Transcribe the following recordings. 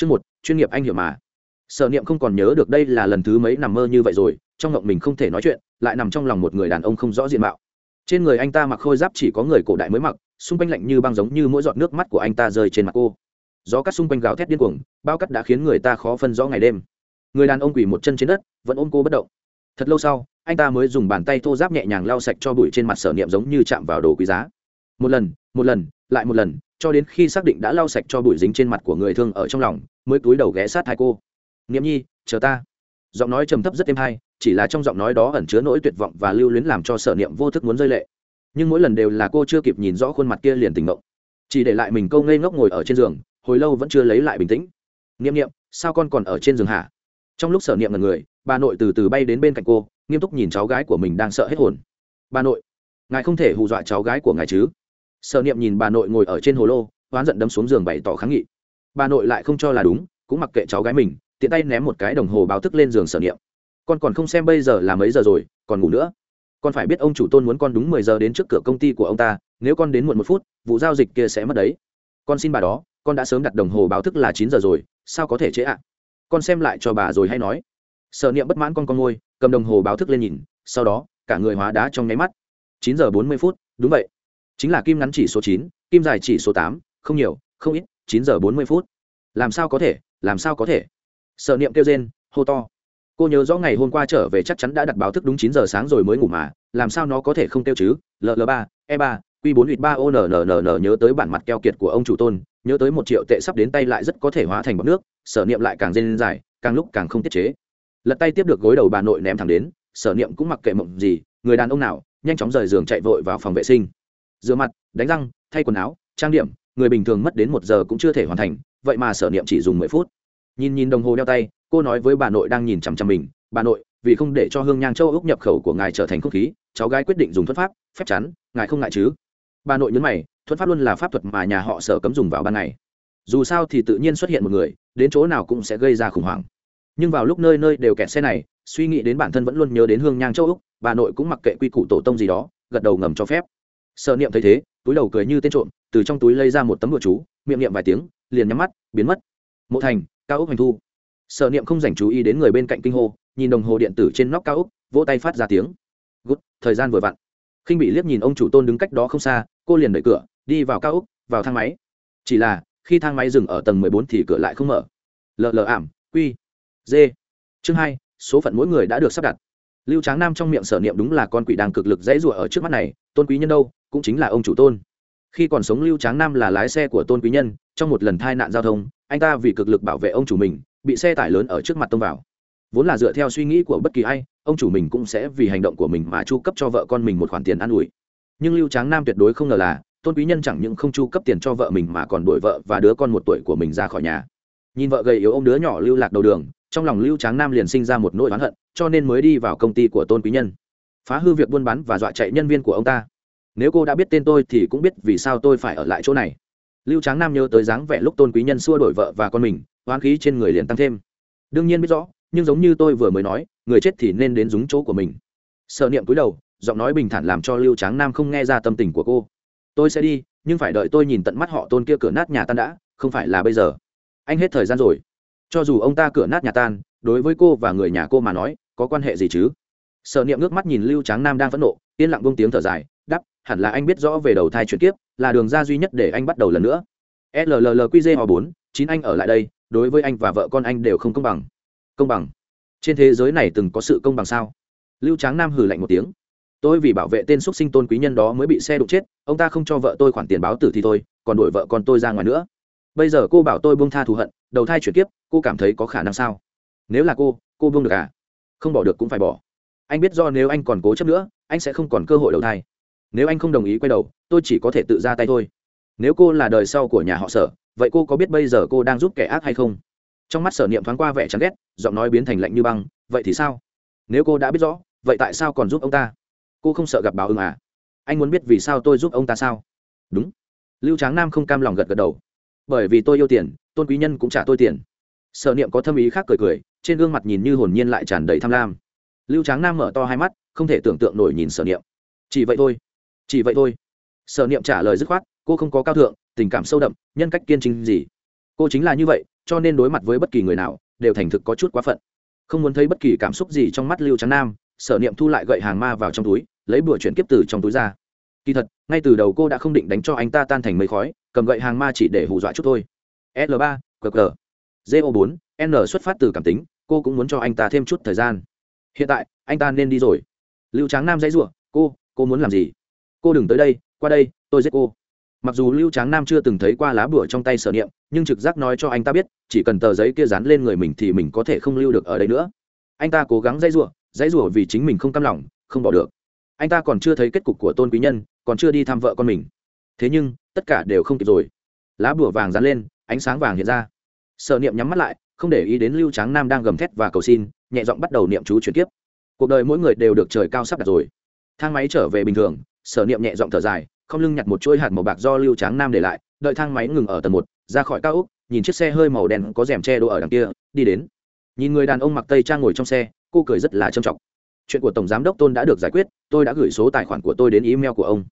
chương một, chuyên nghiệp anh hiểu mà. Sở niệm không còn nhớ được đây là lần thứ mấy nằm mơ như vậy rồi, trong ngộng mình không thể nói chuyện, lại nằm trong lòng một người đàn ông không rõ diện mạo. Trên người anh ta mặc khôi giáp chỉ có người cổ đại mới mặc, xung quanh lạnh như băng giống như mỗi giọt nước mắt của anh ta rơi trên mặt cô. Gió cắt xung quanh gào thét điên cuồng, bao cắt đã khiến người ta khó phân rõ ngày đêm. Người đàn ông quỳ một chân trên đất, vẫn ôm cô bất động. Thật lâu sau, anh ta mới dùng bàn tay thô giáp nhẹ nhàng lau sạch cho bụi trên mặt sở niệm giống như chạm vào đồ quý giá. Một lần một lần, lại một lần, cho đến khi xác định đã lau sạch cho bụi dính trên mặt của người thương ở trong lòng, mới cúi đầu ghé sát hai cô. Nghiễm nhi, chờ ta. Giọng nói trầm thấp rất êm hay, chỉ là trong giọng nói đó ẩn chứa nỗi tuyệt vọng và lưu luyến làm cho sở niệm vô thức muốn rơi lệ. Nhưng mỗi lần đều là cô chưa kịp nhìn rõ khuôn mặt kia liền tỉnh ngộ. Chỉ để lại mình câu ngây ngốc ngồi ở trên giường, hồi lâu vẫn chưa lấy lại bình tĩnh. Niệm niệm, sao con còn ở trên giường hả? Trong lúc sở niệm là người, bà nội từ từ bay đến bên cạnh cô, nghiêm túc nhìn cháu gái của mình đang sợ hết hồn. Bà nội, ngài không thể hù dọa cháu gái của ngài chứ? Sở niệm nhìn bà nội ngồi ở trên hồ lô, oán giận đấm xuống giường bày tỏ kháng nghị. Bà nội lại không cho là đúng, cũng mặc kệ cháu gái mình, tiện tay ném một cái đồng hồ báo thức lên giường sở niệm. Con còn không xem bây giờ là mấy giờ rồi, còn ngủ nữa. Con phải biết ông chủ tôn muốn con đúng mười giờ đến trước cửa công ty của ông ta, nếu con đến muộn một phút, vụ giao dịch kia sẽ mất đấy. Con xin bà đó, con đã sớm đặt đồng hồ báo thức là chín giờ rồi, sao có thể trễ ạ? Con xem lại cho bà rồi hay nói. Sở niệm bất mãn con con ngôi cầm đồng hồ báo thức lên nhìn, sau đó, cả người hóa đá trong nháy mắt. Chín giờ bốn mươi phút, đúng vậy chính là kim ngắn chỉ số chín, kim dài chỉ số tám, không nhiều, không ít, chín giờ bốn mươi phút. Làm sao có thể, làm sao có thể? Sợ niệm kêu rên, hô to. Cô nhớ rõ ngày hôm qua trở về chắc chắn đã đặt báo thức đúng chín giờ sáng rồi mới ngủ mà, làm sao nó có thể không kêu chứ? Ll ba e ba, q bốn vịt ba, o n n n nhớ tới bản mặt keo kiệt của ông chủ tôn, nhớ tới một triệu tệ sắp đến tay lại rất có thể hóa thành bọc nước, sở niệm lại càng rên dài, càng lúc càng không tiết chế. Lật tay tiếp được gối đầu bà nội ném thẳng đến, sở niệm cũng mặc kệ mộng gì, người đàn ông nào, nhanh chóng rời giường chạy vội vào phòng vệ sinh rửa mặt, đánh răng, thay quần áo, trang điểm, người bình thường mất đến một giờ cũng chưa thể hoàn thành, vậy mà sở niệm chỉ dùng mười phút. Nhìn nhìn đồng hồ đeo tay, cô nói với bà nội đang nhìn chằm chằm mình, bà nội, vì không để cho hương nhang châu úc nhập khẩu của ngài trở thành không khí, cháu gái quyết định dùng thuật pháp, phép chắn, ngài không ngại chứ? Bà nội nhấn mày, thuật pháp luôn là pháp thuật mà nhà họ sở cấm dùng vào ban ngày. Dù sao thì tự nhiên xuất hiện một người, đến chỗ nào cũng sẽ gây ra khủng hoảng. Nhưng vào lúc nơi nơi đều kẹt xe này, suy nghĩ đến bản thân vẫn luôn nhớ đến hương nhang châu úc, bà nội cũng mặc kệ quy củ tổ tông gì đó, gật đầu ngầm cho phép sợ niệm thấy thế túi đầu cười như tên trộm từ trong túi lấy ra một tấm bụa chú miệng niệm vài tiếng liền nhắm mắt biến mất. Mộ thành cao ốc hành thu. Sợ niệm không dành chú ý đến người bên cạnh kinh hô nhìn đồng hồ điện tử trên nóc cao ốc, vỗ tay phát ra tiếng. Gút thời gian vừa vặn. Khinh bị liếc nhìn ông chủ tôn đứng cách đó không xa cô liền đẩy cửa đi vào cao ốc, vào thang máy. Chỉ là khi thang máy dừng ở tầng mười bốn thì cửa lại không mở. Lờ lờ ảm quy d. Chương hai số phận mỗi người đã được sắp đặt. Lưu tráng nam trong miệng sở niệm đúng là con quỷ đang cực lực dãy rụa ở trước mắt này tôn quý nhân đâu cũng chính là ông chủ tôn. Khi còn sống lưu tráng nam là lái xe của tôn quý nhân, trong một lần tai nạn giao thông, anh ta vì cực lực bảo vệ ông chủ mình, bị xe tải lớn ở trước mặt tông vào. Vốn là dựa theo suy nghĩ của bất kỳ ai, ông chủ mình cũng sẽ vì hành động của mình mà chu cấp cho vợ con mình một khoản tiền an ủi. Nhưng lưu tráng nam tuyệt đối không ngờ là, tôn quý nhân chẳng những không chu cấp tiền cho vợ mình mà còn đuổi vợ và đứa con một tuổi của mình ra khỏi nhà. Nhìn vợ gầy yếu ô m đứa nhỏ lưu lạc đầu đường, trong lòng lưu tráng nam liền sinh ra một nỗi oán hận, cho nên mới đi vào công ty của tôn quý nhân. Phá hư việc buôn bán và dọa chạy nhân viên của ông ta nếu cô đã biết tên tôi thì cũng biết vì sao tôi phải ở lại chỗ này. Lưu tráng nam nhớ tới dáng vẻ lúc tôn quý nhân xua đổi vợ và con mình oán khí trên người liền tăng thêm. Đương nhiên biết rõ, nhưng giống như tôi vừa mới nói, người chết thì nên đến dúng chỗ của mình. Sợ niệm cúi đầu, giọng nói bình thản làm cho lưu tráng nam không nghe ra tâm tình của cô. Tôi sẽ đi, nhưng phải đợi tôi nhìn tận mắt họ tôn kia cửa nát nhà tan đã, không phải là bây giờ. Anh hết thời gian rồi. Cho dù ông ta cửa nát nhà tan, đối với cô và người nhà cô mà nói, có quan hệ gì chứ? Sợ niệm ngước mắt nhìn lưu tráng nam đang phẫn nộ, yên lặng bông tiếng thở dài hẳn là anh biết rõ về đầu thai chuyển kiếp là đường ra duy nhất để anh bắt đầu lần nữa. Lllqz họ bốn chín anh ở lại đây đối với anh và vợ con anh đều không công bằng. Công bằng. Trên thế giới này từng có sự công bằng sao? Lưu tráng nam hừ lạnh một tiếng. Tôi vì bảo vệ tên x sinh tôn quý nhân đó mới bị xe đụng chết ông ta không cho vợ tôi khoản tiền báo tử thì thôi còn đuổi vợ con tôi ra ngoài nữa. Bây giờ cô bảo tôi buông tha thù hận đầu thai chuyển kiếp, cô cảm thấy có khả năng sao? Nếu là cô cô buông được à? Không bỏ được cũng phải bỏ. Anh biết do nếu anh còn cố chấp nữa anh sẽ không còn cơ hội đầu thai nếu anh không đồng ý quay đầu, tôi chỉ có thể tự ra tay thôi. Nếu cô là đời sau của nhà họ sở, vậy cô có biết bây giờ cô đang giúp kẻ ác hay không? Trong mắt sở niệm thoáng qua vẻ chán ghét, giọng nói biến thành lạnh như băng, vậy thì sao? Nếu cô đã biết rõ, vậy tại sao còn giúp ông ta? Cô không sợ gặp báo ứng à? Anh muốn biết vì sao tôi giúp ông ta sao? Đúng. Lưu tráng nam không cam lòng gật gật đầu. Bởi vì tôi yêu tiền, tôn quý nhân cũng trả tôi tiền. Sở niệm có thâm ý khác cười cười, trên gương mặt nhìn như hồn nhiên lại tràn đầy tham lam. Lưu tráng nam mở to hai mắt, không thể tưởng tượng nổi nhìn sở niệm. Chỉ vậy thôi chỉ vậy thôi. Sở niệm trả lời dứt khoát, cô không có cao thượng, tình cảm sâu đậm, nhân cách kiên trinh gì? Cô chính là như vậy, cho nên đối mặt với bất kỳ người nào, đều thành thực có chút quá phận. Không muốn thấy bất kỳ cảm xúc gì trong mắt lưu trắng nam. Sở niệm thu lại gậy hàng ma vào trong túi, lấy bữa chuyển kiếp từ trong túi ra. Kỳ thật, ngay từ đầu cô đã không định đánh cho anh ta tan thành mây khói, cầm gậy hàng ma chỉ để hù dọa chút thôi. L ba qg go bốn, n xuất phát từ cảm tính, cô cũng muốn cho anh ta thêm chút thời gian. Hiện tại, anh ta nên đi rồi. Lưu tráng nam dãy r cô cô muốn làm gì? Cô đừng tới đây, qua đây, tôi giết cô. Mặc dù lưu tráng nam chưa từng thấy qua lá bửa trong tay sở niệm, nhưng trực giác nói cho anh ta biết, chỉ cần tờ giấy kia dán lên người mình thì mình có thể không lưu được ở đây nữa. Anh ta cố gắng dãy rủa dãy rủa vì chính mình không cam lòng, không bỏ được. Anh ta còn chưa thấy kết cục của tôn quý nhân, còn chưa đi thăm vợ con mình. Thế nhưng, tất cả đều không kịp rồi. Lá bùa vàng dán lên, ánh sáng vàng hiện ra. Sở niệm nhắm mắt lại, không để ý đến lưu tráng nam đang gầm thét và cầu xin, nhẹ giọng bắt đầu niệm chú chuyển tiếp cuộc đời mỗi người đều được trời cao sắp đặt rồi thang máy trở về bình thường, sở niệm nhẹ giọng thở dài, không lưng nhặt một chuỗi hạt màu bạc do lưu tráng nam để lại, đợi thang máy ngừng ở tầng một, ra khỏi cao úc nhìn chiếc xe hơi màu đen có rèm che đỗ ở đằng kia, đi đến. Nhìn người đàn ông mặc tây trang ngồi trong xe, cô cười rất là trầm trọng. Chuyện của tổng giám đốc tôn đã được giải quyết, tôi đã gửi số tài khoản của tôi đến email của ông.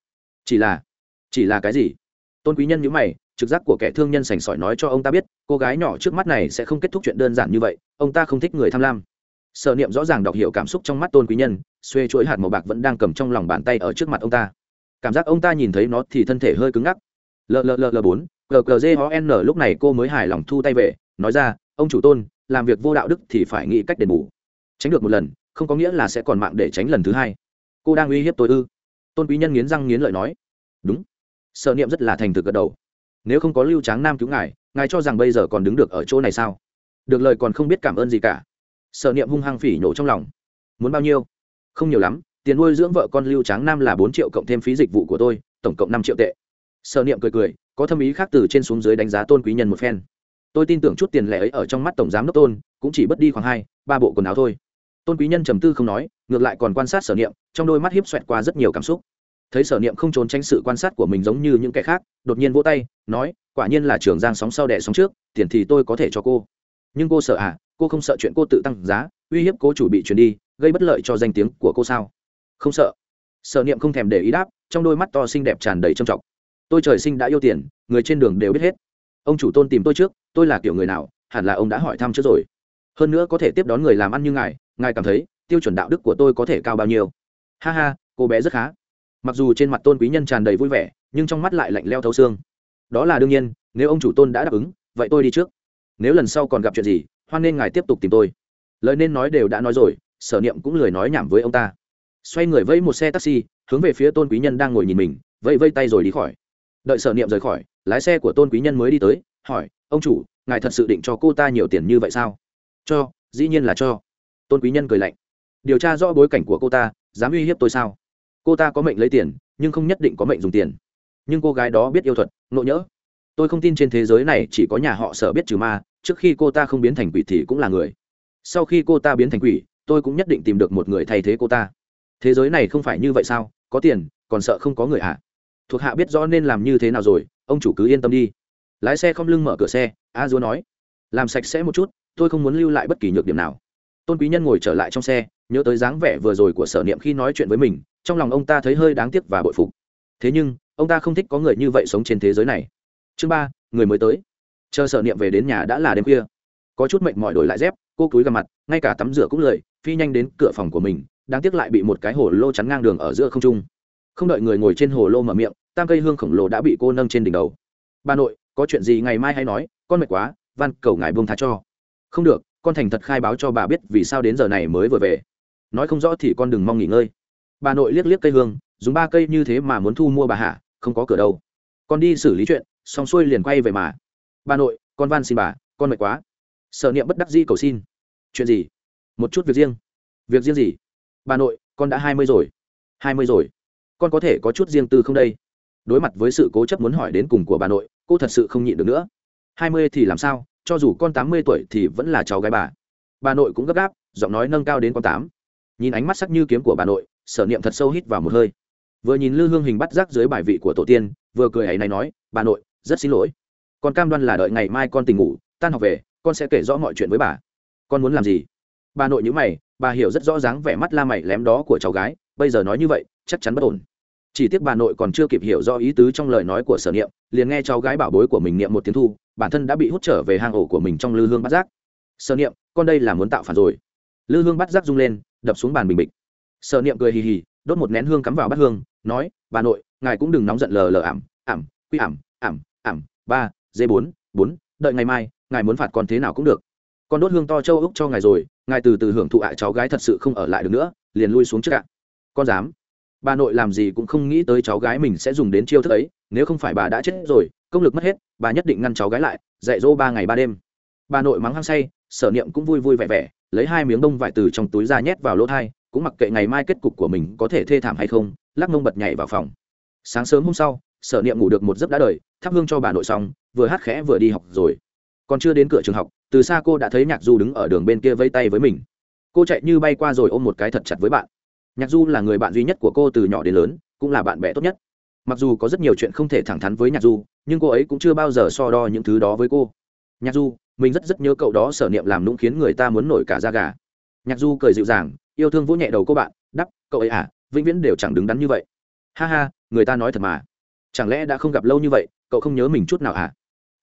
Chỉ là chỉ là cái gì? Tôn quý nhân nhữ mày, trực giác của kẻ thương nhân sành sỏi nói cho ông ta biết, cô gái nhỏ trước mắt này sẽ không kết thúc chuyện đơn giản như vậy, ông ta không thích người tham lam sợ niệm rõ ràng đọc hiểu cảm xúc trong mắt tôn quý nhân, xuê chuỗi hạt màu bạc vẫn đang cầm trong lòng bàn tay ở trước mặt ông ta. Cảm giác ông ta nhìn thấy nó thì thân thể hơi cứng ngắc. L l l g bốn gg o n, lúc này cô mới hài lòng thu tay về, nói ra, ông chủ tôn, làm việc vô đạo đức thì phải nghĩ cách đền bù. Tránh được một lần, không có nghĩa là sẽ còn mạng để tránh lần thứ hai. Cô đang uy hiếp tôi ư? Tôn quý nhân nghiến răng nghiến lợi nói, đúng. Sợ niệm rất là thành thực gật đầu, nếu không có lưu tráng nam cứu ngài ngài cho rằng bây giờ còn đứng được ở chỗ này sao? Được lời còn không biết cảm ơn gì cả sợ niệm hung hăng phỉ nhổ trong lòng. Muốn bao nhiêu? Không nhiều lắm, tiền nuôi dưỡng vợ con lưu tráng nam là bốn triệu cộng thêm phí dịch vụ của tôi, tổng cộng năm triệu tệ. Sợ niệm cười cười, có thâm ý khác từ trên xuống dưới đánh giá tôn quý nhân một phen. Tôi tin tưởng chút tiền lẻ ấy ở trong mắt tổng giám đốc tôn, cũng chỉ bất đi khoảng hai, ba bộ quần áo thôi. Tôn quý nhân trầm tư không nói, ngược lại còn quan sát sở niệm, trong đôi mắt hiếp xoẹt qua rất nhiều cảm xúc. Thấy sở niệm không trốn tránh sự quan sát của mình giống như những kẻ khác, đột nhiên vỗ tay, nói, quả nhiên là trường giang sóng sau đẻ sóng trước, tiền thì tôi có thể cho cô. Nhưng cô sợ à? Cô không sợ chuyện cô tự tăng giá, uy hiếp cô chủ bị chuyển đi, gây bất lợi cho danh tiếng của cô sao? Không sợ. Sở niệm không thèm để ý đáp, trong đôi mắt to xinh đẹp tràn đầy trầm trọng. Tôi trời sinh đã yêu tiền, người trên đường đều biết hết. Ông chủ tôn tìm tôi trước, tôi là kiểu người nào, hẳn là ông đã hỏi thăm trước rồi. Hơn nữa có thể tiếp đón người làm ăn như ngài ngài cảm thấy, tiêu chuẩn đạo đức của tôi có thể cao bao nhiêu? Ha ha, cô bé rất khá. Mặc dù trên mặt tôn quý nhân tràn đầy vui vẻ, nhưng trong mắt lại lạnh leo thấu xương. Đó là đương nhiên, nếu ông chủ tôn đã đáp ứng, vậy tôi đi trước. Nếu lần sau còn gặp chuyện gì hoan nên ngài tiếp tục tìm tôi. Lời nên nói đều đã nói rồi, sở niệm cũng lười nói nhảm với ông ta. Xoay người vẫy một xe taxi, hướng về phía tôn quý nhân đang ngồi nhìn mình, vẫy vây tay rồi đi khỏi. Đợi sở niệm rời khỏi, lái xe của tôn quý nhân mới đi tới, hỏi, ông chủ, ngài thật sự định cho cô ta nhiều tiền như vậy sao? Cho, dĩ nhiên là cho. Tôn quý nhân cười lạnh. Điều tra rõ bối cảnh của cô ta, dám uy hiếp tôi sao? Cô ta có mệnh lấy tiền, nhưng không nhất định có mệnh dùng tiền. Nhưng cô gái đó biết yêu thuật, nộ nhỡ tôi không tin trên thế giới này chỉ có nhà họ sở biết trừ ma, trước khi cô ta không biến thành quỷ thì cũng là người. Sau khi cô ta biến thành quỷ, tôi cũng nhất định tìm được một người thay thế cô ta. Thế giới này không phải như vậy sao? Có tiền, còn sợ không có người ạ à? thuộc hạ biết rõ nên làm như thế nào rồi, ông chủ cứ yên tâm đi. Lái xe không lưng mở cửa xe, a dúa nói. Làm sạch sẽ một chút, tôi không muốn lưu lại bất kỳ nhược điểm nào. Tôn quý nhân ngồi trở lại trong xe, nhớ tới dáng vẻ vừa rồi của sở niệm khi nói chuyện với mình, trong lòng ông ta thấy hơi đáng tiếc và bội phục. Thế nhưng, ông ta không thích có người như vậy sống trên thế giới này chương ba, người mới tới. Chờ sở niệm về đến nhà đã là đêm khuya. Có chút mệt mỏi đổi lại dép, cô cúi gằm mặt, ngay cả tắm rửa cũng lười, phi nhanh đến cửa phòng của mình, đáng tiếc lại bị một cái hồ lô chắn ngang đường ở giữa không trung. Không đợi người ngồi trên hồ lô mở miệng, tam cây hương khổng lồ đã bị cô nâng trên đỉnh đầu. Bà nội, có chuyện gì ngày mai hay nói, con mệt quá, van cầu ngài buông tha cho. Không được, con thành thật khai báo cho bà biết vì sao đến giờ này mới vừa về. Nói không rõ thì con đừng mong nghỉ ngơi. Bà nội liếc liếc cây hương, dùng ba cây như thế mà muốn thu mua bà hạ không có cửa đâu. Con đi xử lý chuyện xong xuôi liền quay về mà. Bà nội, con van xin bà, con mệt quá. Sợ niệm bất đắc di cầu xin. Chuyện gì? Một chút việc riêng. Việc riêng gì? Bà nội, con đã hai mươi rồi. Hai mươi rồi. Con có thể có chút riêng tư không đây? Đối mặt với sự cố chấp muốn hỏi đến cùng của bà nội, cô thật sự không nhịn được nữa. Hai mươi thì làm sao? Cho dù con tám mươi tuổi thì vẫn là cháu gái bà. Bà nội cũng gấp gáp, giọng nói nâng cao đến con tám. Nhìn ánh mắt sắc như kiếm của bà nội, sở niệm thật sâu hít vào một hơi. Vừa nhìn lư hương hình bắt rác dưới bài vị của tổ tiên, vừa cười ấy này nói, bà nội rất xin lỗi. Con cam đoan là đợi ngày mai con tỉnh ngủ, tan học về, con sẽ kể rõ mọi chuyện với bà. Con muốn làm gì? Bà nội nhữ mày, bà hiểu rất rõ dáng vẻ mắt la mày lém đó của cháu gái, bây giờ nói như vậy, chắc chắn bất ổn. Chỉ tiếc bà nội còn chưa kịp hiểu rõ ý tứ trong lời nói của sở niệm, liền nghe cháu gái bảo bối của mình niệm một tiếng thu, bản thân đã bị hút trở về hang ổ của mình trong lư hương bát giác. Sở niệm, con đây là muốn tạo phản rồi. Lư hương bát giác rung lên, đập xuống bàn bình bịch. Sở niệm cười hì hì, đốt một nén hương cắm vào bát hương, nói, bà nội, ngài cũng đừng nóng giận lờ lờ ảm ảm, quy ảm ảm ảm, ba d bốn bốn, đợi ngày mai, ngài muốn phạt con thế nào cũng được. Con đốt hương to châu úc cho ngài rồi, ngài từ từ hưởng thụ ạ, cháu gái thật sự không ở lại được nữa, liền lui xuống trước ạ. Con dám. Bà nội làm gì cũng không nghĩ tới cháu gái mình sẽ dùng đến chiêu thức ấy, nếu không phải bà đã chết rồi, công lực mất hết, bà nhất định ngăn cháu gái lại, dạy dỗ ba ngày ba đêm. Bà nội mắng hăng say, sở niệm cũng vui vui vẻ vẻ, lấy hai miếng đông vải từ trong túi ra nhét vào lỗ thai, cũng mặc kệ ngày mai kết cục của mình có thể thê thảm hay không, lắc mông bật nhảy vào phòng. Sáng sớm hôm sau, sở niệm ngủ được một giấc đã đời thắp hương cho bà nội xong, vừa hát khẽ vừa đi học rồi. Còn chưa đến cửa trường học, từ xa cô đã thấy nhạc du đứng ở đường bên kia vây tay với mình. Cô chạy như bay qua rồi ôm một cái thật chặt với bạn. Nhạc du là người bạn duy nhất của cô từ nhỏ đến lớn, cũng là bạn bè tốt nhất. Mặc dù có rất nhiều chuyện không thể thẳng thắn với nhạc du, nhưng cô ấy cũng chưa bao giờ so đo những thứ đó với cô. Nhạc du, mình rất rất nhớ cậu đó sở niệm làm nũng khiến người ta muốn nổi cả da gà. Nhạc du cười dịu dàng, yêu thương vỗ nhẹ đầu cô bạn, đắp, cậu ấy à vĩnh viễn đều chẳng đứng đắn như vậy. Ha ha, người ta nói thật mà. Chẳng lẽ đã không gặp lâu như vậy cậu không nhớ mình chút nào à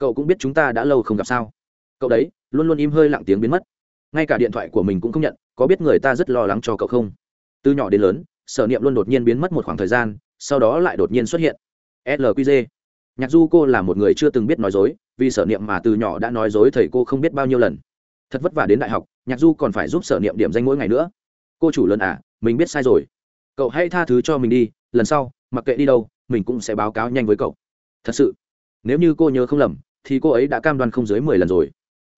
cậu cũng biết chúng ta đã lâu không gặp sao? Cậu đấy, luôn luôn im hơi lặng tiếng biến mất. Ngay cả điện thoại của mình cũng không nhận, có biết người ta rất lo lắng cho cậu không? Từ nhỏ đến lớn, sở niệm luôn đột nhiên biến mất một khoảng thời gian, sau đó lại đột nhiên xuất hiện. Lqg nhạc du cô là một người chưa từng biết nói dối, vì sở niệm mà từ nhỏ đã nói dối thầy cô không biết bao nhiêu lần. Thật vất vả đến đại học, nhạc du còn phải giúp sở niệm điểm danh mỗi ngày nữa. Cô chủ lớn à mình biết sai rồi. Cậu hãy tha thứ cho mình đi, lần sau, mặc kệ đi đâu, mình cũng sẽ báo cáo nhanh với cậu. Thật sự nếu như cô nhớ không lầm, thì cô ấy đã cam đoan không dưới mười lần rồi.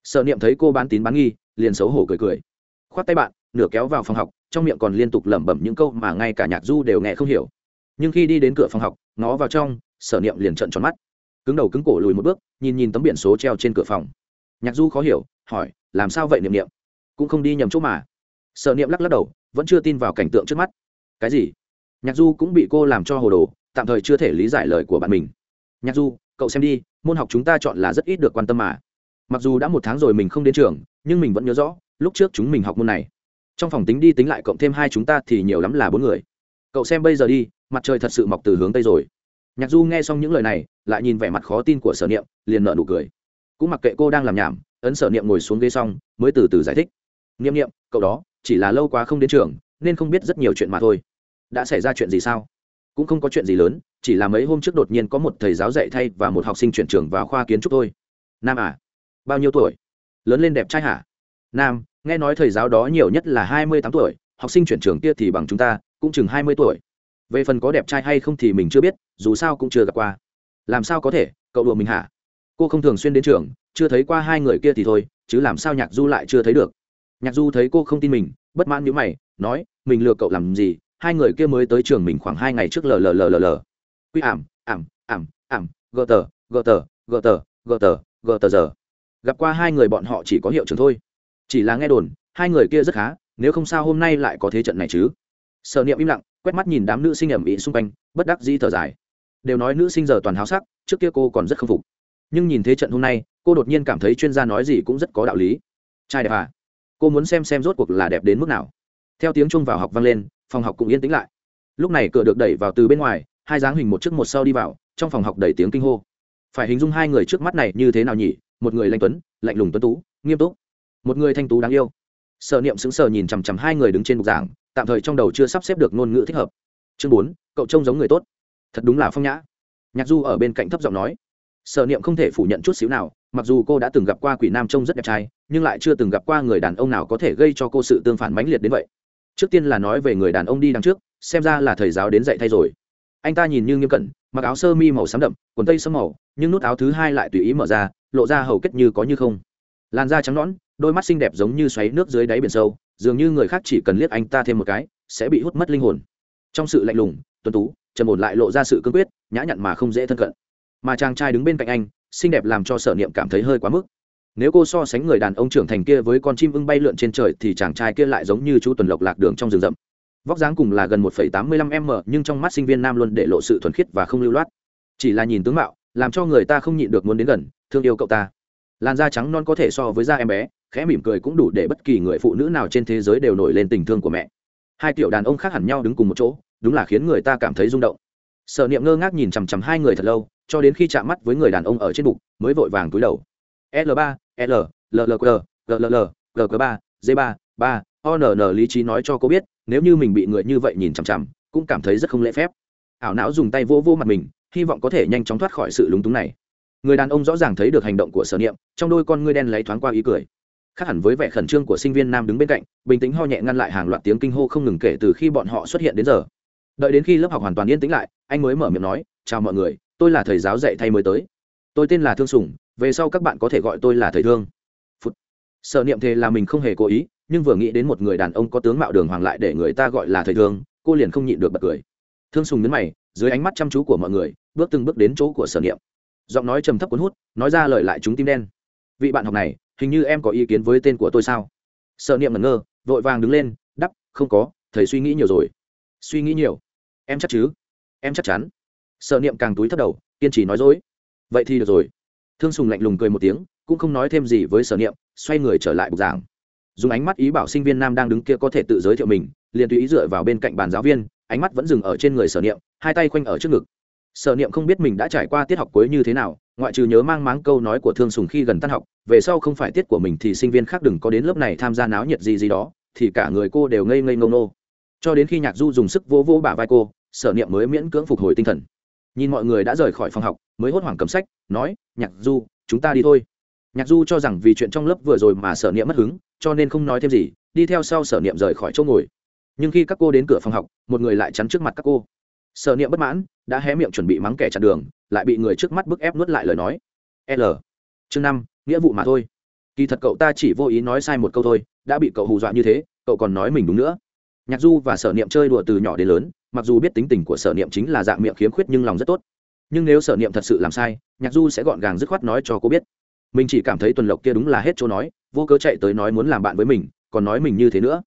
Sợ niệm thấy cô bán tín bán nghi, liền xấu hổ cười cười. Khoát tay bạn, nửa kéo vào phòng học, trong miệng còn liên tục lẩm bẩm những câu mà ngay cả nhạc du đều nghe không hiểu. Nhưng khi đi đến cửa phòng học, ngó vào trong, sở niệm liền trận tròn mắt. Cứng đầu cứng cổ lùi một bước, nhìn nhìn tấm biển số treo trên cửa phòng. Nhạc du khó hiểu, hỏi, làm sao vậy niệm niệm? Cũng không đi nhầm chỗ mà. Sở niệm lắc lắc đầu, vẫn chưa tin vào cảnh tượng trước mắt. Cái gì? Nhạc du cũng bị cô làm cho hồ đồ, tạm thời chưa thể lý giải lời của bạn mình. Nhạc du cậu xem đi, môn học chúng ta chọn là rất ít được quan tâm mà. Mặc dù đã một tháng rồi mình không đến trường, nhưng mình vẫn nhớ rõ, lúc trước chúng mình học môn này. Trong phòng tính đi tính lại cộng thêm hai chúng ta thì nhiều lắm là bốn người. Cậu xem bây giờ đi, mặt trời thật sự mọc từ hướng tây rồi. Nhạc du nghe xong những lời này, lại nhìn vẻ mặt khó tin của sở niệm, liền nợ nụ cười. Cũng mặc kệ cô đang làm nhảm, ấn sở niệm ngồi xuống ghế xong, mới từ từ giải thích. Niệm niệm, cậu đó, chỉ là lâu quá không đến trường, nên không biết rất nhiều chuyện mà thôi. Đã xảy ra chuyện gì sao? Cũng không có chuyện gì lớn, chỉ là mấy hôm trước đột nhiên có một thầy giáo dạy thay và một học sinh chuyển trường vào khoa kiến trúc thôi. Nam à bao nhiêu tuổi? Lớn lên đẹp trai hả? Nam, nghe nói thầy giáo đó nhiều nhất là hai mươi tám tuổi, học sinh chuyển trường kia thì bằng chúng ta, cũng chừng hai mươi tuổi. Về phần có đẹp trai hay không thì mình chưa biết, dù sao cũng chưa gặp qua. Làm sao có thể, cậu đùa mình hả? Cô không thường xuyên đến trường, chưa thấy qua hai người kia thì thôi, chứ làm sao nhạc du lại chưa thấy được? Nhạc du thấy cô không tin mình, bất mãn nhữ mày, nói, mình lừa cậu làm gì hai người kia mới tới trường mình khoảng hai ngày trước lờ lờ lờ lờ lờ. Quy ảm ảm ảm ảm, gờ tờ gờ tờ gờ tờ gờ tờ gờ tờ giờ. Gặp qua hai người bọn họ chỉ có hiệu trường thôi. Chỉ là nghe đồn, hai người kia rất khá, nếu không sao hôm nay lại có thế trận này chứ? Sở niệm im lặng, quét mắt nhìn đám nữ sinh ẩm ĩ xung quanh, bất đắc dĩ thở dài. Đều nói nữ sinh giờ toàn háo sắc, trước kia cô còn rất k phục. Nhưng nhìn thế trận hôm nay, cô đột nhiên cảm thấy chuyên gia nói gì cũng rất có đạo lý. Trai đẹp à cô muốn xem xem rốt cuộc là đẹp đến mức nào. Theo tiếng chung vào học vang lên phòng học cũng yên tĩnh lại. Lúc này cửa được đẩy vào từ bên ngoài, hai dáng hình một trước một sau đi vào, trong phòng học đầy tiếng kinh hô. Phải hình dung hai người trước mắt này như thế nào nhỉ? Một người lanh tuấn, lạnh lùng tuấn tú, nghiêm túc. Một người thanh tú đáng yêu. Sở niệm sững sờ nhìn chằm chằm hai người đứng trên bục giảng, tạm thời trong đầu chưa sắp xếp được ngôn ngữ thích hợp. Chương bốn, cậu trông giống người tốt. Thật đúng là phong nhã. Nhạc du ở bên cạnh thấp giọng nói. Sở niệm không thể phủ nhận chút xíu nào, mặc dù cô đã từng gặp qua quỷ nam trông rất đẹp trai, nhưng lại chưa từng gặp qua người đàn ông nào có thể gây cho cô sự tương phản mãnh liệt đến vậy trước tiên là nói về người đàn ông đi đằng trước, xem ra là thầy giáo đến dạy thay rồi. Anh ta nhìn như nghiêm cẩn, mặc áo sơ mi màu xám đậm, quần tây sẫm màu, nhưng nút áo thứ hai lại tùy ý mở ra, lộ ra hầu kết như có như không. Làn da trắng nõn, đôi mắt xinh đẹp giống như xoáy nước dưới đáy biển sâu, dường như người khác chỉ cần liếc anh ta thêm một cái, sẽ bị hút mất linh hồn. Trong sự lạnh lùng tuân tú trần ổn lại lộ ra sự cương quyết, nhã nhặn mà không dễ thân cận. Mà chàng trai đứng bên cạnh anh, xinh đẹp làm cho sở niệm cảm thấy hơi quá mức nếu cô so sánh người đàn ông trưởng thành kia với con chim ưng bay lượn trên trời thì chàng trai kia lại giống như chú tuần lộc lạc đường trong rừng rậm. Vóc dáng cùng là gần một tám mươi lăm m nhưng trong mắt sinh viên nam luôn để lộ sự thuần khiết và không lưu loát. Chỉ là nhìn tướng mạo, làm cho người ta không nhịn được muốn đến gần, thương yêu cậu ta. Làn da trắng non có thể so với da em bé, khẽ mỉm cười cũng đủ để bất kỳ người phụ nữ nào trên thế giới đều nổi lên tình thương của mẹ. Hai tiểu đàn ông khác hẳn nhau đứng cùng một chỗ, đúng là khiến người ta cảm thấy rung động. Sở niệm ngơ ngác nhìn chằm chằm hai người thật lâu, cho đến khi chạm mắt với người đàn ông ở trên bục, mới vội vàng túi đầu l ba, l llq L gq ba, g ba ba onn lý trí nói cho cô biết, nếu như mình bị người như vậy nhìn chằm chằm, cũng cảm thấy rất không lễ phép. Ảo não dùng tay vô vô mặt mình, hy vọng có thể nhanh chóng thoát khỏi sự lúng túng này. Người đàn ông rõ ràng thấy được hành động của sở niệm, trong đôi con ngươi đen lấy thoáng qua ý cười. Khác hẳn với vẻ khẩn trương của sinh viên nam đứng bên cạnh, bình tĩnh ho nhẹ ngăn lại hàng loạt tiếng kinh hô không ngừng kể từ khi bọn họ xuất hiện đến giờ. Đợi đến khi lớp học hoàn toàn yên tĩnh lại, anh mới mở miệng nói, chào mọi người, tôi là thầy giáo dạy thay mới tới. Tôi tên là thương sùng về sau các bạn có thể gọi tôi là thầy thương. Phụt. sợ niệm thề là mình không hề cố ý, nhưng vừa nghĩ đến một người đàn ông có tướng mạo đường hoàng lại để người ta gọi là thầy thương, cô liền không nhịn được bật cười. Thương sùng nhấn mày, dưới ánh mắt chăm chú của mọi người, bước từng bước đến chỗ của sở niệm. Giọng nói trầm thấp cuốn hút, nói ra lời lại chúng tim đen. Vị bạn học này, hình như em có ý kiến với tên của tôi sao? Sở niệm ngẩn ngơ, vội vàng đứng lên, đắp, không có, thầy suy nghĩ nhiều rồi. Suy nghĩ nhiều? Em chắc chứ? Em chắc chắn. Sở niệm càng túi thấp đầu, kiên trì nói dối. Vậy thì được rồi thương sùng lạnh lùng cười một tiếng, cũng không nói thêm gì với sở niệm, xoay người trở lại bục giảng. Dùng ánh mắt ý bảo sinh viên nam đang đứng kia có thể tự giới thiệu mình, liền tùy ý dựa vào bên cạnh bàn giáo viên, ánh mắt vẫn dừng ở trên người sở niệm, hai tay khoanh ở trước ngực. Sở niệm không biết mình đã trải qua tiết học cuối như thế nào, ngoại trừ nhớ mang máng câu nói của thương sùng khi gần tan học, về sau không phải tiết của mình thì sinh viên khác đừng có đến lớp này tham gia náo nhiệt gì gì đó, thì cả người cô đều ngây ngây ngông nô cho đến khi nhạc du dùng sức vỗ vỗ bả vai cô, sở niệm mới miễn cưỡng phục hồi tinh thần nhìn mọi người đã rời khỏi phòng học, mới hốt hoảng cầm sách, nói, nhạc du, chúng ta đi thôi. Nhạc du cho rằng vì chuyện trong lớp vừa rồi mà sở niệm mất hứng, cho nên không nói thêm gì, đi theo sau sở niệm rời khỏi chỗ ngồi. Nhưng khi các cô đến cửa phòng học, một người lại chắn trước mặt các cô. Sở niệm bất mãn, đã hé miệng chuẩn bị mắng kẻ chặn đường, lại bị người trước mắt bức ép nuốt lại lời nói. L. Chương năm, nghĩa vụ mà thôi. Kỳ thật cậu ta chỉ vô ý nói sai một câu thôi, đã bị cậu hù dọa như thế, cậu còn nói mình đúng nữa. Nhạc du và sở niệm chơi đùa từ nhỏ đến lớn mặc dù biết tính tình của sở niệm chính là dạng miệng khiếm khuyết nhưng lòng rất tốt. Nhưng nếu sở niệm thật sự làm sai, nhạc du sẽ gọn gàng dứt khoát nói cho cô biết. Mình chỉ cảm thấy tuần lộc kia đúng là hết chỗ nói, vô cớ chạy tới nói muốn làm bạn với mình, còn nói mình như thế nữa.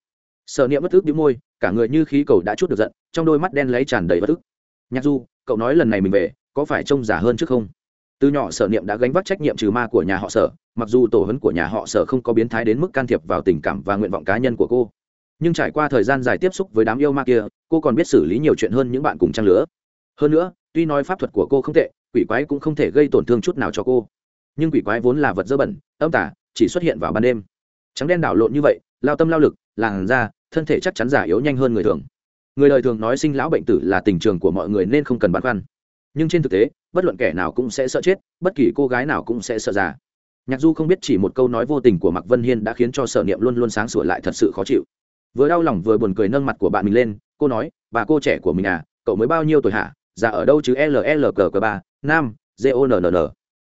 Sở niệm bất ức đĩu môi, cả người như khí cầu đã chút được giận, trong đôi mắt đen lấy tràn đầy bất ức. Nhạc du, cậu nói lần này mình về, có phải trông giả hơn trước không? Từ nhỏ sở niệm đã gánh vác trách nhiệm trừ ma của nhà họ sở, mặc dù tổ hấn của nhà họ sở không có biến thái đến mức can thiệp vào tình cảm và nguyện vọng cá nhân của cô. Nhưng trải qua thời gian dài tiếp xúc với đám yêu ma kia cô còn biết xử lý nhiều chuyện hơn những bạn cùng trang lứa. Hơn nữa, tuy nói pháp thuật của cô không tệ, quỷ quái cũng không thể gây tổn thương chút nào cho cô. Nhưng quỷ quái vốn là vật dơ bẩn, âm tả chỉ xuất hiện vào ban đêm. Trắng đen đảo lộn như vậy, lao tâm lao lực, làn da, thân thể chắc chắn giả yếu nhanh hơn người thường. Người đời thường nói sinh lão bệnh tử là tình trường của mọi người nên không cần băn khoăn. Nhưng trên thực tế, bất luận kẻ nào cũng sẽ sợ chết, bất kỳ cô gái nào cũng sẽ sợ già. Nhạc du không biết chỉ một câu nói vô tình của mạc vân hiên đã khiến cho sở niệm luôn luôn sáng sủa lại thật sự khó chịu. Vừa đau lòng vừa buồn cười nâng mặt của bạn mình lên cô nói, bà cô trẻ của mình à cậu mới bao nhiêu tuổi hả? Già ở đâu chứ? Ll cờ ba, nam gonn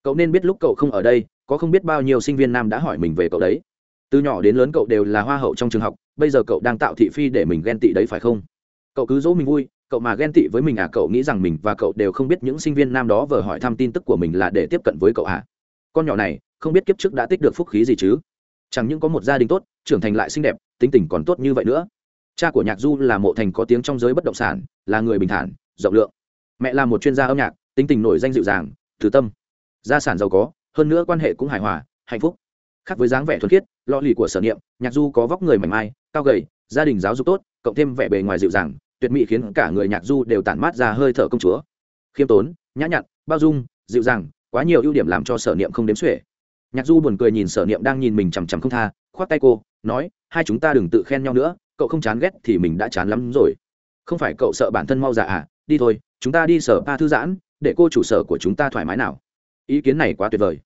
cậu nên biết lúc cậu không ở đây, có không biết bao nhiêu sinh viên nam đã hỏi mình về cậu đấy. Từ nhỏ đến lớn cậu đều là hoa hậu trong trường học, bây giờ cậu đang tạo thị phi để mình ghen tị đấy phải không? Cậu cứ dỗ mình vui, cậu mà ghen tị với mình à cậu nghĩ rằng mình và cậu đều không biết những sinh viên nam đó vừa hỏi thăm tin tức của mình là để tiếp cận với cậu à? Con nhỏ này, không biết kiếp trước đã tích được phúc khí gì chứ? Chẳng những có một gia đình tốt, trưởng thành lại xinh đẹp, tính tình còn tốt như vậy nữa cha của nhạc du là mộ thành có tiếng trong giới bất động sản, là người bình thản, rộng lượng. Mẹ là một chuyên gia âm nhạc, tính tình nổi danh dịu dàng, từ tâm. Gia sản giàu có, hơn nữa quan hệ cũng hài hòa, hạnh phúc. Khác với dáng vẻ thuần khiết lo lì của sở niệm, nhạc du có vóc người mảnh mai, cao gầy, gia đình giáo dục tốt, cộng thêm vẻ bề ngoài dịu dàng, tuyệt mỹ khiến cả người nhạc du đều tản mát ra hơi thở công chúa. Khiêm tốn, nhã nhặn, bao dung, dịu dàng, quá nhiều ưu điểm làm cho sở niệm không đếm xuể. Nhạc du buồn cười nhìn sở niệm đang nhìn mình chằm chằm không tha, khoát tay cô, nói, hai chúng ta đừng tự khen nhau nữa cậu không chán ghét thì mình đã chán lắm rồi. Không phải cậu sợ bản thân mau già à? Đi thôi, chúng ta đi sở ba thư giãn, để cô chủ sở của chúng ta thoải mái nào. Ý kiến này quá tuyệt vời.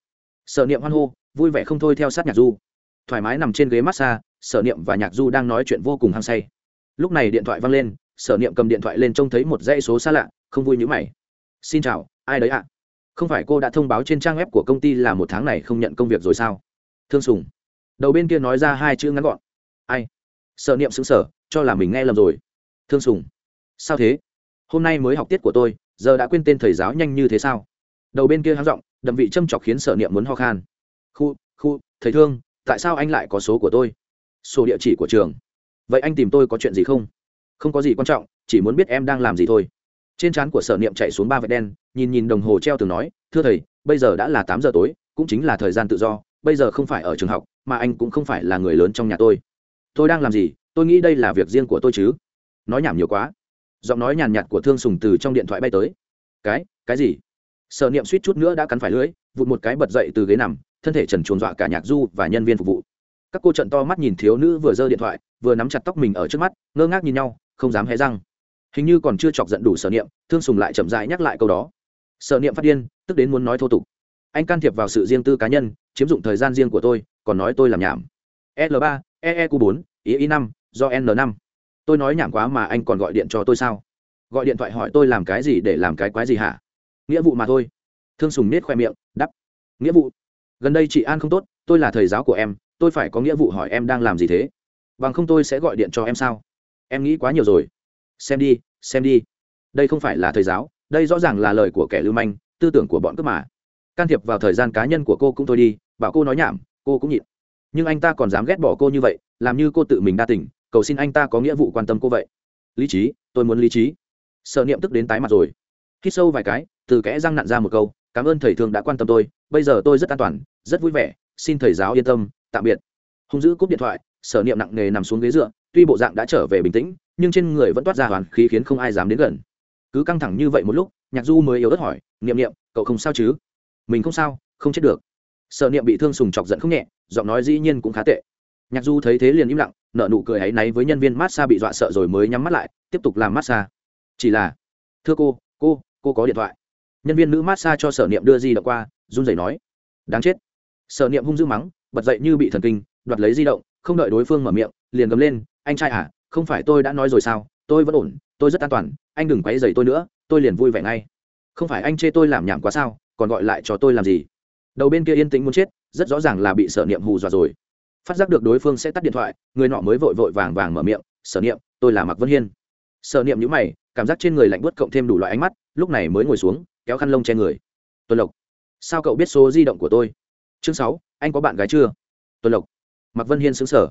Sở niệm hoan hô, vui vẻ không thôi theo sát nhạc du. Thoải mái nằm trên ghế massage, sở niệm và nhạc du đang nói chuyện vô cùng hăng say. Lúc này điện thoại văng lên, sở niệm cầm điện thoại lên trông thấy một dãy số xa lạ, không vui như mày. Xin chào, ai đấy ạ? Không phải cô đã thông báo trên trang web của công ty là một tháng này không nhận công việc rồi sao? Thương sùng. Đầu bên kia nói ra hai chữ ngắn gọn. Ai? Sợ niệm xứng sở cho là mình nghe lầm rồi. Thương sùng, sao thế? Hôm nay mới học tiết của tôi, giờ đã quên tên thầy giáo nhanh như thế sao? Đầu bên kia háng r ộ n g đậm vị châm chọc khiến sở niệm muốn ho khan. Khu khu, thầy thương, tại sao anh lại có số của tôi? Số địa chỉ của trường. Vậy anh tìm tôi có chuyện gì không? Không có gì quan trọng, chỉ muốn biết em đang làm gì thôi. Trên trán của sở niệm chạy xuống ba vệt đen, nhìn nhìn đồng hồ treo tường nói, thưa thầy, bây giờ đã là tám giờ tối, cũng chính là thời gian tự do, bây giờ không phải ở trường học, mà anh cũng không phải là người lớn trong nhà tôi tôi đang làm gì? Tôi nghĩ đây là việc riêng của tôi chứ. Nói nhảm nhiều quá. Giọng nói nhàn nhạt của thương sùng từ trong điện thoại bay tới. Cái cái gì? Sở niệm suýt chút nữa đã cắn phải lưỡi, vụt một cái bật dậy từ ghế nằm, thân thể trần chuồn dọa cả nhạc du và nhân viên phục vụ. Các cô trận to mắt nhìn thiếu nữ vừa giơ điện thoại, vừa nắm chặt tóc mình ở trước mắt, ngơ ngác nhìn nhau, không dám hé răng. Hình như còn chưa chọc giận đủ sở niệm, thương sùng lại chậm rãi nhắc lại câu đó. Sở niệm phát điên, tức đến muốn nói thô tục. Anh can thiệp vào sự riêng tư cá nhân, chiếm dụng thời gian riêng của tôi, còn nói tôi làm nhảm. L ba eeq 4 ý ý năm, do n 5 tôi nói nhảm quá mà anh còn gọi điện cho tôi sao? Gọi điện thoại hỏi tôi làm cái gì để làm cái quái gì hả? Nghĩa vụ mà thôi. Thương sùng nết khoe miệng, đắp. Nghĩa vụ. Gần đây chị an không tốt, tôi là thầy giáo của em, tôi phải có nghĩa vụ hỏi em đang làm gì thế. Bằng không tôi sẽ gọi điện cho em sao? Em nghĩ quá nhiều rồi. Xem đi xem đi. Đây không phải là thầy giáo, đây rõ ràng là lời của kẻ lưu manh, tư tưởng của bọn cướp mà. Can thiệp vào thời gian cá nhân của cô cũng thôi đi, bảo cô nói nhảm, cô cũng nhịn nhưng anh ta còn dám ghét bỏ cô như vậy, làm như cô tự mình đa tình, cầu xin anh ta có nghĩa vụ quan tâm cô vậy. Lý trí, tôi muốn lý trí. Sợ niệm tức đến tái mặt rồi. Hít sâu vài cái, từ kẽ răng nặn ra một câu, cảm ơn thầy thường đã quan tâm tôi, bây giờ tôi rất an toàn, rất vui vẻ, xin thầy giáo yên tâm, tạm biệt. Hung dữ cúp điện thoại sở niệm nặng nề nằm xuống ghế dựa, tuy bộ dạng đã trở về bình tĩnh, nhưng trên người vẫn toát ra hoàn khí khiến không ai dám đến gần. Cứ căng thẳng như vậy một lúc, nhạc du mới yếu ớt hỏi, niệm niệm, cậu không sao chứ? Mình không sao, không chết được sở niệm bị thương sùng chọc giận không nhẹ, giọng nói dĩ nhiên cũng khá tệ. Nhạc du thấy thế liền im lặng nợ nụ cười áy náy với nhân viên massage bị dọa sợ rồi mới nhắm mắt lại, tiếp tục làm massage chỉ là, thưa cô cô cô có điện thoại. Nhân viên nữ massage cho sở niệm đưa di động qua, run rẩy nói, đáng chết. Sở niệm hung dữ mắng, bật dậy như bị thần kinh, đoạt lấy di động, không đợi đối phương mở miệng, liền gầm lên, anh trai à không phải tôi đã nói rồi sao? Tôi vẫn ổn, tôi rất an toàn, anh đừng quấy dày tôi nữa, tôi liền vui vẻ ngay. Không phải anh chê tôi làm nhảm quá sao, còn gọi lại cho tôi làm gì? Đầu bên kia yên tĩnh muốn chết, rất rõ ràng là bị sở niệm hù dọa rồi. Phát giác được đối phương sẽ tắt điện thoại, người nọ mới vội vội vàng vàng mở miệng, sở niệm, tôi là mạc vân hiên. Sở niệm nhữ mày, cảm giác trên người lạnh bớt cộng thêm đủ loại ánh mắt, lúc này mới ngồi xuống, kéo khăn lông che người. Tuần lộc, sao cậu biết số di động của tôi? Chương sáu, anh có bạn gái chưa? Tuần lộc. Mạc vân hiên xứng sở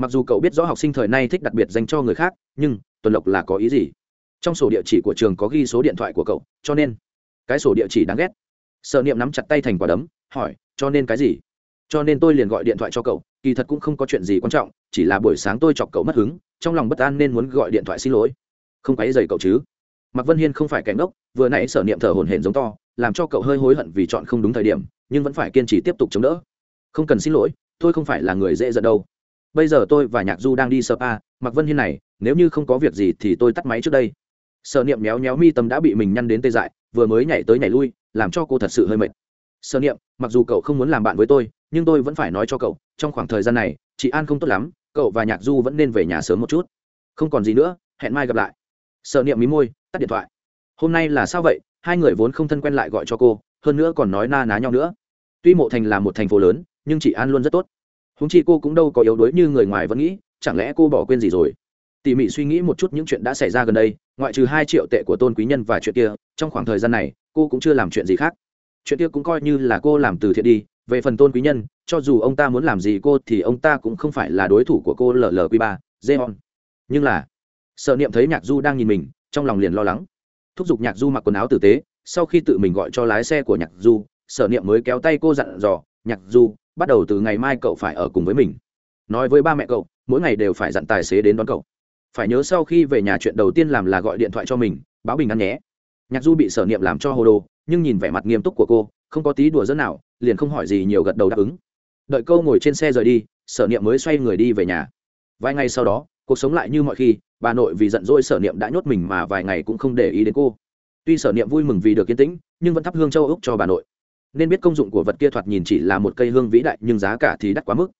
mặc dù cậu biết rõ học sinh thời nay thích đặc biệt dành cho người khác, nhưng tuần lộc là có ý gì? Trong sổ địa chỉ của trường có ghi số điện thoại của cậu, cho nên cái sổ địa chỉ đáng ghét sợ niệm nắm chặt tay thành quả đấm, hỏi, cho nên cái gì? Cho nên tôi liền gọi điện thoại cho cậu, kỳ thật cũng không có chuyện gì quan trọng, chỉ là buổi sáng tôi chọc cậu mất hứng, trong lòng bất an nên muốn gọi điện thoại xin lỗi. Không quấy dày cậu chứ? Mạc vân hiên không phải kẻ ngốc, vừa nãy sở niệm thở hổn hển giống to, làm cho cậu hơi hối hận vì chọn không đúng thời điểm, nhưng vẫn phải kiên trì tiếp tục chống đỡ. Không cần xin lỗi, tôi không phải là người dễ giận đâu. Bây giờ tôi và nhạc du đang đi spa mạc vân hiên này, nếu như không có việc gì thì tôi tắt máy trước đây. Sở niệm méo méo mi tâm đã bị mình nhăn đến tê dại vừa mới nhảy tới nhảy lui, làm cho cô thật sự hơi mệt. Sở niệm, mặc dù cậu không muốn làm bạn với tôi, nhưng tôi vẫn phải nói cho cậu, trong khoảng thời gian này, chị an không tốt lắm, cậu và nhạc du vẫn nên về nhà sớm một chút. Không còn gì nữa, hẹn mai gặp lại. Sở niệm mí môi, tắt điện thoại. Hôm nay là sao vậy? Hai người vốn không thân quen lại gọi cho cô, hơn nữa còn nói na ná nhau nữa. Tuy mộ thành là một thành phố lớn, nhưng chị an luôn rất tốt. Húng chi cô cũng đâu có yếu đuối như người ngoài vẫn nghĩ, chẳng lẽ cô bỏ quên gì rồi? Tỉ mỉ suy nghĩ một chút những chuyện đã xảy ra gần đây, ngoại trừ hai triệu tệ của tôn quý nhân và chuyện kia, trong khoảng thời gian này, cô cũng chưa làm chuyện gì khác. Chuyện kia cũng coi như là cô làm từ thiện đi, về phần tôn quý nhân, cho dù ông ta muốn làm gì cô thì ông ta cũng không phải là đối thủ của cô llq ba jeon nhưng là, sợ niệm thấy nhạc du đang nhìn mình, trong lòng liền lo lắng. Thúc giục nhạc du mặc quần áo tử tế, sau khi tự mình gọi cho lái xe của nhạc du sở niệm mới kéo tay cô dặn dò, nhạc du, bắt đầu từ ngày mai cậu phải ở cùng với mình. Nói với ba mẹ cậu, mỗi ngày đều phải dặn tài xế đến đón cậu phải nhớ sau khi về nhà chuyện đầu tiên làm là gọi điện thoại cho mình, báo bình ăn nhé. Nhạc du bị sở niệm làm cho hồ đồ, nhưng nhìn vẻ mặt nghiêm túc của cô, không có tí đùa dẫn nào, liền không hỏi gì nhiều gật đầu đáp ứng. Đợi câu ngồi trên xe rời đi, sở niệm mới xoay người đi về nhà. Vài ngày sau đó, cuộc sống lại như mọi khi, bà nội vì giận dỗi sở niệm đã nhốt mình mà vài ngày cũng không để ý đến cô. Tuy sở niệm vui mừng vì được yên tĩnh, nhưng vẫn thắp hương châu úc cho bà nội. Nên biết công dụng của vật kia thoạt nhìn chỉ là một cây hương vĩ đại, nhưng giá cả thì đắt quá mức.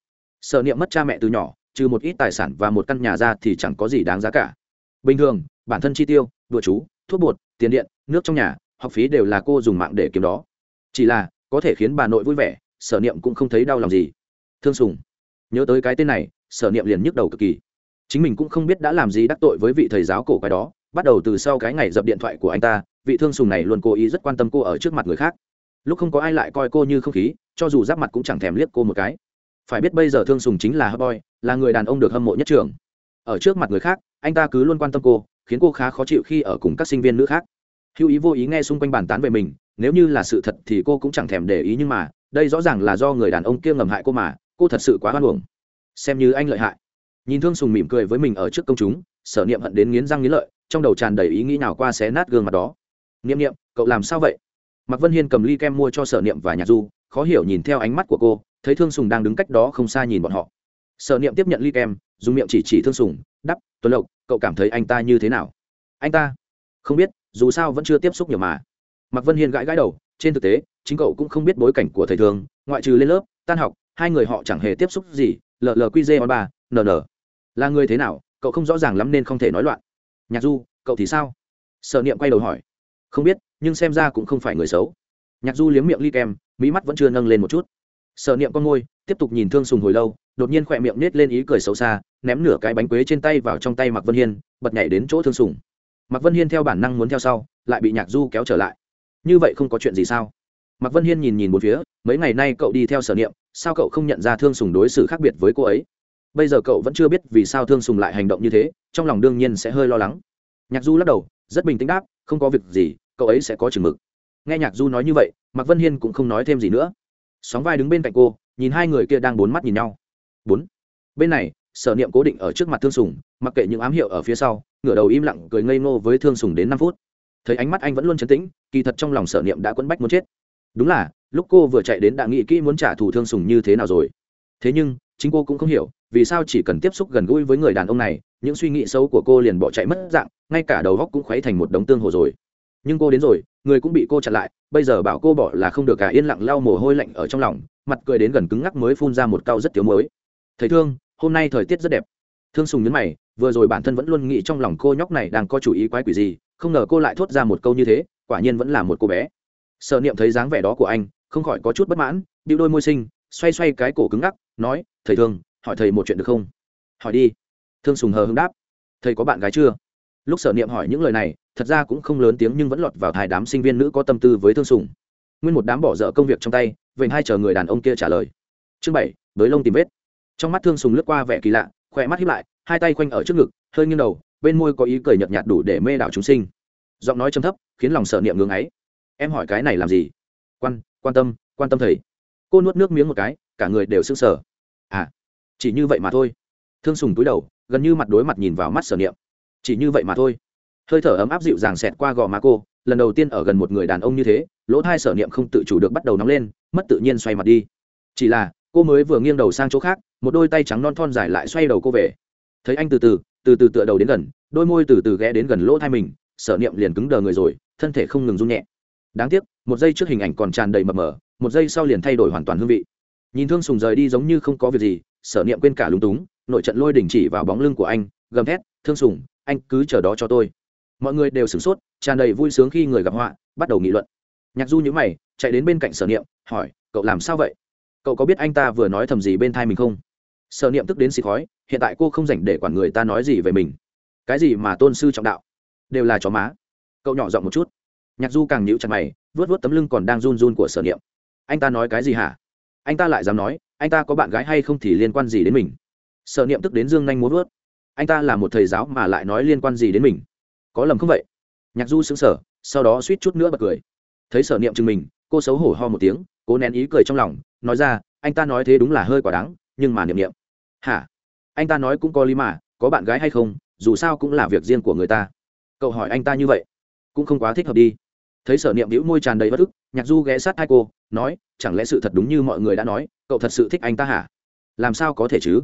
Sở niệm mất cha mẹ từ nhỏ trừ một ít tài sản và một căn nhà ra thì chẳng có gì đáng giá cả. Bình thường, bản thân chi tiêu đùa chú, thuốc bột, tiền điện, nước trong nhà, học phí đều là cô dùng mạng để kiếm đó. Chỉ là, có thể khiến bà nội vui vẻ, sở niệm cũng không thấy đau lòng gì. Thương sùng, nhớ tới cái tên này, sở niệm liền nhức đầu cực kỳ. Chính mình cũng không biết đã làm gì đắc tội với vị thầy giáo cổ cái đó, bắt đầu từ sau cái ngày dập điện thoại của anh ta, vị thương sùng này luôn cố ý rất quan tâm cô ở trước mặt người khác. Lúc không có ai lại coi cô như không khí, cho dù giáp mặt cũng chẳng thèm liếc cô một cái phải biết bây giờ thương sùng chính là hot boy, là người đàn ông được hâm mộ nhất trường. Ở trước mặt người khác, anh ta cứ luôn quan tâm cô, khiến cô khá khó chịu khi ở cùng các sinh viên nữ khác. Hữu ý vô ý nghe xung quanh bàn tán về mình, nếu như là sự thật thì cô cũng chẳng thèm để ý nhưng mà, đây rõ ràng là do người đàn ông kia ngầm hại cô mà, cô thật sự quá hoan hồng xem như anh lợi hại. Nhìn thương sùng mỉm cười với mình ở trước công chúng, sở niệm hận đến nghiến răng nghiến lợi, trong đầu tràn đầy ý nghĩ nào qua xé nát gương mặt đó. Niệm niệm, cậu làm sao vậy? Mạc vân hiên cầm ly kem mua cho sở niệm và nhạc du, khó hiểu nhìn theo ánh mắt của cô thấy thương sùng đang đứng cách đó không xa nhìn bọn họ sở niệm tiếp nhận ly kem, dùng miệng chỉ chỉ thương sùng, đắp, tuấn lộc, cậu cảm thấy anh ta như thế nào? Anh ta? Không biết, dù sao vẫn chưa tiếp xúc nhiều mà. Mạc vân hiên gãi gãi đầu, trên thực tế, chính cậu cũng không biết bối cảnh của thầy thường, ngoại trừ lên lớp, tan học, hai người họ chẳng hề tiếp xúc gì llqz on ba nn là người thế nào, cậu không rõ ràng lắm nên không thể nói loạn. Nhạc du, cậu thì sao? Sở niệm quay đầu hỏi. Không biết, nhưng xem ra cũng không phải người xấu. Nhạc du liếm miệng ly kem, mỹ mắt vẫn chưa nâng lên một chút sở niệm con môi, tiếp tục nhìn thương sùng hồi lâu, đột nhiên khỏe miệng nết lên ý cười xấu xa, ném nửa cái bánh quế trên tay vào trong tay mạc vân hiên, bật nhảy đến chỗ thương sùng. Mạc vân hiên theo bản năng muốn theo sau, lại bị nhạc du kéo trở lại. Như vậy không có chuyện gì sao? Mạc vân hiên nhìn nhìn một phía, mấy ngày nay cậu đi theo sở niệm, sao cậu không nhận ra thương sùng đối xử khác biệt với cô ấy? Bây giờ cậu vẫn chưa biết vì sao thương sùng lại hành động như thế, trong lòng đương nhiên sẽ hơi lo lắng. Nhạc du lắc đầu, rất bình tĩnh đáp, không có việc gì, cậu ấy sẽ có chừng mực. Nghe nhạc du nói như vậy, mạc vân hiên cũng không nói thêm gì nữa sóng vai đứng bên cạnh cô, nhìn hai người kia đang bốn mắt nhìn nhau. Bốn. Bên này, sở niệm cố định ở trước mặt thương sùng, mặc kệ những ám hiệu ở phía sau, ngửa đầu im lặng cười ngây ngô với thương sùng đến năm phút. Thấy ánh mắt anh vẫn luôn chấn tĩnh, kỳ thật trong lòng sở niệm đã quẫn bách muốn chết. Đúng là, lúc cô vừa chạy đến đã nghĩ kỹ muốn trả thù thương sùng như thế nào rồi. Thế nhưng, chính cô cũng không hiểu, vì sao chỉ cần tiếp xúc gần gũi với người đàn ông này, những suy nghĩ xấu của cô liền bỏ chạy mất dạng, ngay cả đầu góc cũng khuấy thành một đống tương hồ rồi nhưng cô đến rồi, người cũng bị cô chặn lại, bây giờ bảo cô bỏ là không được cả, yên lặng lau mồ hôi lạnh ở trong lòng, mặt cười đến gần cứng ngắc mới phun ra một câu rất thiếu mới thầy thương, hôm nay thời tiết rất đẹp. Thương sùng nhấn mày, vừa rồi bản thân vẫn luôn nghĩ trong lòng cô nhóc này đang có chủ ý quái quỷ gì, không ngờ cô lại thốt ra một câu như thế, quả nhiên vẫn là một cô bé. Sợ niệm thấy dáng vẻ đó của anh, không khỏi có chút bất mãn điệu đôi môi sinh xoay xoay cái cổ cứng ngắc, nói, thầy thương, hỏi thầy một chuyện được không? Hỏi đi. Thương sùng hờ hưng đáp, thầy có bạn gái chưa? Lúc sở niệm hỏi những lời này, thật ra cũng không lớn tiếng nhưng vẫn lọt vào thai đám sinh viên nữ có tâm tư với thương sùng. Nguyên một đám bỏ dở công việc trong tay vậy hai chờ người đàn ông kia trả lời. Chương bảy với lông tìm vết. Trong mắt thương sùng lướt qua vẻ kỳ lạ, khỏe mắt hiếp lại, hai tay quanh ở trước ngực, hơi nghiêng đầu, bên môi có ý cười nhợt nhạt đủ để mê đảo chúng sinh. Giọng nói chấm thấp, khiến lòng sở niệm ngưng ấy. Em hỏi cái này làm gì? Quan quan tâm quan tâm thầy. Cô nuốt nước miếng một cái, cả người đều sững sờ. À chỉ như vậy mà thôi. Thương sùng túi đầu, gần như mặt đối mặt nhìn vào mắt sở niệm chỉ như vậy mà thôi. Hơi thở ấm áp dịu dàng xẹt qua gò má cô, lần đầu tiên ở gần một người đàn ông như thế, lỗ thai sở niệm không tự chủ được bắt đầu nóng lên, mất tự nhiên xoay mặt đi. Chỉ là, cô mới vừa nghiêng đầu sang chỗ khác, một đôi tay trắng non thon dài lại xoay đầu cô về. Thấy anh từ từ từ từ tựa đầu đến gần, đôi môi từ từ ghé đến gần lỗ thai mình, sở niệm liền cứng đờ người rồi, thân thể không ngừng run nhẹ. Đáng tiếc, một giây trước hình ảnh còn tràn đầy mập mờ, một giây sau liền thay đổi hoàn toàn hương vị. Nhìn thương sùng rời đi giống như không có việc gì, sở niệm quên cả lúng túng, nội trận lôi đình chỉ vào bóng lưng của anh, gầm thét, thương sùng anh cứ chờ đó cho tôi. Mọi người đều sửng sốt, tràn đầy vui sướng khi người gặp họa, bắt đầu nghị luận. Nhạc du nhữ mày, chạy đến bên cạnh sở niệm, hỏi, cậu làm sao vậy? Cậu có biết anh ta vừa nói thầm gì bên thai mình không? Sở niệm tức đến xì khói, hiện tại cô không dành để quản người ta nói gì về mình. Cái gì mà tôn sư trọng đạo? Đều là chó má. Cậu nhỏ giọng một chút. Nhạc du càng nhíu chặt mày vớt vớt tấm lưng còn đang run run của sở niệm. Anh ta nói cái gì hả? Anh ta lại dám nói, anh ta có bạn gái hay không thì liên quan gì đến mình? Sở niệm tức đến dương nhanh muốn vớt anh ta là một thầy giáo mà lại nói liên quan gì đến mình. Có lầm không vậy? Nhạc du xứng sở sau đó suýt chút nữa bật cười. Thấy sở niệm chừng mình, cô xấu hổ ho một tiếng, cố nén ý cười trong lòng, nói ra, anh ta nói thế đúng là hơi quả đáng, nhưng mà niệm niệm. Hả? Anh ta nói cũng có lý mà, có bạn gái hay không, dù sao cũng là việc riêng của người ta. Cậu hỏi anh ta như vậy, cũng không quá thích hợp đi. Thấy sở niệm đĩu môi tràn đầy bất ức, nhạc du ghé sát hai cô, nói, chẳng lẽ sự thật đúng như mọi người đã nói, cậu thật sự thích anh ta hả? Làm sao có thể chứ?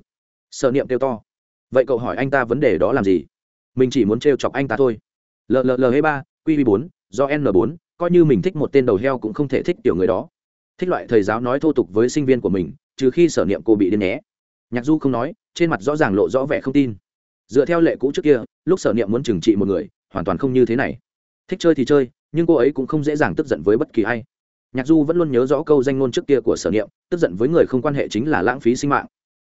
Sở niệm kêu to vậy cậu hỏi anh ta vấn đề đó làm gì? Mình chỉ muốn trêu chọc anh ta thôi. Lll ba qv bốn, do n, bốn, coi như mình thích một tên đầu heo cũng không thể thích tiểu người đó. Thích loại thầy giáo nói thô tục với sinh viên của mình, trừ khi sở niệm cô bị điên nhé. Nhạc du không nói, trên mặt rõ ràng lộ rõ vẻ không tin. Dựa theo lệ cũ trước kia, lúc sở niệm muốn trừng trị một người, hoàn toàn không như thế này. Thích chơi thì chơi, nhưng cô ấy cũng không dễ dàng tức giận với bất kỳ ai. Nhạc du vẫn luôn nhớ rõ câu danh ngôn trước kia của sở niệm, tức giận với người không quan hệ chính là lãng phí sinh mạng.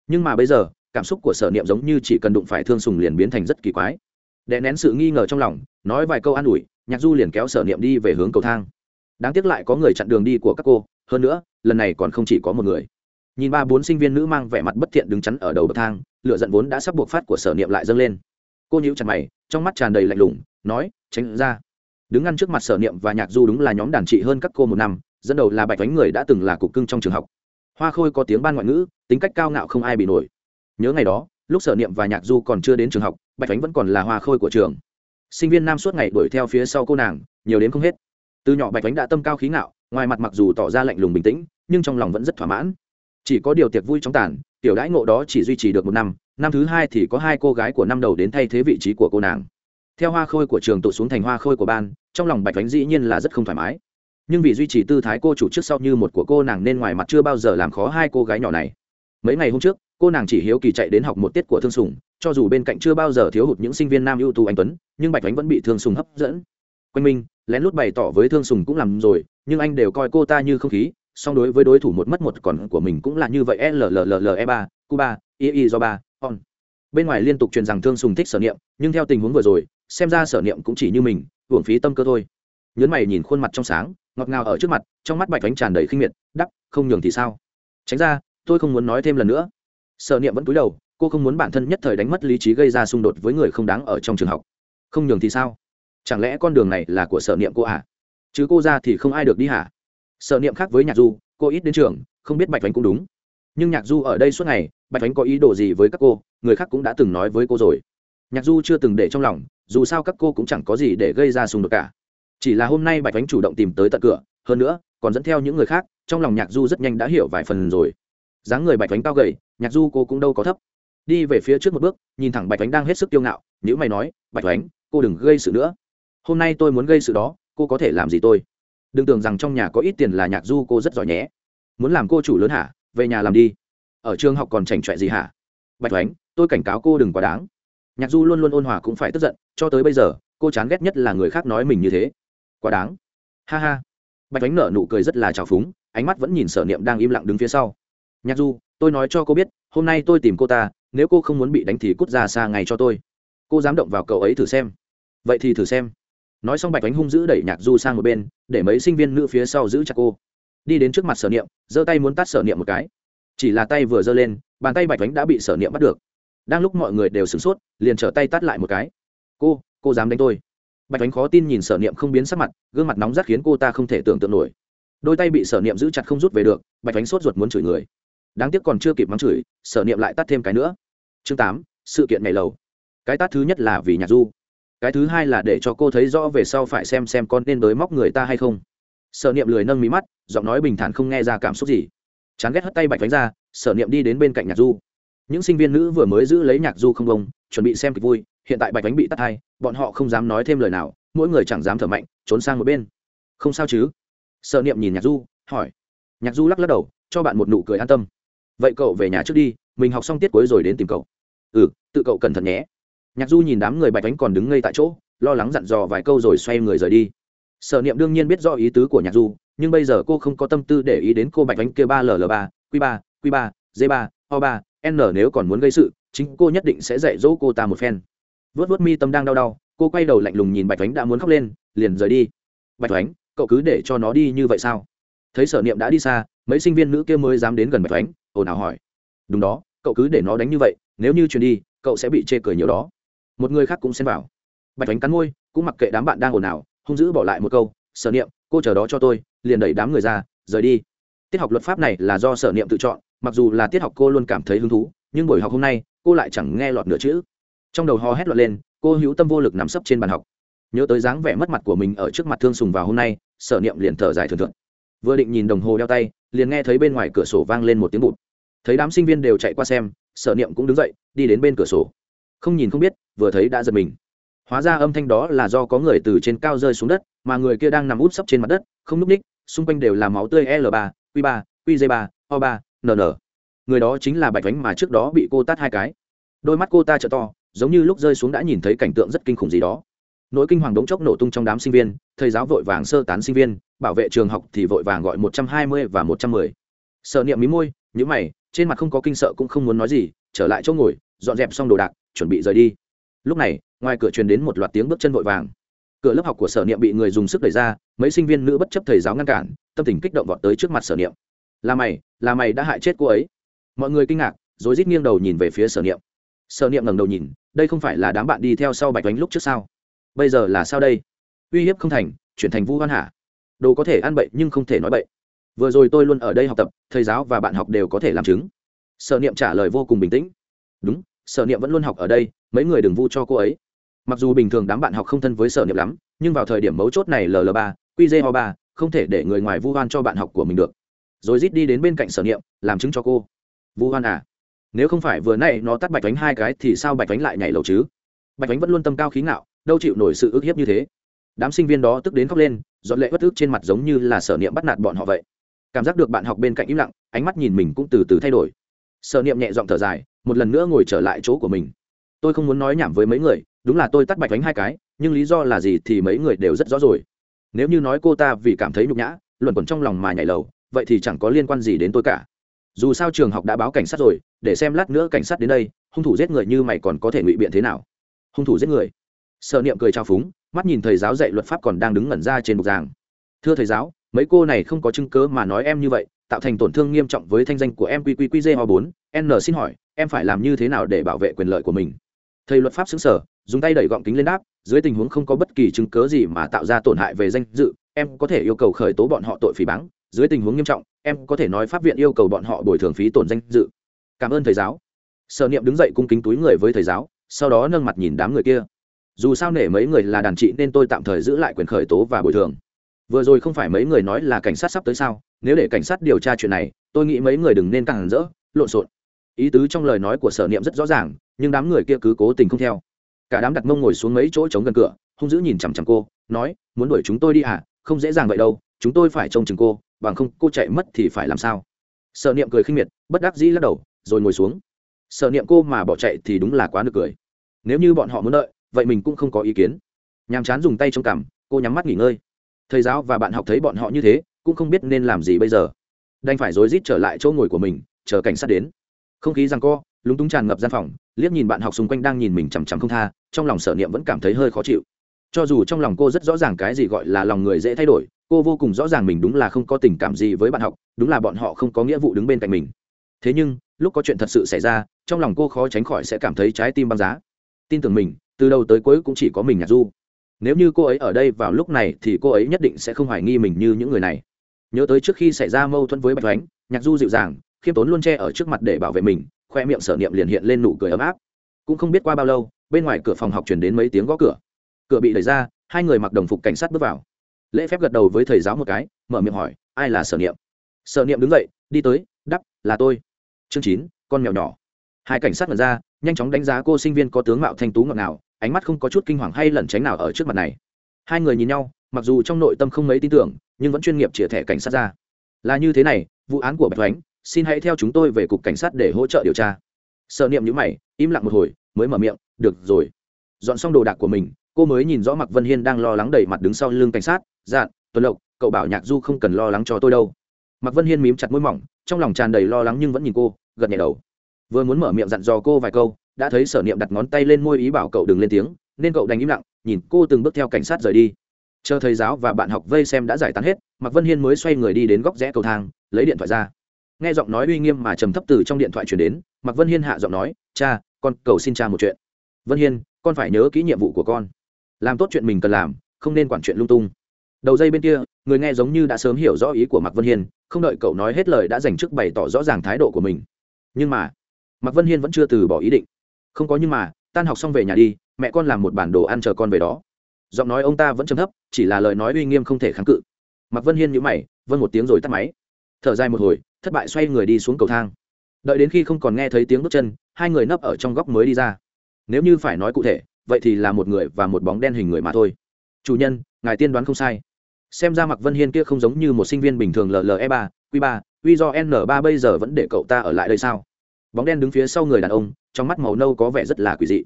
Nhưng mà bây giờ cảm xúc của sở niệm giống như chỉ cần đụng phải thương sùng liền biến thành rất kỳ quái. Đè nén sự nghi ngờ trong lòng, nói vài câu an ủi, nhạc du liền kéo sở niệm đi về hướng cầu thang. Đáng tiếc lại có người chặn đường đi của các cô, hơn nữa, lần này còn không chỉ có một người. Nhìn ba bốn sinh viên nữ mang vẻ mặt bất thiện đứng chắn ở đầu bậc thang lựa giận vốn đã sắp buộc phát của sở niệm lại dâng lên. Cô nhíu chặt mày, trong mắt tràn đầy lạnh lùng, nói, tránh ra. Đứng ngăn trước mặt sở niệm và nhạc du đúng là nhóm đàn trị hơn các cô một năm, dẫn đầu là bạch đánh người đã từng là cục cưng trong trường học. Hoa khôi có tiếng ban ngoại ngữ, tính cách cao ngạo không ai bị nổi nhớ ngày đó, lúc sở niệm và nhạc du còn chưa đến trường học, bạch ánh vẫn còn là hoa khôi của trường. Sinh viên nam suốt ngày đuổi theo phía sau cô nàng, nhiều đến không hết. Từ nhỏ bạch ánh đã tâm cao khí ngạo, ngoài mặt mặc dù tỏ ra lạnh lùng bình tĩnh, nhưng trong lòng vẫn rất thỏa mãn. Chỉ có điều tiệc vui trong tàn, tiểu đãi ngộ đó chỉ duy trì được một năm năm thứ hai thì có hai cô gái của năm đầu đến thay thế vị trí của cô nàng. Theo hoa khôi của trường tụ xuống thành hoa khôi của ban, trong lòng bạch ánh dĩ nhiên là rất không thoải mái. Nhưng vì duy trì tư thái cô chủ trước sau như một của cô nàng nên ngoài mặt chưa bao giờ làm khó hai cô gái nhỏ này mấy ngày hôm trước, cô nàng chỉ hiếu kỳ chạy đến học một tiết của thương sùng, cho dù bên cạnh chưa bao giờ thiếu hụt những sinh viên nam ưu tú anh tuấn, nhưng bạch ánh vẫn bị thương sùng hấp dẫn. Quanh minh lén lút bày tỏ với thương sùng cũng làm rồi, nhưng anh đều coi cô ta như không khí, song đối với đối thủ một mất một còn của mình cũng là như vậy. Llllle ba, cuba ii do ba on. Bên ngoài liên tục truyền rằng thương sùng thích sở niệm, nhưng theo tình huống vừa rồi, xem ra sở niệm cũng chỉ như mình, hưởng phí tâm cơ thôi. Nhấn mày nhìn khuôn mặt trong sáng, ngọt ngào ở trước mặt, trong mắt bạch ánh tràn đầy khinh miệt đắp không nhường thì sao? Tránh ra tôi không muốn nói thêm lần nữa. Sợ niệm vẫn cúi đầu, cô không muốn bản thân nhất thời đánh mất lý trí gây ra xung đột với người không đáng ở trong trường học. Không nhường thì sao? Chẳng lẽ con đường này là của sở niệm cô à chứ cô ra thì không ai được đi hả? Sở niệm khác với nhạc du, cô ít đến trường, không biết bạch vánh cũng đúng. Nhưng nhạc du ở đây suốt ngày, bạch vánh có ý đồ gì với các cô, người khác cũng đã từng nói với cô rồi. Nhạc du chưa từng để trong lòng, dù sao các cô cũng chẳng có gì để gây ra xung đột cả. Chỉ là hôm nay bạch vánh chủ động tìm tới tận cửa, hơn nữa, còn dẫn theo những người khác, trong lòng nhạc du rất nhanh đã hiểu vài phần rồi dáng người bạch ánh cao gầy, nhạc du cô cũng đâu có thấp. Đi về phía trước một bước, nhìn thẳng bạch ánh đang hết sức tiêu ngạo nhữ mày nói, bạch ánh cô đừng gây sự nữa. Hôm nay tôi muốn gây sự đó, cô có thể làm gì tôi? Đừng tưởng rằng trong nhà có ít tiền là nhạc du cô rất giỏi nhé. Muốn làm cô chủ lớn hả? Về nhà làm đi. Ở trường học còn chảnh chọe gì hả? Bạch ánh tôi cảnh cáo cô đừng quá đáng. Nhạc du luôn luôn ôn hòa cũng phải tức giận, cho tới bây giờ, cô chán ghét nhất là người khác nói mình như thế. Quá đáng. Ha ha. Bạch ánh nở nụ cười rất là trào phúng, ánh mắt vẫn nhìn sở niệm đang im lặng đứng phía sau nhạc du, tôi nói cho cô biết, hôm nay tôi tìm cô ta, nếu cô không muốn bị đánh thì cút ra xa ngày cho tôi. Cô dám động vào cậu ấy thử xem. Vậy thì thử xem. Nói xong bạch ánh hung dữ đẩy nhạc du sang một bên, để mấy sinh viên nữ phía sau giữ chặt cô. Đi đến trước mặt sở niệm, giơ tay muốn tắt sở niệm một cái. Chỉ là tay vừa giơ lên, bàn tay bạch ánh đã bị sở niệm bắt được. Đang lúc mọi người đều sửng sốt, liền trở tay tắt lại một cái. Cô cô dám đánh tôi. Bạch ánh khó tin nhìn sở niệm không biến sắc mặt, gương mặt nóng rát khiến cô ta không thể tưởng tượng nổi. Đôi tay bị sở niệm giữ chặt không rút về được, bạch ánh sốt ruột muốn chửi người đáng tiếc còn chưa kịp mắng chửi, sở niệm lại tắt thêm cái nữa. Chương tám, sự kiện ngày lầu. Cái tát thứ nhất là vì nhạc du. Cái thứ hai là để cho cô thấy rõ về sau phải xem xem con nên đới móc người ta hay không. Sở niệm lười nâng mí mắt, giọng nói bình thản không nghe ra cảm xúc gì. Chán ghét hất tay bạch đánh ra, sở niệm đi đến bên cạnh nhạc du. Những sinh viên nữ vừa mới giữ lấy nhạc du không bông, chuẩn bị xem kịch vui, hiện tại bạch đánh bị tắt hai, bọn họ không dám nói thêm lời nào, mỗi người chẳng dám thở mạnh, trốn sang một bên. Không sao chứ? Sở niệm nhìn nhạc du, hỏi. Nhạc du lắc lắc đầu, cho bạn một nụ cười an tâm vậy cậu về nhà trước đi, mình học xong tiết cuối rồi đến tìm cậu. Ừ tự cậu cẩn thận nhé. Nhạc du nhìn đám người bạch ánh còn đứng ngay tại chỗ, lo lắng dặn dò vài câu rồi xoay người rời đi. Sở niệm đương nhiên biết rõ ý tứ của nhạc du, nhưng bây giờ cô không có tâm tư để ý đến cô bạch ánh kia ba ll ba q ba q ba d ba, o ba, n nếu còn muốn gây sự, chính cô nhất định sẽ dạy dỗ cô ta một phen. Vớt vớt mi tâm đang đau đau, cô quay đầu lạnh lùng nhìn bạch ánh đã muốn khóc lên, liền rời đi. Bạch ánh, cậu cứ để cho nó đi như vậy sao? Thấy sở niệm đã đi xa, mấy sinh viên nữ kia mới dám đến gần bạch ánh ồn ào hỏi. Đúng đó, cậu cứ để nó đánh như vậy, nếu như chuyển đi, cậu sẽ bị chê cười nhiều đó. Một người khác cũng xen vào. Bạch ánh cắn môi, cũng mặc kệ đám bạn đang ồn ào, hung dữ bỏ lại một câu, sở niệm, cô chờ đó cho tôi, liền đẩy đám người ra, rời đi. Tiết học luật pháp này là do sở niệm tự chọn, mặc dù là tiết học cô luôn cảm thấy hứng thú, nhưng buổi học hôm nay, cô lại chẳng nghe lọt nửa chữ. Trong đầu ho hét lọt lên, cô hữu tâm vô lực nằm sấp trên bàn học. Nhớ tới dáng vẻ mất mặt của mình ở trước mặt thương sùng vào hôm nay, sở niệm liền thở dài thường thượng vừa định nhìn đồng hồ đeo tay, liền nghe thấy bên ngoài cửa sổ vang lên một tiếng bụt thấy đám sinh viên đều chạy qua xem, sở niệm cũng đứng dậy, đi đến bên cửa sổ. Không nhìn không biết, vừa thấy đã giật mình. Hóa ra âm thanh đó là do có người từ trên cao rơi xuống đất, mà người kia đang nằm út sấp trên mặt đất, không núp ních, xung quanh đều là máu tươi l ba, q ba qg ba, o ba nn người đó chính là bạch vánh mà trước đó bị cô tát hai cái. Đôi mắt cô ta trợ to, giống như lúc rơi xuống đã nhìn thấy cảnh tượng rất kinh khủng gì đó. Nỗi kinh hoàng đống chốc nổ tung trong đám sinh viên, thầy giáo vội vàng sơ tán sinh viên, bảo vệ trường học thì vội vàng gọi một trăm hai mươi và một trăm mười. Sợ niệm mí môi nhữ mày trên mặt không có kinh sợ cũng không muốn nói gì, trở lại chỗ ngồi, dọn dẹp xong đồ đạc, chuẩn bị rời đi. Lúc này, ngoài cửa truyền đến một loạt tiếng bước chân vội vàng. Cửa lớp học của sở niệm bị người dùng sức đẩy ra, mấy sinh viên nữ bất chấp thầy giáo ngăn cản, tâm tình kích động vọt tới trước mặt sở niệm. Là mày là mày đã hại chết cô ấy. Mọi người kinh ngạc, rồi rít nghiêng đầu nhìn về phía sở niệm. Sở niệm ngẩng đầu nhìn, đây không phải là đám bạn đi theo sau bạch bánh lúc trước sao? Bây giờ là sao đây? Uy hiếp không thành, chuyển thành vu hoan hả? Đồ có thể ăn bậy nhưng không thể nói bậy vừa rồi tôi luôn ở đây học tập, thầy giáo và bạn học đều có thể làm chứng. Sở niệm trả lời vô cùng bình tĩnh. Đúng, sở niệm vẫn luôn học ở đây, mấy người đừng vu cho cô ấy. Mặc dù bình thường đám bạn học không thân với sở niệm lắm, nhưng vào thời điểm mấu chốt này ll ba qj ho ba, không thể để người ngoài vu hoan cho bạn học của mình được. Rồi rít đi đến bên cạnh sở niệm, làm chứng cho cô. Vu hoan à? Nếu không phải vừa nay nó tắt bạch đánh hai cái thì sao bạch đánh lại nhảy lầu chứ? Bạch đánh vẫn luôn tâm cao khí ngạo, đâu chịu nổi sự ức hiếp như thế. Đám sinh viên đó tức đến khóc lên dọn lệ bất ức trên mặt giống như là sở niệm bắt nạt bọn họ vậy cảm giác được bạn học bên cạnh im lặng, ánh mắt nhìn mình cũng từ từ thay đổi. Sở niệm nhẹ giọng thở dài, một lần nữa ngồi trở lại chỗ của mình. Tôi không muốn nói nhảm với mấy người, đúng là tôi tắt bạch đánh hai cái, nhưng lý do là gì thì mấy người đều rất rõ rồi. Nếu như nói cô ta vì cảm thấy nhục nhã, luẩn quẩn trong lòng mà nhảy lầu, vậy thì chẳng có liên quan gì đến tôi cả. Dù sao trường học đã báo cảnh sát rồi, để xem lát nữa cảnh sát đến đây, hung thủ giết người như mày còn có thể ngụy biện thế nào? Hung thủ giết người. Sợ niệm cười trao phúng, mắt nhìn thầy giáo dạy luật pháp còn đang đứng ngẩn ra trên bục giảng. Thưa thầy giáo mấy cô này không có chứng cớ mà nói em như vậy, tạo thành tổn thương nghiêm trọng với thanh danh của em qqqz ho bốn. N xin hỏi, em phải làm như thế nào để bảo vệ quyền lợi của mình? Thầy luật pháp xứng sở, dùng tay đẩy gọng kính lên đáp, dưới tình huống không có bất kỳ chứng cớ gì mà tạo ra tổn hại về danh dự, em có thể yêu cầu khởi tố bọn họ tội phỉ báng. Dưới tình huống nghiêm trọng, em có thể nói pháp viện yêu cầu bọn họ bồi thường phí tổn danh dự. Cảm ơn thầy giáo. Sở niệm đứng dậy cung kính túi người với thầy giáo, sau đó nâng mặt nhìn đám người kia. Dù sao nể mấy người là đàn chị nên tôi tạm thời giữ lại quyền khởi tố và bồi thường vừa rồi không phải mấy người nói là cảnh sát sắp tới sao? Nếu để cảnh sát điều tra chuyện này, tôi nghĩ mấy người đừng nên càng rỡ, lộn xộn. Ý tứ trong lời nói của sở niệm rất rõ ràng, nhưng đám người kia cứ cố tình không theo. Cả đám đặt mông ngồi xuống mấy chỗ trống gần cửa, hung dữ nhìn chằm chằm cô, nói, muốn đuổi chúng tôi đi à không dễ dàng vậy đâu, chúng tôi phải trông chừng cô, bằng không cô chạy mất thì phải làm sao? Sở niệm cười khinh miệt, bất đắc dĩ lắc đầu, rồi ngồi xuống. Sở niệm cô mà bỏ chạy thì đúng là quá nực cười. Nếu như bọn họ muốn đợi, vậy mình cũng không có ý kiến. Nhàm chán dùng tay trong cằm, cô nhắm mắt nghỉ ngơi thầy giáo và bạn học thấy bọn họ như thế, cũng không biết nên làm gì bây giờ. Đành phải rối rít trở lại chỗ ngồi của mình, chờ cảnh sát đến. Không khí rằng co, lúng túng tràn ngập gian phòng, liếc nhìn bạn học xung quanh đang nhìn mình chằm chằm không tha, trong lòng sở niệm vẫn cảm thấy hơi khó chịu. Cho dù trong lòng cô rất rõ ràng cái gì gọi là lòng người dễ thay đổi, cô vô cùng rõ ràng mình đúng là không có tình cảm gì với bạn học, đúng là bọn họ không có nghĩa vụ đứng bên cạnh mình. Thế nhưng, lúc có chuyện thật sự xảy ra, trong lòng cô khó tránh khỏi sẽ cảm thấy trái tim băng giá. Tin tưởng mình, từ đầu tới cuối cũng chỉ có mình nhạc du nếu như cô ấy ở đây vào lúc này thì cô ấy nhất định sẽ không hoài nghi mình như những người này. Nhớ tới trước khi xảy ra mâu thuẫn với bạch oánh nhạc du dịu dàng, khiêm tốn luôn che ở trước mặt để bảo vệ mình, khoe miệng sở niệm liền hiện lên nụ cười ấm áp. Cũng không biết qua bao lâu, bên ngoài cửa phòng học chuyển đến mấy tiếng gõ cửa. Cửa bị đẩy ra, hai người mặc đồng phục cảnh sát bước vào. Lễ phép gật đầu với thầy giáo một cái, mở miệng hỏi, ai là sở niệm? Sở niệm đứng dậy, đi tới, đắp, là tôi. Chương chín, con mèo nhỏ. Hai cảnh sát mở ra, nhanh chóng đánh giá cô sinh viên có tướng mạo thanh tú ngọt ngào ánh mắt không có chút kinh hoàng hay lẩn tránh nào ở trước mặt này. Hai người nhìn nhau, mặc dù trong nội tâm không mấy tin tưởng, nhưng vẫn chuyên nghiệp chĩa thẻ cảnh sát ra. Là như thế này, vụ án của bạch thoánh xin hãy theo chúng tôi về cục cảnh sát để hỗ trợ điều tra. Sợ niệm nhữ mày, im lặng một hồi, mới mở miệng, được rồi. Dọn xong đồ đạc của mình, cô mới nhìn rõ mặc vân hiên đang lo lắng đầy mặt đứng sau lưng cảnh sát dạn tuần lộc, cậu bảo nhạc du không cần lo lắng cho tôi đâu. Mặc vân hiên mím chặt môi mỏng, trong lòng tràn đầy lo lắng nhưng vẫn nhìn cô, gật nhẹ đầu. Vừa muốn mở miệng dặn dò cô vài câu đã thấy sở niệm đặt ngón tay lên môi ý bảo cậu đừng lên tiếng, nên cậu đành im lặng, nhìn cô từng bước theo cảnh sát rời đi. Chờ thầy giáo và bạn học vây xem đã giải tán hết, mạc vân hiên mới xoay người đi đến góc rẽ cầu thang, lấy điện thoại ra. Nghe giọng nói uy nghiêm mà trầm thấp từ trong điện thoại chuyển đến, mạc vân hiên hạ giọng nói, cha, con, cầu xin cha một chuyện. Vân hiên, con phải nhớ kỹ nhiệm vụ của con. Làm tốt chuyện mình cần làm, không nên quản chuyện lung tung. Đầu dây bên kia, người nghe giống như đã sớm hiểu rõ ý của mạc vân hiên, không đợi cậu nói hết lời đã dành trước bày tỏ rõ ràng thái độ của mình. Nhưng mà, mạc vân hiên vẫn chưa từ bỏ ý định không có nhưng mà, tan học xong về nhà đi, mẹ con làm một bản đồ ăn chờ con về đó. Giọng nói ông ta vẫn trầm thấp, chỉ là lời nói uy nghiêm không thể kháng cự. Mặc vân hiên nhữ mày vân một tiếng rồi tắt máy. Thở dài một hồi, thất bại xoay người đi xuống cầu thang. Đợi đến khi không còn nghe thấy tiếng bước chân, hai người nấp ở trong góc mới đi ra. Nếu như phải nói cụ thể, vậy thì là một người và một bóng đen hình người mà thôi. Chủ nhân, ngài tiên đoán không sai. Xem ra mặc vân hiên kia không giống như một sinh viên bình thường lle ba, q ba, uy do n ba bây giờ vẫn để cậu ta ở lại đây sao? Bóng đen đứng phía sau người đàn ông, trong mắt màu nâu có vẻ rất là quỷ dị.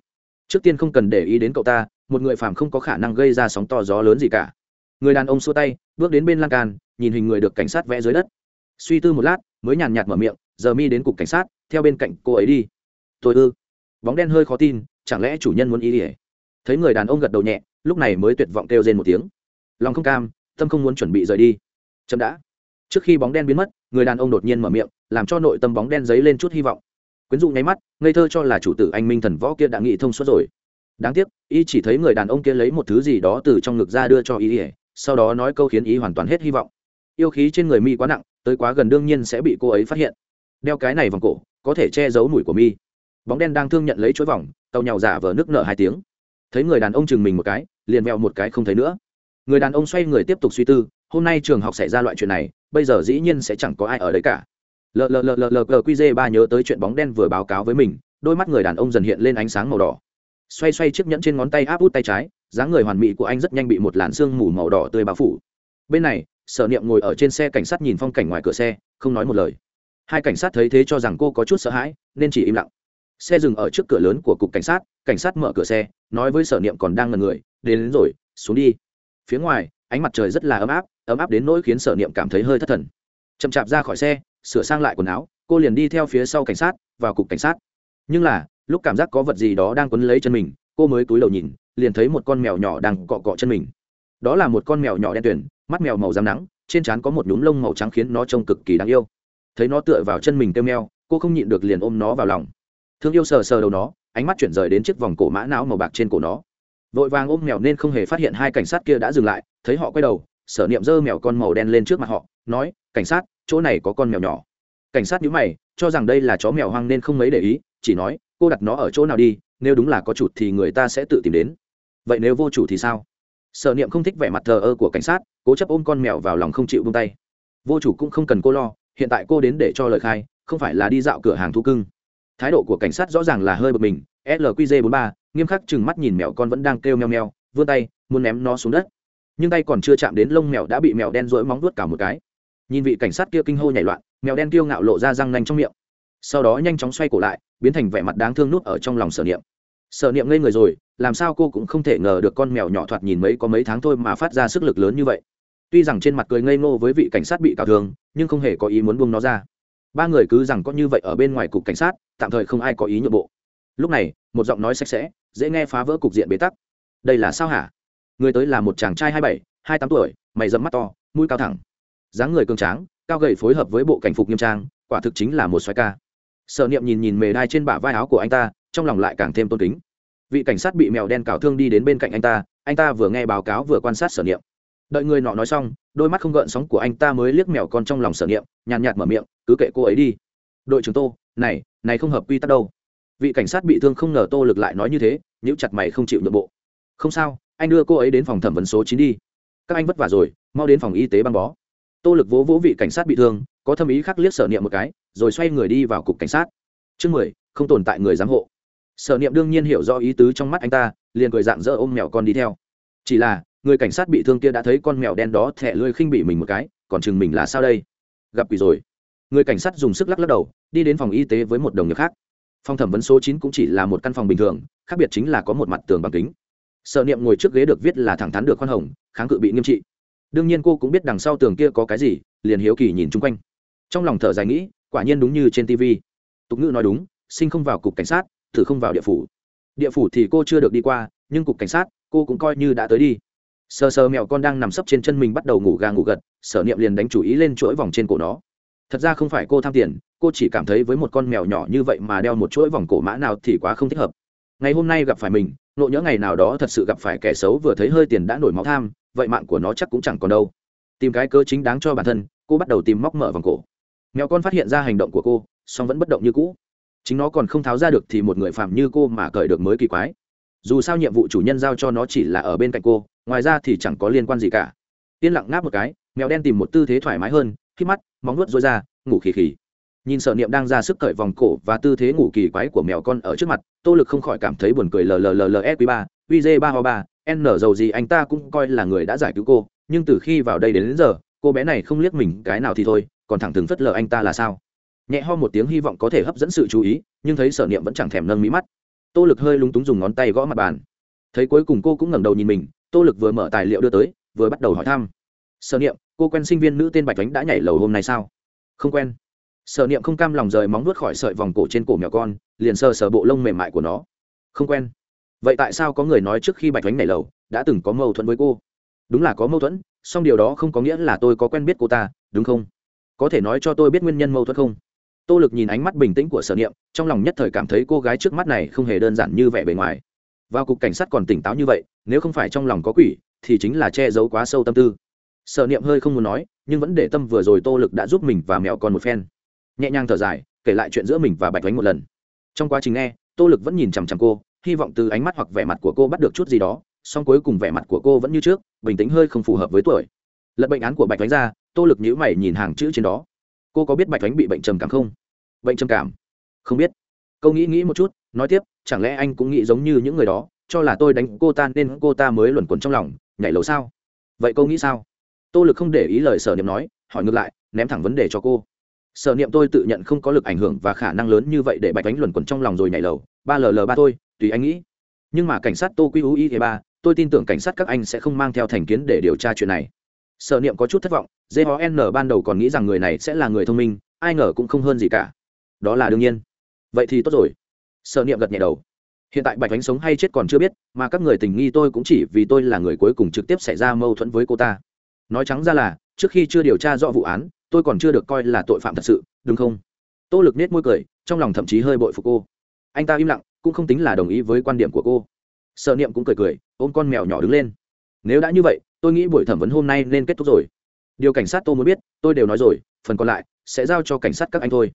Trước tiên không cần để ý đến cậu ta, một người phàm không có khả năng gây ra sóng to gió lớn gì cả. Người đàn ông xua tay, bước đến bên lan can, nhìn hình người được cảnh sát vẽ dưới đất. Suy tư một lát, mới nhàn nhạt mở miệng, giờ mi đến cục cảnh sát, theo bên cạnh cô ấy đi. Tôi ư? Bóng đen hơi khó tin, chẳng lẽ chủ nhân muốn ý ỉa thấy người đàn ông gật đầu nhẹ, lúc này mới tuyệt vọng kêu rên một tiếng. Lòng không cam, tâm không muốn chuẩn bị rời đi. Chậm đã. Trước khi bóng đen biến mất, người đàn ông đột nhiên mở miệng, làm cho nội tâm bóng đen dấy lên chút hy vọng quyến dụ nháy mắt, ngây thơ cho là chủ tử anh minh thần võ kia đã nghĩ thông suốt rồi. Đáng tiếc, y chỉ thấy người đàn ông kia lấy một thứ gì đó từ trong ngực ra đưa cho y ỉa sau đó nói câu khiến y hoàn toàn hết hy vọng. Yêu khí trên người mi quá nặng, tới quá gần đương nhiên sẽ bị cô ấy phát hiện. Đeo cái này vòng cổ, có thể che giấu mùi của mi. Bóng đen đang thương nhận lấy chuỗi vòng, tàu nhào giả vờ nước nợ hai tiếng. Thấy người đàn ông chừng mình một cái, liền vẹo một cái không thấy nữa. Người đàn ông xoay người tiếp tục suy tư, hôm nay trường học xảy ra loại chuyện này, bây giờ dĩ nhiên sẽ chẳng có ai ở đấy cả lờ lờ lờ lờ lờ qz ba nhớ tới chuyện bóng đen vừa báo cáo với mình đôi mắt người đàn ông dần hiện lên ánh sáng màu đỏ. Xoay xoay chiếc nhẫn trên ngón tay áp út tay trái dáng người hoàn mỹ của anh rất nhanh bị một làn sương mù màu đỏ tươi bao phủ. Bên này sở niệm ngồi ở trên xe cảnh sát nhìn phong cảnh ngoài cửa xe không nói một lời. Hai cảnh sát thấy thế cho rằng cô có chút sợ hãi nên chỉ im lặng. Xe dừng ở trước cửa lớn của cục cảnh sát cảnh sát mở cửa xe nói với sở niệm còn đang ngần người đến, đến rồi xuống đi. Phía ngoài ánh mặt trời rất là ấm áp ấm áp đến nỗi khiến sở niệm cảm thấy hơi thất thần chậm chạp ra khỏi xe, sửa sang lại quần áo, cô liền đi theo phía sau cảnh sát, vào cục cảnh sát. Nhưng là, lúc cảm giác có vật gì đó đang quấn lấy chân mình, cô mới túi đầu nhìn, liền thấy một con mèo nhỏ đang cọ cọ chân mình. Đó là một con mèo nhỏ đen tuyển mắt mèo màu rám nắng, trên trán có một nhúm lông màu trắng khiến nó trông cực kỳ đáng yêu. Thấy nó tựa vào chân mình kêu meo, cô không nhịn được liền ôm nó vào lòng. Thương yêu sờ sờ đầu nó, ánh mắt chuyển rời đến chiếc vòng cổ mã não màu bạc trên cổ nó. Vội vàng ôm mèo nên không hề phát hiện hai cảnh sát kia đã dừng lại, thấy họ quay đầu sở niệm dơ mèo con màu đen lên trước mặt họ, nói, cảnh sát, chỗ này có con mèo nhỏ. Cảnh sát nhíu mày, cho rằng đây là chó mèo hoang nên không mấy để ý, chỉ nói, cô đặt nó ở chỗ nào đi, nếu đúng là có chủ thì người ta sẽ tự tìm đến. Vậy nếu vô chủ thì sao? Sở niệm không thích vẻ mặt thờ ơ của cảnh sát, cố chấp ôm con mèo vào lòng không chịu buông tay. Vô chủ cũng không cần cô lo, hiện tại cô đến để cho lời khai, không phải là đi dạo cửa hàng thu cưng. Thái độ của cảnh sát rõ ràng là hơi bực mình lqj 43 nghiêm khắc chừng mắt nhìn mèo con vẫn đang kêu meo meo, vươn tay, muốn ném nó xuống đất nhưng tay còn chưa chạm đến lông mèo đã bị mèo đen rỗi móng vuốt cả một cái. Nhìn vị cảnh sát kia kinh hô nhảy loạn, mèo đen kiêu ngạo lộ ra răng nanh trong miệng. Sau đó nhanh chóng xoay cổ lại, biến thành vẻ mặt đáng thương nút ở trong lòng sở niệm. Sở niệm ngây người rồi, làm sao cô cũng không thể ngờ được con mèo nhỏ thoạt nhìn mấy có mấy tháng thôi mà phát ra sức lực lớn như vậy. Tuy rằng trên mặt cười ngây ngô với vị cảnh sát bị cào thương, nhưng không hề có ý muốn buông nó ra. Ba người cứ rằng có như vậy ở bên ngoài cục cảnh sát, tạm thời không ai có ý nhượng bộ. Lúc này, một giọng nói sạch sẽ, dễ nghe phá vỡ cục diện bế tắc. Đây là sao hả? Người tới là một chàng trai hai bảy, hai tám tuổi, mày dẫm mắt to, mũi cao thẳng, dáng người cường tráng, cao gầy phối hợp với bộ cảnh phục nghiêm trang, quả thực chính là một xoái ca. Sở niệm nhìn nhìn mề đai trên bả vai áo của anh ta, trong lòng lại càng thêm tôn kính. Vị cảnh sát bị mèo đen cào thương đi đến bên cạnh anh ta anh ta vừa nghe báo cáo vừa quan sát sở niệm. Đợi người nọ nói xong, đôi mắt không gợn sóng của anh ta mới liếc mèo con trong lòng sở niệm, nhàn nhạt mở miệng, cứ kệ cô ấy đi. Đội trưởng tô, này này không hợp quy tắc đâu. Vị cảnh sát bị thương không ngờ tô lực lại nói như thế, nhíu chặt mày không chịu nhượng bộ không sao, anh đưa cô ấy đến phòng thẩm vấn số chín đi. Các anh vất vả rồi, mau đến phòng y tế băng bó. Tô lực vỗ vỗ vị cảnh sát bị thương, có thâm ý khắc liếc sở niệm một cái, rồi xoay người đi vào cục cảnh sát. Chương mười, không tồn tại người giám hộ. Sở niệm đương nhiên hiểu rõ ý tứ trong mắt anh ta, liền cười dạng dỡ ôm mèo con đi theo. Chỉ là, người cảnh sát bị thương kia đã thấy con mèo đen đó thẻ lươi khinh bị mình một cái, còn chừng mình là sao đây? Gặp quỷ rồi. Người cảnh sát dùng sức lắc lắc đầu, đi đến phòng y tế với một đồng nghiệp khác. Phòng thẩm vấn số chín cũng chỉ là một căn phòng bình thường, khác biệt chính là có một mặt tường bằng kính sợ niệm ngồi trước ghế được viết là thẳng thắn được khoan hồng, kháng cự bị nghiêm trị. Đương nhiên cô cũng biết đằng sau tường kia có cái gì, liền hiếu kỳ nhìn chung quanh. Trong lòng thở dài nghĩ, quả nhiên đúng như trên tv tục ngữ nói đúng, sinh không vào cục cảnh sát, thử không vào địa phủ. Địa phủ thì cô chưa được đi qua, nhưng cục cảnh sát, cô cũng coi như đã tới đi. Sờ sờ mèo con đang nằm sấp trên chân mình bắt đầu ngủ gà ngủ gật, sở niệm liền đánh chủ ý lên chuỗi vòng trên cổ nó. Thật ra không phải cô tham tiền, cô chỉ cảm thấy với một con mèo nhỏ như vậy mà đeo một chuỗi vòng cổ mã nào thì quá không thích hợp ngày hôm nay gặp phải mình, nộ nhỡ ngày nào đó thật sự gặp phải kẻ xấu vừa thấy hơi tiền đã nổi máu tham, vậy mạng của nó chắc cũng chẳng còn đâu. Tìm cái cơ chính đáng cho bản thân, cô bắt đầu tìm móc mở vòng cổ. Mèo con phát hiện ra hành động của cô, song vẫn bất động như cũ. Chính nó còn không tháo ra được thì một người phạm như cô mà cởi được mới kỳ quái. Dù sao nhiệm vụ chủ nhân giao cho nó chỉ là ở bên cạnh cô, ngoài ra thì chẳng có liên quan gì cả. Yên lặng ngáp một cái, mèo đen tìm một tư thế thoải mái hơn khi mắt, móng nuốt rối ra, ngủ khì khì nhìn sở niệm đang ra sức cởi vòng cổ và tư thế ngủ kỳ quái của mèo con ở trước mặt tô lực không khỏi cảm thấy buồn cười lllls quý ba uj ba ho ba n dầu gì anh ta cũng coi là người đã giải cứu cô nhưng từ khi vào đây đến, đến giờ cô bé này không liếc mình cái nào thì thôi còn thẳng thừng phất lờ anh ta là sao? Nhẹ ho một tiếng hy vọng có thể hấp dẫn sự chú ý nhưng thấy sở niệm vẫn chẳng thèm nâng mí mắt. Tô lực hơi lúng túng dùng ngón tay gõ mặt bàn. Thấy cuối cùng cô cũng ngẩng đầu nhìn mình tô lực vừa mở tài liệu đưa tới vừa bắt đầu hỏi thăm. Sở niệm cô quen sinh viên nữ tên bạch ánh đã nhảy lầu hôm nay sao? Không quen sở niệm không cam lòng rời móng nuốt khỏi sợi vòng cổ trên cổ mèo con, liền sờ sờ bộ lông mềm mại của nó. Không quen. Vậy tại sao có người nói trước khi bạch vánh này lầu, đã từng có mâu thuẫn với cô? Đúng là có mâu thuẫn, song điều đó không có nghĩa là tôi có quen biết cô ta, đúng không? Có thể nói cho tôi biết nguyên nhân mâu thuẫn không? Tô lực nhìn ánh mắt bình tĩnh của sở niệm, trong lòng nhất thời cảm thấy cô gái trước mắt này không hề đơn giản như vẻ bề ngoài. Vào cục cảnh sát còn tỉnh táo như vậy, nếu không phải trong lòng có quỷ, thì chính là che giấu quá sâu tâm tư. Sở niệm hơi không muốn nói, nhưng vẫn để tâm vừa rồi tô lực đã giúp mình và mẹo con một phen nhẹ nhàng thở dài, kể lại chuyện giữa mình và bạch ánh một lần. Trong quá trình nghe, tô lực vẫn nhìn chằm chằm cô, hy vọng từ ánh mắt hoặc vẻ mặt của cô bắt được chút gì đó, song cuối cùng vẻ mặt của cô vẫn như trước, bình tĩnh hơi không phù hợp với tuổi. Lật bệnh án của bạch ánh ra, tô lực nhữ mày nhìn hàng chữ trên đó. Cô có biết bạch ánh bị bệnh trầm cảm không? Bệnh trầm cảm? Không biết. Câu nghĩ nghĩ một chút, nói tiếp, chẳng lẽ anh cũng nghĩ giống như những người đó, cho là tôi đánh cô ta nên cô ta mới luẩn quẩn trong lòng, nhảy lầu sao? Vậy cô nghĩ sao? Tô lực không để ý lời sở niệm nói, hỏi ngược lại, ném thẳng vấn đề cho cô sở niệm tôi tự nhận không có lực ảnh hưởng và khả năng lớn như vậy để bạch ánh luẩn quẩn trong lòng rồi nhảy lầu. Ba ll ba tôi tùy anh nghĩ. Nhưng mà cảnh sát tô quy u thế ba, tôi tin tưởng cảnh sát các anh sẽ không mang theo thành kiến để điều tra chuyện này. Sở niệm có chút thất vọng jon ban đầu còn nghĩ rằng người này sẽ là người thông minh, ai ngờ cũng không hơn gì cả. Đó là đương nhiên. Vậy thì tốt rồi. Sở niệm gật nhẹ đầu. Hiện tại bạch ánh sống hay chết còn chưa biết, mà các người tình nghi tôi cũng chỉ vì tôi là người cuối cùng trực tiếp xảy ra mâu thuẫn với cô ta. Nói trắng ra là, trước khi chưa điều tra rõ vụ án tôi còn chưa được coi là tội phạm thật sự, đúng không? Tô lực nết môi cười, trong lòng thậm chí hơi bội phục cô. Anh ta im lặng, cũng không tính là đồng ý với quan điểm của cô. Sợ niệm cũng cười cười, ôm con mèo nhỏ đứng lên. Nếu đã như vậy, tôi nghĩ buổi thẩm vấn hôm nay nên kết thúc rồi. Điều cảnh sát tôi muốn biết, tôi đều nói rồi, phần còn lại sẽ giao cho cảnh sát các anh thôi.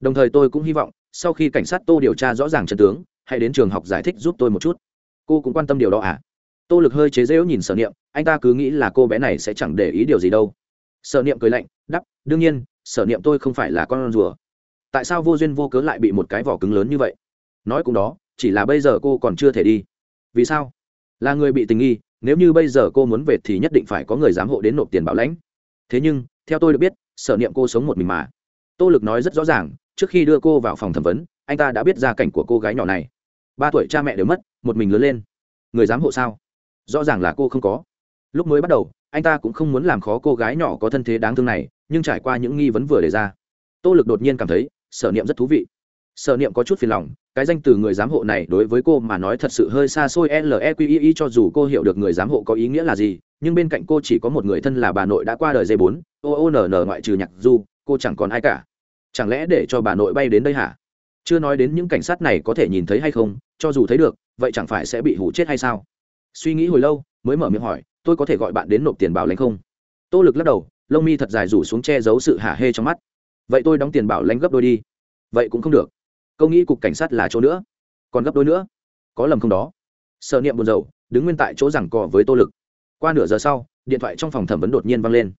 Đồng thời tôi cũng hy vọng, sau khi cảnh sát tô điều tra rõ ràng chân tướng, hãy đến trường học giải thích giúp tôi một chút. Cô cũng quan tâm điều đó à? Tô lực hơi chế dễu nhìn sở niệm, anh ta cứ nghĩ là cô bé này sẽ chẳng để ý điều gì đâu sở niệm cười lạnh đắp đương nhiên, sở niệm tôi không phải là con rùa. Tại sao vô duyên vô cớ lại bị một cái vỏ cứng lớn như vậy? Nói cũng đó, chỉ là bây giờ cô còn chưa thể đi. Vì sao? Là người bị tình nghi, nếu như bây giờ cô muốn về thì nhất định phải có người giám hộ đến nộp tiền bảo lãnh. Thế nhưng, theo tôi được biết, sở niệm cô sống một mình mà. Tô lực nói rất rõ ràng, trước khi đưa cô vào phòng thẩm vấn, anh ta đã biết gia cảnh của cô gái nhỏ này. Ba tuổi cha mẹ đều mất, một mình lớn lên. Người giám hộ sao? Rõ ràng là cô không có. Lúc mới bắt đầu anh ta cũng không muốn làm khó cô gái nhỏ có thân thế đáng thương này, nhưng trải qua những nghi vấn vừa đề ra, tô lực đột nhiên cảm thấy sở niệm rất thú vị. Sở niệm có chút phiền lòng, cái danh từ người giám hộ này đối với cô mà nói thật sự hơi xa xôi leqii cho dù cô hiểu được người giám hộ có ý nghĩa là gì, nhưng bên cạnh cô chỉ có một người thân là bà nội đã qua đời dây bốn oonn ngoại trừ nhạc du, cô chẳng còn ai cả. Chẳng lẽ để cho bà nội bay đến đây hả? Chưa nói đến những cảnh sát này có thể nhìn thấy hay không, cho dù thấy được, vậy chẳng phải sẽ bị hủ chết hay sao? Suy nghĩ hồi lâu, mới mở miệng hỏi tôi có thể gọi bạn đến nộp tiền bảo lãnh không? Tô lực lắc đầu, lông mi thật dài rủ xuống che giấu sự hả hê trong mắt. Vậy tôi đóng tiền bảo lãnh gấp đôi đi. Vậy cũng không được. Câu nghĩ cục cảnh sát là chỗ nữa. Còn gấp đôi nữa? Có lầm không đó? Sợ niệm buồn rầu, đứng nguyên tại chỗ rằng cò với tô lực. Qua nửa giờ sau, điện thoại trong phòng thẩm vấn đột nhiên vang lên.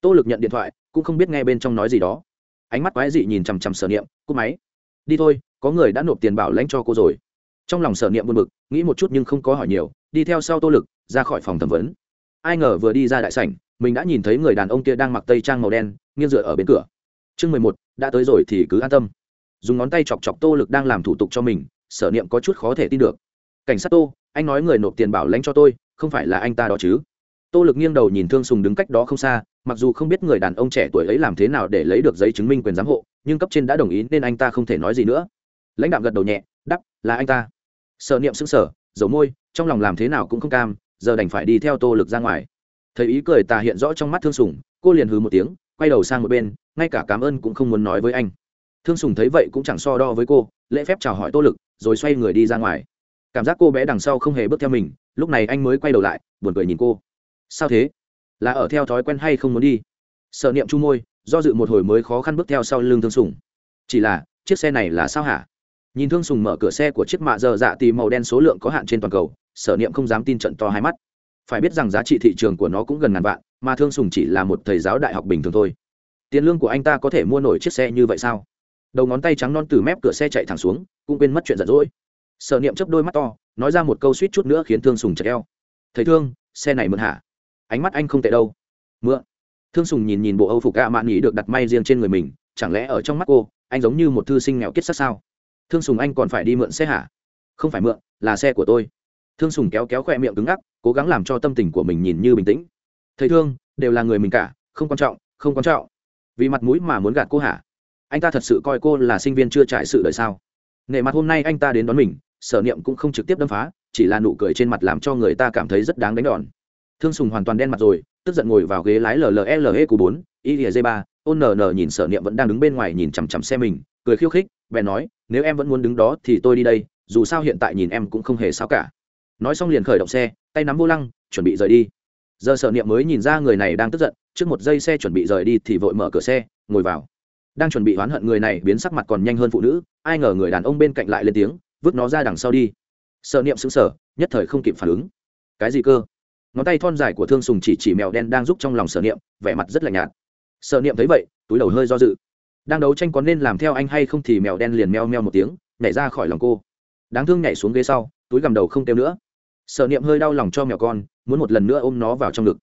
Tô lực nhận điện thoại, cũng không biết nghe bên trong nói gì đó. Ánh mắt quái dị nhìn chằm chằm sở niệm, cúp máy. Đi thôi, có người đã nộp tiền bảo lãnh cho cô rồi. Trong lòng sở niệm buồn bực, nghĩ một chút nhưng không có hỏi nhiều, đi theo sau tô lực, ra khỏi phòng thẩm vấn ai ngờ vừa đi ra đại sảnh, mình đã nhìn thấy người đàn ông kia đang mặc tây trang màu đen, nghiêng dựa ở bên cửa. Chương mười một, đã tới rồi thì cứ an tâm. Dùng ngón tay chọc chọc tô lực đang làm thủ tục cho mình, sở niệm có chút khó thể tin được. Cảnh sát tô, anh nói người nộp tiền bảo lãnh cho tôi, không phải là anh ta đó chứ? Tô lực nghiêng đầu nhìn thương sùng đứng cách đó không xa, mặc dù không biết người đàn ông trẻ tuổi ấy làm thế nào để lấy được giấy chứng minh quyền giám hộ, nhưng cấp trên đã đồng ý nên anh ta không thể nói gì nữa. Lãnh đạo gật đầu nhẹ đắp là anh ta. Sợ niệm xứng sở dầu môi, trong lòng làm thế nào cũng không cam giờ đành phải đi theo tô lực ra ngoài. Thấy ý cười tà hiện rõ trong mắt thương sùng, cô liền hừ một tiếng, quay đầu sang một bên, ngay cả cảm ơn cũng không muốn nói với anh. Thương sùng thấy vậy cũng chẳng so đo với cô, lễ phép chào hỏi tô lực, rồi xoay người đi ra ngoài. Cảm giác cô bé đằng sau không hề bước theo mình, lúc này anh mới quay đầu lại, buồn cười nhìn cô. Sao thế? Là ở theo thói quen hay không muốn đi? Sợ niệm chu môi, do dự một hồi mới khó khăn bước theo sau lưng thương sùng. Chỉ là, chiếc xe này là sao hả? Nhìn thương sùng mở cửa xe của chiếc mạ dơ dạ tì màu đen số lượng có hạn trên toàn cầu sở niệm không dám tin trận to hai mắt. Phải biết rằng giá trị thị trường của nó cũng gần ngàn vạn, mà thương sùng chỉ là một thầy giáo đại học bình thường thôi. Tiền lương của anh ta có thể mua nổi chiếc xe như vậy sao? Đầu ngón tay trắng non từ mép cửa xe chạy thẳng xuống, cũng quên mất chuyện giận dỗi. Sở niệm chấp đôi mắt to, nói ra một câu suýt chút nữa khiến thương sùng chật eo. Thầy thương, xe này mượn hả? Ánh mắt anh không tệ đâu. Mượn. Thương sùng nhìn nhìn bộ âu phục gạ mạn nghỉ được đặt may riêng trên người mình, chẳng lẽ ở trong mắt cô, anh giống như một thư sinh nghèo kết sát sao? Thương sùng anh còn phải đi mượn xe hả? Không phải mượn, là xe của tôi thương sùng kéo kéo khoe miệng cứng ngắc, cố gắng làm cho tâm tình của mình nhìn như bình tĩnh. Thầy thương, đều là người mình cả, không quan trọng, không quan trọng. Vì mặt mũi mà muốn gạt cô hả? Anh ta thật sự coi cô là sinh viên chưa trải sự đời sao? Nể mặt hôm nay anh ta đến đón mình, sở niệm cũng không trực tiếp đâm phá, chỉ là nụ cười trên mặt làm cho người ta cảm thấy rất đáng đánh đòn. Thương sùng hoàn toàn đen mặt rồi, tức giận ngồi vào ghế lái lle của bốn ieg ba ôn nn nhìn sở niệm vẫn đang đứng bên ngoài nhìn chằm chằm xe mình, cười khiêu khích, bèn nói, nếu em vẫn muốn đứng đó thì tôi đi đây, dù sao hiện tại nhìn em cũng không hề sao cả nói xong liền khởi động xe, tay nắm vô lăng, chuẩn bị rời đi. Giờ sở niệm mới nhìn ra người này đang tức giận, trước một giây xe chuẩn bị rời đi thì vội mở cửa xe, ngồi vào. Đang chuẩn bị oán hận người này, biến sắc mặt còn nhanh hơn phụ nữ, ai ngờ người đàn ông bên cạnh lại lên tiếng, vứt nó ra đằng sau đi. Sợ niệm xứng sở nhất thời không kịp phản ứng. Cái gì cơ? Ngón tay thon dài của thương sùng chỉ chỉ mèo đen đang giúp trong lòng sở niệm, vẻ mặt rất là nhạt. Sở niệm thấy vậy, túi đầu hơi do dự. Đang đấu tranh có nên làm theo anh hay không thì mèo đen liền meo meo một tiếng, nhảy ra khỏi lòng cô. Đáng thương nhảy xuống ghế sau, túi gầm đầu không kêu nữa sở niệm hơi đau lòng cho mèo con, muốn một lần nữa ôm nó vào trong ngực.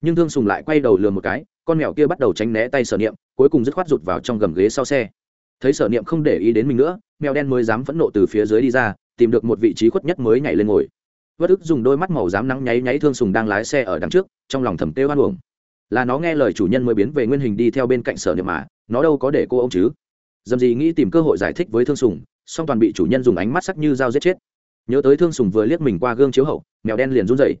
Nhưng thương sùng lại quay đầu lừa một cái, con mèo kia bắt đầu tránh né tay sở niệm, cuối cùng dứt khoát rụt vào trong gầm ghế sau xe. Thấy sở niệm không để ý đến mình nữa, mèo đen mới dám phẫn nộ từ phía dưới đi ra, tìm được một vị trí khuất nhất mới nhảy lên ngồi. Vất ức dùng đôi mắt màu dám nắng nháy nháy thương sùng đang lái xe ở đằng trước, trong lòng thầm tê hoan uổng. Là nó nghe lời chủ nhân mới biến về nguyên hình đi theo bên cạnh sở niệm mà, nó đâu có để cô ông chứ? Dầm gì nghĩ tìm cơ hội giải thích với thương sùng, song toàn bị chủ nhân dùng ánh mắt sắc như dao giết chết nhớ tới thương sùng vừa liếc mình qua gương chiếu hậu, mèo đen liền run dậy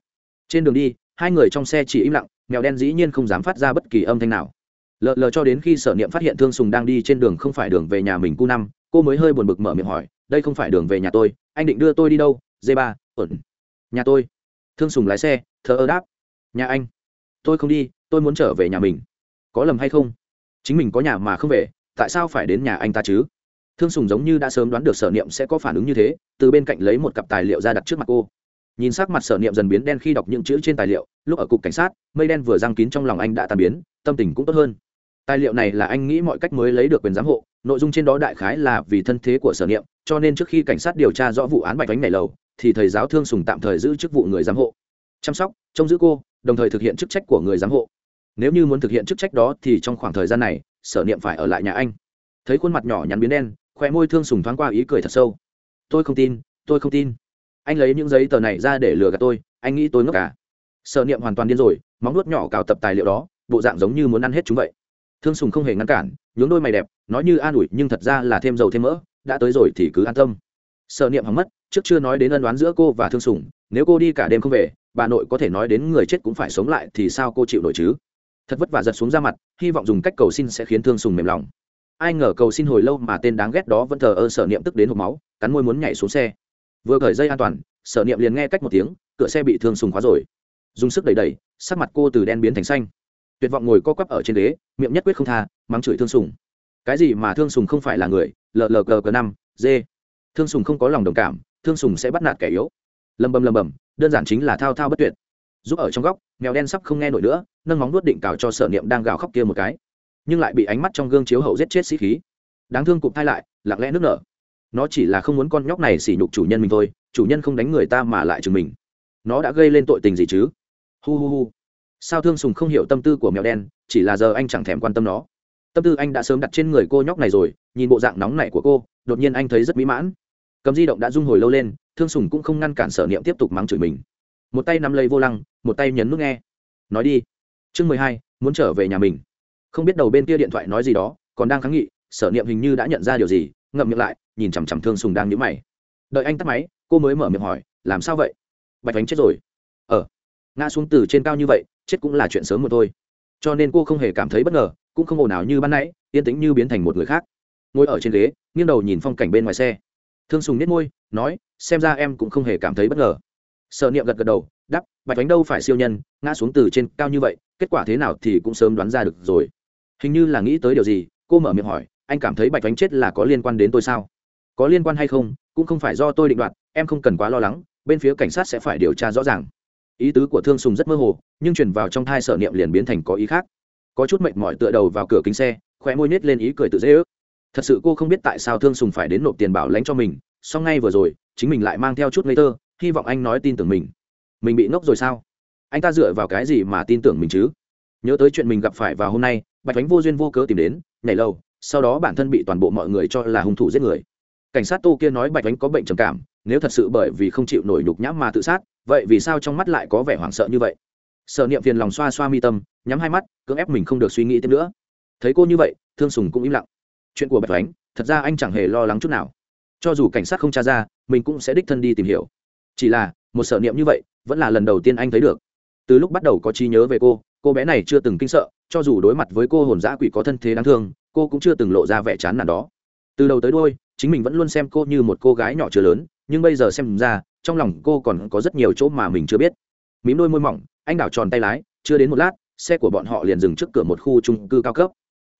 trên đường đi, hai người trong xe chỉ im lặng, mèo đen dĩ nhiên không dám phát ra bất kỳ âm thanh nào. Lờ lờ cho đến khi sở niệm phát hiện thương sùng đang đi trên đường không phải đường về nhà mình cu năm, cô mới hơi buồn bực mở miệng hỏi, đây không phải đường về nhà tôi, anh định đưa tôi đi đâu? Dê ba, ổn. Nhà tôi. Thương sùng lái xe, thờ ơ đáp, nhà anh. Tôi không đi, tôi muốn trở về nhà mình. Có lầm hay không? Chính mình có nhà mà không về, tại sao phải đến nhà anh ta chứ? Thương sùng giống như đã sớm đoán được sở niệm sẽ có phản ứng như thế, từ bên cạnh lấy một cặp tài liệu ra đặt trước mặt cô. Nhìn sắc mặt sở niệm dần biến đen khi đọc những chữ trên tài liệu, lúc ở cục cảnh sát, mây đen vừa giang kín trong lòng anh đã tàn biến, tâm tình cũng tốt hơn. Tài liệu này là anh nghĩ mọi cách mới lấy được quyền giám hộ, nội dung trên đó đại khái là vì thân thế của sở niệm, cho nên trước khi cảnh sát điều tra rõ vụ án bạch bánh này lầu, thì thầy giáo thương sùng tạm thời giữ chức vụ người giám hộ. Chăm sóc, trông giữ cô, đồng thời thực hiện chức trách của người giám hộ. Nếu như muốn thực hiện chức trách đó thì trong khoảng thời gian này, sở niệm phải ở lại nhà anh. Thấy khuôn mặt nhỏ nhắn biến đen khoe môi thương sùng thoáng qua ý cười thật sâu. Tôi không tin, tôi không tin. Anh lấy những giấy tờ này ra để lừa gạt tôi, anh nghĩ tôi ngốc à? cả Sợ niệm hoàn toàn điên rồi, móng nuốt nhỏ cào tập tài liệu đó, bộ dạng giống như muốn ăn hết chúng vậy. Thương sùng không hề ngăn cản, nhướng đôi mày đẹp, nói như an ủi nhưng thật ra là thêm dầu thêm mỡ, đã tới rồi thì cứ an tâm. Sợ niệm hỏng mất, trước chưa nói đến ân đoán giữa cô và thương sùng, nếu cô đi cả đêm không về, bà nội có thể nói đến người chết cũng phải sống lại thì sao cô chịu nổi chứ? Thật vất vả giật xuống ra mặt, hy vọng dùng cách cầu xin sẽ khiến thương sùng mềm lòng ai ngờ cầu xin hồi lâu mà tên đáng ghét đó vẫn thờ ơ sợ niệm tức đến hộp máu, cắn môi muốn nhảy xuống xe. Vừa cởi dây an toàn sợ niệm liền nghe cách một tiếng, cửa xe bị thương sùng khóa rồi. Dùng sức đẩy đẩy, sắc mặt cô từ đen biến thành xanh. Tuyệt vọng ngồi co quắp ở trên ghế, miệng nhất quyết không tha, mắng chửi thương sùng. Cái gì mà thương sùng không phải là người? Lờ lờ cờ cờ năm, dê. Thương sùng không có lòng đồng cảm, thương sùng sẽ bắt nạt kẻ yếu. Lầm bầm lầm bầm, đơn giản chính là thao thao bất tuyệt. Giúp ở trong góc, mèo đen sắp không nghe nổi nữa, nâng móng nuốt định cào cho sở niệm đang gào khóc kia một cái nhưng lại bị ánh mắt trong gương chiếu hậu giết chết sĩ khí. Đáng thương cụp thai lại, lặng lẽ nước nở. Nó chỉ là không muốn con nhóc này sỉ nhục chủ nhân mình thôi, chủ nhân không đánh người ta mà lại chừng mình. Nó đã gây lên tội tình gì chứ? Hu hu hu. Sao thương sùng không hiểu tâm tư của mèo đen, chỉ là giờ anh chẳng thèm quan tâm nó. Tâm tư anh đã sớm đặt trên người cô nhóc này rồi, nhìn bộ dạng nóng này của cô, đột nhiên anh thấy rất mỹ mãn. Cầm di động đã rung hồi lâu lên, thương sùng cũng không ngăn cản sở niệm tiếp tục mắng chửi mình. Một tay nắm lấy vô lăng, một tay nhấn nút nghe. Nói đi. Chương mười hai, muốn trở về nhà mình không biết đầu bên kia điện thoại nói gì đó, còn đang kháng nghị, sở niệm hình như đã nhận ra điều gì, ngậm miệng lại, nhìn chằm chằm thương sùng đang nhữ mày. Đợi anh tắt máy, cô mới mở miệng hỏi, làm sao vậy? Bạch ánh chết rồi. Ờ ngã xuống từ trên cao như vậy, chết cũng là chuyện sớm một thôi. Cho nên cô không hề cảm thấy bất ngờ, cũng không ồn ào như ban nãy, yên tĩnh như biến thành một người khác. Ngồi ở trên ghế, nghiêng đầu nhìn phong cảnh bên ngoài xe. Thương sùng nết môi, nói, xem ra em cũng không hề cảm thấy bất ngờ. Sợ niệm gật gật đầu đắp bạch ánh đâu phải siêu nhân, ngã xuống từ trên cao như vậy, kết quả thế nào thì cũng sớm đoán ra được rồi hình như là nghĩ tới điều gì, cô mở miệng hỏi, anh cảm thấy bạch bánh chết là có liên quan đến tôi sao? Có liên quan hay không, cũng không phải do tôi định đoạt, em không cần quá lo lắng, bên phía cảnh sát sẽ phải điều tra rõ ràng. Ý tứ của thương sùng rất mơ hồ, nhưng chuyển vào trong thai sở niệm liền biến thành có ý khác. Có chút mệt mỏi tựa đầu vào cửa kính xe, khóe môi nết lên ý cười tự dễ ước. Thật sự cô không biết tại sao thương sùng phải đến nộp tiền bảo lãnh cho mình, song ngay vừa rồi, chính mình lại mang theo chút ngây thơ, hy vọng anh nói tin tưởng mình. Mình bị ngốc rồi sao? Anh ta dựa vào cái gì mà tin tưởng mình chứ? Nhớ tới chuyện mình gặp phải vào hôm nay bạch ánh vô duyên vô cớ tìm đến, nhảy lâu sau đó bản thân bị toàn bộ mọi người cho là hung thủ giết người. Cảnh sát tô kia nói bạch ánh có bệnh trầm cảm, nếu thật sự bởi vì không chịu nổi nhục nhãm mà tự sát, vậy vì sao trong mắt lại có vẻ hoảng sợ như vậy? Sợ niệm phiền lòng xoa xoa mi tâm, nhắm hai mắt, cưỡng ép mình không được suy nghĩ tiếp nữa. Thấy cô như vậy, thương sùng cũng im lặng. Chuyện của bạch ánh thật ra anh chẳng hề lo lắng chút nào. Cho dù cảnh sát không tra ra, mình cũng sẽ đích thân đi tìm hiểu. Chỉ là, một sở niệm như vậy, vẫn là lần đầu tiên anh thấy được. Từ lúc bắt đầu có trí nhớ về cô cô bé này chưa từng kinh sợ, cho dù đối mặt với cô hồn giã quỷ có thân thế đáng thương, cô cũng chưa từng lộ ra vẻ chán nản đó. Từ đầu tới đôi chính mình vẫn luôn xem cô như một cô gái nhỏ chưa lớn, nhưng bây giờ xem ra, trong lòng cô còn có rất nhiều chỗ mà mình chưa biết. Mím đôi môi mỏng, anh đảo tròn tay lái, chưa đến một lát, xe của bọn họ liền dừng trước cửa một khu trung cư cao cấp.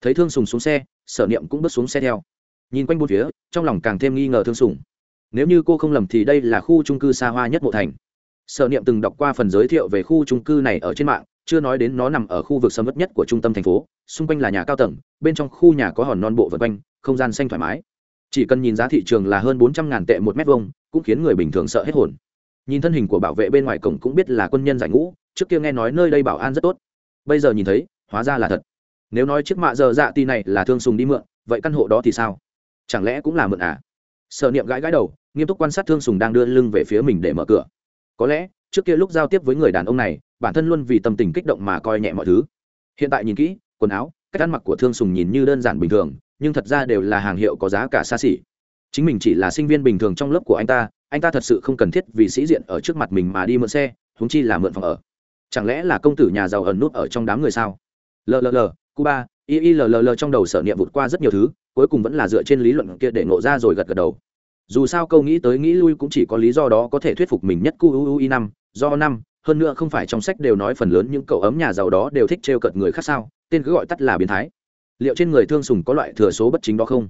Thấy thương sùng xuống xe, sở niệm cũng bước xuống xe theo. Nhìn quanh bốn phía, trong lòng càng thêm nghi ngờ thương sùng. Nếu như cô không lầm thì đây là khu trung cư xa hoa nhất mộ thành. Sở niệm từng đọc qua phần giới thiệu về khu trung cư này ở trên mạng chưa nói đến nó nằm ở khu vực sầm uất nhất của trung tâm thành phố, xung quanh là nhà cao tầng, bên trong khu nhà có hòn non bộ vân quanh, không gian xanh thoải mái. Chỉ cần nhìn giá thị trường là hơn bốn trăm ngàn tệ một mét vuông, cũng khiến người bình thường sợ hết hồn. Nhìn thân hình của bảo vệ bên ngoài cổng cũng biết là quân nhân giải ngũ, trước kia nghe nói nơi đây bảo an rất tốt. Bây giờ nhìn thấy, hóa ra là thật. Nếu nói chiếc mạ giờ dạ ti này là thương sùng đi mượn, vậy căn hộ đó thì sao? Chẳng lẽ cũng là mượn à? Sợ niệm gãi gãi đầu, nghiêm túc quan sát thương sùng đang đưa lưng về phía mình để mở cửa. Có lẽ, trước kia lúc giao tiếp với người đàn ông này bản thân luôn vì tâm tình kích động mà coi nhẹ mọi thứ. Hiện tại nhìn kỹ, quần áo, cách ăn mặc của thương sùng nhìn như đơn giản bình thường, nhưng thật ra đều là hàng hiệu có giá cả xa xỉ. Chính mình chỉ là sinh viên bình thường trong lớp của anh ta anh ta thật sự không cần thiết vì sĩ diện ở trước mặt mình mà đi mượn xe húng chi là mượn phòng ở. Chẳng lẽ là công tử nhà giàu ẩn nút ở trong đám người sao? Lll cuba ill trong đầu sở niệm vụt qua rất nhiều thứ, cuối cùng vẫn là dựa trên lý luận kia để ngộ ra rồi gật gật đầu. Dù sao câu nghĩ tới nghĩ lui cũng chỉ có lý do đó có thể thuyết phục mình nhất cu ui năm, do năm hơn nữa không phải trong sách đều nói phần lớn những cậu ấm nhà giàu đó đều thích trêu cợt người khác sao, tên cứ gọi tắt là biến thái. Liệu trên người thương sùng có loại thừa số bất chính đó không?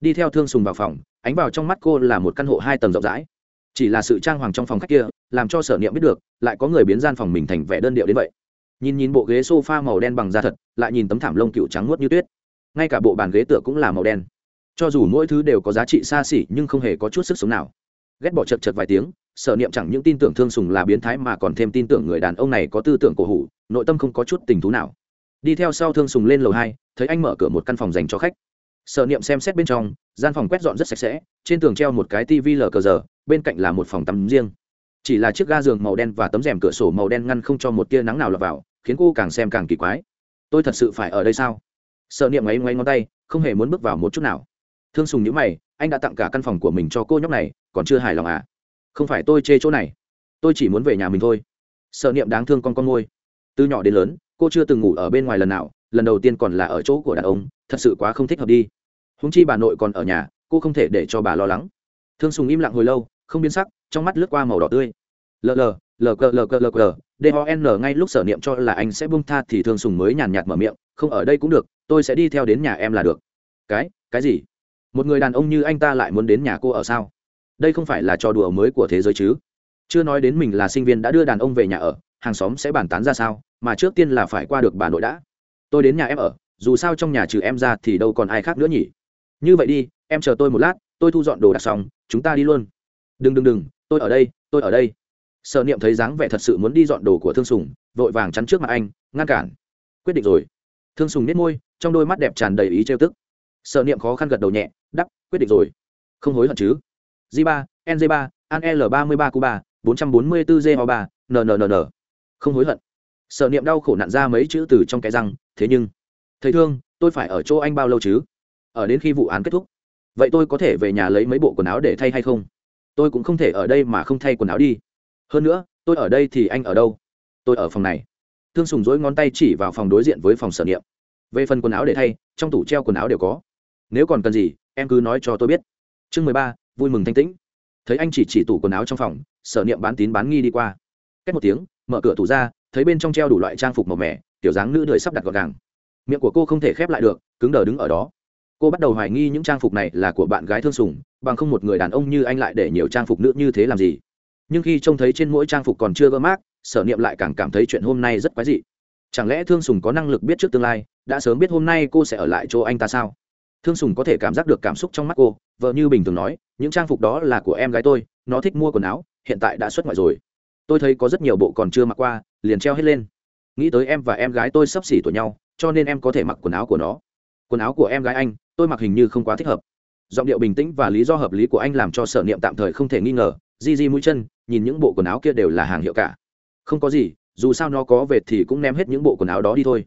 Đi theo thương sùng vào phòng, ánh vào trong mắt cô là một căn hộ hai tầng rộng rãi. Chỉ là sự trang hoàng trong phòng khách kia, làm cho sở niệm biết được, lại có người biến gian phòng mình thành vẻ đơn điệu đến vậy. Nhìn nhìn bộ ghế s o f a màu đen bằng da thật, lại nhìn tấm thảm lông cựu trắng nuốt như tuyết. Ngay cả bộ bàn ghế tựa cũng là màu đen. Cho dù mỗi thứ đều có giá trị xa xỉ nhưng không hề có chút sức sống nào. Ghét bỏ chật chật vài tiếng sở niệm chẳng những tin tưởng thương sùng là biến thái mà còn thêm tin tưởng người đàn ông này có tư tưởng cổ hủ, nội tâm không có chút tình thú nào. Đi theo sau thương sùng lên lầu hai, thấy anh mở cửa một căn phòng dành cho khách. Sở niệm xem xét bên trong, gian phòng quét dọn rất sạch sẽ, trên tường treo một cái tv lờ cờ giờ, bên cạnh là một phòng tắm riêng. Chỉ là chiếc ga giường màu đen và tấm rèm cửa sổ màu đen ngăn không cho một tia nắng nào lọt vào, khiến cô càng xem càng kỳ quái. Tôi thật sự phải ở đây sao? Sợ niệm ngáy ngoáy ngón tay, không hề muốn bước vào một chút nào. Thương sùng nhữ mày, anh đã tặng cả căn phòng của mình cho cô nhóc này, còn chưa hài lòng à? Không phải tôi chê chỗ này. Tôi chỉ muốn về nhà mình thôi. Sợ niệm đáng thương con con ngôi. Từ nhỏ đến lớn, cô chưa từng ngủ ở bên ngoài lần nào. Lần đầu tiên còn là ở chỗ của đàn ông. Thật sự quá không thích hợp đi. Húng chi bà nội còn ở nhà, cô không thể để cho bà lo lắng. Thương sùng im lặng hồi lâu, không biến sắc, trong mắt lướt qua màu đỏ tươi. Lờ lờ lờ cờ lờ cờ lờ cờ n, ngay lúc sở niệm cho là anh sẽ bung tha thì thương sùng mới nhàn nhạt mở miệng, không ở đây cũng được, tôi sẽ đi theo đến nhà em là được. Cái cái gì? Một người đàn ông như anh ta lại muốn đến nhà cô ở sao? Đây không phải là trò đùa mới của thế giới chứ? Chưa nói đến mình là sinh viên đã đưa đàn ông về nhà ở, hàng xóm sẽ bàn tán ra sao, mà trước tiên là phải qua được bà nội đã. Tôi đến nhà em ở, dù sao trong nhà trừ em ra thì đâu còn ai khác nữa nhỉ? Như vậy đi, em chờ tôi một lát, tôi thu dọn đồ đạc xong, chúng ta đi luôn. Đừng đừng đừng, tôi ở đây, tôi ở đây. Sợ niệm thấy dáng vẻ thật sự muốn đi dọn đồ của thương sùng, vội vàng chắn trước mặt anh, ngăn cản. Quyết định rồi. Thương sùng nết môi, trong đôi mắt đẹp tràn đầy ý trêu tức. Sợ niệm khó khăn gật đầu nhẹ, đắp, quyết định rồi. Không hối hận chứ? G ba nz ba, an l ba mươi ba cuba, bốn trăm bốn mươi ba không hối hận. Sợ niệm đau khổ nặn ra mấy chữ từ trong cái răng, thế nhưng, thầy thương, tôi phải ở chỗ anh bao lâu chứ? Ở đến khi vụ án kết thúc. Vậy tôi có thể về nhà lấy mấy bộ quần áo để thay hay không? Tôi cũng không thể ở đây mà không thay quần áo đi. Hơn nữa, tôi ở đây thì anh ở đâu? Tôi ở phòng này. Thương sùng dối ngón tay chỉ vào phòng đối diện với phòng sở niệm. Về phần quần áo để thay, trong tủ treo quần áo đều có. Nếu còn cần gì, em cứ nói cho tôi biết. Chương mười ba vui mừng thanh tĩnh. Thấy anh chỉ chỉ tủ quần áo trong phòng, sở niệm bán tín bán nghi đi qua. Cách một tiếng, mở cửa tủ ra, thấy bên trong treo đủ loại trang phục màu mẻ kiểu dáng nữ đời sắp đặt gọn gàng. Miệng của cô không thể khép lại được, cứng đờ đứng ở đó. Cô bắt đầu hoài nghi những trang phục này là của bạn gái thương sùng, bằng không một người đàn ông như anh lại để nhiều trang phục nữ như thế làm gì. Nhưng khi trông thấy trên mỗi trang phục còn chưa gỡ mát sở niệm lại càng cảm thấy chuyện hôm nay rất quái dị. Chẳng lẽ thương sùng có năng lực biết trước tương lai, đã sớm biết hôm nay cô sẽ ở lại chỗ anh ta sao? Thương sùng có thể cảm giác được cảm xúc trong mắt cô, vợ như bình thường nói, những trang phục đó là của em gái tôi, nó thích mua quần áo, hiện tại đã xuất ngoại rồi. Tôi thấy có rất nhiều bộ còn chưa mặc qua, liền treo hết lên. Nghĩ tới em và em gái tôi sắp xỉ tuổi nhau, cho nên em có thể mặc quần áo của nó. Quần áo của em gái anh, tôi mặc hình như không quá thích hợp. Giọng điệu bình tĩnh và lý do hợp lý của anh làm cho sở niệm tạm thời không thể nghi ngờ, di di mũi chân, nhìn những bộ quần áo kia đều là hàng hiệu cả. Không có gì, dù sao nó có về thì cũng ném hết những bộ quần áo đó đi thôi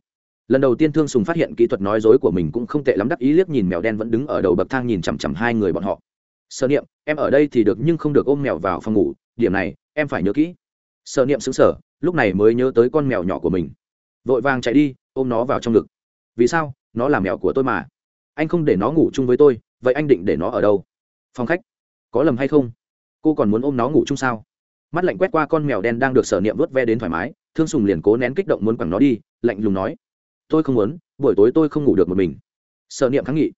lần đầu tiên thương sùng phát hiện kỹ thuật nói dối của mình cũng không tệ lắm, đắc ý liếc nhìn mèo đen vẫn đứng ở đầu bậc thang nhìn chằm chằm hai người bọn họ. Sở niệm, em ở đây thì được nhưng không được ôm mèo vào phòng ngủ, điểm này em phải nhớ kỹ. Sở niệm xứng sở lúc này mới nhớ tới con mèo nhỏ của mình. Vội vàng chạy đi, ôm nó vào trong ngực. Vì sao? Nó là mèo của tôi mà. Anh không để nó ngủ chung với tôi, vậy anh định để nó ở đâu? Phòng khách. Có lầm hay không? Cô còn muốn ôm nó ngủ chung sao? Mắt lạnh quét qua con mèo đen đang được sở niệm vớt ve đến thoải mái, thương sùng liền cố nén kích động muốn quẳng nó đi, lạnh lùng nói tôi không muốn, buổi tối tôi không ngủ được một mình. Sở niệm kháng nghị.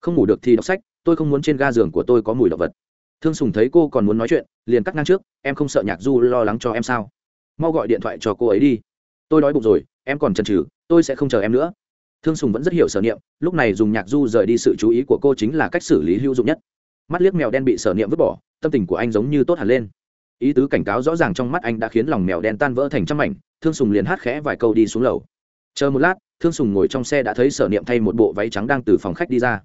Không ngủ được thì đọc sách, tôi không muốn trên ga giường của tôi có mùi động vật. Thương sùng thấy cô còn muốn nói chuyện, liền cắt ngang trước, em không sợ nhạc du lo lắng cho em sao? Mau gọi điện thoại cho cô ấy đi. Tôi đói bụng rồi, em còn chần chừ, tôi sẽ không chờ em nữa. Thương sùng vẫn rất hiểu sở niệm, lúc này dùng nhạc du rời đi sự chú ý của cô chính là cách xử lý hữu dụng nhất. Mắt liếc mèo đen bị sở niệm vứt bỏ, tâm tình của anh giống như tốt hẳn lên. Ý tứ cảnh cáo rõ ràng trong mắt anh đã khiến lòng mèo đen tan vỡ thành trăm mảnh, thương sùng liền hát khẽ vài câu đi xuống lầu. Chờ một lát thương sùng ngồi trong xe đã thấy sở niệm thay một bộ váy trắng đang từ phòng khách đi ra.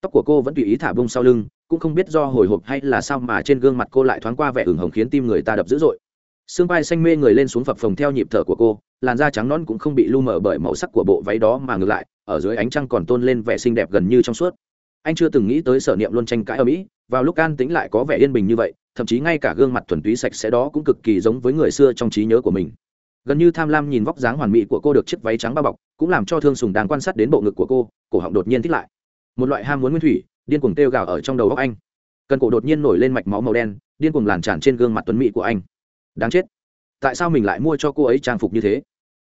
Tóc của cô vẫn tùy ý thả bông sau lưng, cũng không biết do hồi hộp hay là sao mà trên gương mặt cô lại thoáng qua vẻ ửng hồng khiến tim người ta đập dữ dội. Xương vai xanh mê người lên xuống phập phồng theo nhịp thở của cô, làn da trắng non cũng không bị lu mờ bởi màu sắc của bộ váy đó mà ngược lại, ở dưới ánh trăng còn tôn lên vẻ xinh đẹp gần như trong suốt. Anh chưa từng nghĩ tới sở niệm luôn tranh cãi ở mỹ, vào lúc an tính lại có vẻ yên bình như vậy, thậm chí ngay cả gương mặt thuần túy sạch sẽ đó cũng cực kỳ giống với người xưa trong trí nhớ của mình gần như tham lam nhìn vóc dáng hoàn mỹ của cô được chiếc váy trắng bao bọc, cũng làm cho thương sùng đang quan sát đến bộ ngực của cô, cổ họng đột nhiên thích lại. Một loại ham muốn nguyên thủy, điên cuồng kêu gào ở trong đầu góc anh. Cần cổ đột nhiên nổi lên mạch máu màu đen, điên cuồng làn tràn trên gương mặt tuấn mỹ của anh. Đáng chết. Tại sao mình lại mua cho cô ấy trang phục như thế?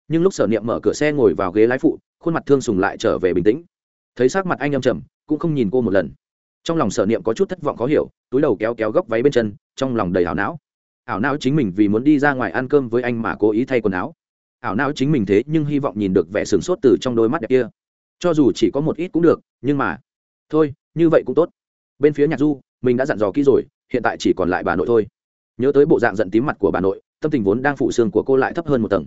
Nhưng lúc sở niệm mở cửa xe ngồi vào ghế lái phụ, khuôn mặt thương sùng lại trở về bình tĩnh. Thấy sắc mặt anh âm trầm, cũng không nhìn cô một lần. Trong lòng sở niệm có chút thất vọng khó hiểu, túi đầu kéo kéo góc váy bên chân, trong lòng đầy hảo não ảo não chính mình vì muốn đi ra ngoài ăn cơm với anh mà cố ý thay quần áo. Ảo não chính mình thế nhưng hy vọng nhìn được vẻ sửng sốt từ trong đôi mắt đẹp kia. Cho dù chỉ có một ít cũng được, nhưng mà, thôi, như vậy cũng tốt. Bên phía nhạc du, mình đã dặn dò kỹ rồi, hiện tại chỉ còn lại bà nội thôi. Nhớ tới bộ dạng giận tím mặt của bà nội, tâm tình vốn đang phụ xương của cô lại thấp hơn một tầng.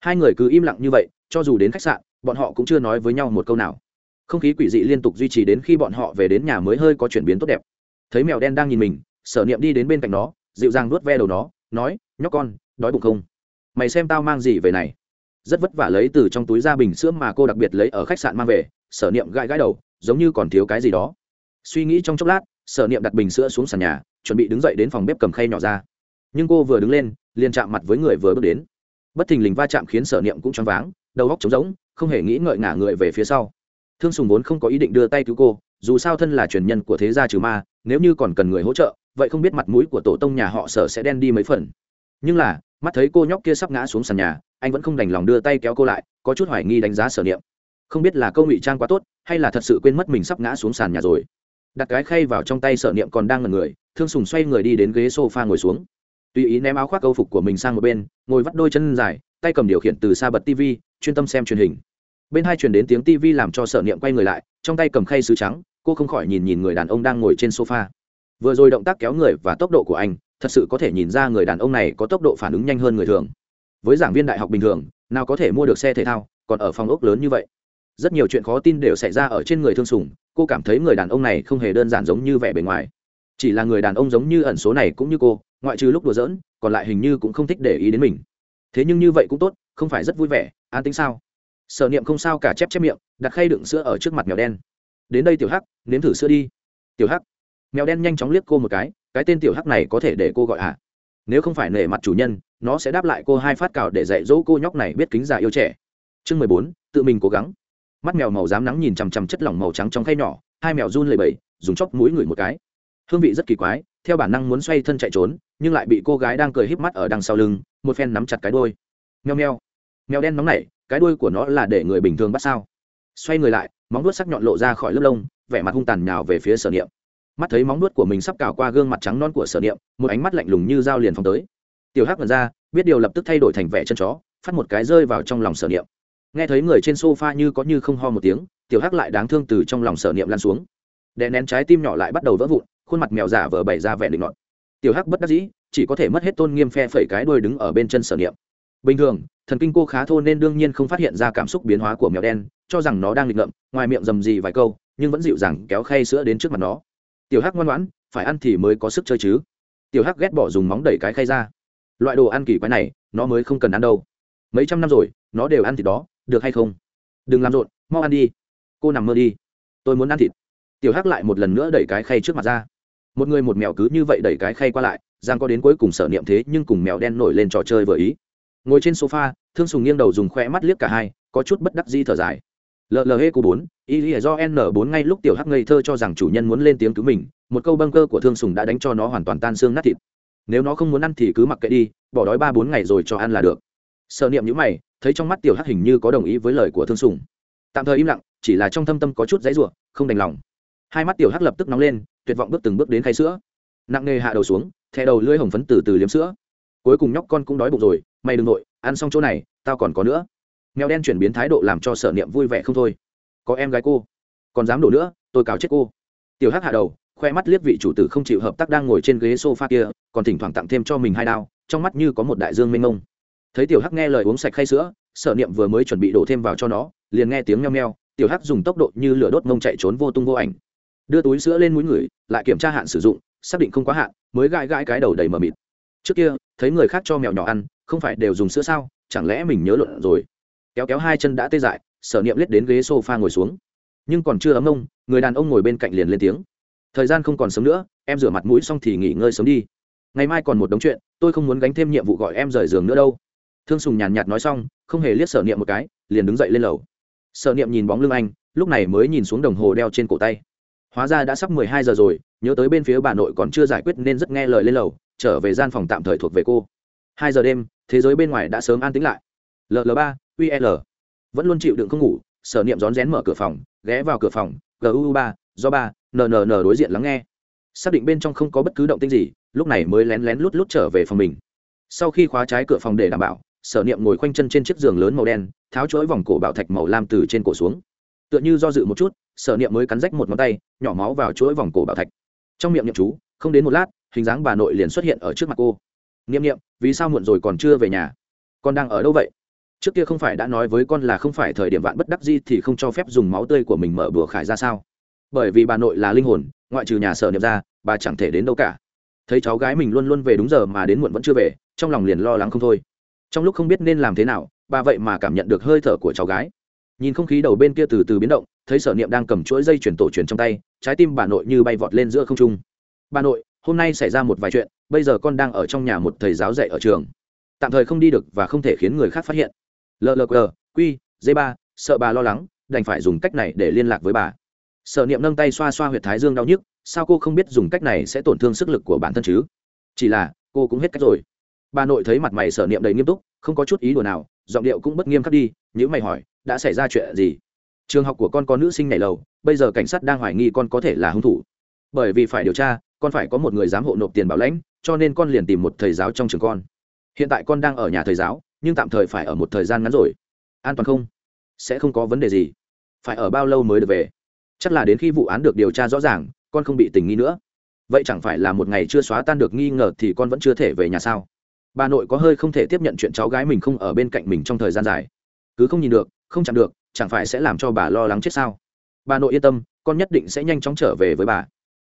Hai người cứ im lặng như vậy, cho dù đến khách sạn, bọn họ cũng chưa nói với nhau một câu nào. Không khí quỷ dị liên tục duy trì đến khi bọn họ về đến nhà mới hơi có chuyển biến tốt đẹp. Thấy mèo đen đang nhìn mình, sở niệm đi đến bên cạnh nó dịu dàng nuốt ve đầu nó, nói, nhóc con, đói bụng không? Mày xem tao mang gì về này? Rất vất vả lấy từ trong túi ra bình sữa mà cô đặc biệt lấy ở khách sạn mang về, sở niệm gãi gãi đầu, giống như còn thiếu cái gì đó. Suy nghĩ trong chốc lát, sở niệm đặt bình sữa xuống sàn nhà, chuẩn bị đứng dậy đến phòng bếp cầm khay nhỏ ra. Nhưng cô vừa đứng lên, liền chạm mặt với người vừa bước đến. Bất thình lình va chạm khiến sở niệm cũng choáng váng, đầu góc trống rỗng, không hề nghĩ ngợi ngả người về phía sau. Thương sùng vốn không có ý định đưa tay cứu cô, dù sao thân là truyền nhân của thế gia trừ ma, nếu như còn cần người hỗ trợ vậy không biết mặt mũi của tổ tông nhà họ sở sẽ đen đi mấy phần. Nhưng là, mắt thấy cô nhóc kia sắp ngã xuống sàn nhà, anh vẫn không đành lòng đưa tay kéo cô lại, có chút hoài nghi đánh giá sở niệm. Không biết là câu ngụy trang quá tốt, hay là thật sự quên mất mình sắp ngã xuống sàn nhà rồi. Đặt cái khay vào trong tay sở niệm còn đang ngần người, thương sùng xoay người đi đến ghế s o f a ngồi xuống. Tùy ý ném áo khoác câu phục của mình sang một bên, ngồi vắt đôi chân dài, tay cầm điều khiển từ xa bật tv chuyên tâm xem truyền hình. Bên hai truyền đến tiếng tv làm cho sở niệm quay người lại, trong tay cầm khay sứ trắng, cô không khỏi nhìn nhìn người đàn ông đang ngồi trên sofa vừa rồi động tác kéo người và tốc độ của anh, thật sự có thể nhìn ra người đàn ông này có tốc độ phản ứng nhanh hơn người thường. Với giảng viên đại học bình thường, nào có thể mua được xe thể thao, còn ở phòng ốc lớn như vậy. Rất nhiều chuyện khó tin đều xảy ra ở trên người thương sùng, cô cảm thấy người đàn ông này không hề đơn giản giống như vẻ bề ngoài. Chỉ là người đàn ông giống như ẩn số này cũng như cô, ngoại trừ lúc đùa giỡn, còn lại hình như cũng không thích để ý đến mình. Thế nhưng như vậy cũng tốt, không phải rất vui vẻ, an tính sao? Sở niệm không sao cả chép chép miệng, đặt khay đựng sữa ở trước mặt mèo đen. Đến đây tiểu hắc, nếm thử sữa đi. Tiểu hắc mèo đen nhanh chóng liếc cô một cái cái tên tiểu hắc này có thể để cô gọi hả nếu không phải nể mặt chủ nhân nó sẽ đáp lại cô hai phát cào để dạy dỗ cô nhóc này biết kính già yêu trẻ. Chương mười bốn tự mình cố gắng. Mắt mèo màu dám nắng nhìn chằm chằm chất lỏng màu trắng trong khay nhỏ hai mèo run lầy bẩy dùng chóc mũi ngửi một cái. Hương vị rất kỳ quái theo bản năng muốn xoay thân chạy trốn nhưng lại bị cô gái đang cười híp mắt ở đằng sau lưng một phen nắm chặt cái đôi Mèo mèo, mèo đen nóng nảy cái đuôi của nó là để người bình thường bắt sao? Xoay người lại móng vuốt sắc nhọn lộ ra khỏi lớp lông vẻ mặt hung tàn nhào về phía sở niệm mắt thấy móng nuốt của mình sắp cào qua gương mặt trắng non của sở niệm, một ánh mắt lạnh lùng như dao liền phóng tới. Tiểu hắc ngần ra, biết điều lập tức thay đổi thành vẻ chân chó, phát một cái rơi vào trong lòng sở niệm. Nghe thấy người trên sofa như có như không ho một tiếng, tiểu hắc lại đáng thương từ trong lòng sở niệm lan xuống. Đè nén trái tim nhỏ lại bắt đầu vỡ vụn, khuôn mặt mèo giả vờ bày ra vẻ định ngọn tiểu hắc bất đắc dĩ, chỉ có thể mất hết tôn nghiêm phe phẩy cái đuôi đứng ở bên chân sở niệm. Bình thường, thần kinh cô khá thô nên đương nhiên không phát hiện ra cảm xúc biến hóa của mèo đen, cho rằng nó đang nghịch ngợm, ngoài miệng dầm gì vài câu, nhưng vẫn dịu dàng kéo khay sữa đến trước mặt nó tiểu hắc ngoan ngoãn, phải ăn thì mới có sức chơi chứ. Tiểu hắc ghét bỏ dùng móng đẩy cái khay ra. Loại đồ ăn kỳ quái này, nó mới không cần ăn đâu. Mấy trăm năm rồi, nó đều ăn thịt đó, được hay không? Đừng làm rộn, mau ăn đi. Cô nằm mơ đi. Tôi muốn ăn thịt. Tiểu hắc lại một lần nữa đẩy cái khay trước mặt ra. Một người một mèo cứ như vậy đẩy cái khay qua lại, giang có đến cuối cùng sở niệm thế nhưng cùng mèo đen nổi lên trò chơi vừa ý. Ngồi trên sofa, thương sùng nghiêng đầu dùng khoe mắt liếc cả hai, có chút bất đắc di thở dài lle của bốn Ilya do n bốn ngay lúc tiểu hắc ngây thơ cho rằng chủ nhân muốn lên tiếng cứu mình một câu bâng cơ của thương sùng đã đánh cho nó hoàn toàn tan xương nát thịt. Nếu nó không muốn ăn thì cứ mặc kệ đi bỏ đói ba bốn ngày rồi cho ăn là được. Sở niệm nhíu mày thấy trong mắt tiểu hắc hình như có đồng ý với lời của thương sùng. Tạm thời im lặng chỉ là trong thâm tâm có chút dãy rủa, không đành lòng. Hai mắt tiểu hắc lập tức nóng lên tuyệt vọng bước từng bước đến khay sữa. Nặng nề hạ đầu xuống thè đầu lưỡi hồng phấn từ từ liếm sữa. Cuối cùng nhóc con cũng đói bụng rồi mày đừng nội ăn xong chỗ này tao còn có nữa mèo đen chuyển biến thái độ làm cho sở niệm vui vẻ không thôi. Có em gái cô, còn dám đổ nữa, tôi cáo chết cô. Tiểu hắc hạ đầu, khoe mắt liếc vị chủ tử không chịu hợp tác đang ngồi trên ghế sofa kia, còn thỉnh thoảng tặng thêm cho mình hai đao, trong mắt như có một đại dương mênh mông. Thấy tiểu hắc nghe lời uống sạch khay sữa, sở niệm vừa mới chuẩn bị đổ thêm vào cho nó, liền nghe tiếng meo meo, tiểu hắc dùng tốc độ như lửa đốt mông chạy trốn vô tung vô ảnh. Đưa túi sữa lên mũi người, lại kiểm tra hạn sử dụng, xác định không quá hạn, mới gãi gãi cái đầu đầy mờ mịt. Trước kia, thấy người khác cho mèo nhỏ ăn, không phải đều dùng sữa sao, chẳng lẽ mình nhớ luận rồi? Kéo kéo hai chân đã tê dại, sở niệm lết đến ghế s o f a ngồi xuống. Nhưng còn chưa ấm ông, người đàn ông ngồi bên cạnh liền lên tiếng. Thời gian không còn sớm nữa, em rửa mặt mũi xong thì nghỉ ngơi sớm đi. Ngày mai còn một đống chuyện, tôi không muốn gánh thêm nhiệm vụ gọi em rời giường nữa đâu. Thương sùng nhàn nhạt nói xong, không hề liếc sở niệm một cái, liền đứng dậy lên lầu. Sở niệm nhìn bóng lưng anh, lúc này mới nhìn xuống đồng hồ đeo trên cổ tay. Hóa ra đã sắp mười hai giờ rồi, nhớ tới bên phía bà nội còn chưa giải quyết nên rất nghe lời lên lầu, trở về gian phòng tạm thời thuộc về cô. Hai giờ đêm, thế giới bên ngoài đã sớm an tĩnh lại ll ba ul vẫn luôn chịu đựng không ngủ, sở niệm rón rén mở cửa phòng, ghé vào cửa phòng gu ba do ba nnn đối diện lắng nghe. Xác định bên trong không có bất cứ động tinh gì, lúc này mới lén lén lút lút trở về phòng mình. Sau khi khóa trái cửa phòng để đảm bảo, sở niệm ngồi khoanh chân trên chiếc giường lớn màu đen, tháo chuỗi vòng cổ bảo thạch màu lam từ trên cổ xuống. Tựa như do dự một chút, sở niệm mới cắn rách một ngón tay, nhỏ máu vào chuỗi vòng cổ bảo thạch. Trong miệng niệm chú, không đến một lát, hình dáng bà nội liền xuất hiện ở trước mặt cô. Niệm niệm, vì sao muộn rồi còn chưa về nhà? Con đang ở đâu vậy? Trước kia không phải đã nói với con là không phải thời điểm vạn bất đắc di thì không cho phép dùng máu tươi của mình mở bừa khải ra sao? Bởi vì bà nội là linh hồn, ngoại trừ nhà sở niệm ra, bà chẳng thể đến đâu cả. Thấy cháu gái mình luôn luôn về đúng giờ mà đến muộn vẫn chưa về, trong lòng liền lo lắng không thôi. Trong lúc không biết nên làm thế nào, bà vậy mà cảm nhận được hơi thở của cháu gái. Nhìn không khí đầu bên kia từ từ biến động, thấy sở niệm đang cầm chuỗi dây chuyển tổ truyền trong tay, trái tim bà nội như bay vọt lên giữa không trung. Bà nội, hôm nay xảy ra một vài chuyện, bây giờ con đang ở trong nhà một thầy giáo dạy ở trường. Tạm thời không đi được và không thể khiến người khác phát hiện llq q d ba, sợ bà lo lắng, đành phải dùng cách này để liên lạc với bà. Sở niệm nâng tay xoa xoa h u y ệ t thái dương đau nhức, sao cô không biết dùng cách này sẽ tổn thương sức lực của bản thân chứ? Chỉ là, cô cũng hết cách rồi. Bà nội thấy mặt mày sở niệm đầy nghiêm túc, không có chút ý đồ nào, giọng điệu cũng bất nghiêm khắc đi nhữ mày hỏi, đã xảy ra chuyện gì? Trường học của con có nữ sinh này lầu, bây giờ cảnh sát đang hoài nghi con có thể là hung thủ. Bởi vì phải điều tra, con phải có một người giám hộ nộp tiền bảo lãnh, cho nên con liền tìm một thầy giáo trong trường con. Hiện tại con đang ở nhà thầy giáo nhưng tạm thời phải ở một thời gian ngắn rồi. An toàn không? Sẽ không có vấn đề gì. Phải ở bao lâu mới được về? Chắc là đến khi vụ án được điều tra rõ ràng, con không bị tình nghi nữa. Vậy chẳng phải là một ngày chưa xóa tan được nghi ngờ thì con vẫn chưa thể về nhà sao? Bà nội có hơi không thể tiếp nhận chuyện cháu gái mình không ở bên cạnh mình trong thời gian dài. Cứ không nhìn được, không chạm được, chẳng phải sẽ làm cho bà lo lắng chết sao? Bà nội yên tâm, con nhất định sẽ nhanh chóng trở về với bà.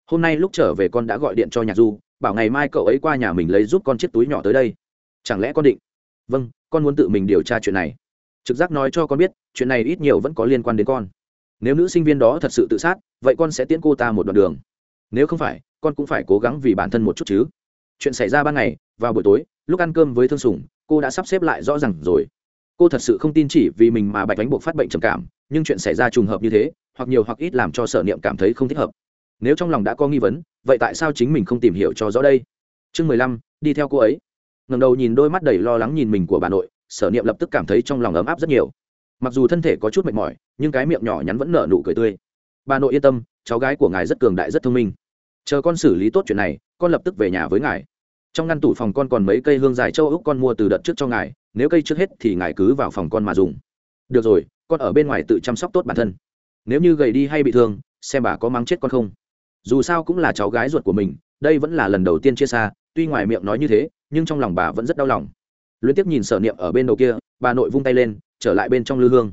Hôm nay lúc trở về con đã gọi điện cho nhạc du, bảo ngày mai cậu ấy qua nhà mình lấy giúp con chiếc túi nhỏ tới đây. Chẳng lẽ con định vâng con muốn tự mình điều tra chuyện này. Trực giác nói cho con biết, chuyện này ít nhiều vẫn có liên quan đến con. Nếu nữ sinh viên đó thật sự tự sát, vậy con sẽ tiễn cô ta một đoạn đường. Nếu không phải, con cũng phải cố gắng vì bản thân một chút chứ. Chuyện xảy ra ban ngày, vào buổi tối, lúc ăn cơm với thương sùng, cô đã sắp xếp lại rõ r à n g rồi. Cô thật sự không tin chỉ vì mình mà bạch đánh buộc phát bệnh trầm cảm, nhưng chuyện xảy ra trùng hợp như thế, hoặc nhiều hoặc ít làm cho sở niệm cảm thấy không thích hợp. Nếu trong lòng đã có nghi vấn, vậy tại sao chính mình không tìm hiểu cho rõ đây? Chương mười lăm, đi theo cô ấy ngầm đầu nhìn đôi mắt đầy lo lắng nhìn mình của bà nội, sở niệm lập tức cảm thấy trong lòng ấm áp rất nhiều. Mặc dù thân thể có chút mệt mỏi, nhưng cái miệng nhỏ nhắn vẫn nở nụ cười tươi. Bà nội yên tâm, cháu gái của ngài rất cường đại, rất thông minh. Chờ con xử lý tốt chuyện này, con lập tức về nhà với ngài. Trong ngăn tủ phòng con còn mấy cây hương dài châu úc con mua từ đợt trước cho ngài, nếu cây trước hết thì ngài cứ vào phòng con mà dùng. Được rồi, con ở bên ngoài tự chăm sóc tốt bản thân. Nếu như gầy đi hay bị thương, xem bà có mắng chết con không. Dù sao cũng là cháu gái ruột của mình, đây vẫn là lần đầu tiên chia xa, tuy ngoài miệng nói như thế nhưng trong lòng bà vẫn rất đau lòng. Luyến tiếp nhìn sở niệm ở bên đầu kia, bà nội vung tay lên, trở lại bên trong lư hương.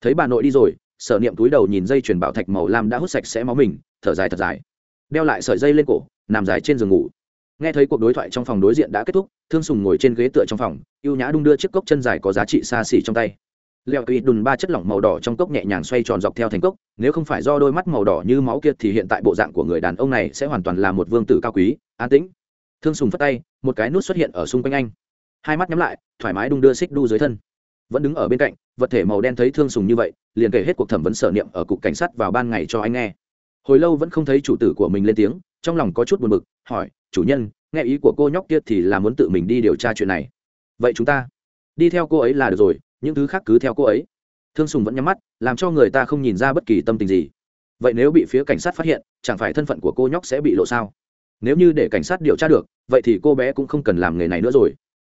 Thấy bà nội đi rồi, sở niệm túi đầu nhìn dây chuyền bảo thạch màu lam đã hút sạch sẽ máu mình, thở dài thật dài. Đeo lại sợi dây lên cổ, nằm dài trên giường ngủ. Nghe thấy cuộc đối thoại trong phòng đối diện đã kết thúc, thương sùng ngồi trên ghế tựa trong phòng y ê u nhã đung đưa chiếc cốc chân dài có giá trị xa xỉ trong tay. Leo kỳ đùn ba chất lỏng màu đỏ trong cốc nhẹ nhàng xoay tròn dọc theo thành cốc, nếu không phải do đôi mắt màu đỏ như máu kia thì hiện tại bộ dạng của người đàn ông này sẽ hoàn toàn là một vương tử cao quý, an tĩnh thương sùng phất tay, một cái nút xuất hiện ở xung quanh anh. Hai mắt nhắm lại, thoải mái đung đưa xích đu dưới thân. Vẫn đứng ở bên cạnh, vật thể màu đen thấy thương sùng như vậy, liền kể hết cuộc thẩm vấn sở niệm ở cục cảnh sát vào ban ngày cho anh nghe. Hồi lâu vẫn không thấy chủ tử của mình lên tiếng, trong lòng có chút buồn bực, hỏi, chủ nhân, nghe ý của cô nhóc kia thì là muốn tự mình đi điều tra chuyện này. Vậy chúng ta đi theo cô ấy là được rồi, những thứ khác cứ theo cô ấy. Thương sùng vẫn nhắm mắt, làm cho người ta không nhìn ra bất kỳ tâm tình gì. Vậy nếu bị phía cảnh sát phát hiện, chẳng phải thân phận của cô nhóc sẽ bị lộ sao? Nếu như để cảnh sát điều tra được, vậy thì cô bé cũng không cần làm nghề này nữa rồi.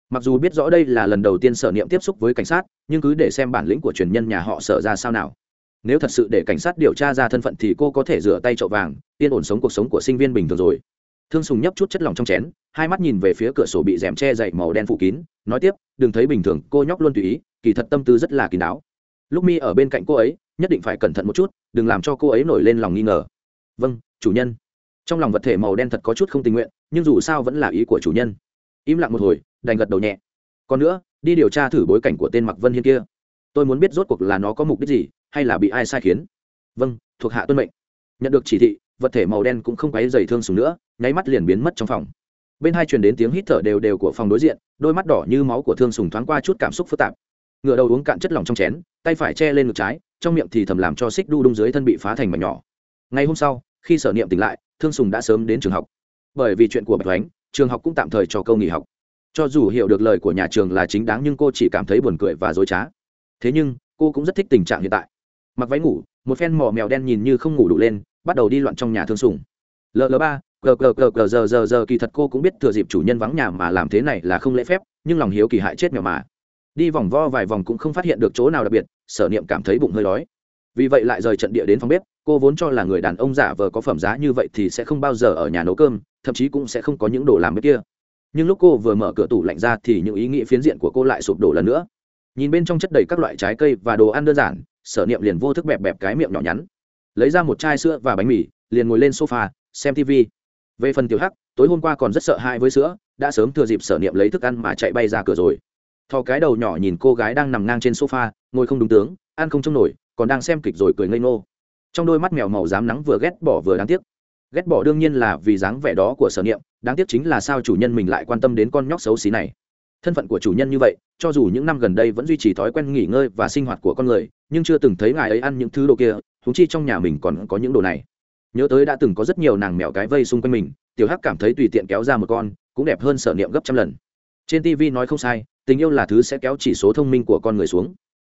Mặc dù biết rõ đây là lần đầu tiên sở niệm tiếp xúc với cảnh sát, nhưng cứ để xem bản lĩnh của truyền nhân nhà họ sở ra sao nào. Nếu thật sự để cảnh sát điều tra ra thân phận thì cô có thể rửa tay trậu vàng, yên ổn sống cuộc sống của sinh viên bình thường rồi. Thương sùng nhấp chút chất lỏng trong chén, hai mắt nhìn về phía cửa sổ bị rèm che dậy màu đen phủ kín, nói tiếp, đừng thấy bình thường, cô nhóc luôn tùy ý, kỳ thật tâm tư rất là kín đáo. Lúc mi ở bên cạnh cô ấy, nhất định phải cẩn thận một chút, đừng làm cho cô ấy nổi lên lòng nghi ngờ. Vâng chủ nhân trong lòng vật thể màu đen thật có chút không tình nguyện, nhưng dù sao vẫn là ý của chủ nhân. Im lặng một hồi, đành gật đầu nhẹ. Còn nữa, đi điều tra thử bối cảnh của tên mặc vân hiên kia. Tôi muốn biết rốt cuộc là nó có mục đích gì, hay là bị ai sai khiến. Vâng thuộc hạ tuân mệnh. Nhận được chỉ thị, vật thể màu đen cũng không quấy dày thương sùng nữa, nháy mắt liền biến mất trong phòng. Bên hai truyền đến tiếng hít thở đều đều của phòng đối diện, đôi mắt đỏ như máu của thương sùng thoáng qua chút cảm xúc phức tạp. Ngựa đầu uống cạn chất lỏng trong chén, tay phải che lên ngực trái, trong miệng thì thầm làm cho xích đu đung dưới thân bị phá thành mảnh nhỏ. Ngày hôm sau, khi sở niệm tỉnh lại thương sùng đã sớm đến trường học. Bởi vì chuyện của bạch oánh trường học cũng tạm thời cho câu nghỉ học. Cho dù hiểu được lời của nhà trường là chính đáng nhưng cô chỉ cảm thấy buồn cười và dối trá. Thế nhưng, cô cũng rất thích tình trạng hiện tại. Mặc váy ngủ, một phen mỏ mèo đen nhìn như không ngủ đủ lên, bắt đầu đi loạn trong nhà thương sùng. Ll ba gờ gờ gờ gờ giờ giờ giờ kỳ thật cô cũng biết thừa dịp chủ nhân vắng nhà mà làm thế này là không lễ phép, nhưng lòng hiếu kỳ hại chết mèo mà. Đi vòng vo vài vòng cũng không phát hiện được chỗ nào đặc biệt, sở niệm cảm thấy bụng hơi đói vì vậy lại rời trận địa đến phòng bếp, cô vốn cho là người đàn ông giả vờ có phẩm giá như vậy thì sẽ không bao giờ ở nhà nấu cơm, thậm chí cũng sẽ không có những đồ làm bếp kia. Nhưng lúc cô vừa mở cửa tủ lạnh ra thì những ý nghĩ phiến diện của cô lại sụp đổ lần nữa. Nhìn bên trong chất đầy các loại trái cây và đồ ăn đơn giản, sở niệm liền vô thức bẹp bẹp cái miệng nhỏ nhắn. Lấy ra một chai sữa và bánh mì, liền ngồi lên sofa, xem tv về phần tiểu hắc, tối hôm qua còn rất sợ hãi với sữa, đã sớm thừa dịp sở niệm lấy thức ăn mà chạy bay ra cửa rồi. Thò cái đầu nhỏ nhìn cô gái đang nằm ngang trên sofa, ngồi không đúng tướng, ăn không trông nổi còn đang xem kịch rồi cười ngây ngô. Trong đôi mắt mèo màu dám nắng vừa ghét bỏ vừa đáng tiếc. Ghét bỏ đương nhiên là vì dáng vẻ đó của sở niệm, đáng tiếc chính là sao chủ nhân mình lại quan tâm đến con nhóc xấu xí này. Thân phận của chủ nhân như vậy, cho dù những năm gần đây vẫn duy trì thói quen nghỉ ngơi và sinh hoạt của con người, nhưng chưa từng thấy ngài ấy ăn những thứ đồ kia thú chi trong nhà mình còn có những đồ này. Nhớ tới đã từng có rất nhiều nàng mèo cái vây xung quanh mình, tiểu hắc cảm thấy tùy tiện kéo ra một con, cũng đẹp hơn sở niệm gấp trăm lần. Trên tv nói không sai, tình yêu là thứ sẽ kéo chỉ số thông minh của con người xuống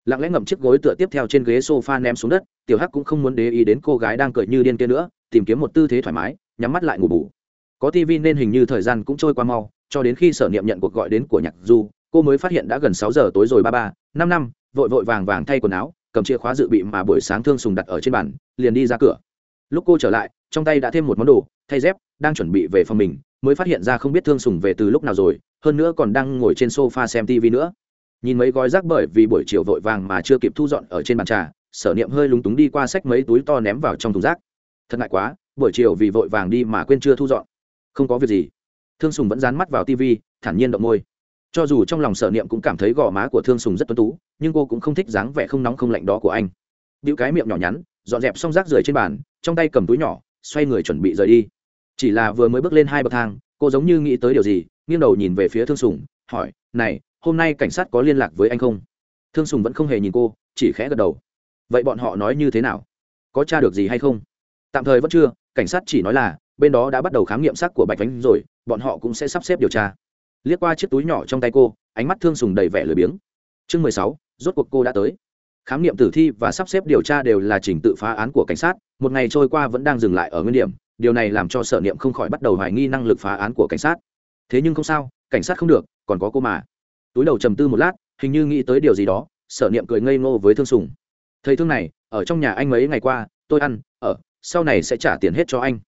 lặng lẽ ngậm chiếc gối tựa tiếp theo trên ghế sofa ném xuống đất, tiểu hắc cũng không muốn để ý đến cô gái đang cười như điên kia nữa, tìm kiếm một tư thế thoải mái, nhắm mắt lại ngủ bù. Có tivi nên hình như thời gian cũng trôi qua mau, cho đến khi sở niệm nhận cuộc gọi đến của nhạc du, cô mới phát hiện đã gần sáu giờ tối rồi ba ba, năm năm, vội vội vàng vàng thay quần áo, cầm chìa khóa dự bị mà buổi sáng thương sùng đặt ở trên bàn, liền đi ra cửa. Lúc cô trở lại, trong tay đã thêm một món đồ, thay dép, đang chuẩn bị về phòng mình, mới phát hiện ra không biết thương sùng về từ lúc nào rồi, hơn nữa còn đang ngồi trên sofa xem tv nữa nhìn mấy gói rác bởi vì buổi chiều vội vàng mà chưa kịp thu dọn ở trên bàn trà, sở niệm hơi lúng túng đi qua sách mấy túi to ném vào trong thùng rác. Thật ngại quá, buổi chiều vì vội vàng đi mà quên chưa thu dọn. Không có việc gì. Thương sùng vẫn dán mắt vào tv thản nhiên động môi. Cho dù trong lòng sở niệm cũng cảm thấy gò má của thương sùng rất tuân tú, nhưng cô cũng không thích dáng vẻ không nóng không lạnh đó của anh. Điệu cái miệng nhỏ nhắn, dọn dẹp xong rác rưởi trên bàn, trong tay cầm túi nhỏ, xoay người chuẩn bị rời đi. Chỉ là vừa mới bước lên hai bậc thang, cô giống như nghĩ tới điều gì, nghiêng đầu nhìn về phía thương sùng, hỏi, này hôm nay cảnh sát có liên lạc với anh không? Thương sùng vẫn không hề nhìn cô, chỉ khẽ gật đầu. Vậy bọn họ nói như thế nào? Có t r a được gì hay không? Tạm thời vẫn chưa, cảnh sát chỉ nói là, bên đó đã bắt đầu khám nghiệm xác của bạch vánh rồi, bọn họ cũng sẽ sắp xếp điều tra. Liếc qua chiếc túi nhỏ trong tay cô, ánh mắt thương sùng đầy vẻ lười biếng. Chương mười sáu, rốt cuộc cô đã tới. Khám nghiệm tử thi và sắp xếp điều tra đều là trình tự phá án của cảnh sát, một ngày trôi qua vẫn đang dừng lại ở nguyên điểm, điều này làm cho sở niệm không khỏi bắt đầu hoài nghi năng lực phá án của cảnh sát. Thế nhưng không sao, cảnh sát không được, còn có cô mà túi đầu trầm tư một lát, hình như nghĩ tới điều gì đó, sở niệm cười ngây ngô với thương sùng. Thầy thương này, ở trong nhà anh mấy ngày qua, tôi ăn, ở, sau này sẽ trả tiền hết cho anh.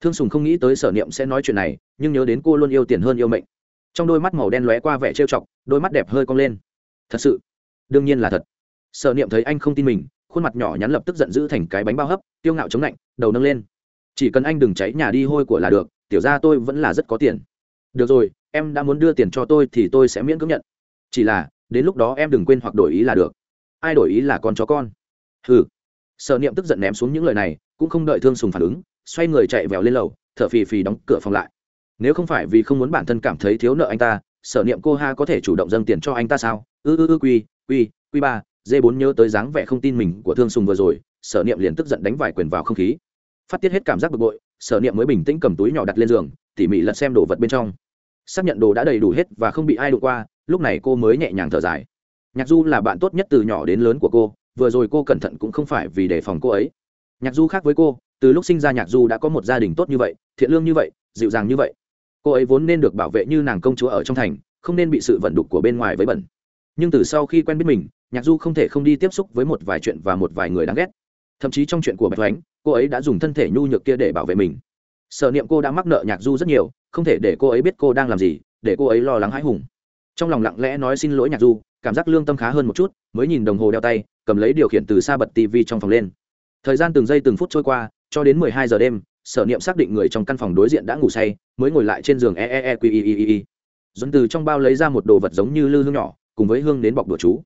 Thương sùng không nghĩ tới sở niệm sẽ nói chuyện này, nhưng nhớ đến cô luôn yêu tiền hơn yêu mệnh. Trong đôi mắt màu đen lóe qua vẻ trêu chọc, đôi mắt đẹp hơi cong lên. Thật sự, đương nhiên là thật. Sở niệm thấy anh không tin mình, khuôn mặt nhỏ nhắn lập tức giận dữ thành cái bánh bao hấp tiêu ngạo chống lạnh, đầu nâng lên. Chỉ cần anh đừng cháy nhà đi hôi của là được, tiểu ra tôi vẫn là rất có tiền được rồi, em đã muốn đưa tiền cho tôi thì tôi sẽ miễn cưỡng nhận. Chỉ là, đến lúc đó em đừng quên hoặc đổi ý là được. Ai đổi ý là con chó con. Ừ sợ niệm tức giận ném xuống những lời này, cũng không đợi thương sùng phản ứng, xoay người chạy vèo lên lầu, thở phì phì đóng cửa phòng lại. Nếu không phải vì không muốn bản thân cảm thấy thiếu nợ anh ta sở niệm cô ha có thể chủ động dâng tiền cho anh ta sao? Ư ư ư, quy quy quy ba d bốn nhớ tới dáng vẻ không tin mình của thương sùng vừa rồi sở niệm liền tức giận đánh vài quyền vào không khí. Phát tiết hết cảm giác bực bội sở niệm mới bình tĩnh cầm túi nhỏ đặt lên giường, tỉ mỉ lật xem đồ vật bên trong xác nhận đồ đã đầy đủ hết và không bị ai đụng qua, lúc này cô mới nhẹ nhàng thở dài. Nhạc du là bạn tốt nhất từ nhỏ đến lớn của cô, vừa rồi cô cẩn thận cũng không phải vì đề phòng cô ấy. Nhạc du khác với cô, từ lúc sinh ra nhạc du đã có một gia đình tốt như vậy, thiện lương như vậy, dịu dàng như vậy. Cô ấy vốn nên được bảo vệ như nàng công chúa ở trong thành, không nên bị sự vận đục của bên ngoài với bẩn. Nhưng từ sau khi quen biết mình, nhạc du không thể không đi tiếp xúc với một vài chuyện và một vài người đáng ghét. Thậm chí trong chuyện của bạch thoánh cô ấy đã dùng thân thể nhu nhược kia để bảo vệ mình. Sở niệm cô đã mắc nợ nhạc du rất nhiều, không thể để cô ấy biết cô đang làm gì, để cô ấy lo lắng hãi hùng. Trong lòng lặng lẽ nói xin lỗi nhạc du, cảm giác lương tâm khá hơn một chút, mới nhìn đồng hồ đeo tay, cầm lấy điều khiển từ xa bật tv trong phòng lên. Thời gian từng giây từng phút trôi qua, cho đến mười hai giờ đêm, sở niệm xác định người trong căn phòng đối diện đã ngủ say, mới ngồi lại trên giường e e e q i i i dẫn từ trong bao lấy ra một đồ vật giống như lư hương nhỏ, cùng với hương đến bọc đùa chú.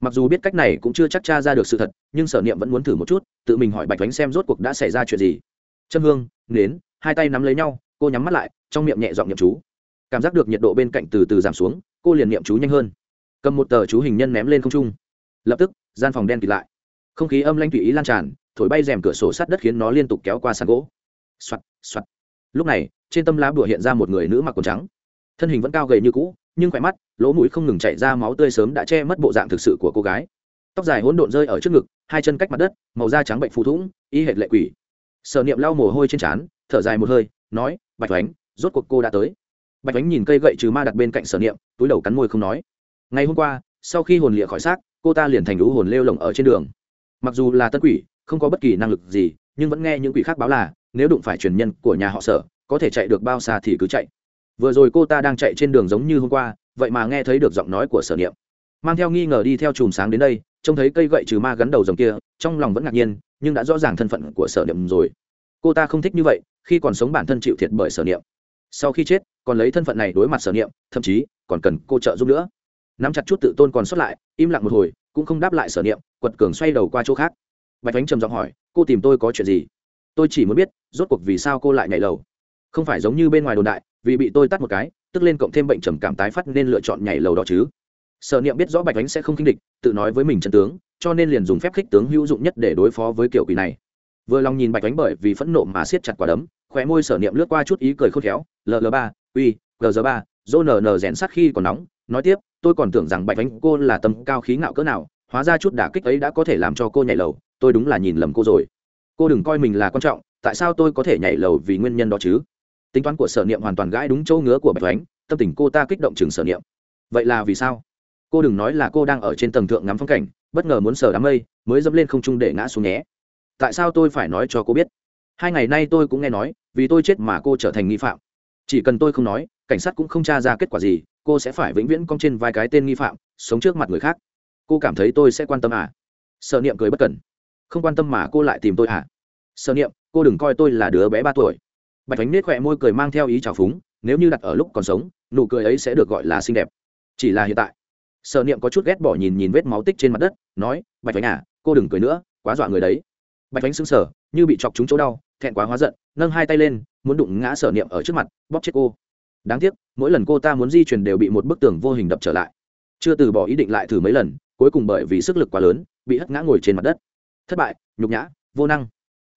Mặc dù biết cách này cũng chưa chắc tra ra được sự thật, nhưng sở niệm vẫn muốn thử một chút, tự mình hỏi bạch bánh xem rốt cuộc đã xảy ra chuyện gì. Châm hương, nến hai tay nắm lấy nhau, cô nhắm mắt lại, trong miệng nhẹ giọng nhậm chú. Cảm giác được nhiệt độ bên cạnh từ từ giảm xuống, cô liền niệm chú nhanh hơn. Cầm một tờ chú hình nhân ném lên không trung. Lập tức, gian phòng đen kịt lại. Không khí âm lanh tùy ý lan tràn, thổi bay rèm cửa sổ sát đất khiến nó liên tục kéo qua sàn gỗ. Soạt soạt. Lúc này, trên tâm lá bùa hiện ra một người nữ mặc quần trắng. Thân hình vẫn cao gầy như cũ, nhưng khỏe mắt, lỗ mũi không ngừng chảy ra máu tươi sớm đã che mất bộ dạng thực sự của cô gái. Tóc dài hỗn độn rơi ở trước ngực, hai chân cách mặt đất, màu da trắng bệnh phù thủng, y hệt lệ quỷ. Sở niệm lau mồ hôi trên trán thở dài một hơi, nói, bạch oánh rốt cuộc cô đã tới. Bạch oánh nhìn cây gậy trừ ma đặt bên cạnh sở niệm, túi đầu cắn môi không nói. Ngày hôm qua, sau khi hồn lịa khỏi xác, cô ta liền thành lũ hồn lêu lồng ở trên đường. Mặc dù là tân quỷ, không có bất kỳ năng lực gì, nhưng vẫn nghe những quỷ khác báo là, nếu đụng phải truyền nhân của nhà họ sở, có thể chạy được bao xa thì cứ chạy. Vừa rồi cô ta đang chạy trên đường giống như hôm qua, vậy mà nghe thấy được giọng nói của sở niệm. Mang theo nghi ngờ đi theo chùm sáng đến đây, trông thấy cây gậy trừ ma gắn đầu dòng kia, trong lòng vẫn ngạc nhiên, nhưng đã rõ ràng thân phận của sở niệm rồi. Cô ta không thích như vậy khi còn sống bản thân chịu thiệt bởi sở niệm. Sau khi chết, còn lấy thân phận này đối mặt sở niệm, thậm chí còn cần cô trợ giúp nữa. Nắm chặt chút tự tôn còn sót lại, im lặng một hồi, cũng không đáp lại sở niệm, quật cường xoay đầu qua chỗ khác. Bạch ánh trầm giọng hỏi, cô tìm tôi có chuyện gì? Tôi chỉ muốn biết, rốt cuộc vì sao cô lại nhảy lầu? Không phải giống như bên ngoài đồn đại, vì bị tôi tắt một cái, tức lên cộng thêm bệnh trầm cảm tái phát nên lựa chọn nhảy lầu đó chứ? Sở niệm biết rõ bạch ánh sẽ không khinh địch, tự nói với mình chân tướng, cho nên liền dùng phép khích tướng hữu dụng nhất để đối phó với kiểu quỷ này. Vừa lòng nhìn bạch ánh bởi vì phẫn nộ mà siết chặt quả đấm khóe môi sở niệm lướt qua chút ý cười khôn khéo ll ba, uy gg ba dô nn rèn sát khi còn nóng. Nói tiếp, tôi còn tưởng rằng bạch ánh cô là tầm cao khí ngạo cỡ nào, hóa ra chút đả kích ấy đã có thể làm cho cô nhảy lầu. Tôi đúng là nhìn lầm cô rồi. Cô đừng coi mình là quan trọng, tại sao tôi có thể nhảy lầu vì nguyên nhân đó chứ? Tính toán của sở niệm hoàn toàn gãi đúng chỗ ngứa của bạch ánh tâm tình cô ta kích động chừng sở niệm. Vậy là vì sao? Cô đừng nói là cô đang ở trên tầng thượng ngắm phong cảnh, bất ngờ muốn sờ đám mây, mới dẫm lên không trung để ngã xuống nhé. Tại sao tôi phải nói cho cô biết? Hai ngày nay tôi cũng nghe nói, vì tôi chết mà cô trở thành nghi phạm. Chỉ cần tôi không nói, cảnh sát cũng không tra ra kết quả gì, cô sẽ phải vĩnh viễn cong trên vai cái tên nghi phạm, sống trước mặt người khác. Cô cảm thấy tôi sẽ quan tâm à? Sợ niệm cười bất cẩn. Không quan tâm mà cô lại tìm tôi à? Sợ niệm, cô đừng coi tôi là đứa bé ba tuổi. Bạch ánh nết khỏe môi cười mang theo ý trào phúng, nếu như đặt ở lúc còn sống, nụ cười ấy sẽ được gọi là xinh đẹp. Chỉ là hiện tại. Sợ niệm có chút ghét bỏ nhìn nhìn vết máu tích trên mặt đất, nói, bạch ánh à cô đừng cười nữa, quá dọa người đấy. Bạch ánh sững sờ như bị chọc trúng chỗ đau, thẹn quá hóa giận, nâng hai tay lên, muốn đụng ngã sở niệm ở trước mặt, bóp chết cô. Đáng tiếc, mỗi lần cô ta muốn di chuyển đều bị một bức tường vô hình đập trở lại. Chưa từ bỏ ý định lại thử mấy lần, cuối cùng bởi vì sức lực quá lớn, bị hất ngã ngồi trên mặt đất. Thất bại, nhục nhã, vô năng.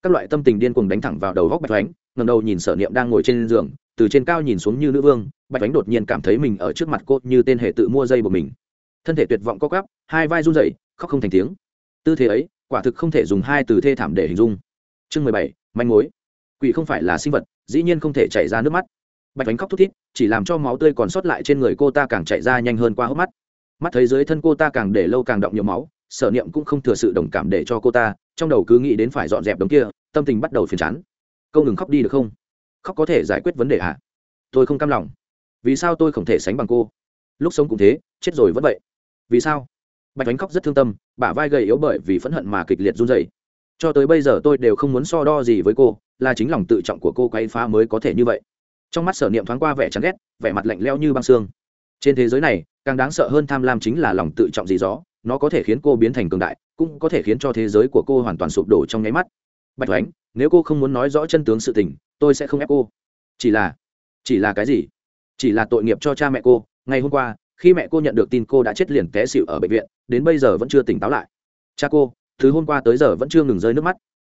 Các loại tâm tình điên cuồng đánh thẳng vào đầu góc bạch oánh ngầm đầu nhìn sở niệm đang ngồi trên giường, từ trên cao nhìn xuống như nữ vương, bạch oánh đột nhiên cảm thấy mình ở trước mặt cô như tên hệ tự mua dây của mình. Thân thể tuyệt vọng co cắp hai vai run rẩy, khóc không thành tiếng. Tư thế ấy, quả thực không thể dùng hai từ thê thảm để hình dung chương mười bảy, manh mối. Quỷ không phải là sinh vật, dĩ nhiên không thể chảy ra nước mắt. Bạch bánh khóc thút thít, chỉ làm cho máu tươi còn sót lại trên người cô ta càng chạy ra nhanh hơn qua hốc mắt. Mắt thấy dưới thân cô ta càng để lâu càng động nhiều máu, sở niệm cũng không thừa sự đồng cảm để cho cô ta, trong đầu cứ nghĩ đến phải dọn dẹp đống kia, tâm tình bắt đầu phiền chán. Câu đừng khóc đi được không? Khóc có thể giải quyết vấn đề ạ tôi không cam lòng. Vì sao tôi không thể sánh bằng cô? Lúc sống cũng thế, chết rồi vẫn vậy. Vì sao? Bạch ánh khóc rất thương tâm, bả vai gầy yếu bởi vì phẫn hận mà kịch liệt run dày cho tới bây giờ tôi đều không muốn so đo gì với cô, là chính lòng tự trọng của cô quay phá mới có thể như vậy. Trong mắt sở niệm thoáng qua vẻ chán ghét, vẻ mặt lạnh leo như băng xương. Trên thế giới này, càng đáng sợ hơn tham lam chính là lòng tự trọng gì đó nó có thể khiến cô biến thành cường đại, cũng có thể khiến cho thế giới của cô hoàn toàn sụp đổ trong nháy mắt. Bạch thoánh nếu cô không muốn nói rõ chân tướng sự tình, tôi sẽ không ép cô. Chỉ là chỉ là cái gì? Chỉ là tội nghiệp cho cha mẹ cô. Ngày hôm qua, khi mẹ cô nhận được tin cô đã chết liền té xịu ở bệnh viện, đến bây giờ vẫn chưa tỉnh táo lại. Cha cô thứ hôm qua tới giờ vẫn chưa ngừng rơi nước mắt.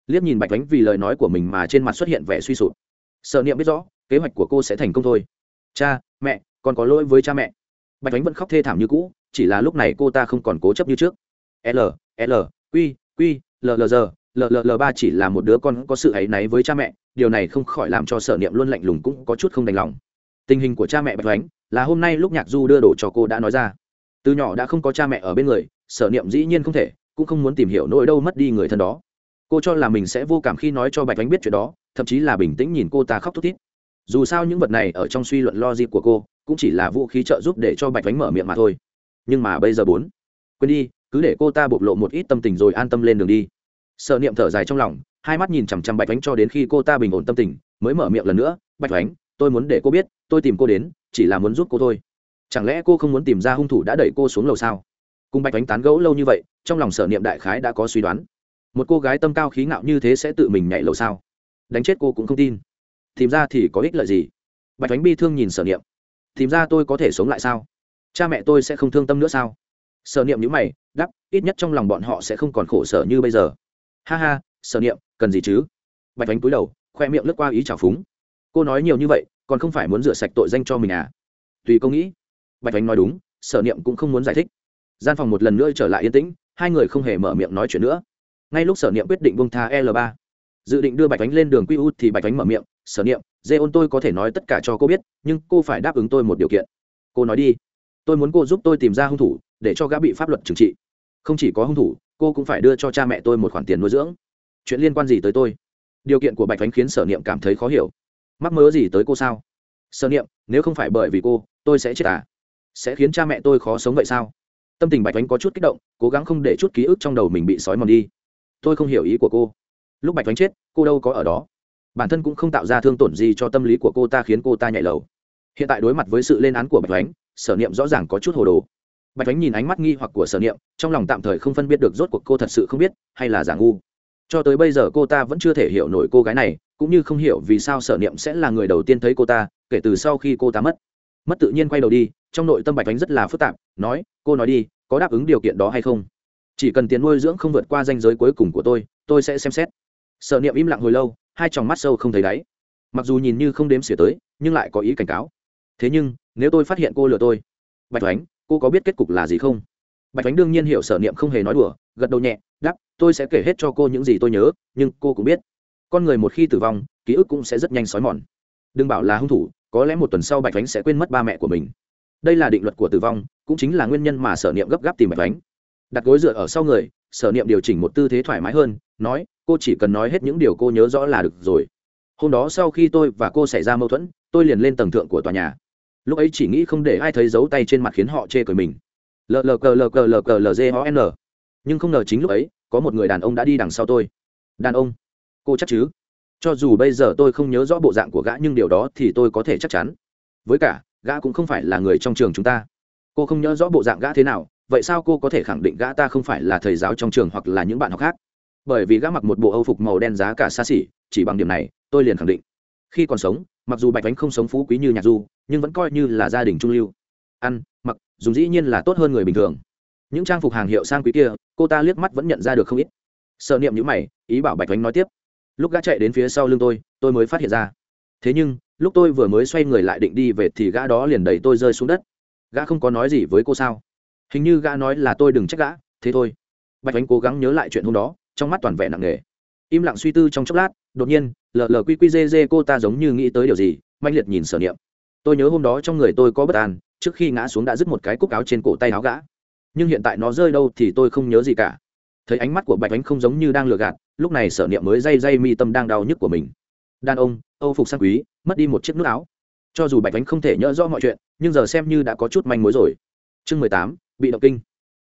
Liếc nhìn bạch oánh vì lời nói của mình mà trên mặt xuất hiện vẻ suy sụp. Sợ niệm biết rõ, kế hoạch của cô sẽ thành công thôi. Cha, mẹ còn có lỗi với cha mẹ. Bạch ánh vẫn khóc thê thảm như cũ, chỉ là lúc này cô ta không còn cố chấp như trước. L l, q q, l l, g, l l l ba chỉ là một đứa con có sự áy náy với cha mẹ, điều này không khỏi làm cho sở niệm luôn lạnh lùng cũng có chút không đành lòng. Tình hình của cha mẹ bạch oánh là hôm nay lúc nhạc du đưa đồ cho cô đã nói ra. Từ nhỏ đã không có cha mẹ ở bên người sở niệm dĩ nhiên không thể cũng không muốn tìm hiểu nỗi đâu mất đi người thân đó. Cô cho là mình sẽ vô cảm khi nói cho bạch ánh biết chuyện đó, thậm chí là bình tĩnh nhìn cô ta khóc thút thít. Dù sao những vật này ở trong suy luận logic của cô, cũng chỉ là vũ khí trợ giúp để cho bạch ánh mở miệng mà thôi. Nhưng mà bây giờ bốn, quên đi, cứ để cô ta bộc lộ một ít tâm tình rồi an tâm lên đường đi. Sợ niệm thở dài trong lòng, hai mắt nhìn chằm chằm bạch ánh cho đến khi cô ta bình ổn tâm tình, mới mở miệng lần nữa, bạch ánh, tôi muốn để cô biết, tôi tìm cô đến, chỉ là muốn giúp cô thôi. Chẳng lẽ cô không muốn tìm ra hung thủ đã đẩy cô xuống lầu sao? Cùng bạch ánh tán gẫu lâu như vậy trong lòng sở niệm đại khái đã có suy đoán. Một cô gái tâm cao khí ngạo như thế sẽ tự mình nhảy lầu sao? Đánh chết cô cũng không tin. Tìm ra thì có ích lợi gì? Bạch oánh bi thương nhìn sở niệm. Tìm ra tôi có thể sống lại sao? Cha mẹ tôi sẽ không thương tâm nữa sao? Sở niệm nhữ mày đắp ít nhất trong lòng bọn họ sẽ không còn khổ sở như bây giờ. Ha ha, sở niệm, cần gì chứ? Bạch oánh cúi đầu, khoe miệng lướt qua ý trào phúng. Cô nói nhiều như vậy, còn không phải muốn rửa sạch tội danh cho mình à? Tùy cô nghĩ. Bạch oánh nói đúng, sở niệm cũng không muốn giải thích. Gian phòng một lần nữa trở lại yên tĩnh hai người không hề mở miệng nói chuyện nữa. Ngay lúc sở niệm quyết định bông tha l ba, dự định đưa bạch ánh lên đường quy u thì bạch ánh mở miệng, sở niệm, dê ôn tôi có thể nói tất cả cho cô biết, nhưng cô phải đáp ứng tôi một điều kiện. Cô nói đi, tôi muốn cô giúp tôi tìm ra hung thủ, để cho gã bị pháp luật trừng trị. Không chỉ có hung thủ, cô cũng phải đưa cho cha mẹ tôi một khoản tiền nuôi dưỡng. Chuyện liên quan gì tới tôi? Điều kiện của bạch ánh khiến sở niệm cảm thấy khó hiểu. Mắc mớ gì tới cô sao? Sở niệm, nếu không phải bởi vì cô, tôi sẽ chết à? Sẽ khiến cha mẹ tôi khó sống vậy sao? Tâm tình bạch ánh có chút kích động, cố gắng không để chút ký ức trong đầu mình bị sói mòn đi. Tôi không hiểu ý của cô. Lúc bạch ánh chết, cô đâu có ở đó? Bản thân cũng không tạo ra thương tổn gì cho tâm lý của cô ta khiến cô ta nhảy lầu. Hiện tại đối mặt với sự lên án của bạch ánh, sở niệm rõ ràng có chút hồ đồ. Bạch ánh nhìn ánh mắt nghi hoặc của sở niệm, trong lòng tạm thời không phân biết được rốt cuộc cô thật sự không biết, hay là giả ngu. Cho tới bây giờ cô ta vẫn chưa thể hiểu nổi cô gái này, cũng như không hiểu vì sao sở niệm sẽ là người đầu tiên thấy cô ta, kể từ sau khi cô ta mất mất tự nhiên quay đầu đi, trong nội tâm bạch ánh rất là phức tạp, nói, cô nói đi, có đáp ứng điều kiện đó hay không? Chỉ cần tiền nuôi dưỡng không vượt qua danh giới cuối cùng của tôi tôi sẽ xem xét. Sở niệm im lặng hồi lâu, hai tròng mắt sâu không thấy đáy. Mặc dù nhìn như không đếm xỉa tới, nhưng lại có ý cảnh cáo. Thế nhưng, nếu tôi phát hiện cô lừa tôi, bạch ánh, cô có biết kết cục là gì không? Bạch ánh đương nhiên hiểu sở niệm không hề nói đùa, gật đầu nhẹ đắp tôi sẽ kể hết cho cô những gì tôi nhớ, nhưng cô cũng biết. Con người một khi tử vong, ký ức cũng sẽ rất nhanh xói mòn. Đừng bảo là hung thủ có lẽ một tuần sau bạch vánh sẽ quên mất ba mẹ của mình. Đây là định luật của tử vong, cũng chính là nguyên nhân mà sở niệm gấp gáp tìm bạch vánh. đặt gối dựa ở sau người, sở niệm điều chỉnh một tư thế thoải mái hơn, nói, cô chỉ cần nói hết những điều cô nhớ rõ là được rồi. Hôm đó sau khi tôi và cô xảy ra mâu thuẫn, tôi liền lên tầng thượng của tòa nhà. Lúc ấy chỉ nghĩ không để ai thấy dấu tay trên mặt khiến họ chê cười mình. Lờ lờ cờ lờ cờ lờ cờ lờ j o n. Nhưng không ngờ chính lúc ấy, có một người đàn ông đã đi đằng sau tôi. Đàn ông? Cô chắc chứ? Cho dù bây giờ tôi không nhớ rõ bộ dạng của gã, nhưng điều đó thì tôi có thể chắc chắn. Với cả, gã cũng không phải là người trong trường chúng ta. Cô không nhớ rõ bộ dạng gã thế nào, vậy sao cô có thể khẳng định gã ta không phải là thầy giáo trong trường hoặc là những bạn học khác? Bởi vì gã mặc một bộ âu phục màu đen giá cả xa xỉ, chỉ bằng điểm này, tôi liền khẳng định. Khi còn sống, mặc dù bạch ánh không sống phú quý như nhạc du, nhưng vẫn coi như là gia đình trung lưu. Ăn, mặc, dùng dĩ nhiên là tốt hơn người bình thường. Những trang phục hàng hiệu sang quý kia, cô ta liếc mắt vẫn nhận ra được không ít. Sợ niệm nhữ mày, ý bảo bạch ánh nói tiếp lúc gã chạy đến phía sau lưng tôi tôi mới phát hiện ra. Thế nhưng, lúc tôi vừa mới xoay người lại định đi về thì gã đó liền đẩy tôi rơi xuống đất. Gã không có nói gì với cô sao? Hình như gã nói là tôi đừng trách gã, thế thôi. Bạch ánh cố gắng nhớ lại chuyện hôm đó, trong mắt toàn vẻ nặng nề. Im lặng suy tư trong chốc lát, đột nhiên, lờ lờ quy quy dê dê cô ta giống như nghĩ tới điều gì, manh liệt nhìn sở niệm. Tôi nhớ hôm đó trong người tôi có bất an, trước khi ngã xuống đã dứt một cái cúc áo trên cổ tay áo gã. Nhưng hiện tại nó rơi đâu thì tôi không nhớ gì cả. Thấy ánh mắt của bạch ánh không giống như đang lừa gạt lúc này sở niệm mới dây dây mi tâm đang đau nhức của mình. Đàn ông, âu phục sang quý, mất đi một chiếc nước áo. Cho dù bạch ánh không thể nhỡ rõ mọi chuyện, nhưng giờ xem như đã có chút manh mối rồi. Chương mười tám, bị động kinh.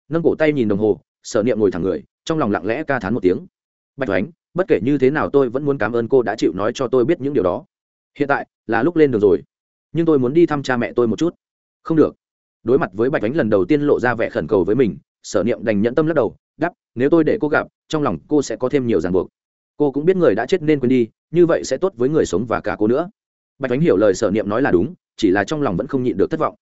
Nâng cổ tay nhìn đồng hồ, sở niệm ngồi thẳng người, trong lòng lặng lẽ ca thán một tiếng. Bạch ánh, bất kể như thế nào tôi vẫn muốn cảm ơn cô đã chịu nói cho tôi biết những điều đó. Hiện tại, là lúc lên đường rồi. Nhưng tôi muốn đi thăm cha mẹ tôi một chút. Không được. Đối mặt với bạch ánh lần đầu tiên lộ ra vẻ khẩn cầu với mình, sở niệm đành nhẫn tâm lắc đầu đắp nếu tôi để cô gặp trong lòng cô sẽ có thêm nhiều ràng buộc. Cô cũng biết người đã chết nên quên đi, như vậy sẽ tốt với người sống và cả cô nữa. Bạch ánh hiểu lời sở niệm nói là đúng, chỉ là trong lòng vẫn không nhịn được thất vọng.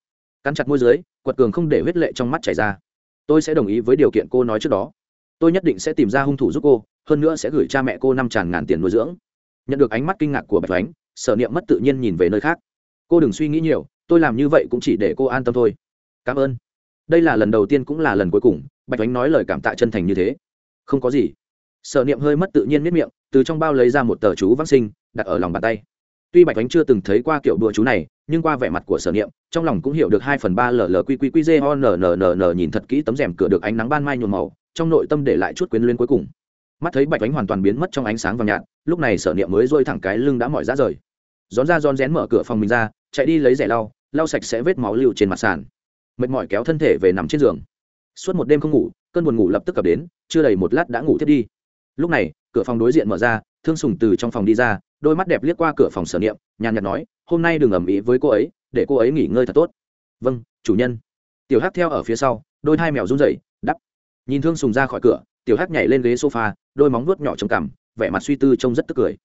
Cắn chặt môi dưới, quật cường không để huyết lệ trong mắt chảy ra. Tôi sẽ đồng ý với điều kiện cô nói trước đó. Tôi nhất định sẽ tìm ra hung thủ giúp cô, hơn nữa sẽ gửi cha mẹ cô năm tràn ngàn tiền nuôi dưỡng. Nhận được ánh mắt kinh ngạc của bạch ánh sở niệm mất tự nhiên nhìn về nơi khác. Cô đừng suy nghĩ nhiều, tôi làm như vậy cũng chỉ để cô an tâm thôi. Cảm ơn. Đây là lần đầu tiên cũng là lần cuối cùng, bạch ánh nói lời cảm tạ chân thành như thế không có gì. Sở niệm hơi mất tự nhiên miết miệng, từ trong bao lấy ra một tờ chú vãng sinh, đặt ở lòng bàn tay. Tuy bạch ánh chưa từng thấy qua kiểu đùa chú này, nhưng qua vẻ mặt của sở niệm, trong lòng cũng hiểu được hai phần ba lờ quy quy quy ho n n n nhìn thật kỹ tấm rèm cửa được ánh nắng ban mai nhuộm màu, trong nội tâm để lại chút quyến luyến cuối cùng. Mắt thấy bạch ánh hoàn toàn biến mất trong ánh sáng vàng nhạt, lúc này sở niệm mới dôi thẳng cái lưng đã mỏi ra rời. Rón ra rón rén mở cửa phòng mình ra, chạy đi lấy rẻ lau lau sạch sẽ vết máu lưu trên mặt sàn. Mệt mỏi kéo thân thể về nằm trên giường. Suốt một đêm không ngủ cơn buồn ngủ lập tức cập đến, chưa đầy một lát đã ngủ thiết đi. Lúc này, cửa phòng đối diện mở ra, thương sùng từ trong phòng đi ra, đôi mắt đẹp liếc qua cửa phòng sở niệm, nhàn nhạt nói, hôm nay đừng ầm ĩ với cô ấy, để cô ấy nghỉ ngơi thật tốt. Vâng chủ nhân. Tiểu hắc theo ở phía sau, đôi hai mèo run rẩy, đắp. Nhìn thương sùng ra khỏi cửa, tiểu hắc nhảy lên ghế sofa, đôi móng vuốt nhỏ trầm cằm, vẻ mặt suy tư trông rất tức cười.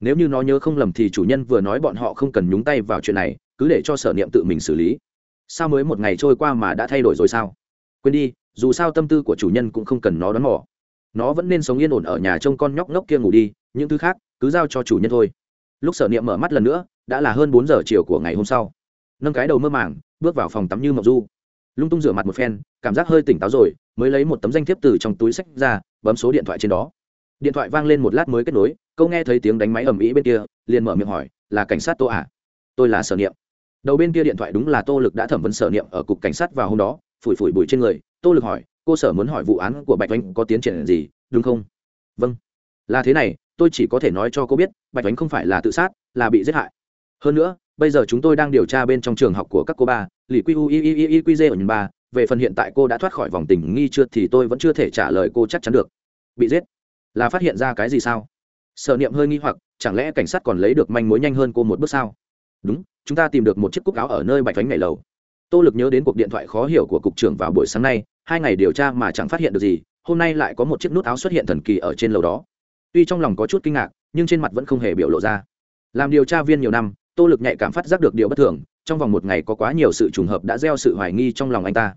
Nếu như nó nhớ không lầm thì chủ nhân vừa nói bọn họ không cần nhúng tay vào chuyện này, cứ để cho sở niệm tự mình xử lý. Sao mới một ngày trôi qua mà đã thay đổi rồi sao? Quên đi dù sao tâm tư của chủ nhân cũng không cần nó đón mò, nó vẫn nên sống yên ổn ở nhà trông con nhóc ngốc kia ngủ đi những thứ khác cứ giao cho chủ nhân thôi. Lúc sở niệm mở mắt lần nữa đã là hơn bốn giờ chiều của ngày hôm sau. Nâng cái đầu mơ màng bước vào phòng tắm như mộc du. Lung tung rửa mặt một phen cảm giác hơi tỉnh táo rồi mới lấy một tấm danh thiếp từ trong túi sách ra bấm số điện thoại trên đó. Điện thoại vang lên một lát mới kết nối câu nghe thấy tiếng đánh máy ầm ĩ bên kia liền mở miệng hỏi là cảnh sát tô à? tôi là sở niệm. Đầu bên kia điện thoại đúng là tô lực đã thẩm vấn sở niệm ở cục cảnh sát vào hôm đó phủi phủi bụi trên người tô lực hỏi, cô sở muốn hỏi vụ án của bạch oanh có tiến triển gì, đúng không? Vâng. Là thế này, tôi chỉ có thể nói cho cô biết, bạch oanh không phải là tự sát, là bị giết hại. Hơn nữa, bây giờ chúng tôi đang điều tra bên trong trường học của các cô ba, lì quy u i i i quy dê ở nhân ba, về phần hiện tại cô đã thoát khỏi vòng tình nghi chưa thì tôi vẫn chưa thể trả lời cô chắc chắn được. Bị giết? Là phát hiện ra cái gì sao? Sở niệm hơi nghi hoặc, chẳng lẽ cảnh sát còn lấy được manh mối nhanh hơn cô một bước sao? Đúng, chúng ta tìm được một chiếc cúc áo ở nơi bạch phánh nhảy lầu tô lực nhớ đến cuộc điện thoại khó hiểu của cục trưởng vào buổi sáng nay, hai ngày điều tra mà chẳng phát hiện được gì, hôm nay lại có một chiếc nút áo xuất hiện thần kỳ ở trên lầu đó. Tuy trong lòng có chút kinh ngạc, nhưng trên mặt vẫn không hề biểu lộ ra. Làm điều tra viên nhiều năm, tô lực nhạy cảm phát giác được điều bất thường, trong vòng một ngày có quá nhiều sự trùng hợp đã gieo sự hoài nghi trong lòng anh ta.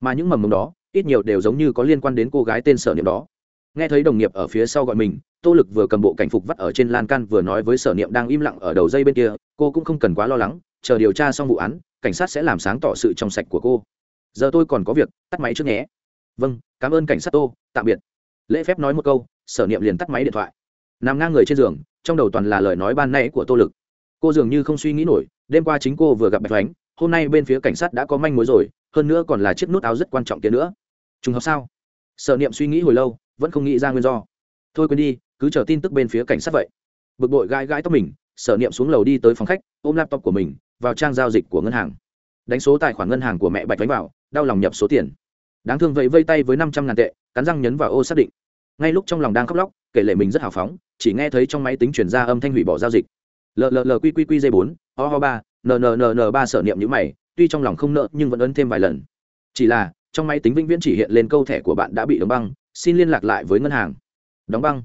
Mà những mầm mống đó, ít nhiều đều giống như có liên quan đến cô gái tên sở niệm đó. Nghe thấy đồng nghiệp ở phía sau gọi mình, tô lực vừa cầm bộ cảnh phục vắt ở trên lan can vừa nói với sở niệm đang im lặng ở đầu dây bên kia, cô cũng không cần quá lo lắng, chờ điều tra xong vụ án cảnh sát sẽ làm sáng tỏ sự trong sạch của cô. Giờ tôi còn có việc, tắt máy trước nhé. Vâng cảm ơn cảnh sát tô, tạm biệt. Lễ phép nói một câu, sở niệm liền tắt máy điện thoại. Nằm ngang người trên giường, trong đầu toàn là lời nói ban nay của tô lực. Cô dường như không suy nghĩ nổi, đêm qua chính cô vừa gặp bạch ánh hôm nay bên phía cảnh sát đã có manh mối rồi, hơn nữa còn là chiếc nút áo rất quan trọng kia nữa. Trùng hợp sao? Sở niệm suy nghĩ hồi lâu, vẫn không nghĩ ra nguyên do. Thôi quên đi, cứ chờ tin tức bên phía cảnh sát vậy. Bực bội gãi gãi tóc mình sở niệm xuống lầu đi tới phòng khách, ôm laptop của mình vào trang giao dịch của ngân hàng. Đánh số tài khoản ngân hàng của mẹ bạch đánh vào, đau lòng nhập số tiền. Đáng thương vậy vây tay với năm trăm ngàn tệ, cắn răng nhấn vào ô xác định. Ngay lúc trong lòng đang khóc lóc, kể lệ mình rất hào phóng, chỉ nghe thấy trong máy tính chuyển ra âm thanh hủy bỏ giao dịch. Llqqqz bốn, o ho ba nnn ba sở niệm nhữ mày, tuy trong lòng không nợ nhưng vẫn ấn thêm vài lần. Chỉ là, trong máy tính vĩnh viễn chỉ hiện lên câu thẻ của bạn đã bị đóng băng, xin liên lạc lại với ngân hàng. Đóng băng?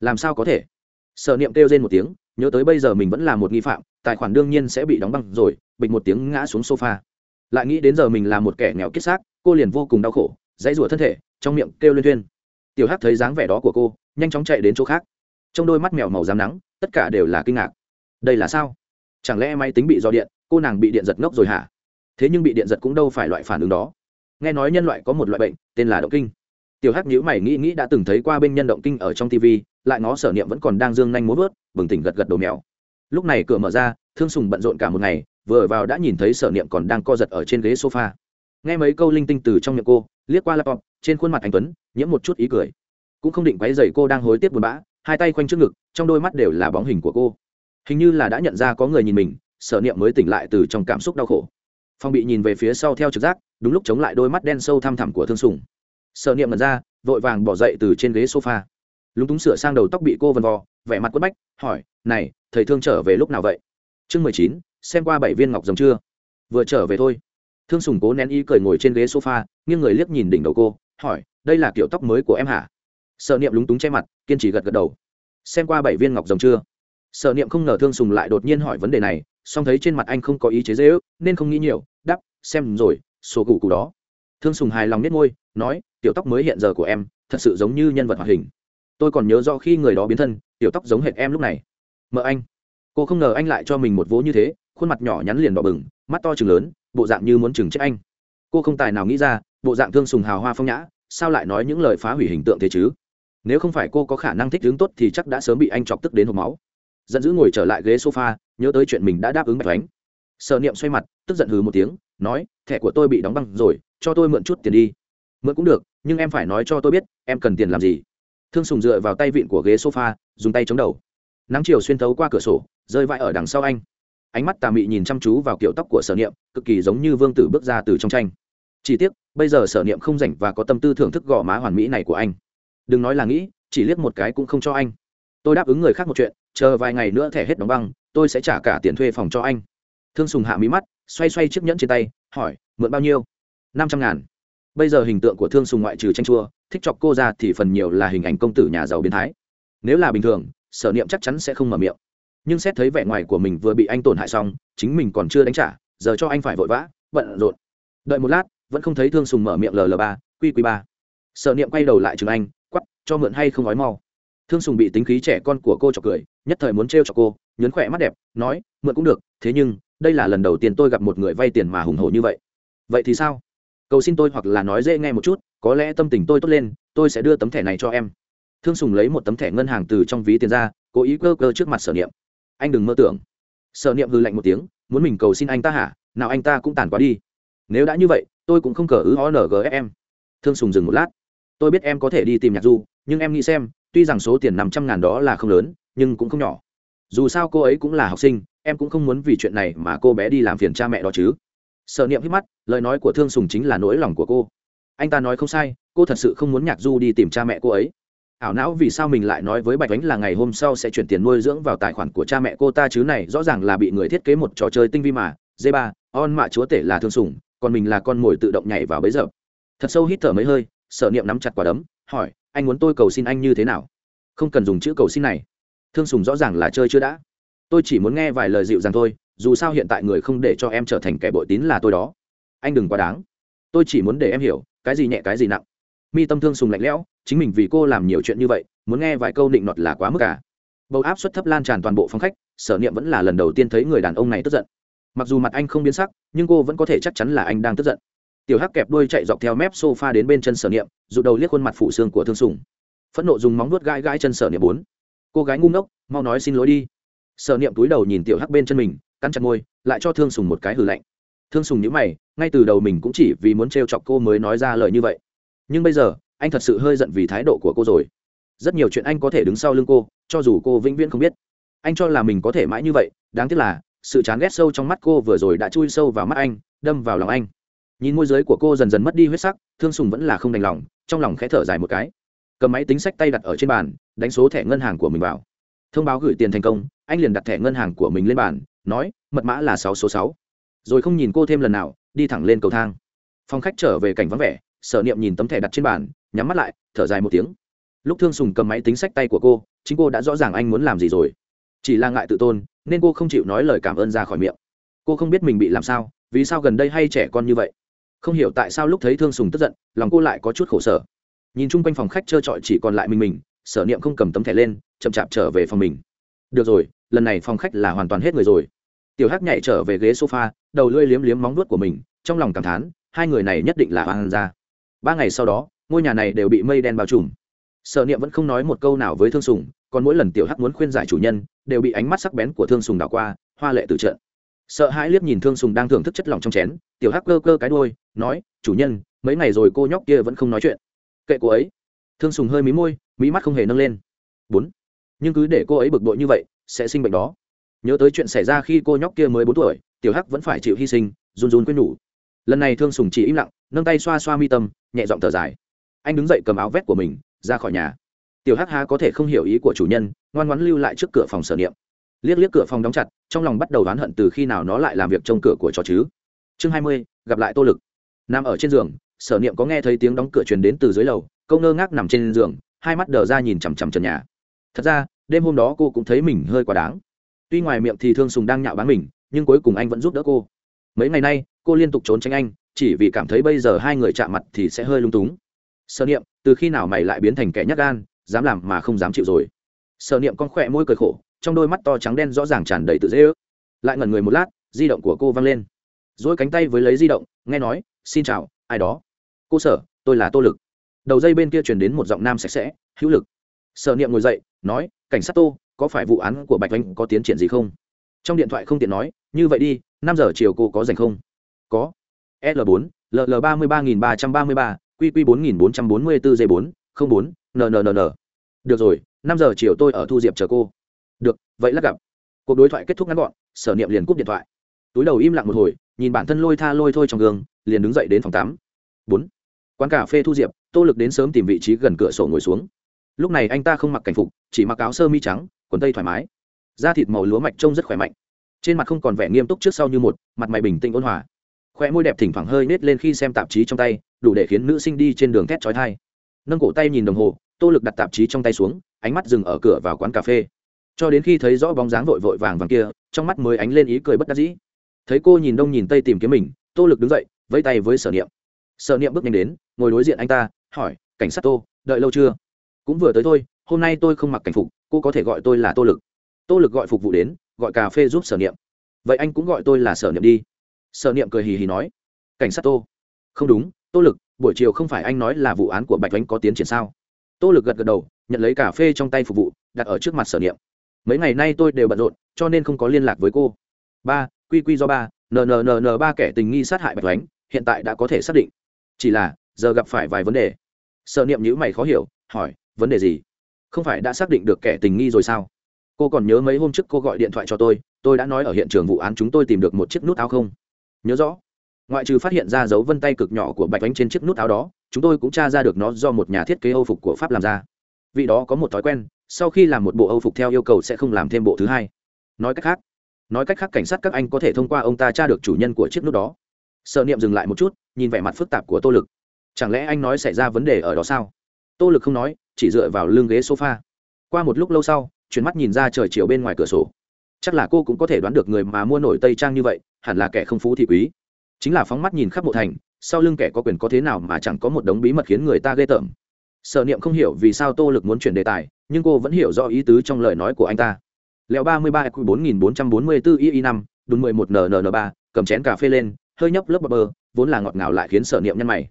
Làm sao có thể? Sở niệm kêu lên một tiếng nhớ tới bây giờ mình vẫn là một nghi phạm, tài khoản đương nhiên sẽ bị đóng băng rồi, bịch một tiếng ngã xuống sofa. Lại nghĩ đến giờ mình là một kẻ nghèo kiết xác, cô liền vô cùng đau khổ, dãy rủa thân thể, trong miệng kêu lên thuyên. Tiểu hắc thấy dáng vẻ đó của cô, nhanh chóng chạy đến chỗ khác. Trong đôi mắt mèo màu dám nắng, tất cả đều là kinh ngạc. Đây là sao? Chẳng lẽ máy tính bị do điện, cô nàng bị điện giật ngốc rồi hả? Thế nhưng bị điện giật cũng đâu phải loại phản ứng đó. Nghe nói nhân loại có một loại bệnh, tên là động kinh tiểu hắc nhữ mày nghĩ nghĩ đã từng thấy qua bên nhân động kinh ở trong tv lại ngó sở niệm vẫn còn đang dương nhanh muốn vớt, bừng tỉnh gật gật đầu mèo. Lúc này cửa mở ra, thương sùng bận rộn cả một ngày, vừa vào đã nhìn thấy sở niệm còn đang co giật ở trên ghế sofa. Nghe mấy câu linh tinh từ trong miệng cô, liếc qua laptop, trên khuôn mặt anh tuấn, nhiễm một chút ý cười. Cũng không định quấy dày cô đang hối tiếc buồn bã, hai tay khoanh trước ngực, trong đôi mắt đều là bóng hình của cô. Hình như là đã nhận ra có người nhìn mình, sở niệm mới tỉnh lại từ trong cảm xúc đau khổ. Phong bị nhìn về phía sau theo trực giác, đúng lúc chống lại đôi mắt đen sâu thăm thẳm của thương sùng sở niệm mật ra, vội vàng bỏ dậy từ trên ghế sofa. Lúng túng sửa sang đầu tóc bị cô vần vò, vẻ mặt quất bách, hỏi, này, thầy thương trở về lúc nào vậy? Chương mười chín, xem qua bảy viên ngọc rồng chưa? Vừa trở về thôi. Thương sùng cố nén ý cười ngồi trên ghế sofa, nghiêng người liếc nhìn đỉnh đầu cô, hỏi, đây là kiểu tóc mới của em hả? Sợ niệm lúng túng che mặt, kiên trì gật gật đầu. Xem qua bảy viên ngọc rồng chưa? Sợ niệm không ngờ thương sùng lại đột nhiên hỏi vấn đề này, song thấy trên mặt anh không có ý chế dễ ước, nên không nghĩ nhiều đắp xem rồi sổ cụ cụ đó. Thương sùng hài lòng nhất ngôi nói tiểu tóc mới hiện giờ của em, thật sự giống như nhân vật hoạt hình. Tôi còn nhớ do khi người đó biến thân, tiểu tóc giống hệt em lúc này. Mợ anh. Cô không ngờ anh lại cho mình một vố như thế, khuôn mặt nhỏ nhắn liền đỏ bừng, mắt to chừng lớn, bộ dạng như muốn chừng chết anh. Cô không tài nào nghĩ ra, bộ dạng thương sùng hào hoa phong nhã, sao lại nói những lời phá hủy hình tượng thế chứ? Nếu không phải cô có khả năng thích ứng tốt thì chắc đã sớm bị anh chọc tức đến hộp máu. Giận dữ ngồi trở lại ghế sofa, nhớ tới chuyện mình đã đáp ứng bạch oánh sợ niệm xoay mặt, tức giận hừ một tiếng, nói, thẻ của tôi bị đóng băng rồi, cho tôi mượn chút tiền đi. Mượn cũng được nhưng em phải nói cho tôi biết, em cần tiền làm gì? Thương sùng dựa vào tay vịn của ghế sofa, dùng tay chống đầu. Nắng chiều xuyên thấu qua cửa sổ, rơi vãi ở đằng sau anh. Ánh mắt tà mị nhìn chăm chú vào kiểu tóc của sở niệm, cực kỳ giống như vương tử bước ra từ trong tranh. Chỉ tiếc, bây giờ sở niệm không rảnh và có tâm tư thưởng thức gò má hoàn mỹ này của anh. Đừng nói là nghĩ, chỉ liếc một cái cũng không cho anh. Tôi đáp ứng người khác một chuyện, chờ vài ngày nữa thẻ hết đóng băng, tôi sẽ trả cả tiền thuê phòng cho anh. Thương sùng hạ mí mắt, xoay xoay chiếc nhẫn trên tay, hỏi, mượn bao nhiêu? Năm trăm ngàn bây giờ hình tượng của thương sùng ngoại trừ tranh chua, thích chọc cô ra thì phần nhiều là hình ảnh công tử nhà giàu biến thái. Nếu là bình thường, sở niệm chắc chắn sẽ không mở miệng. Nhưng xét thấy vẻ ngoài của mình vừa bị anh tổn hại xong, chính mình còn chưa đánh trả, giờ cho anh phải vội vã, bận rộn. Đợi một lát, vẫn không thấy thương sùng mở miệng ll ba qq ba. Sở niệm quay đầu lại chừng anh quắp cho mượn hay không nói mau. Thương sùng bị tính khí trẻ con của cô chọc cười, nhất thời muốn trêu cho cô nhấn khỏe mắt đẹp, nói, mượn cũng được, thế nhưng, đây là lần đầu tiên tôi gặp một người vay tiền mà hùng hổ như vậy. Vậy thì sao? Cầu xin tôi hoặc là nói dễ nghe một chút, có lẽ tâm tình tôi tốt lên, tôi sẽ đưa tấm thẻ này cho em. Thương sùng lấy một tấm thẻ ngân hàng từ trong ví tiền ra, cố ý cơ cơ trước mặt sở niệm. Anh đừng mơ tưởng. Sở niệm hư lạnh một tiếng, muốn mình cầu xin anh ta hả? Nào anh ta cũng tàn quá đi. Nếu đã như vậy, tôi cũng không cờ ứ o em. thương sùng dừng một lát. Tôi biết em có thể đi tìm nhạc du, nhưng em nghĩ xem, tuy rằng số tiền năm trăm ngàn đó là không lớn, nhưng cũng không nhỏ. Dù sao cô ấy cũng là học sinh, em cũng không muốn vì chuyện này mà cô bé đi làm phiền cha mẹ đó chứ sợ niệm hít mắt, lời nói của thương sùng chính là nỗi lòng của cô. Anh ta nói không sai, cô thật sự không muốn nhạc du đi tìm cha mẹ cô ấy. Ảo não vì sao mình lại nói với bạch ánh là ngày hôm sau sẽ chuyển tiền nuôi dưỡng vào tài khoản của cha mẹ cô ta chứ này, rõ ràng là bị người thiết kế một trò chơi tinh vi mà. D ba, on mạ chúa tể là thương sùng, còn mình là con mồi tự động nhảy vào bấy giờ thật sâu hít thở mấy hơi, sở niệm nắm chặt quả đấm, hỏi, anh muốn tôi cầu xin anh như thế nào? Không cần dùng chữ cầu xin này. Thương sùng rõ ràng là chơi chưa đã. Tôi chỉ muốn nghe vài lời dịu dàng thôi dù sao hiện tại người không để cho em trở thành kẻ bội tín là tôi đó. Anh đừng quá đáng. Tôi chỉ muốn để em hiểu, cái gì nhẹ cái gì nặng. Mi tâm thương sùng lạnh lẽo, chính mình vì cô làm nhiều chuyện như vậy, muốn nghe vài câu định nọt là quá mức cả bầu áp suất thấp lan tràn toàn bộ phòng khách, sở niệm vẫn là lần đầu tiên thấy người đàn ông này tức giận. Mặc dù mặt anh không biến sắc, nhưng cô vẫn có thể chắc chắn là anh đang tức giận. Tiểu hắc kẹp đuôi chạy dọc theo mép sofa đến bên chân sở niệm dụ đầu liếc khuôn mặt phụ xương của thương sùng. Phẫn nộ dùng móng nuốt gãi gãi chân sở niệm bốn. Cô gái ngu ngốc, mau nói xin lỗi đi. Sở niệm túi đầu nhìn tiểu hắc bên chân mình cắn chặt môi, lại cho thương sùng một cái hừ lạnh. Thương sùng nhữ mày, ngay từ đầu mình cũng chỉ vì muốn trêu chọc cô mới nói ra lời như vậy. Nhưng bây giờ, anh thật sự hơi giận vì thái độ của cô rồi. Rất nhiều chuyện anh có thể đứng sau lưng cô, cho dù cô vĩnh viễn không biết. Anh cho là mình có thể mãi như vậy, đáng tiếc là, sự chán ghét sâu trong mắt cô vừa rồi đã chui sâu vào mắt anh, đâm vào lòng anh. Nhìn môi giới của cô dần dần mất đi huyết sắc, thương sùng vẫn là không đành lòng, trong lòng khẽ thở dài một cái. Cầm máy tính sách tay đặt ở trên bàn, đánh số thẻ ngân hàng của mình vào. Thông báo gửi tiền thành công, anh liền đặt thẻ ngân hàng của mình lên bàn nói, mật mã là sáu số sáu. Rồi không nhìn cô thêm lần nào, đi thẳng lên cầu thang. Phòng khách trở về cảnh vắng vẻ, sở niệm nhìn tấm thẻ đặt trên bàn, nhắm mắt lại, thở dài một tiếng. Lúc thương sùng cầm máy tính sách tay của cô, chính cô đã rõ ràng anh muốn làm gì rồi. Chỉ là ngại tự tôn, nên cô không chịu nói lời cảm ơn ra khỏi miệng. Cô không biết mình bị làm sao, vì sao gần đây hay trẻ con như vậy. Không hiểu tại sao lúc thấy thương sùng tức giận, lòng cô lại có chút khổ sở. Nhìn chung quanh phòng khách trơ trọi chỉ còn lại mình mình, sở niệm không cầm tấm thẻ lên, chậm chạp trở về phòng mình. Được rồi lần này phòng khách là hoàn toàn hết người rồi. Tiểu hắc nhảy trở về ghế sofa, đầu lưỡi liếm liếm móng nuốt của mình, trong lòng cảm thán, hai người này nhất định là oan ra ba ngày sau đó, ngôi nhà này đều bị mây đen bao trùm. Sở niệm vẫn không nói một câu nào với thương sùng, còn mỗi lần tiểu hắc muốn khuyên giải chủ nhân, đều bị ánh mắt sắc bén của thương sùng đảo qua, hoa lệ từ trận. Sợ hãi liếc nhìn thương sùng đang thưởng thức chất lỏng trong chén, tiểu hắc cơ cơ cái đôi nói, chủ nhân, mấy ngày rồi cô nhóc kia vẫn không nói chuyện. Kệ cô ấy. Thương sùng hơi mí môi, mí mắt không hề nâng lên. Bốn. Nhưng cứ để cô ấy bực bội như vậy sẽ sinh bệnh đó. Nhớ tới chuyện xảy ra khi cô nhóc kia mới bốn tuổi, tiểu hắc vẫn phải chịu hy sinh, run run quên nhủ lần này thương sùng chỉ im lặng, nâng tay xoa xoa mi tâm, nhẹ giọng thở dài. Anh đứng dậy cầm áo vét của mình, ra khỏi nhà. Tiểu hắc há có thể không hiểu ý của chủ nhân, ngoan ngoãn lưu lại trước cửa phòng sở niệm. Liếc liếc cửa phòng đóng chặt, trong lòng bắt đầu oán hận từ khi nào nó lại làm việc trong cửa của trò chứ. Chương hai mươi, gặp lại tô lực. Nằm ở trên giường, sở niệm có nghe thấy tiếng đóng cửa truyền đến từ dưới lầu, câu ngơ ngác nằm trên giường, hai mắt đờ ra nhìn chằm chằm trần nhà. Thật ra đêm hôm đó cô cũng thấy mình hơi quá đáng. Tuy ngoài miệng thì thương sùng đang nhạo báng mình, nhưng cuối cùng anh vẫn giúp đỡ cô. Mấy ngày nay, cô liên tục trốn tránh anh, chỉ vì cảm thấy bây giờ hai người chạm mặt thì sẽ hơi lung túng. Sở niệm, từ khi nào mày lại biến thành kẻ nhắc gan, dám làm mà không dám chịu rồi? Sở niệm con khỏe môi cười khổ, trong đôi mắt to trắng đen rõ ràng tràn đầy tự dễ ước. Lại ngẩn người một lát, di động của cô văng lên. Dỗi cánh tay với lấy di động, nghe nói, xin chào, ai đó? Cô sở, tôi là tô lực. Đầu dây bên kia chuyển đến một giọng nam sạch sẽ, hữu lực. Sở niệm ngồi dậy, nói cảnh sát tô, có phải vụ án của bạch Anh có tiến triển gì không? Trong điện thoại không tiện nói, như vậy đi, năm giờ chiều cô có dành không? Có. L 4 ll ba mươi ba nghìn ba trăm ba mươi ba qq bốn nghìn bốn trăm bốn mươi bốn g bốn, không bốn nnn được rồi, năm giờ chiều tôi ở thu diệp chờ cô. Được, vậy lắc gặp. Cuộc đối thoại kết thúc ngắn gọn, sở niệm liền cúp điện thoại. Túi đầu im lặng một hồi, nhìn bản thân lôi tha lôi thôi trong gương, liền đứng dậy đến phòng tám bốn. Quán cà phê thu diệp, tô lực đến sớm tìm vị trí gần cửa sổ ngồi xuống lúc này anh ta không mặc cảnh phục, chỉ mặc áo sơ mi trắng, quần tây thoải mái. Da thịt màu lúa mạch trông rất khỏe mạnh. Trên mặt không còn vẻ nghiêm túc trước sau như một, mặt mày bình tĩnh ôn hòa. Khoe môi đẹp thỉnh thoảng hơi nết lên khi xem tạp chí trong tay, đủ để khiến nữ sinh đi trên đường thét trói thai nâng cổ tay nhìn đồng hồ, tô lực đặt tạp chí trong tay xuống, ánh mắt dừng ở cửa vào quán cà phê. Cho đến khi thấy rõ bóng dáng vội vội vàng vàng kia, trong mắt mới ánh lên ý cười bất đắc dĩ. Thấy cô nhìn đông nhìn tây tìm kiếm mình, tô lực đứng dậy, vẫy tay với sở niệm. Sở niệm bước nhanh đến, ngồi đối diện anh ta, hỏi, cảnh sát tô, đợi lâu chưa? Cũng vừa tới thôi, hôm nay tôi không mặc cảnh phục, cô có thể gọi tôi là tô lực. Tô lực gọi phục vụ đến, gọi cà phê giúp sở niệm. Vậy anh cũng gọi tôi là sở niệm đi. Sở niệm cười hì hì nói. Cảnh sát tô. Không đúng, tô lực, buổi chiều không phải anh nói là vụ án của bạch oanh có tiến triển sao? Tô lực gật gật đầu, nhận lấy cà phê trong tay phục vụ, đặt ở trước mặt sở niệm. Mấy ngày nay tôi đều bận rộn, cho nên không có liên lạc với cô. Ba, quy quy do ba nnn ba kẻ tình nghi sát hại bạch oánh hiện tại đã có thể xác định. Chỉ là, giờ gặp phải vài vấn đề. Sở niệm nhữ mày khó hiểu hỏi, vấn đề gì? Không phải đã xác định được kẻ tình nghi rồi sao? Cô còn nhớ mấy hôm trước cô gọi điện thoại cho tôi tôi đã nói ở hiện trường vụ án chúng tôi tìm được một chiếc nút áo không? Nhớ rõ. Ngoại trừ phát hiện ra dấu vân tay cực nhỏ của bạch oánh trên chiếc nút áo đó, chúng tôi cũng tra ra được nó do một nhà thiết kế âu phục của pháp làm ra. Vị đó có một thói quen, sau khi làm một bộ âu phục theo yêu cầu sẽ không làm thêm bộ thứ hai. Nói cách khác, nói cách khác cảnh sát các anh có thể thông qua ông ta tra được chủ nhân của chiếc nút đó. Sợ niệm dừng lại một chút, nhìn vẻ mặt phức tạp của tô lực. Chẳng lẽ anh nói xảy ra vấn đề ở đó sao? Tô lực không nói, chỉ dựa vào lưng ghế sofa. Qua một lúc lâu sau, chuyển mắt nhìn ra trời chiều bên ngoài cửa sổ. Chắc là cô cũng có thể đoán được người mà mua nổi tây trang như vậy, hẳn là kẻ không phú thì quý. Chính là phóng mắt nhìn khắp bộ thành, sau lưng kẻ có quyền có thế nào mà chẳng có một đống bí mật khiến người ta ghê tởm. Sở niệm không hiểu vì sao tô lực muốn chuyển đề tài, nhưng cô vẫn hiểu rõ ý tứ trong lời nói của anh ta. Lẹo ba mươi ba q bốn nghìn bốn trăm bốn mươi bốn i năm, đùn mười một nnn ba, cầm chén cà phê lên, hơi nhấp lớp bờ bơ, vốn là ngọt ngào lại khiến sở niệm nhăn mày.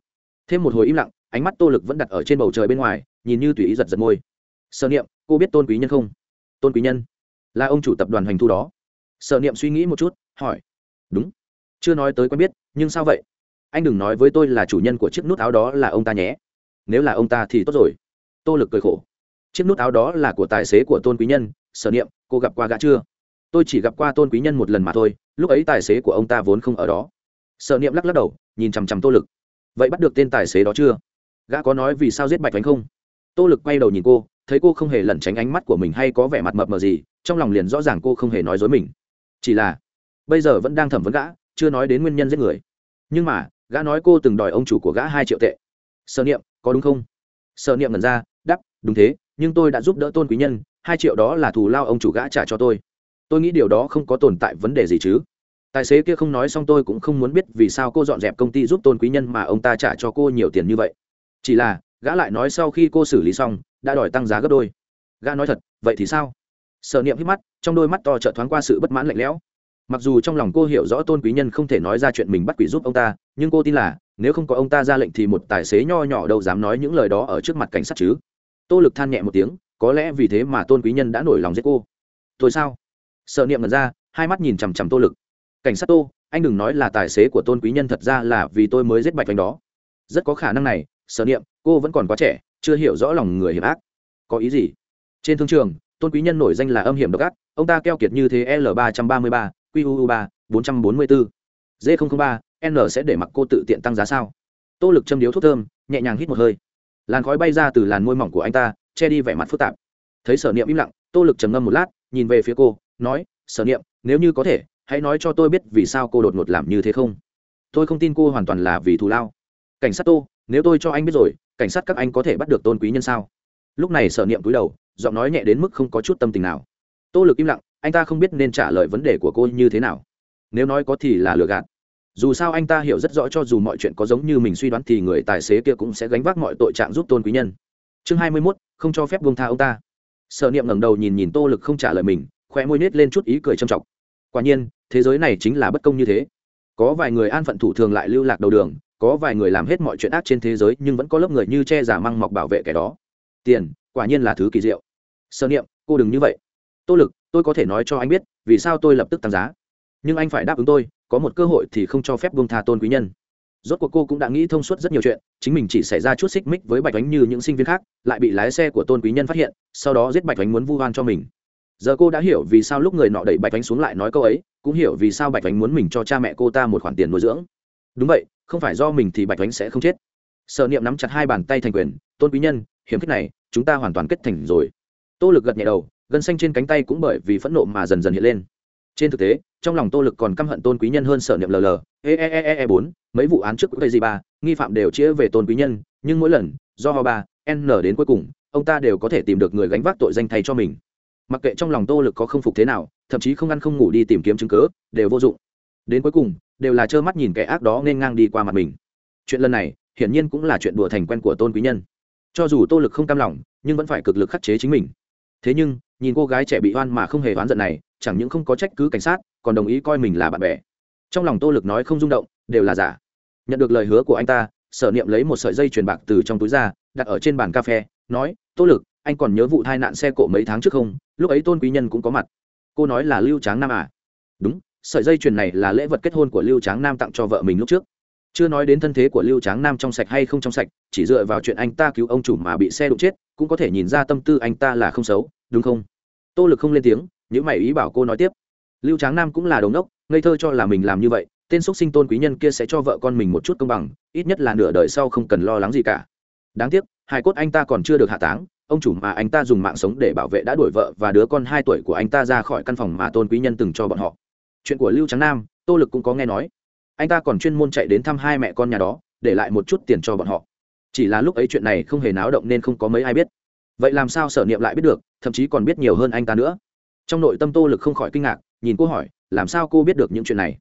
Thêm một hồi im lặng ánh mắt tô lực vẫn đặt ở trên bầu trời bên ngoài, nhìn như tùy ý giật giật môi. Sở niệm, cô biết tôn quý nhân không? Tôn quý nhân? Là ông chủ tập đoàn hoành thu đó. Sở niệm suy nghĩ một chút, hỏi. Đúng. Chưa nói tới quen biết, nhưng sao vậy? Anh đừng nói với tôi là chủ nhân của chiếc nút áo đó là ông ta nhé. Nếu là ông ta thì tốt rồi. Tô lực cười khổ. Chiếc nút áo đó là của tài xế của tôn quý nhân, sở niệm, cô gặp qua gã chưa? Tôi chỉ gặp qua tôn quý nhân một lần mà thôi, lúc ấy tài xế của ông ta vốn không ở đó. Sở niệm lắc lắc đầu, nhìn chằm chằm tô lực. Vậy bắt được tên tài xế đó chưa? Gã có nói vì sao giết bạch vánh không? Tô lực quay đầu nhìn cô, thấy cô không hề lẩn tránh ánh mắt của mình hay có vẻ mặt mập mờ gì, trong lòng liền rõ ràng cô không hề nói dối mình. Chỉ là, bây giờ vẫn đang thẩm vấn gã, chưa nói đến nguyên nhân giết người. Nhưng mà, gã nói cô từng đòi ông chủ của gã hai triệu tệ. Sở niệm, có đúng không? Sở niệm ngẩn ra đắp đúng thế, nhưng tôi đã giúp đỡ tôn quý nhân, hai triệu đó là thù lao ông chủ gã trả cho tôi. Tôi nghĩ điều đó không có tồn tại vấn đề gì chứ. Tài xế kia không nói xong tôi cũng không muốn biết vì sao cô dọn dẹp công ty giúp tôn quý nhân mà ông ta trả cho cô nhiều tiền như vậy chỉ là, gã lại nói sau khi cô xử lý xong, đã đòi tăng giá gấp đôi. Gã nói thật, vậy thì sao? Sở niệm hít mắt, trong đôi mắt to trợ thoáng qua sự bất mãn lạnh lẽo. Mặc dù trong lòng cô hiểu rõ tôn quý nhân không thể nói ra chuyện mình bắt quỷ giúp ông ta, nhưng cô tin là, nếu không có ông ta ra lệnh thì một tài xế nho nhỏ đâu dám nói những lời đó ở trước mặt cảnh sát chứ. Tô lực than nhẹ một tiếng, có lẽ vì thế mà tôn quý nhân đã nổi lòng giết cô. Tôi sao? Sợ niệm ngần ra, hai mắt nhìn chằm chằm tô lực. Cảnh sát tô, anh đừng nói là tài xế của tôn quý nhân thật ra là vì tôi mới giết bạch vành đó. Rất có khả năng này Sở niệm, cô vẫn còn quá trẻ, chưa hiểu rõ lòng người hiểm ác. Có ý gì? Trên thương trường, tôn quý nhân nổi danh là âm hiểm độc ác, ông ta keo kiệt như thế l ba trăm ba mươi ba quu ba, bốn trăm bốn mươi bốn d ba, n sẽ để mặc cô tự tiện tăng giá sao? Tô lực châm điếu thuốc thơm, nhẹ nhàng hít một hơi. Làn khói bay ra từ làn môi mỏng của anh ta, che đi vẻ mặt phức tạp. Thấy sở niệm im lặng, tô lực trầm ngâm một lát, nhìn về phía cô, nói, sở niệm, nếu như có thể, hãy nói cho tôi biết vì sao cô đột ngột làm như thế không? Tôi không tin cô hoàn toàn là vì thù lao. Cảnh sát tô nếu tôi cho anh biết rồi, cảnh sát các anh có thể bắt được tôn quý nhân sao? Lúc này sở niệm cúi đầu, giọng nói nhẹ đến mức không có chút tâm tình nào. Tô lực im lặng, anh ta không biết nên trả lời vấn đề của cô như thế nào. Nếu nói có thì là lừa gạt. Dù sao anh ta hiểu rất rõ cho dù mọi chuyện có giống như mình suy đoán thì người tài xế kia cũng sẽ gánh vác mọi tội trạng giúp tôn quý nhân. Chương hai mươi mốt, không cho phép buông tha ông ta. Sở niệm ngẩng đầu nhìn nhìn tô lực không trả lời mình khoe môi nết lên chút ý cười trầm trọng. Quả nhiên, thế giới này chính là bất công như thế. Có vài người an phận thủ thường lại lưu lạc đầu đường có vài người làm hết mọi chuyện ác trên thế giới nhưng vẫn có lớp người như che giả măng mọc bảo vệ kẻ đó. Tiền, quả nhiên là thứ kỳ diệu. Sơ niệm, cô đừng như vậy. Tô lực, tôi có thể nói cho anh biết, vì sao tôi lập tức tăng giá? Nhưng anh phải đáp ứng tôi, có một cơ hội thì không cho phép buông tha tôn quý nhân. Rốt cuộc cô cũng đã nghĩ thông suốt rất nhiều chuyện, chính mình chỉ xảy ra chút xích mích với bạch ánh như những sinh viên khác, lại bị lái xe của tôn quý nhân phát hiện, sau đó giết bạch ánh muốn vu oan cho mình. Giờ cô đã hiểu vì sao lúc người nọ đẩy bạch ánh xuống lại nói câu ấy, cũng hiểu vì sao bạch ánh muốn mình cho cha mẹ cô ta một khoản tiền nuôi dưỡng đúng vậy, không phải do mình thì bạch ánh sẽ không chết. Sợ niệm nắm chặt hai bàn tay thành quyền, tôn quý nhân hiếm khích này, chúng ta hoàn toàn kết thành rồi. Tô lực gật nhẹ đầu, gân xanh trên cánh tay cũng bởi vì phẫn nộ mà dần dần hiện lên. Trên thực tế, trong lòng tô lực còn căm hận tôn quý nhân hơn sở niệm ll e e e e bốn, mấy vụ án trước cây gì ba, nghi phạm đều chĩa về tôn quý nhân, nhưng mỗi lần, do ho ba, n đến cuối cùng, ông ta đều có thể tìm được người gánh vác tội danh thay cho mình. Mặc kệ trong lòng tô lực có không phục thế nào, thậm chí không ăn không ngủ đi tìm kiếm chứng cớ đều vô dụng. Đến cuối cùng đều là trơ mắt nhìn kẻ ác đó nên ngang đi qua mặt mình. Chuyện lần này, hiển nhiên cũng là chuyện đùa thành quen của tôn quý nhân. Cho dù tô lực không cam lòng, nhưng vẫn phải cực lực khắc chế chính mình. Thế nhưng, nhìn cô gái trẻ bị oan mà không hề oán giận này, chẳng những không có trách cứ cảnh sát, còn đồng ý coi mình là bạn bè. Trong lòng tô lực nói không rung động, đều là giả. Nhận được lời hứa của anh ta, sở niệm lấy một sợi dây truyền bạc từ trong túi ra, đặt ở trên bàn cà phê, nói, tô lực, anh còn nhớ vụ tai nạn xe cộ mấy tháng trước không? Lúc ấy tôn quý nhân cũng có mặt. Cô nói là lưu tráng nam à? Đúng sợi dây chuyền này là lễ vật kết hôn của lưu tráng nam tặng cho vợ mình lúc trước. Chưa nói đến thân thế của lưu tráng nam trong sạch hay không trong sạch, chỉ dựa vào chuyện anh ta cứu ông chủ mà bị xe đụng chết, cũng có thể nhìn ra tâm tư anh ta là không xấu, đúng không? Tô lực không lên tiếng, những mày ý bảo cô nói tiếp. Lưu tráng nam cũng là đống đốc, ngây thơ cho là mình làm như vậy, tên xúc sinh tôn quý nhân kia sẽ cho vợ con mình một chút công bằng, ít nhất là nửa đời sau không cần lo lắng gì cả. Đáng tiếc hai cốt anh ta còn chưa được hạ táng, ông chủ mà anh ta dùng mạng sống để bảo vệ đã đuổi vợ và đứa con hai tuổi của anh ta ra khỏi căn phòng mà tôn quý nhân từng cho bọn họ chuyện của lưu Trắng nam, tô lực cũng có nghe nói. Anh ta còn chuyên môn chạy đến thăm hai mẹ con nhà đó, để lại một chút tiền cho bọn họ. Chỉ là lúc ấy chuyện này không hề náo động nên không có mấy ai biết. Vậy làm sao sở niệm lại biết được, thậm chí còn biết nhiều hơn anh ta nữa? Trong nội tâm tô lực không khỏi kinh ngạc, nhìn cô hỏi, làm sao cô biết được những chuyện này?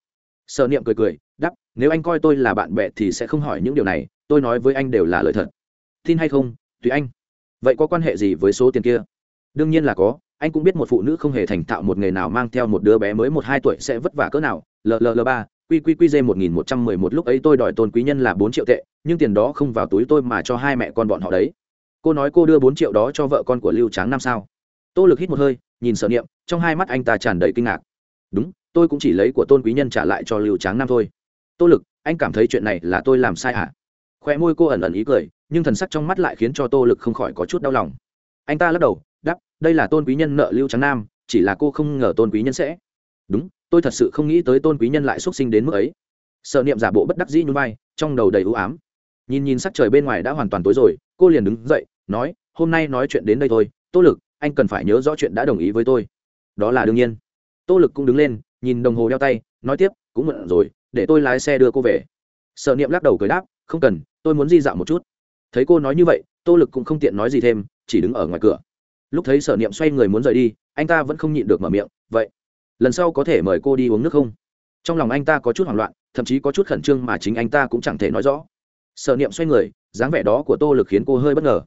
Sở niệm cười cười đắp nếu anh coi tôi là bạn bè thì sẽ không hỏi những điều này, tôi nói với anh đều là lời thật. Tin hay không, tùy anh. Vậy có quan hệ gì với số tiền kia? Đương nhiên là có anh cũng biết một phụ nữ không hề thành thạo một nghề nào mang theo một đứa bé mới một hai tuổi sẽ vất vả cỡ nào. Lll ba qqq một nghìn một trăm mười một, lúc ấy tôi đòi tôn quý nhân là bốn triệu tệ, nhưng tiền đó không vào túi tôi mà cho hai mẹ con bọn họ đấy. Cô nói cô đưa bốn triệu đó cho vợ con của lưu tráng năm sao? Tô lực hít một hơi, nhìn sở niệm, trong hai mắt anh ta tràn đầy kinh ngạc. Đúng, tôi cũng chỉ lấy của tôn quý nhân trả lại cho lưu tráng năm thôi. Tô lực, anh cảm thấy chuyện này là tôi làm sai hả? Khoe môi cô ẩn ẩn ý cười, nhưng thần sắc trong mắt lại khiến cho tô lực không khỏi có chút đau lòng. Anh ta lắc đầu đây là tôn quý nhân nợ lưu trắng nam, chỉ là cô không ngờ tôn quý nhân sẽ. Đúng, tôi thật sự không nghĩ tới tôn quý nhân lại xuất sinh đến mức ấy. Sợ niệm giả bộ bất đắc dĩ nhún vai, trong đầu đầy ưu ám. Nhìn nhìn sắc trời bên ngoài đã hoàn toàn tối rồi, cô liền đứng dậy, nói, hôm nay nói chuyện đến đây thôi, tô lực, anh cần phải nhớ rõ chuyện đã đồng ý với tôi. Đó là đương nhiên. Tô lực cũng đứng lên, nhìn đồng hồ đeo tay, nói tiếp, cũng mượn rồi, để tôi lái xe đưa cô về. Sợ niệm lắc đầu cười đáp, không cần, tôi muốn di dạo một chút. Thấy cô nói như vậy, tô lực cũng không tiện nói gì thêm, chỉ đứng ở ngoài cửa lúc thấy sở niệm xoay người muốn rời đi, anh ta vẫn không nhịn được mở miệng, vậy, lần sau có thể mời cô đi uống nước không? Trong lòng anh ta có chút hoảng loạn, thậm chí có chút khẩn trương mà chính anh ta cũng chẳng thể nói rõ. Sở niệm xoay người, dáng vẻ đó của tô lực khiến cô hơi bất ngờ.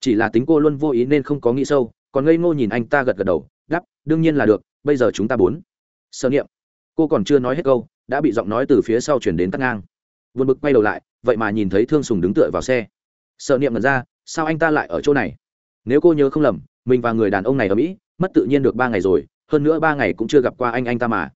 Chỉ là tính cô luôn vô ý nên không có nghĩ sâu, còn ngây ngô nhìn anh ta gật gật đầu đắp đương nhiên là được, bây giờ chúng ta bốn. Sở niệm, cô còn chưa nói hết câu, đã bị giọng nói từ phía sau chuyển đến tắt ngang. Vượt bực quay đầu lại, vậy mà nhìn thấy thương sùng đứng tựa vào xe. Sở niệm ngẩn ra, sao anh ta lại ở chỗ này? Nếu cô nhớ không lầm mình và người đàn ông này ở mỹ, mất tự nhiên được ba ngày rồi, hơn nữa ba ngày cũng chưa gặp qua anh anh ta mà.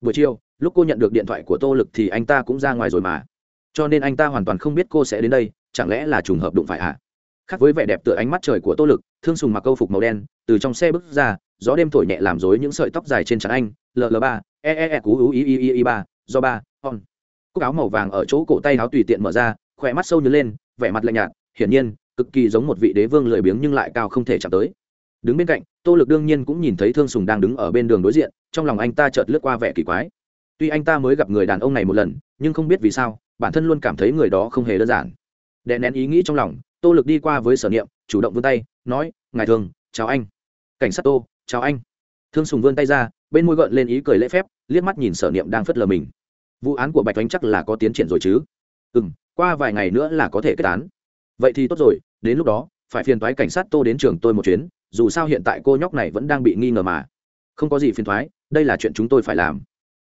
Buổi chiều, lúc cô nhận được điện thoại của tô lực thì anh ta cũng ra ngoài rồi mà. Cho nên anh ta hoàn toàn không biết cô sẽ đến đây, chẳng lẽ là trùng hợp đụng phải ạ à? khác với vẻ đẹp tựa ánh mắt trời của tô lực, thương sùng mặc câu phục màu đen, từ trong xe bước ra, gió đêm thổi nhẹ làm rối những sợi tóc dài trên trán anh ll ba e e e cú u, i i i ba, do ba, on. Cúc áo màu vàng ở chỗ cổ tay áo tùy tiện mở ra khỏe mắt sâu nhớ lên, vẻ mặt lạnh nhạt, hiển nhiên, cực kỳ giống một vị đế vương lười biếng nhưng lại cao không thể chạm tới đứng bên cạnh, tô lực đương nhiên cũng nhìn thấy thương sùng đang đứng ở bên đường đối diện, trong lòng anh ta chợt lướt qua vẻ kỳ quái. Tuy anh ta mới gặp người đàn ông này một lần, nhưng không biết vì sao, bản thân luôn cảm thấy người đó không hề đơn giản. Đè nén ý nghĩ trong lòng, tô lực đi qua với sở niệm, chủ động vươn tay, nói, ngài thường, chào anh. Cảnh sát tô, chào anh. Thương sùng vươn tay ra, bên môi gợn lên ý cười lễ phép, liếc mắt nhìn sở niệm đang phất lờ mình. Vụ án của bạch oanh chắc là có tiến triển rồi chứ? Ừ m qua vài ngày nữa là có thể kết án. Vậy thì tốt rồi, đến lúc đó, phải phiền Toái cảnh sát tô đến trường tôi một chuyến dù sao hiện tại cô nhóc này vẫn đang bị nghi ngờ mà. Không có gì phiền thoái, đây là chuyện chúng tôi phải làm.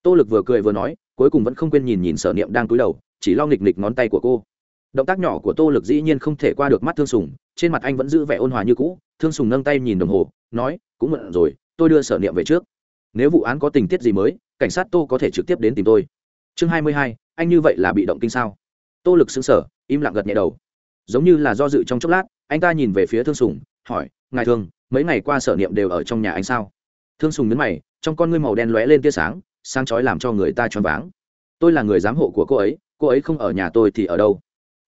Tô lực vừa cười vừa nói, cuối cùng vẫn không quên nhìn nhìn sở niệm đang cúi đầu, chỉ lo nghịch nghịch ngón tay của cô. Động tác nhỏ của tô lực dĩ nhiên không thể qua được mắt thương sùng, trên mặt anh vẫn giữ vẻ ôn hòa như cũ. Thương sùng nâng tay nhìn đồng hồ, nói, cũng mượn rồi, tôi đưa sở niệm về trước. Nếu vụ án có tình tiết gì mới, cảnh sát tô có thể trực tiếp đến tìm tôi. Chương hai mươi hai, anh như vậy là bị động kinh sao? Tô lực xứng sở im lặng gật nhẹ đầu. Giống như là do dự trong chốc lát, anh ta nhìn về phía thương sùng, hỏi ngài thương, mấy ngày qua sở niệm đều ở trong nhà anh sao? Thương sùng nhấn mày, trong con ngươi màu đen lóe lên tia sáng sáng chói làm cho người ta choáng váng. Tôi là người giám hộ của cô ấy cô ấy không ở nhà tôi thì ở đâu?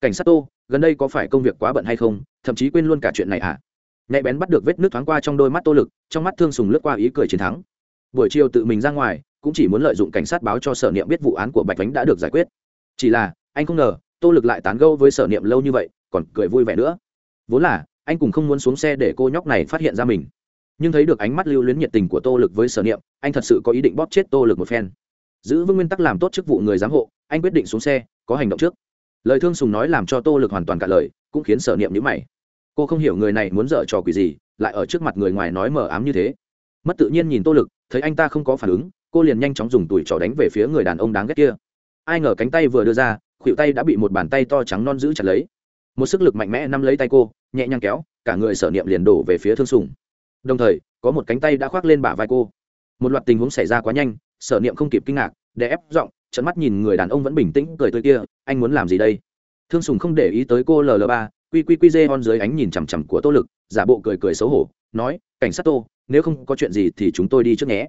Cảnh sát tô, gần đây có phải công việc quá bận hay không? Thậm chí quên luôn cả chuyện này à nhạy bén bắt được vết nước thoáng qua trong đôi mắt tô lực, trong mắt thương sùng lướt qua ý cười chiến thắng. Buổi chiều tự mình ra ngoài, cũng chỉ muốn lợi dụng cảnh sát báo cho sở niệm biết vụ án của bạch vánh đã được giải quyết. Chỉ là, anh không ngờ, tô lực lại tán gâu với sở niệm lâu như vậy, còn cười vui vẻ nữa. Vốn là anh cũng không muốn xuống xe để cô nhóc này phát hiện ra mình. Nhưng thấy được ánh mắt lưu luyến nhiệt tình của tô lực với sở niệm, anh thật sự có ý định bóp chết tô lực một phen. Giữ vững nguyên tắc làm tốt chức vụ người giám hộ, anh quyết định xuống xe, có hành động trước. Lời thương sùng nói làm cho tô lực hoàn toàn cả lời, cũng khiến sở niệm nhữ mày. Cô không hiểu người này muốn dở trò quỷ gì, lại ở trước mặt người ngoài nói mờ ám như thế. Mất tự nhiên nhìn tô lực, thấy anh ta không có phản ứng, cô liền nhanh chóng dùng tủi trò đánh về phía người đàn ông đáng ghét kia. Ai ngờ cánh tay vừa đưa ra, khuỷu tay đã bị một bàn tay to trắng non giữ chặt lấy. Một sức lực mạnh mẽ nắm lấy tay cô nhẹ nhàng kéo, cả người sở niệm liền đổ về phía thương sùng. Đồng thời, có một cánh tay đã khoác lên bả vai cô. Một loạt tình huống xảy ra quá nhanh, sở niệm không kịp kinh ngạc để ép giọng trận mắt nhìn người đàn ông vẫn bình tĩnh cười tươi kia, anh muốn làm gì đây? Thương sùng không để ý tới cô ll ba, quy quy quy dê on dưới ánh nhìn chằm chằm của tô lực, giả bộ cười cười xấu hổ, nói, cảnh sát tô, nếu không có chuyện gì thì chúng tôi đi trước nhé.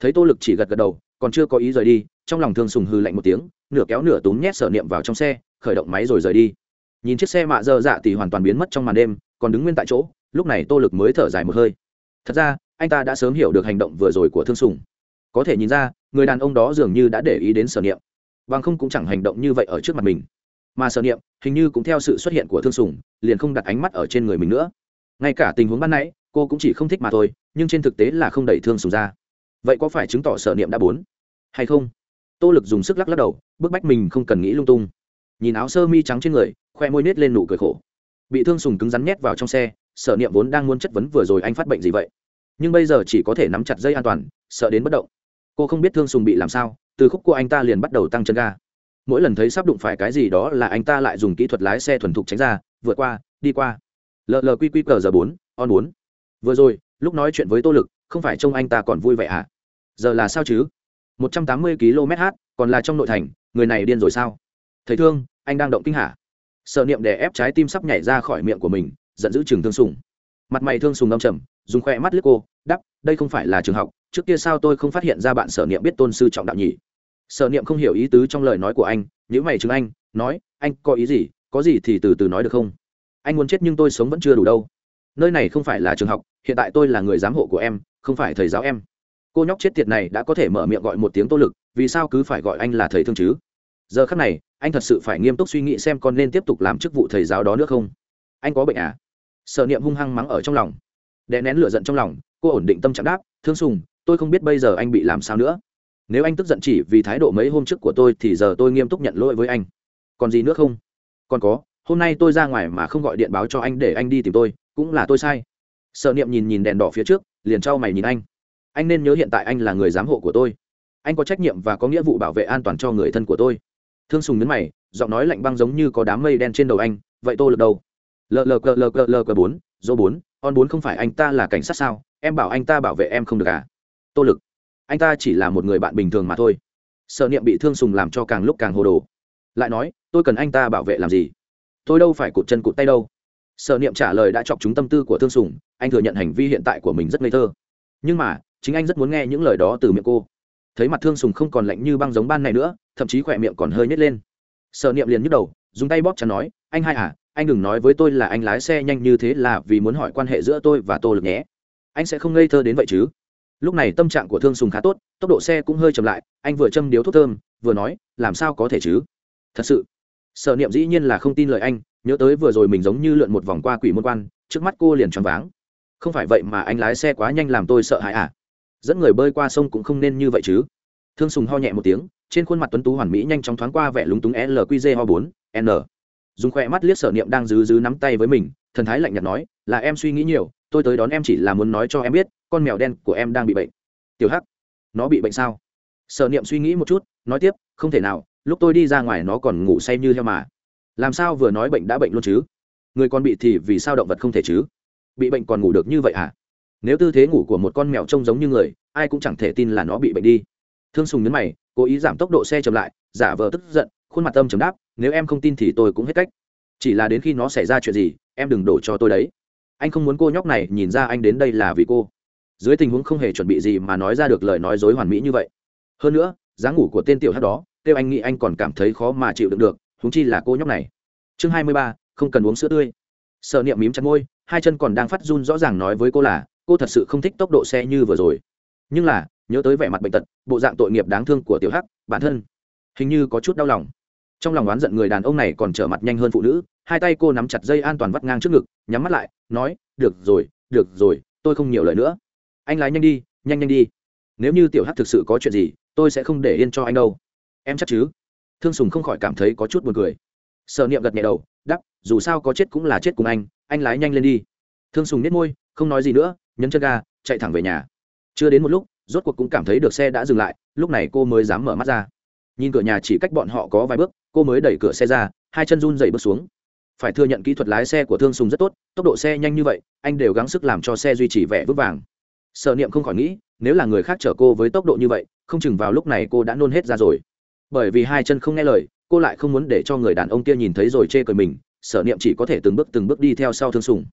Thấy tô lực chỉ gật gật đầu, còn chưa có ý rời đi, trong lòng thương sùng hư lạnh một tiếng, nửa kéo nửa túm nhét sở niệm vào trong xe, khởi động máy rồi rời đi nhìn chiếc xe mạ dơ dạ thì hoàn toàn biến mất trong màn đêm, còn đứng nguyên tại chỗ, lúc này tô lực mới thở dài một hơi. Thật ra, anh ta đã sớm hiểu được hành động vừa rồi của thương sùng. Có thể nhìn ra, người đàn ông đó dường như đã để ý đến sở niệm. Bằng không cũng chẳng hành động như vậy ở trước mặt mình. Mà sở niệm, hình như cũng theo sự xuất hiện của thương sùng, liền không đặt ánh mắt ở trên người mình nữa. Ngay cả tình huống ban nãy, cô cũng chỉ không thích mà thôi, nhưng trên thực tế là không đẩy thương sùng ra. Vậy có phải chứng tỏ sở niệm đã bốn? Hay không? Tô lực dùng sức lắc lắc đầu, bức bách mình không cần nghĩ lung tung nhìn áo sơ mi trắng trên người, khoe môi nết lên nụ cười khổ. Bị thương sùng cứng rắn nhét vào trong xe, sở niệm vốn đang muốn chất vấn vừa rồi anh phát bệnh gì vậy. Nhưng bây giờ chỉ có thể nắm chặt dây an toàn, sợ đến bất động. Cô không biết thương sùng bị làm sao, từ khúc cô anh ta liền bắt đầu tăng chân ga. Mỗi lần thấy sắp đụng phải cái gì đó là anh ta lại dùng kỹ thuật lái xe thuần thục tránh ra, vượt qua, đi qua. Lờ quy quy cờ giờ bốn, on bốn. Vừa rồi, lúc nói chuyện với tô lực, không phải trông anh ta còn vui vẻ à? Giờ là sao chứ? Một trăm tám mươi km h còn là trong nội thành, người này điên rồi sao? Thầy thương, anh đang động kinh hả? Sợ niệm để ép trái tim sắp nhảy ra khỏi miệng của mình, giận dữ trường thương sùng. Mặt mày thương sùng âm trầm, dùng khoe mắt liếc cô đắp đây không phải là trường học, trước kia sao tôi không phát hiện ra bạn sở niệm biết tôn sư trọng đạo nhỉ? Sở niệm không hiểu ý tứ trong lời nói của anh nhữ mày chứng anh, nói, anh có ý gì, có gì thì từ từ nói được không? Anh muốn chết nhưng tôi sống vẫn chưa đủ đâu. Nơi này không phải là trường học, hiện tại tôi là người giám hộ của em, không phải thầy giáo em. Cô nhóc chết tiệt này đã có thể mở miệng gọi một tiếng tô lực, vì sao cứ phải gọi anh là thầy thương chứ? Giờ khắc này anh thật sự phải nghiêm túc suy nghĩ xem con nên tiếp tục làm chức vụ thầy giáo đó nữa không? Anh có bệnh à? Sở niệm hung hăng mắng ở trong lòng. Đè nén lửa giận trong lòng, cô ổn định tâm trạng đáp, thương sùng, tôi không biết bây giờ anh bị làm sao nữa. Nếu anh tức giận chỉ vì thái độ mấy hôm trước của tôi thì giờ tôi nghiêm túc nhận lỗi với anh. Còn gì nữa không? Còn có, hôm nay tôi ra ngoài mà không gọi điện báo cho anh để anh đi tìm tôi, cũng là tôi sai. Sợ niệm nhìn nhìn đèn đỏ phía trước, liền trao mày nhìn anh. Anh nên nhớ hiện tại anh là người giám hộ của tôi. Anh có trách nhiệm và có nghĩa vụ bảo vệ an toàn cho người thân của tôi thương sùng nhấn mày, giọng nói lạnh băng giống như có đám mây đen trên đầu anh, vậy tôi lực đầu lờ lờ cờ lờ cờ lờ cờ bốn, dỗ bốn on bốn không phải anh ta là cảnh sát sao? Em bảo anh ta bảo vệ em không được à? Tô lực, anh ta chỉ là một người bạn bình thường mà thôi. Sợ niệm bị thương sùng làm cho càng lúc càng hồ đồ. Lại nói, tôi cần anh ta bảo vệ làm gì? Tôi đâu phải cụt chân cụt tay đâu. Sợ niệm trả lời đã chọc chúng tâm tư của thương sùng, anh thừa nhận hành vi hiện tại của mình rất ngây thơ. Nhưng mà, chính anh rất muốn nghe những lời đó từ miệng cô thấy mặt thương sùng không còn lạnh như băng giống ban này nữa, thậm chí khỏe miệng còn hơi nhét lên. Sợ niệm liền nhức đầu, dùng tay bóp chắn nói, anh hai à anh đừng nói với tôi là anh lái xe nhanh như thế là vì muốn hỏi quan hệ giữa tôi và tô lực nhé. Anh sẽ không ngây thơ đến vậy chứ? Lúc này tâm trạng của thương sùng khá tốt, tốc độ xe cũng hơi chậm lại, anh vừa châm điếu thuốc thơm, vừa nói, làm sao có thể chứ? Thật sự. Sợ niệm dĩ nhiên là không tin lời anh, nhớ tới vừa rồi mình giống như lượn một vòng qua quỷ môn quan, trước mắt cô liền choáng váng. Không phải vậy mà anh lái xe quá nhanh làm tôi sợ hãi à? Dẫn người bơi qua sông cũng không nên như vậy chứ. Thương sùng ho nhẹ một tiếng, trên khuôn mặt tuấn tú hoàn mỹ nhanh chóng thoáng qua vẻ lúng túng lqz ho bốn, n. Dùng khoe mắt liếc sở niệm đang dứ dứ nắm tay với mình, thần thái lạnh nhạt nói, là em suy nghĩ nhiều, tôi tới đón em chỉ là muốn nói cho em biết, con mèo đen của em đang bị bệnh. Tiểu hắc, nó bị bệnh sao? Sở niệm suy nghĩ một chút, nói tiếp, không thể nào, lúc tôi đi ra ngoài nó còn ngủ say như heo mà. Làm sao vừa nói bệnh đã bệnh luôn chứ? Người còn bị thì vì sao động vật không thể chứ? Bị bệnh còn ngủ được như vậy à? Nếu tư thế ngủ của một con mèo trông giống như người, ai cũng chẳng thể tin là nó bị bệnh đi. Thương sùng nhấn mày, cố ý giảm tốc độ xe chậm lại, giả vờ tức giận, khuôn mặt tâm chấm đáp, nếu em không tin thì tôi cũng hết cách. Chỉ là đến khi nó xảy ra chuyện gì, em đừng đổ cho tôi đấy. Anh không muốn cô nhóc này nhìn ra anh đến đây là vì cô. Dưới tình huống không hề chuẩn bị gì mà nói ra được lời nói dối hoàn mỹ như vậy. Hơn nữa, dáng ngủ của tên tiểu hát đó, kêu anh nghĩ anh còn cảm thấy khó mà chịu đựng được húng chi là cô nhóc này. Chương hai mươi ba, không cần uống sữa tươi. Sợ niệm mím chặt môi, hai chân còn đang phát run rõ ràng nói với cô là cô thật sự không thích tốc độ xe như vừa rồi. Nhưng là, nhớ tới vẻ mặt bệnh tật, bộ dạng tội nghiệp đáng thương của tiểu hắc, bản thân, hình như có chút đau lòng. Trong lòng oán giận người đàn ông này còn trở mặt nhanh hơn phụ nữ, hai tay cô nắm chặt dây an toàn vắt ngang trước ngực, nhắm mắt lại, nói, được rồi được rồi, tôi không nhiều lời nữa. Anh lái nhanh đi, nhanh nhanh đi. Nếu như tiểu hắc thực sự có chuyện gì, tôi sẽ không để yên cho anh đâu. Em chắc chứ? Thương sùng không khỏi cảm thấy có chút buồn cười. Sợ niệm gật nhẹ đầu đắp dù sao có chết cũng là chết cùng anh anh lái nhanh lên đi. Thương sùng nết môi, không nói gì nữa nhấn chân ga, chạy thẳng về nhà. Chưa đến một lúc, rốt cuộc cũng cảm thấy được xe đã dừng lại, lúc này cô mới dám mở mắt ra. Nhìn cửa nhà chỉ cách bọn họ có vài bước, cô mới đẩy cửa xe ra, hai chân run dậy bước xuống. Phải thừa nhận kỹ thuật lái xe của thương sùng rất tốt, tốc độ xe nhanh như vậy, anh đều gắng sức làm cho xe duy trì vẻ vững vàng. Sợ niệm không khỏi nghĩ, nếu là người khác chở cô với tốc độ như vậy, không chừng vào lúc này cô đã nôn hết ra rồi. Bởi vì hai chân không nghe lời, cô lại không muốn để cho người đàn ông kia nhìn thấy rồi chê cười mình, sở niệm chỉ có thể từng bước từng bước đi theo sau thương sùng.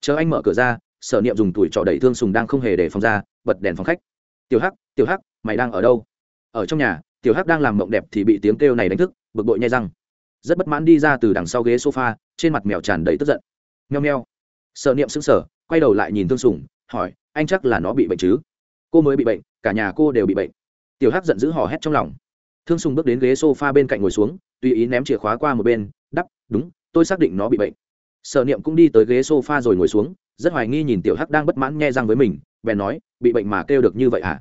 Chờ anh mở cửa ra sở niệm dùng tuổi trọ đẩy thương sùng đang không hề để phòng ra, bật đèn phòng khách. Tiểu hắc tiểu hắc, mày đang ở đâu? Ở trong nhà. Tiểu hắc đang làm mộng đẹp thì bị tiếng kêu này đánh thức, bực bội nhai răng. Rất bất mãn đi ra từ đằng sau ghế sofa, trên mặt mèo tràn đầy tức giận. Nheo nheo sợ niệm sững sờ, quay đầu lại nhìn thương sùng, hỏi, anh chắc là nó bị bệnh chứ? Cô mới bị bệnh, cả nhà cô đều bị bệnh. Tiểu hắc giận dữ hò hét trong lòng. Thương sùng bước đến ghế sofa bên cạnh ngồi xuống, tùy ý ném chìa khóa qua một bên, đắp, đúng, tôi xác định nó bị bệnh. Sợ niệm cũng đi tới ghế sofa rồi ngồi xuống rất hoài nghi nhìn tiểu hắc đang bất mãn nghe răng với mình, bèn nói, bị bệnh mà kêu được như vậy hả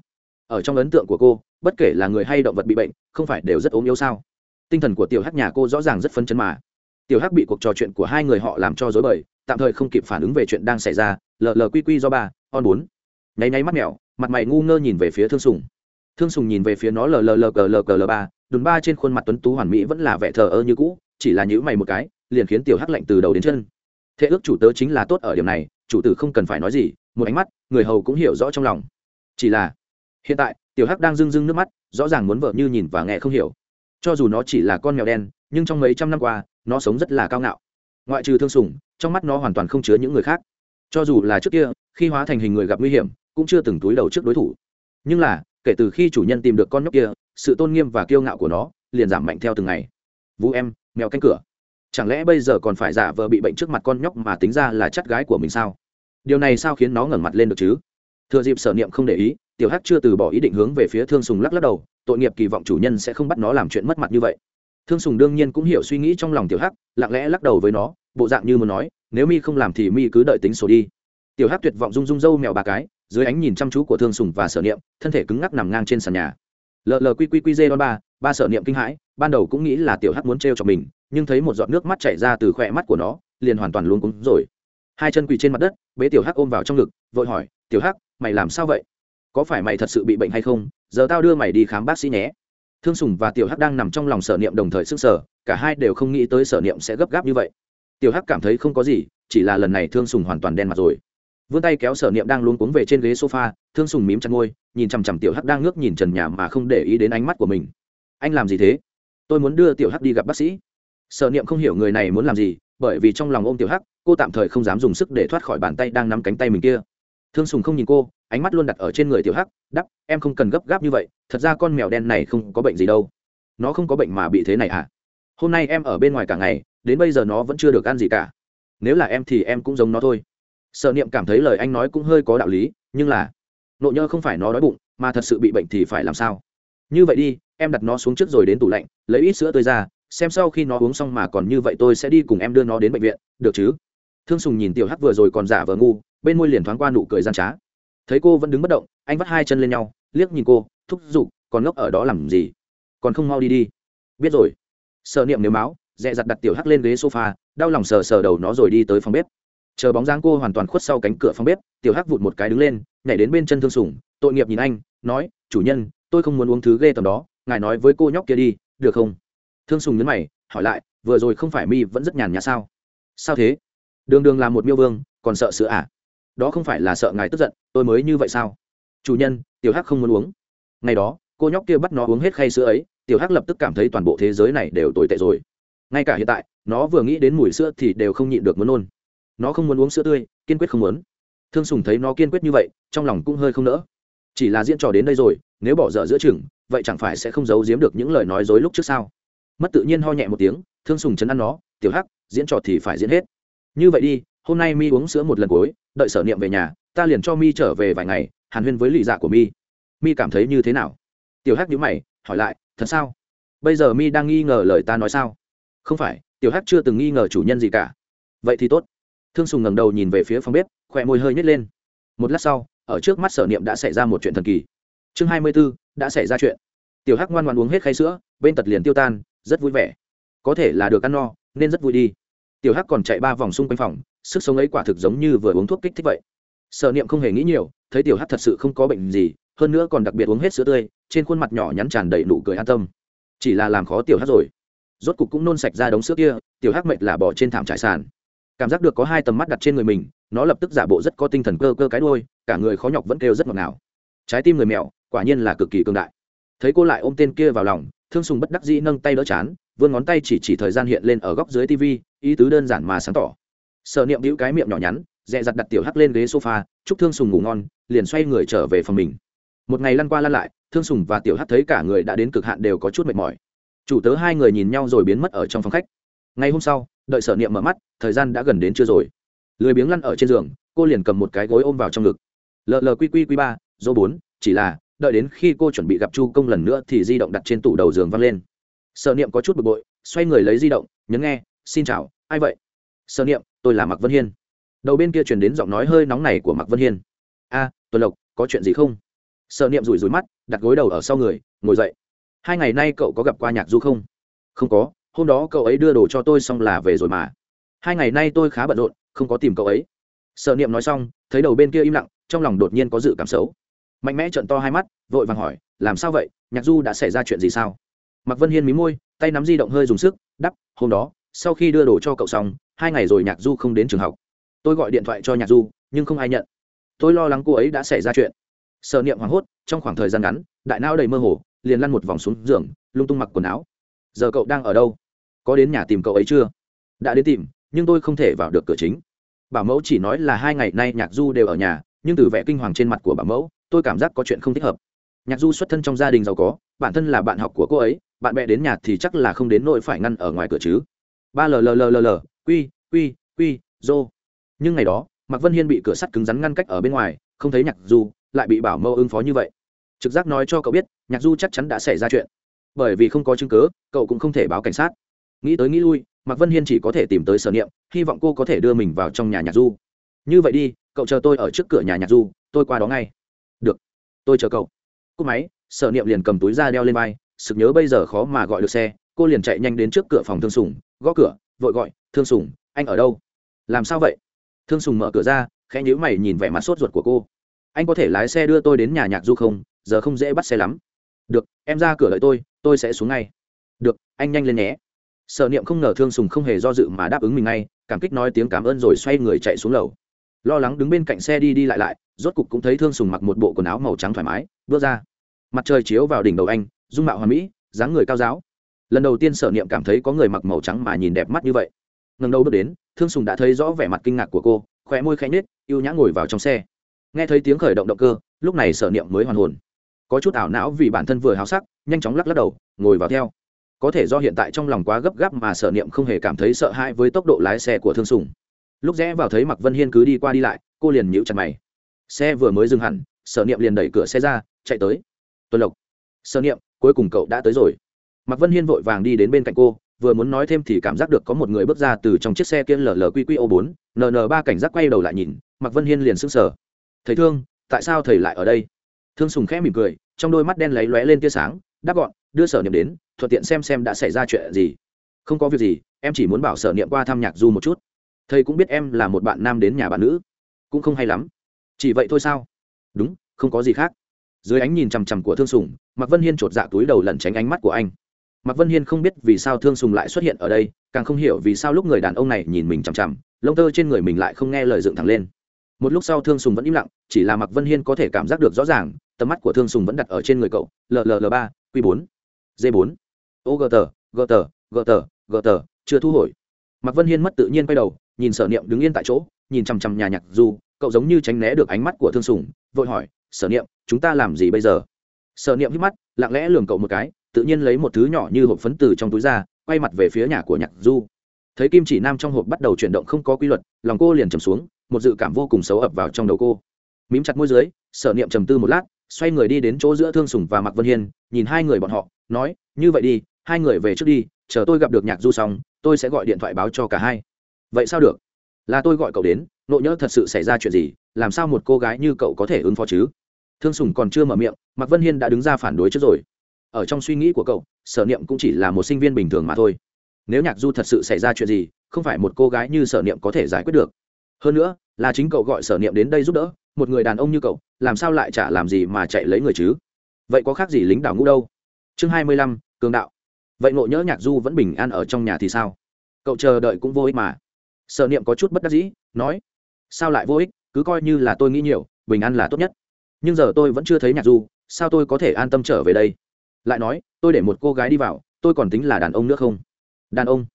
ở trong ấn tượng của cô, bất kể là người hay động vật bị bệnh, không phải đều rất ốm yếu sao? Tinh thần của tiểu hắc nhà cô rõ ràng rất phấn chấn mà. Tiểu hắc bị cuộc trò chuyện của hai người họ làm cho dối bời, tạm thời không kịp phản ứng về chuyện đang xảy ra, lờ lờ quy quy do ba, on bốn. Nháy nháy mắt mèo, mặt mày ngu ngơ nhìn về phía thương sùng. Thương sùng nhìn về phía nó lờ lờ lờ cờ lờ cờ lờ ba, đùn ba trên khuôn mặt tuấn tú hoàn mỹ vẫn là vẻ thờ ơ như cũ, chỉ là nhữ mày một cái, liền khiến tiểu hắc lạnh từ đầu đến chân. Thế ước chủ tớ chính là tốt ở điểm này chủ tử không cần phải nói gì, một ánh mắt, người hầu cũng hiểu rõ trong lòng. Chỉ là, hiện tại, tiểu hắc đang rưng rưng nước mắt, rõ ràng muốn vợ như nhìn và nghe không hiểu. Cho dù nó chỉ là con mèo đen, nhưng trong mấy trăm năm qua, nó sống rất là cao ngạo. Ngoại trừ thương sủng, trong mắt nó hoàn toàn không chứa những người khác. Cho dù là trước kia, khi hóa thành hình người gặp nguy hiểm, cũng chưa từng túi đầu trước đối thủ. Nhưng là, kể từ khi chủ nhân tìm được con nhóc kia, sự tôn nghiêm và kiêu ngạo của nó liền giảm mạnh theo từng ngày. Vũ em, mèo canh cửa. Chẳng lẽ bây giờ còn phải giả vờ bị bệnh trước mặt con nhóc mà tính ra là chắt gái của mình sao? Điều này sao khiến nó ngẩng mặt lên được chứ? Thừa dịp sở niệm không để ý, tiểu hắc chưa từ bỏ ý định hướng về phía thương sùng lắc lắc đầu, tội nghiệp kỳ vọng chủ nhân sẽ không bắt nó làm chuyện mất mặt như vậy. Thương sùng đương nhiên cũng hiểu suy nghĩ trong lòng tiểu hắc, lặng lẽ lắc đầu với nó, bộ dạng như muốn nói, nếu mi không làm thì mi cứ đợi tính sổ đi. Tiểu hắc tuyệt vọng rung rung râu mèo bà cái, dưới ánh nhìn chăm chú của thương sùng và sở niệm, thân thể cứng ngắc nằm ngang trên sàn nhà. Lờ lờ quy quy quy dê đón ba ba sở niệm kinh hãi, ban đầu cũng nghĩ là tiểu hắc muốn t cho mình, nhưng thấy một giọt nước mắt chảy ra từ khỏe mắt của nó, liền hoàn toàn luôn cúng rồi hai chân quỳ trên mặt đất, bế tiểu hắc ôm vào trong ngực, vội hỏi, tiểu hắc, mày làm sao vậy? Có phải mày thật sự bị bệnh hay không? Giờ tao đưa mày đi khám bác sĩ nhé. Thương sùng và tiểu hắc đang nằm trong lòng sở niệm đồng thời sức sở cả hai đều không nghĩ tới sở niệm sẽ gấp gáp như vậy. Tiểu hắc cảm thấy không có gì, chỉ là lần này thương sùng hoàn toàn đen mặt rồi. Vươn tay kéo sở niệm đang luống cuống về trên ghế sofa, thương sùng mím chặt ngôi nhìn chằm chằm tiểu hắc đang ngước nhìn trần nhà mà không để ý đến ánh mắt của mình. Anh làm gì thế? Tôi muốn đưa tiểu hắc đi gặp bác sĩ. Sở niệm không hiểu người này muốn làm gì, bởi vì trong lòng ôm tiểu hắc cô tạm thời không dám dùng sức để thoát khỏi bàn tay đang nắm cánh tay mình kia. Thương sùng không nhìn cô, ánh mắt luôn đặt ở trên người tiểu hắc đắp em không cần gấp gáp như vậy, thật ra con mèo đen này không có bệnh gì đâu. Nó không có bệnh mà bị thế này à? Hôm nay em ở bên ngoài cả ngày, đến bây giờ nó vẫn chưa được ăn gì cả. Nếu là em thì em cũng giống nó thôi. Sợ niệm cảm thấy lời anh nói cũng hơi có đạo lý, nhưng là, nộ nhơ không phải nó đói bụng, mà thật sự bị bệnh thì phải làm sao? Như vậy đi, em đặt nó xuống trước rồi đến tủ lạnh, lấy ít sữa tươi ra, xem sau khi nó uống xong mà còn như vậy tôi sẽ đi cùng em đưa nó đến bệnh viện, được chứ? Thương sùng nhìn tiểu hắc vừa rồi còn giả vờ ngu, bên môi liền thoáng qua nụ cười gian trá. Thấy cô vẫn đứng bất động, anh vắt hai chân lên nhau, liếc nhìn cô, thúc giục, còn ngốc ở đó làm gì? Còn không mau đi đi. Biết rồi. Sợ niệm nếu máu dẹ dặt đặt tiểu hắc lên ghế sofa, đau lòng sờ sờ đầu nó rồi đi tới phòng bếp. Chờ bóng dáng cô hoàn toàn khuất sau cánh cửa phòng bếp, tiểu hắc vụt một cái đứng lên, nhảy đến bên chân thương sùng, tội nghiệp nhìn anh, nói, chủ nhân, tôi không muốn uống thứ ghê tầm đó, ngài nói với cô nhóc kia đi, được không? Thương sùng nhấn mày, hỏi lại, vừa rồi không phải mi vẫn rất nhàn nhã sao? Sao thế? Đường đường là một miêu vương, còn sợ sữa à? Đó không phải là sợ ngài tức giận, tôi mới như vậy sao? Chủ nhân, tiểu hắc không muốn uống. Ngày đó, cô nhóc kia bắt nó uống hết khay sữa ấy, tiểu hắc lập tức cảm thấy toàn bộ thế giới này đều tồi tệ rồi. Ngay cả hiện tại, nó vừa nghĩ đến mùi sữa thì đều không nhịn được muốn nôn. Nó không muốn uống sữa tươi, kiên quyết không muốn. Thương sùng thấy nó kiên quyết như vậy, trong lòng cũng hơi không nỡ. Chỉ là diễn trò đến đây rồi, nếu bỏ dở giữa chừng, vậy chẳng phải sẽ không giấu giếm được những lời nói dối lúc trước sao? Mất tự nhiên ho nhẹ một tiếng, thương sùng chấn ăn nó, tiểu hắc, diễn trò thì phải diễn hết như vậy đi, hôm nay mi uống sữa một lần cuối, đợi sở niệm về nhà, ta liền cho mi trở về vài ngày, hàn huyên với lì dạ của mi. Mi cảm thấy như thế nào? Tiểu hắc nhíu mày, hỏi lại, thật sao? Bây giờ mi đang nghi ngờ lời ta nói sao? Không phải, tiểu hắc chưa từng nghi ngờ chủ nhân gì cả. Vậy thì tốt. Thương sùng ngẩng đầu nhìn về phía phòng bếp khỏe môi hơi nhét lên. Một lát sau, ở trước mắt sở niệm đã xảy ra một chuyện thần kỳ. Chương hai mươi b ố đã xảy ra chuyện. Tiểu hắc ngoan ngoan uống hết khay sữa, bên tật liền tiêu tan, rất vui vẻ. Có thể là được ăn no, nên rất vui đi tiểu hắc còn chạy ba vòng xung quanh phòng, sức sống ấy quả thực giống như vừa uống thuốc kích thích vậy. Sở niệm không hề nghĩ nhiều, thấy tiểu hắc thật sự không có bệnh gì, hơn nữa còn đặc biệt uống hết sữa tươi, trên khuôn mặt nhỏ nhắn tràn đầy nụ cười an tâm. Chỉ là làm khó tiểu hắc rồi. Rốt cục cũng nôn sạch ra đống sữa kia, tiểu hắc mệt là bỏ trên thảm trải sàn. Cảm giác được có hai tầm mắt đặt trên người mình, nó lập tức giả bộ rất có tinh thần cơ cơ cái đôi cả người khó nhọc vẫn kêu rất ngọt ngào. Trái tim người mèo, quả nhiên là cực kỳ cương đại. Thấy cô lại ôm tên kia vào lòng, thương sùng bất đắc dĩ nâng tay đỡ chán vươn ngón tay chỉ chỉ thời gian hiện lên ở góc dưới tv ý tứ đơn giản mà sáng tỏ. Sợ niệm hữu cái miệng nhỏ nhắn dẹ dặt đặt tiểu hắc lên ghế sofa, chúc thương sùng ngủ ngon, liền xoay người trở về phòng mình. Một ngày lăn qua lăn lại, thương sùng và tiểu hắc thấy cả người đã đến cực hạn đều có chút mệt mỏi. Chủ tớ hai người nhìn nhau rồi biến mất ở trong phòng khách. Ngày hôm sau, đợi sở niệm mở mắt, thời gian đã gần đến chưa rồi. Lười biếng lăn ở trên giường, cô liền cầm một cái gối ôm vào trong ngực. Lờ lờ quy quy quy ba, dô bốn, chỉ là, đợi đến khi cô chuẩn bị gặp chu công lần nữa thì di động đặt trên tủ đầu giường văng lên sở niệm có chút bực bội, xoay người lấy di động, nhấn nghe, xin chào, ai vậy? Sở niệm, tôi là mạc vân hiên. Đầu bên kia truyền đến giọng nói hơi nóng này của mạc vân hiên. A, tuần lộc, có chuyện gì không? Sở niệm rủi rủi mắt, đặt gối đầu ở sau người, ngồi dậy. Hai ngày nay cậu có gặp qua nhạc du không? Không có, hôm đó cậu ấy đưa đồ cho tôi xong là về rồi mà. Hai ngày nay tôi khá bận rộn, không có tìm cậu ấy. Sở niệm nói xong, thấy đầu bên kia im lặng, trong lòng đột nhiên có dự cảm xấu. Mạnh mẽ trận to hai mắt, vội vàng hỏi, làm sao vậy? Nhạc du đã xảy ra chuyện gì sao? Mạc vân hiên mí môi, tay nắm di động hơi dùng sức, đắp, hôm đó, sau khi đưa đồ cho cậu xong, hai ngày rồi nhạc du không đến trường học. Tôi gọi điện thoại cho nhạc du, nhưng không ai nhận. Tôi lo lắng cô ấy đã xảy ra chuyện. Sợ niệm hoảng hốt, trong khoảng thời gian ngắn, đại não đầy mơ hồ, liền lăn một vòng xuống giường, lung tung mặc quần áo. Giờ cậu đang ở đâu? Có đến nhà tìm cậu ấy chưa? Đã đến tìm, nhưng tôi không thể vào được cửa chính. Bảo mẫu chỉ nói là hai ngày nay nhạc du đều ở nhà, nhưng từ vẻ kinh hoàng trên mặt của bảo mẫu, tôi cảm giác có chuyện không thích hợp nhạc du xuất thân trong gia đình giàu có bản thân là bạn học của cô ấy bạn bè đến nhà thì chắc là không đến nỗi phải ngăn ở ngoài cửa chứ. Ba l l l l l quy quy quy dô. Nhưng ngày đó mạc vân hiên bị cửa sắt cứng rắn ngăn cách ở bên ngoài không thấy nhạc du lại bị bảo mẫu ứng phó như vậy. Trực giác nói cho cậu biết nhạc du chắc chắn đã xảy ra chuyện. Bởi vì không có chứng cứ, cậu cũng không thể báo cảnh sát. Nghĩ tới nghĩ lui mạc vân hiên chỉ có thể tìm tới sở niệm hy vọng cô có thể đưa mình vào trong nhà nhạc du. Như vậy đi cậu chờ tôi ở trước cửa nhà nhạc du tôi qua đó ngay. Được tôi chờ cậu cúp máy, sở niệm liền cầm túi ra đeo lên vai, sực nhớ bây giờ khó mà gọi được xe, cô liền chạy nhanh đến trước cửa phòng thương sùng, gõ cửa, vội gọi, thương sùng, anh ở đâu? Làm sao vậy? Thương sùng mở cửa ra, khẽ nhíu mày nhìn vẻ mặt sốt ruột của cô. Anh có thể lái xe đưa tôi đến nhà nhạc du không? Giờ không dễ bắt xe lắm. Được, em ra cửa đợi tôi tôi sẽ xuống ngay. Được, anh nhanh lên nhé. Sở niệm không ngờ thương sùng không hề do dự mà đáp ứng mình ngay, cảm kích nói tiếng cảm ơn rồi xoay người chạy xuống lầu. Lo lắng đứng bên cạnh xe đi đi lại lại rốt cục cũng thấy thương sùng mặc một bộ quần áo màu trắng thoải mái, bước ra. Mặt trời chiếu vào đỉnh đầu anh, dung mạo hoa mỹ, dáng người cao giáo. Lần đầu tiên sở niệm cảm thấy có người mặc màu trắng mà nhìn đẹp mắt như vậy. Ngần đầu bước đến, thương sùng đã thấy rõ vẻ mặt kinh ngạc của cô khỏe môi khẽ nết yêu nhã ngồi vào trong xe. Nghe thấy tiếng khởi động động cơ, lúc này sở niệm mới hoàn hồn. Có chút ảo não vì bản thân vừa háo sắc, nhanh chóng lắc lắc đầu, ngồi vào theo. Có thể do hiện tại trong lòng quá gấp gáp mà sở niệm không hề cảm thấy sợ hãi với tốc độ lái xe của thương sùng. Lúc rẽ vào thấy mặc vân hiên cứ đi qua đi lại, cô liền nhíu chặt mày xe vừa mới dừng hẳn, sở niệm liền đẩy cửa xe ra, chạy tới. Tuần lộc, sở niệm, cuối cùng cậu đã tới rồi. Mặc vân hiên vội vàng đi đến bên cạnh cô, vừa muốn nói thêm thì cảm giác được có một người bước ra từ trong chiếc xe kia llqqo bốn nn ba cảnh giác quay đầu lại nhìn mặc vân hiên liền sững sờ. Thầy thương, tại sao thầy lại ở đây? Thương sùng khẽ mỉm cười, trong đôi mắt đen lấy lóe lên tia sáng, đáp gọn, đưa sở niệm đến, thuận tiện xem xem đã xảy ra chuyện gì. Không có việc gì, em chỉ muốn bảo sở niệm qua thăm nhạc du một chút. Thầy cũng biết em là một bạn nam đến nhà bạn nữ, cũng không hay lắm chỉ vậy thôi sao? Đúng, không có gì khác. Dưới ánh nhìn chằm chằm của thương sùng, mạc vân hiên chột dạ túi đầu lẩn tránh ánh mắt của anh. Mạc vân hiên không biết vì sao thương sùng lại xuất hiện ở đây, càng không hiểu vì sao lúc người đàn ông này nhìn mình chằm chằm, lông tơ trên người mình lại không nghe lời dựng thẳng lên. Một lúc sau thương sùng vẫn im lặng, chỉ là mặc vân hiên có thể cảm giác được rõ ràng, tầm mắt của thương sùng vẫn đặt ở trên người cậu lll ba, q bốn d bốn. Ô gờ tờ gờ tờ gờ tờ gờ tờ chưa thu hồi. Mặc vân hiên mất tự nhiên quay đầu, nhìn sở niệm đứng yên tại chỗ, nhìn chằm chằm nhà nhạc du cậu giống như tránh né được ánh mắt của thương sùng, vội hỏi, sở niệm, chúng ta làm gì bây giờ? Sở niệm hít mắt, lặng lẽ lường cậu một cái, tự nhiên lấy một thứ nhỏ như hộp phấn từ trong túi ra, quay mặt về phía nhà của nhạc du. Thấy kim chỉ nam trong hộp bắt đầu chuyển động không có quy luật, lòng cô liền trầm xuống, một dự cảm vô cùng xấu ập vào trong đầu cô. Mím chặt môi dưới, sở niệm trầm tư một lát, xoay người đi đến chỗ giữa thương sùng và mạc vân hiên, nhìn hai người bọn họ, nói, như vậy đi, hai người về trước đi, chờ tôi gặp được nhạc du xong, tôi sẽ gọi điện thoại báo cho cả hai. Vậy sao được? Là tôi gọi cậu đến nộ nhỡ thật sự xảy ra chuyện gì, làm sao một cô gái như cậu có thể ứng phó chứ? Thương sùng còn chưa mở miệng, mạc vân hiên đã đứng ra phản đối trước rồi. Ở trong suy nghĩ của cậu, sở niệm cũng chỉ là một sinh viên bình thường mà thôi. Nếu nhạc du thật sự xảy ra chuyện gì, không phải một cô gái như sở niệm có thể giải quyết được. Hơn nữa, là chính cậu gọi sở niệm đến đây giúp đỡ, một người đàn ông như cậu, làm sao lại chả làm gì mà chạy lấy người chứ? Vậy có khác gì lính đảo ngũ đâu? Chương hai mươi lăm, cường đạo. Vậy ngộ nhỡ nhạc du vẫn bình an ở trong nhà thì sao? Cậu chờ đợi cũng vô ích mà. Sở niệm có chút bất đắc dĩ, nói sao lại vô ích, cứ coi như là tôi nghĩ nhiều, bình an là tốt nhất. Nhưng giờ tôi vẫn chưa thấy nhạc du, sao tôi có thể an tâm trở về đây? Lại nói, tôi để một cô gái đi vào, tôi còn tính là đàn ông nữa không? Đàn ông?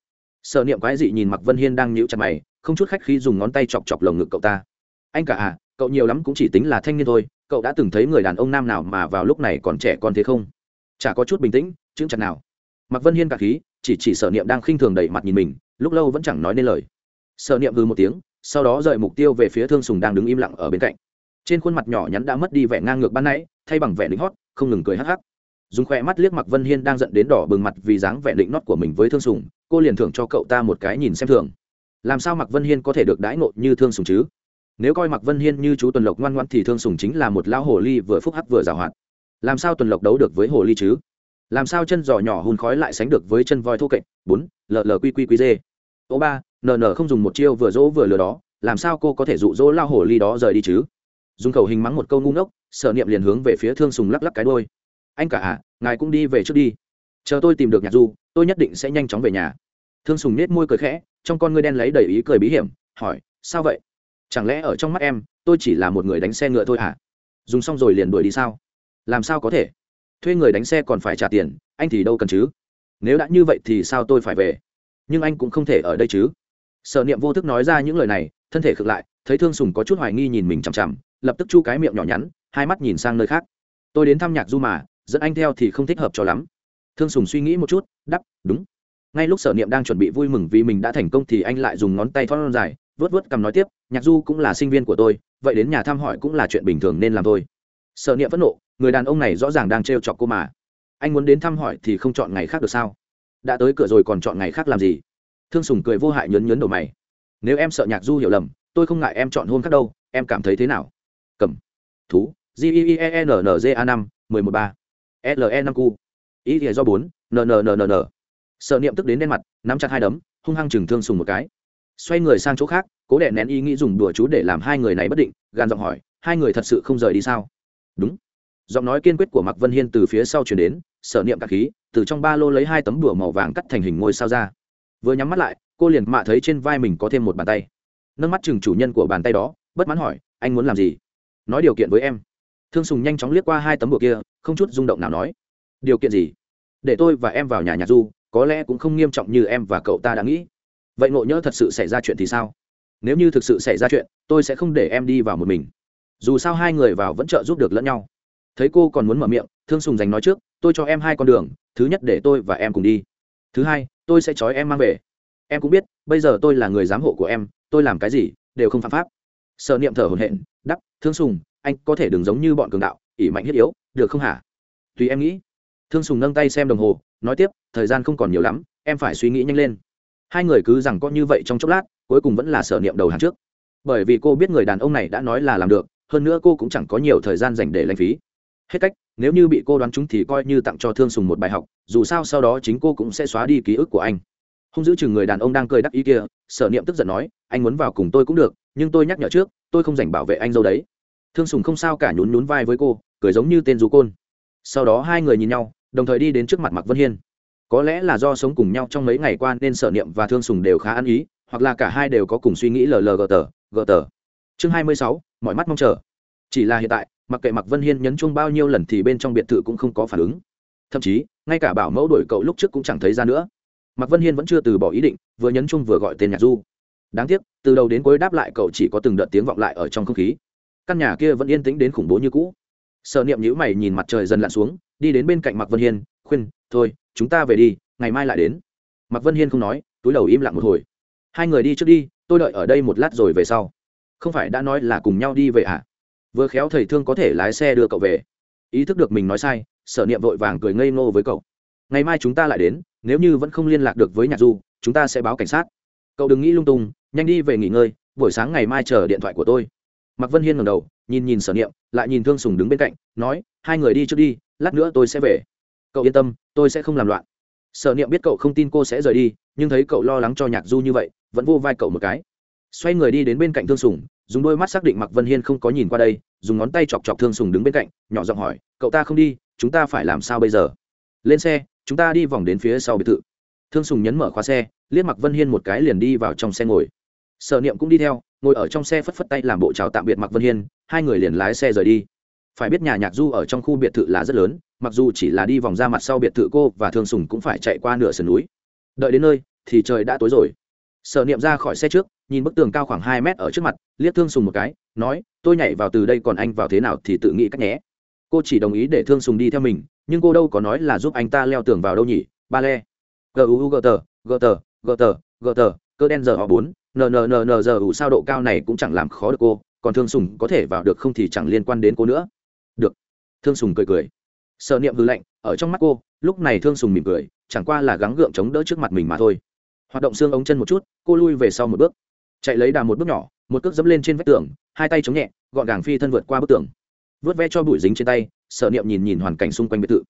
Sợ niệm quái dị nhìn mặc vân hiên đang nhíu chặt mày, không chút khách khi dùng ngón tay chọc chọc lồng ngực cậu ta. Anh cả à cậu nhiều lắm cũng chỉ tính là thanh niên thôi, cậu đã từng thấy người đàn ông nam nào mà vào lúc này còn trẻ con thế không? Chả có chút bình tĩnh chững chặt nào. Mặc vân hiên cả khí, chỉ chỉ sở niệm đang khinh thường đẩy mặt nhìn mình, lúc lâu vẫn chẳng nói nên lời. Sở niệm hư một tiếng sau đó rời mục tiêu về phía thương sùng đang đứng im lặng ở bên cạnh. Trên khuôn mặt nhỏ nhắn đã mất đi vẻ ngang ngược ban nãy, thay bằng vẻ lính hót, không ngừng cười hắc hắc. Dùng khoe mắt liếc mặc vân hiên đang giận đến đỏ bừng mặt vì dáng vẻ định nót của mình với thương sùng, cô liền thưởng cho cậu ta một cái nhìn xem thường. Làm sao mặc vân hiên có thể được đãi ngộ như thương sùng chứ? Nếu coi mặc vân hiên như chú tuần lộc ngoan ngoan thì thương sùng chính là một lão hồ ly vừa phúc hắc vừa giảo hoạt làm sao tuần lộc đấu được với hồ ly chứ? Làm sao chân giò nhỏ hùn khói lại sánh được với chân voi thô kệch? Bốn llqqqz ô ba nn không dùng một chiêu vừa dỗ vừa lừa đó, làm sao cô có thể dụ dỗ lao hồ ly đó rời đi chứ? Dùng khẩu hình mắng một câu ngu ngốc sở niệm liền hướng về phía thương sùng lắc lắc cái đôi anh cả à ngài cũng đi về trước đi. Chờ tôi tìm được nhạc du, tôi nhất định sẽ nhanh chóng về nhà. Thương sùng nết môi cười khẽ, trong con ngươi đen lấy đầy ý cười bí hiểm, hỏi, sao vậy? Chẳng lẽ ở trong mắt em, tôi chỉ là một người đánh xe ngựa thôi hả? Dùng xong rồi liền đuổi đi sao? Làm sao có thể? Thuê người đánh xe còn phải trả tiền, anh thì đâu cần chứ? Nếu đã như vậy thì sao tôi phải về? Nhưng anh cũng không thể ở đây chứ sở niệm vô thức nói ra những lời này, thân thể khựng lại, thấy thương sùng có chút hoài nghi nhìn mình chằm chằm, lập tức chu cái miệng nhỏ nhắn, hai mắt nhìn sang nơi khác. Tôi đến thăm nhạc du mà, dẫn anh theo thì không thích hợp cho lắm. Thương sùng suy nghĩ một chút đắp đúng. Ngay lúc sở niệm đang chuẩn bị vui mừng vì mình đã thành công thì anh lại dùng ngón tay thon dài vớt vớt cầm nói tiếp, nhạc du cũng là sinh viên của tôi, vậy đến nhà thăm hỏi cũng là chuyện bình thường nên làm thôi. Sở niệm phẫn nộ, người đàn ông này rõ ràng đang trêu chọc cô mà. Anh muốn đến thăm hỏi thì không chọn ngày khác được sao? Đã tới cửa rồi còn chọn ngày khác làm gì? Thương sùng cười vô hại nhấn nhấn đầu mày. Nếu em sợ nhạc du hiểu lầm, tôi không ngại em chọn hôm khác đâu, em cảm thấy thế nào? Cầm. Thú. G i e e n n g a năm, mười một ba. Le năm q. Ý thì do bốn, n. sợ niệm tức đến đen mặt, nắm chặt hai đấm, hung hăng chừng thương sùng một cái. Xoay người sang chỗ khác, cố đệ nén ý nghĩ dùng đùa chú để làm hai người này bất định gan giọng hỏi, hai người thật sự không rời đi sao? Đúng. Giọng nói kiên quyết của mạc vân hiên từ phía sau chuyển đến sở niệm cả khí, từ trong ba lô lấy hai tấm đùa màu vàng cắt thành hình ngôi sao ra vừa nhắm mắt lại, cô liền mạ thấy trên vai mình có thêm một bàn tay. Nâng mắt chừng chủ nhân của bàn tay đó, bất mãn hỏi, anh muốn làm gì? Nói điều kiện với em. Thương sùng nhanh chóng liếc qua hai tấm bùa kia, không chút rung động nào nói, điều kiện gì? Để tôi và em vào nhà nhạc du, có lẽ cũng không nghiêm trọng như em và cậu ta đã nghĩ. Vậy ngộ nhỡ thật sự xảy ra chuyện thì sao? Nếu như thực sự xảy ra chuyện, tôi sẽ không để em đi vào một mình. Dù sao hai người vào vẫn trợ giúp được lẫn nhau. Thấy cô còn muốn mở miệng, thương sùng dành nói trước, tôi cho em hai con đường, thứ nhất để tôi và em cùng đi. Thứ hai tôi sẽ trói em mang về. Em cũng biết, bây giờ tôi là người giám hộ của em, tôi làm cái gì đều không phạm pháp. Sợ niệm thở hồn hện đắp thương sùng, anh có thể đừng giống như bọn cường đạo ỉ mạnh thiết yếu, được không hả? Tùy em nghĩ. Thương sùng nâng tay xem đồng hồ, nói tiếp, thời gian không còn nhiều lắm, em phải suy nghĩ nhanh lên. Hai người cứ rằng có như vậy trong chốc lát, cuối cùng vẫn là sở niệm đầu hàng trước. Bởi vì cô biết người đàn ông này đã nói là làm được, hơn nữa cô cũng chẳng có nhiều thời gian dành để lãng phí. Hết cách nếu như bị cô đoán chúng thì coi như tặng cho thương sùng một bài học, dù sao sau đó chính cô cũng sẽ xóa đi ký ức của anh. Không giữ chừng người đàn ông đang cười đắc ý kia, sở niệm tức giận nói, anh muốn vào cùng tôi cũng được, nhưng tôi nhắc nhở trước, tôi không dành bảo vệ anh dâu đấy. Thương sùng không sao cả nhún nhún vai với cô, cười giống như tên du côn. Sau đó hai người nhìn nhau, đồng thời đi đến trước mặt mạc vân hiên. Có lẽ là do sống cùng nhau trong mấy ngày qua nên sở niệm và thương sùng đều khá ăn ý, hoặc là cả hai đều có cùng suy nghĩ lờ lờ gờ tờ gờ tờ. Chương hai mươi sáu, mọi mắt mong chờ. Chỉ là hiện tại mặc kệ mặc vân hiên nhấn chung bao nhiêu lần thì bên trong biệt thự cũng không có phản ứng. Thậm chí, ngay cả bảo mẫu đổi cậu lúc trước cũng chẳng thấy ra nữa. Mặc vân hiên vẫn chưa từ bỏ ý định, vừa nhấn chung vừa gọi tên nhạc du. Đáng tiếc, từ đầu đến cuối đáp lại cậu chỉ có từng đợt tiếng vọng lại ở trong không khí. Căn nhà kia vẫn yên tĩnh đến khủng bố như cũ. Sợ niệm nhữ mày nhìn mặt trời dần lặn xuống, đi đến bên cạnh mặc vân hiên, khuyên, thôi, chúng ta về đi, ngày mai lại đến. Mặc vân hiên không nói, túi đầu im lặng một hồi. Hai người đi trước đi, tôi đợi ở đây một lát rồi về sau. Không phải đã nói là cùng nhau đi về à? Vừa khéo thầy thương có thể lái xe đưa cậu về. Ý thức được mình nói sai, sở niệm vội vàng cười ngây ngô với cậu. Ngày mai chúng ta lại đến, nếu như vẫn không liên lạc được với nhạc du, chúng ta sẽ báo cảnh sát. Cậu đừng nghĩ lung tung, nhanh đi về nghỉ ngơi, buổi sáng ngày mai chờ điện thoại của tôi. Mạc vân hiên ngầm đầu, nhìn nhìn sở niệm, lại nhìn thương sùng đứng bên cạnh, nói, hai người đi trước đi, lát nữa tôi sẽ về. Cậu yên tâm, tôi sẽ không làm loạn. Sở niệm biết cậu không tin cô sẽ rời đi, nhưng thấy cậu lo lắng cho nhạc du như vậy, vẫn vô vai cậu một cái xoay người đi đến bên cạnh thương sùng dùng đôi mắt xác định Mặc vân hiên không có nhìn qua đây dùng ngón tay chọc chọc thương sùng đứng bên cạnh nhỏ giọng hỏi cậu ta không đi chúng ta phải làm sao bây giờ lên xe chúng ta đi vòng đến phía sau biệt thự thương sùng nhấn mở khóa xe liếc mặc vân hiên một cái liền đi vào trong xe ngồi sở niệm cũng đi theo ngồi ở trong xe phất phất tay làm bộ chào tạm biệt mặc vân hiên hai người liền lái xe rời đi phải biết nhà nhạc du ở trong khu biệt thự là rất lớn mặc dù chỉ là đi vòng ra mặt sau biệt thự cô và thương sùng cũng phải chạy qua nửa sườn núi đợi đến nơi thì trời đã tối rồi sở niệm ra khỏi xe trước nhìn bức tường cao khoảng hai mét ở trước mặt, liếc thương sùng một cái, nói, tôi nhảy vào từ đây còn anh vào thế nào thì tự nghĩ cách nhé. Cô chỉ đồng ý để thương sùng đi theo mình, nhưng cô đâu có nói là giúp anh ta leo tường vào đâu nhỉ? Ba le. U gờ t gờ t gờ t gờ t, cơ đen giờ họ bốn n, giờ ủ sao độ cao này cũng chẳng làm khó được cô, còn thương sùng có thể vào được không thì chẳng liên quan đến cô nữa. Được. Thương sùng cười cười. Sợ niệm hư lạnh, ở trong mắt cô, lúc này thương sùng mỉm cười, chẳng qua là gắng gượng chống đỡ trước mặt mình mà thôi. Hoạt động xương ống chân một chút, cô lui về sau một bước chạy lấy đà một bước nhỏ, một cước dẫm lên trên vách tường, hai tay chống nhẹ, gọn gàng phi thân vượt qua bức tường. Vớt ve cho bụi dính trên tay, Sở niệm nhìn nhìn hoàn cảnh xung quanh biệt thự.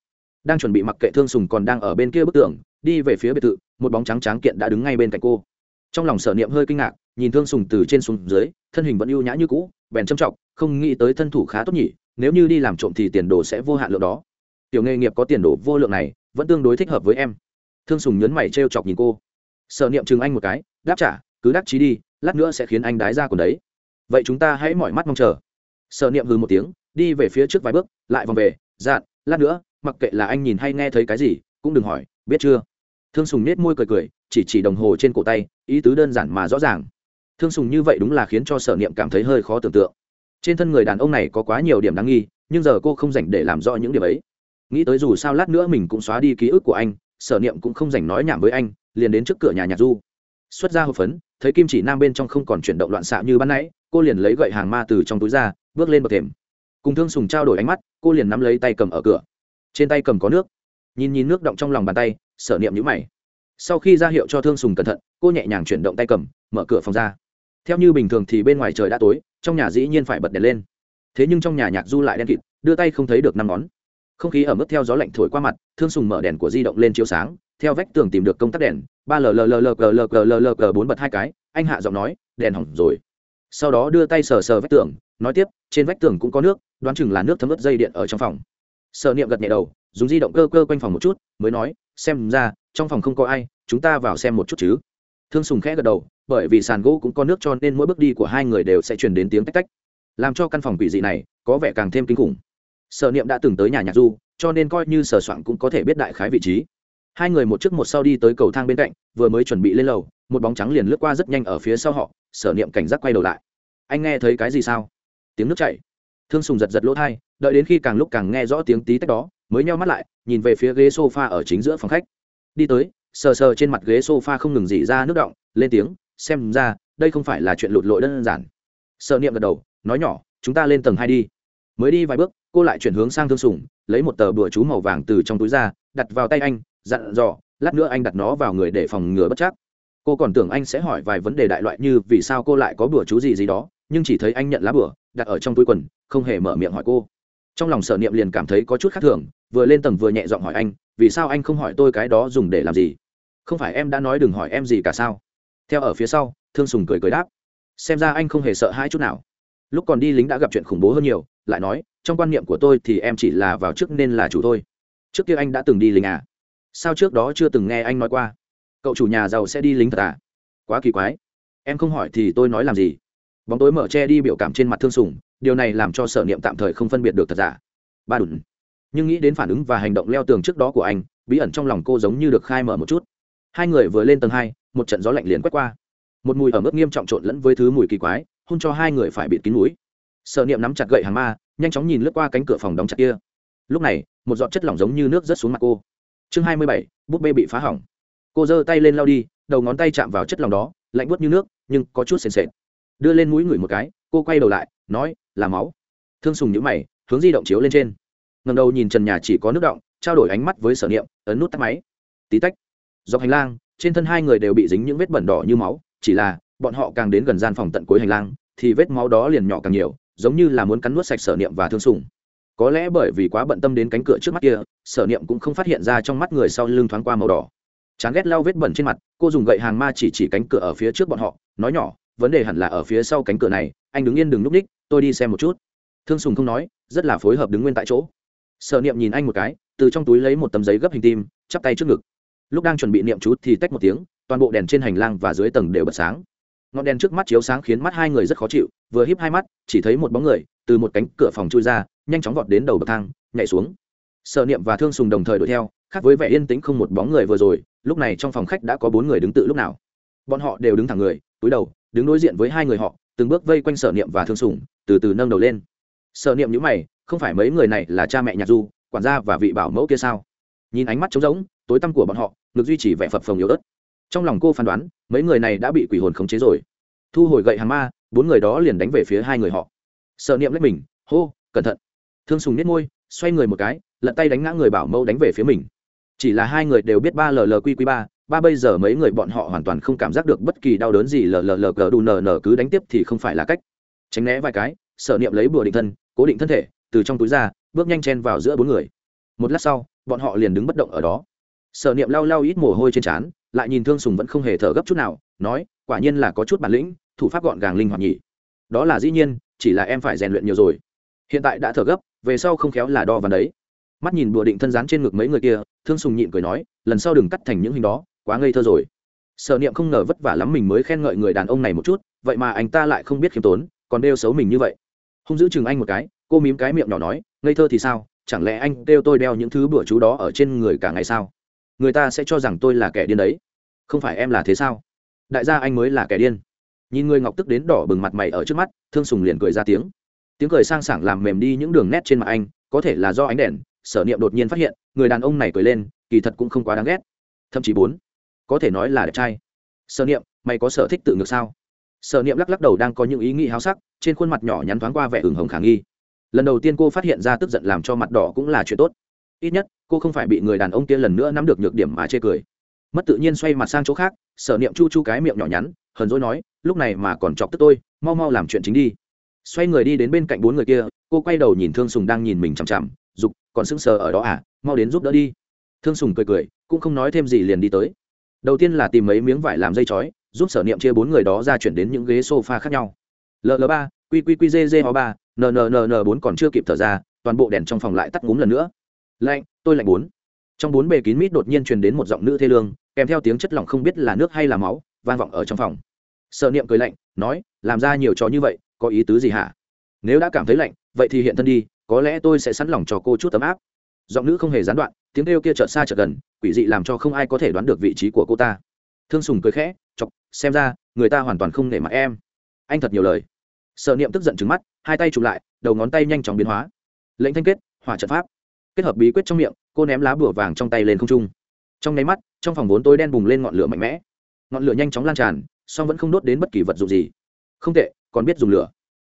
Đang chuẩn bị mặc kệ thương sùng còn đang ở bên kia bức tường, đi về phía biệt thự, một bóng trắng tráng kiện đã đứng ngay bên cạnh cô. Trong lòng sở niệm hơi kinh ngạc, nhìn thương sùng từ trên xuống dưới, thân hình vẫn ưu nhã như cũ, bèn châm trọng, không nghĩ tới thân thủ khá tốt nhỉ, nếu như đi làm trộm thì tiền đồ sẽ vô hạn lượng đó. Tiểu nghề nghiệp có tiền đồ vô lượng này, vẫn tương đối thích hợp với em. Thương sùng nhấn mày t chọc nhìn cô. Sở niệm chừng anh một cái, đáp trả, cứ đắc chí đi lát nữa sẽ khiến anh đái ra còn đấy. Vậy chúng ta hãy mỏi mắt mong chờ. Sở niệm hừ một tiếng, đi về phía trước vài bước, lại vòng về dạn lát nữa, mặc kệ là anh nhìn hay nghe thấy cái gì, cũng đừng hỏi, biết chưa? Thương sùng nết môi cười cười, chỉ chỉ đồng hồ trên cổ tay, ý tứ đơn giản mà rõ ràng. Thương sùng như vậy đúng là khiến cho sở niệm cảm thấy hơi khó tưởng tượng. Trên thân người đàn ông này có quá nhiều điểm đáng nghi, nhưng giờ cô không dành để làm rõ những điểm ấy. Nghĩ tới dù sao lát nữa mình cũng xóa đi ký ức của anh, sở niệm cũng không dành nói nhảm với anh, liền đến trước cửa nhà nhạc du. Xuất ra hộp phấn thấy kim chỉ nam bên trong không còn chuyển động loạn xạ như ban nãy, cô liền lấy gậy hàng ma từ trong túi ra, bước lên bậc thềm. Cùng thương sùng trao đổi ánh mắt, cô liền nắm lấy tay cầm ở cửa. Trên tay cầm có nước. Nhìn nhìn nước động trong lòng bàn tay sở niệm nhữ mày. Sau khi ra hiệu cho thương sùng cẩn thận, cô nhẹ nhàng chuyển động tay cầm, mở cửa phòng ra. Theo như bình thường thì bên ngoài trời đã tối, trong nhà dĩ nhiên phải bật đèn lên. Thế nhưng trong nhà nhạc du lại đen kịt, đưa tay không thấy được năm ngón. Không khí ở mức theo gió lạnh thổi qua mặt, thương sùng mở đèn của di động lên chiếu sáng theo vách tường tìm được công tắc đèn, ba l l l l l l l l l bốn bật hai cái, anh hạ giọng nói, đèn hỏng rồi. Sau đó đưa tay sờ sờ vách tường, nói tiếp, trên vách tường cũng có nước, đoán chừng là nước thấm ướt dây điện ở trong phòng. Sợ niệm gật nhẹ đầu, dùng di động cơ cơ quanh phòng một chút, mới nói, xem ra, trong phòng không có ai, chúng ta vào xem một chút chứ. Thương sùng khẽ gật đầu, bởi vì sàn gỗ cũng có nước cho nên mỗi bước đi của hai người đều sẽ truyền đến tiếng tách tách. Làm cho căn phòng quỷ dị này, có vẻ càng thêm kinh khủng. Sở niệm đã từng tới nhà nhạc du, cho nên coi như sở soạn cũng có thể biết đại khái vị trí hai người một trước một sau đi tới cầu thang bên cạnh, vừa mới chuẩn bị lên lầu, một bóng trắng liền lướt qua rất nhanh ở phía sau họ, sở niệm cảnh giác quay đầu lại. Anh nghe thấy cái gì sao? Tiếng nước chảy. Thương sùng giật giật lỗ thai, đợi đến khi càng lúc càng nghe rõ tiếng tí tách đó, mới nheo mắt lại, nhìn về phía ghế s o f a ở chính giữa phòng khách. Đi tới, sờ sờ trên mặt ghế s o f a không ngừng dỉ ra nước động, lên tiếng, xem ra, đây không phải là chuyện lụt lội đơn giản. Sợ niệm gật đầu, nói nhỏ, chúng ta lên tầng hai đi. Mới đi vài bước, cô lại chuyển hướng sang thương sùng, lấy một tờ bùa chú màu vàng từ trong túi ra, đặt vào tay anh dặn dò, lát nữa anh đặt nó vào người để phòng ngừa bất chắc. Cô còn tưởng anh sẽ hỏi vài vấn đề đại loại như vì sao cô lại có bữa chú gì gì đó, nhưng chỉ thấy anh nhận lá bùa đặt ở trong túi quần, không hề mở miệng hỏi cô. Trong lòng sở niệm liền cảm thấy có chút khác thường, vừa lên tầng vừa nhẹ giọng hỏi anh, vì sao anh không hỏi tôi cái đó dùng để làm gì? Không phải em đã nói đừng hỏi em gì cả sao? Theo ở phía sau, thương sùng cười cười đáp, xem ra anh không hề sợ hãi chút nào. Lúc còn đi lính đã gặp chuyện khủng bố hơn nhiều, lại nói, trong quan niệm của tôi thì em chỉ là vào trước nên là chủ thôi trước kia anh đã từng đi lính à? Sao trước đó chưa từng nghe anh nói qua? Cậu chủ nhà giàu sẽ đi lính thật à? Quá kỳ quái. Em không hỏi thì tôi nói làm gì? Bóng tối mở che đi biểu cảm trên mặt thương sùng, điều này làm cho sở niệm tạm thời không phân biệt được thật giả. Ba đùn. Nhưng nghĩ đến phản ứng và hành động leo tường trước đó của anh, bí ẩn trong lòng cô giống như được khai mở một chút. Hai người vừa lên tầng hai, một trận gió lạnh liền quét qua. Một mùi ở mức nghiêm trọng trộn lẫn với thứ mùi kỳ quái, hôn cho hai người phải bịt kín mũi. Sợ niệm nắm chặt gậy hàng ma, nhanh chóng nhìn lướt qua cánh cửa phòng đóng chặt kia. Lúc này, một giọt chất lỏng giống như nước rớt xuống mặt cô chương hai mươi bảy, búp bê bị phá hỏng. Cô giơ tay lên lao đi, đầu ngón tay chạm vào chất lỏng đó, lạnh buốt như nước, nhưng có chút sền sệt. Đưa lên mũi ngửi một cái, cô quay đầu lại, nói, là máu. Thương sùng nhữ mày, hướng di động chiếu lên trên. Ngầm đầu nhìn trần nhà chỉ có nước động, trao đổi ánh mắt với sở niệm, ấn nút tắt máy. Tí tách. Dọc hành lang, trên thân hai người đều bị dính những vết bẩn đỏ như máu, chỉ là, bọn họ càng đến gần gian phòng tận cuối hành lang, thì vết máu đó liền nhỏ càng nhiều, giống như là muốn cắn nuốt sạch sở niệm và thương sùng có lẽ bởi vì quá bận tâm đến cánh cửa trước mắt kia, sở niệm cũng không phát hiện ra trong mắt người sau lưng thoáng qua màu đỏ. Chán ghét lau vết bẩn trên mặt, cô dùng gậy hàng ma chỉ chỉ cánh cửa ở phía trước bọn họ, nói nhỏ, vấn đề hẳn là ở phía sau cánh cửa này, anh đứng yên đừng núp ních, tôi đi xem một chút. Thương sùng không nói, rất là phối hợp đứng nguyên tại chỗ. Sở niệm nhìn anh một cái, từ trong túi lấy một tấm giấy gấp hình tim, chắp tay trước ngực. Lúc đang chuẩn bị niệm chút thì tách một tiếng, toàn bộ đèn trên hành lang và dưới tầng đều bật sáng. Ngọn đèn trước mắt chiếu sáng khiến mắt hai người rất khó chịu, vừa híp hai mắt, chỉ thấy một bóng người từ một cánh cửa phòng chui ra, nhanh chóng vọt đến đầu bậc thang, nhảy xuống. Sợ niệm và thương sùng đồng thời đuổi theo, khác với vẻ yên tĩnh không một bóng người vừa rồi, lúc này trong phòng khách đã có bốn người đứng tự lúc nào. Bọn họ đều đứng thẳng người, túi đầu, đứng đối diện với hai người họ, từng bước vây quanh sở niệm và thương sùng, từ từ nâng đầu lên. Sở niệm nhữ mày, không phải mấy người này là cha mẹ nhạc du, quản gia và vị bảo mẫu kia sao? Nhìn ánh mắt trống rỗng, tối tăm của bọn họ, ngực duy trì vẻ phập phồng yếu ớt. Trong lòng cô phán đoán, mấy người này đã bị quỷ hồn khống chế rồi. Thu hồi gậy hàng ma, bốn người đó liền đánh về phía hai người họ sợ niệm lấy mình, hô, cẩn thận. Thương sùng nhét ngôi xoay người một cái, lật tay đánh ngã người bảo mẫu đánh về phía mình. Chỉ là hai người đều biết ba llq ba ba bây giờ mấy người bọn họ hoàn toàn không cảm giác được bất kỳ đau đớn gì lllq đù nờ nờ cứ đánh tiếp thì không phải là cách. Tránh né vài cái, sợ niệm lấy bùa định thân, cố định thân thể, từ trong túi ra, bước nhanh chen vào giữa bốn người. Một lát sau, bọn họ liền đứng bất động ở đó. Sở niệm lau lau ít mồ hôi trên trán, lại nhìn thương sùng vẫn không hề thở gấp chút nào, nói, quả nhiên là có chút bản lĩnh, thủ pháp gọn gàng linh hoạt nhỉ. Đó là dĩ nhiên chỉ là em phải rèn luyện nhiều rồi. Hiện tại đã thở gấp, về sau không khéo là đo vào đấy. Mắt nhìn bùa định thân rán trên ngực mấy người kia, thương sùng nhịn cười nói, lần sau đừng cắt thành những hình đó, quá ngây thơ rồi. Sở niệm không ngờ vất vả lắm mình mới khen ngợi người đàn ông này một chút, vậy mà anh ta lại không biết khiêm tốn, còn đeo xấu mình như vậy. Không giữ chừng anh một cái, cô mím cái miệng nhỏ nói, ngây thơ thì sao, chẳng lẽ anh đeo tôi đeo những thứ bữa chú đó ở trên người cả ngày sao? Người ta sẽ cho rằng tôi là kẻ điên đấy. Không phải em là thế sao? Đại gia anh mới là kẻ điên nhìn người ngọc tức đến đỏ bừng mặt mày ở trước mắt, thương sùng liền cười ra tiếng. Tiếng cười sang sảng làm mềm đi những đường nét trên mặt anh, có thể là do ánh đèn, sở niệm đột nhiên phát hiện, người đàn ông này cười lên, kỳ thật cũng không quá đáng ghét. Thậm chí bốn, có thể nói là đẹp trai. Sở niệm, mày có sở thích tự ngược sao? Sở niệm lắc lắc đầu đang có những ý nghĩ háo sắc, trên khuôn mặt nhỏ nhắn thoáng qua vẻ hừng hồng khả nghi. Lần đầu tiên cô phát hiện ra tức giận làm cho mặt đỏ cũng là chuyện tốt. Ít nhất, cô không phải bị người đàn ông kia lần nữa nắm được nhược điểm mà chê cười. Mất tự nhiên xoay mặt sang chỗ khác, sở niệm chu chu cái miệng nhỏ nhắn, hờn dỗi nói lúc này mà còn chọc tức tôi, mau mau làm chuyện chính đi. Xoay người đi đến bên cạnh bốn người kia, cô quay đầu nhìn thương sùng đang nhìn mình chằm chằm, dục, còn sững sờ ở đó à? Mau đến giúp đỡ đi. Thương sùng cười cười, cũng không nói thêm gì liền đi tới. Đầu tiên là tìm mấy miếng vải làm dây chói, giúp sở niệm chia bốn người đó ra chuyển đến những ghế sofa khác nhau. Ll ba qqqzz ho ba nnn bốn còn chưa kịp thở ra, toàn bộ đèn trong phòng lại tắt ngúm lần nữa. Lạnh, tôi lạnh bốn. Trong bốn bề kín mít đột nhiên truyền đến một giọng nữ thê lương, kèm theo tiếng chất lỏng không biết là nước hay là máu, vang vọng ở trong phòng sợ niệm cười lạnh, nói, làm ra nhiều trò như vậy, có ý tứ gì hả? Nếu đã cảm thấy lạnh, vậy thì hiện thân đi, có lẽ tôi sẽ sẵn lòng cho cô chút tấm áp. Giọng nữ không hề gián đoạn, tiếng kêu kia chợt xa chợt gần, quỷ dị làm cho không ai có thể đoán được vị trí của cô ta. Thương sùng cười khẽ, chọc, xem ra, người ta hoàn toàn không nể mặt em. Anh thật nhiều lời. Sợ niệm tức giận trứng mắt, hai tay chụp lại, đầu ngón tay nhanh chóng biến hóa. Lệnh thanh kết, hỏa trận pháp. Kết hợp bí quyết trong miệng, cô ném lá bùa vàng trong tay lên không trung. Trong nháy mắt, trong phòng vốn tối đen bùng lên ngọn lửa mạnh mẽ. Ngọn lửa nhanh chóng lan tràn song vẫn không đốt đến bất kỳ vật dụng gì. Không tệ, còn biết dùng lửa.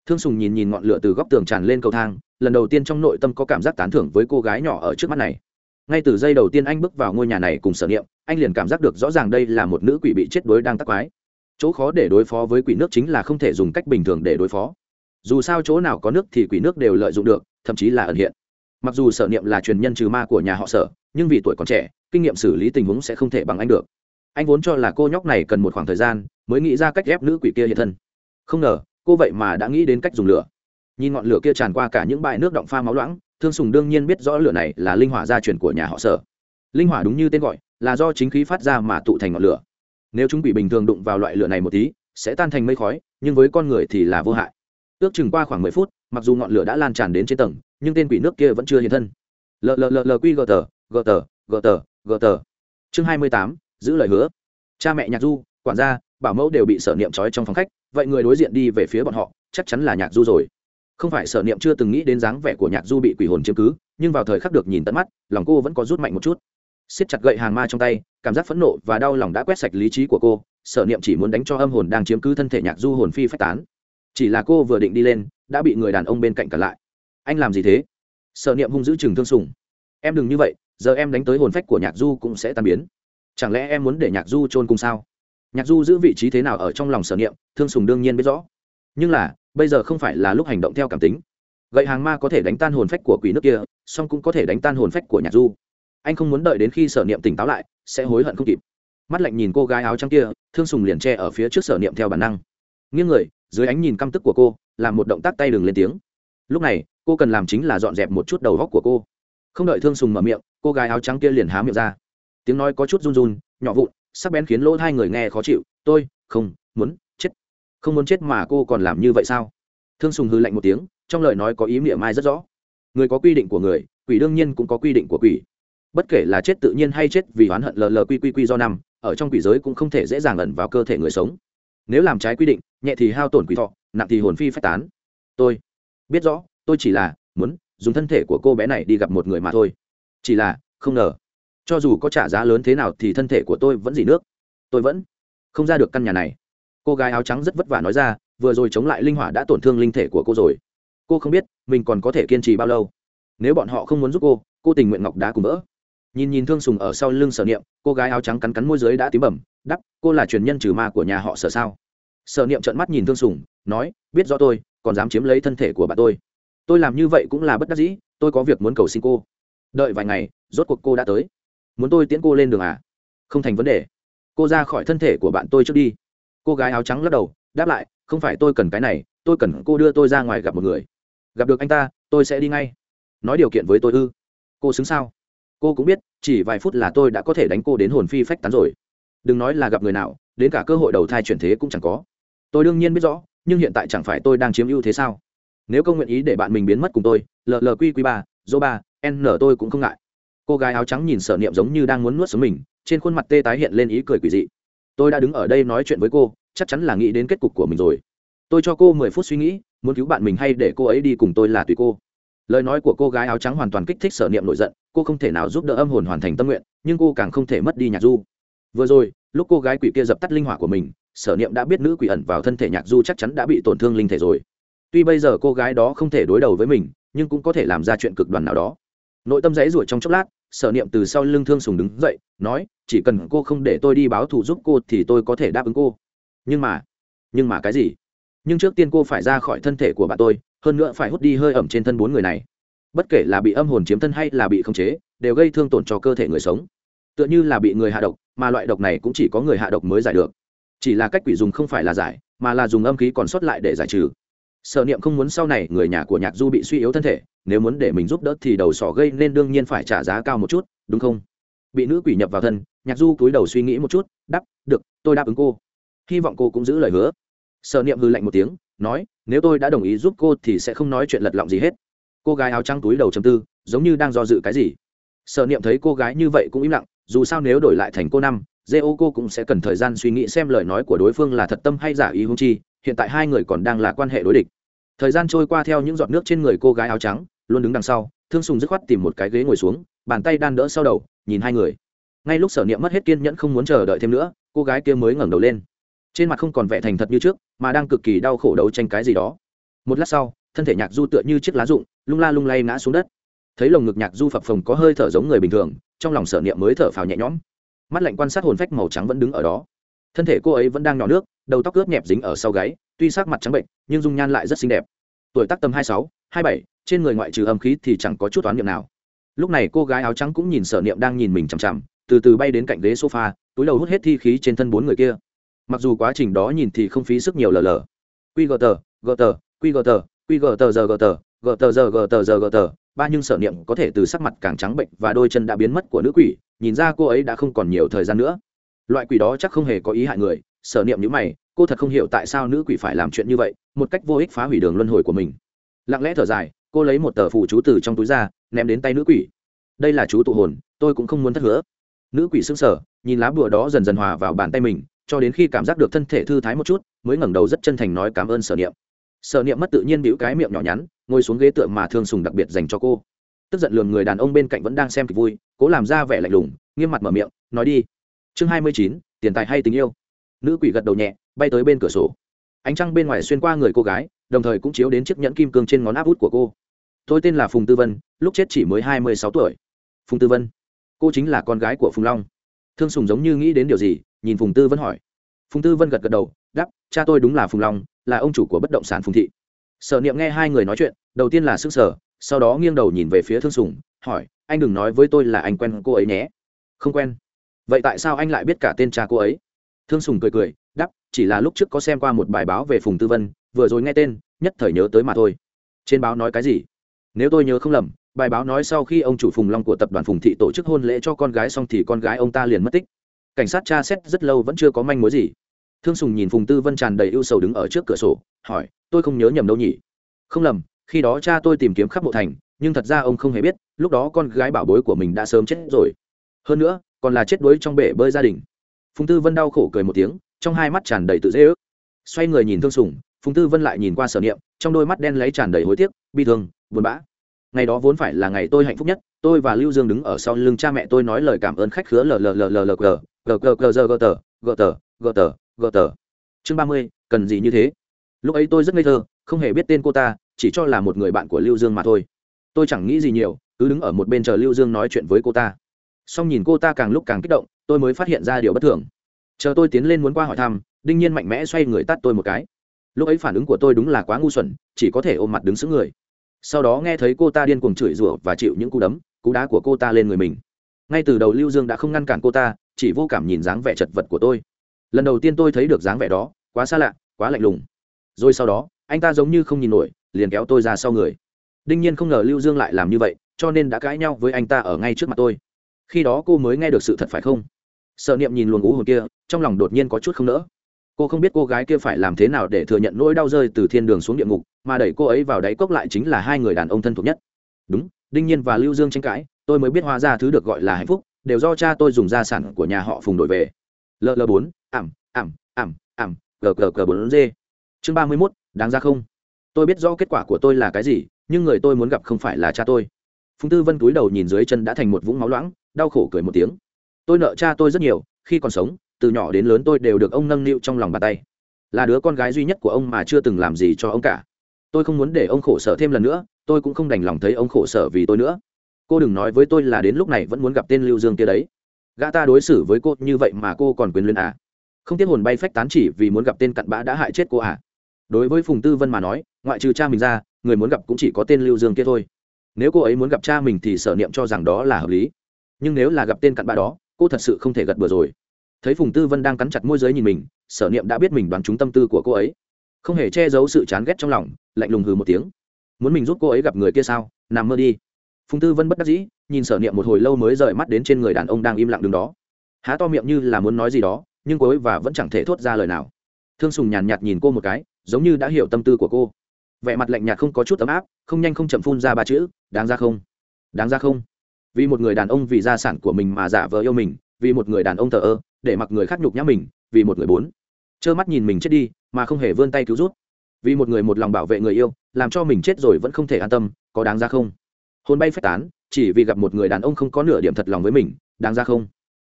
Thương sùng nhìn nhìn ngọn lửa từ góc tường tràn lên cầu thang, lần đầu tiên trong nội tâm có cảm giác tán thưởng với cô gái nhỏ ở trước mắt này. Ngay từ giây đầu tiên anh bước vào ngôi nhà này cùng sở niệm, anh liền cảm giác được rõ ràng đây là một nữ quỷ bị chết đuối đang tắc quái. Chỗ khó để đối phó với quỷ nước chính là không thể dùng cách bình thường để đối phó. Dù sao chỗ nào có nước thì quỷ nước đều lợi dụng được, thậm chí là ẩn hiện. Mặc dù sở niệm là truyền nhân trừ ma của nhà họ sở, nhưng vì tuổi còn trẻ, kinh nghiệm xử lý tình huống sẽ không thể bằng anh được. Anh vốn cho là cô nhóc này cần một khoảng thời gian mới nghĩ ra cách ép nữ quỷ kia hiện thân. Không ngờ, cô vậy mà đã nghĩ đến cách dùng lửa. Nhìn ngọn lửa kia tràn qua cả những bãi nước động pha máu loãng, thương sùng đương nhiên biết rõ lửa này là linh hỏa gia truyền của nhà họ sở. Linh hỏa đúng như tên gọi, là do chính khí phát ra mà tụ thành ngọn lửa. Nếu chúng bị bình thường đụng vào loại lửa này một tí, sẽ tan thành mây khói, nhưng với con người thì là vô hại. Ước chừng qua khoảng mười phút, mặc dù ngọn lửa đã lan tràn đến trên tầng, nhưng tên quỷ nước kia vẫn chưa hiện thân. L l l l quy gờ tờ gờ tờ gờ tờ gờ tờ chương hai mươi tám, giữ lời hứa. Cha mẹ nhạc du, quản gia bảo mẫu đều bị sở niệm trói trong phòng khách, vậy người đối diện đi về phía bọn họ, chắc chắn là nhạc du rồi. Không phải sở niệm chưa từng nghĩ đến dáng vẻ của nhạc du bị quỷ hồn chiếm cứ, nhưng vào thời khắc được nhìn tận mắt, lòng cô vẫn có rút mạnh một chút. Siết chặt gậy hàng ma trong tay, cảm giác phẫn nộ và đau lòng đã quét sạch lý trí của cô, sở niệm chỉ muốn đánh cho âm hồn đang chiếm cứ thân thể nhạc du hồn phi phách tán. Chỉ là cô vừa định đi lên, đã bị người đàn ông bên cạnh cản lại. Anh làm gì thế? Sở niệm hung giữ chừng thương sùng. Em đừng như vậy, giờ em đánh tới hồn phách của nhạc du cũng sẽ tan biến. Chẳng lẽ em muốn để nhạc du trôn cùng sao? Nhạc du giữ vị trí thế nào ở trong lòng sở niệm, thương sùng đương nhiên biết rõ. Nhưng là, bây giờ không phải là lúc hành động theo cảm tính. Gậy hàng ma có thể đánh tan hồn phách của quỷ nước kia, song cũng có thể đánh tan hồn phách của nhạc du. Anh không muốn đợi đến khi sở niệm tỉnh táo lại, sẽ hối hận không kịp. Mắt lạnh nhìn cô gái áo trắng kia, thương sùng liền tre ở phía trước sở niệm theo bản năng. Nghiêng người, dưới ánh nhìn căm tức của cô, làm một động tác tay đừng lên tiếng. Lúc này, cô cần làm chính là dọn dẹp một chút đầu góc của cô. Không đợi thương sùng mở miệng, cô gái áo trắng kia liền há miệng ra. Tiếng nói có chút run run, nhỏ vụn sắc bén khiến lỗ hai người nghe khó chịu, tôi, không, muốn chết. Không muốn chết mà cô còn làm như vậy sao? Thương sùng hư lạnh một tiếng, trong lời nói có ý nghĩa mai rất rõ. Người có quy định của người, quỷ đương nhiên cũng có quy định của quỷ. Bất kể là chết tự nhiên hay chết vì oán hận lờ lờ quy quy quy do năm, ở trong quỷ giới cũng không thể dễ dàng ẩn vào cơ thể người sống. Nếu làm trái quy định, nhẹ thì hao tổn quỷ thọ, nặng thì hồn phi phách tán. Tôi biết rõ, tôi chỉ là muốn dùng thân thể của cô bé này đi gặp một người mà thôi. Chỉ là không ngờ cho dù có trả giá lớn thế nào thì thân thể của tôi vẫn dỉ nước. Tôi vẫn không ra được căn nhà này. Cô gái áo trắng rất vất vả nói ra, vừa rồi chống lại linh hỏa đã tổn thương linh thể của cô rồi. Cô không biết mình còn có thể kiên trì bao lâu. Nếu bọn họ không muốn giúp cô cô tình nguyện ngọc đá cùng vỡ. Nhìn nhìn thương sùng ở sau lưng sở niệm, cô gái áo trắng cắn cắn môi dưới đã tím bẩm, đắp, cô là truyền nhân trừ ma của nhà họ sở sao? Sở niệm trợn mắt nhìn thương sùng, nói, biết rõ tôi, còn dám chiếm lấy thân thể của bạn tôi. Tôi làm như vậy cũng là bất đắc dĩ, tôi có việc muốn cầu xin cô. Đợi vài ngày, rốt cuộc cô đã tới muốn tôi tiễn cô lên đường à? Không thành vấn đề. Cô ra khỏi thân thể của bạn tôi trước đi. Cô gái áo trắng lắc đầu, đáp lại, không phải tôi cần cái này, tôi cần cô đưa tôi ra ngoài gặp một người. Gặp được anh ta, tôi sẽ đi ngay. Nói điều kiện với tôi ư? Cô xứng sao? Cô cũng biết, chỉ vài phút là tôi đã có thể đánh cô đến hồn phi phách tán rồi. Đừng nói là gặp người nào, đến cả cơ hội đầu thai chuyển thế cũng chẳng có. Tôi đương nhiên biết rõ, nhưng hiện tại chẳng phải tôi đang chiếm ưu thế sao? Nếu công nguyện ý để bạn mình biến mất cùng tôi lqq ba dô ba, n tôi cũng không ngại cô gái áo trắng nhìn sở niệm giống như đang muốn nuốt sống mình, trên khuôn mặt tê tái hiện lên ý cười quỷ dị. Tôi đã đứng ở đây nói chuyện với cô, chắc chắn là nghĩ đến kết cục của mình rồi. Tôi cho cô mười phút suy nghĩ, muốn cứu bạn mình hay để cô ấy đi cùng tôi là tùy cô. Lời nói của cô gái áo trắng hoàn toàn kích thích sở niệm nổi giận, cô không thể nào giúp đỡ âm hồn hoàn thành tâm nguyện, nhưng cô càng không thể mất đi nhạc du. Vừa rồi, lúc cô gái quỷ kia dập tắt linh hỏa của mình, sở niệm đã biết nữ quỷ ẩn vào thân thể nhạc du chắc chắn đã bị tổn thương linh thể rồi. Tuy bây giờ cô gái đó không thể đối đầu với mình, nhưng cũng có thể làm ra chuyện cực đoan nào đó nội tâm dãy ruổi trong chốc lát, sở niệm từ sau lưng thương sùng đứng dậy, nói, chỉ cần cô không để tôi đi báo thù giúp cô thì tôi có thể đáp ứng cô. Nhưng mà nhưng mà cái gì? Nhưng trước tiên cô phải ra khỏi thân thể của bạn tôi, hơn nữa phải hút đi hơi ẩm trên thân bốn người này. Bất kể là bị âm hồn chiếm thân hay là bị khống chế, đều gây thương tổn cho cơ thể người sống. Tựa như là bị người hạ độc, mà loại độc này cũng chỉ có người hạ độc mới giải được. Chỉ là cách quỷ dùng không phải là giải, mà là dùng âm khí còn sót lại để giải trừ sở niệm không muốn sau này người nhà của nhạc du bị suy yếu thân thể, nếu muốn để mình giúp đỡ thì đầu sỏ gây nên đương nhiên phải trả giá cao một chút, đúng không? Bị nữ quỷ nhập vào thân, nhạc du cúi đầu suy nghĩ một chút, đáp, được, tôi đáp ứng cô. Hy vọng cô cũng giữ lời hứa. Sở niệm hư lạnh một tiếng, nói, nếu tôi đã đồng ý giúp cô thì sẽ không nói chuyện lật lọng gì hết. Cô gái áo trắng túi đầu chầm tư, giống như đang do dự cái gì. Sở niệm thấy cô gái như vậy cũng im lặng, dù sao nếu đổi lại thành cô năm dê ô cô cũng sẽ cần thời gian suy nghĩ xem lời nói của đối phương là thật tâm hay giả ý hung chi hiện tại hai người còn đang là quan hệ đối địch. Thời gian trôi qua theo những giọt nước trên người cô gái áo trắng, luôn đứng đằng sau, thương sùng dứt khoát tìm một cái ghế ngồi xuống, bàn tay đan đỡ sau đầu, nhìn hai người. Ngay lúc sở niệm mất hết kiên nhẫn không muốn chờ đợi thêm nữa, cô gái kia mới ngẩng đầu lên. Trên mặt không còn vẻ thành thật như trước, mà đang cực kỳ đau khổ đấu tranh cái gì đó. Một lát sau, thân thể nhạc du tựa như chiếc lá rụng, lung la lung lay ngã xuống đất. Thấy lồng ngực nhạc du phập phồng có hơi thở giống người bình thường, trong lòng sở niệm mới thở phào nhẹ nhõm. Mắt lạnh quan sát hồn phách màu trắng vẫn đứng ở đó thân thể cô ấy vẫn đang nhỏ nước, đầu tóc ướt nhẹp dính ở sau gáy, tuy sắc mặt trắng bệnh, nhưng dung nhan lại rất xinh đẹp. Tuổi tác tầm hai sáu, hai bảy, trên người ngoại trừ âm khí thì chẳng có chút toán niệm nào. Lúc này cô gái áo trắng cũng nhìn sở niệm đang nhìn mình chằm chằm, từ từ bay đến cạnh ghế sofa, túi đầu hút hết thi khí trên thân bốn người kia. Mặc dù quá trình đó nhìn thì không phí sức nhiều lờ lờ. Quy gờ tờ gờ tờ, quy gờ tờ, quy gờ tờ giờ gờ tờ gờ tờ giờ gờ tờ giờ gờ tờ. Ba nhưng sở niệm có thể từ sắc mặt càng trắng bệnh và đôi chân đã biến mất của nữ quỷ, nhìn ra cô ấy đã không còn nhiều thời gian nữa loại quỷ đó chắc không hề có ý hại người, sở niệm nhữ mày, cô thật không hiểu tại sao nữ quỷ phải làm chuyện như vậy, một cách vô ích phá hủy đường luân hồi của mình. Lặng lẽ thở dài, cô lấy một tờ phù chú từ trong túi ra, ném đến tay nữ quỷ. Đây là chú tụ hồn, tôi cũng không muốn thất hứa. Nữ quỷ sững sờ, nhìn lá bùa đó dần dần hòa vào bàn tay mình, cho đến khi cảm giác được thân thể thư thái một chút, mới ngẩng đầu rất chân thành nói cảm ơn sở niệm. Sở niệm mất tự nhiên bĩu cái miệng nhỏ nhắn, ngồi xuống ghế tựa mà thương sùng đặc biệt dành cho cô. Tức giận lường người đàn ông bên cạnh vẫn đang xem kịch vui, cố làm ra vẻ lạnh lùng, nghiêm mặt mở miệng, nói đi chương hai mươi chín, tiền tài hay tình yêu. Nữ quỷ gật đầu nhẹ, bay tới bên cửa sổ. Ánh trăng bên ngoài xuyên qua người cô gái, đồng thời cũng chiếu đến chiếc nhẫn kim cương trên ngón áp út của cô. Tôi tên là phùng tư vân, lúc chết chỉ mới hai mươi sáu tuổi. Phùng tư vân. Cô chính là con gái của phùng long. Thương sùng giống như nghĩ đến điều gì, nhìn phùng tư vân hỏi. Phùng tư vân gật gật đầu đắp cha tôi đúng là phùng long, là ông chủ của bất động sản phùng thị. Sở niệm nghe hai người nói chuyện, đầu tiên là s ư n g sở sau đó nghiêng đầu nhìn về phía thương sùng, hỏi, anh đừng nói với tôi là anh quen cô ấy nhé. Không quen vậy tại sao anh lại biết cả tên cha cô ấy? Thương sùng cười cười đắp chỉ là lúc trước có xem qua một bài báo về phùng tư vân, vừa rồi nghe tên, nhất thời nhớ tới mà thôi. Trên báo nói cái gì? Nếu tôi nhớ không lầm, bài báo nói sau khi ông chủ phùng long của tập đoàn phùng thị tổ chức hôn lễ cho con gái xong thì con gái ông ta liền mất tích. Cảnh sát tra xét rất lâu vẫn chưa có manh mối gì. Thương sùng nhìn phùng tư vân tràn đầy ưu sầu đứng ở trước cửa sổ, hỏi, tôi không nhớ nhầm đâu nhỉ? Không lầm, khi đó cha tôi tìm kiếm khắp bộ thành, nhưng thật ra ông không hề biết, lúc đó con gái bảo bối của mình đã sớm chết rồi. Hơn nữa còn là chết đuối trong bể bơi gia đình. Phùng tư vân đau khổ cười một tiếng, trong hai mắt tràn đầy tự dễ ước. Xoay người nhìn thương sùng, phùng tư vân lại nhìn qua sở niệm, trong đôi mắt đen lấy tràn đầy hối tiếc, bi thương, buồn bã. Ngày đó vốn phải là ngày tôi hạnh phúc nhất, tôi và lưu dương đứng ở sau lưng cha mẹ tôi nói lời cảm ơn khách khứa lờ lờ lờ lờ lờ gờ gờ gờ gờ gờ gờ tờ gờ tờ gờ tờ gờ tờ. Chương ba mươi, cần gì như thế? Lúc ấy tôi rất ngây thơ, không hề biết tên cô ta, chỉ cho là một người bạn của lưu dương mà thôi. Tôi chẳng nghĩ gì nhiều, cứ đứng ở một bên chờ lưu dương nói chuyện với cô ta song nhìn cô ta càng lúc càng kích động, tôi mới phát hiện ra điều bất thường. Chờ tôi tiến lên muốn qua hỏi thăm, đinh nhiên mạnh mẽ xoay người tắt tôi một cái. Lúc ấy phản ứng của tôi đúng là quá ngu xuẩn, chỉ có thể ôm mặt đứng xứng người. Sau đó nghe thấy cô ta điên cuồng chửi rủa và chịu những cú đấm, cú đá của cô ta lên người mình. Ngay từ đầu lưu dương đã không ngăn cản cô ta, chỉ vô cảm nhìn dáng vẻ chật vật của tôi. Lần đầu tiên tôi thấy được dáng vẻ đó, quá xa lạ, quá lạnh lùng. Rồi sau đó, anh ta giống như không nhìn nổi, liền kéo tôi ra sau người. Đinh nhiên không ngờ lưu dương lại làm như vậy, cho nên đã cãi nhau với anh ta ở ngay trước mặt tôi khi đó cô mới nghe được sự thật phải không? Sợ niệm nhìn luồng ú hồn kia, trong lòng đột nhiên có chút không nỡ. Cô không biết cô gái kia phải làm thế nào để thừa nhận nỗi đau rơi từ thiên đường xuống địa ngục, mà đẩy cô ấy vào đáy cốc lại chính là hai người đàn ông thân thuộc nhất. Đúng, đinh nhiên và lưu dương tranh cãi, tôi mới biết hóa ra thứ được gọi là hạnh phúc, đều do cha tôi dùng gia sản của nhà họ phùng đổi về. Ll bốn, ảm ảm ảm ảm gg bốn, g. Chương ba mươi mốt, đáng ra không? Tôi biết rõ kết quả của tôi là cái gì, nhưng người tôi muốn gặp không phải là cha tôi phùng tư vân túi đầu nhìn dưới chân đã thành một vũng máu loãng, đau khổ cười một tiếng. Tôi nợ cha tôi rất nhiều, khi còn sống, từ nhỏ đến lớn tôi đều được ông nâng niu trong lòng bàn tay. Là đứa con gái duy nhất của ông mà chưa từng làm gì cho ông cả. Tôi không muốn để ông khổ sở thêm lần nữa, tôi cũng không đành lòng thấy ông khổ sở vì tôi nữa. Cô đừng nói với tôi là đến lúc này vẫn muốn gặp tên lưu dương kia đấy. Gã ta đối xử với cô như vậy mà cô còn quyền luyện à? Không tiếc hồn bay phách tán chỉ vì muốn gặp tên cặn bã đã hại chết cô à? Đối với phùng tư vân mà nói, ngoại trừ cha mình ra, người muốn gặp cũng chỉ có tên lưu dương kia thôi nếu cô ấy muốn gặp cha mình thì sở niệm cho rằng đó là hợp lý. Nhưng nếu là gặp tên cặn bã đó, cô thật sự không thể gật bừa rồi. Thấy phùng tư vân đang cắn chặt môi giới nhìn mình, sở niệm đã biết mình đoán trúng tâm tư của cô ấy. Không hề che giấu sự chán ghét trong lòng, lạnh lùng hừ một tiếng. Muốn mình giúp cô ấy gặp người kia sao? Nằm mơ đi. Phùng tư vân bất đắc dĩ, nhìn sở niệm một hồi lâu mới rời mắt đến trên người đàn ông đang im lặng đứng đó. Há to miệng như là muốn nói gì đó, nhưng cô ấy và vẫn chẳng thể thốt ra lời nào. Thương sùng nhàn nhạt nhìn cô một cái, giống như đã hiểu tâm tư của cô vẻ mặt lạnh nhạt không có chút ấm áp, không nhanh không chậm phun ra ba chữ, đáng ra không? Đáng ra không? Vì một người đàn ông vì gia sản của mình mà giả vờ yêu mình, vì một người đàn ông thờ ơ, để mặc người khác nhục nhã mình, vì một người bốn. Trơ mắt nhìn mình chết đi, mà không hề vươn tay cứu rút. Vì một người một lòng bảo vệ người yêu, làm cho mình chết rồi vẫn không thể an tâm, có đáng ra không? Hôn bay phách tán, chỉ vì gặp một người đàn ông không có nửa điểm thật lòng với mình, đáng ra không?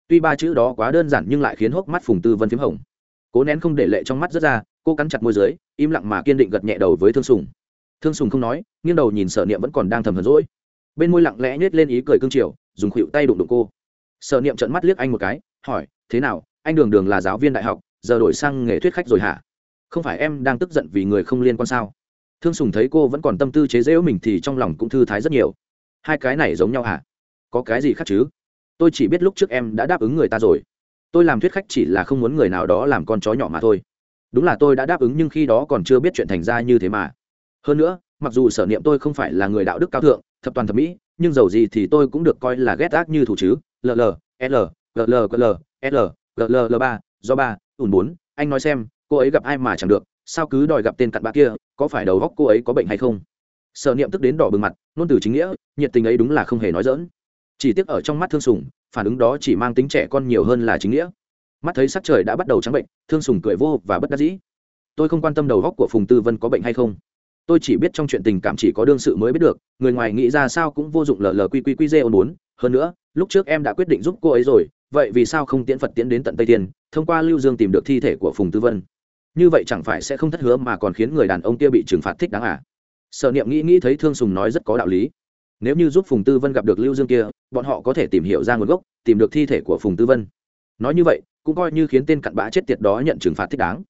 Tuy ba chữ đó quá đơn giản nhưng lại khiến hốc mắt phùng tư vân p h í m hồng. Cố nén không để lệ trong mắt rất ra cô cắn chặt môi dưới, im lặng mà kiên định gật nhẹ đầu với thương sùng. Thương sùng không nói, nghiêng đầu nhìn sở niệm vẫn còn đang thầm hờn rỗi bên môi lặng lẽ nhét lên ý cười cương triều, dùng khuỵu tay đụng đụng cô. Sở niệm trận mắt liếc anh một cái, hỏi, thế nào? Anh đường đường là giáo viên đại học, giờ đổi sang nghề thuyết khách rồi hả? Không phải em đang tức giận vì người không liên quan sao? Thương sùng thấy cô vẫn còn tâm tư chế giễu mình thì trong lòng cũng thư thái rất nhiều. Hai cái này giống nhau hả? Có cái gì khác chứ? Tôi chỉ biết lúc trước em đã đáp ứng người ta rồi. Tôi làm thuyết khách chỉ là không muốn người nào đó làm con chó nhỏ mà thôi đúng là tôi đã đáp ứng nhưng khi đó còn chưa biết chuyện thành ra như thế mà. Hơn nữa, mặc dù sở niệm tôi không phải là người đạo đức cao thượng, thập toàn thẩm mỹ, nhưng dầu gì thì tôi cũng được coi là ghét ác như thủ chứ. Ll l gl gl l l gl l ba, do ba ủn bốn. Anh nói xem, cô ấy gặp ai mà chẳng được? Sao cứ đòi gặp tên cặn bã kia? Có phải đầu góc cô ấy có bệnh hay không? Sở niệm tức đến đỏ bừng mặt nôn từ chính nghĩa, nhiệt tình ấy đúng là không hề nói dỡn chỉ tiếc ở trong mắt thương sùng phản ứng đó chỉ mang tính trẻ con nhiều hơn là chính nghĩa mắt thấy sắc trời đã bắt đầu trắng bệnh, thương sùng cười vô và bất đắc dĩ. Tôi không quan tâm đầu góc của phùng tư vân có bệnh hay không. Tôi chỉ biết trong chuyện tình cảm chỉ có đương sự mới biết được, người ngoài nghĩ ra sao cũng vô dụng lờ lờ quy quy quy dê ôn bốn. Hơn nữa, lúc trước em đã quyết định giúp cô ấy rồi, vậy vì sao không tiễn phật tiễn đến tận tây tiên thông qua lưu dương tìm được thi thể của phùng tư vân? Như vậy chẳng phải sẽ không thất hứa mà còn khiến người đàn ông kia bị trừng phạt thích đáng à? Sở niệm nghĩ nghĩ thấy thương sùng nói rất có đạo lý. Nếu như giúp phùng tư vân gặp được lưu dương kia, bọn họ có thể tìm hiểu ra nguồn gốc, tìm được thi thể của phùng tư vân. Nói như vậy cũng coi như khiến tên cặn bã chết tiệt đó nhận trừng phạt thích đáng.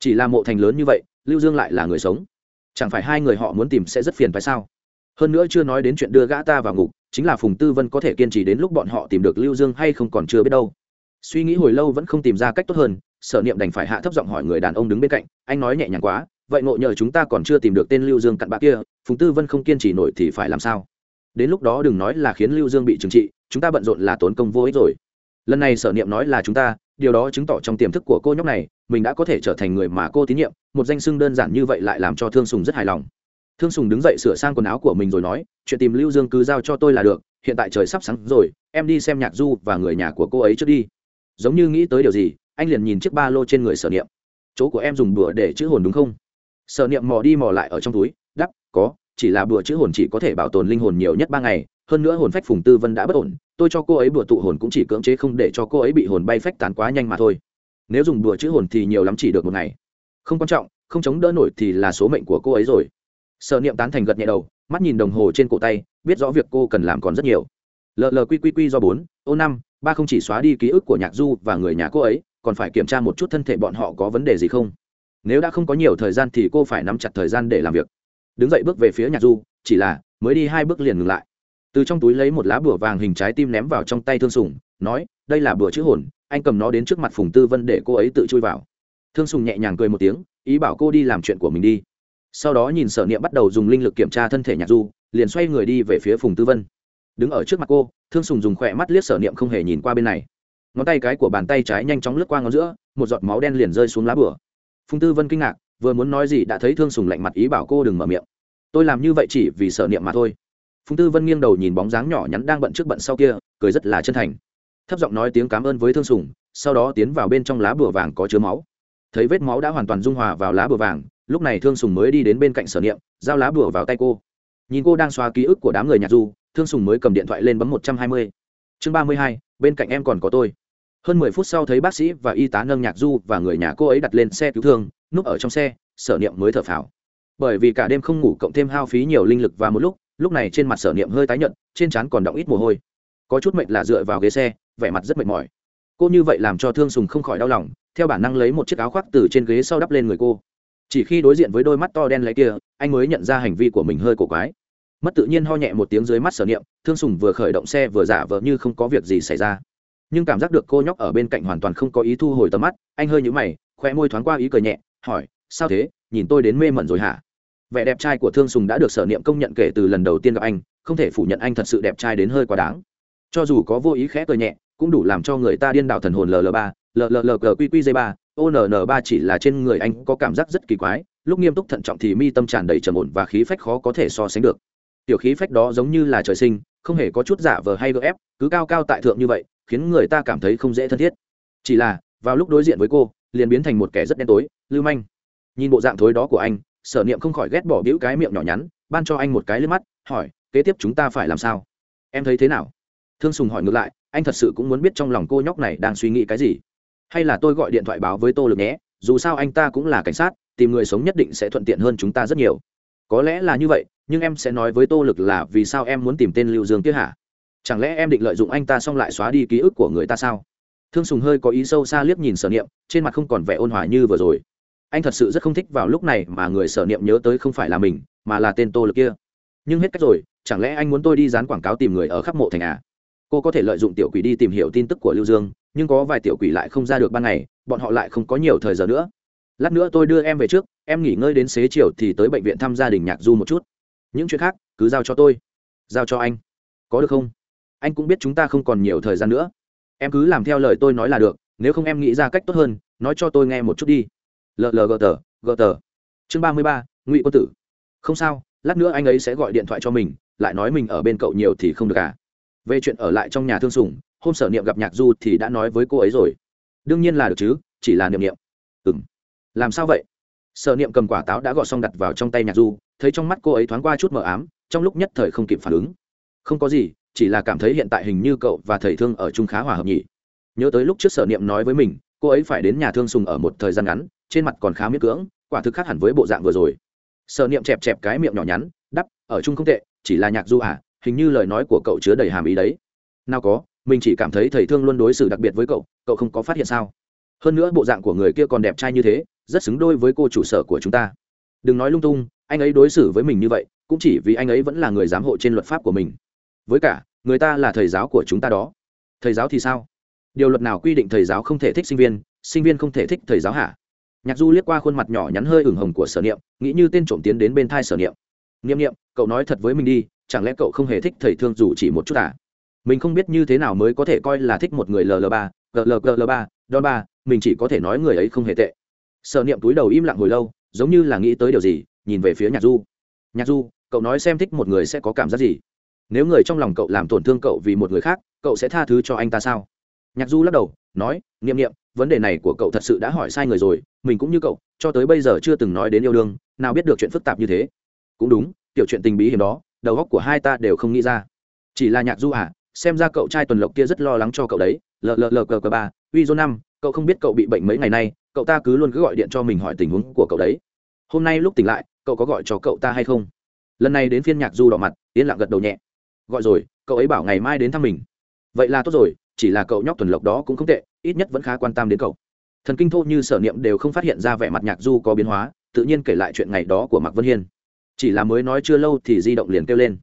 Chỉ là mộ thành lớn như vậy, lưu dương lại là người sống. Chẳng phải hai người họ muốn tìm sẽ rất phiền phải sao? Hơn nữa chưa nói đến chuyện đưa gã ta vào ngục, chính là phùng tư vân có thể kiên trì đến lúc bọn họ tìm được lưu dương hay không còn chưa biết đâu. Suy nghĩ hồi lâu vẫn không tìm ra cách tốt hơn, sở niệm đành phải hạ thấp giọng hỏi người đàn ông đứng bên cạnh, anh nói nhẹ nhàng quá, vậy ngộ nhờ chúng ta còn chưa tìm được tên lưu dương cặn bã kia, phùng tư vân không kiên trì nổi thì phải làm sao? Đến lúc đó đừng nói là khiến lưu dương bị trừng trị, chúng ta bận rộn là tốn công vô ích rồi. Lần này sở niệm nói là chúng ta điều đó chứng tỏ trong tiềm thức của cô nhóc này, mình đã có thể trở thành người mà cô tín nhiệm. Một danh xưng đơn giản như vậy lại làm cho thương sùng rất hài lòng. Thương sùng đứng dậy sửa sang quần áo của mình rồi nói, chuyện tìm lưu dương cứ giao cho tôi là được, hiện tại trời sắp sáng rồi, em đi xem nhạc du và người nhà của cô ấy trước đi. Giống như nghĩ tới điều gì, anh liền nhìn chiếc ba lô trên người sở niệm. Chỗ của em dùng bữa để chữ hồn đúng không? Sở niệm mò đi mò lại ở trong túi đắp có, chỉ là bữa chữ hồn chỉ có thể bảo tồn linh hồn nhiều nhất ba ngày hơn nữa hồn phách phùng tư vân đã bất ổn, tôi cho cô ấy bùa tụ hồn cũng chỉ cưỡng chế không để cho cô ấy bị hồn bay phách tán quá nhanh mà thôi. Nếu dùng bùa chữ hồn thì nhiều lắm chỉ được một ngày. Không quan trọng, không chống đỡ nổi thì là số mệnh của cô ấy rồi. Sợ niệm tán thành gật nhẹ đầu, mắt nhìn đồng hồ trên cổ tay, biết rõ việc cô cần làm còn rất nhiều. Lờ lờ quy quy quy do bốn, ô năm, ba không chỉ xóa đi ký ức của nhạc du và người nhà cô ấy, còn phải kiểm tra một chút thân thể bọn họ có vấn đề gì không. Nếu đã không có nhiều thời gian thì cô phải nắm chặt thời gian để làm việc. Đứng dậy bước về phía nhạc du, chỉ là mới đi hai bước liền ngừng lại từ trong túi lấy một lá bùa vàng hình trái tim ném vào trong tay thương sùng, nói, đây là bùa chữ hồn, anh cầm nó đến trước mặt phùng tư vân để cô ấy tự chui vào. Thương sùng nhẹ nhàng cười một tiếng, ý bảo cô đi làm chuyện của mình đi. Sau đó nhìn sở niệm bắt đầu dùng linh lực kiểm tra thân thể nhạc du, liền xoay người đi về phía phùng tư vân. Đứng ở trước mặt cô, thương sùng dùng khỏe mắt liếc sở niệm không hề nhìn qua bên này. Ngón tay cái của bàn tay trái nhanh chóng lướt qua ngón giữa, một giọt máu đen liền rơi xuống lá bửa phùng tư vân kinh ngạc, vừa muốn nói gì đã thấy thương sùng lạnh mặt ý bảo cô đừng mở miệng. Tôi làm như vậy chỉ vì sở niệm mà thôi phùng tư vân nghiêng đầu nhìn bóng dáng nhỏ nhắn đang bận trước bận sau kia, cười rất là chân thành. Thấp giọng nói tiếng cảm ơn với thương sùng, sau đó tiến vào bên trong lá bùa vàng có chứa máu. Thấy vết máu đã hoàn toàn dung hòa vào lá bùa vàng, lúc này thương sùng mới đi đến bên cạnh sở niệm, giao lá bùa vào tay cô. Nhìn cô đang xóa ký ức của đám người nhạc du, thương sùng mới cầm điện thoại lên bấm một trăm hai mươi. Chương ba mươi hai, bên cạnh em còn có tôi. Hơn mười phút sau thấy bác sĩ và y tá nâng nhạc du và người nhà cô ấy đặt lên xe cứu thương, núp ở trong xe, sở niệm mới thở phào. Bởi vì cả đêm không ngủ cộng thêm hao phí nhiều linh lực và một lúc lúc này trên mặt sở niệm hơi tái nhợt, trên trán còn đọng ít mồ hôi. Có chút mệt là dựa vào ghế xe, vẻ mặt rất mệt mỏi. Cô như vậy làm cho thương sùng không khỏi đau lòng, theo bản năng lấy một chiếc áo khoác từ trên ghế sau đắp lên người cô. Chỉ khi đối diện với đôi mắt to đen lấy kia, anh mới nhận ra hành vi của mình hơi cổ quái. Mất tự nhiên ho nhẹ một tiếng dưới mắt sở niệm, thương sùng vừa khởi động xe vừa giả vờ như không có việc gì xảy ra. Nhưng cảm giác được cô nhóc ở bên cạnh hoàn toàn không có ý thu hồi tầm mắt, anh hơi nhũ mày khoe môi thoáng qua ý cười nhẹ, hỏi, sao thế? Nhìn tôi đến mê mẩn rồi hả? Vẻ đẹp trai của thương sùng đã được sở niệm công nhận kể từ lần đầu tiên gặp anh, không thể phủ nhận anh thật sự đẹp trai đến hơi quá đáng. Cho dù có vô ý khẽ cười nhẹ, cũng đủ làm cho người ta điên đảo thần hồn ll ba llqq ba onn ba chỉ là trên người anh có cảm giác rất kỳ quái, lúc nghiêm túc thận trọng thì mi tâm tràn đầy trầm ổn và khí phách khó có thể so sánh được. Tiểu khí phách đó giống như là trời sinh, không hề có chút giả vờ hay gỡ ép, cứ cao cao tại thượng như vậy, khiến người ta cảm thấy không dễ thân thiết. Chỉ là, vào lúc đối diện với cô, liền biến thành một kẻ rất đen tối, lưu manh. Nhìn bộ dạng thối đó của anh sở niệm không khỏi ghét bỏ đĩu cái miệng nhỏ nhắn, ban cho anh một cái lên mắt, hỏi, kế tiếp chúng ta phải làm sao? Em thấy thế nào? Thương sùng hỏi ngược lại, anh thật sự cũng muốn biết trong lòng cô nhóc này đang suy nghĩ cái gì? Hay là tôi gọi điện thoại báo với tô lực nhé, dù sao anh ta cũng là cảnh sát, tìm người sống nhất định sẽ thuận tiện hơn chúng ta rất nhiều. Có lẽ là như vậy, nhưng em sẽ nói với tô lực là vì sao em muốn tìm tên lưu dương kia hả? Chẳng lẽ em định lợi dụng anh ta xong lại xóa đi ký ức của người ta sao? Thương sùng hơi có ý sâu xa liếc nhìn sở niệm, trên mặt không còn vẻ ôn hòa như vừa rồi anh thật sự rất không thích vào lúc này mà người sở niệm nhớ tới không phải là mình, mà là tên tô lực kia. Nhưng hết cách rồi, chẳng lẽ anh muốn tôi đi dán quảng cáo tìm người ở khắp mộ thành à? Cô có thể lợi dụng tiểu quỷ đi tìm hiểu tin tức của lưu dương, nhưng có vài tiểu quỷ lại không ra được ban ngày, bọn họ lại không có nhiều thời giờ nữa. Lát nữa tôi đưa em về trước, em nghỉ ngơi đến xế chiều thì tới bệnh viện thăm gia đình nhạc du một chút. Những chuyện khác, cứ giao cho tôi. Giao cho anh. Có được không? Anh cũng biết chúng ta không còn nhiều thời gian nữa. Em cứ làm theo lời tôi nói là được, nếu không em nghĩ ra cách tốt hơn, nói cho tôi nghe một chút đi lg tờ, gờ tờ. Chương ba mươi ba, ngụy quân tử. Không sao, lát nữa anh ấy sẽ gọi điện thoại cho mình, lại nói mình ở bên cậu nhiều thì không được à? Về chuyện ở lại trong nhà thương sùng hôm sở niệm gặp nhạc du thì đã nói với cô ấy rồi. Đương nhiên là được chứ, chỉ là niệm niệm. Ừ m làm sao vậy? Sở niệm cầm quả táo đã gọt xong đặt vào trong tay nhạc du, thấy trong mắt cô ấy thoáng qua chút mờ ám, trong lúc nhất thời không kịp phản ứng. Không có gì, chỉ là cảm thấy hiện tại hình như cậu và thầy thương ở chung khá hòa hợp nhỉ. Nhớ tới lúc trước sở niệm nói với mình, cô ấy phải đến nhà thương sùng ở một thời gian ngắn trên mặt còn khá miễn cưỡng, quả thực khác hẳn với bộ dạng vừa rồi. Sở niệm chẹp chẹp cái miệng nhỏ nhắn, đắp, ở chung không tệ, chỉ là nhạc du à hình như lời nói của cậu chứa đầy hàm ý đấy. Nào có, mình chỉ cảm thấy thầy thương luôn đối xử đặc biệt với cậu cậu không có phát hiện sao? Hơn nữa bộ dạng của người kia còn đẹp trai như thế, rất xứng đôi với cô chủ sở của chúng ta. Đừng nói lung tung, anh ấy đối xử với mình như vậy, cũng chỉ vì anh ấy vẫn là người giám hộ trên luật pháp của mình. Với cả, người ta là thầy giáo của chúng ta đó. Thầy giáo thì sao? Điều luật nào quy định thầy giáo không thể thích sinh viên sinh viên không thể thích thầy giáo hả? Nhạc du liếc qua khuôn mặt nhỏ nhắn hơi ửng hồng của sở niệm, nghĩ như tên trộm tiến đến bên thai sở niệm. Niệm niệm, cậu nói thật với mình đi, chẳng lẽ cậu không hề thích thầy thương dù chỉ một chút à? Mình không biết như thế nào mới có thể coi là thích một người ll ba glgl ba đo ba, mình chỉ có thể nói người ấy không hề tệ. Sở niệm túi đầu im lặng hồi lâu, giống như là nghĩ tới điều gì, nhìn về phía nhạc du. Nhạc du, cậu nói xem thích một người sẽ có cảm giác gì? Nếu người trong lòng cậu làm tổn thương cậu vì một người khác, cậu sẽ tha thứ cho anh ta sao? Nhạc du lắc đầu, nói, niệm niệm vấn đề này của cậu thật sự đã hỏi sai người rồi, mình cũng như cậu, cho tới bây giờ chưa từng nói đến yêu đương, nào biết được chuyện phức tạp như thế. Cũng đúng, tiểu chuyện tình bí hiểm đó, đầu óc của hai ta đều không nghĩ ra. Chỉ là nhạc du à xem ra cậu trai tuần lộc kia rất lo lắng cho cậu đấy. Lll cờ ba, uy dô năm, cậu không biết cậu bị bệnh mấy ngày nay, cậu ta cứ luôn cứ gọi điện cho mình hỏi tình huống của cậu đấy. Hôm nay lúc tỉnh lại, cậu có gọi cho cậu ta hay không? Lần này đến phiên nhạc du đỏ mặt, yên lặng gật đầu nhẹ. Gọi rồi, cậu ấy bảo ngày mai đến thăm mình. Vậy là tốt rồi, chỉ là cậu nhóc tuần lộc đó cũng không tệ ít nhất vẫn khá quan tâm đến cậu. Thần kinh thô như sở niệm đều không phát hiện ra vẻ mặt nhạc du có biến hóa, tự nhiên kể lại chuyện ngày đó của mạc vân hiên. Chỉ là mới nói chưa lâu thì di động liền kêu lên.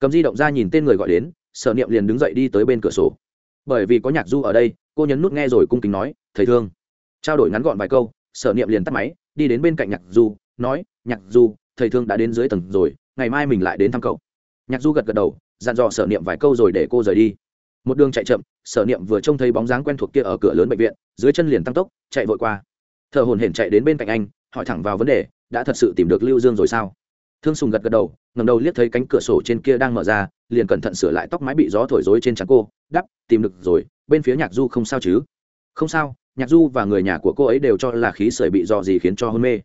Cầm di động ra nhìn tên người gọi đến, sở niệm liền đứng dậy đi tới bên cửa sổ. Bởi vì có nhạc du ở đây, cô nhấn nút nghe rồi cung kính nói, thầy thương. Trao đổi ngắn gọn vài câu, sở niệm liền tắt máy, đi đến bên cạnh nhạc du, nói, nhạc du, thầy thương đã đến dưới tầng rồi, ngày mai mình lại đến thăm cậu. Nhạc du gật gật đầu, dặn dò sở niệm vài câu rồi để cô rời đi một đường chạy chậm, sở niệm vừa trông thấy bóng dáng quen thuộc kia ở cửa lớn bệnh viện, dưới chân liền tăng tốc, chạy vội qua. Thợ hồn hển chạy đến bên cạnh anh, hỏi thẳng vào vấn đề, đã thật sự tìm được lưu dương rồi sao? Thương sùng gật gật đầu ngầm đầu liếc thấy cánh cửa sổ trên kia đang mở ra, liền cẩn thận sửa lại tóc mái bị gió thổi dối trên trắng cô, đắp, tìm được rồi, bên phía nhạc du không sao chứ? Không sao, nhạc du và người nhà của cô ấy đều cho là khí sởi bị dò gì khiến cho hôn mê.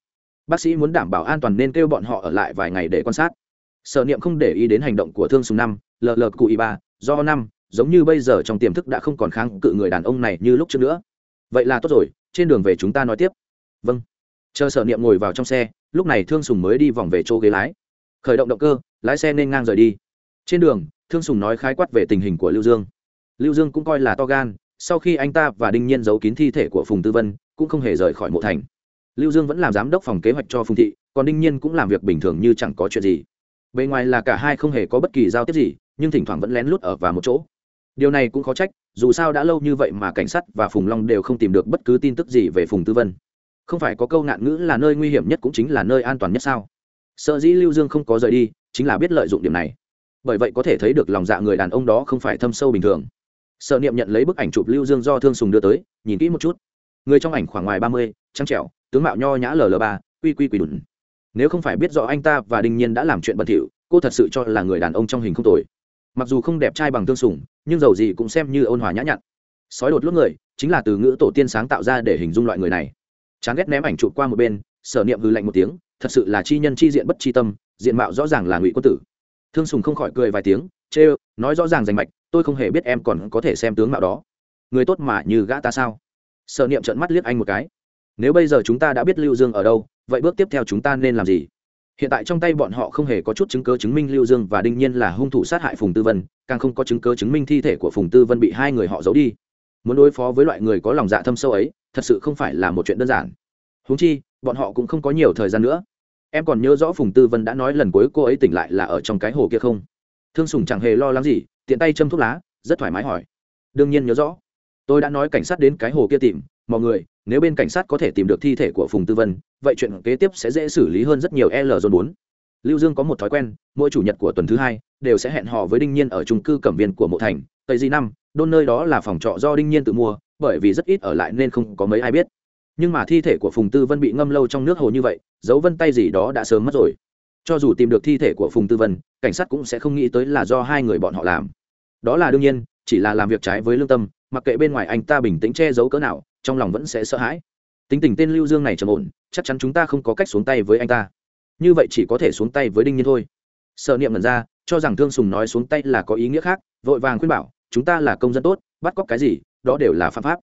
Bác sĩ muốn đảm bảo an toàn nên kêu bọn họ ở lại vài ngày để quan sát. Sở niệm không để ý đến hành động của thương sùng năm, lờ lờ cụ y ba, do năm giống như bây giờ trong tiềm thức đã không còn kháng cự người đàn ông này như lúc trước nữa. Vậy là tốt rồi, trên đường về chúng ta nói tiếp. Vâng. Chờ sở niệm ngồi vào trong xe, lúc này thương sùng mới đi vòng về chỗ ghế lái. Khởi động động cơ, lái xe nên ngang rời đi. Trên đường, thương sùng nói khái quát về tình hình của lưu dương. Lưu dương cũng coi là to gan, sau khi anh ta và đinh nhiên giấu kín thi thể của phùng tư vân, cũng không hề rời khỏi mộ thành. Lưu dương vẫn làm giám đốc phòng kế hoạch cho phùng thị, còn đinh nhiên cũng làm việc bình thường như chẳng có chuyện gì. Bề ngoài là cả hai không hề có bất kỳ giao tiếp gì, nhưng thỉnh thoảng vẫn lén lút ở vào một chỗ điều này cũng khó trách, dù sao đã lâu như vậy mà cảnh sát và phùng long đều không tìm được bất cứ tin tức gì về phùng tư vân. Không phải có câu nạn ngữ là nơi nguy hiểm nhất cũng chính là nơi an toàn nhất sao? Sợ dĩ lưu dương không có rời đi, chính là biết lợi dụng điểm này. Bởi vậy có thể thấy được lòng dạ người đàn ông đó không phải thâm sâu bình thường. Sợ niệm nhận lấy bức ảnh chụp lưu dương do thương sùng đưa tới, nhìn kỹ một chút. Người trong ảnh khoảng ngoài ba mươi trăng trẻo, tướng mạo nho nhã lờ ba, quy quy quy đùn. Nếu không phải biết rõ anh ta và đinh nhiên đã làm chuyện bẩn thỉu, cô thật sự cho là người đàn ông trong hình không tồi. Mặc dù không đẹp trai bằng thương sùng nhưng dầu gì cũng xem như ôn hòa nhã nhặn. Sói đột lốt người, chính là từ ngữ tổ tiên sáng tạo ra để hình dung loại người này. Chán ghét ném ảnh chụp qua một bên, sở niệm hư lạnh một tiếng, thật sự là chi nhân chi diện bất chi tâm, diện mạo rõ ràng là ngụy quân tử. Thương sùng không khỏi cười vài tiếng, chê nói rõ ràng rành mạch, tôi không hề biết em còn có thể xem tướng mạo đó. Người tốt mà như gã ta sao? Sở niệm trợn mắt liếc anh một cái. Nếu bây giờ chúng ta đã biết lưu dương ở đâu, vậy bước tiếp theo chúng ta nên làm gì? Hiện tại trong tay bọn họ không hề có chút chứng cứ chứng minh lưu dương và đinh nhiên là hung thủ sát hại phùng tư vân, càng không có chứng cứ chứng minh thi thể của phùng tư vân bị hai người họ giấu đi. Muốn đối phó với loại người có lòng dạ thâm sâu ấy, thật sự không phải là một chuyện đơn giản. Húng chi, bọn họ cũng không có nhiều thời gian nữa. Em còn nhớ rõ phùng tư vân đã nói lần cuối cô ấy tỉnh lại là ở trong cái hồ kia không? Thương sùng chẳng hề lo lắng gì, tiện tay châm thuốc lá, rất thoải mái hỏi. Đương nhiên nhớ rõ. Tôi đã nói cảnh sát đến cái hồ kia tìm, mọi người nếu bên cảnh sát có thể tìm được thi thể của phùng tư vân, vậy chuyện kế tiếp sẽ dễ xử lý hơn rất nhiều l zone bốn. Lưu dương có một thói quen, mỗi chủ nhật của tuần thứ hai đều sẽ hẹn hò với đinh nhiên ở trung cư cẩm viên của mộ thành, tây di năm, đôn nơi đó là phòng trọ do đinh nhiên tự mua, bởi vì rất ít ở lại nên không có mấy ai biết. Nhưng mà thi thể của phùng tư vân bị ngâm lâu trong nước hồ như vậy, dấu vân tay gì đó đã sớm mất rồi. Cho dù tìm được thi thể của phùng tư vân, cảnh sát cũng sẽ không nghĩ tới là do hai người bọn họ làm. Đó là đương nhiên, chỉ là làm việc trái với lương tâm, mặc kệ bên ngoài anh ta bình tĩnh che giấu cỡ nào trong lòng vẫn sẽ sợ hãi. Tính tình tên lưu dương này trầm ổn, chắc chắn chúng ta không có cách xuống tay với anh ta. Như vậy chỉ có thể xuống tay với đinh nhiên thôi. Sợ niệm lần ra, cho rằng thương sùng nói xuống tay là có ý nghĩa khác, vội vàng khuyên bảo, chúng ta là công dân tốt, bắt cóc cái gì, đó đều là phạm pháp.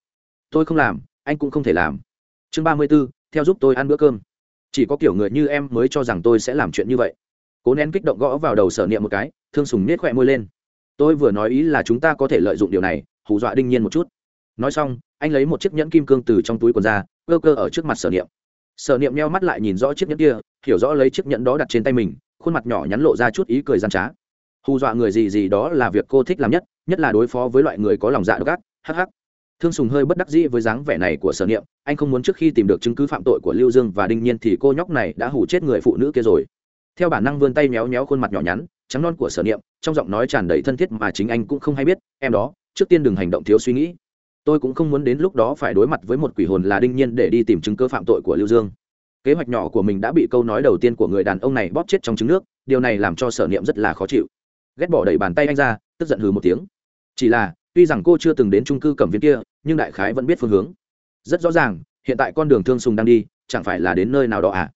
Tôi không làm, anh cũng không thể làm. Chương ba mươi b ố theo giúp tôi ăn bữa cơm. Chỉ có kiểu người như em mới cho rằng tôi sẽ làm chuyện như vậy. Cố nén kích động gõ vào đầu sở niệm một cái, thương sùng nết khỏe môi lên. Tôi vừa nói ý là chúng ta có thể lợi dụng điều này, hù dọa đinh nhiên một chút nói xong, anh lấy một chiếc nhẫn kim cương từ trong túi quần ra, cơ cơ ở trước mặt sở niệm. Sở niệm neo mắt lại nhìn rõ chiếc nhẫn kia, hiểu rõ lấy chiếc nhẫn đó đặt trên tay mình, khuôn mặt nhỏ nhắn lộ ra chút ý cười gian trá. Hù dọa người gì gì đó là việc cô thích làm nhất nhất là đối phó với loại người có lòng dạ độc ác, hắc hắc. Thương sùng hơi bất đắc dĩ với dáng vẻ này của sở niệm, anh không muốn trước khi tìm được chứng cứ phạm tội của lưu dương và đinh nhiên thì cô nhóc này đã hủ chết người phụ nữ kia rồi. Theo bản năng vươn tay méo méo khuôn mặt nhỏ nhắn, trắng non của sở niệm, trong giọng nói tràn đầy thân thiết mà chính anh cũng không hay biết, em đó, trước tiên đừng hành động thiếu suy nghĩ tôi cũng không muốn đến lúc đó phải đối mặt với một quỷ hồn là đinh nhiên để đi tìm chứng cứ phạm tội của lưu dương. Kế hoạch nhỏ của mình đã bị câu nói đầu tiên của người đàn ông này bóp chết trong trứng nước, điều này làm cho sở niệm rất là khó chịu. Ghét bỏ đẩy bàn tay anh ra, tức giận hừ một tiếng. Chỉ là, tuy rằng cô chưa từng đến trung cư cẩm viên kia, nhưng đại khái vẫn biết phương hướng. Rất rõ ràng, hiện tại con đường thương sùng đang đi, chẳng phải là đến nơi nào đó à?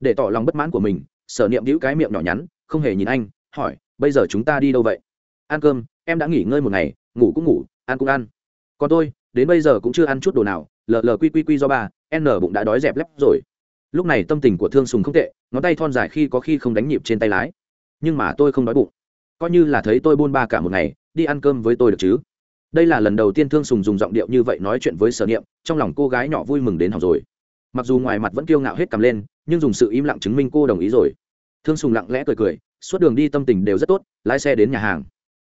Để tỏ lòng bất mãn của mình, sở niệm đĩu cái miệng nhỏ nhắn, không hề nhìn anh, hỏi, bây giờ chúng ta đi đâu vậy? Ăn cơm, em đã nghỉ ngơi một ngày, ngủ cũng ngủ, ăn cũng ăn. Còn tôi đến bây giờ cũng chưa ăn chút đồ nào lờ lờ quy quy quy do bà n bụng đã đói dẹp lép rồi. Lúc này tâm tình của thương sùng không tệ, ngón tay thon dài khi có khi không đánh nhịp trên tay lái. Nhưng mà tôi không đói bụng. Coi như là thấy tôi buôn ba cả một ngày, đi ăn cơm với tôi được chứ? Đây là lần đầu tiên thương sùng dùng giọng điệu như vậy nói chuyện với sở niệm, trong lòng cô gái nhỏ vui mừng đến học rồi. Mặc dù ngoài mặt vẫn kiêu ngạo hết cầm lên, nhưng dùng sự im lặng chứng minh cô đồng ý rồi. Thương sùng lặng lẽ cười cười, suốt đường đi tâm tình đều rất tốt, lái xe đến nhà hàng.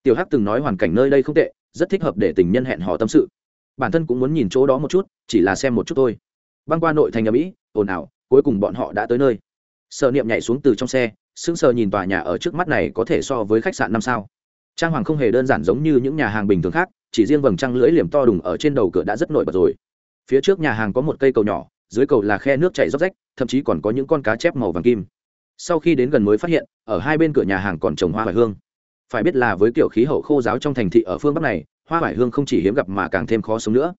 Tiểu hắc từng nói hoàn cảnh nơi đây không tệ, rất thích hợp để tình nhân hẹn hò tâm sự bản thân cũng muốn nhìn chỗ đó một chút, chỉ là xem một chút thôi. Băng qua nội thành ở mỹ ồn ào, cuối cùng bọn họ đã tới nơi. Sợ niệm nhảy xuống từ trong xe, sững sờ nhìn tòa nhà ở trước mắt này có thể so với khách sạn năm sao. Trang hoàng không hề đơn giản giống như những nhà hàng bình thường khác, chỉ riêng vầng trăng lưỡi liềm to đùng ở trên đầu cửa đã rất nổi bật rồi. Phía trước nhà hàng có một cây cầu nhỏ, dưới cầu là khe nước chảy róc rách, thậm chí còn có những con cá chép màu vàng kim. Sau khi đến gần mới phát hiện, ở hai bên cửa nhà hàng còn trồng hoa hoài hương. Phải biết là với kiểu khí hậu khô giáo trong thành thị ở phương bắc này hoa hoài hương không chỉ hiếm gặp mà càng thêm khó sống nữa.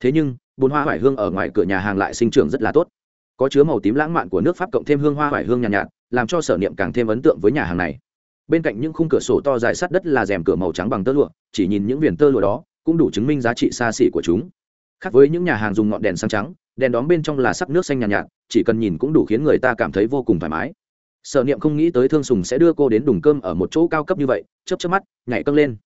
Thế nhưng bồn hoa hoài hương ở ngoài cửa nhà hàng lại sinh trưởng rất là tốt. Có chứa màu tím lãng mạn của nước pháp cộng thêm hương hoa hoài hương nhàn nhạt, nhạt làm cho sở niệm càng thêm ấn tượng với nhà hàng này. Bên cạnh những khung cửa sổ to dài sắt đất là rèm cửa màu trắng bằng tơ lụa chỉ nhìn những viền tơ lụa đó cũng đủ chứng minh giá trị xa xỉ của chúng. Khác với những nhà hàng dùng ngọn đèn sang trắng đèn đóm bên trong là sắc nước xanh nhàn nhạt, nhạt chỉ cần nhìn cũng đủ khiến người ta cảm thấy vô cùng thoải mái. Sở niệm không nghĩ tới thương sùng sẽ đưa cô đến đùng cơm ở một chỗ cao cấp như vậy chớp chớp mắt nhảy câng lên.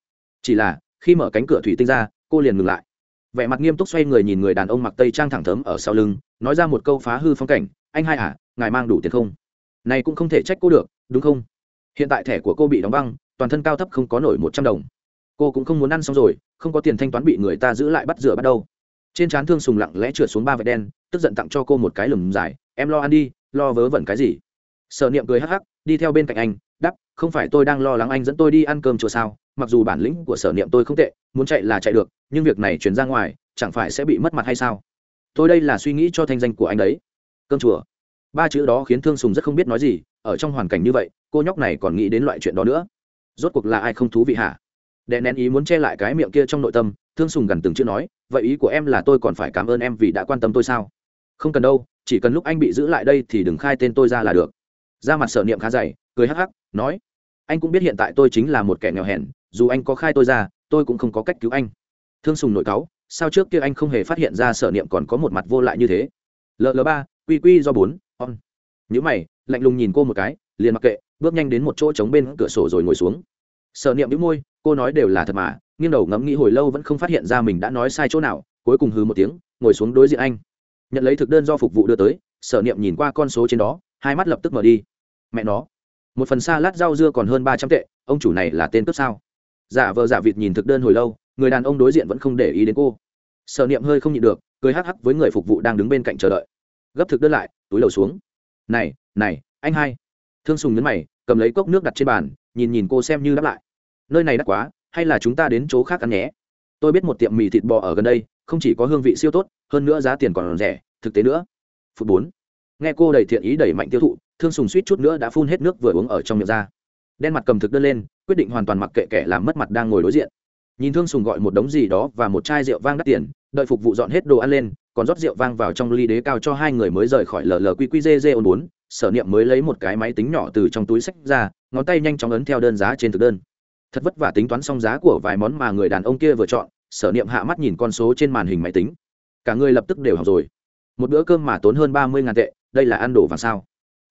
Chỉ là khi mở cánh cửa thủy tinh ra, cô liền ngừng lại. Vẻ mặt nghiêm túc xoay người nhìn người đàn ông mặc tây trang thẳng thớm ở sau lưng, nói ra một câu phá hư phong cảnh, anh hai à ngài mang đủ tiền không? Này cũng không thể trách cô được, đúng không? Hiện tại thẻ của cô bị đóng băng, toàn thân cao thấp không có nổi một trăm đồng. Cô cũng không muốn ăn xong rồi, không có tiền thanh toán bị người ta giữ lại bắt rửa bắt đâu. trên trán thương sùng lặng lẽ trượt xuống ba vệt đen, tức giận tặng cho cô một cái lùm dài, em lo ăn đi, lo vớ vẩn cái gì? Sợ niệm cười hắc hắc, đi theo bên cạnh anh đắp, không phải tôi đang lo lắng anh dẫn tôi đi ăn cơm chùa sao, mặc dù bản lĩnh của sở niệm tôi không tệ, muốn chạy là chạy được, nhưng việc này chuyển ra ngoài, chẳng phải sẽ bị mất mặt hay sao? Tôi đây là suy nghĩ cho thanh danh của anh đấy. Cơm chùa. Ba chữ đó khiến thương sùng rất không biết nói gì, ở trong hoàn cảnh như vậy, cô nhóc này còn nghĩ đến loại chuyện đó nữa. Rốt cuộc là ai không thú vị hả? Đè nén ý muốn che lại cái miệng kia trong nội tâm, thương sùng gần từng chữ nói, vậy ý của em là tôi còn phải cảm ơn em vì đã quan tâm tôi sao? Không cần đâu, chỉ cần lúc anh bị giữ lại đây thì đừng khai tên tôi ra là được ra mặt sở niệm khá dày, cười hắc hắc, nói, anh cũng biết hiện tại tôi chính là một kẻ nghèo hèn, dù anh có khai tôi ra, tôi cũng không có cách cứu anh. Thương sùng nội cáu, sao trước kia anh không hề phát hiện ra sở niệm còn có một mặt vô lại như thế? Ll ba, quy quy do bốn, on. Nhữ mày, lạnh lùng nhìn cô một cái, liền mặc kệ, bước nhanh đến một chỗ trống bên cửa sổ rồi ngồi xuống. Sở niệm đĩu môi, cô nói đều là thật mà, nghiêng đầu ngẫm nghĩ hồi lâu vẫn không phát hiện ra mình đã nói sai chỗ nào, cuối cùng hừ một tiếng, ngồi xuống đối diện anh. Nhận lấy thực đơn do phục vụ đưa tới sở niệm nhìn qua con số trên đó, hai mắt lập tức mở đi mẹ nó. Một phần xa lát rau dưa còn hơn ba trăm tệ, ông chủ này là tên cướp sao? Giả vờ giả vịt nhìn thực đơn hồi lâu, người đàn ông đối diện vẫn không để ý đến cô. Sợ niệm hơi không nhịn được, cười hắc hắc với người phục vụ đang đứng bên cạnh chờ đợi. Gấp thực đơn lại, túi lầu xuống. Này này, anh hai. Thương sùng nhấn mày, cầm lấy cốc nước đặt trên bàn, nhìn nhìn cô xem như đáp lại. Nơi này đắt quá, hay là chúng ta đến chỗ khác ăn nhé? Tôi biết một tiệm mì thịt bò ở gần đây, không chỉ có hương vị siêu tốt, hơn nữa giá tiền còn rẻ, thực tế nữa. Phút bốn. Nghe cô đầy thiện ý đẩy mạnh tiêu thụ thương sùng suýt chút nữa đã phun hết nước vừa uống ở trong miệng ra. Đen mặt cầm thực đơn lên, quyết định hoàn toàn mặc kệ kẻ làm mất mặt đang ngồi đối diện. Nhìn thương sùng gọi một đống gì đó và một chai rượu vang đắt tiền, đợi phục vụ dọn hết đồ ăn lên, còn rót rượu vang vào trong ly đế cao cho hai người mới rời khỏi lờ lờ quy quy dê dê ôn bốn, sở niệm mới lấy một cái máy tính nhỏ từ trong túi sách ra, ngón tay nhanh chóng ấn theo đơn giá trên thực đơn. Thật vất vả tính toán xong giá của vài món mà người đàn ông kia vừa chọn, sở niệm hạ mắt nhìn con số trên màn hình máy tính. Cả người lập tức đều học rồi. Một bữa cơm mà tốn hơn ba mươi ngàn tệ, đây là ăn đồ vàng sao?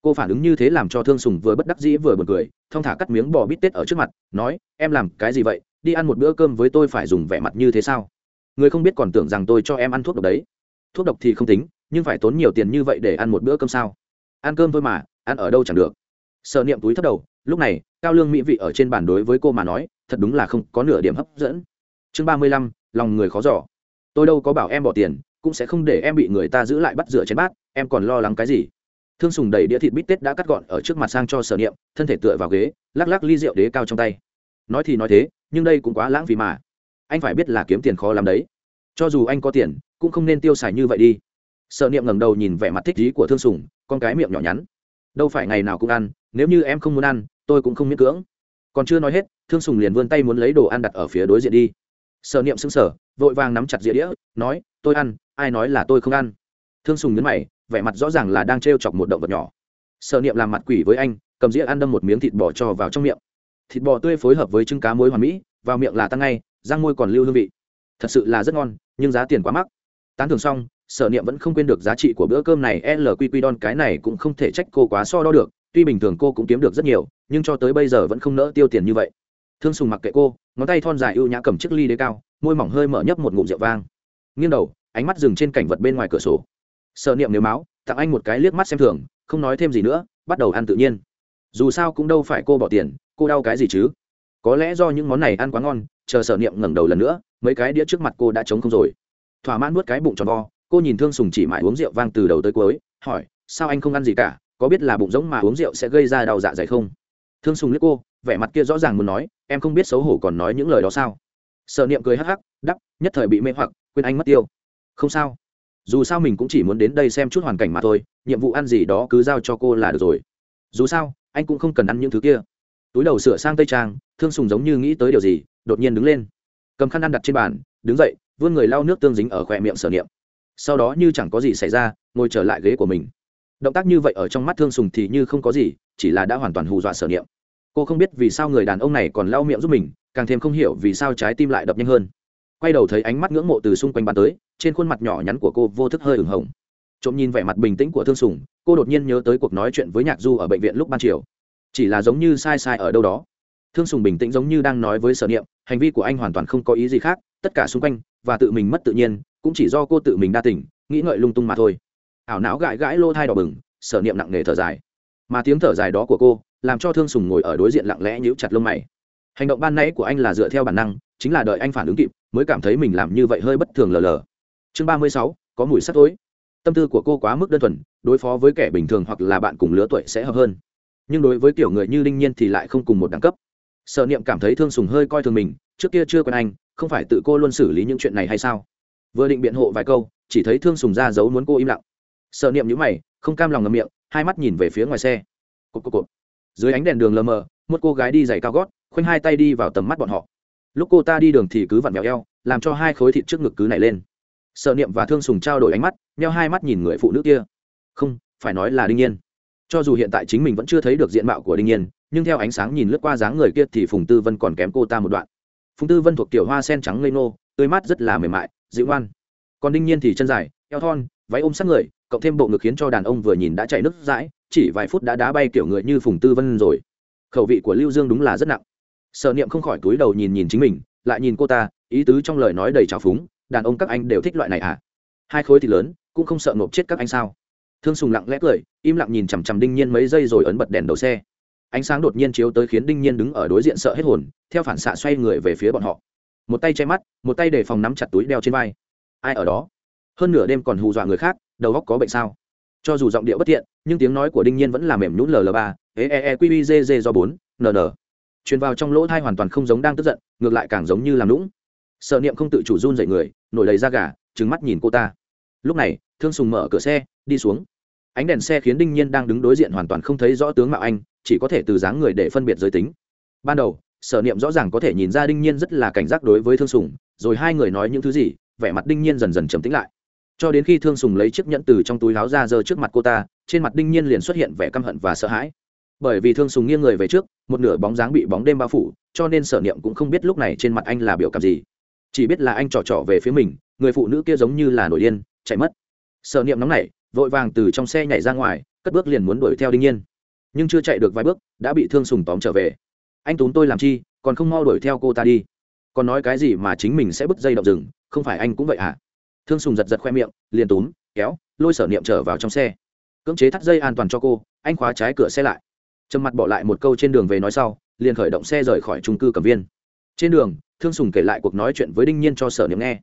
Cô phản ứng như thế làm cho thương sùng vừa bất đắc dĩ vừa bật cười, thong thả cắt miếng bò bít tết ở trước mặt, nói, em làm cái gì vậy? Đi ăn một bữa cơm với tôi phải dùng vẻ mặt như thế sao? Người không biết còn tưởng rằng tôi cho em ăn thuốc độc đấy. Thuốc độc thì không tính, nhưng phải tốn nhiều tiền như vậy để ăn một bữa cơm sao? Ăn cơm thôi mà, ăn ở đâu chẳng được. Sợ niệm túi thấp đầu, lúc này, cao lương mỹ vị ở trên bàn đối với cô mà nói, thật đúng là không có nửa điểm hấp dẫn. Chương ba mươi lăm, lòng người khó giỏ tôi đâu có bảo em bỏ tiền, cũng sẽ không để em bị người ta giữ lại bắt rửa chén bát, em còn lo lắng cái gì? Thương sùng đầy đĩa thịt bít tết đã cắt gọn ở trước mặt sang cho sở niệm, thân thể tựa vào ghế, lắc lắc ly rượu đế cao trong tay. Nói thì nói thế, nhưng đây cũng quá lãng phí mà. Anh phải biết là kiếm tiền khó làm đấy. Cho dù anh có tiền, cũng không nên tiêu xài như vậy đi. Sở niệm ngẩng đầu nhìn vẻ mặt thích ý của thương sùng, con cái miệng nhỏ nhắn. Đâu phải ngày nào cũng ăn, nếu như em không muốn ăn, tôi cũng không miễn cưỡng. Còn chưa nói hết, thương sùng liền vươn tay muốn lấy đồ ăn đặt ở phía đối diện đi. Sở niệm sững sờ, vội vàng nắm chặt dĩa đĩa, nói, tôi ăn, ai nói là tôi không ăn? Thương sùng nhấn mày vẻ mặt rõ ràng là đang t chọc một động vật nhỏ. Sợ niệm làm mặt quỷ với anh, cầm dĩa ăn đâm một miếng thịt bò cho vào trong miệng. Thịt bò tươi phối hợp với trứng cá muối hoàn mỹ, vào miệng là tăng ngay, răng môi còn lưu hương vị. Thật sự là rất ngon, nhưng giá tiền quá mắc. Tán thường xong, sở niệm vẫn không quên được giá trị của bữa cơm này lqq đon cái này cũng không thể trách cô quá so đo được, tuy bình thường cô cũng kiếm được rất nhiều, nhưng cho tới bây giờ vẫn không nỡ tiêu tiền như vậy. Thương sùng mặc kệ cô, ngón tay thon dài ưu nhã cầm chiếc ly đế cao, môi mỏng hơi mở nhấp một ngụm rượu vang. Nghiêng đầu, ánh mắt dừng trên cảnh vật bên ngoài cửa sổ sở niệm nếu máu, tặng anh một cái liếc mắt xem thường, không nói thêm gì nữa, bắt đầu ăn tự nhiên. Dù sao cũng đâu phải cô bỏ tiền, cô đau cái gì chứ? Có lẽ do những món này ăn quá ngon, chờ sở niệm ngẩng đầu lần nữa, mấy cái đĩa trước mặt cô đã trống không rồi. Thỏa mãn nuốt cái bụng tròn vo, cô nhìn thương sùng chỉ mãi uống rượu vang từ đầu tới cuối, hỏi, sao anh không ăn gì cả? Có biết là bụng giống mà uống rượu sẽ gây ra đau dạ dày không? Thương sùng liếc cô, vẻ mặt kia rõ ràng muốn nói, em không biết xấu hổ còn nói những lời đó sao? Sở niệm cười hắc hắc, đắp, nhất thời bị mê hoặc, quên anh mất tiêu. Không sao dù sao mình cũng chỉ muốn đến đây xem chút hoàn cảnh mà thôi, nhiệm vụ ăn gì đó cứ giao cho cô là được rồi. Dù sao, anh cũng không cần ăn những thứ kia. Túi đầu sửa sang tây trang, thương sùng giống như nghĩ tới điều gì, đột nhiên đứng lên. Cầm khăn ăn đặt trên bàn, đứng dậy, vươn người lau nước tương dính ở khỏe miệng sở niệm. Sau đó như chẳng có gì xảy ra, ngồi trở lại ghế của mình. Động tác như vậy ở trong mắt thương sùng thì như không có gì, chỉ là đã hoàn toàn hù dọa sở niệm. Cô không biết vì sao người đàn ông này còn lau miệng giúp mình, càng thêm không hiểu vì sao trái tim lại đập nhanh hơn quay đầu thấy ánh mắt ngưỡng mộ từ xung quanh bàn tới, trên khuôn mặt nhỏ nhắn của cô vô thức hơi ửng hồng. Trộm nhìn vẻ mặt bình tĩnh của thương sùng, cô đột nhiên nhớ tới cuộc nói chuyện với nhạc du ở bệnh viện lúc ban chiều. Chỉ là giống như sai sai ở đâu đó. Thương sùng bình tĩnh giống như đang nói với sở niệm, hành vi của anh hoàn toàn không có ý gì khác, tất cả xung quanh, và tự mình mất tự nhiên, cũng chỉ do cô tự mình đa tỉnh nghĩ ngợi lung tung mà thôi. Ảo não gãi gãi lô thai đỏ bừng, sở niệm nặng nề thở dài. Mà tiếng thở dài đó của cô, làm cho thương sùng ngồi ở đối diện lặng lẽ nhíu chặt lông mày. Hành động ban nãy của anh là dựa theo bản năng chính là đợi anh phản ứng kịp, mới cảm thấy mình làm như vậy hơi bất thường lờ lờ. Chương ba mươi sáu, có mùi sắt tối. Tâm tư của cô quá mức đơn thuần, đối phó với kẻ bình thường hoặc là bạn cùng lứa tuổi sẽ hợp hơn. Nhưng đối với kiểu người như linh nhiên thì lại không cùng một đẳng cấp. Sợ niệm cảm thấy thương sùng hơi coi thường mình, trước kia chưa quen anh, không phải tự cô luôn xử lý những chuyện này hay sao? Vừa định biện hộ vài câu, chỉ thấy thương sùng ra giấu muốn cô im lặng. Sợ niệm nhữ mày, không cam lòng ngầm miệng, hai mắt nhìn về phía ngoài xe. Cộp cộp cộp. dưới ánh đèn đường lờ mờ, một cô gái đi giày cao gót, khoanh hai tay đi vào tầm mắt bọn họ lúc cô ta đi đường thì cứ vặn mèo eo, làm cho hai khối thịt trước ngực cứ nảy lên. Sợ niệm và thương sùng trao đổi ánh mắt neo hai mắt nhìn người phụ nữ kia. Không, phải nói là đương nhiên. Cho dù hiện tại chính mình vẫn chưa thấy được diện mạo của đinh nhiên, nhưng theo ánh sáng nhìn lướt qua dáng người kia thì phùng tư vân còn kém cô ta một đoạn. Phùng tư vân thuộc tiểu hoa sen trắng ngây nô tươi mát rất là mềm mại, dịu ngoan. Còn đinh nhiên thì chân dài, eo thon, váy ôm sát người, cộng thêm bộ ngực khiến cho đàn ông vừa nhìn đã chạy nước dãi chỉ vài phút đã đá bay kiểu người như phùng tư vân rồi. Khẩu vị của lưu dương đúng là rất nặng sợ niệm không khỏi túi đầu nhìn nhìn chính mình, lại nhìn cô ta, ý tứ trong lời nói đầy trào phúng, đàn ông các anh đều thích loại này à? Hai khối thì lớn, cũng không sợ nộp chết các anh sao? Thương sùng lặng lẽ cười, im lặng nhìn chằm chằm đinh nhiên mấy giây rồi ấn bật đèn đầu xe. Ánh sáng đột nhiên chiếu tới khiến đinh nhiên đứng ở đối diện sợ hết hồn, theo phản xạ xoay người về phía bọn họ. Một tay che mắt, một tay để phòng nắm chặt túi đeo trên vai. Ai ở đó? Hơn nửa đêm còn hù dọa người khác, đầu góc có bệnh sao? Cho dù giọng điệu bất thiện, nhưng tiếng nói của đinh nhiên vẫn là mềm nhún lờ ba e e e q q g g do bốn n n truyền vào trong lỗ thai hoàn toàn không giống đang tức giận, ngược lại càng giống như làm lũng sợ niệm không tự chủ run dậy người, nổi đầy da gà trứng mắt nhìn cô ta. Lúc này, thương sùng mở cửa xe, đi xuống. Ánh đèn xe khiến đinh nhiên đang đứng đối diện hoàn toàn không thấy rõ tướng mạo anh, chỉ có thể từ dáng người để phân biệt giới tính. Ban đầu, sở niệm rõ ràng có thể nhìn ra đinh nhiên rất là cảnh giác đối với thương sùng, rồi hai người nói những thứ gì, vẻ mặt đinh nhiên dần dần trầm tĩnh lại. Cho đến khi thương sùng lấy chiếc nhẫn từ trong túi láo ra giơ trước mặt cô ta, trên mặt đinh nhiên liền xuất hiện vẻ căm hận và sợ hãi bởi vì thương sùng nghiêng người về trước, một nửa bóng dáng bị bóng đêm bao phủ, cho nên sở niệm cũng không biết lúc này trên mặt anh là biểu cảm gì. Chỉ biết là anh trỏ trỏ về phía mình, người phụ nữ kia giống như là nổi điên, chạy mất. Sở niệm nóng nảy, vội vàng từ trong xe nhảy ra ngoài, cất bước liền muốn đuổi theo đinh nhiên. Nhưng chưa chạy được vài bước, đã bị thương sùng tóm trở về. Anh túm tôi làm chi, còn không mau đuổi theo cô ta đi. Còn nói cái gì mà chính mình sẽ bứt dây động rừng, không phải anh cũng vậy à? Thương sùng giật giật khoe miệng, liền túm, kéo, lôi sở niệm trở vào trong xe. Cưỡng chế thắt dây an toàn cho cô, anh khóa trái cửa xe lại trầm mặt bỏ lại một câu trên đường về nói sau, liền khởi động xe rời khỏi trung cư cầm viên. Trên đường, thương sùng kể lại cuộc nói chuyện với đinh nhiên cho sở niệm nghe.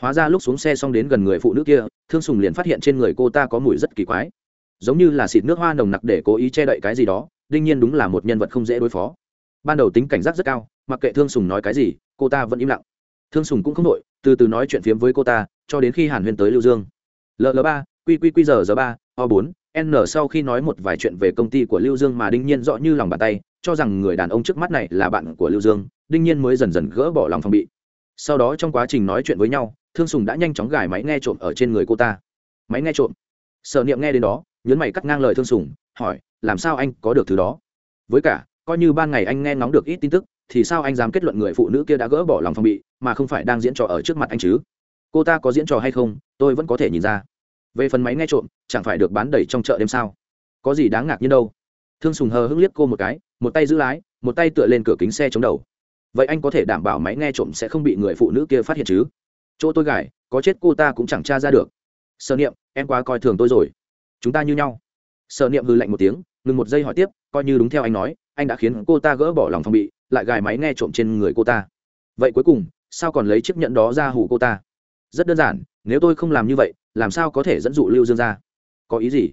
Hóa ra lúc xuống xe xong đến gần người phụ nữ kia, thương sùng liền phát hiện trên người cô ta có mùi rất kỳ quái. Giống như là xịt nước hoa nồng nặc để cố ý che đậy cái gì đó, đinh nhiên đúng là một nhân vật không dễ đối phó. Ban đầu tính cảnh giác rất cao, mặc kệ thương sùng nói cái gì, cô ta vẫn im lặng. Thương sùng cũng không đội từ từ nói chuyện phiếm với cô ta, cho đến khi hàn huyên tới lưu dương. Ll ba qqq giờ giờ ba, o bốn n sau khi nói một vài chuyện về công ty của lưu dương mà đinh nhiên rõ như lòng bàn tay, cho rằng người đàn ông trước mắt này là bạn của lưu dương đinh nhiên mới dần dần gỡ bỏ lòng phòng bị. Sau đó trong quá trình nói chuyện với nhau, thương sùng đã nhanh chóng gài máy nghe trộm ở trên người cô ta. Máy nghe trộm. Sở niệm nghe đến đó nhấn mày cắt ngang lời thương sùng, hỏi, làm sao anh có được thứ đó? Với cả, coi như ban ngày anh nghe ngóng được ít tin tức, thì sao anh dám kết luận người phụ nữ kia đã gỡ bỏ lòng phòng bị, mà không phải đang diễn trò ở trước mặt anh chứ? Cô ta có diễn trò hay không, tôi vẫn có thể nhìn ra về phần máy nghe trộm, chẳng phải được bán đầy trong chợ đêm sao? Có gì đáng ngạc nhiên đâu. Thương sùng hờ hững liếc cô một cái, một tay giữ lái, một tay tựa lên cửa kính xe chống đầu. Vậy anh có thể đảm bảo máy nghe trộm sẽ không bị người phụ nữ kia phát hiện chứ? Chỗ tôi gài, có chết cô ta cũng chẳng tra ra được. Sợ niệm, em quá coi thường tôi rồi. Chúng ta như nhau. Sợ niệm hư lạnh một tiếng, ngừng một giây hỏi tiếp, coi như đúng theo anh nói, anh đã khiến cô ta gỡ bỏ lòng phòng bị, lại gài máy nghe trộm trên người cô ta. Vậy cuối cùng, sao còn lấy chiếc nhẫn đó ra hù cô ta? Rất đơn giản, nếu tôi không làm như vậy làm sao có thể dẫn dụ lưu dương ra? Có ý gì?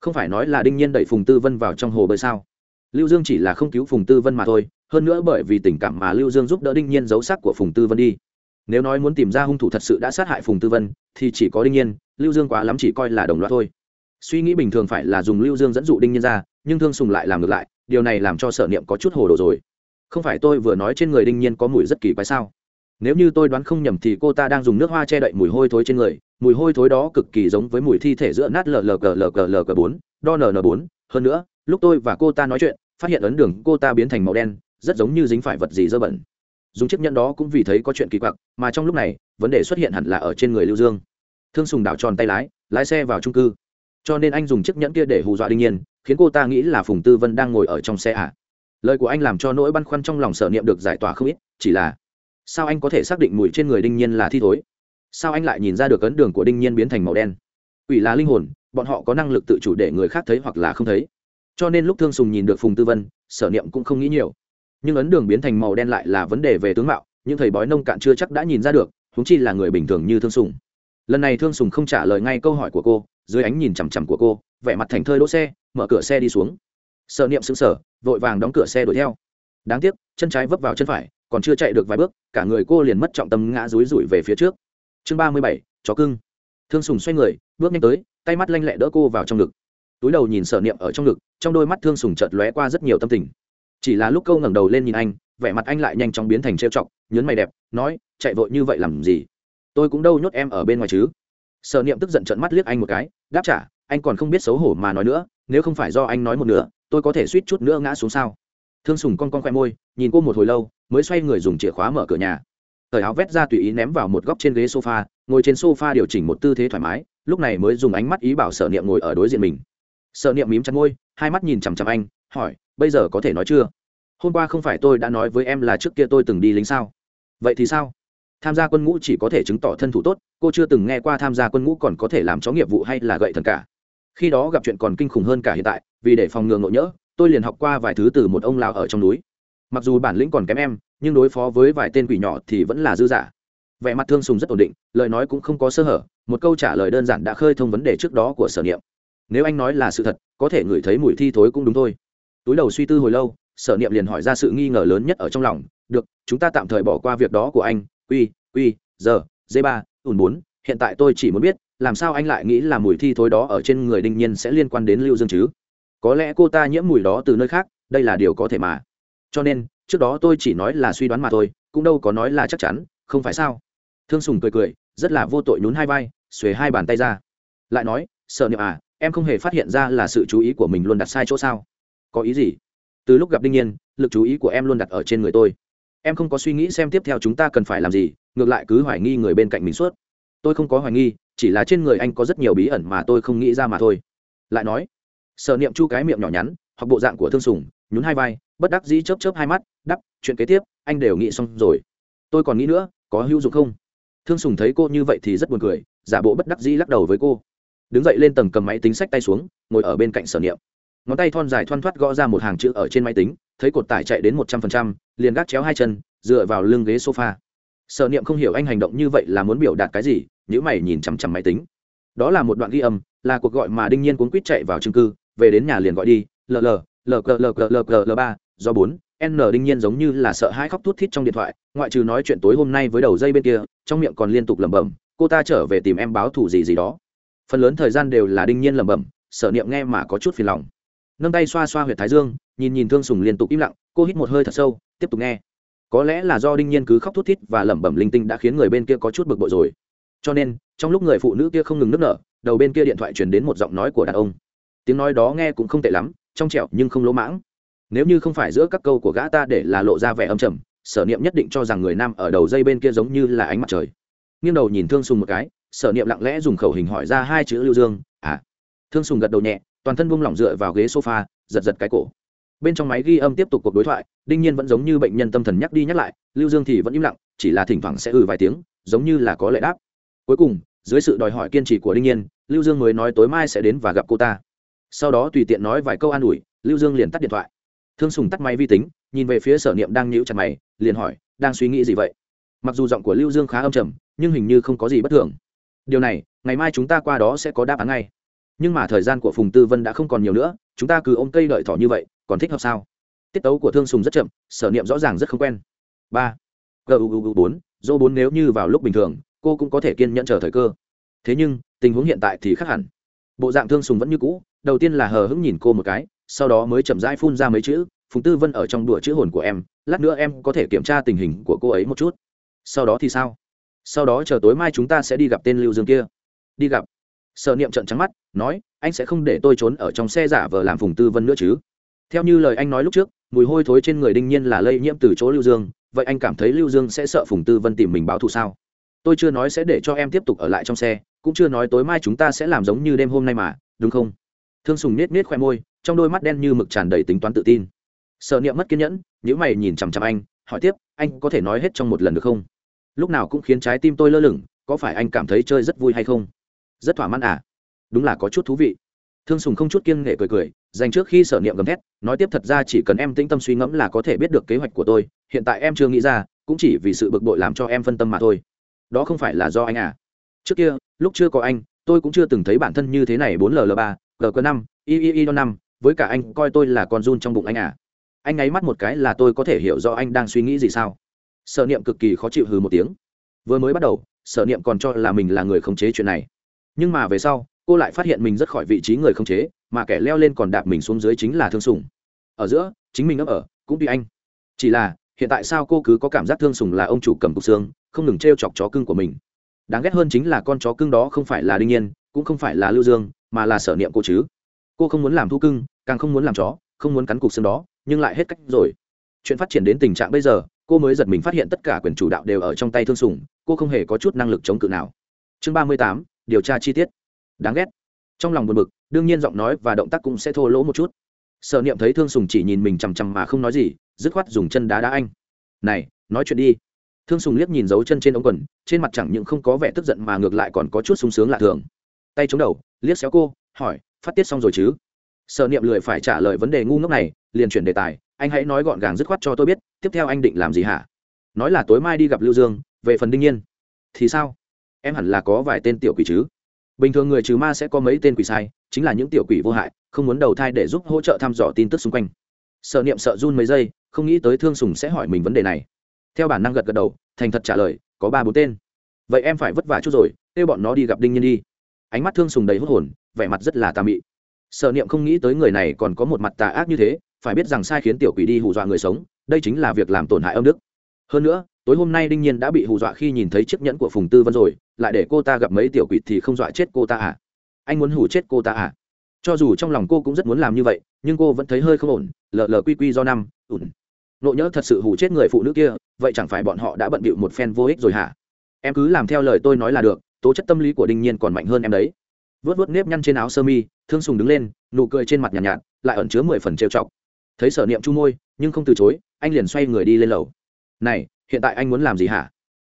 Không phải nói là đinh nhiên đẩy phùng tư vân vào trong hồ bơi sao? Lưu dương chỉ là không cứu phùng tư vân mà thôi, hơn nữa bởi vì tình cảm mà lưu dương giúp đỡ đinh nhiên giấu sắc của phùng tư vân đi. Nếu nói muốn tìm ra hung thủ thật sự đã sát hại phùng tư vân, thì chỉ có đinh nhiên, lưu dương quá lắm chỉ coi là đồng loạt thôi. Suy nghĩ bình thường phải là dùng lưu dương dẫn dụ đinh nhiên ra, nhưng thương sùng lại làm ngược lại, điều này làm cho sở niệm có chút hồ đồ rồi. Không phải tôi vừa nói trên người đinh nhiên có mùi rất kỳ quái sao? Nếu như tôi đoán không nhầm thì cô ta đang dùng nước hoa che đậy mùi hôi thối trên người. Mùi hôi thối đó cực kỳ giống với mùi thi thể giữa nát lờ lờ cờ lờ cờ lờ cờ bốn, đo n bốn. Hơn nữa, lúc tôi và cô ta nói chuyện, phát hiện ấn đường cô ta biến thành màu đen, rất giống như dính phải vật gì dơ bẩn. Dùng chiếc nhẫn đó cũng vì thấy có chuyện kỳ quặc, mà trong lúc này, vấn đề xuất hiện hẳn là ở trên người lưu dương. Thương sùng đảo tròn tay lái lái xe vào trung cư. Cho nên anh dùng chiếc nhẫn kia để hù dọa đinh nhiên, khiến cô ta nghĩ là phùng tư vân đang ngồi ở trong xe ạ. À. lời của anh làm cho nỗi băn khoăn trong lòng sở niệm được giải tỏa không ít, chỉ là sao anh có thể xác định mùi trên người đinh nhiên là thi thối? Sao anh lại nhìn ra được ấn đường của đinh nhiên biến thành màu đen? Ủy là linh hồn, bọn họ có năng lực tự chủ để người khác thấy hoặc là không thấy. Cho nên lúc thương sùng nhìn được phùng tư vân, sở niệm cũng không nghĩ nhiều. Nhưng ấn đường biến thành màu đen lại là vấn đề về tướng mạo, những thầy bói nông cạn chưa chắc đã nhìn ra được húng chi là người bình thường như thương sùng. Lần này thương sùng không trả lời ngay câu hỏi của cô, dưới ánh nhìn chằm chằm của cô, vẻ mặt thành thơi đỗ xe, mở cửa xe đi xuống. Sợ niệm xứng sở vội vàng đóng cửa xe đuổi theo. Đáng tiếc, chân trái vấp vào chân phải còn chưa chạy được vài bước, cả người cô liền mất trọng tâm ngã rúi rủi về phía trước. Chương ba mươi bảy, chó cưng. Thương sùng xoay người, bước nhanh tới, tay mắt lanh lẹ đỡ cô vào trong ngực. Túi đầu nhìn sở niệm ở trong ngực, trong đôi mắt thương sùng chợt lóe qua rất nhiều tâm tình. Chỉ là lúc câu ngẩng đầu lên nhìn anh, vẻ mặt anh lại nhanh chóng biến thành trêu chọc nhấn mày đẹp, nói, chạy vội như vậy làm gì? Tôi cũng đâu nhốt em ở bên ngoài chứ. Sở niệm tức giận trợn mắt liếc anh một cái, đáp trả, anh còn không biết xấu hổ mà nói nữa, nếu không phải do anh nói một nửa, tôi có thể suýt chút nữa ngã xuống sao? Thương sùng con con khoe môi, nhìn cô một hồi lâu mới xoay người dùng chìa khóa mở cửa nhà. Thời áo vét ra tùy ý ném vào một góc trên ghế sofa, ngồi trên sofa điều chỉnh một tư thế thoải mái, lúc này mới dùng ánh mắt ý bảo sở niệm ngồi ở đối diện mình. Sở niệm mím chặt môi, hai mắt nhìn chằm chằm anh, hỏi, bây giờ có thể nói chưa? Hôm qua không phải tôi đã nói với em là trước kia tôi từng đi lính sao? Vậy thì sao? Tham gia quân ngũ chỉ có thể chứng tỏ thân thủ tốt, cô chưa từng nghe qua tham gia quân ngũ còn có thể làm chó nghiệp vụ hay là gậy thần cả. Khi đó gặp chuyện còn kinh khủng hơn cả hiện tại, vì để phòng ngừa ngộ nhỡ, tôi liền học qua vài thứ từ một ông lào ở trong núi mặc dù bản lĩnh còn kém em nhưng đối phó với vài tên quỷ nhỏ thì vẫn là dư giả vẻ mặt thương sùng rất ổn định lời nói cũng không có sơ hở một câu trả lời đơn giản đã khơi thông vấn đề trước đó của sở niệm. Nếu anh nói là sự thật có thể ngửi thấy mùi thi thối cũng đúng thôi. Túi đầu suy tư hồi lâu sở niệm liền hỏi ra sự nghi ngờ lớn nhất ở trong lòng. Được chúng ta tạm thời bỏ qua việc đó của anh. Uy, uy, giờ d ba ùn bốn hiện tại tôi chỉ muốn biết làm sao anh lại nghĩ là mùi thi thối đó ở trên người đinh nhiên sẽ liên quan đến lưu dương chứ? Có lẽ cô ta nhiễm mùi đó từ nơi khác đây là điều có thể mà cho nên, trước đó tôi chỉ nói là suy đoán mà thôi, cũng đâu có nói là chắc chắn, không phải sao? Thương sùng cười cười, rất là vô tội nhún hai vai, xuề hai bàn tay ra. Lại nói, sợ niệm à em không hề phát hiện ra là sự chú ý của mình luôn đặt sai chỗ sao? Có ý gì? Từ lúc gặp đinh nhiên, lực chú ý của em luôn đặt ở trên người tôi. Em không có suy nghĩ xem tiếp theo chúng ta cần phải làm gì, ngược lại cứ hoài nghi người bên cạnh mình suốt. Tôi không có hoài nghi, chỉ là trên người anh có rất nhiều bí ẩn mà tôi không nghĩ ra mà thôi. Lại nói, sợ niệm chu cái miệng nhỏ nhắn hoặc bộ dạng của thương sùng nhún hai vai, bất đắc dĩ chớp chớp hai mắt, đắp, chuyện kế tiếp, anh đều nghĩ xong rồi. Tôi còn nghĩ nữa, có hữu dụng không? Thương sùng thấy cô như vậy thì rất buồn cười, giả bộ bất đắc dĩ lắc đầu với cô. Đứng dậy lên tầng cầm máy tính sách tay xuống, ngồi ở bên cạnh sở niệm. Ngón tay thon dài thoăn thoắt gõ ra một hàng chữ ở trên máy tính, thấy cột tải chạy đến một trăm phần trăm, liền gác chéo hai chân, dựa vào lưng ghế sofa. Sở niệm không hiểu anh hành động như vậy là muốn biểu đạt cái gì nhữ mày nhìn chằm chằm máy tính. Đó là một đoạn ghi âm, là cuộc gọi mà đinh nhiên cuốn quýt chạy vào trung cư, về đến nhà liền gọi đi, lờ lờ lờ cờ ba, do bốn, n đinh nhiên giống như là sợ hãi khóc thút thít trong điện thoại, ngoại trừ nói chuyện tối hôm nay với đầu dây bên kia, trong miệng còn liên tục lẩm bẩm, cô ta trở về tìm em báo thù gì gì đó. Phần lớn thời gian đều là đinh nhiên lẩm bẩm sở niệm nghe mà có chút phiền lòng. Nâng tay xoa xoa h u y ệ t thái dương, nhìn nhìn thương sùng liên tục im lặng, cô hít một hơi thật sâu, tiếp tục nghe. Có lẽ là do đinh nhiên cứ khóc thút thít và lẩm bẩm linh tinh đã khiến người bên kia có chút bực bội rồi. Cho nên, trong lúc người phụ nữ kia không ngừng nức nở, đầu bên kia điện thoại truyền đến một giọng nói của đàn ông. Tiếng nói đó nghe cũng không tệ lắm trong trẻo nhưng không lỗ mãng. Nếu như không phải giữa các câu của gã ta để là lộ ra vẻ âm trầm, sở niệm nhất định cho rằng người nam ở đầu dây bên kia giống như là ánh mặt trời. Nghiêng đầu nhìn thương sùng một cái, sở niệm lặng lẽ dùng khẩu hình hỏi ra hai chữ lưu dương à? Thương sùng gật đầu nhẹ, toàn thân buông lỏng dựa vào ghế sofa, giật giật cái cổ. Bên trong máy ghi âm tiếp tục cuộc đối thoại đinh nhiên vẫn giống như bệnh nhân tâm thần nhắc đi nhắc lại, lưu dương thì vẫn im lặng, chỉ là thỉnh thoảng sẽ ừ vài tiếng, giống như là có lệ đáp. Cuối cùng, dưới sự đòi hỏi kiên trì của đinh nhiên, lưu dương mới nói tối mai sẽ đến và gặp cô ta sau đó tùy tiện nói vài câu an ủi, lưu dương liền tắt điện thoại. Thương sùng tắt máy vi tính, nhìn về phía sở niệm đang nhíu chặt mày, liền hỏi, đang suy nghĩ gì vậy? Mặc dù giọng của lưu dương khá âm trầm, nhưng hình như không có gì bất thường. Điều này, ngày mai chúng ta qua đó sẽ có đáp án ngay. Nhưng mà thời gian của phùng tư vân đã không còn nhiều nữa, chúng ta cứ ôm cây đợi thỏ như vậy, còn thích hợp sao? Tiết tấu của thương sùng rất chậm, sở niệm rõ ràng rất không quen. Ba. Gu bốn dô bốn nếu như vào lúc bình thường, cô cũng có thể kiên nhẫn chờ thời cơ. Thế nhưng, tình huống hiện tại thì khác hẳn. Bộ dạng thương sùng vẫn như cũ đầu tiên là hờ hững nhìn cô một cái, sau đó mới chậm rãi phun ra mấy chữ, phùng tư vân ở trong đùa chữ hồn của em, lát nữa em có thể kiểm tra tình hình của cô ấy một chút. Sau đó thì sao? Sau đó chờ tối mai chúng ta sẽ đi gặp tên lưu dương kia. Đi gặp. Sợ niệm trận trắng mắt, nói, anh sẽ không để tôi trốn ở trong xe giả vờ làm phùng tư vân nữa chứ? Theo như lời anh nói lúc trước, mùi hôi thối trên người đinh nhiên là lây nhiễm từ chỗ lưu dương, vậy anh cảm thấy lưu dương sẽ sợ phùng tư vân tìm mình báo thù sao? Tôi chưa nói sẽ để cho em tiếp tục ở lại trong xe, cũng chưa nói tối mai chúng ta sẽ làm giống như đêm hôm nay mà, đúng không? Thương sùng nết nết khoe môi, trong đôi mắt đen như mực tràn đầy tính toán tự tin. Sợ niệm mất kiên nhẫn nhữ mày nhìn chằm chằm anh, hỏi tiếp, anh có thể nói hết trong một lần được không? Lúc nào cũng khiến trái tim tôi lơ lửng, có phải anh cảm thấy chơi rất vui hay không? Rất thỏa mãn à? Đúng là có chút thú vị. Thương sùng không chút kiêng nghệ cười cười, dành trước khi sở niệm gầm thét, nói tiếp, thật ra chỉ cần em tĩnh tâm suy ngẫm là có thể biết được kế hoạch của tôi, hiện tại em chưa nghĩ ra, cũng chỉ vì sự bực bội làm cho em phân tâm mà thôi. Đó không phải là do anh à? Trước kia, lúc chưa có anh, tôi cũng chưa từng thấy bản thân như thế này bốn l ba gq năm y y y đo năm, với cả anh coi tôi là con run trong bụng anh à. Anh ngáy mắt một cái là tôi có thể hiểu rõ anh đang suy nghĩ gì sao. Sở niệm cực kỳ khó chịu hừ một tiếng. Vừa mới bắt đầu, sở niệm còn cho là mình là người khống chế chuyện này. Nhưng mà về sau, cô lại phát hiện mình rất khỏi vị trí người khống chế, mà kẻ leo lên còn đạp mình xuống dưới chính là thương sùng. Ở giữa, chính mình ấp ở, cũng vì anh. Chỉ là, hiện tại sao cô cứ có cảm giác thương sùng là ông chủ cầm cục xương, không ngừng t r e o chọc chó cưng của mình? Đáng ghét hơn chính là con chó cưng đó không phải là đương nhiên cũng không phải là lưu dương mà là sở niệm cô chứ. Cô không muốn làm thu cưng, càng không muốn làm chó, không muốn cắn cục xương đó, nhưng lại hết cách rồi. Chuyện phát triển đến tình trạng bây giờ, cô mới giật mình phát hiện tất cả quyền chủ đạo đều ở trong tay thương sùng, cô không hề có chút năng lực chống cự nào. Chương ba mươi tám, điều tra chi tiết. Đáng ghét. Trong lòng buồn bực, đương nhiên giọng nói và động tác cũng sẽ thô lỗ một chút. Sở niệm thấy thương sùng chỉ nhìn mình chằm chằm mà không nói gì, dứt khoát dùng chân đá đá anh. Này, nói chuyện đi. Thương sùng liếc nhìn dấu chân trên ống quần, trên mặt chẳng những không có vẻ tức giận mà ngược lại còn có chút sung sướng lạ thường. Tay chống đầu liếc xéo cô, hỏi, phát tiết xong rồi chứ? Sợ niệm lười phải trả lời vấn đề ngu ngốc này, liền chuyển đề tài, anh hãy nói gọn gàng dứt khoát cho tôi biết, tiếp theo anh định làm gì hả? Nói là tối mai đi gặp lưu dương, về phần đương nhiên. Thì sao? Em hẳn là có vài tên tiểu quỷ chứ? Bình thường người trừ ma sẽ có mấy tên quỷ sai, chính là những tiểu quỷ vô hại, không muốn đầu thai để giúp hỗ trợ thăm dò tin tức xung quanh. Sợ niệm sợ run mấy giây, không nghĩ tới thương sùng sẽ hỏi mình vấn đề này. Theo bản năng gật gật đầu, thành thật trả lời, có ba bốn tên. Vậy em phải vất vả chút rồi, kêu bọn nó đi gặp đinh nhiên đi ánh mắt thương sùng đầy hốt hồn, vẻ mặt rất là tà mị. Sợ niệm không nghĩ tới người này còn có một mặt tà ác như thế, phải biết rằng sai khiến tiểu quỷ đi hù dọa người sống, đây chính là việc làm tổn hại âm đức. Hơn nữa, tối hôm nay đinh nhiên đã bị hù dọa khi nhìn thấy chiếc nhẫn của phùng tư vân rồi, lại để cô ta gặp mấy tiểu quỷ thì không dọa chết cô ta à? Anh muốn hù chết cô ta à? Cho dù trong lòng cô cũng rất muốn làm như vậy, nhưng cô vẫn thấy hơi không ổn, lờ lờ quy quy do năm, ủn. Nộ nhỡ thật sự hù chết người phụ nữ kia, vậy chẳng phải bọn họ đã bận bịu một phen vô ích rồi hả? Em cứ làm theo lời tôi nói là được tố chất tâm lý của đinh nhiên còn mạnh hơn em đấy. Vớt vớt nếp nhăn trên áo sơ mi thương sùng đứng lên nụ cười trên mặt nhàn nhạt, nhạt lại ẩn chứa mười phần trêu chọc. Thấy sở niệm chu môi nhưng không từ chối anh liền xoay người đi lên lầu. Này hiện tại anh muốn làm gì hả?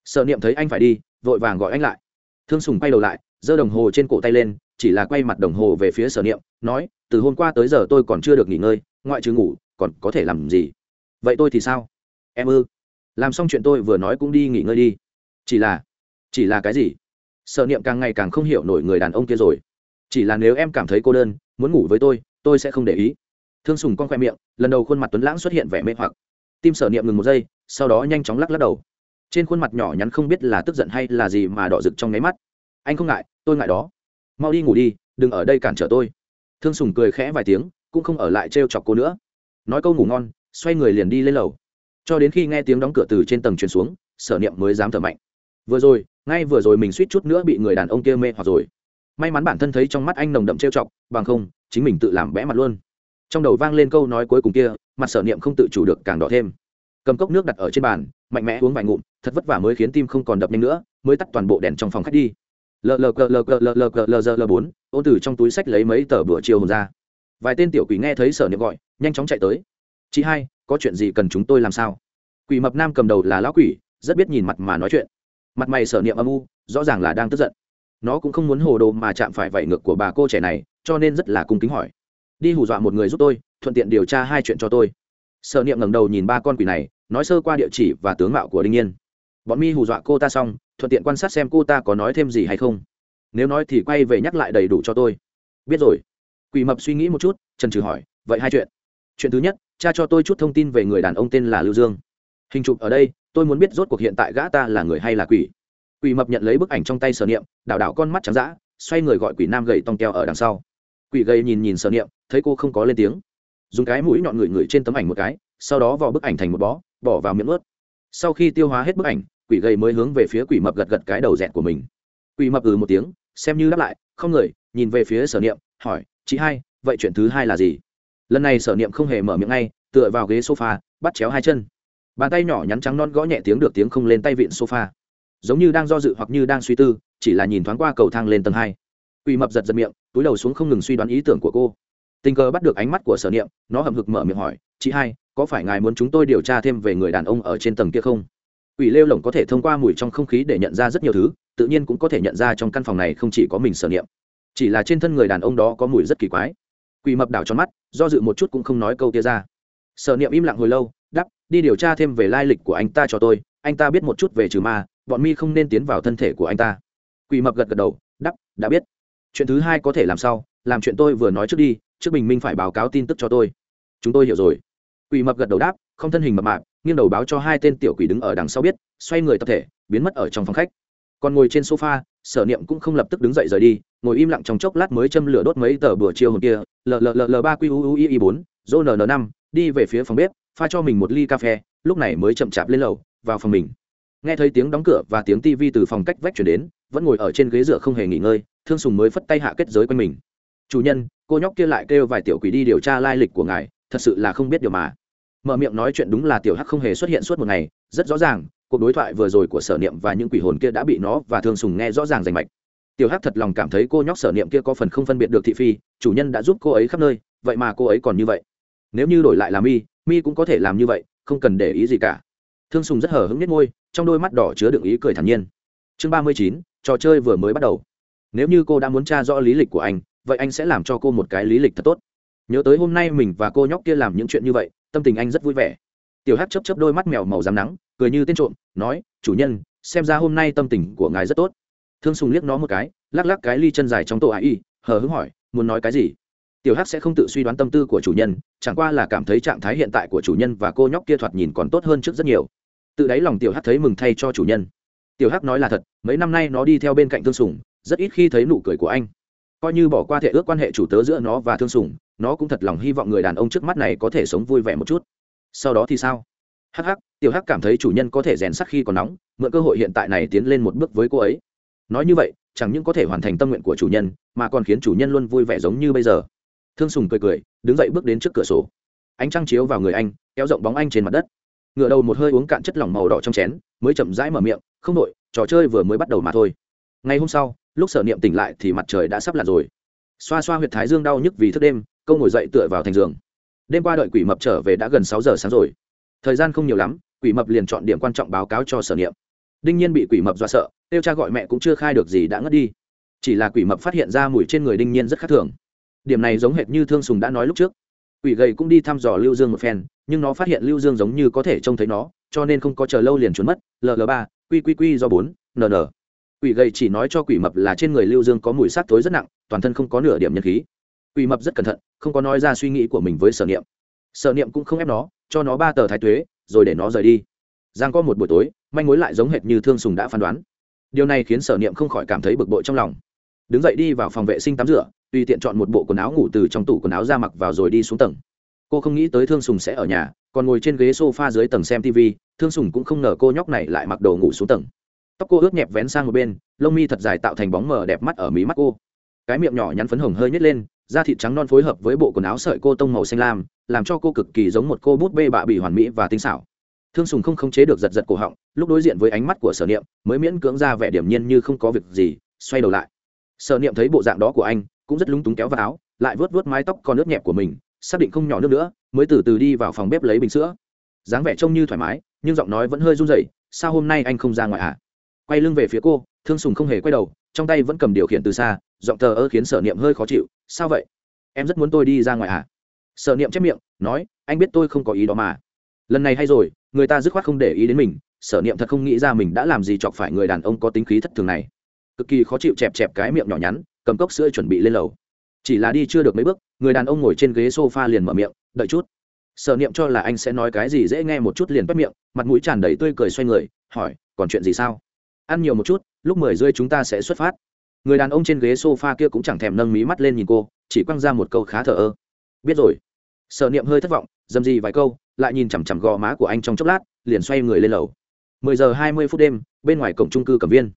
Sở niệm thấy anh phải đi vội vàng gọi anh lại. Thương sùng quay đầu lại giơ đồng hồ trên cổ tay lên chỉ là quay mặt đồng hồ về phía sở niệm nói từ hôm qua tới giờ tôi còn chưa được nghỉ ngơi ngoại trừ ngủ còn có thể làm gì? Vậy tôi thì sao? Em ư. Làm xong chuyện tôi vừa nói cũng đi nghỉ ngơi đi. Chỉ là chỉ là cái gì? Sợ niệm càng ngày càng không hiểu nổi người đàn ông kia rồi. Chỉ là nếu em cảm thấy cô đơn, muốn ngủ với tôi tôi sẽ không để ý. Thương sùng con khoe miệng, lần đầu khuôn mặt tuấn lãng xuất hiện vẻ mê hoặc. Tim sở niệm ngừng một giây, sau đó nhanh chóng lắc lắc đầu. Trên khuôn mặt nhỏ nhắn không biết là tức giận hay là gì mà đỏ rực trong nháy mắt. Anh không ngại, tôi ngại đó. Mau đi ngủ đi, đừng ở đây cản trở tôi. Thương sùng cười khẽ vài tiếng, cũng không ở lại t chọc cô nữa. Nói câu ngủ ngon, xoay người liền đi lên lầu. Cho đến khi nghe tiếng đóng cửa từ trên tầng truyền xuống, sở niệm mới dám thở mạnh. Vừa rồi ngay vừa rồi mình suýt chút nữa bị người đàn ông kia mê hoặc rồi. May mắn bản thân thấy trong mắt anh nồng đậm trêu chọc, bằng không, chính mình tự làm bẽ mặt luôn. Trong đầu vang lên câu nói cuối cùng kia, mặt sở niệm không tự chủ được càng đỏ thêm. Cầm cốc nước đặt ở trên bàn, mạnh mẽ uống vài ngụm, thật vất vả mới khiến tim không còn đập nhanh nữa, mới tắt toàn bộ đèn trong phòng khách đi. Lờ lờ lờ lờ cờ lờ lờ cờ lờ lờ bốn, ô từ trong túi sách lấy mấy tờ bữa chiều hồn ra. Vài tên tiểu quỷ nghe thấy sở niệm gọi, nhanh chóng chạy tới. Chị hai, có chuyện gì cần chúng tôi làm sao? Quỷ mập nam cầm đầu là lão quỷ, rất biết nhìn mặt mà nói chuyện mặt mày sở niệm âm u, rõ ràng là đang tức giận. Nó cũng không muốn hồ đồ mà chạm phải vảy ngược của bà cô trẻ này, cho nên rất là cung kính hỏi. Đi hù dọa một người giúp tôi, thuận tiện điều tra hai chuyện cho tôi. Sở niệm ngẩng đầu nhìn ba con quỷ này, nói sơ qua địa chỉ và tướng mạo của đinh yên. bọn mi hù dọa cô ta xong, thuận tiện quan sát xem cô ta có nói thêm gì hay không. Nếu nói thì quay về nhắc lại đầy đủ cho tôi. Biết rồi. Quỷ mập suy nghĩ một chút trần trừ hỏi, vậy hai chuyện. Chuyện thứ nhất, cha cho tôi chút thông tin về người đàn ông tên là lưu dương. Hình chụp ở đây tôi muốn biết rốt cuộc hiện tại gã ta là người hay là quỷ. Quỷ mập nhận lấy bức ảnh trong tay sở niệm, đảo đảo con mắt trắng d xoay người gọi quỷ nam gầy tong keo ở đằng sau. Quỷ gầy nhìn nhìn sở niệm, thấy cô không có lên tiếng. Dùng cái mũi nhọn ngửi ngửi trên tấm ảnh một cái, sau đó vò bức ảnh thành một bó, bỏ vào miệng ướt. Sau khi tiêu hóa hết bức ảnh, quỷ gầy mới hướng về phía quỷ mập gật gật cái đầu dẹt của mình. Quỷ mập ừ một tiếng, xem như đáp lại, không người, nhìn về phía sở niệm, hỏi, chị hai, vậy chuyện thứ hai là gì? Lần này sở niệm không hề mở miệng ngay, tựa vào ghế sofa, bắt chéo hai chân bàn tay nhỏ nhắn trắng non gõ nhẹ tiếng được tiếng không lên tay vịn sofa. Giống như đang do dự hoặc như đang suy tư, chỉ là nhìn thoáng qua cầu thang lên tầng hai. Quỷ mập giật giật miệng, túi đầu xuống không ngừng suy đoán ý tưởng của cô. Tình cờ bắt được ánh mắt của sở niệm, nó hậm hực mở miệng hỏi, chị hai, có phải ngài muốn chúng tôi điều tra thêm về người đàn ông ở trên tầng kia không? Quỷ lêu lổng có thể thông qua mùi trong không khí để nhận ra rất nhiều thứ, tự nhiên cũng có thể nhận ra trong căn phòng này không chỉ có mình sở niệm. Chỉ là trên thân người đàn ông đó có mùi rất kỳ quái. Quỷ mập đảo tròn mắt, do dự một chút cũng không nói câu kia ra. Sở niệm im lặng hồi lâu đi điều tra thêm về lai lịch của anh ta cho tôi, anh ta biết một chút về trừ ma, bọn mi không nên tiến vào thân thể của anh ta. Quỷ mập gật gật đầu, đắp, đã biết. Chuyện thứ hai có thể làm sao? Làm chuyện tôi vừa nói trước đi, trước bình minh phải báo cáo tin tức cho tôi. Chúng tôi hiểu rồi. Quỷ mập gật đầu đáp, không thân hình mập mạp, nghiêng đầu báo cho hai tên tiểu quỷ đứng ở đằng sau biết, xoay người tập thể, biến mất ở trong phòng khách. Còn ngồi trên sofa, sở niệm cũng không lập tức đứng dậy rời đi, ngồi im lặng trong chốc lát mới châm lửa đốt mấy tờ bữa chiều hôm kia. L l l l ba q u i i bốn dô n n năm, đi về phía phòng bếp pha cho mình một ly cà phê, lúc này mới chậm chạp lên lầu, vào phòng mình. Nghe thấy tiếng đóng cửa và tiếng tivi từ phòng cách vách chuyển đến, vẫn ngồi ở trên ghế dựa không hề nghỉ ngơi, thương sùng mới phất tay hạ kết giới quanh mình. Chủ nhân, cô nhóc kia lại kêu vài tiểu quỷ đi điều tra lai lịch của ngài, thật sự là không biết điều mà. Mở miệng nói chuyện đúng là tiểu hắc không hề xuất hiện suốt một ngày, rất rõ ràng, cuộc đối thoại vừa rồi của sở niệm và những quỷ hồn kia đã bị nó và thương sùng nghe rõ ràng rành mạch. Tiểu hắc thật lòng cảm thấy cô nhóc sở niệm kia có phần không phân biệt được thị phi, chủ nhân đã giúp cô ấy khắp nơi, vậy mà cô ấy còn như vậy nếu như đổi lại là mi mi cũng có thể làm như vậy, không cần để ý gì cả. Thương sùng rất hở hứng nhất ngôi trong đôi mắt đỏ chứa đựng ý cười thản nhiên. Chương ba mươi chín, trò chơi vừa mới bắt đầu. Nếu như cô đã muốn tra rõ lý lịch của anh, vậy anh sẽ làm cho cô một cái lý lịch thật tốt. Nhớ tới hôm nay mình và cô nhóc kia làm những chuyện như vậy, tâm tình anh rất vui vẻ. Tiểu hát chấp chấp đôi mắt mèo màu rám nắng, cười như tên trộm, nói, chủ nhân, xem ra hôm nay tâm tình của ngài rất tốt. Thương sùng liếc nó một cái, lắc lắc cái ly chân dài trong tổ ái y, hờ hứng hỏi, muốn nói cái gì? Tiểu hắc sẽ không tự suy đoán tâm tư của chủ nhân, chẳng qua là cảm thấy trạng thái hiện tại của chủ nhân và cô nhóc kia thoạt nhìn còn tốt hơn trước rất nhiều. Tự đáy lòng tiểu hắc thấy mừng thay cho chủ nhân. Tiểu hắc nói là thật, mấy năm nay nó đi theo bên cạnh thương sùng, rất ít khi thấy nụ cười của anh. Coi như bỏ qua thể ước quan hệ chủ tớ giữa nó và thương sùng, nó cũng thật lòng hy vọng người đàn ông trước mắt này có thể sống vui vẻ một chút. Sau đó thì sao? Hắc hắc, tiểu hắc cảm thấy chủ nhân có thể rèn sắc khi còn nóng, mượn cơ hội hiện tại này tiến lên một bước với cô ấy. Nói như vậy, chẳng những có thể hoàn thành tâm nguyện của chủ nhân, mà còn khiến chủ nhân luôn vui vẻ giống như bây giờ thương sùng cười cười, đứng dậy bước đến trước cửa sổ. Ánh trăng chiếu vào người anh, kéo rộng bóng anh trên mặt đất. Ngựa đầu một hơi uống cạn chất lỏng màu đỏ trong chén, mới chậm rãi mở miệng, không đội, trò chơi vừa mới bắt đầu mà thôi. Ngày hôm sau, lúc sở niệm tỉnh lại thì mặt trời đã sắp lặn rồi. Xoa xoa huyệt thái dương đau nhức vì thức đêm, câu ngồi dậy tựa vào thành giường. Đêm qua đợi quỷ mập trở về đã gần sáu giờ sáng rồi. Thời gian không nhiều lắm, quỷ mập liền chọn điểm quan trọng báo cáo cho sở niệm. Đinh nhiên bị quỷ mập dọa sợ kêu cha gọi mẹ cũng chưa khai được gì đã ngất đi. Chỉ là quỷ mập phát hiện ra mùi trên người đinh nhiên rất khác thường điểm này giống hệt như thương sùng đã nói lúc trước. Quỷ gầy cũng đi thăm dò lưu dương một phen, nhưng nó phát hiện lưu dương giống như có thể trông thấy nó, cho nên không có chờ lâu liền trốn mất. Ll ba q do bốn nn quỷ gầy chỉ nói cho quỷ mập là trên người lưu dương có mùi sát thối rất nặng, toàn thân không có nửa điểm nhân khí. Quỷ mập rất cẩn thận, không có nói ra suy nghĩ của mình với sở niệm. Sở niệm cũng không ép nó, cho nó ba tờ thái tuế, rồi để nó rời đi. Giang có một buổi tối, manh mối lại giống hệt như thương sùng đã phán đoán. Điều này khiến sở niệm không khỏi cảm thấy bực bội trong lòng. Đứng dậy đi vào phòng vệ sinh tắm rửa tùy tiện chọn một bộ quần áo ngủ từ trong tủ quần áo ra mặc vào rồi đi xuống tầng. Cô không nghĩ tới thương sùng sẽ ở nhà, còn ngồi trên ghế s o f a dưới tầng xem tv thương sùng cũng không ngờ cô nhóc này lại mặc đồ ngủ xuống tầng. Tóc cô ướt nhẹp vén sang một bên, lông mi thật dài tạo thành bóng mờ đẹp mắt ở mí mắt cô. Cái miệng nhỏ nhắn phấn hồng hơi nhét lên, da thịt trắng non phối hợp với bộ quần áo sợi cô tông màu xanh lam, làm cho cô cực kỳ giống một cô bút bê bạ bị hoàn mỹ và tinh xảo. Thương sùng không khống chế được giật giật cổ họng, lúc đối diện với ánh mắt của sở niệm, mới miễn cưỡng ra vẻ điểm nhiên như không có việc gì, xoay đầu lại. Sở niệm thấy bộ dạng đó của anh cũng rất lúng túng kéo vào áo, lại vớt vớt mái tóc còn nước nhẹp của mình, xác định không nhỏ nước nữa, mới từ từ đi vào phòng bếp lấy bình sữa. Dáng vẻ trông như thoải mái, nhưng giọng nói vẫn hơi run rẩy, sao hôm nay anh không ra ngoài à quay lưng về phía cô, thương sùng không hề quay đầu, trong tay vẫn cầm điều khiển từ xa, giọng thờ ơ khiến sở niệm hơi khó chịu, sao vậy? Em rất muốn tôi đi ra ngoài à sở niệm chép miệng, nói, anh biết tôi không có ý đó mà. Lần này hay rồi, người ta dứt khoát không để ý đến mình. Sở niệm thật không nghĩ ra mình đã làm gì chọc phải người đàn ông có tính khí thất thường này. Cực kỳ khó chịu chẹp chẹp cái miệng nhỏ nhắn cầm cốc sữa chuẩn bị lên lầu. Chỉ là đi chưa được mấy bước, người đàn ông ngồi trên ghế s o f a liền mở miệng, đợi chút. Sở niệm cho là anh sẽ nói cái gì dễ nghe một chút liền bắt miệng, mặt mũi tràn đầy tươi cười xoay người, hỏi, còn chuyện gì sao? Ăn nhiều một chút, lúc mười rưỡi chúng ta sẽ xuất phát. Người đàn ông trên ghế s o f a kia cũng chẳng thèm nâng mí mắt lên nhìn cô, chỉ quăng ra một câu khá thờ ơ. Biết rồi. Sở niệm hơi thất vọng, dầm gì vài câu, lại nhìn chằm chằm gò má của anh trong chốc lát, liền xoay người lên lầu. Mười giờ hai mươi phút đêm, bên ngoài cổng trung cư cẩm viên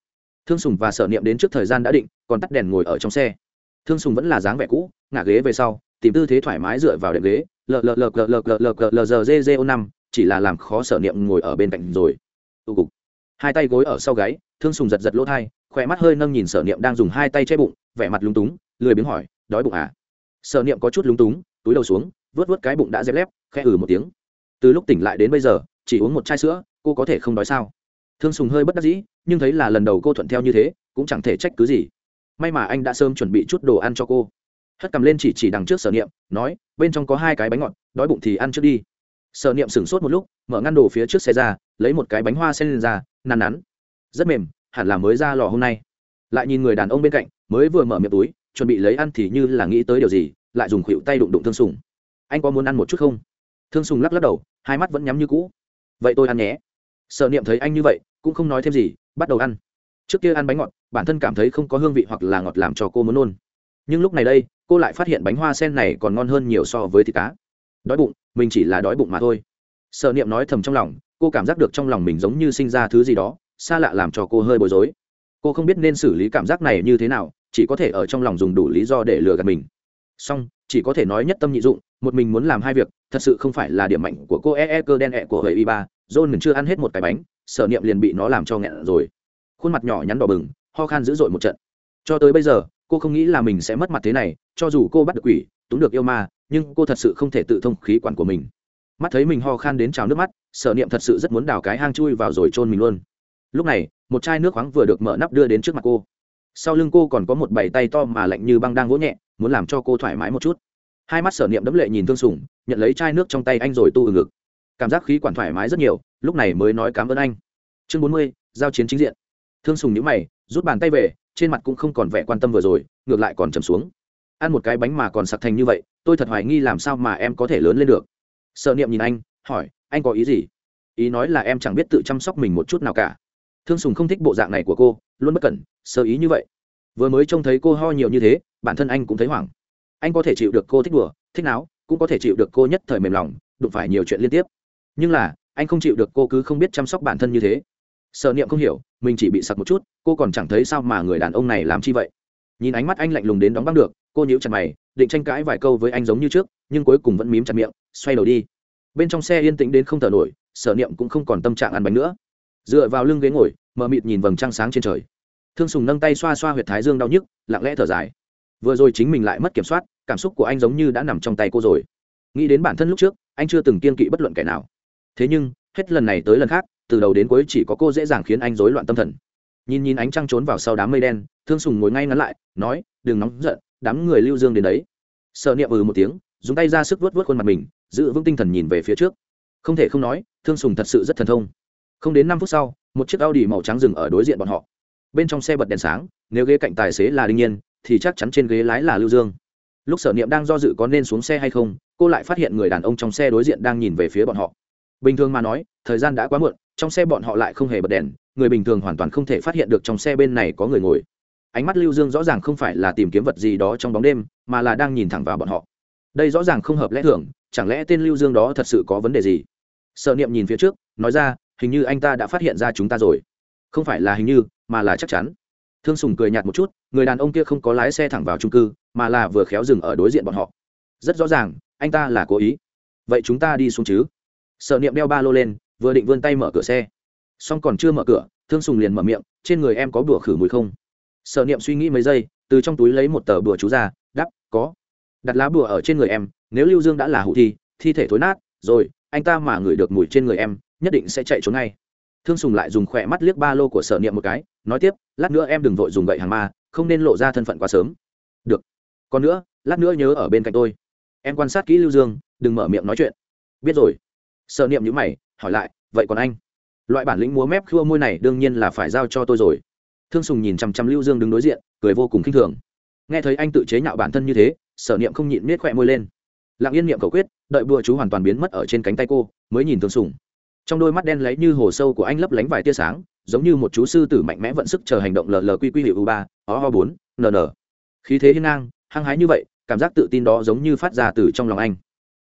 thương sùng và sở niệm đến trước thời gian đã định, còn tắt đèn ngồi ở trong xe. Thương sùng vẫn là dáng vẻ cũ, ngả ghế về sau, tìm tư thế thoải mái dựa vào đệm ghế lờ lờ lờ lờ lờ lờ lờ giờ dê dê ô năm, chỉ là làm khó sở niệm ngồi ở bên cạnh rồi. Tụ hai tay gối ở sau gáy, thương sùng giật giật lỗ thai, khỏe mắt hơi nâng nhìn sở niệm đang dùng hai tay che bụng, vẻ mặt lúng túng, lười biếng hỏi, đói bụng à? Sở niệm có chút lúng túng, túi đầu xuống vớt vớt cái bụng đã dép lép, khẽ ừ một tiếng. Từ lúc tỉnh lại đến bây giờ, chỉ uống một chai sữa, cô có thể không đói sao? Thương sùng hơi bất đắc dĩ nhưng thấy là lần đầu cô thuận theo như thế, cũng chẳng thể trách cứ gì. May mà anh đã sớm chuẩn bị chút đồ ăn cho cô. Hất cầm lên chỉ chỉ đằng trước sở niệm, nói, bên trong có hai cái bánh ngọt, đói bụng thì ăn trước đi. Sở niệm sửng sốt một lúc, mở ngăn đồ phía trước xe ra, lấy một cái bánh hoa sen lên ra năn nắn. Rất mềm, hẳn là mới ra lò hôm nay. Lại nhìn người đàn ông bên cạnh, mới vừa mở miệng túi, chuẩn bị lấy ăn thì như là nghĩ tới điều gì, lại dùng khuỷu tay đụng đụng thương sùng. Anh có muốn ăn một chút không? Thương sùng lắc lắc đầu, hai mắt vẫn nhắm như cũ. Vậy tôi ăn nhé sợ niệm thấy anh như vậy, cũng không nói thêm gì, bắt đầu ăn. Trước kia ăn bánh ngọt, bản thân cảm thấy không có hương vị hoặc là ngọt làm cho cô muốn nôn. Nhưng lúc này đây, cô lại phát hiện bánh hoa sen này còn ngon hơn nhiều so với thịt cá. Đói bụng, mình chỉ là đói bụng mà thôi. Sợ niệm nói thầm trong lòng, cô cảm giác được trong lòng mình giống như sinh ra thứ gì đó, xa lạ làm cho cô hơi bối rối. Cô không biết nên xử lý cảm giác này như thế nào, chỉ có thể ở trong lòng dùng đủ lý do để lừa gạt mình. Song chỉ có thể nói nhất tâm nhị dụng, một mình muốn làm hai việc, thật sự không phải là điểm mạnh của cô e e cơ đen ẹ của gầy y ba john chưa ăn hết một cái bánh sở niệm liền bị nó làm cho nghẹn rồi. Khuôn mặt nhỏ nhắn đỏ bừng ho khan dữ dội một trận. Cho tới bây giờ cô không nghĩ là mình sẽ mất mặt thế này cho dù cô bắt được quỷ túng được yêu ma nhưng cô thật sự không thể tự thông khí quản của mình. Mắt thấy mình ho khan đến trào nước mắt sở niệm thật sự rất muốn đào cái hang chui vào rồi chôn mình luôn. Lúc này một chai nước khoáng vừa được mở nắp đưa đến trước mặt cô. Sau lưng cô còn có một bảy tay to mà lạnh như băng đang vỗ nhẹ muốn làm cho cô thoải mái một chút. Hai mắt sở niệm đấm lệ nhìn thương sủng, nhận lấy chai nước trong tay anh rồi tu ngực cảm giác khí quản thoải mái rất nhiều, lúc này mới nói cảm ơn anh. Chương bốn mươi, giao chiến chính diện. Thương sùng nhữ mày, rút bàn tay về, trên mặt cũng không còn vẻ quan tâm vừa rồi, ngược lại còn trầm xuống. Ăn một cái bánh mà còn sặc thành như vậy, tôi thật hoài nghi làm sao mà em có thể lớn lên được. Sợ niệm nhìn anh, hỏi, anh có ý gì? Ý nói là em chẳng biết tự chăm sóc mình một chút nào cả. Thương sùng không thích bộ dạng này của cô, luôn bất cẩn, sơ ý như vậy. Vừa mới trông thấy cô ho nhiều như thế, bản thân anh cũng thấy hoảng. Anh có thể chịu được cô thích đùa, thích náo, cũng có thể chịu được cô nhất thời mềm lòng, đụng phải nhiều chuyện liên tiếp nhưng là, anh không chịu được cô cứ không biết chăm sóc bản thân như thế. Sợ niệm không hiểu, mình chỉ bị sặc một chút, cô còn chẳng thấy sao mà người đàn ông này làm chi vậy. Nhìn ánh mắt anh lạnh lùng đến đóng băng được, cô nhíu chặt mày, định tranh cãi vài câu với anh giống như trước, nhưng cuối cùng vẫn mím chặt miệng, xoay đầu đi. Bên trong xe yên tĩnh đến không thở nổi, sở niệm cũng không còn tâm trạng ăn bánh nữa. Dựa vào lưng ghế ngồi, mờ mịt nhìn vầng trăng sáng trên trời. Thương sùng nâng tay xoa xoa h u y ệ t thái dương đau nhức, lặng lẽ thở dài. Vừa rồi chính mình lại mất kiểm soát, cảm xúc của anh giống như đã nằm trong tay cô rồi. Nghĩ đến bản thân lúc trước, anh chưa từng kiên kỵ bất luận kẻ nào thế nhưng, hết lần này tới lần khác, từ đầu đến cuối chỉ có cô dễ dàng khiến anh rối loạn tâm thần. Nhìn nhìn ánh trăng trốn vào sau đám mây đen, thương sùng ngồi ngay ngắn lại, nói, đừng nóng giận, đám người lưu dương đến đấy. Sợ niệm ừ một tiếng, dùng tay ra sức vớt vớt khuôn mặt mình, giữ vững tinh thần nhìn về phía trước. Không thể không nói, thương sùng thật sự rất thần thông. Không đến năm phút sau, một chiếc Audi màu trắng dừng ở đối diện bọn họ. Bên trong xe bật đèn sáng, nếu ghế cạnh tài xế là đương nhiên, thì chắc chắn trên ghế lái là lưu dương. Lúc sở niệm đang do dự có nên xuống xe hay không, cô lại phát hiện người đàn ông trong xe đối diện đang nhìn về phía bọn họ bình thường mà nói, thời gian đã quá muộn, trong xe bọn họ lại không hề bật đèn, người bình thường hoàn toàn không thể phát hiện được trong xe bên này có người ngồi. Ánh mắt lưu dương rõ ràng không phải là tìm kiếm vật gì đó trong bóng đêm, mà là đang nhìn thẳng vào bọn họ. Đây rõ ràng không hợp lẽ thường, chẳng lẽ tên lưu dương đó thật sự có vấn đề gì? Sợ niệm nhìn phía trước, nói ra, hình như anh ta đã phát hiện ra chúng ta rồi. Không phải là hình như, mà là chắc chắn. Thương sùng cười nhạt một chút, người đàn ông kia không có lái xe thẳng vào trung cư, mà là vừa khéo dừng ở đối diện bọn họ. Rất rõ ràng, anh ta là cố ý. Vậy chúng ta đi xuống chứ? Sợ niệm đeo ba lô lên, vừa định vươn tay mở cửa xe. Song còn chưa mở cửa, thương sùng liền mở miệng, trên người em có bùa khử mùi không? Sợ niệm suy nghĩ mấy giây, từ trong túi lấy một tờ bùa chú ra đắp có. Đặt lá bùa ở trên người em, nếu lưu dương đã là hụ thi thi thể thối nát, rồi, anh ta mà ngửi được mùi trên người em, nhất định sẽ chạy trốn ngay. Thương sùng lại dùng khỏe mắt liếc ba lô của sở niệm một cái, nói tiếp, lát nữa em đừng vội dùng gậy hàng ma, không nên lộ ra thân phận quá sớm. Được. Còn nữa, lát nữa nhớ ở bên cạnh tôi. Em quan sát kỹ lưu dương, đừng mở miệng nói chuyện. Biết rồi sở niệm nhữ mày, hỏi lại, vậy còn anh? Loại bản lĩnh múa mép khua môi này đương nhiên là phải giao cho tôi rồi. Thương sùng nhìn chằm chằm lưu dương đứng đối diện, cười vô cùng khinh thường. Nghe thấy anh tự chế nhạo bản thân như thế, sở niệm không nhịn miết khỏe môi lên. Lặng yên niệm cầu quyết, đợi bùa chú hoàn toàn biến mất ở trên cánh tay cô, mới nhìn thương sùng. Trong đôi mắt đen lấy như hồ sâu của anh lấp lánh vài tia sáng, giống như một chú sư tử mạnh mẽ vận sức chờ hành động lờ lờ quy quy hiệu u ba ó ho bốn nn khí thế hiên ngang, hăng hái như vậy, cảm giác tự tin đó giống như phát ra từ trong lòng anh.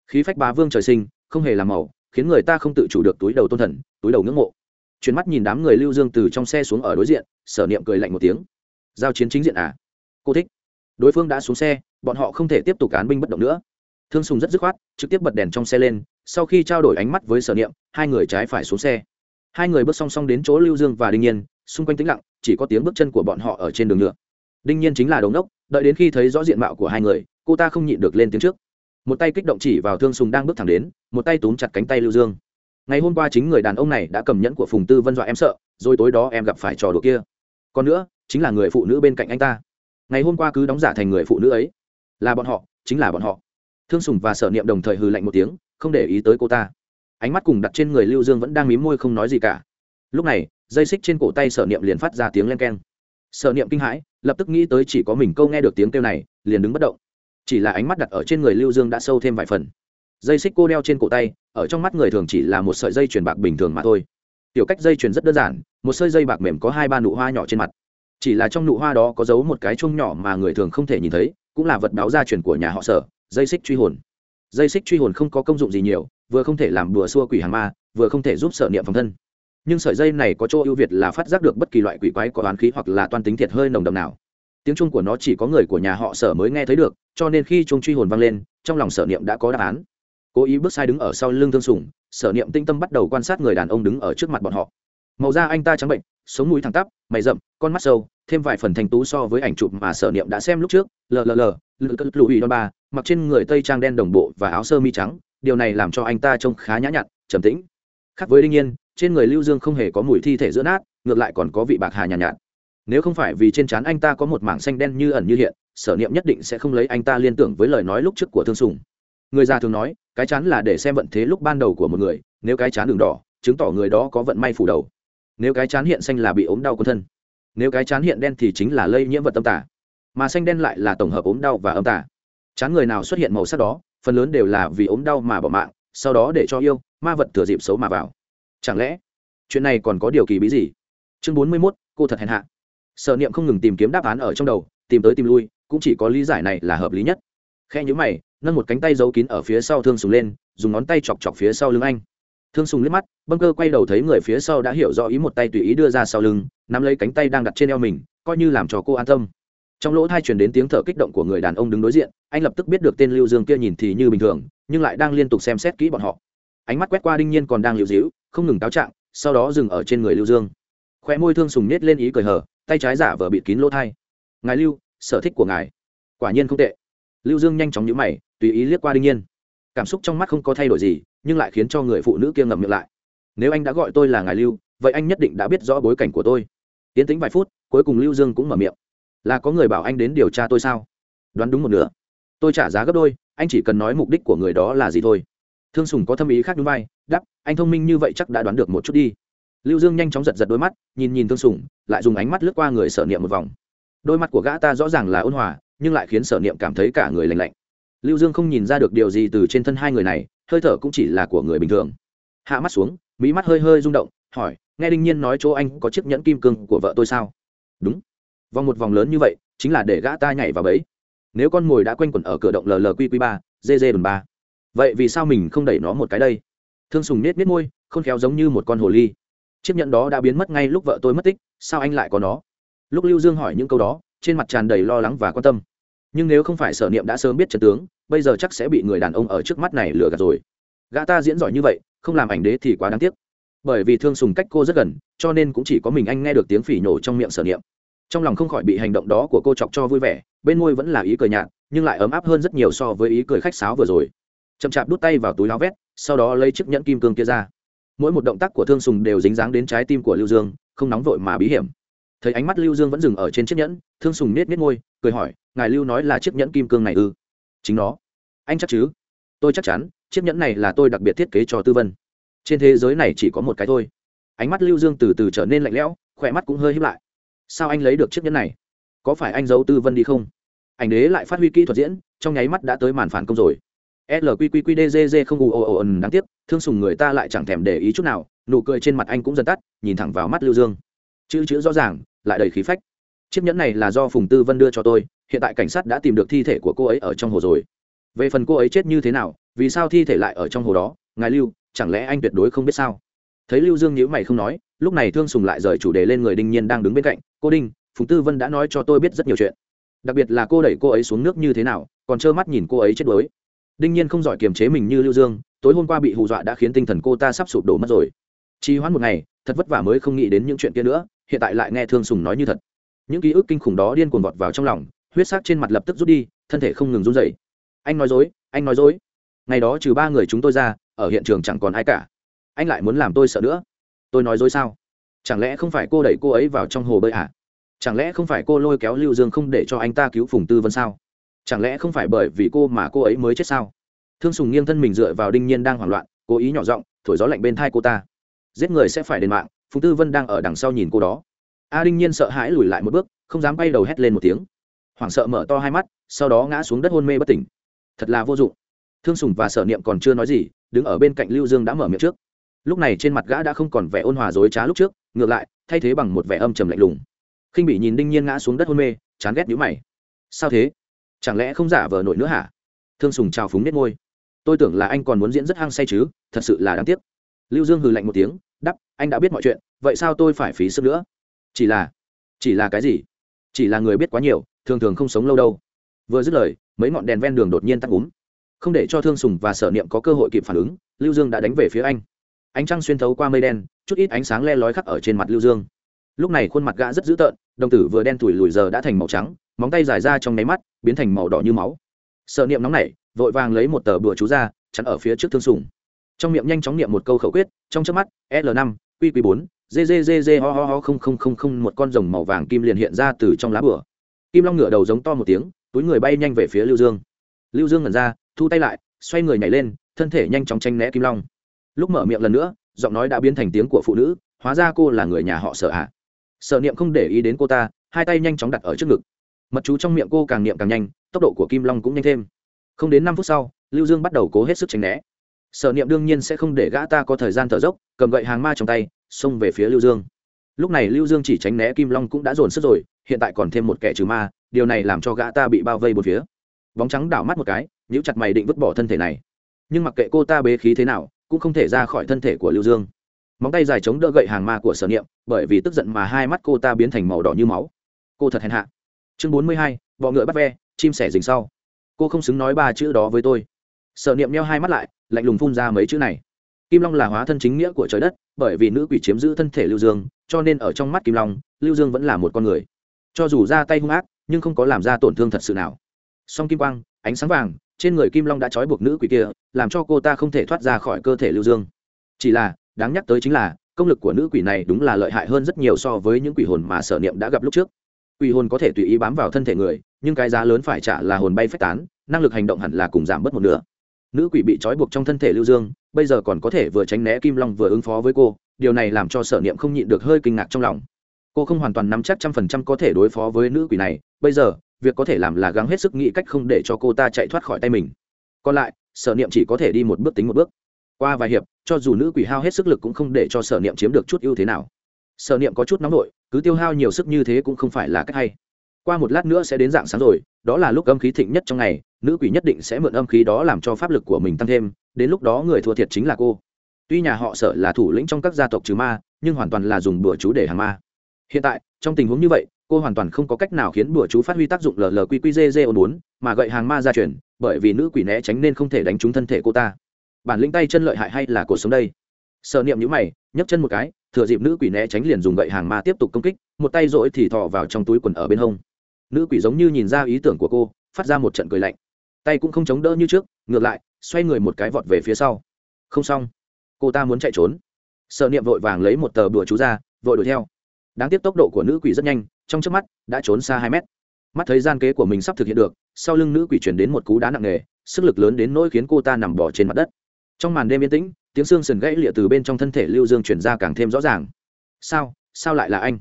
Khí phách bá vương trời sinh, không hề làm màu khiến người ta không tự chủ được túi đầu tôn thần, túi đầu ngưỡng mộ. Chuyến mắt nhìn đám người lưu dương từ trong xe xuống ở đối diện, sở niệm cười lạnh một tiếng. Giao chiến chính diện à? Cô thích. Đối phương đã xuống xe, bọn họ không thể tiếp tục cán binh bất động nữa. Thương sùng rất dứt khoát, trực tiếp bật đèn trong xe lên, sau khi trao đổi ánh mắt với sở niệm, hai người trái phải xuống xe. Hai người bước song song đến chỗ lưu dương và đinh nhiên, xung quanh tĩnh lặng, chỉ có tiếng bước chân của bọn họ ở trên đường nhựa đinh nhiên chính là đống đốc, đợi đến khi thấy rõ diện mạo của hai người, cô ta không nhịn được lên tiếng trước một tay kích động chỉ vào thương sùng đang bước thẳng đến, một tay túm chặt cánh tay lưu dương. Ngày hôm qua chính người đàn ông này đã cầm nhẫn của phùng tư vân dọa em sợ, rồi tối đó em gặp phải trò đùa kia. Còn nữa, chính là người phụ nữ bên cạnh anh ta. Ngày hôm qua cứ đóng giả thành người phụ nữ ấy. Là bọn họ, chính là bọn họ. Thương sùng và sở niệm đồng thời hừ lạnh một tiếng, không để ý tới cô ta. Ánh mắt cùng đặt trên người lưu dương vẫn đang mím môi không nói gì cả. Lúc này, dây xích trên cổ tay sở niệm liền phát ra tiếng len keng. Sở niệm kinh hãi, lập tức nghĩ tới chỉ có mình câu nghe được tiếng kêu này, liền đứng bất động chỉ là ánh mắt đặt ở trên người lưu dương đã sâu thêm vài phần. Dây xích cô đeo trên cổ tay, ở trong mắt người thường chỉ là một sợi dây chuyền bạc bình thường mà thôi. Tiểu cách dây chuyền rất đơn giản, một sợi dây bạc mềm có hai ba nụ hoa nhỏ trên mặt. Chỉ là trong nụ hoa đó có giấu một cái chung nhỏ mà người thường không thể nhìn thấy, cũng là vật báo gia truyền của nhà họ sở, dây xích truy hồn. Dây xích truy hồn không có công dụng gì nhiều, vừa không thể làm bừa xua quỷ hàng ma, vừa không thể giúp sở niệm phòng thân. Nhưng sợi dây này có chỗ ưu việt là phát giác được bất kỳ loại quỷ quái có oán khí hoặc là toan tính thiệt hơi nồng đậm nào tiếng chung của nó chỉ có người của nhà họ sở mới nghe thấy được cho nên khi chuông truy hồn vang lên trong lòng sở niệm đã có đáp án. Cố ý bước sai đứng ở sau lưng thương sủng sở niệm tinh tâm bắt đầu quan sát người đàn ông đứng ở trước mặt bọn họ. Màu da anh ta trắng bệnh sống mũi thẳng tắp mày rậm con mắt sâu thêm vài phần thành tú so với ảnh chụp mà sở niệm đã xem lúc trước. Lờ lờ lờ lụ ủy đòn ba mặc trên người tây trang đen đồng bộ và áo sơ mi trắng điều này làm cho anh ta trông khá nhã nhặn trầm tĩnh. Khác với đinh nhiên trên người lưu dương không hề có mùi thi thể giữa nát ngược lại còn có vị bạc hà nhàn nhạt, nhạt nếu không phải vì trên trán anh ta có một mảng xanh đen như ẩn như hiện, sở niệm nhất định sẽ không lấy anh ta liên tưởng với lời nói lúc trước của thương sùng. Người già thường nói, cái chán là để xem vận thế lúc ban đầu của một người, nếu cái chán đường đỏ, chứng tỏ người đó có vận may phủ đầu. Nếu cái chán hiện xanh là bị ốm đau quân thân. Nếu cái chán hiện đen thì chính là lây nhiễm vật tâm tả mà xanh đen lại là tổng hợp ốm đau và âm tả chán người nào xuất hiện màu sắc đó, phần lớn đều là vì ốm đau mà bỏ mạng, sau đó để cho yêu, ma vật thừa dịp xấu mà vào. Chẳng lẽ, chuyện này còn có điều kỳ bí gì? Chương bốn mươi mốt, cô thật hèn hạ. Sở niệm không ngừng tìm kiếm đáp án ở trong đầu, tìm tới tìm lui, cũng chỉ có lý giải này là hợp lý nhất. Khe nhữ mày, nâng một cánh tay giấu kín ở phía sau thương sùng lên, dùng ngón tay chọc chọc phía sau lưng anh. Thương sùng liếc mắt, bâng cơ quay đầu thấy người phía sau đã hiểu rõ ý một tay tùy ý đưa ra sau lưng, nắm lấy cánh tay đang đặt trên eo mình, coi như làm cho cô an tâm. Trong lỗ thai truyền đến tiếng thở kích động của người đàn ông đứng đối diện, anh lập tức biết được tên lưu dương kia nhìn thì như bình thường, nhưng lại đang liên tục xem xét kỹ bọn họ. Ánh mắt quét qua đinh nhiên còn đang lưu dĩu, không ngừng cáo trạng, sau đó dừng ở trên người lưu dương. Khoe môi thương sùng nết lên ý cười hở tay trái giả vờ bịt kín lỗ thai. Ngài lưu, sở thích của ngài. Quả nhiên không tệ. Lưu dương nhanh chóng nhữ mày, tùy ý liếc qua đinh nhiên. Cảm xúc trong mắt không có thay đổi gì, nhưng lại khiến cho người phụ nữ kia ngậm miệng lại. Nếu anh đã gọi tôi là ngài lưu, vậy anh nhất định đã biết rõ bối cảnh của tôi. Tiến tính vài phút, cuối cùng lưu dương cũng mở miệng. Là có người bảo anh đến điều tra tôi sao? Đoán đúng một nửa. Tôi trả giá gấp đôi, anh chỉ cần nói mục đích của người đó là gì thôi. Thương sùng có thâm ý khác đúng vai đắp anh thông minh như vậy chắc đã đoán được một chút đi lưu dương nhanh chóng giật giật đôi mắt, nhìn nhìn thương sùng, lại dùng ánh mắt lướt qua người sở niệm một vòng. Đôi mắt của gã ta rõ ràng là ôn hòa, nhưng lại khiến sở niệm cảm thấy cả người lành lạnh. Lưu dương không nhìn ra được điều gì từ trên thân hai người này, hơi thở cũng chỉ là của người bình thường. Hạ mắt xuống mỹ mắt hơi hơi rung động, hỏi, nghe đinh nhiên nói chỗ anh có chiếc nhẫn kim cương của vợ tôi sao? Đúng. Vòng một vòng lớn như vậy, chính là để gã ta nhảy vào bẫy. Nếu con mồi đã quanh quẩn ở cửa động llqq ba gg ba. Vậy vì sao mình không đẩy nó một cái đây? Thương sùng nết nết môi không khéo giống như một con hồ ly chiếc nhẫn đó đã biến mất ngay lúc vợ tôi mất tích, sao anh lại có nó? Lúc lưu dương hỏi những câu đó, trên mặt tràn đầy lo lắng và quan tâm. Nhưng nếu không phải sở niệm đã sớm biết trần tướng, bây giờ chắc sẽ bị người đàn ông ở trước mắt này lừa gạt rồi. Gã ta diễn giỏi như vậy, không làm ảnh đế thì quá đáng tiếc. Bởi vì thương sùng cách cô rất gần, cho nên cũng chỉ có mình anh nghe được tiếng phỉ nhổ trong miệng sở niệm. Trong lòng không khỏi bị hành động đó của cô chọc cho vui vẻ, bên môi vẫn là ý cười nhạt, nhưng lại ấm áp hơn rất nhiều so với ý cười khách sáo vừa rồi. Chậm chạp đút tay vào túi áo vét, sau đó lấy chiếc nhẫn kim cương kia ra mỗi một động tác của thương sùng đều dính dáng đến trái tim của lưu dương, không nóng vội mà bí hiểm. Thấy ánh mắt lưu dương vẫn dừng ở trên chiếc nhẫn, thương sùng nết nết môi, cười hỏi, ngài lưu nói là chiếc nhẫn kim cương này ư? Chính nó. Anh chắc chứ? Tôi chắc chắn, chiếc nhẫn này là tôi đặc biệt thiết kế cho tư vân. Trên thế giới này chỉ có một cái thôi. Ánh mắt lưu dương từ từ trở nên lạnh lẽo, khỏe mắt cũng hơi hiếp lại. Sao anh lấy được chiếc nhẫn này? Có phải anh giấu tư vân đi không? Ảnh đế lại phát huy kỹ thuật diễn, trong nháy mắt đã tới màn phản công rồi lqqqdzz không ù ồ ồ ẩn đáng tiếc, thương sùng người ta lại chẳng thèm để ý chút nào, nụ cười trên mặt anh cũng dần tắt, nhìn thẳng vào mắt lưu dương. Chữ chữ rõ ràng, lại đầy khí phách. Chiếc nhẫn này là do phùng tư vân đưa cho tôi, hiện tại cảnh sát đã tìm được thi thể của cô ấy ở trong hồ rồi. Về phần cô ấy chết như thế nào, vì sao thi thể lại ở trong hồ đó, ngài lưu, chẳng lẽ anh tuyệt đối không biết sao? Thấy lưu dương nhữ mày không nói, lúc này thương sùng lại rời chủ đề lên người đinh nhiên đang đứng bên cạnh, cô đinh, phùng tư vân đã nói cho tôi biết rất nhiều chuyện. Đặc biệt là cô đẩy cô ấy xuống nước như thế nào, còn trơ mắt nhìn cô ấy chết đuối đinh nhiên không giỏi kiềm chế mình như lưu dương, tối hôm qua bị hù dọa đã khiến tinh thần cô ta sắp sụp đổ mất rồi. Trì hoãn một ngày, thật vất vả mới không nghĩ đến những chuyện kia nữa, hiện tại lại nghe thương sùng nói như thật. Những ký ức kinh khủng đó điên cuồng vọt vào trong lòng, huyết sắc trên mặt lập tức rút đi, thân thể không ngừng run rẩy. Anh nói dối, anh nói dối. Ngày đó trừ ba người chúng tôi ra, ở hiện trường chẳng còn ai cả. Anh lại muốn làm tôi sợ nữa. Tôi nói dối sao? Chẳng lẽ không phải cô đẩy cô ấy vào trong hồ bơi à? chẳng lẽ không phải cô lôi kéo lưu dương không để cho anh ta cứu phùng tư vân sao? Chẳng lẽ không phải bởi vì cô mà cô ấy mới chết sao? Thương sùng nghiêng thân mình dựa vào đinh nhiên đang hoảng loạn, cố ý nhỏ giọng, thổi gió lạnh bên thai cô ta. Giết người sẽ phải đền mạng. Phùng tư vân đang ở đằng sau nhìn cô đó. A đinh nhiên sợ hãi lùi lại một bước, không dám bay đầu hét lên một tiếng. Hoảng sợ mở to hai mắt, sau đó ngã xuống đất hôn mê bất tỉnh. Thật là vô dụng. Thương sùng và sở niệm còn chưa nói gì, đứng ở bên cạnh lưu dương đã mở miệng trước. Lúc này trên mặt gã đã không còn vẻ ôn hòa dối trá lúc trước, ngược lại, thay thế bằng một vẻ âm trầm lạnh lùng. Khinh bị nhìn đinh nhiên ngã xuống đất hôn mê, chán ghét nhũ mày. Sao thế? Chẳng lẽ không giả vờ nổi nữa hả? Thương sùng trào phúng nết ngôi tôi tưởng là anh còn muốn diễn rất hăng say chứ, thật sự là đáng tiếc. Lưu dương hừ lạnh một tiếng đắp anh đã biết mọi chuyện, vậy sao tôi phải phí sức nữa? Chỉ là chỉ là cái gì? Chỉ là người biết quá nhiều, thường thường không sống lâu đâu. Vừa dứt lời, mấy ngọn đèn ven đường đột nhiên tắt úm. Không để cho thương sùng và sở niệm có cơ hội kịp phản ứng, lưu dương đã đánh về phía anh. Ánh trăng xuyên thấu qua mây đen, chút ít ánh sáng le lói khắc ở trên mặt lưu dương. Lúc này khuôn mặt gã rất dữ tợn đồng tử vừa đen tủi lùi giờ đã thành màu trắng, móng tay dài ra trong nháy mắt, biến thành màu đỏ như máu. Sợ niệm nóng nảy, vội vàng lấy một tờ bùa chú ra, chắn ở phía trước thương sùng. Trong miệng nhanh chóng niệm một câu khẩu quyết, trong trước mắt, l năm, q q bốn ggg ho ho ho không không không không, một con rồng màu vàng kim liền hiện ra từ trong lá bửa kim long ngửa đầu giống to một tiếng, túi người bay nhanh về phía lưu dương. Lưu dương ngẩn ra, thu tay lại, xoay người nhảy lên, thân thể nhanh chóng tranh né kim long. Lúc mở miệng lần nữa, giọng nói đã biến thành tiếng của phụ nữ, hóa ra cô là người nhà họ sợ ạ. à. Sở niệm không để ý đến cô ta, hai tay nhanh chóng đặt ở trước ngực. Mật chú trong miệng cô càng niệm càng nhanh, tốc độ của kim long cũng nhanh thêm. Không đến năm phút sau, lưu dương bắt đầu cố hết sức tránh né. Sở niệm đương nhiên sẽ không để gã ta có thời gian thở dốc, cầm gậy hàng ma trong tay, xông về phía lưu dương. Lúc này lưu dương chỉ tránh né kim long cũng đã dồn sức rồi, hiện tại còn thêm một kẻ trừ ma, điều này làm cho gã ta bị bao vây một phía. Bóng trắng đảo mắt một cái, nhíu chặt mày định vứt bỏ thân thể này. Nhưng mặc kệ cô ta bế khí thế nào, cũng không thể ra khỏi thân thể của lưu dương móng tay dài chống đỡ gậy hàng ma của sở niệm, bởi vì tức giận mà hai mắt cô ta biến thành màu đỏ như máu. Cô thật hèn hạ. Chương bốn mươi hai, bọ ngựa bắt ve, chim sẻ dình sau. Cô không xứng nói ba chữ đó với tôi. Sở niệm neo hai mắt lại, lạnh lùng phun ra mấy chữ này. Kim long là hóa thân chính nghĩa của trời đất, bởi vì nữ quỷ chiếm giữ thân thể lưu dương, cho nên ở trong mắt kim long, lưu dương vẫn là một con người. Cho dù ra tay hung ác, nhưng không có làm ra tổn thương thật sự nào. Song kim quang, ánh sáng vàng, trên người kim long đã trói buộc nữ quỷ kia, làm cho cô ta không thể thoát ra khỏi cơ thể lưu dương. Chỉ là đáng nhắc tới chính là, công lực của nữ quỷ này đúng là lợi hại hơn rất nhiều so với những quỷ hồn mà sở niệm đã gặp lúc trước. Quỷ hồn có thể tùy ý bám vào thân thể người, nhưng cái giá lớn phải trả là hồn bay phách tán, năng lực hành động hẳn là cùng giảm bớt một nửa. Nữ quỷ bị trói buộc trong thân thể lưu dương, bây giờ còn có thể vừa tránh né kim long vừa ứng phó với cô, điều này làm cho sở niệm không nhịn được hơi kinh ngạc trong lòng. Cô không hoàn toàn nắm chắc trăm phần trăm có thể đối phó với nữ quỷ này, bây giờ, việc có thể làm là gắng hết sức nghĩ cách không để cho cô ta chạy thoát khỏi tay mình. Còn lại, sở niệm chỉ có thể đi một bước tính một bước. Qua vài hiệp cho dù nữ quỷ hao hết sức lực cũng không để cho sở niệm chiếm được chút ưu thế nào. Sở niệm có chút nóng nổi cứ tiêu hao nhiều sức như thế cũng không phải là cách hay. Qua một lát nữa sẽ đến dạng sáng rồi, đó là lúc âm khí thịnh nhất trong ngày, nữ quỷ nhất định sẽ mượn âm khí đó làm cho pháp lực của mình tăng thêm, đến lúc đó người thua thiệt chính là cô. Tuy nhà họ sợ là thủ lĩnh trong các gia tộc trừ ma, nhưng hoàn toàn là dùng bữa chú để hàng ma. Hiện tại, trong tình huống như vậy, cô hoàn toàn không có cách nào khiến bữa chú phát huy tác dụng llqqzz ồn bốn mà gậy hàng ma ra chuyển bởi vì nữ quỷ né tránh nên không thể đánh trúng thân thể cô ta bản lĩnh tay chân lợi hại hay là cuộc sống đây? Sợ niệm nhữ mày, nhấc chân một cái, thừa dịp nữ quỷ né tránh liền dùng gậy hàng ma tiếp tục công kích, một tay rỗi thì thò vào trong túi quần ở bên hông. Nữ quỷ giống như nhìn ra ý tưởng của cô, phát ra một trận cười lạnh. Tay cũng không chống đỡ như trước, ngược lại, xoay người một cái vọt về phía sau. Không xong. Cô ta muốn chạy trốn. Sợ niệm vội vàng lấy một tờ bùa chú ra, vội đuổi theo. Đáng tiếc tốc độ của nữ quỷ rất nhanh, trong trước mắt, đã trốn xa hai mét. Mắt thấy gian kế của mình sắp thực hiện được, sau lưng nữ quỷ chuyển đến một cú đá nặng nề, sức lực lớn đến nỗi khiến cô ta nằm bỏ trên mặt đất trong màn đêm yên tĩnh, tiếng xương sườn gãy lịa từ bên trong thân thể lưu dương chuyển ra càng thêm rõ ràng. Sao? Sao lại là anh?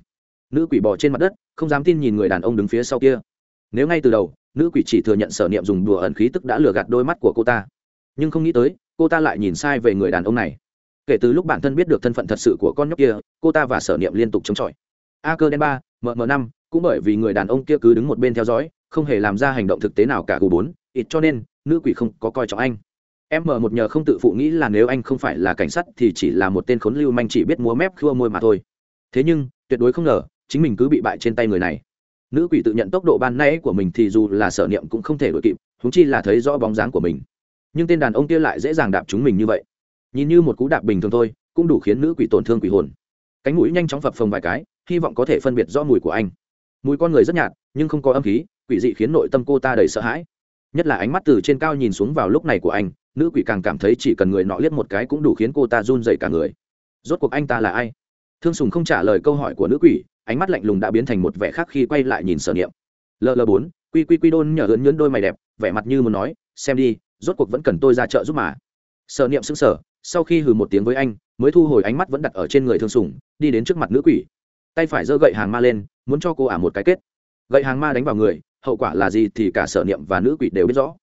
Nữ quỷ bỏ trên mặt đất, không dám tin nhìn người đàn ông đứng phía sau kia. Nếu ngay từ đầu, nữ quỷ chỉ thừa nhận sở niệm dùng đùa ẩn khí tức đã lừa gạt đôi mắt của cô ta. Nhưng không nghĩ tới, cô ta lại nhìn sai về người đàn ông này. Kể từ lúc bản thân biết được thân phận thật sự của con nhóc kia, cô ta và sở niệm liên tục chống chọi. A cơ đen ba mm năm, cũng bởi vì người đàn ông kia cứ đứng một bên theo dõi, không hề làm ra hành động thực tế nào cả gù bốn, ít cho nên, nữ quỷ không có coi trọng anh em mở một nhờ không tự phụ nghĩ là nếu anh không phải là cảnh sát thì chỉ là một tên khốn lưu manh chỉ biết múa mép khua môi mà thôi. Thế nhưng, tuyệt đối không ngờ, chính mình cứ bị bại trên tay người này. Nữ quỷ tự nhận tốc độ ban nay của mình thì dù là sở niệm cũng không thể đuổi kịp húng chi là thấy rõ bóng dáng của mình. Nhưng tên đàn ông kia lại dễ dàng đạp chúng mình như vậy. Nhìn như một cú đạp bình thường thôi, cũng đủ khiến nữ quỷ tổn thương quỷ hồn. Cánh mũi nhanh chóng phập phồng vài cái, hy vọng có thể phân biệt rõ mùi của anh. Mùi con người rất nhạt, nhưng không có âm khí, quỷ dị khiến nội tâm cô ta đầy sợ hãi. Nhất là ánh mắt từ trên cao nhìn xuống vào lúc này của anh nữ quỷ càng cảm thấy chỉ cần người nọ liếc một cái cũng đủ khiến cô ta run dậy cả người. Rốt cuộc anh ta là ai? Thương sùng không trả lời câu hỏi của nữ quỷ, ánh mắt lạnh lùng đã biến thành một vẻ khác khi quay lại nhìn sở niệm. Ll bốn, quy quy quy đôn nhờ hớn nhớn đôi mày đẹp, vẻ mặt như muốn nói, xem đi, rốt cuộc vẫn cần tôi ra chợ giúp mà. Sở niệm sững sờ, sau khi hừ một tiếng với anh, mới thu hồi ánh mắt vẫn đặt ở trên người thương sùng, đi đến trước mặt nữ quỷ. Tay phải giơ gậy hàng ma lên, muốn cho cô ả một cái kết. Gậy hàng ma đánh vào người, hậu quả là gì thì cả sở niệm và nữ quỷ đều biết rõ.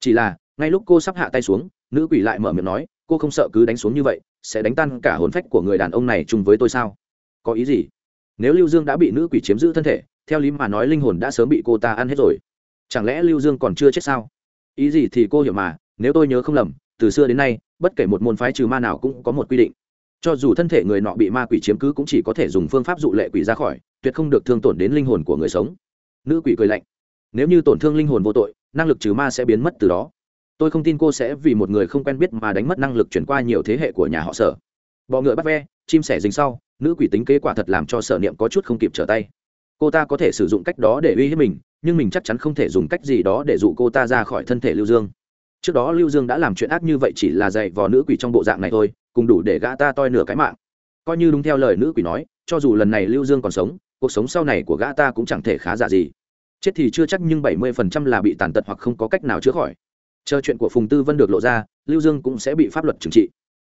Chỉ là ngay lúc cô sắp hạ tay xuống, nữ quỷ lại mở miệng nói, cô không sợ cứ đánh xuống như vậy, sẽ đánh tan cả hồn phách của người đàn ông này chung với tôi sao? Có ý gì? Nếu lưu dương đã bị nữ quỷ chiếm giữ thân thể, theo lý mà nói linh hồn đã sớm bị cô ta ăn hết rồi. Chẳng lẽ lưu dương còn chưa chết sao? Ý gì thì cô hiểu mà, nếu tôi nhớ không lầm, từ xưa đến nay, bất kể một môn phái trừ ma nào cũng có một quy định. Cho dù thân thể người nọ bị ma quỷ chiếm cứ cũng chỉ có thể dùng phương pháp dụ lệ quỷ ra khỏi, tuyệt không được thương tổn đến linh hồn của người sống. Nữ quỷ cười lạnh, nếu như tổn thương linh hồn vô tội, năng lực trừ ma sẽ biến mất từ đó tôi không tin cô sẽ vì một người không quen biết mà đánh mất năng lực chuyển qua nhiều thế hệ của nhà họ sở. Bọ ngựa bắt ve, chim sẻ dính sau, nữ quỷ tính kế quả thật làm cho sở niệm có chút không kịp trở tay. Cô ta có thể sử dụng cách đó để uy hiếp mình, nhưng mình chắc chắn không thể dùng cách gì đó để dụ cô ta ra khỏi thân thể lưu dương. Trước đó lưu dương đã làm chuyện ác như vậy chỉ là dạy vò nữ quỷ trong bộ dạng này thôi, cùng đủ để gã ta toi nửa cái mạng. Coi như đúng theo lời nữ quỷ nói, cho dù lần này lưu dương còn sống, cuộc sống sau này của gã ta cũng chẳng thể khá giả gì. Chết thì chưa chắc nhưng bảy mươi phần trăm là bị tàn tật hoặc không có cách nào chữa khỏi chờ chuyện của phùng tư vân được lộ ra, lưu dương cũng sẽ bị pháp luật trừng trị.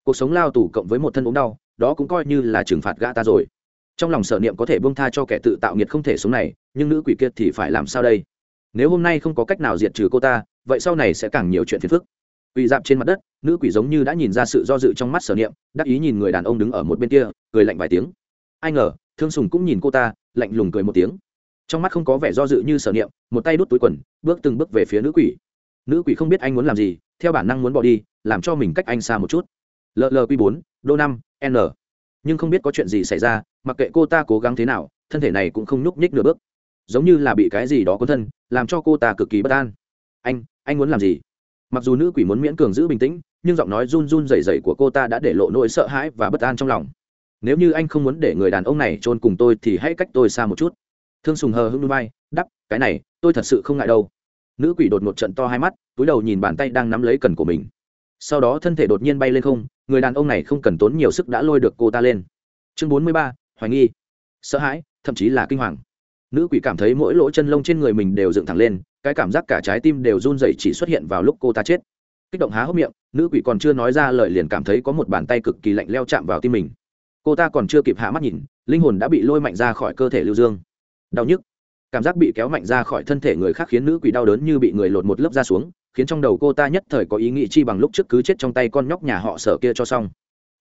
Cuộc sống lao tù cộng với một thân ốm đau, đó cũng coi như là trừng phạt gã ta rồi. Trong lòng sở niệm có thể bông tha cho kẻ tự tạo nghiệt không thể sống này, nhưng nữ quỷ kiệt thì phải làm sao đây? Nếu hôm nay không có cách nào diệt trừ cô ta, vậy sau này sẽ càng nhiều chuyện phiền phức. Quỳ dạp trên mặt đất, nữ quỷ giống như đã nhìn ra sự do dự trong mắt sở niệm, đắc ý nhìn người đàn ông đứng ở một bên kia, cười lạnh vài tiếng. Ai ngờ, thương sùng cũng nhìn cô ta, lạnh lùng cười một tiếng. Trong mắt không có vẻ do dự như sở niệm, một tay đút túi quần, bước từng bước về phía nữ quỷ nữ quỷ không biết anh muốn làm gì, theo bản năng muốn bỏ đi, làm cho mình cách anh xa một chút. Lq bốn, đô năm, n. Nhưng không biết có chuyện gì xảy ra, mặc kệ cô ta cố gắng thế nào, thân thể này cũng không nhúc nhích nửa bước. Giống như là bị cái gì đó cuốn thân, làm cho cô ta cực kỳ bất an. Anh anh muốn làm gì? Mặc dù nữ quỷ muốn miễn cường giữ bình tĩnh, nhưng giọng nói run run rẩy rẩy của cô ta đã để lộ nỗi sợ hãi và bất an trong lòng. Nếu như anh không muốn để người đàn ông này chôn cùng tôi thì hãy cách tôi xa một chút. Thương sùng hờ hưng vai đắp cái này, tôi thật sự không ngại đâu nữ quỷ đột một trận to hai mắt, túi đầu nhìn bàn tay đang nắm lấy cần của mình. Sau đó thân thể đột nhiên bay lên không, người đàn ông này không cần tốn nhiều sức đã lôi được cô ta lên. Chương bốn mươi ba, hoài nghi. Sợ hãi, thậm chí là kinh hoàng. Nữ quỷ cảm thấy mỗi lỗ chân lông trên người mình đều dựng thẳng lên, cái cảm giác cả trái tim đều run dậy chỉ xuất hiện vào lúc cô ta chết. Kích động há hốc miệng, nữ quỷ còn chưa nói ra lời liền cảm thấy có một bàn tay cực kỳ lạnh leo chạm vào tim mình. Cô ta còn chưa kịp hạ mắt nhìn, linh hồn đã bị lôi mạnh ra khỏi cơ thể lưu dương. Đau nhức cảm giác bị kéo mạnh ra khỏi thân thể người khác khiến nữ quỷ đau đớn như bị người lột một lớp da xuống, khiến trong đầu cô ta nhất thời có ý nghĩ chi bằng lúc trước cứ chết trong tay con nhóc nhà họ sở kia cho xong.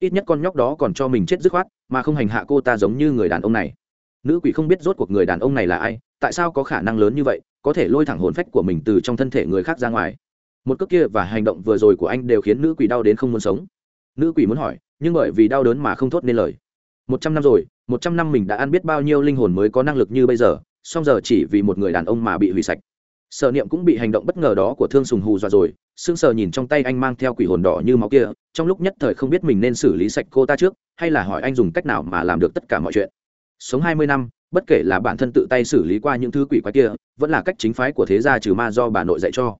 Ít nhất con nhóc đó còn cho mình chết dứt khoát, mà không hành hạ cô ta giống như người đàn ông này. Nữ quỷ không biết rốt cuộc người đàn ông này là ai, tại sao có khả năng lớn như vậy, có thể lôi thẳng hồn phách của mình từ trong thân thể người khác ra ngoài. Một cước kia và hành động vừa rồi của anh đều khiến nữ quỷ đau đến không muốn sống. Nữ quỷ muốn hỏi, nhưng bởi vì đau đớn mà không thốt nên lời. Một trăm năm rồi, một trăm năm mình đã ăn biết bao nhiêu linh hồn mới có năng lực như bây giờ? Song giờ chỉ vì một người đàn ông mà bị hủy sạch. Sở niệm cũng bị hành động bất ngờ đó của thương sùng hù dọa rồi Sương sờ nhìn trong tay anh mang theo quỷ hồn đỏ như máu kia, trong lúc nhất thời không biết mình nên xử lý sạch cô ta trước, hay là hỏi anh dùng cách nào mà làm được tất cả mọi chuyện. Sống hai mươi năm, bất kể là bản thân tự tay xử lý qua những thứ quỷ quái kia, vẫn là cách chính phái của thế gia trừ ma do bà nội dạy cho.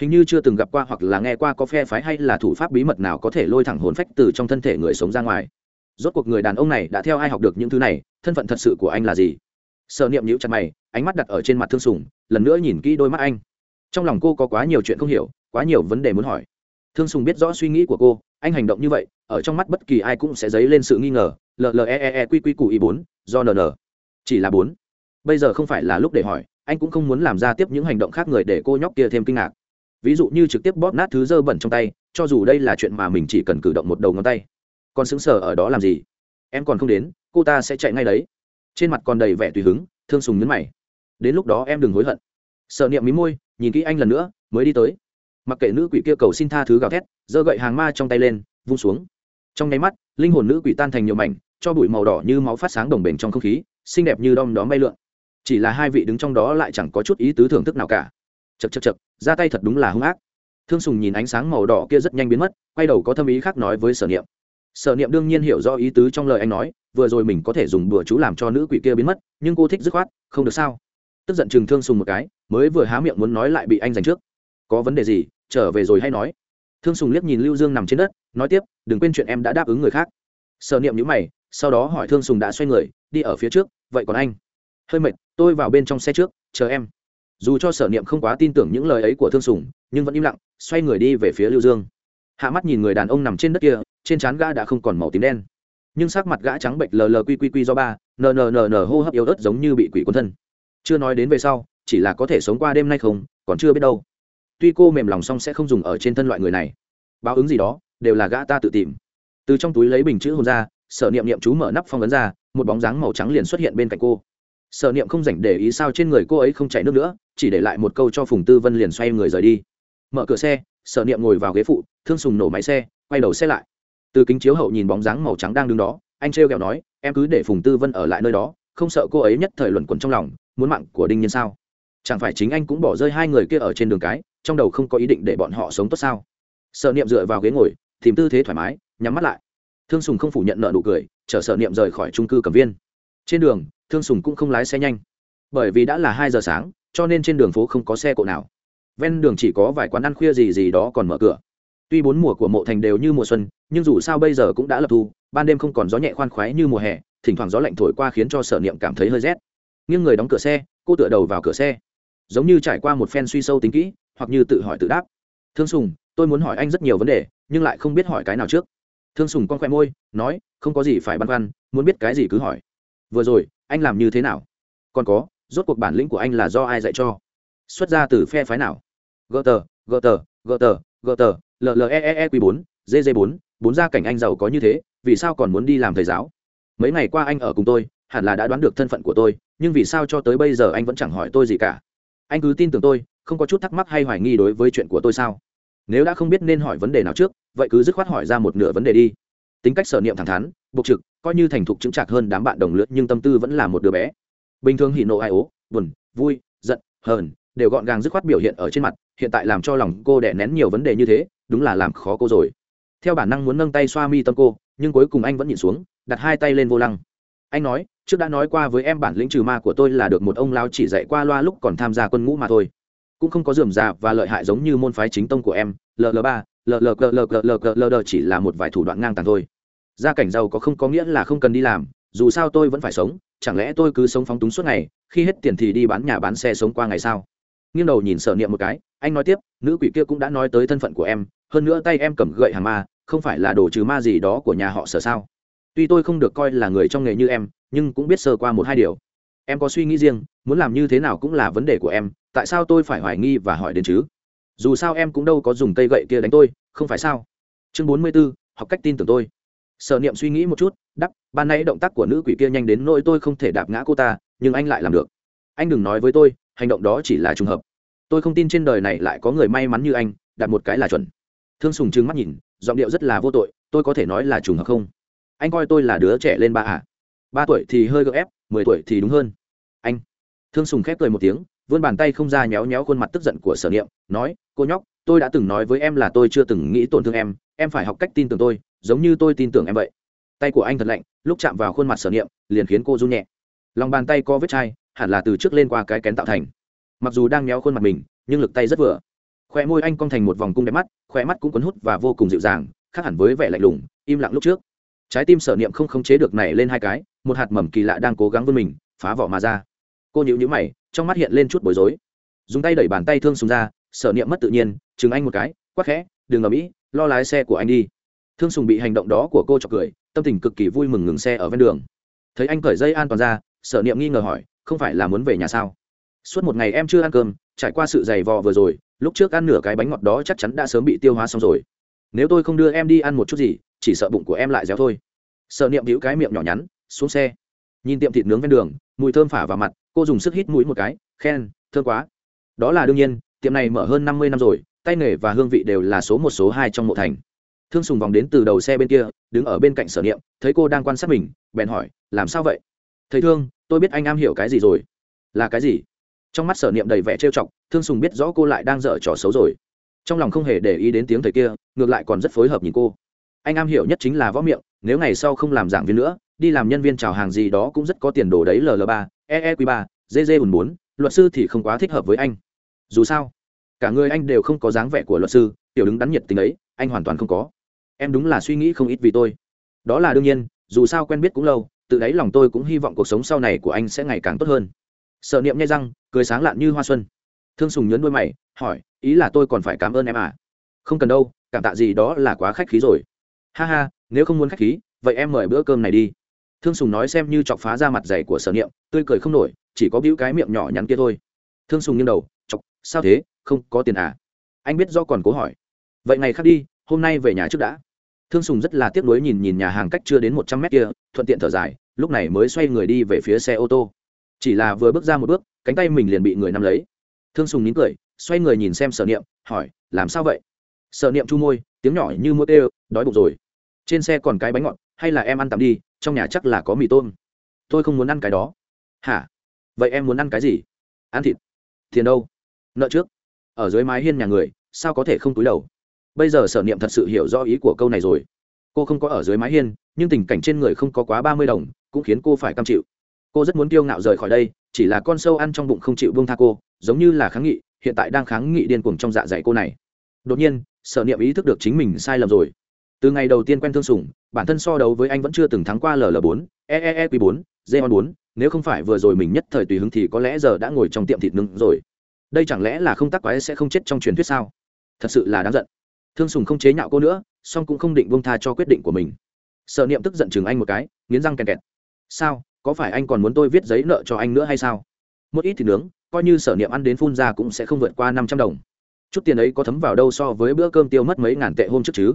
Hình như chưa từng gặp qua hoặc là nghe qua có phe phái hay là thủ pháp bí mật nào có thể lôi thẳng hồn phách từ trong thân thể người sống ra ngoài. Rốt cuộc người đàn ông này đã theo ai học được những thứ này, thân phận thật sự của anh là gì? Sợ niệm nhíu chặt mày, ánh mắt đặt ở trên mặt thương sùng, lần nữa nhìn kỹ đôi mắt anh. Trong lòng cô có quá nhiều chuyện không hiểu, quá nhiều vấn đề muốn hỏi. Thương sùng biết rõ suy nghĩ của cô, anh hành động như vậy, ở trong mắt bất kỳ ai cũng sẽ dấy lên sự nghi ngờ. Lle e, e q q cụ i, bốn, do nn chỉ là bốn. Bây giờ không phải là lúc để hỏi, anh cũng không muốn làm ra tiếp những hành động khác người để cô nhóc kia thêm kinh ngạc. Ví dụ như trực tiếp bóp nát thứ dơ bẩn trong tay, cho dù đây là chuyện mà mình chỉ cần cử động một đầu ngón tay. Còn xứng sở ở đó làm gì? Em còn không đến, cô ta sẽ chạy ngay đấy trên mặt còn đầy vẻ tùy hứng, thương sùng nhấn mày. Đến lúc đó em đừng hối hận. Sợ niệm mí môi, nhìn kỹ anh lần nữa, mới đi tới. Mặc kệ nữ quỷ kia cầu xin tha thứ gào thét, giơ gậy hàng ma trong tay lên, vung xuống. Trong nháy mắt, linh hồn nữ quỷ tan thành nhiều mảnh, cho bụi màu đỏ như máu phát sáng đồng bền trong không khí, xinh đẹp như đom đóm bay lượn. Chỉ là hai vị đứng trong đó lại chẳng có chút ý tứ thưởng thức nào cả. Chật chật chật ra tay thật đúng là hung ác. Thương sùng nhìn ánh sáng màu đỏ kia rất nhanh biến mất, quay đầu có thâm ý khác nói với sở niệm sở niệm đương nhiên hiểu rõ ý tứ trong lời anh nói, vừa rồi mình có thể dùng bừa chú làm cho nữ quỷ kia biến mất, nhưng cô thích dứt khoát, không được sao? Tức giận chừng thương sùng một cái, mới vừa há miệng muốn nói lại bị anh giành trước. Có vấn đề gì? Trở về rồi hay nói? Thương sùng liếc nhìn lưu dương nằm trên đất, nói tiếp, đừng quên chuyện em đã đáp ứng người khác. Sở niệm nhữ mày, sau đó hỏi thương sùng đã xoay người, đi ở phía trước, vậy còn anh? Hơi mệt, tôi vào bên trong xe trước, chờ em. Dù cho sở niệm không quá tin tưởng những lời ấy của thương sùng, nhưng vẫn im lặng, xoay người đi về phía lưu dương. Hạ mắt nhìn người đàn ông nằm trên đất kia trên trán gã đã không còn màu tím đen. Nhưng sắc mặt gã trắng bệnh lờ lờ quy quy quy do ba, nờ nờ nờ nờ hô hấp yếu ớt giống như bị quỷ quân thân. Chưa nói đến về sau, chỉ là có thể sống qua đêm nay không, còn chưa biết đâu. Tuy cô mềm lòng xong sẽ không dùng ở trên thân loại người này. Báo ứng gì đó, đều là gã ta tự tìm. Từ trong túi lấy bình chữ hồn ra, sở niệm niệm chú mở nắp phong ấn ra, một bóng dáng màu trắng liền xuất hiện bên cạnh cô. Sở niệm không dành để ý sao trên người cô ấy không chảy nước nữa, chỉ để lại một câu cho phùng tư vân liền xoay người rời đi. Mở cửa xe, sở niệm ngồi vào ghế phụ, thương sùng nổ máy xe, quay đầu xe lại từ kính chiếu hậu nhìn bóng dáng màu trắng đang đứng đó, anh trêu ghẹo nói, em cứ để phùng tư vân ở lại nơi đó, không sợ cô ấy nhất thời luẩn quẩn trong lòng, muốn mạng của đinh nhiên sao? Chẳng phải chính anh cũng bỏ rơi hai người kia ở trên đường cái, trong đầu không có ý định để bọn họ sống tốt sao? Sợ niệm dựa vào ghế ngồi, tìm tư thế thoải mái, nhắm mắt lại. Thương sùng không phủ nhận nợ nụ cười chở sợ niệm rời khỏi trung cư cầm viên. Trên đường, thương sùng cũng không lái xe nhanh. Bởi vì đã là hai giờ sáng, cho nên trên đường phố không có xe cộ nào. Ven đường chỉ có vài quán ăn khuya gì gì đó còn mở cửa. Tuy bốn mùa của mộ thành đều như mùa xuân nhưng dù sao bây giờ cũng đã lập thu, ban đêm không còn gió nhẹ khoan khoái như mùa hè, thỉnh thoảng gió lạnh thổi qua khiến cho sở niệm cảm thấy hơi rét. Nghiêng người đóng cửa xe, cô tựa đầu vào cửa xe. Giống như trải qua một phen suy sâu tính kỹ, hoặc như tự hỏi tự đáp. Thương sùng, tôi muốn hỏi anh rất nhiều vấn đề, nhưng lại không biết hỏi cái nào trước. Thương sùng con khoe môi, nói, không có gì phải băn khoăn, muốn biết cái gì cứ hỏi. Vừa rồi, anh làm như thế nào? Còn có, rốt cuộc bản lĩnh của anh là do ai dạy cho? Xuất ra từ phe phái nào? Gờ tờ gờ tờ gờ tờ gờ tờ l e q bốn gg bốn bốn gia cảnh anh giàu có như thế, vì sao còn muốn đi làm thầy giáo? Mấy ngày qua anh ở cùng tôi, hẳn là đã đoán được thân phận của tôi, nhưng vì sao cho tới bây giờ anh vẫn chẳng hỏi tôi gì cả? Anh cứ tin tưởng tôi, không có chút thắc mắc hay hoài nghi đối với chuyện của tôi sao? Nếu đã không biết nên hỏi vấn đề nào trước, vậy cứ dứt khoát hỏi ra một nửa vấn đề đi. Tính cách sở niệm thẳng thắn bộc trực, coi như thành thục chứng chạc hơn đám bạn đồng lứa, nhưng tâm tư vẫn là một đứa bé. Bình thường hỉ nộ ai ố, buồn, vui, giận, hờn, đều gọn gàng dứt khoát biểu hiện ở trên mặt, hiện tại làm cho lòng cô đẻ nén nhiều vấn đề như thế, đúng là làm khó cô rồi theo bản năng muốn nâng tay xoa mi tâm cô, nhưng cuối cùng anh vẫn nhìn xuống, đặt hai tay lên vô lăng. Anh nói, trước đã nói qua với em bản lĩnh trừ ma của tôi là được một ông lao chỉ dạy qua loa lúc còn tham gia quân ngũ mà thôi. Cũng không có dườm già và lợi hại giống như môn phái chính tông của em ll ba ll chỉ là một vài thủ đoạn ngang tàn thôi. Gia cảnh giàu có không có nghĩa là không cần đi làm, dù sao tôi vẫn phải sống, chẳng lẽ tôi cứ sống phóng túng suốt ngày, khi hết tiền thì đi bán nhà bán xe sống qua ngày sao? Nghiêng đầu nhìn sở niệm một cái anh nói tiếp, nữ quỷ kia cũng đã nói tới thân phận của em, hơn nữa tay em cầm gậy hàng ma, không phải là đồ trừ ma gì đó của nhà họ sở sao? Tuy tôi không được coi là người trong nghề như em, nhưng cũng biết sơ qua một hai điều. Em có suy nghĩ riêng, muốn làm như thế nào cũng là vấn đề của em, tại sao tôi phải hoài nghi và hỏi đến chứ? Dù sao em cũng đâu có dùng cây gậy kia đánh tôi, không phải sao? Chương bốn mươi b ố học cách tin tưởng tôi. Sở niệm suy nghĩ một chút đắp ban nãy động tác của nữ quỷ kia nhanh đến nỗi tôi không thể đạp ngã cô ta, nhưng anh lại làm được. Anh đừng nói với tôi, hành động đó chỉ là trùng hợp tôi không tin trên đời này lại có người may mắn như anh, đặt một cái là chuẩn. Thương sùng trừng mắt nhìn, giọng điệu rất là vô tội, tôi có thể nói là trùng hợp không? Anh coi tôi là đứa trẻ lên ba à? Ba tuổi thì hơi gợ ép, mười tuổi thì đúng hơn. Anh. Thương sùng khép cười một tiếng, vươn bàn tay không ra nhéo nhéo khuôn mặt tức giận của sở niệm, nói, cô nhóc, tôi đã từng nói với em là tôi chưa từng nghĩ tổn thương em em phải học cách tin tưởng tôi, giống như tôi tin tưởng em vậy. Tay của anh thật lạnh, lúc chạm vào khuôn mặt sở niệm, liền khiến cô run nhẹ. Lòng bàn tay có vết chai, hẳn là từ trước lên qua cái kén tạo thành mặc dù đang méo khuôn mặt mình, nhưng lực tay rất vừa. Khoe môi anh cong thành một vòng cung đẹp mắt khoe mắt cũng cuốn hút và vô cùng dịu dàng, khác hẳn với vẻ lạnh lùng, im lặng lúc trước. Trái tim sở niệm không khống chế được này lên hai cái, một hạt mầm kỳ lạ đang cố gắng vươn mình, phá vỏ mà ra. Cô nhịu nhữ mày, trong mắt hiện lên chút bối rối. Dùng tay đẩy bàn tay thương sùng ra, sở niệm mất tự nhiên, chừng anh một cái, quắc khẽ, đừng ở mỹ lo lái xe của anh đi. Thương sùng bị hành động đó của cô chọc cười, tâm tình cực kỳ vui mừng ngừng xe ở ven đường. Thấy anh cởi dây an toàn ra, sở niệm nghi ngờ hỏi, không phải là muốn về nhà sao? Suốt một ngày em chưa ăn cơm, trải qua sự dày vò vừa rồi, lúc trước ăn nửa cái bánh ngọt đó chắc chắn đã sớm bị tiêu hóa xong rồi. Nếu tôi không đưa em đi ăn một chút gì, chỉ sợ bụng của em lại réo thôi. Sợ niệm hữu cái miệng nhỏ nhắn, xuống xe. Nhìn tiệm thịt nướng ven đường, mùi thơm phả vào mặt, cô dùng sức hít mũi một cái, khen, thơm quá. Đó là đương nhiên, tiệm này mở hơn năm mươi năm rồi, tay nghề và hương vị đều là số một, số hai trong mộ thành. Thương sùng vòng đến từ đầu xe bên kia, đứng ở bên cạnh sở niệm, thấy cô đang quan sát mình, bèn hỏi, làm sao vậy? Thầy thương, tôi biết anh am hiểu cái gì rồi. Là cái gì? Trong mắt sở niệm đầy vẻ trêu chọc, thương sùng biết rõ cô lại đang dở trò xấu rồi. Trong lòng không hề để ý đến tiếng thầy kia, ngược lại còn rất phối hợp nhìn cô. Anh am hiểu nhất chính là võ miệng, nếu ngày sau không làm giảng viên nữa, đi làm nhân viên chào hàng gì đó cũng rất có tiền đồ đấy ll ba eeq ba gg ùn bốn, luật sư thì không quá thích hợp với anh. Dù sao, cả người anh đều không có dáng vẻ của luật sư, tiểu đứng đắn nhiệt tình ấy, anh hoàn toàn không có. Em đúng là suy nghĩ không ít vì tôi. Đó là đương nhiên, dù sao quen biết cũng lâu, tự đáy lòng tôi cũng hy vọng cuộc sống sau này của anh sẽ ngày càng tốt hơn sợ niệm nhai răng, cười sáng lạn như hoa xuân. Thương sùng nhớn đôi mày, hỏi, ý là tôi còn phải cảm ơn em à? Không cần đâu, cảm tạ gì đó là quá khách khí rồi. Ha ha, nếu không muốn khách khí, vậy em mời bữa cơm này đi. Thương sùng nói xem như chọc phá ra mặt dày của sở niệm, tươi cười không nổi, chỉ có bĩu cái miệng nhỏ nhắn kia thôi. Thương sùng nghiêng đầu, chọc, sao thế, không có tiền à? Anh biết do còn cố hỏi. Vậy ngày khác đi, hôm nay về nhà trước đã. Thương sùng rất là tiếc nuối nhìn nhìn nhà hàng cách chưa đến một trăm mét kia, thuận tiện thở dài, lúc này mới xoay người đi về phía xe ô tô chỉ là vừa bước ra một bước, cánh tay mình liền bị người nắm lấy. Thương sùng nín cười, xoay người nhìn xem sở niệm, hỏi, làm sao vậy? Sở niệm chu môi, tiếng nhỏ như mua tê đói bụng rồi. Trên xe còn cái bánh ngọt, hay là em ăn tạm đi, trong nhà chắc là có mì tôm. Tôi không muốn ăn cái đó. Hả? Vậy em muốn ăn cái gì? Ăn thịt. Tiền đâu? Nợ trước. Ở dưới mái hiên nhà người, sao có thể không túi đầu? Bây giờ sở niệm thật sự hiểu rõ ý của câu này rồi. Cô không có ở dưới mái hiên, nhưng tình cảnh trên người không có quá ba mươi đồng, cũng khiến cô phải cam chịu cô rất muốn kiêu ngạo rời khỏi đây, chỉ là con sâu ăn trong bụng không chịu vương tha cô, giống như là kháng nghị, hiện tại đang kháng nghị điên cuồng trong dạ dày cô này. Đột nhiên sở niệm ý thức được chính mình sai lầm rồi. Từ ngày đầu tiên quen thương sủng, bản thân so đấu với anh vẫn chưa từng thắng qua ll bốn eee q bốn, g bốn, nếu không phải vừa rồi mình nhất thời tùy hứng thì có lẽ giờ đã ngồi trong tiệm thịt nướng rồi. Đây chẳng lẽ là không tắc quái sẽ không chết trong truyền thuyết sao? Thật sự là đáng giận. Thương sùng không chế nhạo cô nữa, song cũng không định buông tha cho quyết định của mình. Sợ niệm tức giận chừng anh một cái, nghiến răng kèn kẹt. Sao? Có phải anh còn muốn tôi viết giấy nợ cho anh nữa hay sao? Một ít thì nướng, coi như sở niệm ăn đến phun ra cũng sẽ không vượt qua năm trăm đồng. Chút tiền ấy có thấm vào đâu so với bữa cơm tiêu mất mấy ngàn tệ hôm trước chứ?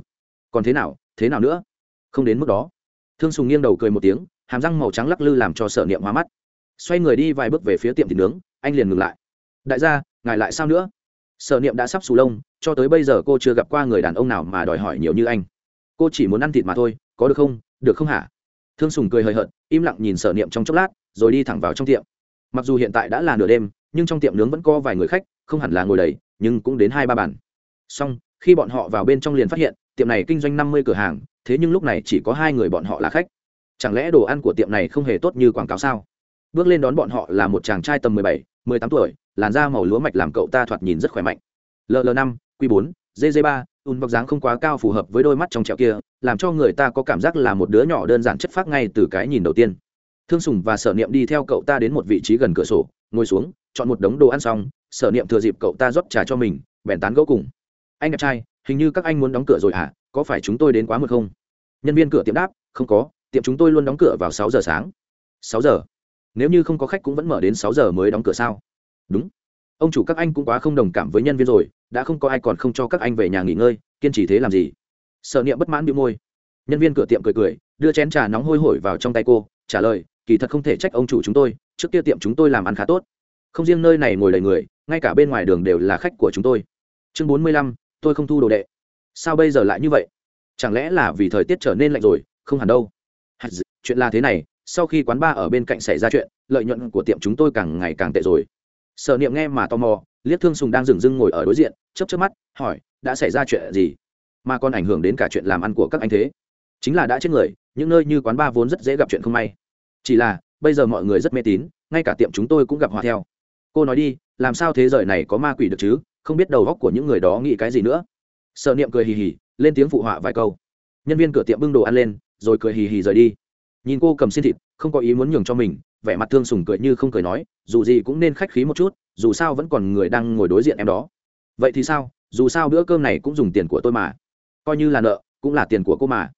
Còn thế nào thế nào nữa? Không đến mức đó. Thương sùng nghiêng đầu cười một tiếng, hàm răng màu trắng lắc lư làm cho sở niệm hóa mắt. Xoay người đi vài bước về phía tiệm thịt nướng, anh liền ngừng lại. Đại gia, ngài lại sao nữa? Sở niệm đã sắp xù lông, cho tới bây giờ cô chưa gặp qua người đàn ông nào mà đòi hỏi nhiều như anh. Cô chỉ muốn ăn thịt mà thôi, có được không? Được không hả? Thương sùng cười hời hợt, im lặng nhìn sở niệm trong chốc lát, rồi đi thẳng vào trong tiệm. Mặc dù hiện tại đã là nửa đêm, nhưng trong tiệm nướng vẫn có vài người khách, không hẳn là ngồi đầy, nhưng cũng đến hai ba bàn. Xong, khi bọn họ vào bên trong liền phát hiện, tiệm này kinh doanh năm mươi cửa hàng, thế nhưng lúc này chỉ có hai người bọn họ là khách. Chẳng lẽ đồ ăn của tiệm này không hề tốt như quảng cáo sao? Bước lên đón bọn họ là một chàng trai tầm mười bảy, mười tám tuổi, làn da màu lúa mạch làm cậu ta thoạt nhìn rất khỏe mạnh. Ll năm, q bốn gg ba ùn bọc dáng không quá cao phù hợp với đôi mắt trong trẹo kia, làm cho người ta có cảm giác là một đứa nhỏ đơn giản chất phác ngay từ cái nhìn đầu tiên. Thương sùng và sở niệm đi theo cậu ta đến một vị trí gần cửa sổ, ngồi xuống, chọn một đống đồ ăn xong, sở niệm thừa dịp cậu ta rót trà cho mình, bèn tán gẫu cùng. Anh đẹp trai, hình như các anh muốn đóng cửa rồi hả? Có phải chúng tôi đến quá muộn không? Nhân viên cửa tiệm đáp, không có, tiệm chúng tôi luôn đóng cửa vào sáu giờ sáng. Sáu giờ? Nếu như không có khách cũng vẫn mở đến sáu giờ mới đóng cửa sao? Đúng. Ông chủ các anh cũng quá không đồng cảm với nhân viên rồi đã không có ai còn không cho các anh về nhà nghỉ ngơi, kiên trì thế làm gì? Sợ niệm bất mãn bị môi. Nhân viên cửa tiệm cười cười, đưa chén trà nóng hôi hổi vào trong tay cô, trả lời, kỳ thật không thể trách ông chủ chúng tôi, trước kia tiệm chúng tôi làm ăn khá tốt. Không riêng nơi này ngồi đầy người, ngay cả bên ngoài đường đều là khách của chúng tôi. Chương bốn mươi lăm, tôi không thu đồ đệ. Sao bây giờ lại như vậy? Chẳng lẽ là vì thời tiết trở nên lạnh rồi, không hẳn đâu? Chuyện là thế này, sau khi quán bar ở bên cạnh xảy ra chuyện, lợi nhuận của tiệm chúng tôi càng ngày càng tệ rồi sở niệm nghe mà tò mò, liếc thương sùng đang dừng dưng ngồi ở đối diện chấp chấp mắt, hỏi, đã xảy ra chuyện gì? Mà còn ảnh hưởng đến cả chuyện làm ăn của các anh thế? Chính là đã chết người, những nơi như quán bar vốn rất dễ gặp chuyện không may. Chỉ là, bây giờ mọi người rất mê tín, ngay cả tiệm chúng tôi cũng gặp họa theo. Cô nói đi, làm sao thế giới này có ma quỷ được chứ? Không biết đầu góc của những người đó nghĩ cái gì nữa. Sợ niệm cười hì hì, lên tiếng phụ họa vài câu. Nhân viên cửa tiệm bưng đồ ăn lên, rồi cười hì hì rời đi. Nhìn cô cầm xin thịt, không có ý muốn nhường cho mình vẻ mặt thương sùng cười như không cười nói, dù gì cũng nên khách khí một chút, dù sao vẫn còn người đang ngồi đối diện em đó. Vậy thì sao, dù sao bữa cơm này cũng dùng tiền của tôi mà. Coi như là nợ, cũng là tiền của cô mà.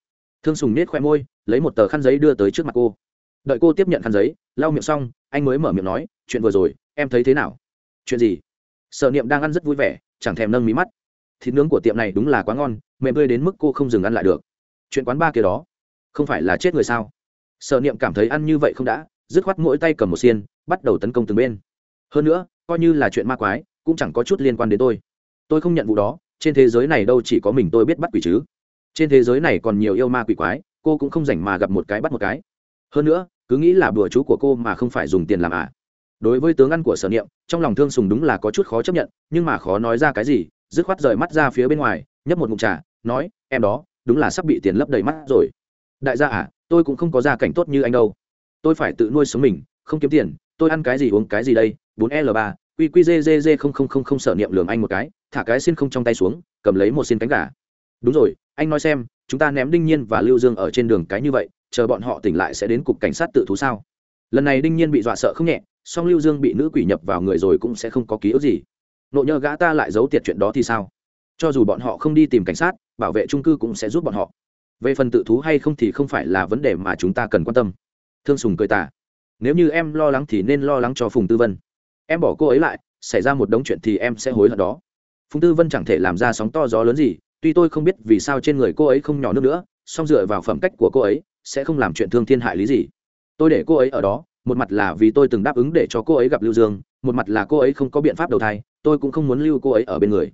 Thương sùng nết khoe môi, lấy một tờ khăn giấy đưa tới trước mặt cô. Đợi cô tiếp nhận khăn giấy, lau miệng xong, anh mới mở miệng nói, chuyện vừa rồi, em thấy thế nào? Chuyện gì? Sợ niệm đang ăn rất vui vẻ, chẳng thèm nâng mí mắt. Thịt nướng của tiệm này đúng là quá ngon mềm tươi đến mức cô không dừng ăn lại được. Chuyện quán ba kia đó, không phải là chết người sao? Sợ niệm cảm thấy ăn như vậy không đã dứt khoát mỗi tay cầm một xiên, bắt đầu tấn công từng bên. Hơn nữa, coi như là chuyện ma quái, cũng chẳng có chút liên quan đến tôi. Tôi không nhận vụ đó, trên thế giới này đâu chỉ có mình tôi biết bắt quỷ chứ. Trên thế giới này còn nhiều yêu ma quỷ quái, cô cũng không rảnh mà gặp một cái bắt một cái. Hơn nữa, cứ nghĩ là bừa chú của cô mà không phải dùng tiền làm à đối với tướng ăn của sở niệm, trong lòng thương sùng đúng là có chút khó chấp nhận, nhưng mà khó nói ra cái gì, dứt khoát rời mắt ra phía bên ngoài, nhấp một ngụm trà, nói, em đó, đúng là sắp bị tiền lấp đầy mắt rồi. Đại gia à tôi cũng không có gia cảnh tốt như anh đâu tôi phải tự nuôi sống mình, không kiếm tiền, tôi ăn cái gì uống cái gì đây, bốn l ba QQZZZ không không không không sở niệm lường anh một cái, thả cái xin không trong tay xuống, cầm lấy một xin cánh gà. Đúng rồi, anh nói xem, chúng ta ném đinh nhiên và lưu dương ở trên đường cái như vậy, chờ bọn họ tỉnh lại sẽ đến cục cảnh sát tự thú sao? Lần này đinh nhiên bị dọa sợ không nhẹ, song lưu dương bị nữ quỷ nhập vào người rồi cũng sẽ không có ký ức gì. Nộ nhờ gã ta lại giấu tiệt chuyện đó thì sao? Cho dù bọn họ không đi tìm cảnh sát, bảo vệ trung cư cũng sẽ giúp bọn họ. Về phần tự thú hay không thì không phải là vấn đề mà chúng ta cần quan tâm thương sùng cười tả nếu như em lo lắng thì nên lo lắng cho phùng tư vân. Em bỏ cô ấy lại, xảy ra một đống chuyện thì em sẽ hối hận đó. Phùng tư vân chẳng thể làm ra sóng to gió lớn gì, tuy tôi không biết vì sao trên người cô ấy không nhỏ nước nữa, song dựa vào phẩm cách của cô ấy, sẽ không làm chuyện thương thiên hại lý gì. Tôi để cô ấy ở đó, một mặt là vì tôi từng đáp ứng để cho cô ấy gặp lưu dương, một mặt là cô ấy không có biện pháp đầu thai, tôi cũng không muốn lưu cô ấy ở bên người.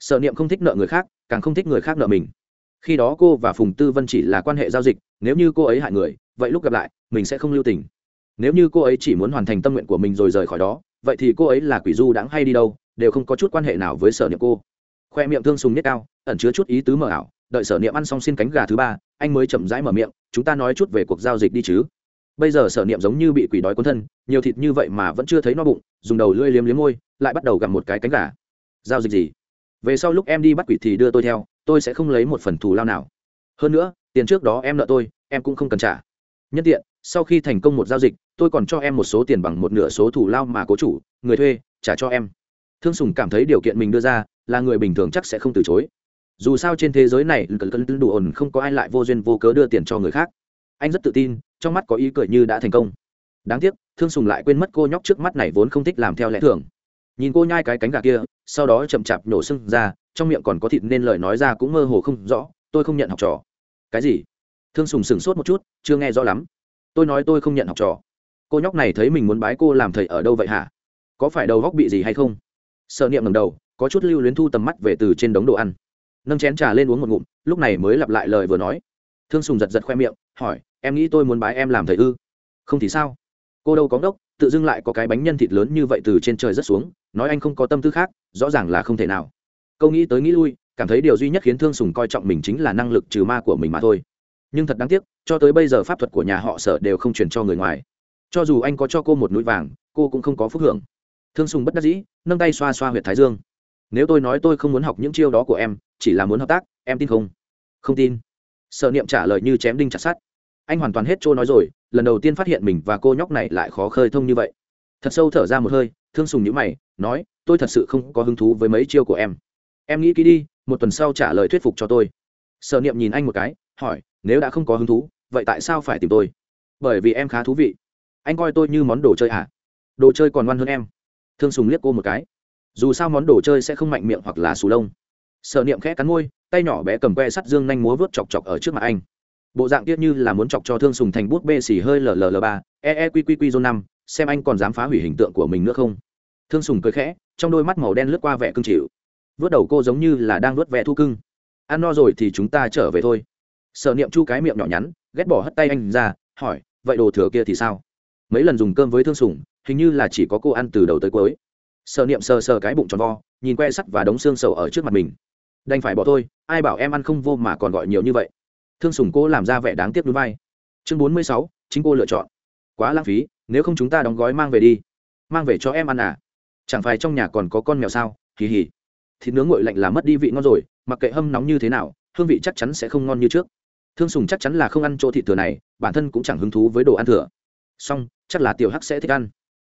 Sợ niệm không thích nợ người khác, càng không thích người khác nợ mình. Khi đó cô và phùng tư vân chỉ là quan hệ giao dịch, nếu như cô ấy hại người vậy lúc gặp lại, mình sẽ không lưu tình. Nếu như cô ấy chỉ muốn hoàn thành tâm nguyện của mình rồi rời khỏi đó, vậy thì cô ấy là quỷ du đáng hay đi đâu, đều không có chút quan hệ nào với sở niệm cô. Khoe miệng thương sùng nhất cao, ẩn chứa chút ý tứ mờ ảo, đợi sở niệm ăn xong xin cánh gà thứ ba, anh mới chậm rãi mở miệng, chúng ta nói chút về cuộc giao dịch đi chứ. Bây giờ sở niệm giống như bị quỷ đói cuốn thân, nhiều thịt như vậy mà vẫn chưa thấy no bụng, dùng đầu lưỡi liếm liếm môi, lại bắt đầu gặm một cái cánh gà. Giao dịch gì? Về sau lúc em đi bắt quỷ thì đưa tôi theo, tôi sẽ không lấy một phần thù lao nào. Hơn nữa, tiền trước đó em nợ tôi, em cũng không cần trả nhân tiện, sau khi thành công một giao dịch, tôi còn cho em một số tiền bằng một nửa số thù lao mà cố chủ, người thuê, trả cho em. Thương sùng cảm thấy điều kiện mình đưa ra là người bình thường chắc sẽ không từ chối. Dù sao trên thế giới này cần cần đủ ổn, không có ai lại vô duyên vô cớ đưa tiền cho người khác. Anh rất tự tin, trong mắt có ý cười như đã thành công. Đáng tiếc, thương sùng lại quên mất cô nhóc trước mắt này vốn không thích làm theo lẽ thường. Nhìn cô nhai cái cánh gà kia, sau đó chậm chạp nổ sưng ra, trong miệng còn có thịt nên lời nói ra cũng mơ hồ không rõ, tôi không nhận học trò. Cái gì? Thương sùng sửng sốt một chút, chưa nghe rõ lắm. Tôi nói tôi không nhận học trò. Cô nhóc này thấy mình muốn bái cô làm thầy ở đâu vậy hả? Có phải đầu góc bị gì hay không? Sợ niệm ngầm đầu, có chút lưu luyến thu tầm mắt về từ trên đống đồ ăn. Nâng chén trà lên uống một ngụm, lúc này mới lặp lại lời vừa nói. Thương sùng giật giật khoe miệng, hỏi, em nghĩ tôi muốn bái em làm thầy ư? Không thì sao. Cô đâu có đốc tự dưng lại có cái bánh nhân thịt lớn như vậy từ trên trời rất xuống, nói anh không có tâm tư khác, rõ ràng là không thể nào. Câu nghĩ tới nghĩ lui, cảm thấy điều duy nhất khiến thương sùng coi trọng mình chính là năng lực trừ ma của mình mà thôi nhưng thật đáng tiếc, cho tới bây giờ pháp thuật của nhà họ sở đều không truyền cho người ngoài. Cho dù anh có cho cô một núi vàng, cô cũng không có phúc hưởng. Thương sùng bất đắc dĩ, nâng tay xoa xoa h u y ệ t thái dương. Nếu tôi nói tôi không muốn học những chiêu đó của em, chỉ là muốn hợp tác, em tin không? Không tin. Sợ niệm trả lời như chém đinh chặt sắt. Anh hoàn toàn hết trôi nói rồi, lần đầu tiên phát hiện mình và cô nhóc này lại khó khơi thông như vậy. Thật sâu thở ra một hơi, thương sùng nhữ mày, nói, tôi thật sự không có hứng thú với mấy chiêu của em. Em nghĩ kỹ đi, một tuần sau trả lời thuyết phục cho tôi. Sợ niệm nhìn anh một cái, hỏi nếu đã không có hứng thú, vậy tại sao phải tìm tôi? Bởi vì em khá thú vị. Anh coi tôi như món đồ chơi à đồ chơi còn ngoan hơn em. Thương sùng liếc cô một cái. Dù sao món đồ chơi sẽ không mạnh miệng hoặc là xù lông. Sợ niệm khẽ cắn môi, tay nhỏ bé cầm que sắt dương nhanh múa vớt chọc chọc ở trước mặt anh. Bộ dạng tiết như là muốn chọc cho thương sùng thành bút bê xì hơi ll ba eeqq e, e năm, xem anh còn dám phá hủy hình tượng của mình nữa không? Thương sùng cười khẽ, trong đôi mắt màu đen lướt qua vẻ cưng chịu vớt đầu cô giống như là đang vớt vẻ thu cưng. Ăn no rồi thì chúng ta trở về thôi. Sở niệm chu cái miệng nhỏ nhắn, ghét bỏ hất tay anh ra, hỏi, vậy đồ thừa kia thì sao? Mấy lần dùng cơm với thương sùng hình như là chỉ có cô ăn từ đầu tới cuối. Sở niệm sờ sờ cái bụng tròn vo, nhìn que sắt và đống xương sầu ở trước mặt mình. Đành phải bỏ thôi, ai bảo em ăn không vô mà còn gọi nhiều như vậy. Thương sùng cô làm ra vẻ đáng tiếc núi vai. Chương bốn mươi sáu, chính cô lựa chọn. Quá lãng phí, nếu không chúng ta đóng gói mang về đi. Mang về cho em ăn à? Chẳng phải trong nhà còn có con mèo sao? Kỳ hỉ thịt nướng nguội lạnh là mất đi vị ngon rồi, mặc kệ hâm nóng như thế nào, hương vị chắc chắn sẽ không ngon như trước thương sùng chắc chắn là không ăn chỗ thịt thừa này, bản thân cũng chẳng hứng thú với đồ ăn thừa. Song, chắc là tiểu hắc sẽ thích ăn.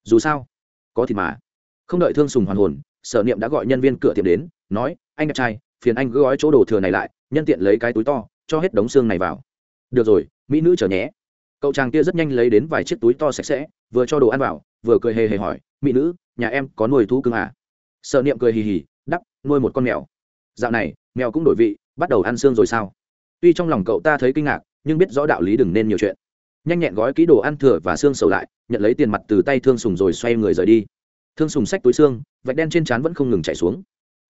Dù sao, có thịt mà. Không đợi thương sùng hoàn hồn, sở niệm đã gọi nhân viên cửa tiệm đến, nói, anh đẹp trai, phiền anh gói chỗ đồ thừa này lại, nhân tiện lấy cái túi to, cho hết đống xương này vào. Được rồi, mỹ nữ chờ nhé. Cậu chàng kia rất nhanh lấy đến vài chiếc túi to sạch sẽ, vừa cho đồ ăn vào, vừa cười hề hề hỏi, mỹ nữ, nhà em có nuôi thú cưng à? Sợ niệm cười hì hì, đắp, nuôi một con mèo. Dạo này, mèo cũng đổi vị, bắt đầu ăn xương rồi sao? Tuy trong lòng cậu ta thấy kinh ngạc, nhưng biết rõ đạo lý đừng nên nhiều chuyện. Nhanh nhẹn gói ký đồ ăn thừa và xương sầu lại, nhận lấy tiền mặt từ tay thương sùng rồi xoay người rời đi. Thương sùng xách túi xương, vạch đen trên trán vẫn không ngừng chảy xuống.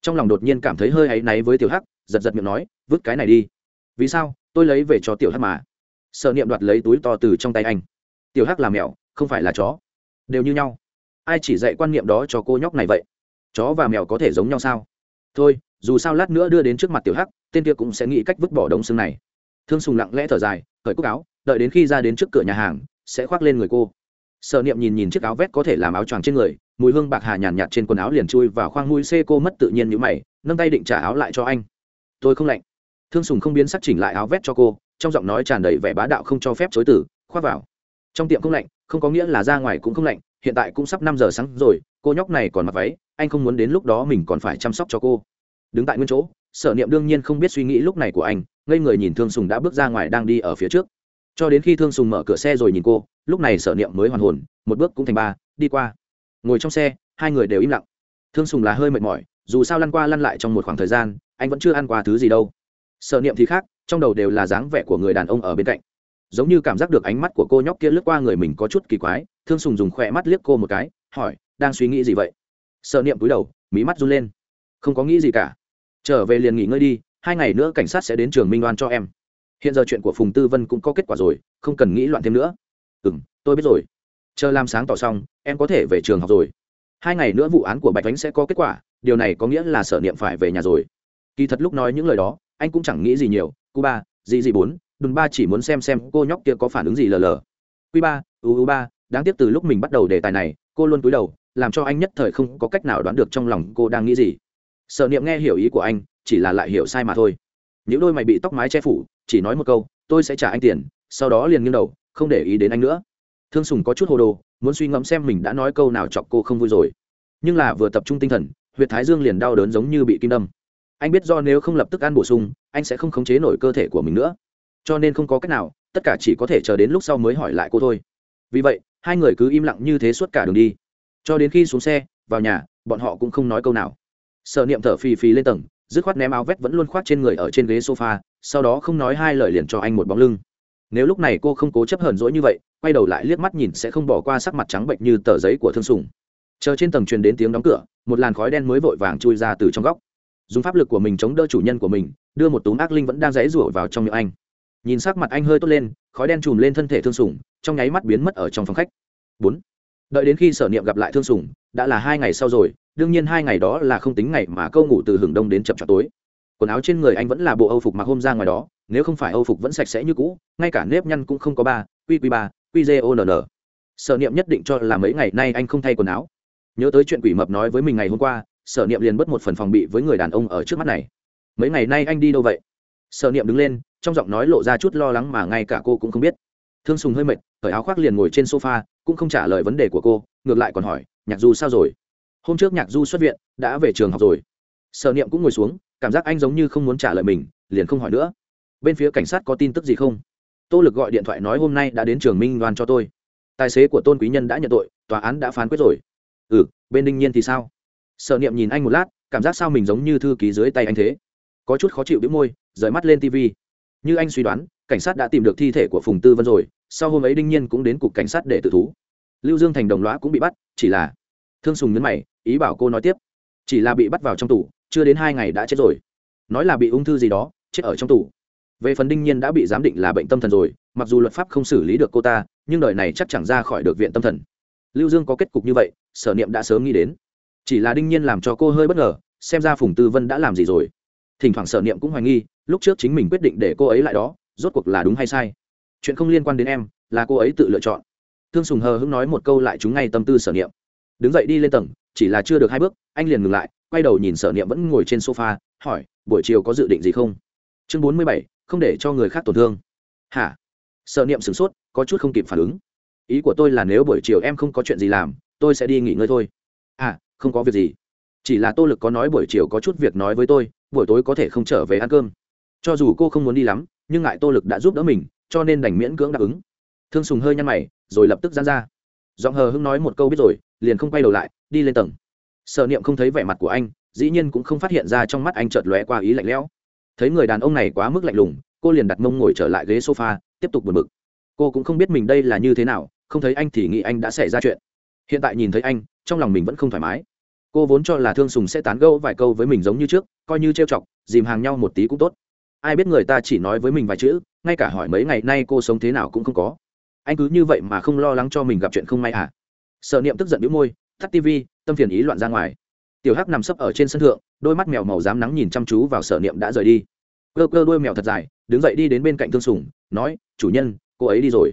Trong lòng đột nhiên cảm thấy hơi áy náy với tiểu hắc, giật giật miệng nói, vứt cái này đi. Vì sao? Tôi lấy về cho tiểu hắc mà. Sợ niệm đoạt lấy túi to từ trong tay anh. Tiểu hắc là mèo, không phải là chó. Đều như nhau. Ai chỉ dạy quan niệm đó cho cô nhóc này vậy? Chó và mèo có thể giống nhau sao? Thôi dù sao lát nữa đưa đến trước mặt tiểu hắc tên kia cũng sẽ nghĩ cách vứt bỏ đống xương này. Thương sùng lặng lẽ thở dài cởi cúc áo đợi đến khi ra đến trước cửa nhà hàng sẽ khoác lên người cô. Sợ niệm nhìn nhìn chiếc áo vét có thể làm áo choàng trên người mùi hương bạc hà nhàn nhạt, nhạt trên quần áo liền chui vào khoang mùi xê cô mất tự nhiên như mày nâng tay định trả áo lại cho anh. Tôi không lạnh. Thương sùng không biến sắc chỉnh lại áo vét cho cô trong giọng nói tràn đầy vẻ bá đạo không cho phép chối tử khoác vào. Trong tiệm không lạnh không có nghĩa là ra ngoài cũng không lạnh hiện tại cũng sắp năm giờ sáng rồi cô nhóc này còn mặc váy anh không muốn đến lúc đó mình còn phải chăm sóc cho cô đứng tại nguyên chỗ, sở niệm đương nhiên không biết suy nghĩ lúc này của anh, ngây người nhìn thương sùng đã bước ra ngoài đang đi ở phía trước. Cho đến khi thương sùng mở cửa xe rồi nhìn cô, lúc này sở niệm mới hoàn hồn, một bước cũng thành ba, đi qua. Ngồi trong xe, hai người đều im lặng. Thương sùng là hơi mệt mỏi, dù sao lăn qua lăn lại trong một khoảng thời gian, anh vẫn chưa ăn qua thứ gì đâu. Sở niệm thì khác, trong đầu đều là dáng vẻ của người đàn ông ở bên cạnh. Giống như cảm giác được ánh mắt của cô nhóc kia lướt qua người mình có chút kỳ quái, thương sùng dùng khỏe mắt liếc cô một cái, hỏi, đang suy nghĩ gì vậy? Sợ niệm cúi đầu, mí mắt run lên. Không có nghĩ gì cả trở về liền nghỉ ngơi đi, hai ngày nữa cảnh sát sẽ đến trường minh oan cho em. Hiện giờ chuyện của phùng tư vân cũng có kết quả rồi, không cần nghĩ loạn thêm nữa. Ừ m tôi biết rồi. Chờ làm sáng tỏ xong, em có thể về trường học rồi. Hai ngày nữa vụ án của bạch ánh sẽ có kết quả, điều này có nghĩa là sở niệm phải về nhà rồi. Kỳ thật lúc nói những lời đó, anh cũng chẳng nghĩ gì nhiều. Cu ba gì gì bốn, đùn ba chỉ muốn xem xem cô nhóc kia có phản ứng gì lờ lờ. Q ba uu ba, đáng tiếc từ lúc mình bắt đầu đề tài này, cô luôn cúi đầu, làm cho anh nhất thời không có cách nào đoán được trong lòng cô đang nghĩ gì. Sở niệm nghe hiểu ý của anh, chỉ là lại hiểu sai mà thôi. Những đôi mày bị tóc mái che phủ, chỉ nói một câu, tôi sẽ trả anh tiền, sau đó liền nghiêng đầu, không để ý đến anh nữa. Thương sùng có chút hồ đồ, muốn suy ngẫm xem mình đã nói câu nào chọc cô không vui rồi. Nhưng là vừa tập trung tinh thần, huyệt thái dương liền đau đớn giống như bị kim đâm. Anh biết do nếu không lập tức ăn bổ sung, anh sẽ không khống chế nổi cơ thể của mình nữa. Cho nên không có cách nào, tất cả chỉ có thể chờ đến lúc sau mới hỏi lại cô thôi. Vì vậy, hai người cứ im lặng như thế suốt cả đường đi. Cho đến khi xuống xe, vào nhà, bọn họ cũng không nói câu nào sợ niệm thở phì phì lên tầng, dứt khoát ném áo vét vẫn luôn khoác trên người ở trên ghế sofa, sau đó không nói hai lời liền cho anh một bóng lưng. Nếu lúc này cô không cố chấp hờn dỗi như vậy, quay đầu lại liếc mắt nhìn sẽ không bỏ qua sắc mặt trắng bệnh như tờ giấy của thương sùng. Chờ trên tầng truyền đến tiếng đóng cửa, một làn khói đen mới vội vàng chui ra từ trong góc. Dùng pháp lực của mình chống đỡ chủ nhân của mình, đưa một túm ác linh vẫn đang dãy rủa vào trong miệng anh. Nhìn sắc mặt anh hơi tốt lên, khói đen chùm lên thân thể thương sùng, trong nháy mắt biến mất ở trong phòng khách. Bốn. Đợi đến khi sở niệm gặp lại thương sùng, đã là hai ngày sau rồi đương nhiên hai ngày đó là không tính ngày mà câu ngủ từ hưởng đông đến chậm chạp tối. Quần áo trên người anh vẫn là bộ âu phục mặc hôm ra ngoài đó, nếu không phải âu phục vẫn sạch sẽ như cũ, ngay cả nếp nhăn cũng không có ba q q ba qgonn sở niệm nhất định cho là mấy ngày nay anh không thay quần áo. Nhớ tới chuyện quỷ mập nói với mình ngày hôm qua, sở niệm liền bất một phần phòng bị với người đàn ông ở trước mắt này. Mấy ngày nay anh đi đâu vậy? Sở niệm đứng lên, trong giọng nói lộ ra chút lo lắng mà ngay cả cô cũng không biết. Thương sùng hơi mệt, cởi áo khoác liền ngồi trên sofa, cũng không trả lời vấn đề của cô, ngược lại còn hỏi, nhạc du sao rồi? Hôm trước nhạc du xuất viện, đã về trường học rồi. Sở niệm cũng ngồi xuống, cảm giác anh giống như không muốn trả lời mình, liền không hỏi nữa. Bên phía cảnh sát có tin tức gì không? Tô lực gọi điện thoại nói hôm nay đã đến trường minh đoan cho tôi. Tài xế của tôn quý nhân đã nhận tội, tòa án đã phán quyết rồi. Ừ bên đinh nhiên thì sao? Sở niệm nhìn anh một lát, cảm giác sao mình giống như thư ký dưới tay anh thế. Có chút khó chịu đĩu môi, rời mắt lên tv như anh suy đoán, cảnh sát đã tìm được thi thể của phùng tư vân rồi, sau hôm ấy đinh nhiên cũng đến cục cảnh sát để tự thú. Lưu dương thành đồng lõa cũng bị bắt, chỉ là thương sùng nhấn mày, ý bảo cô nói tiếp. Chỉ là bị bắt vào trong tủ chưa đến hai ngày đã chết rồi. Nói là bị ung thư gì đó, chết ở trong tủ về phần đinh nhiên đã bị giám định là bệnh tâm thần rồi, mặc dù luật pháp không xử lý được cô ta, nhưng đời này chắc chẳng ra khỏi được viện tâm thần. Lưu dương có kết cục như vậy, sở niệm đã sớm nghĩ đến. Chỉ là đinh nhiên làm cho cô hơi bất ngờ, xem ra phùng tư vân đã làm gì rồi. Thỉnh thoảng sở niệm cũng hoài nghi, lúc trước chính mình quyết định để cô ấy lại đó, rốt cuộc là đúng hay sai? Chuyện không liên quan đến em, là cô ấy tự lựa chọn. Thương sùng hờ hững nói một câu lại chúng ngay tâm tư sở niệm đứng dậy đi lên tầng, chỉ là chưa được hai bước, anh liền ngừng lại, quay đầu nhìn sở niệm vẫn ngồi trên sofa, hỏi, buổi chiều có dự định gì không? Chương bốn mươi bảy, không để cho người khác tổn thương. Hả? Sở niệm sửng sốt, có chút không kịp phản ứng. Ý của tôi là nếu buổi chiều em không có chuyện gì làm, tôi sẽ đi nghỉ ngơi thôi. À không có việc gì. Chỉ là tô lực có nói buổi chiều có chút việc nói với tôi, buổi tối có thể không trở về ăn cơm. Cho dù cô không muốn đi lắm, nhưng ngại tô lực đã giúp đỡ mình, cho nên đành miễn cưỡng đáp ứng. Thương sùng hơi nhăn mày, rồi lập tức gian ra giọng hờ hưng nói một câu biết rồi, liền không quay đầu lại, đi lên tầng. Sở niệm không thấy vẻ mặt của anh, dĩ nhiên cũng không phát hiện ra trong mắt anh chợt lóe qua ý lạnh lẽo. Thấy người đàn ông này quá mức lạnh lùng, cô liền đặt mông ngồi trở lại ghế sofa, tiếp tục buồn bực. Cô cũng không biết mình đây là như thế nào, không thấy anh thì nghĩ anh đã xảy ra chuyện. Hiện tại nhìn thấy anh, trong lòng mình vẫn không thoải mái. Cô vốn cho là thương sùng sẽ tán gẫu vài câu với mình giống như trước, coi như trêu chọc, dìm hàng nhau một tí cũng tốt. Ai biết người ta chỉ nói với mình vài chữ, ngay cả hỏi mấy ngày nay cô sống thế nào cũng không có anh cứ như vậy mà không lo lắng cho mình gặp chuyện không may à? Sợ niệm tức giận bĩu môi, tắt tv tâm phiền ý loạn ra ngoài. Tiểu hắc nằm sấp ở trên sân thượng, đôi mắt mèo màu dám nắng nhìn chăm chú vào sở niệm đã rời đi. Cơ cơ đôi mèo thật dài, đứng dậy đi đến bên cạnh thương sùng, nói, chủ nhân, cô ấy đi rồi.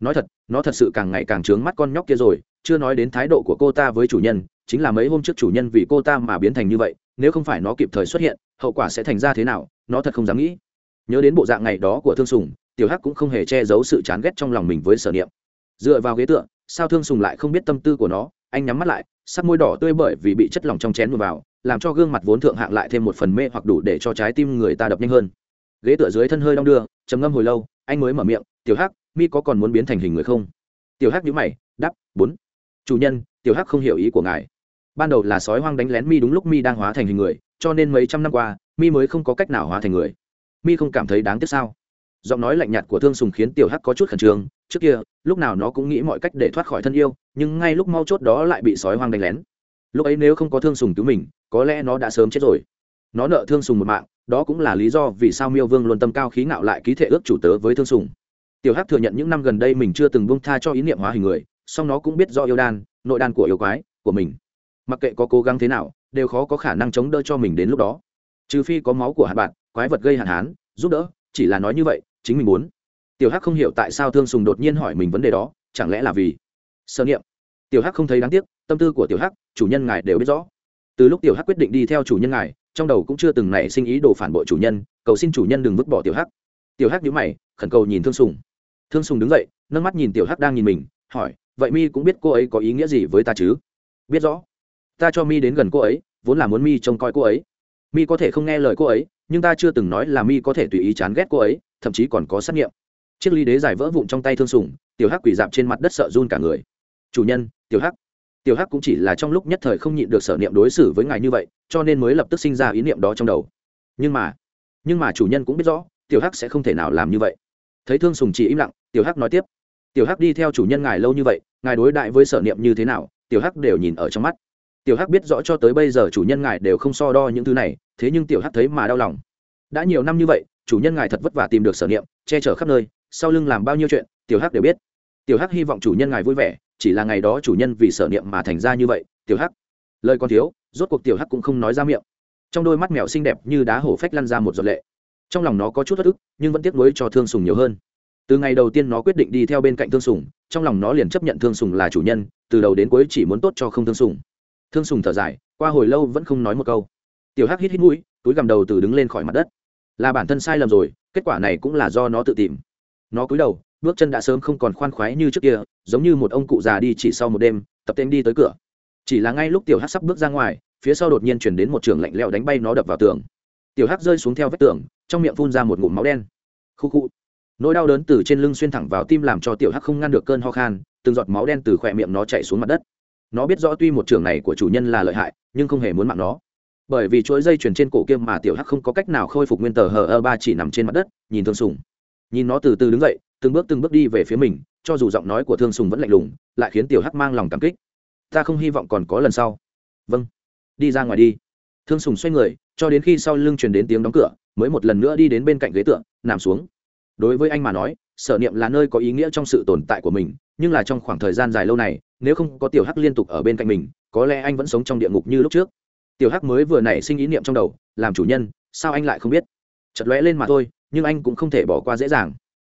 Nói thật, nó thật sự càng ngày càng trướng mắt con nhóc kia rồi, chưa nói đến thái độ của cô ta với chủ nhân, chính là mấy hôm trước chủ nhân vì cô ta mà biến thành như vậy, nếu không phải nó kịp thời xuất hiện, hậu quả sẽ thành ra thế nào, nó thật không dám nghĩ. Nhớ đến bộ dạng ngày đó của thương sùng tiểu hắc cũng không hề che giấu sự chán ghét trong lòng mình với sở niệm. Dựa vào ghế tựa, sao thương sùng lại không biết tâm tư của nó, anh nhắm mắt lại, sắc môi đỏ tươi bởi vì bị chất lỏng trong chén mùa vào, làm cho gương mặt vốn thượng hạng lại thêm một phần mê hoặc đủ để cho trái tim người ta đập nhanh hơn. Ghế tựa dưới thân hơi đong đưa, trầm ngâm hồi lâu, anh mới mở miệng, tiểu hắc, mi có còn muốn biến thành hình người không? Tiểu hắc nhíu mày đắp bốn. Chủ nhân, tiểu hắc không hiểu ý của ngài. Ban đầu là sói hoang đánh lén mi đúng lúc mi đang hóa thành hình người, cho nên mấy trăm năm qua, mi mới không có cách nào hóa thành người. Mi không cảm thấy đáng tiếc sao? Giọng nói lạnh nhạt của thương sùng khiến tiểu hắc có chút khẩn trương. Trước kia, lúc nào nó cũng nghĩ mọi cách để thoát khỏi thân yêu, nhưng ngay lúc mau chốt đó lại bị sói hoang đánh lén. Lúc ấy nếu không có thương sùng cứu mình, có lẽ nó đã sớm chết rồi. Nó nợ thương sùng một mạng, đó cũng là lý do vì sao miêu vương luôn tâm cao khí ngạo lại ký thể ước chủ tớ với thương sùng. Tiểu hắc thừa nhận những năm gần đây mình chưa từng buông tha cho ý niệm hóa hình người, song nó cũng biết do yêu đan, nội đan của yêu quái, của mình. Mặc kệ có cố gắng thế nào, đều khó có khả năng chống đỡ cho mình đến lúc đó. Trừ phi có máu của hạt bạn, quái vật gây hạn hán, giúp đỡ, chỉ là nói như vậy chính mình muốn. Tiểu hắc không hiểu tại sao thương sùng đột nhiên hỏi mình vấn đề đó, chẳng lẽ là vì sơ niệm? Tiểu hắc không thấy đáng tiếc, tâm tư của tiểu hắc, chủ nhân ngài đều biết rõ. Từ lúc tiểu hắc quyết định đi theo chủ nhân ngài, trong đầu cũng chưa từng nảy sinh ý đồ phản bội chủ nhân, cầu xin chủ nhân đừng vứt bỏ tiểu hắc. Tiểu hắc nhíu mày, khẩn cầu nhìn thương sùng. Thương sùng đứng dậy, nâng mắt nhìn tiểu hắc đang nhìn mình, hỏi, vậy mi cũng biết cô ấy có ý nghĩa gì với ta chứ? Biết rõ. Ta cho mi đến gần cô ấy, vốn là muốn mi trông coi cô ấy. Mi có thể không nghe lời cô ấy, nhưng ta chưa từng nói là mi có thể tùy ý chán ghét cô ấy thậm chí còn có xét nghiệm. Chiếc ly đế giải vỡ vụn trong tay thương sùng tiểu hắc quỳ dạp trên mặt đất sợ run cả người. Chủ nhân, tiểu hắc. Tiểu hắc cũng chỉ là trong lúc nhất thời không nhịn được sở niệm đối xử với ngài như vậy, cho nên mới lập tức sinh ra ý niệm đó trong đầu. Nhưng mà nhưng mà chủ nhân cũng biết rõ, tiểu hắc sẽ không thể nào làm như vậy. Thấy thương sùng chỉ im lặng, tiểu hắc nói tiếp. Tiểu hắc đi theo chủ nhân ngài lâu như vậy, ngài đối đại với sở niệm như thế nào, tiểu hắc đều nhìn ở trong mắt. Tiểu hắc biết rõ cho tới bây giờ chủ nhân ngài đều không so đo những thứ này, thế nhưng tiểu hắc thấy mà đau lòng. Đã nhiều năm như vậy chủ nhân ngài thật vất vả tìm được sở niệm, che chở khắp nơi, sau lưng làm bao nhiêu chuyện, tiểu hắc đều biết. Tiểu hắc hy vọng chủ nhân ngài vui vẻ, chỉ là ngày đó chủ nhân vì sở niệm mà thành ra như vậy, tiểu hắc. Lời còn thiếu, rốt cuộc tiểu hắc cũng không nói ra miệng. Trong đôi mắt mèo xinh đẹp như đá hổ phách lăn ra một giọt lệ. Trong lòng nó có chút thất ức, nhưng vẫn tiếc nuối cho thương sùng nhiều hơn. Từ ngày đầu tiên nó quyết định đi theo bên cạnh thương sùng, trong lòng nó liền chấp nhận thương sùng là chủ nhân, từ đầu đến cuối chỉ muốn tốt cho không thương sùng. Thương sùng thở dài, qua hồi lâu vẫn không nói một câu. Tiểu hắc hít hít mũi, túi gầm đầu từ đứng lên khỏi mặt đất là bản thân sai lầm rồi, kết quả này cũng là do nó tự tìm. Nó cúi đầu, bước chân đã sớm không còn khoan khoái như trước kia, giống như một ông cụ già đi chỉ sau một đêm, tập tên đi tới cửa. Chỉ là ngay lúc tiểu hắc sắp bước ra ngoài, phía sau đột nhiên chuyển đến một trường lạnh lẽo đánh bay nó đập vào tường. Tiểu hắc rơi xuống theo vách tường, trong miệng phun ra một ngụm máu đen. Khu khu. Nỗi đau đớn từ trên lưng xuyên thẳng vào tim làm cho tiểu hắc không ngăn được cơn ho khan, từng giọt máu đen từ khỏe miệng nó chạy xuống mặt đất. Nó biết rõ tuy một trường này của chủ nhân là lợi hại, nhưng không hề muốn mạng nó bởi vì chuỗi dây chuyền trên cổ kia mà tiểu hắc không có cách nào khôi phục nguyên tờ hờ ơ ba chỉ nằm trên mặt đất, nhìn thương sùng. Nhìn nó từ từ đứng dậy, từng bước từng bước đi về phía mình, cho dù giọng nói của thương sùng vẫn lạnh lùng, lại khiến tiểu hắc mang lòng cảm kích. Ta không hy vọng còn có lần sau. Vâng. Đi ra ngoài đi. Thương sùng xoay người, cho đến khi sau lưng truyền đến tiếng đóng cửa, mới một lần nữa đi đến bên cạnh ghế tựa, nằm xuống. Đối với anh mà nói, sở niệm là nơi có ý nghĩa trong sự tồn tại của mình, nhưng là trong khoảng thời gian dài lâu này, nếu không có tiểu hắc liên tục ở bên cạnh mình, có lẽ anh vẫn sống trong địa ngục như lúc trước tiểu hắc mới vừa nảy sinh ý niệm trong đầu, làm chủ nhân, sao anh lại không biết? Chật lóe lên mà thôi, nhưng anh cũng không thể bỏ qua dễ dàng.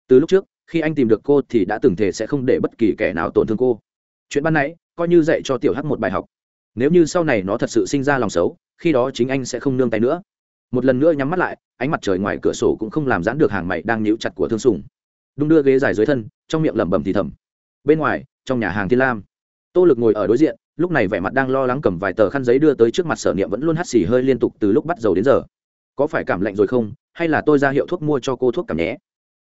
Từ lúc trước, khi anh tìm được cô thì đã từng thể sẽ không để bất kỳ kẻ nào tổn thương cô. Chuyện ban nãy, coi như dạy cho tiểu hắc một bài học. Nếu như sau này nó thật sự sinh ra lòng xấu, khi đó chính anh sẽ không nương tay nữa. Một lần nữa nhắm mắt lại, ánh mặt trời ngoài cửa sổ cũng không làm giãn được hàng mày đang nhíu chặt của thương sùng. Đung đưa ghế dài dưới thân, trong miệng lẩm bẩm thì thầm. Bên ngoài, trong nhà hàng thiên lam, tô lực ngồi ở đối diện lúc này vẻ mặt đang lo lắng cầm vài tờ khăn giấy đưa tới trước mặt sở niệm vẫn luôn hắt xì hơi liên tục từ lúc bắt đầu đến giờ. Có phải cảm lạnh rồi không? Hay là tôi ra hiệu thuốc mua cho cô thuốc cảm nhé?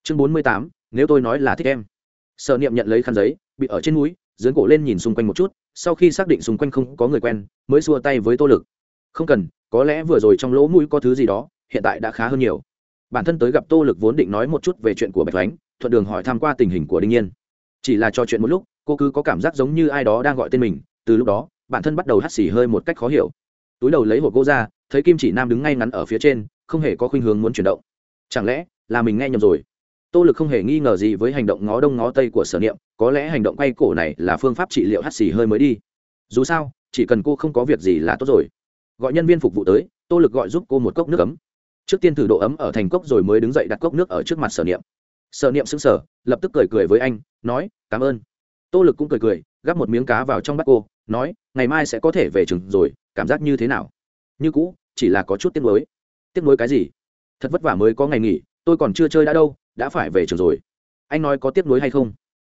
Chương bốn mươi tám, nếu tôi nói là thích em. Sở niệm nhận lấy khăn giấy bị ở trên núi dướng cổ lên nhìn xung quanh một chút, sau khi xác định xung quanh không có người quen, mới xua tay với tô lực. Không cần, có lẽ vừa rồi trong lỗ mũi có thứ gì đó, hiện tại đã khá hơn nhiều. Bản thân tới gặp tô lực vốn định nói một chút về chuyện của bạch thoánh thuận đường hỏi tham q u a tình hình của đinh nhiên. Chỉ là trò chuyện một lúc, cô cứ có cảm giác giống như ai đó đang gọi tên mình từ lúc đó, bản thân bắt đầu hắt xì hơi một cách khó hiểu. Túi đầu lấy hộp gỗ ra, thấy kim chỉ nam đứng ngay ngắn ở phía trên, không hề có khuynh hướng muốn chuyển động. Chẳng lẽ là mình nghe nhầm rồi? Tô lực không hề nghi ngờ gì với hành động ngó đông ngó tây của sở niệm, có lẽ hành động quay cổ này là phương pháp trị liệu hắt xì hơi mới đi. Dù sao, chỉ cần cô không có việc gì là tốt rồi. Gọi nhân viên phục vụ tới, tô lực gọi giúp cô một cốc nước ấm. Trước tiên thử độ ấm ở thành cốc rồi mới đứng dậy đặt cốc nước ở trước mặt sở niệm. Sở niệm xứng sở lập tức cười cười với anh, nói, cảm ơn tô lực cũng cười cười, gắp một miếng cá vào trong bát cô, nói, ngày mai sẽ có thể về trường rồi, cảm giác như thế nào? Như cũ, chỉ là có chút tiếc nuối. Tiếc nuối cái gì? Thật vất vả mới có ngày nghỉ, tôi còn chưa chơi đã đâu, đã phải về trường rồi. Anh nói có tiếc nuối hay không?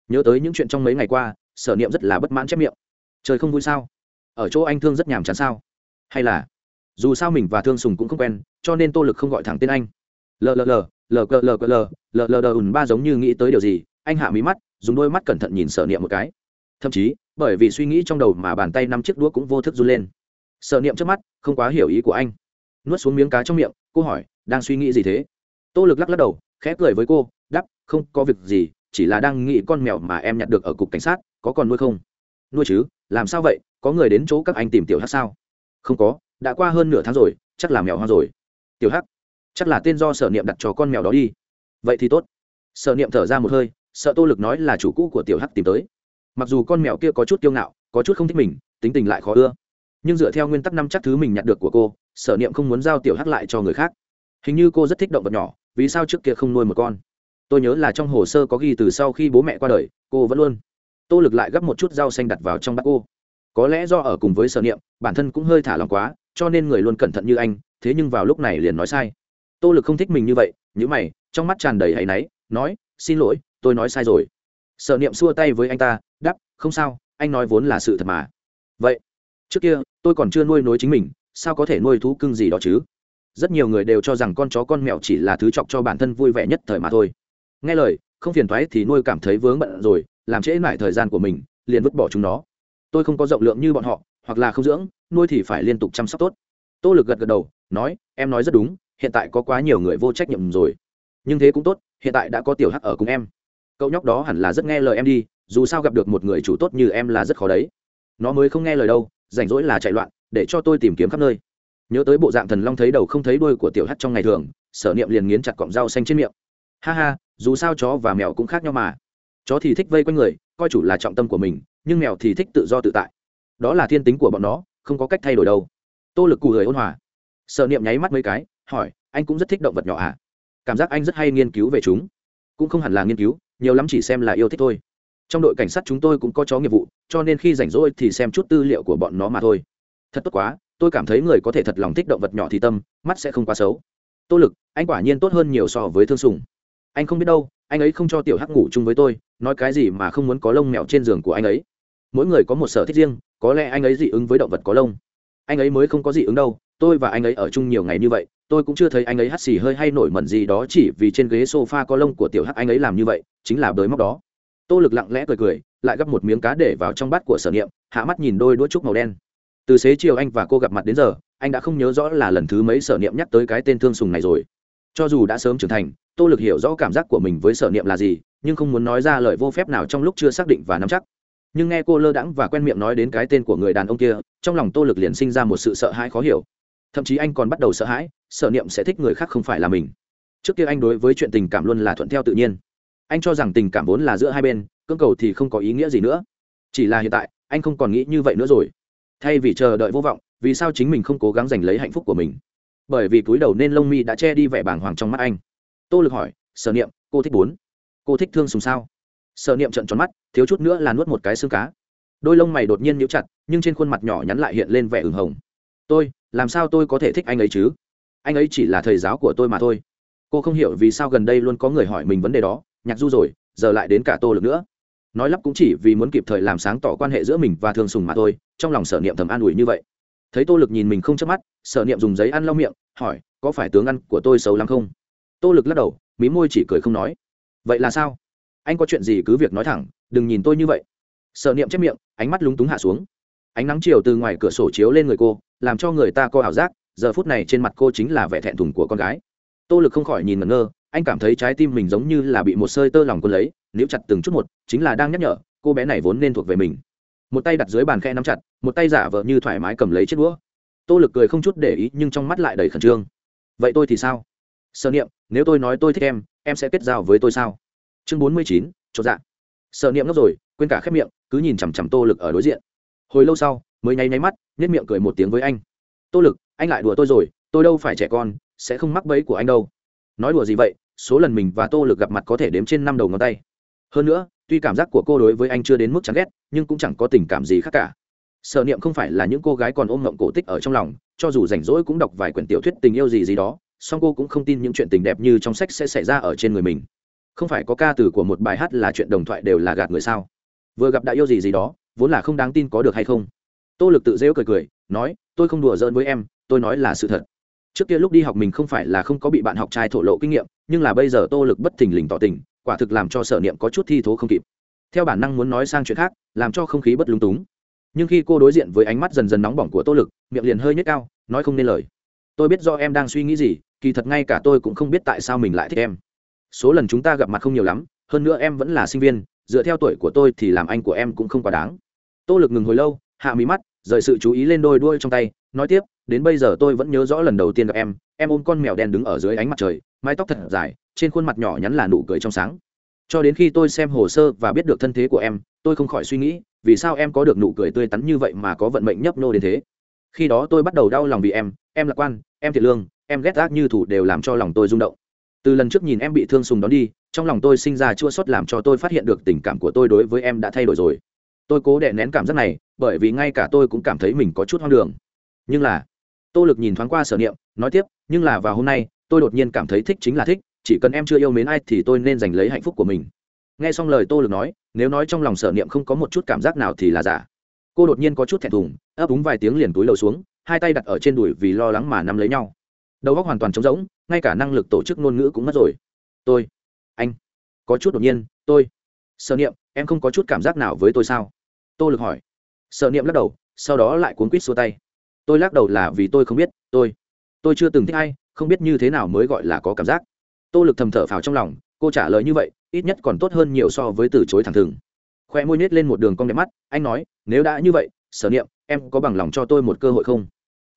Nhớ tới những chuyện trong mấy ngày qua, sở niệm rất là bất mãn chép miệng. Trời không vui sao? Ở chỗ anh thương rất nhàm chán sao? Hay là, dù sao mình và thương sùng cũng không quen, cho nên tô lực không gọi thẳng tên anh. Lờ lờ lờ lờ cờ lờ cờ lờ lờ lờ đờ ùn ba giống như nghĩ tới điều gì, anh hạ mí mắt dùng đôi mắt cẩn thận nhìn sở niệm một cái. Thậm chí, bởi vì suy nghĩ trong đầu mà bàn tay năm chiếc đũa cũng vô thức run lên. Sở niệm trước mắt, không quá hiểu ý của anh. Nuốt xuống miếng cá trong miệng, cô hỏi, đang suy nghĩ gì thế? Tô lực lắc lắc đầu, khẽ cười với cô đắp không có việc gì, chỉ là đang nghĩ con mèo mà em nhặt được ở cục cảnh sát, có còn nuôi không? Nuôi chứ, làm sao vậy? Có người đến chỗ các anh tìm tiểu hát sao? Không có, đã qua hơn nửa tháng rồi, chắc là mèo hoang rồi. Tiểu hắc, chắc là tên do sở niệm đặt cho con mèo đó đi. Vậy thì tốt. Sở niệm thở ra một hơi sợ tô lực nói là chủ cũ của tiểu hắc tìm tới. Mặc dù con mèo kia có chút kiêu ngạo, có chút không thích mình, tính tình lại khó ưa. Nhưng dựa theo nguyên tắc năm chắc thứ mình nhặt được của cô, sở niệm không muốn giao tiểu hắc lại cho người khác. Hình như cô rất thích động vật nhỏ, vì sao trước kia không nuôi một con? Tôi nhớ là trong hồ sơ có ghi từ sau khi bố mẹ qua đời, cô vẫn luôn. Tô lực lại gấp một chút rau xanh đặt vào trong bát cô. Có lẽ do ở cùng với sở niệm, bản thân cũng hơi thả lòng quá, cho nên người luôn cẩn thận như anh, thế nhưng vào lúc này liền nói sai. Tô lực không thích mình như vậy nhữ mày, trong mắt tràn đầy áy náy, nói, xin lỗi tôi nói sai rồi. Sở niệm xua tay với anh ta đắp không sao, anh nói vốn là sự thật mà. Vậy, trước kia, tôi còn chưa nuôi nối chính mình, sao có thể nuôi thú cưng gì đó chứ? Rất nhiều người đều cho rằng con chó con mèo chỉ là thứ chọc cho bản thân vui vẻ nhất thời mà thôi. Nghe lời, không phiền thoái thì nuôi cảm thấy vướng bận rồi, làm trễ mãi thời gian của mình, liền vứt bỏ chúng nó. Tôi không có rộng lượng như bọn họ, hoặc là không dưỡng, nuôi thì phải liên tục chăm sóc tốt. Tô lực gật gật đầu, nói, em nói rất đúng, hiện tại có quá nhiều người vô trách nhiệm rồi. Nhưng thế cũng tốt, hiện tại đã có tiểu hắc ở cùng em cậu nhóc đó hẳn là rất nghe lời em đi, dù sao gặp được một người chủ tốt như em là rất khó đấy. Nó mới không nghe lời đâu, rảnh rỗi là chạy loạn, để cho tôi tìm kiếm khắp nơi. Nhớ tới bộ dạng thần long thấy đầu không thấy đuôi của tiểu hắt trong ngày thường, sở niệm liền nghiến chặt cọng rau xanh trên miệng. Ha ha, dù sao chó và mèo cũng khác nhau mà. Chó thì thích vây quanh người, coi chủ là trọng tâm của mình, nhưng mèo thì thích tự do tự tại. Đó là thiên tính của bọn nó, không có cách thay đổi đâu. Tô lực cù người ôn hòa. Sở niệm nháy mắt mấy cái, hỏi, anh cũng rất thích động vật nhỏ à? Cảm giác anh rất hay nghiên cứu về chúng. Cũng không hẳn là nghiên cứu nhiều lắm chỉ xem là yêu thích thôi. Trong đội cảnh sát chúng tôi cũng có chó nghiệp vụ, cho nên khi rảnh rỗi thì xem chút tư liệu của bọn nó mà thôi. Thật tốt quá, tôi cảm thấy người có thể thật lòng thích động vật nhỏ thì tâm, mắt sẽ không quá xấu. Tô lực, anh quả nhiên tốt hơn nhiều so với thương sùng. Anh không biết đâu, anh ấy không cho tiểu hắc ngủ chung với tôi, nói cái gì mà không muốn có lông mèo trên giường của anh ấy. Mỗi người có một sở thích riêng, có lẽ anh ấy dị ứng với động vật có lông. Anh ấy mới không có dị ứng đâu tôi và anh ấy ở chung nhiều ngày như vậy, tôi cũng chưa thấy anh ấy hắt xì hơi hay nổi mẩn gì đó chỉ vì trên ghế sofa có lông của tiểu hắc anh ấy làm như vậy, chính là bới móc đó. Tô lực lặng lẽ cười cười, lại gắp một miếng cá để vào trong bát của sở niệm, hạ mắt nhìn đôi đũa trúc màu đen. Từ xế chiều anh và cô gặp mặt đến giờ, anh đã không nhớ rõ là lần thứ mấy sở niệm nhắc tới cái tên thương sùng này rồi. Cho dù đã sớm trưởng thành, tô lực hiểu rõ cảm giác của mình với sở niệm là gì, nhưng không muốn nói ra lời vô phép nào trong lúc chưa xác định và nắm chắc. Nhưng nghe cô lơ đãng và quen miệng nói đến cái tên của người đàn ông kia, trong lòng tô lực liền sinh ra một sự sợ hãi khó hiểu thậm chí anh còn bắt đầu sợ hãi sở niệm sẽ thích người khác không phải là mình. Trước kia anh đối với chuyện tình cảm luôn là thuận theo tự nhiên. Anh cho rằng tình cảm vốn là giữa hai bên, cưỡng cầu thì không có ý nghĩa gì nữa. Chỉ là hiện tại, anh không còn nghĩ như vậy nữa rồi. Thay vì chờ đợi vô vọng, vì sao chính mình không cố gắng giành lấy hạnh phúc của mình? Bởi vì túi đầu nên lông mi đã che đi vẻ bàng hoàng trong mắt anh. Tô lực hỏi, sở niệm, cô thích bốn? Cô thích thương sùng sao? Sở niệm trận tròn mắt, thiếu chút nữa là nuốt một cái xương cá. Đôi lông mày đột nhiên nhíu chặt, nhưng trên khuôn mặt nhỏ nhắn lại hiện lên vẻ ửng hồng tôi, làm sao tôi có thể thích anh ấy chứ? Anh ấy chỉ là thầy giáo của tôi mà thôi. Cô không hiểu vì sao gần đây luôn có người hỏi mình vấn đề đó, nhạc du rồi, giờ lại đến cả tô lực nữa. Nói lắp cũng chỉ vì muốn kịp thời làm sáng tỏ quan hệ giữa mình và thương sùng mà thôi, trong lòng sở niệm thầm an ủi như vậy. Thấy tô lực nhìn mình không chớp mắt, sở niệm dùng giấy ăn lau miệng, hỏi, có phải tướng ăn của tôi xấu lắm không? Tô lực lắc đầu, mí môi chỉ cười không nói. Vậy là sao? Anh có chuyện gì cứ việc nói thẳng, đừng nhìn tôi như vậy. Sở niệm chép miệng, ánh mắt lúng túng hạ xuống ánh nắng chiều từ ngoài cửa sổ chiếu lên người cô, làm cho người ta có ảo giác, giờ phút này trên mặt cô chính là vẻ thẹn thùng của con gái. Tô lực không khỏi nhìn ngẩn ngơ, anh cảm thấy trái tim mình giống như là bị một sơi tơ lòng quân lấy nếu chặt từng chút một, chính là đang nhắc nhở, cô bé này vốn nên thuộc về mình. Một tay đặt dưới bàn khe nắm chặt, một tay giả vờ như thoải mái cầm lấy chiếc đũa. Tô lực cười không chút để ý nhưng trong mắt lại đầy khẩn trương. Vậy tôi thì sao? Sợ niệm, nếu tôi nói tôi thích em em sẽ kết giao với tôi sao? Chương bốn mươi chín, chột dạ. Sợ niệm ngốc rồi, quên cả khép miệng, cứ nhìn chằm chằm tô lực ở đối diện hồi lâu sau, mới nháy nháy mắt nhét miệng cười một tiếng với anh. Tô lực, anh lại đùa tôi rồi, tôi đâu phải trẻ con, sẽ không mắc bẫy của anh đâu. Nói đùa gì vậy, số lần mình và tô lực gặp mặt có thể đếm trên năm đầu ngón tay. Hơn nữa, tuy cảm giác của cô đối với anh chưa đến mức chán ghét, nhưng cũng chẳng có tình cảm gì khác cả. Sở niệm không phải là những cô gái còn ôm ngộng cổ tích ở trong lòng, cho dù rảnh rỗi cũng đọc vài quyển tiểu thuyết tình yêu gì gì đó, song cô cũng không tin những chuyện tình đẹp như trong sách sẽ xảy ra ở trên người mình. Không phải có ca từ của một bài hát là chuyện đồng thoại đều là gạt người sao? Vừa gặp đã yêu gì gì đó vốn là không đáng tin có được hay không? Tô lực tự dễu cười cười, nói, tôi không đùa giỡn với em, tôi nói là sự thật. Trước kia lúc đi học mình không phải là không có bị bạn học trai thổ lộ kinh nghiệm, nhưng là bây giờ tô lực bất thình lình tỏ tình, quả thực làm cho sở niệm có chút thi thố không kịp. Theo bản năng muốn nói sang chuyện khác, làm cho không khí bất lung túng. Nhưng khi cô đối diện với ánh mắt dần dần nóng bỏng của tô lực, miệng liền hơi nhếch cao, nói không nên lời. Tôi biết do em đang suy nghĩ gì, kỳ thật ngay cả tôi cũng không biết tại sao mình lại thích em. Số lần chúng ta gặp mặt không nhiều lắm, hơn nữa em vẫn là sinh viên, dựa theo tuổi của tôi thì làm anh của em cũng không quá đáng tô lực ngừng hồi lâu, hạ mí mắt, rời sự chú ý lên đôi đuôi trong tay, nói tiếp, đến bây giờ tôi vẫn nhớ rõ lần đầu tiên gặp em em ôm con mèo đen đứng ở dưới ánh mặt trời, mái tóc thật dài, trên khuôn mặt nhỏ nhắn là nụ cười trong sáng. Cho đến khi tôi xem hồ sơ và biết được thân thế của em, tôi không khỏi suy nghĩ, vì sao em có được nụ cười tươi tắn như vậy mà có vận mệnh nhấp nô đến thế? Khi đó tôi bắt đầu đau lòng vì em em lạc quan, em thiệt lương, em ghét ác như thủ đều làm cho lòng tôi rung động. Từ lần trước nhìn em bị thương sùng đón đi, trong lòng tôi sinh ra chua sót làm cho tôi phát hiện được tình cảm của tôi đối với em đã thay đổi rồi tôi cố đè nén cảm giác này, bởi vì ngay cả tôi cũng cảm thấy mình có chút hoang đường. Nhưng là, tô lực nhìn thoáng qua sở niệm, nói tiếp, nhưng là vào hôm nay, tôi đột nhiên cảm thấy thích chính là thích, chỉ cần em chưa yêu mến ai thì tôi nên giành lấy hạnh phúc của mình. Nghe xong lời tô lực nói, nếu nói trong lòng sở niệm không có một chút cảm giác nào thì là giả. Cô đột nhiên có chút thẹn thùng, ấp úng vài tiếng liền túi lầu xuống, hai tay đặt ở trên đùi vì lo lắng mà nắm lấy nhau. Đầu óc hoàn toàn trống rỗng, ngay cả năng lực tổ chức ngôn ngữ cũng mất rồi. Tôi, anh, có chút đột nhiên, tôi. Sở niệm, em không có chút cảm giác nào với tôi sao? Tô lực hỏi. Sở niệm lắc đầu, sau đó lại cuốn quýt xua tay. Tôi lắc đầu là vì tôi không biết, tôi tôi chưa từng thích ai, không biết như thế nào mới gọi là có cảm giác. Tô lực thầm thở phào trong lòng, cô trả lời như vậy, ít nhất còn tốt hơn nhiều so với từ chối thẳng thừng. Khoe môi nết lên một đường cong đẹp mắt, anh nói, nếu đã như vậy, sở niệm, em có bằng lòng cho tôi một cơ hội không?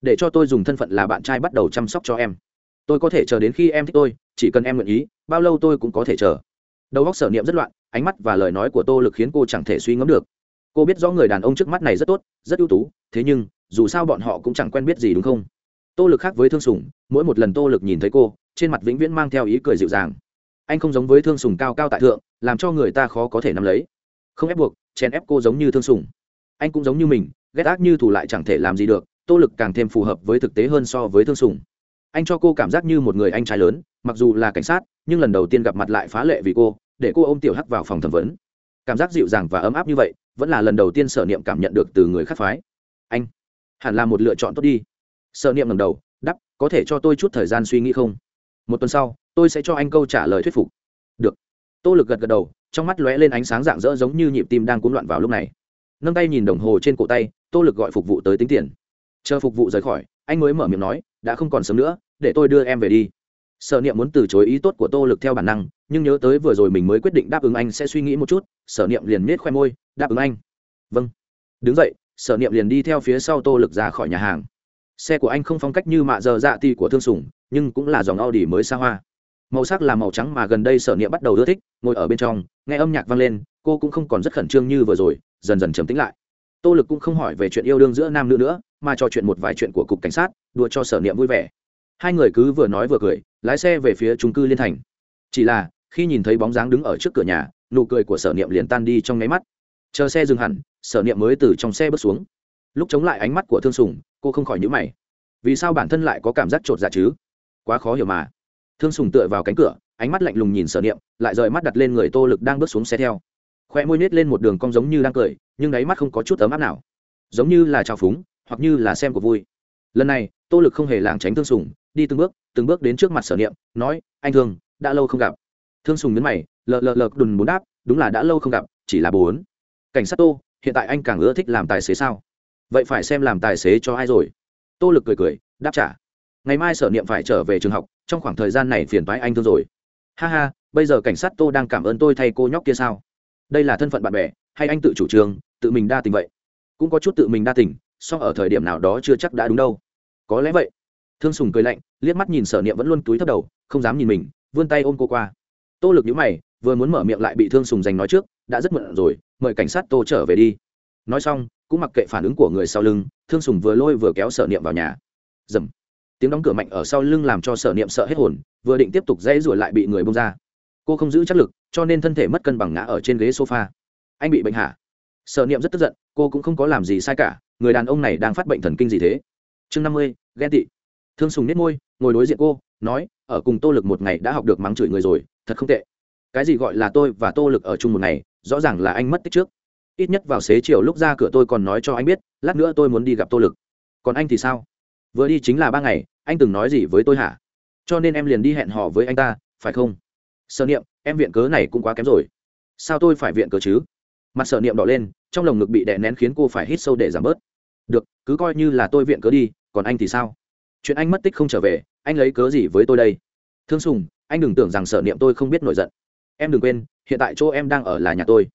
Để cho tôi dùng thân phận là bạn trai bắt đầu chăm sóc cho em. Tôi có thể chờ đến khi em thích tôi, chỉ cần em nguyện ý, bao lâu tôi cũng có thể chờ. Đầu óc sở niệm rất loạn, ánh mắt và lời nói của tô lực khiến cô chẳng thể suy ngẫm được cô biết rõ người đàn ông trước mắt này rất tốt, rất ưu tú, thế nhưng, dù sao bọn họ cũng chẳng quen biết gì đúng không? Tô lực khác với thương sùng, mỗi một lần tô lực nhìn thấy cô, trên mặt vĩnh viễn mang theo ý cười dịu dàng. Anh không giống với thương sùng cao cao tại thượng, làm cho người ta khó có thể nắm lấy. Không ép buộc, chèn ép cô giống như thương sùng. Anh cũng giống như mình, ghét ác như thù lại chẳng thể làm gì được, tô lực càng thêm phù hợp với thực tế hơn so với thương sùng. Anh cho cô cảm giác như một người anh trai lớn, mặc dù là cảnh sát, nhưng lần đầu tiên gặp mặt lại phá lệ vì cô, để cô ôm tiểu hắc vào phòng thẩm vấn. Cảm giác dịu dàng và ấm áp như vậy vẫn là lần đầu tiên sở niệm cảm nhận được từ người khác phái. Anh, hẳn là một lựa chọn tốt đi. Sở niệm ngầm đầu đắp có thể cho tôi chút thời gian suy nghĩ không? Một tuần sau, tôi sẽ cho anh câu trả lời thuyết phục. Được. Tô lực gật gật đầu, trong mắt lóe lên ánh sáng rạng rỡ giống như nhịp tim đang cuốn loạn vào lúc này. Nâng tay nhìn đồng hồ trên cổ tay, tô lực gọi phục vụ tới tính tiền. Chờ phục vụ rời khỏi, anh mới mở miệng nói, đã không còn sớm nữa, để tôi đưa em về đi sở niệm muốn từ chối ý tốt của tô lực theo bản năng, nhưng nhớ tới vừa rồi mình mới quyết định đáp ứng anh sẽ suy nghĩ một chút, sở niệm liền miết khoe môi, đáp ứng anh. Vâng. Đứng dậy, sở niệm liền đi theo phía sau tô lực ra khỏi nhà hàng. Xe của anh không phong cách như mạ giờ dạ ti của thương sủng nhưng cũng là dòng audi mới xa hoa. Màu sắc là màu trắng mà gần đây sở niệm bắt đầu ưa thích, ngồi ở bên trong, nghe âm nhạc vang lên, cô cũng không còn rất khẩn trương như vừa rồi, dần dần trầm tĩnh lại. Tô lực cũng không hỏi về chuyện yêu đương giữa nam nữ nữa, mà trò chuyện một vài chuyện của cục cảnh sát, đùa cho sở niệm vui vẻ hai người cứ vừa nói vừa cười, lái xe về phía trung cư liên thành. Chỉ là, khi nhìn thấy bóng dáng đứng ở trước cửa nhà, nụ cười của sở niệm liền tan đi trong nháy mắt. Chờ xe dừng hẳn, sở niệm mới từ trong xe bước xuống. Lúc chống lại ánh mắt của thương sùng, cô không khỏi nhữ mày. Vì sao bản thân lại có cảm giác t r ộ t dạ chứ? Quá khó hiểu mà. Thương sùng tựa vào cánh cửa, ánh mắt lạnh lùng nhìn sở niệm, lại rời mắt đặt lên người tô lực đang bước xuống xe theo. Khoe môi nết lên một đường cong giống như đang cười, nhưng đáy mắt không có chút ấm áp nào. Giống như là trào phúng, hoặc như là xem của vui. Lần này, tô lực không hề lảng tránh thương sùng đi từng bước từng bước đến trước mặt sở niệm, nói, anh thương, đã lâu không gặp. Thương sùng nhấn mày, lờ lờ lờ, đùn bốn đáp, đúng là đã lâu không gặp, chỉ là bốn. Cảnh sát tô, hiện tại anh càng ưa thích làm tài xế sao? Vậy phải xem làm tài xế cho ai rồi. Tô lực cười cười, đáp trả, ngày mai sở niệm phải trở về trường học, trong khoảng thời gian này phiền toái anh thương rồi. Ha ha, bây giờ cảnh sát tô đang cảm ơn tôi thay cô nhóc kia sao? Đây là thân phận bạn bè, hay anh tự chủ trương, tự mình đa tình vậy? Cũng có chút tự mình đa tình, song ở thời điểm nào đó chưa chắc đã đúng đâu. Có lẽ vậy thương sùng cười lạnh, liếc mắt nhìn sở niệm vẫn luôn túi thấp đầu, không dám nhìn mình, vươn tay ôm cô qua. Tô lực nhữ mày, vừa muốn mở miệng lại bị thương sùng giành nói trước, đã rất muộn rồi, mời cảnh sát tô trở về đi. Nói xong, cũng mặc kệ phản ứng của người sau lưng, thương sùng vừa lôi vừa kéo sở niệm vào nhà. Dầm. Tiếng đóng cửa mạnh ở sau lưng làm cho sở niệm sợ hết hồn, vừa định tiếp tục dãy rồi lại bị người bông ra. Cô không giữ chắc lực, cho nên thân thể mất cân bằng ngã ở trên ghế sofa. Anh bị bệnh hả? Sở niệm rất tức giận, cô cũng không có làm gì sai cả, người đàn ông này đang phát bệnh thần kinh gì thế? Chương năm mươi, ghen tị thương sùng nết môi, ngồi đối diện cô, nói, ở cùng tô lực một ngày đã học được mắng chửi người rồi, thật không tệ. Cái gì gọi là tôi và tô lực ở chung một ngày, rõ ràng là anh mất tích trước. Ít nhất vào xế chiều lúc ra cửa tôi còn nói cho anh biết, lát nữa tôi muốn đi gặp tô lực. Còn anh thì sao? Vừa đi chính là ba ngày, anh từng nói gì với tôi hả? Cho nên em liền đi hẹn hò với anh ta, phải không? Sợ niệm, em viện cớ này cũng quá kém rồi. Sao tôi phải viện cớ chứ? Mặt sợ niệm đỏ lên, trong lồng ngực bị đè nén khiến cô phải hít sâu để giảm bớt. Được, cứ coi như là tôi viện cớ đi, còn anh thì sao? Chuyện anh mất tích không trở về, anh lấy cớ gì với tôi đây? Thương sùng, anh đừng tưởng rằng Sở niệm tôi không biết nổi giận. Em đừng quên, hiện tại chỗ em đang ở là nhà tôi.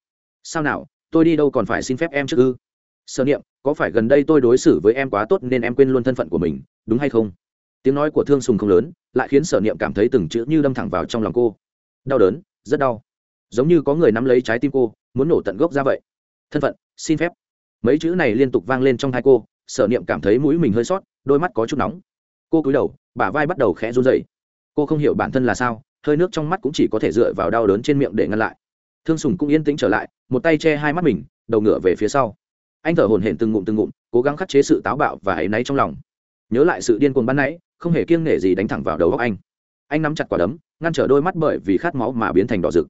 Sao nào, tôi đi đâu còn phải xin phép em trước ư? Sở niệm, có phải gần đây tôi đối xử với em quá tốt nên em quên luôn thân phận của mình, đúng hay không? Tiếng nói của thương sùng không lớn, lại khiến sở niệm cảm thấy từng chữ như đâm thẳng vào trong lòng cô. Đau đớn, rất đau. Giống như có người nắm lấy trái tim cô, muốn nổ tận gốc ra vậy. Thân phận, xin phép. Mấy chữ này liên tục vang lên trong hai cô, sở niệm cảm thấy mũi mình hơi sót, đôi mắt có chút nóng cô cúi đầu, bả vai bắt đầu khẽ run dày cô không hiểu bản thân là sao, hơi nước trong mắt cũng chỉ có thể dựa vào đau đớn trên miệng để ngăn lại. Thương sùng cũng yên tĩnh trở lại, một tay che hai mắt mình, đầu ngựa về phía sau. Anh thở hổn hển từng ngụm từng ngụm, cố gắng khắc chế sự táo bạo và áy náy trong lòng. Nhớ lại sự điên cuồng ban nãy, không hề kiêng nể gì đánh thẳng vào đầu góc anh. Anh nắm chặt quả đấm, ngăn trở đôi mắt bởi vì khát máu mà biến thành đỏ rực.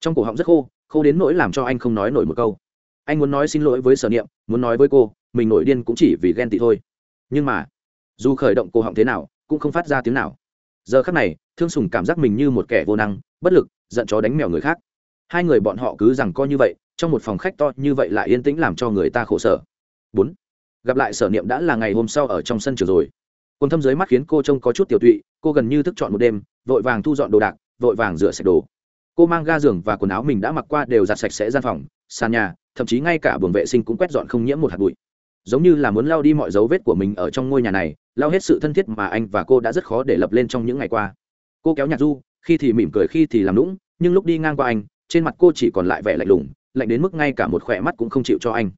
Trong cổ họng rất khô khô đến nỗi làm cho anh không nói nổi một câu. Anh muốn nói xin lỗi với sở niệm, muốn nói với cô, mình nổi điên cũng chỉ vì ghen tị thôi. Nhưng mà dù khởi động cổ họng thế nào, cũng không phát ra tiếng nào. Giờ khắc này, thương sùng cảm giác mình như một kẻ vô năng, bất lực, giận chó đánh mèo người khác. Hai người bọn họ cứ rằng co như vậy, trong một phòng khách to như vậy lại yên tĩnh làm cho người ta khổ sở. Bốn, gặp lại sở niệm đã là ngày hôm sau ở trong sân trường rồi. Quần thâm dưới mắt khiến cô trông có chút tiểu tụy, cô gần như thức chọn một đêm, vội vàng thu dọn đồ đạc, vội vàng rửa sạch đồ. Cô mang ga giường và quần áo mình đã mặc qua đều giặt sạch sẽ gian phòng, sàn nhà, thậm chí ngay cả buồng vệ sinh cũng quét dọn không nhiễm một hạt bụi. Giống như là muốn lao đi mọi dấu vết của mình ở trong ngôi nhà này lao hết sự thân thiết mà anh và cô đã rất khó để lập lên trong những ngày qua. Cô kéo nhạc du, khi thì mỉm cười, khi thì làm lũng nhưng lúc đi ngang qua anh, trên mặt cô chỉ còn lại vẻ lạnh lùng, lạnh đến mức ngay cả một khỏe mắt cũng không chịu cho anh.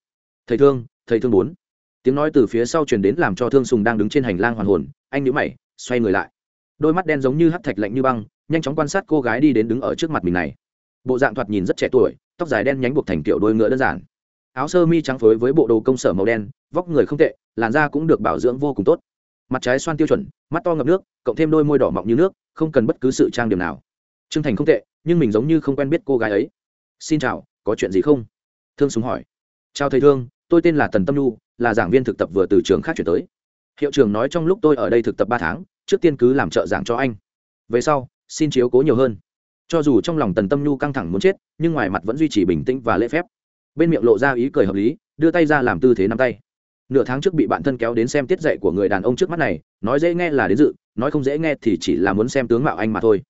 Thầy thương thầy thương bốn tiếng nói từ phía sau truyền đến làm cho thương sùng đang đứng trên hành lang hoàn hồn, anh nhữ mày, xoay người lại. Đôi mắt đen giống như hắt thạch lạnh như băng, nhanh chóng quan sát cô gái đi đến đứng ở trước mặt mình này. Bộ dạng thoạt nhìn rất trẻ tuổi, tóc dài đen nhánh buộc thành kiểu đôi ngựa đơn giản. Áo sơ mi trắng phối với bộ đồ công sở màu đen, vóc người không tệ, làn da cũng được bảo dưỡng vô cùng tốt mặt trái xoan tiêu chuẩn, mắt to ngập nước, cộng thêm đôi môi đỏ mọng như nước, không cần bất cứ sự trang điểm nào. T r ư ơ n g thành không tệ, nhưng mình giống như không quen biết cô gái ấy. Xin chào, có chuyện gì không? Thương súng hỏi. Chào thầy thương, tôi tên là tần tâm nhu, là giảng viên thực tập vừa từ trường khác chuyển tới. Hiệu trưởng nói trong lúc tôi ở đây thực tập ba tháng, trước tiên cứ làm trợ giảng cho anh. Về sau, xin chiếu cố nhiều hơn. Cho dù trong lòng tần tâm nhu căng thẳng muốn chết, nhưng ngoài mặt vẫn duy trì bình tĩnh và lễ phép. Bên miệng lộ ra ý cười hợp lý, đưa tay ra làm tư thế nắm tay nửa tháng trước bị bạn thân kéo đến xem tiết dạy của người đàn ông trước mắt này, nói dễ nghe là đến dự, nói không dễ nghe thì chỉ là muốn xem tướng mạo anh mà thôi.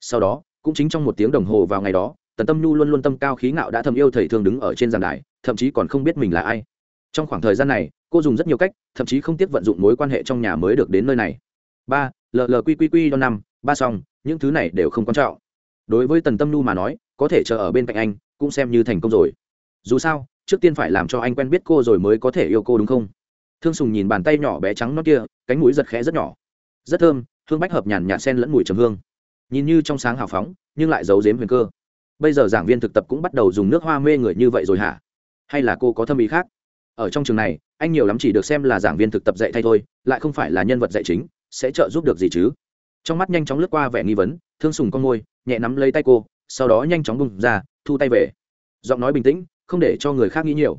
Sau đó, cũng chính trong một tiếng đồng hồ vào ngày đó, tần tâm nhu luôn luôn tâm cao khí ngạo đã thầm yêu thầy thường đứng ở trên giàn đài, thậm chí còn không biết mình là ai. Trong khoảng thời gian này, cô dùng rất nhiều cách, thậm chí không tiếc vận dụng mối quan hệ trong nhà mới được đến nơi này. Ba llqq đo năm, ba xong, những thứ này đều không quan trọng. Đối với tần tâm nhu mà nói, có thể chờ ở bên cạnh anh, cũng xem như thành công rồi. Dù sao trước tiên phải làm cho anh quen biết cô rồi mới có thể yêu cô đúng không? Thương sùng nhìn bàn tay nhỏ bé trắng nó kia, cánh mũi giật khẽ rất nhỏ. Rất thơm, hương bách hợp nhàn nhạt sen lẫn mùi trầm hương. Nhìn như trong sáng hào phóng, nhưng lại giấu giếm huyền cơ. Bây giờ giảng viên thực tập cũng bắt đầu dùng nước hoa mê người như vậy rồi hả? Hay là cô có thâm ý khác? Ở trong trường này, anh nhiều lắm chỉ được xem là giảng viên thực tập dạy thay thôi, lại không phải là nhân vật dạy chính, sẽ trợ giúp được gì chứ? Trong mắt nhanh chóng lướt qua vẻ nghi vấn, thương sùng con môi, nhẹ nắm lấy tay cô, sau đó nhanh chóng bung ra, thu tay về. Giọng nói bình tĩnh không để cho người khác nghĩ nhiều.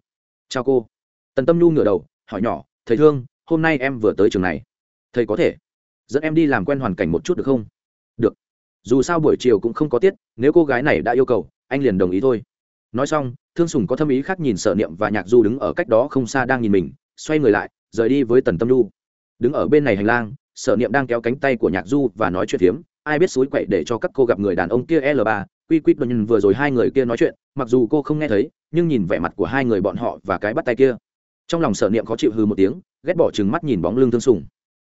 Chào cô. Tần tâm nhu ngửa đầu, hỏi nhỏ, thầy thương, hôm nay em vừa tới trường này? Thầy có thể. Dẫn em đi làm quen hoàn cảnh một chút được không? Được. Dù sao buổi chiều cũng không có tiết, nếu cô gái này đã yêu cầu, anh liền đồng ý thôi. Nói xong, thương sùng có thâm ý khác nhìn sở niệm và nhạc du đứng ở cách đó không xa đang nhìn mình, xoay người lại, rời đi với tần tâm nhu. Đứng ở bên này hành lang, sở niệm đang kéo cánh tay của nhạc du và nói chuyện phiếm, ai biết suối quậy để cho các cô gặp người đàn ông kia l ba quy quy nhân vừa rồi hai người kia nói chuyện, mặc dù cô không nghe thấy, nhưng nhìn vẻ mặt của hai người bọn họ và cái bắt tay kia. Trong lòng sở niệm khó chịu hư một tiếng, ghét bỏ chừng mắt nhìn bóng lưng thương sùng.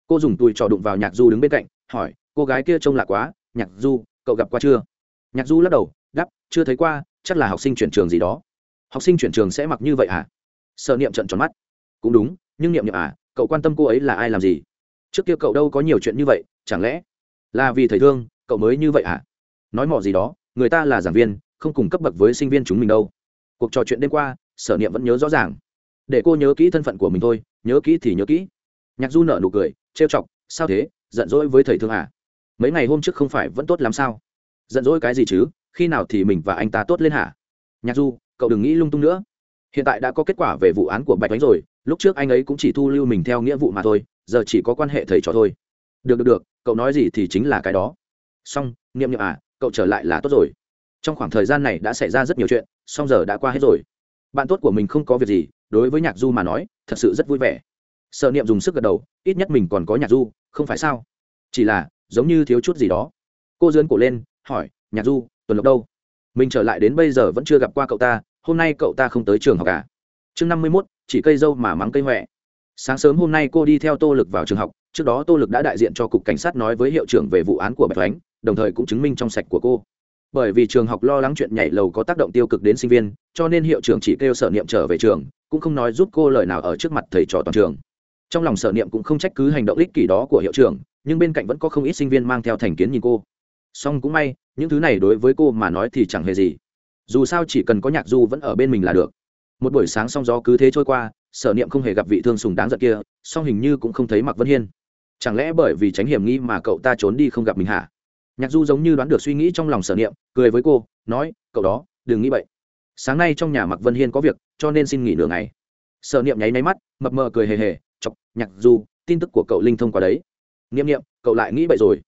Cô dùng tùi trò đụng vào nhạc du đứng bên cạnh, hỏi, cô gái kia trông lạ quá, nhạc du, cậu gặp qua chưa? Nhạc du lắc đầu, đắp, chưa thấy qua, chắc là học sinh chuyển trường gì đó. Học sinh chuyển trường sẽ mặc như vậy à? Sở niệm trận tròn mắt. Cũng đúng, nhưng niệm niệm à cậu quan tâm cô ấy là ai làm gì? Trước kia cậu đâu có nhiều chuyện như vậy, chẳng lẽ là vì thầy thương, cậu mới như vậy à? Nói mỏ gì đó người ta là giảng viên, không cùng cấp bậc với sinh viên chúng mình đâu. Cuộc trò chuyện đêm qua, sở niệm vẫn nhớ rõ ràng. Để cô nhớ kỹ thân phận của mình thôi, nhớ kỹ thì nhớ kỹ. Nhạc du nở nụ cười, trêu chọc, sao thế, giận dỗi với thầy thương à? Mấy ngày hôm trước không phải vẫn tốt lắm sao? Giận dỗi cái gì chứ, khi nào thì mình và anh ta tốt lên hả? Nhạc du, cậu đừng nghĩ lung tung nữa. Hiện tại đã có kết quả về vụ án của bạch ánh rồi, lúc trước anh ấy cũng chỉ thu lưu mình theo nghĩa vụ mà thôi, giờ chỉ có quan hệ thầy trò thôi. Được được được, cậu nói gì thì chính là cái đó. Xong, niệm niệm à cậu trở lại là tốt rồi. Trong khoảng thời gian này đã xảy ra rất nhiều chuyện song giờ đã qua hết rồi. Bạn tốt của mình không có việc gì, đối với nhạc du mà nói, thật sự rất vui vẻ. Sợ niệm dùng sức gật đầu, ít nhất mình còn có nhạc du, không phải sao? Chỉ là, giống như thiếu chút gì đó. Cô dướn cổ lên, hỏi, nhạc du, tuần lộc đâu? Mình trở lại đến bây giờ vẫn chưa gặp qua cậu ta, hôm nay cậu ta không tới trường học cả chương năm mươi mốt, chỉ cây dâu mà mắng cây huệ sáng sớm hôm nay cô đi theo tô lực vào trường học, trước đó tô lực đã đại diện cho cục cảnh sát nói với hiệu trưởng về vụ án của bạch thoánh đồng thời cũng chứng minh trong sạch của cô. Bởi vì trường học lo lắng chuyện nhảy lầu có tác động tiêu cực đến sinh viên, cho nên hiệu trưởng chỉ kêu sở niệm trở về trường, cũng không nói giúp cô lời nào ở trước mặt thầy trò toàn trường. Trong lòng sở niệm cũng không trách cứ hành động ích kỷ đó của hiệu trưởng, nhưng bên cạnh vẫn có không ít sinh viên mang theo thành kiến nhìn cô. Song cũng may, những thứ này đối với cô mà nói thì chẳng hề gì. Dù sao chỉ cần có nhạc du vẫn ở bên mình là được. Một buổi sáng song gió cứ thế trôi qua, sở niệm không hề gặp vị thương sùng đáng giận kia, song hình như cũng không thấy mặc vân hiên. Chẳng lẽ bởi vì tránh hiểm nghi mà cậu ta trốn đi không gặp mình hả? Nhạc du giống như đoán được suy nghĩ trong lòng sở niệm, cười với cô, nói, cậu đó, đừng nghĩ vậy sáng nay trong nhà mặc vân hiên có việc, cho nên xin nghỉ nửa ngày. Sở niệm nháy máy mắt, mập mờ cười hề hề, chọc, nhạc du, tin tức của cậu linh thông qua đấy. Niệm niệm, cậu lại nghĩ vậy rồi.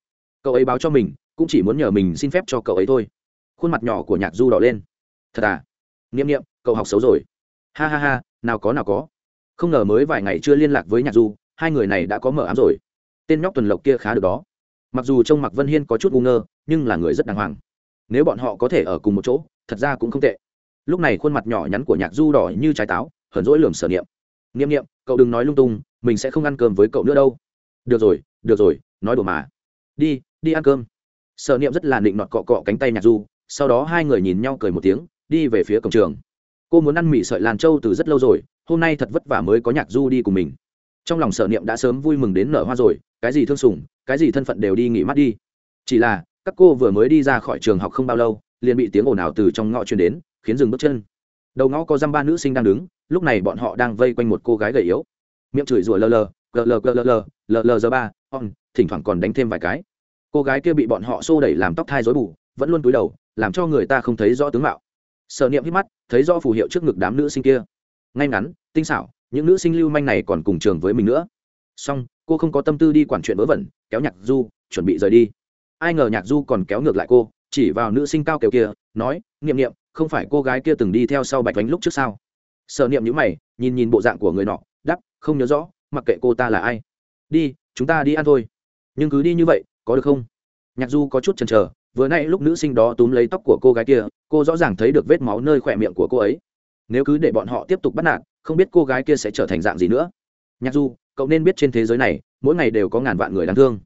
Cậu ấy báo cho mình, cũng chỉ muốn nhờ mình xin phép cho cậu ấy thôi. Khuôn mặt nhỏ của nhạc du đỏ lên. Thật à? Niệm niệm, cậu học xấu rồi. Ha ha ha, nào có nào có. Không ngờ mới vài ngày chưa liên lạc với nhạc du, hai người này đã có mở ám rồi. Tên nhóc tuần lộc kia khá được đó mặc dù trông mặc vân hiên có chút ngu ngơ, nhưng là người rất đàng hoàng. Nếu bọn họ có thể ở cùng một chỗ, thật ra cũng không tệ. Lúc này khuôn mặt nhỏ nhắn của nhạc du đỏ như trái táo, hờn rỗi lườm sở niệm. Niệm niệm, cậu đừng nói lung tung, mình sẽ không ăn cơm với cậu nữa đâu. Được rồi được rồi, nói đùa mà. Đi đi ăn cơm. Sở niệm rất là định nọt cọ cọ cánh tay nhạc du, sau đó hai người nhìn nhau cười một tiếng, đi về phía cổng trường. Cô muốn ăn mì sợi làn trâu từ rất lâu rồi, hôm nay thật vất vả mới có nhạc du đi cùng mình. Trong lòng sở niệm đã sớm vui mừng đến nở hoa rồi cái gì thương sủng cái gì thân phận đều đi nghỉ mắt đi. Chỉ là, các cô vừa mới đi ra khỏi trường học không bao lâu, liền bị tiếng ồn ào từ trong ngõ truyền đến, khiến dừng bước chân. Đầu ngõ có dăm ba nữ sinh đang đứng, lúc này bọn họ đang vây quanh một cô gái gầy yếu. Miệng chửi rủa lờ lờ lờ lờ gờ lờ lờ lờ lờ giờ ba, on, thỉnh thoảng còn đánh thêm vài cái. Cô gái kia bị bọn họ xô đẩy làm tóc thai rối bù, vẫn luôn cúi đầu, làm cho người ta không thấy rõ tướng mạo. Sở niệm hít mắt, thấy rõ phù hiệu trước ngực đám nữ sinh kia. Ngay ngắn, tinh xảo, những nữ sinh lưu manh này còn cùng trường với mình nữa. Song cô không có tâm tư đi quản chuyện vớ vẩn, kéo nhạc du, chuẩn bị rời đi. Ai ngờ nhạc du còn kéo ngược lại cô, chỉ vào nữ sinh cao kiểu kia, nói, niệm niệm, không phải cô gái kia từng đi theo sau bạch bánh lúc trước sao? Sợ niệm nhữ mày, nhìn nhìn bộ dạng của người nọ đắp không nhớ rõ, mặc kệ cô ta là ai. Đi, chúng ta đi ăn thôi. Nhưng cứ đi như vậy, có được không? Nhạc du có chút chần chờ, vừa nay lúc nữ sinh đó túm lấy tóc của cô gái kia, cô rõ ràng thấy được vết máu nơi khỏe miệng của cô ấy. Nếu cứ để bọn họ tiếp tục bắt nạt, không biết cô gái kia sẽ trở thành dạng gì nữa. Nhạc du cậu nên biết trên thế giới này, mỗi ngày đều có ngàn vạn người đáng thương.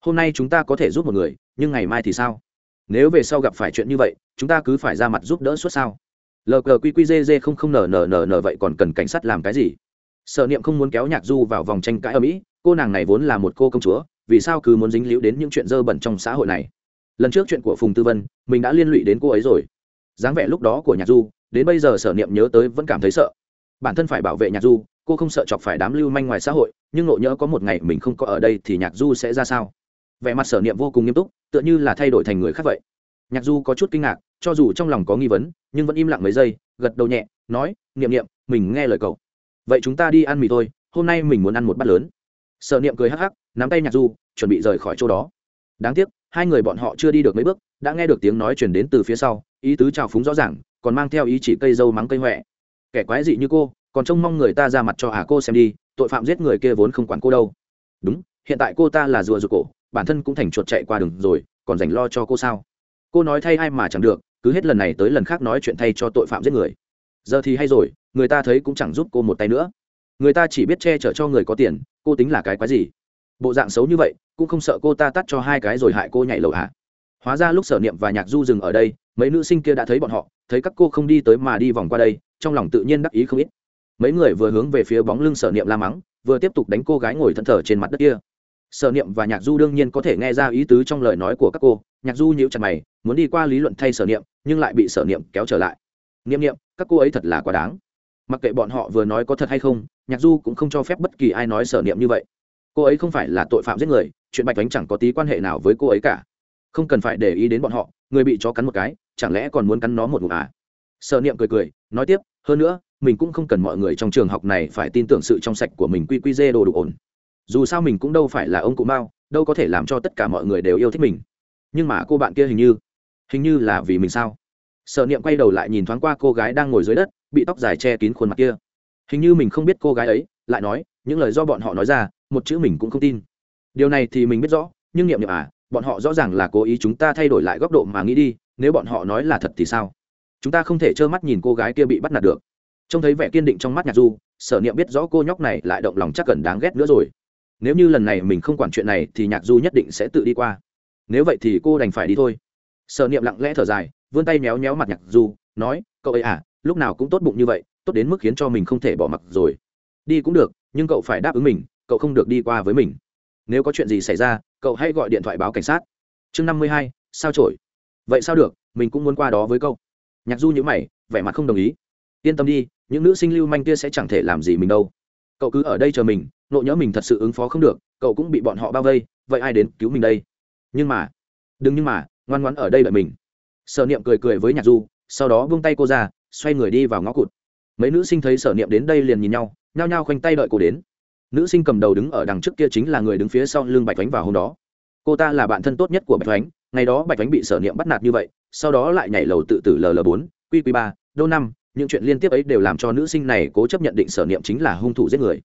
Hôm nay chúng ta có thể giúp một người, nhưng ngày mai thì sao? Nếu về sau gặp phải chuyện như vậy, chúng ta cứ phải ra mặt giúp đỡ suốt sao? Lqqzz không không nờ nờ nờ vậy còn cần cảnh sát làm cái gì? Sợ niệm không muốn kéo nhạc du vào vòng tranh cãi ở mỹ, cô nàng này vốn là một cô công chúa, vì sao cứ muốn dính líu đến những chuyện dơ bẩn trong xã hội này? Lần trước chuyện của phùng tư vân, mình đã liên lụy đến cô ấy rồi. Dáng vẻ lúc đó của nhạc du, đến bây giờ sở niệm nhớ tới vẫn cảm thấy sợ. Bản thân phải bảo vệ nhạc du cô không sợ chọc phải đám lưu manh ngoài xã hội, nhưng nộ nhỡ có một ngày mình không có ở đây thì nhạc du sẽ ra sao? Vẻ mặt sở niệm vô cùng nghiêm túc, tựa như là thay đổi thành người khác vậy. Nhạc du có chút kinh ngạc, cho dù trong lòng có nghi vấn, nhưng vẫn im lặng mấy giây, gật đầu nhẹ, nói, niệm niệm, mình nghe lời cậu. Vậy chúng ta đi ăn mì thôi, hôm nay mình muốn ăn một bát lớn. Sở niệm cười hắc hắc, nắm tay nhạc du, chuẩn bị rời khỏi chỗ đó. Đáng tiếc, hai người bọn họ chưa đi được mấy bước, đã nghe được tiếng nói chuyển đến từ phía sau, ý tứ trào phúng rõ ràng, còn mang theo ý chỉ cây dâu mắng cây huệ kẻ quái dị như cô còn trông mong người ta ra mặt cho à cô xem đi, tội phạm giết người kia vốn không quản cô đâu. Đúng, hiện tại cô ta là rùa rùa cổ, bản thân cũng thành chuột chạy qua đường rồi, còn dành lo cho cô sao? Cô nói thay ai mà chẳng được, cứ hết lần này tới lần khác nói chuyện thay cho tội phạm giết người. Giờ thì hay rồi, người ta thấy cũng chẳng giúp cô một tay nữa. Người ta chỉ biết che chở cho người có tiền, cô tính là cái quái gì? Bộ dạng xấu như vậy, cũng không sợ cô ta tắt cho hai cái rồi hại cô nhảy lầu hả? Hóa ra lúc sở niệm và nhạc du dừng ở đây, mấy nữ sinh kia đã thấy bọn họ, thấy các cô không đi tới mà đi vòng qua đây, trong lòng tự nhiên đắc ý không ít mấy người vừa hướng về phía bóng lưng sở niệm la mắng, vừa tiếp tục đánh cô gái ngồi thẫn thờ trên mặt đất kia. Sở niệm và nhạc du đương nhiên có thể nghe ra ý tứ trong lời nói của các cô. Nhạc du nhíu chặt mày, muốn đi qua lý luận thay sở niệm, nhưng lại bị sở niệm kéo trở lại. Niệm niệm, các cô ấy thật là quá đáng. Mặc kệ bọn họ vừa nói có thật hay không, nhạc du cũng không cho phép bất kỳ ai nói sở niệm như vậy. Cô ấy không phải là tội phạm giết người, chuyện bạch đánh chẳng có tí quan hệ nào với cô ấy cả. Không cần phải để ý đến bọn họ, người bị chó cắn một cái, chẳng lẽ còn muốn cắn nó một ngụm à? Sở niệm cười cười, nói tiếp, hơn nữa mình cũng không cần mọi người trong trường học này phải tin tưởng sự trong sạch của mình quy quy dê đồ đủ ổn. Dù sao mình cũng đâu phải là ông cụ mao, đâu có thể làm cho tất cả mọi người đều yêu thích mình. Nhưng mà cô bạn kia hình như hình như là vì mình sao? Sợ niệm quay đầu lại nhìn thoáng qua cô gái đang ngồi dưới đất, bị tóc dài che kín khuôn mặt kia. Hình như mình không biết cô gái ấy, lại nói, những lời do bọn họ nói ra, một chữ mình cũng không tin. Điều này thì mình biết rõ, nhưng niệm niệm à bọn họ rõ ràng là cố ý chúng ta thay đổi lại góc độ mà nghĩ đi, nếu bọn họ nói là thật thì sao? Chúng ta không thể trơ mắt nhìn cô gái kia bị bắt nạt được trông thấy vẻ kiên định trong mắt nhạc du, sở niệm biết rõ cô nhóc này lại động lòng chắc cần đáng ghét nữa rồi. Nếu như lần này mình không quản chuyện này thì nhạc du nhất định sẽ tự đi qua. Nếu vậy thì cô đành phải đi thôi. Sở niệm lặng lẽ thở dài, vươn tay méo méo mặt nhạc du, nói, cậu ấy à lúc nào cũng tốt bụng như vậy, tốt đến mức khiến cho mình không thể bỏ mặc rồi. Đi cũng được, nhưng cậu phải đáp ứng mình, cậu không được đi qua với mình. Nếu có chuyện gì xảy ra, cậu hãy gọi điện thoại báo cảnh sát. Chương năm mươi hai, sao trổi vậy sao được, mình cũng muốn qua đó với cậu. Nhạc du nhữ mày, vẻ mặt không đồng ý. Yên tâm đi những nữ sinh lưu manh kia sẽ chẳng thể làm gì mình đâu. Cậu cứ ở đây chờ mình, nộ nhớ mình thật sự ứng phó không được, cậu cũng bị bọn họ bao vây, vậy ai đến cứu mình đây? Nhưng mà, đừng nhưng mà, ngoan ngoãn ở đây đợi mình. Sở niệm cười cười với nhạc du, sau đó vung tay cô ra, xoay người đi vào ngõ cụt. Mấy nữ sinh thấy sở niệm đến đây liền nhìn nhau, nhao nhao khoanh tay đợi cô đến. Nữ sinh cầm đầu đứng ở đằng trước kia chính là người đứng phía sau lưng bạch oánh vào hôm đó. Cô ta là bạn thân tốt nhất của bạch oánh ngày đó bạch oánh bị sở niệm bắt nạt như vậy, sau đó lại nhảy lầu tự tử ll bốn qq ba, đô năm những chuyện liên tiếp ấy đều làm cho nữ sinh này cố chấp nhận định sở niệm chính là hung thủ giết người.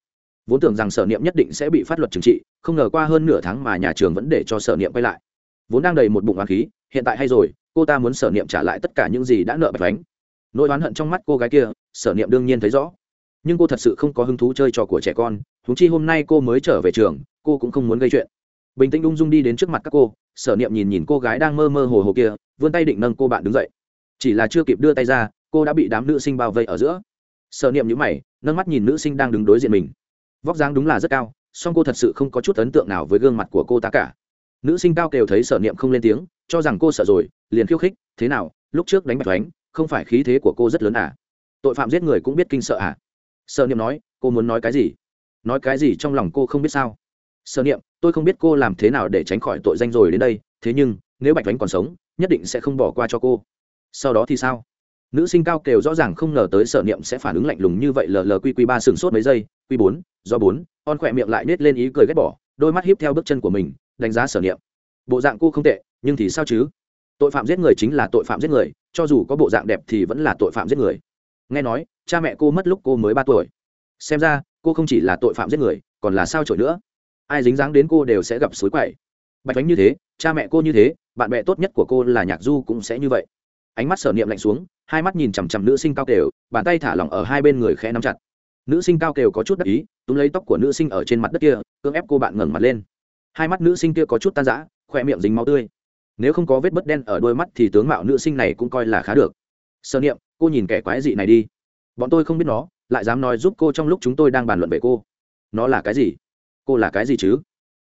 Vốn tưởng rằng sở niệm nhất định sẽ bị pháp luật trừng trị, không ngờ qua hơn nửa tháng mà nhà trường vẫn để cho sở niệm quay lại. Vốn đang đầy một bụng oán khí, hiện tại hay rồi, cô ta muốn sở niệm trả lại tất cả những gì đã nợ bạch vánh nỗi oán hận trong mắt cô gái kia, sở niệm đương nhiên thấy rõ. Nhưng cô thật sự không có hứng thú chơi trò của trẻ con húng chi hôm nay cô mới trở về trường, cô cũng không muốn gây chuyện. Bình tĩnh ung dung đi đến trước mặt các cô, sở niệm nhìn nhìn cô gái đang mơ mơ hồ hồ kia, vươn tay định nâng cô bạn đứng dậy. Chỉ là chưa kịp đưa tay ra cô đã bị đám nữ sinh bao vây ở giữa. Sở niệm nhữ mày, nâng mắt nhìn nữ sinh đang đứng đối diện mình. Vóc dáng đúng là rất cao, song cô thật sự không có chút ấn tượng nào với gương mặt của cô ta cả. Nữ sinh cao kêu thấy sở niệm không lên tiếng, cho rằng cô sợ rồi, liền khiêu khích, thế nào, lúc trước đánh bạch thoánh không phải khí thế của cô rất lớn à? Tội phạm giết người cũng biết kinh sợ à? Sở niệm nói, cô muốn nói cái gì? Nói cái gì trong lòng cô không biết sao. Sở niệm, tôi không biết cô làm thế nào để tránh khỏi tội danh rồi đến đây, thế nhưng, nếu bạch thoánh còn sống, nhất định sẽ không bỏ qua cho cô. Sau đó thì sao? Nữ sinh cao kêu rõ ràng không ngờ tới sở niệm sẽ phản ứng lạnh lùng như vậy lờ lờ quy quy ba sừng sốt mấy giây, quy bốn, do bốn, on khỏe miệng lại nết lên ý cười ghét bỏ, đôi mắt hiếp theo bước chân của mình, đánh giá sở niệm. Bộ dạng cô không tệ, nhưng thì sao chứ? Tội phạm giết người chính là tội phạm giết người, cho dù có bộ dạng đẹp thì vẫn là tội phạm giết người. Nghe nói, cha mẹ cô mất lúc cô mới ba tuổi. Xem ra, cô không chỉ là tội phạm giết người, còn là sao trổi nữa. Ai dính dáng đến cô đều sẽ gặp suối quậy. Bạch ánh như thế, cha mẹ cô như thế, bạn bè tốt nhất của cô là nhạc du cũng sẽ như vậy. Ánh mắt sở niệm lạnh xuống hai mắt nhìn chằm chằm nữ sinh cao kều, bàn tay thả lỏng ở hai bên người khẽ nắm chặt. Nữ sinh cao kều có chút đắc ý, túm lấy tóc của nữ sinh ở trên mặt đất kia, cưỡng ép cô bạn ngẩng mặt lên. Hai mắt nữ sinh kia có chút tan rã khoe miệng dính máu tươi. Nếu không có vết bớt đen ở đôi mắt thì tướng mạo nữ sinh này cũng coi là khá được. Sơ niệm, cô nhìn kẻ quái dị này đi. Bọn tôi không biết nó, lại dám nói giúp cô trong lúc chúng tôi đang bàn luận về cô. Nó là cái gì? Cô là cái gì chứ?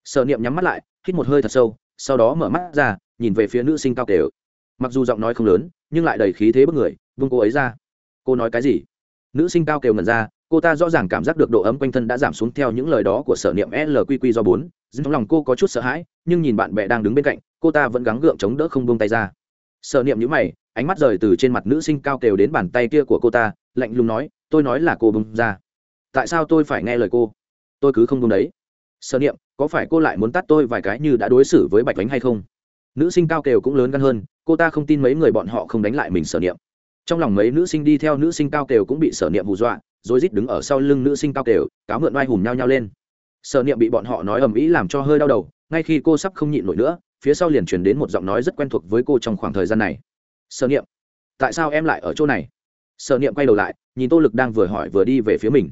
Sở niệm nhắm mắt lại, hít một hơi thật sâu, sau đó mở mắt ra, nhìn về phía nữ sinh cao kều mặc dù giọng nói không lớn, nhưng lại đầy khí thế bức người, vung cô ấy ra. Cô nói cái gì? Nữ sinh cao kêu ngần ra, cô ta rõ ràng cảm giác được độ ấm quanh thân đã giảm xuống theo những lời đó của sở niệm lqq do bốn. Trong lòng cô có chút sợ hãi, nhưng nhìn bạn bè đang đứng bên cạnh, cô ta vẫn gắng gượng chống đỡ không buông tay ra. Sở niệm nhữ mày, ánh mắt rời từ trên mặt nữ sinh cao kêu đến bàn tay kia của cô ta, lạnh lùng nói, tôi nói là cô bông ra. Tại sao tôi phải nghe lời cô? Tôi cứ không bông đấy. Sở niệm, có phải cô lại muốn tắt tôi vài cái như đã đối xử với bạch bánh hay không? Nữ sinh cao kiều cũng lớn gan hơn cô ta không tin mấy người bọn họ không đánh lại mình sở niệm. Trong lòng mấy nữ sinh đi theo nữ sinh cao kiều cũng bị sở niệm hù dọa rồi rít đứng ở sau lưng nữ sinh cao kiều, cáo mượn oai hùm nhau nhau lên. Sở niệm bị bọn họ nói ầm ĩ làm cho hơi đau đầu ngay khi cô sắp không nhịn nổi nữa phía sau liền truyền đến một giọng nói rất quen thuộc với cô trong khoảng thời gian này. Sở niệm tại sao em lại ở chỗ này? Sở niệm quay đầu lại nhìn tô lực đang vừa hỏi vừa đi về phía mình.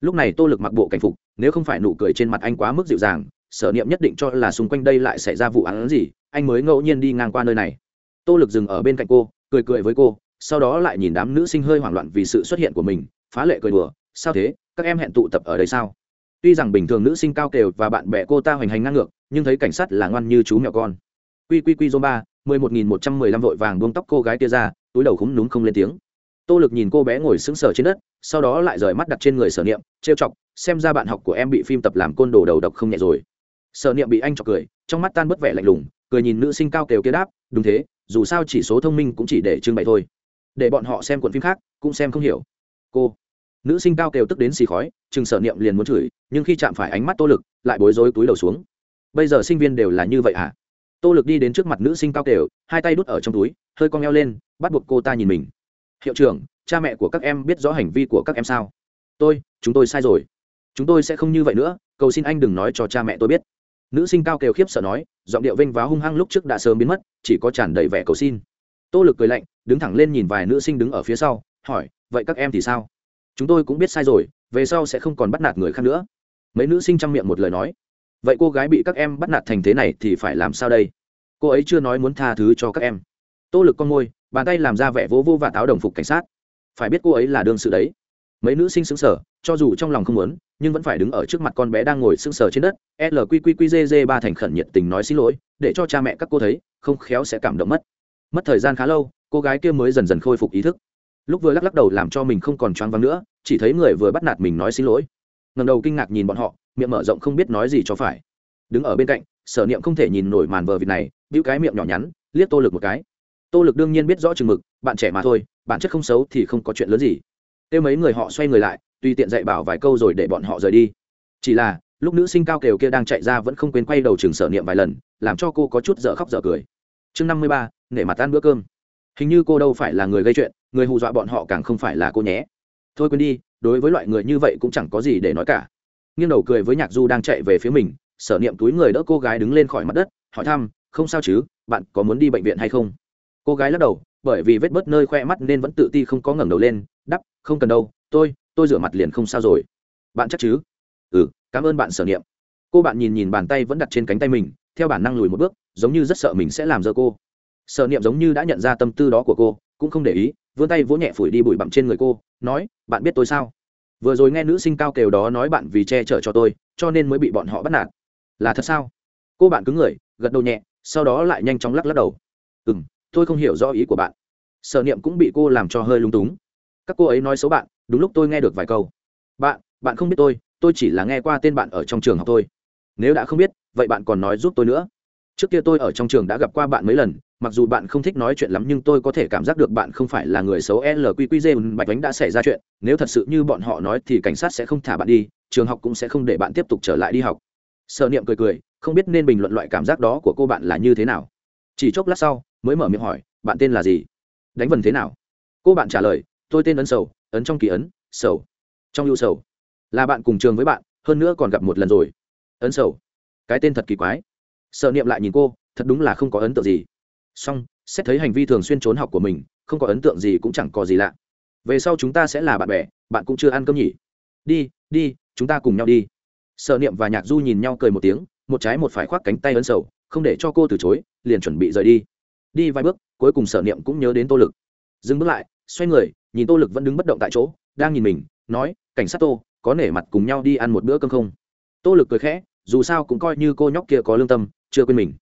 Lúc này tô lực mặc bộ cảnh phục nếu không phải nụ cười trên mặt anh quá mức dịu dàng sở niệm nhất định cho là xung quanh đây lại xảy ra vụ án gì anh mới ngẫu nhiên đi ngang qua nơi này. Tô lực dừng ở bên cạnh cô, cười cười với cô, sau đó lại nhìn đám nữ sinh hơi hoảng loạn vì sự xuất hiện của mình, phá lệ cười đùa, sao thế? Các em hẹn tụ tập ở đây sao? Tuy rằng bình thường nữ sinh cao kều và bạn bè cô ta hoành hành ngang ngược, nhưng thấy cảnh sát là ngoan như chú mèo con. Quy quy quy dô ba, mười một nghìn một trăm mười lăm vội vàng buông tóc cô gái tia ra, túi đầu khúng núm không lên tiếng. Tô lực nhìn cô bé ngồi sững sờ trên đất, sau đó lại rời mắt đặt trên người sở niệm, trêu chọc, xem ra bạn học của em bị phim tập làm côn đồ đầu độc không nhẹ rồi. Sở niệm bị anh chọc cười, trong mắt tan bất vẻ lạnh lùng cười nhìn nữ sinh cao kều kia đáp, đúng thế, dù sao chỉ số thông minh cũng chỉ để trưng bày thôi. Để bọn họ xem cuộn phim khác, cũng xem không hiểu. Cô, nữ sinh cao kêu tức đến xì khói, chừng sở niệm liền muốn chửi, nhưng khi chạm phải ánh mắt tô lực, lại bối rối túi đầu xuống. Bây giờ sinh viên đều là như vậy à tô lực đi đến trước mặt nữ sinh cao kêu, hai tay đút ở trong túi, hơi cong eo lên, bắt buộc cô ta nhìn mình. Hiệu trưởng, cha mẹ của các em biết rõ hành vi của các em sao? Tôi, chúng tôi sai rồi. Chúng tôi sẽ không như vậy nữa, cầu xin anh đừng nói cho cha mẹ tôi biết nữ sinh cao kêu khiếp sợ nói, giọng điệu vênh váo hung hăng lúc trước đã sớm biến mất, chỉ có tràn đầy vẻ cầu xin. Tô lực cười lạnh, đứng thẳng lên nhìn vài nữ sinh đứng ở phía sau, hỏi, vậy các em thì sao? Chúng tôi cũng biết sai rồi, về sau sẽ không còn bắt nạt người khác nữa. Mấy nữ sinh chăm miệng một lời nói, vậy cô gái bị các em bắt nạt thành thế này thì phải làm sao đây? Cô ấy chưa nói muốn tha thứ cho các em. Tô lực con môi, bàn tay làm ra vẻ vỗ vô và táo đồng phục cảnh sát. Phải biết cô ấy là đương sự đấy mấy nữ sinh sững sờ, cho dù trong lòng không muốn nhưng vẫn phải đứng ở trước mặt con bé đang ngồi sững sờ trên đất. Lqqqz ba thành khẩn nhiệt tình nói xin lỗi để cho cha mẹ các cô thấy không khéo sẽ cảm động mất. Mất thời gian khá lâu cô gái kia mới dần dần khôi phục ý thức. Lúc vừa lắc lắc đầu làm cho mình không còn choáng váng nữa chỉ thấy người vừa bắt nạt mình nói xin lỗi. Ngầm đầu kinh ngạc nhìn bọn họ miệng mở rộng không biết nói gì cho phải. Đứng ở bên cạnh sở niệm không thể nhìn nổi màn vờ vịt này bĩu cái miệng nhỏ nhắn liếc tô lực một cái. Tô lực đương nhiên biết rõ chừng mực bạn trẻ mà thôi bản chất không xấu thì không có chuyện lớn gì kêu mấy người họ xoay người lại, tùy tiện dạy bảo vài câu rồi để bọn họ rời đi. Chỉ là, lúc nữ sinh cao kiều kia đang chạy ra vẫn không quên quay đầu trường sở niệm vài lần, làm cho cô có chút dở khóc dở cười. Chương năm mươi ba, nể mặt ăn bữa cơm. Hình như cô đâu phải là người gây chuyện, người hù dọa bọn họ càng không phải là cô nhé. Thôi quên đi, đối với loại người như vậy cũng chẳng có gì để nói cả. Nghiêng đầu cười với nhạc du đang chạy về phía mình, sở niệm túi người đỡ cô gái đứng lên khỏi mặt đất, hỏi thăm, không sao chứ, bạn có muốn đi bệnh viện hay không? Cô gái lắc đầu, bởi vì vết bớt nơi khoe mắt nên vẫn tự ti không có ngẩng đầu lên không cần đâu, tôi tôi rửa mặt liền không sao rồi. Bạn chắc chứ? Ừ cảm ơn bạn sở niệm. Cô bạn nhìn nhìn bàn tay vẫn đặt trên cánh tay mình, theo bản năng lùi một bước, giống như rất sợ mình sẽ làm dơ cô. Sở niệm giống như đã nhận ra tâm tư đó của cô, cũng không để ý, vươn tay vỗ nhẹ phủi đi bụi bặm trên người cô, nói, bạn biết tôi sao? Vừa rồi nghe nữ sinh cao kều đó nói bạn vì che chở cho tôi, cho nên mới bị bọn họ bắt nạt. Là thật sao? Cô bạn cứng người, gật đầu nhẹ, sau đó lại nhanh chóng lắc lắc đầu. Ừ m tôi không hiểu rõ ý của bạn. Sở niệm cũng bị cô làm cho hơi lung túng các cô ấy nói xấu bạn, đúng lúc tôi nghe được vài câu. Bạn bạn không biết tôi tôi chỉ là nghe qua tên bạn ở trong trường học thôi. nếu đã không biết, vậy bạn còn nói giúp tôi nữa. Trước kia tôi ở trong trường đã gặp qua bạn mấy lần, mặc dù bạn không thích nói chuyện lắm nhưng tôi có thể cảm giác được bạn không phải là người xấu lqqz bạch bánh đã xảy ra chuyện. Nếu thật sự như bọn họ nói thì cảnh sát sẽ không thả bạn đi, trường học cũng sẽ không để bạn tiếp tục trở lại đi học. Sợ niệm cười cười, không biết nên bình luận loại cảm giác đó của cô bạn là như thế nào. Chỉ chốc lát sau, mới mở miệng hỏi, bạn tên là gì? Đánh vần thế nào? Cô bạn trả lời tôi tên ấn sầu, ấn trong kỳ ấn, sầu. Trong lưu sầu. Là bạn cùng trường với bạn, hơn nữa còn gặp một lần rồi. Ấn sầu. Cái tên thật kỳ quái. Sợ niệm lại nhìn cô, thật đúng là không có ấn tượng gì. Song xét thấy hành vi thường xuyên trốn học của mình, không có ấn tượng gì cũng chẳng có gì lạ. Về sau chúng ta sẽ là bạn bè, bạn cũng chưa ăn cơm nhỉ? Đi đi, chúng ta cùng nhau đi. Sợ niệm và nhạc du nhìn nhau cười một tiếng, một trái một phải khoác cánh tay ấn sầu, không để cho cô từ chối, liền chuẩn bị rời đi. Đi vài bước, cuối cùng sở niệm cũng nhớ đến tô lực. Dừng bước lại xoay người, nhìn tô lực vẫn đứng bất động tại chỗ, đang nhìn mình, nói, cảnh sát tô, có nể mặt cùng nhau đi ăn một bữa cơm không? Tô lực cười khẽ, dù sao cũng coi như cô nhóc kia có lương tâm, chưa quên mình.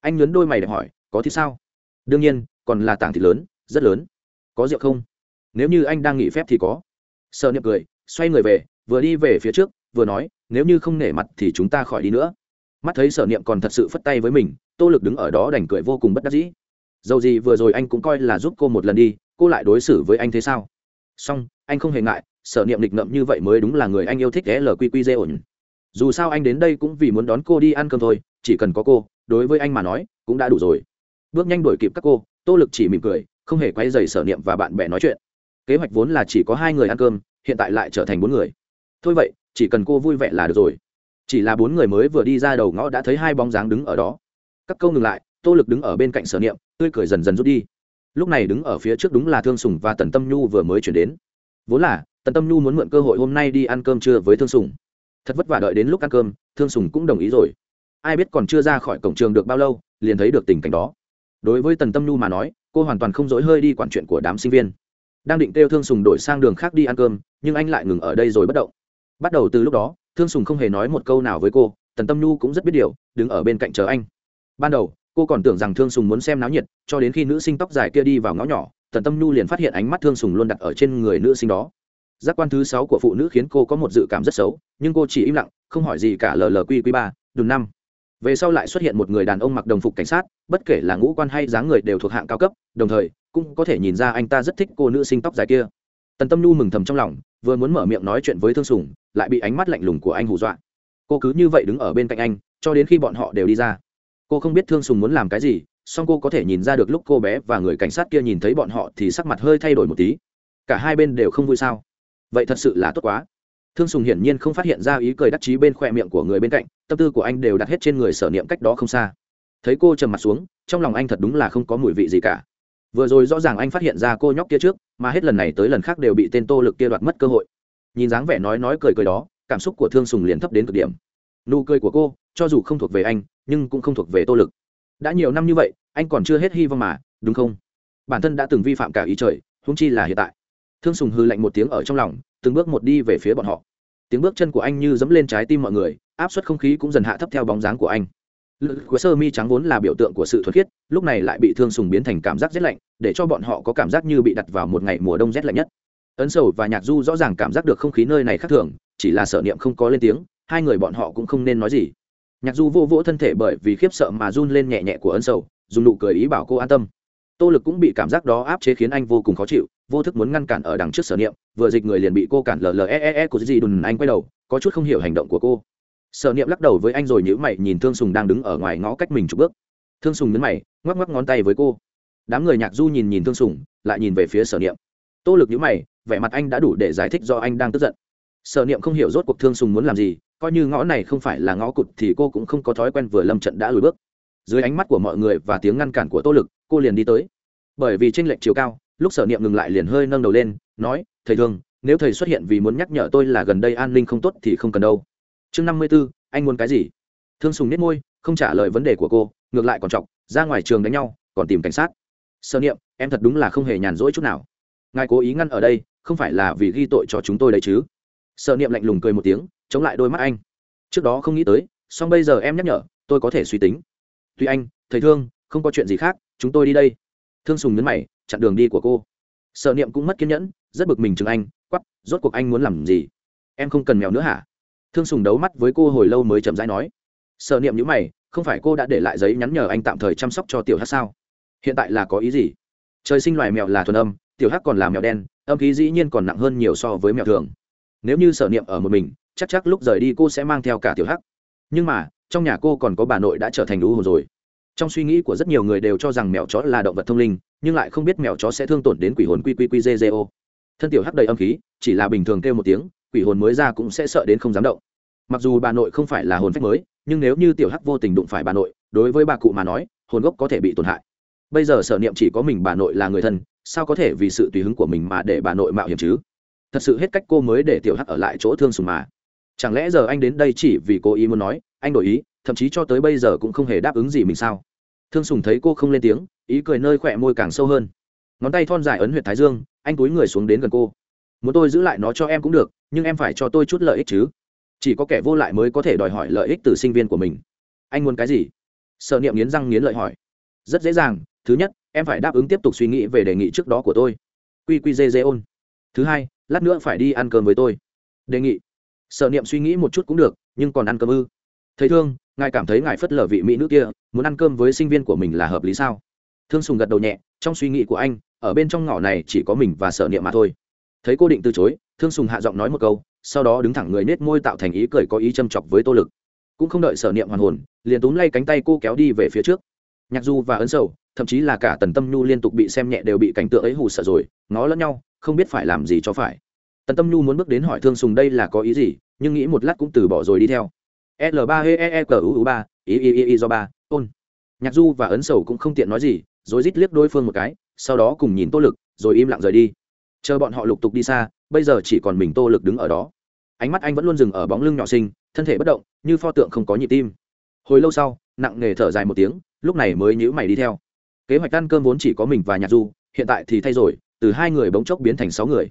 Anh nhấn đôi mày để hỏi, có thì sao? Đương nhiên, còn là tảng thịt lớn, rất lớn. Có rượu không? Nếu như anh đang nghỉ phép thì có. Sợ niệm cười, xoay người về, vừa đi về phía trước, vừa nói, nếu như không nể mặt thì chúng ta khỏi đi nữa. Mắt thấy sở niệm còn thật sự phất tay với mình, tô lực đứng ở đó đành cười vô cùng bất đắc dĩ. Dầu gì vừa rồi anh cũng coi là giúp cô một lần đi cô lại đối xử với anh thế sao? Song anh không hề ngại, sở niệm lịch ngậm như vậy mới đúng là người anh yêu thích lqq ổn. Dù sao anh đến đây cũng vì muốn đón cô đi ăn cơm thôi, chỉ cần có cô, đối với anh mà nói, cũng đã đủ rồi. Bước nhanh đuổi kịp các cô, tô lực chỉ mỉm cười, không hề quay dày sở niệm và bạn bè nói chuyện. Kế hoạch vốn là chỉ có hai người ăn cơm, hiện tại lại trở thành bốn người. Thôi vậy, chỉ cần cô vui vẻ là được rồi. Chỉ là bốn người mới vừa đi ra đầu ngõ đã thấy hai bóng dáng đứng ở đó. Các câu ngừng lại, tô lực đứng ở bên cạnh sở niệm, tươi cười dần dần rút đi lúc này đứng ở phía trước đúng là thương sùng và tần tâm nhu vừa mới chuyển đến. Vốn là, tần tâm nhu muốn mượn cơ hội hôm nay đi ăn cơm trưa với thương sùng. Thật vất vả đợi đến lúc ăn cơm, thương sùng cũng đồng ý rồi. Ai biết còn chưa ra khỏi cổng trường được bao lâu, liền thấy được tình cảnh đó. Đối với tần tâm nhu mà nói, cô hoàn toàn không dối hơi đi quản chuyện của đám sinh viên. Đang định kêu thương sùng đổi sang đường khác đi ăn cơm, nhưng anh lại ngừng ở đây rồi bất động. Bắt đầu từ lúc đó, thương sùng không hề nói một câu nào với cô, tần tâm nhu cũng rất biết điều, đứng ở bên cạnh chờ anh. Ban đầu cô còn tưởng rằng thương sùng muốn xem náo nhiệt, cho đến khi nữ sinh tóc dài kia đi vào ngõ nhỏ, tần tâm nhu liền phát hiện ánh mắt thương sùng luôn đặt ở trên người nữ sinh đó. Giác quan thứ sáu của phụ nữ khiến cô có một dự cảm rất xấu, nhưng cô chỉ im lặng, không hỏi gì cả llq ba đùn năm. Về sau lại xuất hiện một người đàn ông mặc đồng phục cảnh sát, bất kể là ngũ quan hay dáng người đều thuộc hạng cao cấp, đồng thời, cũng có thể nhìn ra anh ta rất thích cô nữ sinh tóc dài kia. Tần tâm nhu mừng thầm trong lòng, vừa muốn mở miệng nói chuyện với thương sùng, lại bị ánh mắt lạnh lùng của anh hù dọa. Cô cứ như vậy đứng ở bên cạnh anh, cho đến khi bọn họ đều đi ra cô không biết thương sùng muốn làm cái gì, song cô có thể nhìn ra được lúc cô bé và người cảnh sát kia nhìn thấy bọn họ thì sắc mặt hơi thay đổi một tí. Cả hai bên đều không vui sao? Vậy thật sự là tốt quá. Thương sùng hiển nhiên không phát hiện ra ý cười đắc chí bên khoe miệng của người bên cạnh, tâm tư của anh đều đặt hết trên người sở niệm cách đó không xa. Thấy cô trầm mặt xuống, trong lòng anh thật đúng là không có mùi vị gì cả. Vừa rồi rõ ràng anh phát hiện ra cô nhóc kia trước, mà hết lần này tới lần khác đều bị tên tô lực kia đoạt mất cơ hội. Nhìn dáng vẻ nói nói cười cười đó, cảm xúc của thương sùng liền thấp đến cực điểm. Nụ cười của cô, cho dù không thuộc về anh nhưng cũng không thuộc về tô lực. Đã nhiều năm như vậy, anh còn chưa hết hy vọng mà, đúng không? Bản thân đã từng vi phạm cả ý trời húng chi là hiện tại. Thương sùng hư lạnh một tiếng ở trong lòng, từng bước một đi về phía bọn họ. Tiếng bước chân của anh như dẫm lên trái tim mọi người, áp suất không khí cũng dần hạ thấp theo bóng dáng của anh. Lực của sơ mi trắng vốn là biểu tượng của sự thuật khiết, lúc này lại bị thương sùng biến thành cảm giác rét lạnh, để cho bọn họ có cảm giác như bị đặt vào một ngày mùa đông rét lạnh nhất. Ấn sầu và nhạc du rõ ràng cảm giác được không khí nơi này khác thường, chỉ là sở niệm không có lên tiếng, hai người bọn họ cũng không nên nói gì nhạc du vô vỗ thân thể bởi vì khiếp sợ mà run lên nhẹ nhẹ của ân sầu, dùng nụ cười ý bảo cô an tâm. Tô lực cũng bị cảm giác đó áp chế khiến anh vô cùng khó chịu, vô thức muốn ngăn cản ở đằng trước sở niệm, vừa dịch người liền bị cô cản lle e e của gì đùn anh quay đầu, có chút không hiểu hành động của cô. Sở niệm lắc đầu với anh rồi nhữ mày nhìn thương sùng đang đứng ở ngoài ngõ cách mình chục bước. Thương sùng nhấn mày, ngoắc ngoắc ngón tay với cô. Đám người nhạc du nhìn nhìn thương sùng, lại nhìn về phía sở niệm. Tô lực nhữ mày, vẻ mặt anh đã đủ để giải thích do anh đang tức giận. Sở niệm không hiểu rốt cuộc thương sùng muốn làm gì coi như ngõ này không phải là ngõ cụt thì cô cũng không có thói quen vừa lâm trận đã lùi bước. Dưới ánh mắt của mọi người và tiếng ngăn cản của tô lực, cô liền đi tới. Bởi vì tranh lệch chiều cao, lúc sở niệm ngừng lại liền hơi nâng đầu lên, nói, thầy thường nếu thầy xuất hiện vì muốn nhắc nhở tôi là gần đây an ninh không tốt thì không cần đâu. Chương năm mươi b ố anh muốn cái gì? Thương sùng nết môi, không trả lời vấn đề của cô, ngược lại còn chọc, ra ngoài trường đánh nhau, còn tìm cảnh sát. Sở niệm, em thật đúng là không hề nhàn rỗi chút nào. Ngài cố ý ngăn ở đây, không phải là vì ghi tội cho chúng tôi đấy chứ? Sở niệm lạnh lùng cười một tiếng chống lại đôi mắt anh. Trước đó không nghĩ tới, song bây giờ em nhắc nhở, tôi có thể suy tính. Tuy anh, thầy thương, không có chuyện gì khác, chúng tôi đi đây. Thương sùng nhấn mày, chặn đường đi của cô. Sợ niệm cũng mất kiên nhẫn, rất bực mình chừng anh quắp rốt cuộc anh muốn làm gì? Em không cần mèo nữa hả? Thương sùng đấu mắt với cô hồi lâu mới chậm rãi nói. Sợ niệm nhữ mày, không phải cô đã để lại giấy nhắn nhờ anh tạm thời chăm sóc cho tiểu hát sao? Hiện tại là có ý gì? Trời sinh loài mèo là thuần âm, tiểu hát còn là mèo đen, âm khí dĩ nhiên còn nặng hơn nhiều so với mèo thường. Nếu như sở niệm ở một mình chắc chắc lúc rời đi cô sẽ mang theo cả tiểu hắc. Nhưng mà, trong nhà cô còn có bà nội đã trở thành lũ hồn rồi. Trong suy nghĩ của rất nhiều người đều cho rằng mèo chó là động vật thông linh, nhưng lại không biết mèo chó sẽ thương tổn đến quỷ hồn quy quy quy thân tiểu hắc đầy âm khí, chỉ là bình thường kêu một tiếng, quỷ hồn mới ra cũng sẽ sợ đến không dám động. Mặc dù bà nội không phải là hồn phách mới, nhưng nếu như tiểu hắc vô tình đụng phải bà nội, đối với bà cụ mà nói, hồn gốc có thể bị tổn hại. Bây giờ sở niệm chỉ có mình bà nội là người thân, sao có thể vì sự tùy hứng của mình mà để bà nội mạo hiểm chứ? Thật sự hết cách cô mới để tiểu hắc ở lại chỗ thương sùng mà chẳng lẽ giờ anh đến đây chỉ vì cô ý muốn nói, anh đổi ý, thậm chí cho tới bây giờ cũng không hề đáp ứng gì mình sao? Thương sùng thấy cô không lên tiếng, ý cười nơi khỏe môi càng sâu hơn. Ngón tay thon dài ấn huyện thái dương, anh túi người xuống đến gần cô. Muốn tôi giữ lại nó cho em cũng được, nhưng em phải cho tôi chút lợi ích chứ. Chỉ có kẻ vô lại mới có thể đòi hỏi lợi ích từ sinh viên của mình. Anh muốn cái gì? Sợ niệm nghiến răng nghiến lợi hỏi. Rất dễ dàng, thứ nhất, em phải đáp ứng tiếp tục suy nghĩ về đề nghị trước đó của tôi. Quy quy ôn. Thứ hai, lát nữa phải đi ăn cơm với tôi. Đề nghị sợ niệm suy nghĩ một chút cũng được, nhưng còn ăn cơm ư? Thấy thương, ngài cảm thấy ngài phất lờ vị mỹ nữ kia, muốn ăn cơm với sinh viên của mình là hợp lý sao? Thương sùng gật đầu nhẹ, trong suy nghĩ của anh, ở bên trong ngõ này chỉ có mình và sợ niệm mà thôi. Thấy cô định từ chối, thương sùng hạ giọng nói một câu, sau đó đứng thẳng người nết môi tạo thành ý cười có ý châm chọc với tô lực. Cũng không đợi sở niệm hoàn hồn, liền túm lay cánh tay cô kéo đi về phía trước. Nhạc du và ấn sầu, thậm chí là cả tần tâm nhu liên tục bị xem nhẹ đều bị cảnh tượng ấy hù sợ rồi, ngó lẫn nhau, không biết phải làm gì cho phải tần tâm nhu muốn bước đến hỏi thương sùng đây là có ý gì, nhưng nghĩ một lát cũng từ bỏ rồi đi theo. L ba e e q u ba, i i i i do ba, ôn. Nhạc du và ấn sầu cũng không tiện nói gì, rồi rít liếc đối phương một cái, sau đó cùng nhìn tô lực, rồi im lặng rời đi. Chờ bọn họ lục tục đi xa, bây giờ chỉ còn mình tô lực đứng ở đó. Ánh mắt anh vẫn luôn dừng ở bóng lưng nhỏ sinh thân thể bất động, như pho tượng không có nhịp tim. Hồi lâu sau, nặng nề thở dài một tiếng, lúc này mới nhữ mày đi theo. Kế hoạch ăn cơm vốn chỉ có mình và nhạc du, hiện tại thì thay rồi, từ hai người bỗng chốc biến thành sáu người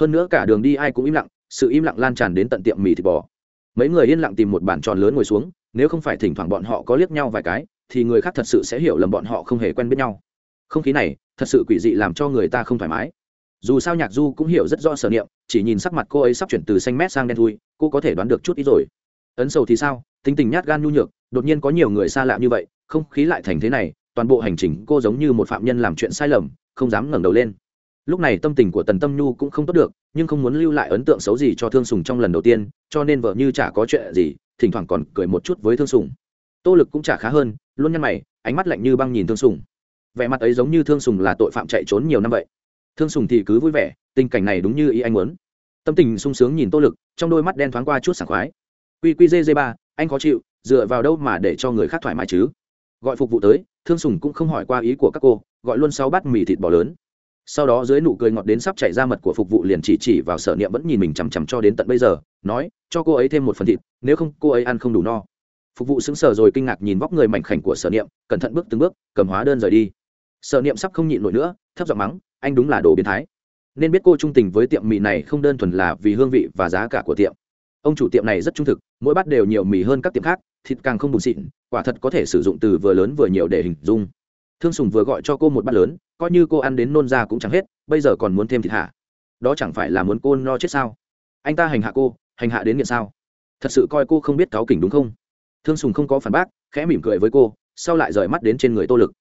hơn nữa cả đường đi ai cũng im lặng, sự im lặng lan tràn đến tận tiệm mì thịt bò. Mấy người yên lặng tìm một bàn tròn lớn ngồi xuống, nếu không phải thỉnh thoảng bọn họ có liếc nhau vài cái, thì người khác thật sự sẽ hiểu lầm bọn họ không hề quen biết nhau. Không khí này, thật sự quỷ dị làm cho người ta không thoải mái. Dù sao nhạc du cũng hiểu rất rõ sở niệm, chỉ nhìn sắc mặt cô ấy sắp chuyển từ xanh mét sang đen thui, cô có thể đoán được chút ít rồi. Ấn sầu thì sao? Tính tình nhát gan nhu nhược, đột nhiên có nhiều người xa lạ như vậy, không khí lại thành thế này, toàn bộ hành trình cô giống như một phạm nhân làm chuyện sai lầm, không dám ngẩng đầu lên lúc này tâm tình của tần tâm nhu cũng không tốt được, nhưng không muốn lưu lại ấn tượng xấu gì cho thương sùng trong lần đầu tiên, cho nên vợ như chả có chuyện gì, thỉnh thoảng còn cười một chút với thương sùng. Tô lực cũng chả khá hơn, luôn nhăn mày, ánh mắt lạnh như băng nhìn thương sùng. Vẻ mặt ấy giống như thương sùng là tội phạm chạy trốn nhiều năm vậy. Thương sùng thì cứ vui vẻ, tình cảnh này đúng như ý anh muốn. Tâm tình sung sướng nhìn tô lực, trong đôi mắt đen thoáng qua chút sảng khoái. Quy quy dê ba, anh khó chịu, dựa vào đâu mà để cho người khác thoải mái chứ? Gọi phục vụ tới, thương sùng cũng không hỏi qua ý của các cô, gọi luôn sáu bát mì thịt bò lớn sau đó dưới nụ cười ngọt đến sắp chảy ra mật của phục vụ liền chỉ chỉ vào sở niệm vẫn nhìn mình chằm chằm cho đến tận bây giờ, nói, cho cô ấy thêm một phần thịt, nếu không cô ấy ăn không đủ no. Phục vụ sững sờ rồi kinh ngạc nhìn vóc người mảnh khảnh của sở niệm, cẩn thận bước từng bước, cầm hóa đơn rời đi. Sở niệm sắp không nhịn nổi nữa, thấp giọng mắng, anh đúng là đồ biến thái. Nên biết cô trung tình với tiệm mì này không đơn thuần là vì hương vị và giá cả của tiệm. Ông chủ tiệm này rất trung thực, mỗi bát đều nhiều mì hơn các tiệm khác, thịt càng không bùn xịn, quả thật có thể sử dụng từ vừa lớn vừa nhiều để hình dung thương sùng vừa gọi cho cô một bát lớn, coi như cô ăn đến nôn ra cũng chẳng hết, bây giờ còn muốn thêm thịt hạ. Đó chẳng phải là muốn cô no chết sao? Anh ta hành hạ cô, hành hạ đến nghiện sao? Thật sự coi cô không biết cáu kỉnh đúng không? Thương sùng không có phản bác, khẽ mỉm cười với cô, sau lại rời mắt đến trên người tô lực.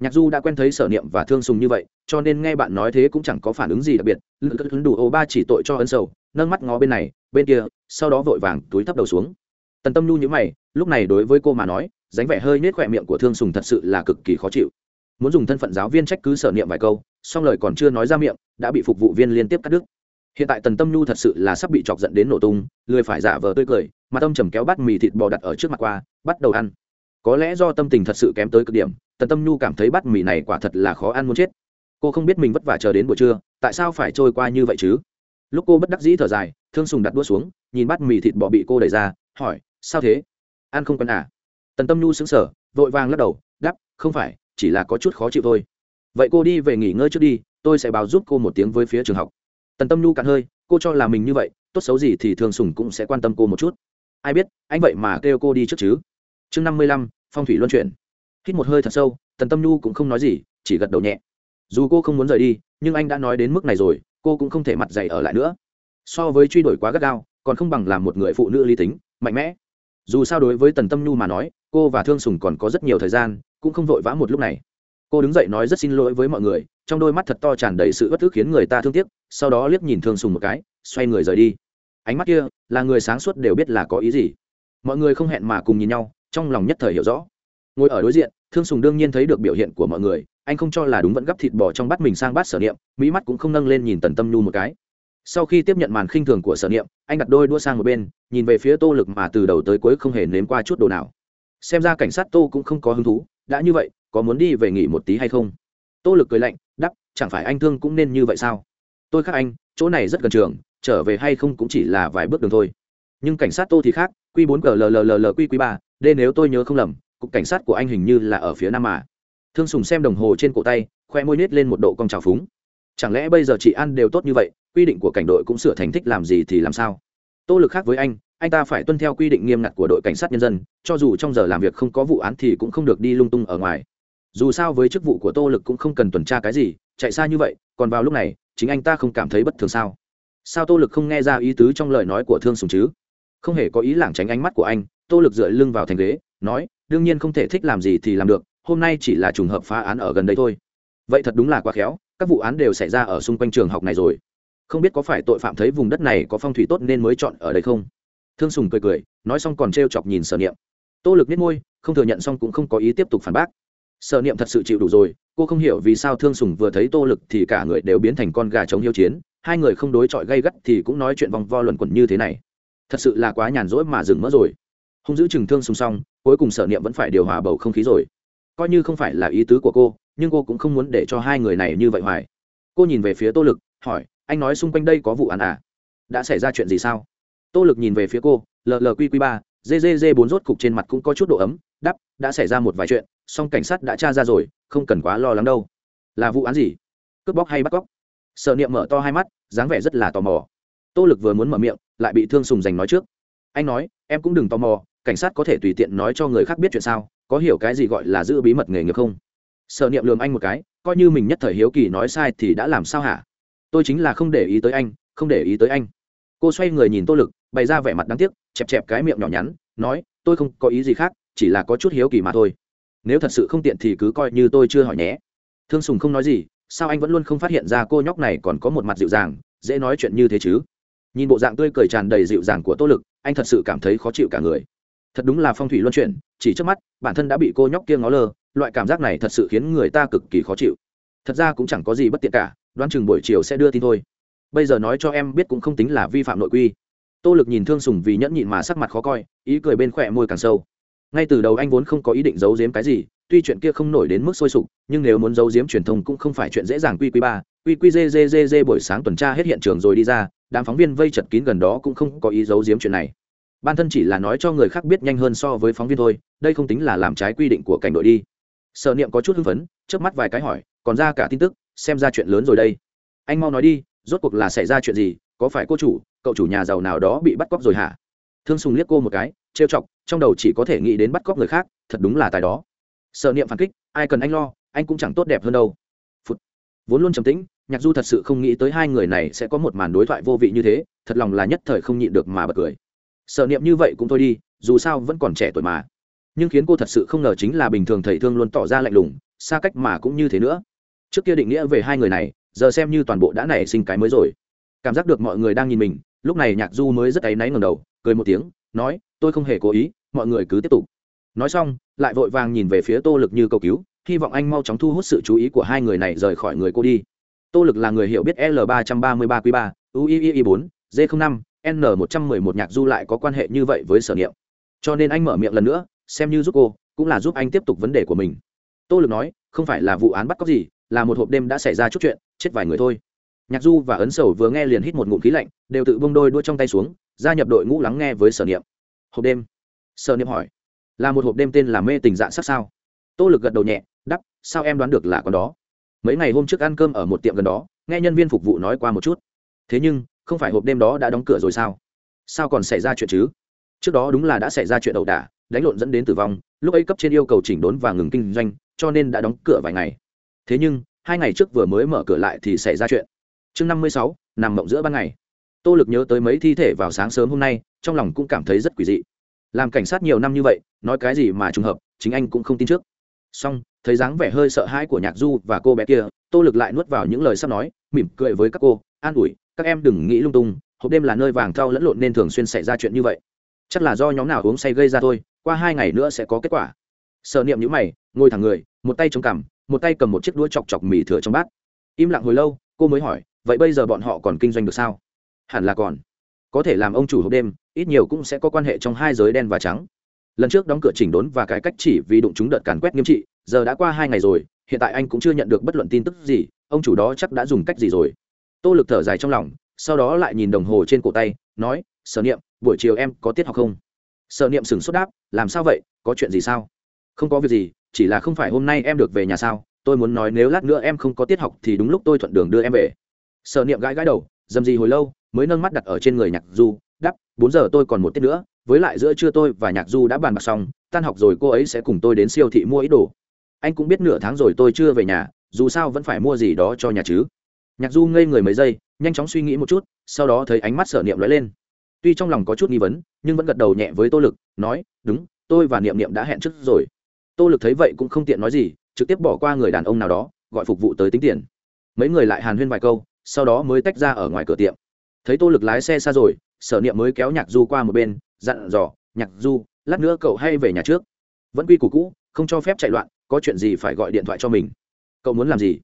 Nhạc du đã quen thấy sở niệm và thương sùng như vậy, cho nên nghe bạn nói thế cũng chẳng có phản ứng gì đặc biệt. Lưng cất đủ ô ba chỉ tội cho ân sầu, nâng mắt ngó bên này, bên kia, sau đó vội vàng túi thấp đầu xuống. Tần tâm nhu nhữ mày, lúc này đối với cô mà nói dánh vẻ hơi nết khỏe miệng của thương sùng thật sự là cực kỳ khó chịu muốn dùng thân phận giáo viên trách cứ sở niệm vài câu song lời còn chưa nói ra miệng, đã bị phục vụ viên liên tiếp cắt đứt. Hiện tại tần tâm nhu thật sự là sắp bị chọc giận đến nổ tung, lười phải giả vờ tươi cười, mà tâm trầm kéo bát mì thịt bò đặt ở trước mặt qua, bắt đầu ăn. Có lẽ do tâm tình thật sự kém tới cực điểm, tần tâm nhu cảm thấy bát mì này quả thật là khó ăn muốn chết. Cô không biết mình vất vả chờ đến buổi trưa, tại sao phải trôi qua như vậy chứ? Lúc cô bất đắc dĩ thở dài, thương sùng đặt đua xuống, nhìn bát mì thịt bò bị cô đẩy ra, hỏi, sao thế? Ăn không cần à? Tần tâm nhu xứng sở vội vàng lắc đầu đắp không phải chỉ là có chút khó chịu thôi. Vậy cô đi về nghỉ ngơi trước đi, tôi sẽ báo giúp cô một tiếng với phía trường học. Tần tâm nhu cạn hơi, cô cho là mình như vậy, tốt xấu gì thì thường sùng cũng sẽ quan tâm cô một chút. Ai biết, anh vậy mà kêu cô đi trước chứ? Chương năm mươi lăm, phong thủy luân chuyển. Hít một hơi thật sâu, tần tâm nhu cũng không nói gì, chỉ gật đầu nhẹ. Dù cô không muốn rời đi, nhưng anh đã nói đến mức này rồi, cô cũng không thể mặt dày ở lại nữa. So với truy đuổi quá gắt gao, còn không bằng làm một người phụ nữ lý tính, mạnh mẽ. Dù sao đối với tần tâm nhu mà nói cô và thương sùng còn có rất nhiều thời gian, cũng không vội vã một lúc này. Cô đứng dậy nói rất xin lỗi với mọi người, trong đôi mắt thật to tràn đầy sự bất thức khiến người ta thương tiếc, sau đó liếc nhìn thương sùng một cái, xoay người rời đi. Ánh mắt kia, là người sáng suốt đều biết là có ý gì. Mọi người không hẹn mà cùng nhìn nhau, trong lòng nhất thời hiểu rõ. Ngồi ở đối diện, thương sùng đương nhiên thấy được biểu hiện của mọi người, anh không cho là đúng vẫn gấp thịt bò trong bát mình sang bát sở niệm, mỹ mắt cũng không nâng lên nhìn tần tâm nhu một cái. Sau khi tiếp nhận màn khinh thường của sở niệm, anh đặt đôi đua sang một bên, nhìn về phía tô lực mà từ đầu tới cuối không hề nếm qua chút đồ nào xem ra cảnh sát tô cũng không có hứng thú, đã như vậy, có muốn đi về nghỉ một tí hay không? Tô lực cười lạnh đắp chẳng phải anh thương cũng nên như vậy sao? Tôi khác anh, chỗ này rất gần trường, trở về hay không cũng chỉ là vài bước đường thôi. Nhưng cảnh sát tô thì khác q bốn gll q q ba d nếu tôi nhớ không lầm, cục cảnh sát của anh hình như là ở phía nam mà. Thương sùng xem đồng hồ trên cổ tay, khoe môi nít lên một độ cong trào phúng. Chẳng lẽ bây giờ chị ăn đều tốt như vậy, quy định của cảnh đội cũng sửa thành thích làm gì thì làm sao? Tô lực khác với anh anh ta phải tuân theo quy định nghiêm ngặt của đội cảnh sát nhân dân, cho dù trong giờ làm việc không có vụ án thì cũng không được đi lung tung ở ngoài. Dù sao với chức vụ của tô lực cũng không cần tuần tra cái gì, chạy xa như vậy, còn vào lúc này, chính anh ta không cảm thấy bất thường sao? Sao tô lực không nghe ra ý tứ trong lời nói của thương sùng chứ? Không hề có ý lảng tránh ánh mắt của anh, tô lực dựa lưng vào thành ghế, nói, đương nhiên không thể thích làm gì thì làm được, hôm nay chỉ là trùng hợp phá án ở gần đây thôi. Vậy thật đúng là quá khéo, các vụ án đều xảy ra ở xung quanh trường học này rồi. Không biết có phải tội phạm thấy vùng đất này có phong thủy tốt nên mới chọn ở đây không? Thương sùng cười cười, nói xong còn t r e o chọc nhìn sở niệm. Tô lực biết môi, không thừa nhận xong cũng không có ý tiếp tục phản bác. Sở niệm thật sự chịu đủ rồi, cô không hiểu vì sao thương sùng vừa thấy tô lực thì cả người đều biến thành con gà chống hiếu chiến, hai người không đối chọi gây gắt thì cũng nói chuyện vòng vo luẩn quẩn như thế này. Thật sự là quá nhàn rỗi mà dừng mỡ rồi. Không giữ chừng thương sùng xong, cuối cùng sở niệm vẫn phải điều hòa bầu không khí rồi. Coi như không phải là ý tứ của cô, nhưng cô cũng không muốn để cho hai người này như vậy hoài. Cô nhìn về phía tô lực, hỏi, anh nói xung quanh đây có vụ án à? Đã xảy ra chuyện gì sao? Tô lực nhìn về phía cô llqq ba ggg bốn rốt cục trên mặt cũng có chút độ ấm, đắp, đã xảy ra một vài chuyện, song cảnh sát đã tra ra rồi, không cần quá lo lắng đâu. Là vụ án gì? Cướp bóc hay bắt cóc? Sợ niệm mở to hai mắt, dáng vẻ rất là tò mò. Tô lực vừa muốn mở miệng, lại bị thương sùng giành nói trước. Anh nói, em cũng đừng tò mò, cảnh sát có thể tùy tiện nói cho người khác biết chuyện sao, có hiểu cái gì gọi là giữ bí mật nghề nghiệp không? Sợ niệm lường anh một cái, coi như mình nhất thời hiếu kỳ nói sai thì đã làm sao hả? Tôi chính là không để ý tới anh, không để ý tới anh. Cô xoay người nhìn tô lực bày ra vẻ mặt đáng tiếc, chẹp chẹp cái miệng nhỏ nhắn, nói, tôi không có ý gì khác, chỉ là có chút hiếu kỳ mà thôi. Nếu thật sự không tiện thì cứ coi như tôi chưa hỏi nhé. Thương sùng không nói gì, sao anh vẫn luôn không phát hiện ra cô nhóc này còn có một mặt dịu dàng, dễ nói chuyện như thế chứ? Nhìn bộ dạng tươi cười tràn đầy dịu dàng của tô lực, anh thật sự cảm thấy khó chịu cả người. Thật đúng là phong thủy luân chuyển, chỉ trước mắt, bản thân đã bị cô nhóc kia ngó lơ, loại cảm giác này thật sự khiến người ta cực kỳ khó chịu. Thật ra cũng chẳng có gì bất tiện cả, đoán chừng buổi chiều sẽ đưa tin thôi. Bây giờ nói cho em biết cũng không tính là vi phạm nội quy tô lực nhìn thương sùng vì nhẫn nhịn mà sắc mặt khó coi, ý cười bên khỏe môi càng sâu. Ngay từ đầu anh vốn không có ý định giấu giếm cái gì, tuy chuyện kia không nổi đến mức sôi sục, nhưng nếu muốn giấu giếm truyền thông cũng không phải chuyện dễ dàng quy quy ba, quy quy dê buổi sáng tuần tra hết hiện trường rồi đi ra, đám phóng viên vây chật kín gần đó cũng không có ý giấu giếm chuyện này. Bản thân chỉ là nói cho người khác biết nhanh hơn so với phóng viên thôi, đây không tính là làm trái quy định của cảnh đội đi. Sợ niệm có chút hưng phấn trước mắt vài cái hỏi, còn ra cả tin tức, xem ra chuyện lớn rồi đây. Anh mau nói đi, rốt cuộc là xảy ra chuyện gì, có phải cô chủ cậu chủ nhà giàu nào đó bị bắt cóc rồi hả? Thương sùng liếc cô một cái, trêu chọc, trong đầu chỉ có thể nghĩ đến bắt cóc người khác, thật đúng là tài đó. Sợ niệm phản kích, ai cần anh lo, anh cũng chẳng tốt đẹp hơn đâu. Phụt. vốn luôn trầm tĩnh, nhạc du thật sự không nghĩ tới hai người này sẽ có một màn đối thoại vô vị như thế, thật lòng là nhất thời không nhịn được mà bật cười. Sợ niệm như vậy cũng thôi đi, dù sao vẫn còn trẻ tuổi mà. Nhưng khiến cô thật sự không ngờ chính là bình thường thầy thương luôn tỏ ra lạnh lùng, xa cách mà cũng như thế nữa. Trước kia định nghĩa về hai người này, giờ xem như toàn bộ đã nảy sinh cái mới rồi. Cảm giác được mọi người đang nhìn mình lúc này nhạc du mới rất áy náy ngầm đầu, cười một tiếng, nói, tôi không hề cố ý, mọi người cứ tiếp tục. Nói xong, lại vội vàng nhìn về phía tô lực như cầu cứu, hy vọng anh mau chóng thu hút sự chú ý của hai người này rời khỏi người cô đi. Tô lực là người hiểu biết l ba trăm ba mươi ba q ba uii bốn, g năm, n một trăm mười một nhạc du lại có quan hệ như vậy với sở niệm. Cho nên anh mở miệng lần nữa, xem như giúp cô, cũng là giúp anh tiếp tục vấn đề của mình. Tô lực nói, không phải là vụ án bắt cóc gì, là một hộp đêm đã xảy ra chút chuyện, chết vài người thôi nhạc du và ấn sầu vừa nghe liền hít một ngụm khí lạnh, đều tự bông đôi đua trong tay xuống, gia nhập đội ngũ lắng nghe với sở niệm. Hộp đêm. Sở niệm hỏi, là một hộp đêm tên là mê tình dạng sắc sao? Tô lực gật đầu nhẹ đắp sao em đoán được là con đó? Mấy ngày hôm trước ăn cơm ở một tiệm gần đó, nghe nhân viên phục vụ nói qua một chút. Thế nhưng, không phải hộp đêm đó đã đóng cửa rồi sao? Sao còn xảy ra chuyện chứ? Trước đó đúng là đã xảy ra chuyện ẩu đả, đánh lộn dẫn đến tử vong, lúc ấy cấp trên yêu cầu chỉnh đốn và ngừng kinh doanh, cho nên đã đóng cửa vài ngày. Thế nhưng, hai ngày trước vừa mới mở cửa lại thì xảy ra chuyện chương năm mươi sáu, nằm mộng giữa ban ngày. Tô lực nhớ tới mấy thi thể vào sáng sớm hôm nay, trong lòng cũng cảm thấy rất quỷ dị. Làm cảnh sát nhiều năm như vậy, nói cái gì mà trùng hợp, chính anh cũng không tin trước. Song thấy dáng vẻ hơi sợ hãi của nhạc du và cô bé kia, tô lực lại nuốt vào những lời sắp nói, mỉm cười với các cô, an ủi, các em đừng nghĩ lung tung, hộp đêm là nơi vàng thau lẫn lộn nên thường xuyên xảy ra chuyện như vậy. Chắc là do nhóm nào uống say gây ra thôi, qua hai ngày nữa sẽ có kết quả. Sợ niệm nhữ mày, ngồi thẳng người, một tay chống cằm, một tay cầm một chiếc đũa chọc chọc mì thừa trong bát. Im lặng hồi lâu, cô mới hỏi vậy bây giờ bọn họ còn kinh doanh được sao? Hẳn là còn. Có thể làm ông chủ hộp đêm, ít nhiều cũng sẽ có quan hệ trong hai giới đen và trắng. Lần trước đóng cửa chỉnh đốn và cải cách chỉ vì đụng chúng đợt càn quét nghiêm trị, giờ đã qua hai ngày rồi, hiện tại anh cũng chưa nhận được bất luận tin tức gì, ông chủ đó chắc đã dùng cách gì rồi? Tô lực thở dài trong lòng, sau đó lại nhìn đồng hồ trên cổ tay, nói, sở niệm, buổi chiều em có tiết học không? Sở niệm sửng sốt đáp, làm sao vậy? Có chuyện gì sao? Không có việc gì, chỉ là không phải hôm nay em được về nhà sao? Tôi muốn nói nếu lát nữa em không có tiết học thì đúng lúc tôi thuận đường đưa em về sở niệm gãi gãi đầu, dầm gì hồi lâu, mới nâng mắt đặt ở trên người nhạc du đắp bốn giờ tôi còn một tiết nữa, với lại giữa trưa tôi và nhạc du đã bàn bạc xong, tan học rồi cô ấy sẽ cùng tôi đến siêu thị mua ít đồ. Anh cũng biết nửa tháng rồi tôi chưa về nhà, dù sao vẫn phải mua gì đó cho nhà chứ. Nhạc du ngây người mấy giây, nhanh chóng suy nghĩ một chút, sau đó thấy ánh mắt sở niệm lóe lên. Tuy trong lòng có chút nghi vấn, nhưng vẫn gật đầu nhẹ với tô lực, nói, đúng, tôi và niệm niệm đã hẹn trước rồi. Tô lực thấy vậy cũng không tiện nói gì, trực tiếp bỏ qua người đàn ông nào đó, gọi phục vụ tới tính tiền. Mấy người lại hàn huyên vài câu sau đó mới tách ra ở ngoài cửa tiệm. Thấy tô lực lái xe xa rồi, sở niệm mới kéo nhạc du qua một bên, dặn dò, nhạc du, lát nữa cậu hay về nhà trước. Vẫn quy củ cũ, không cho phép chạy loạn, có chuyện gì phải gọi điện thoại cho mình. Cậu muốn làm gì?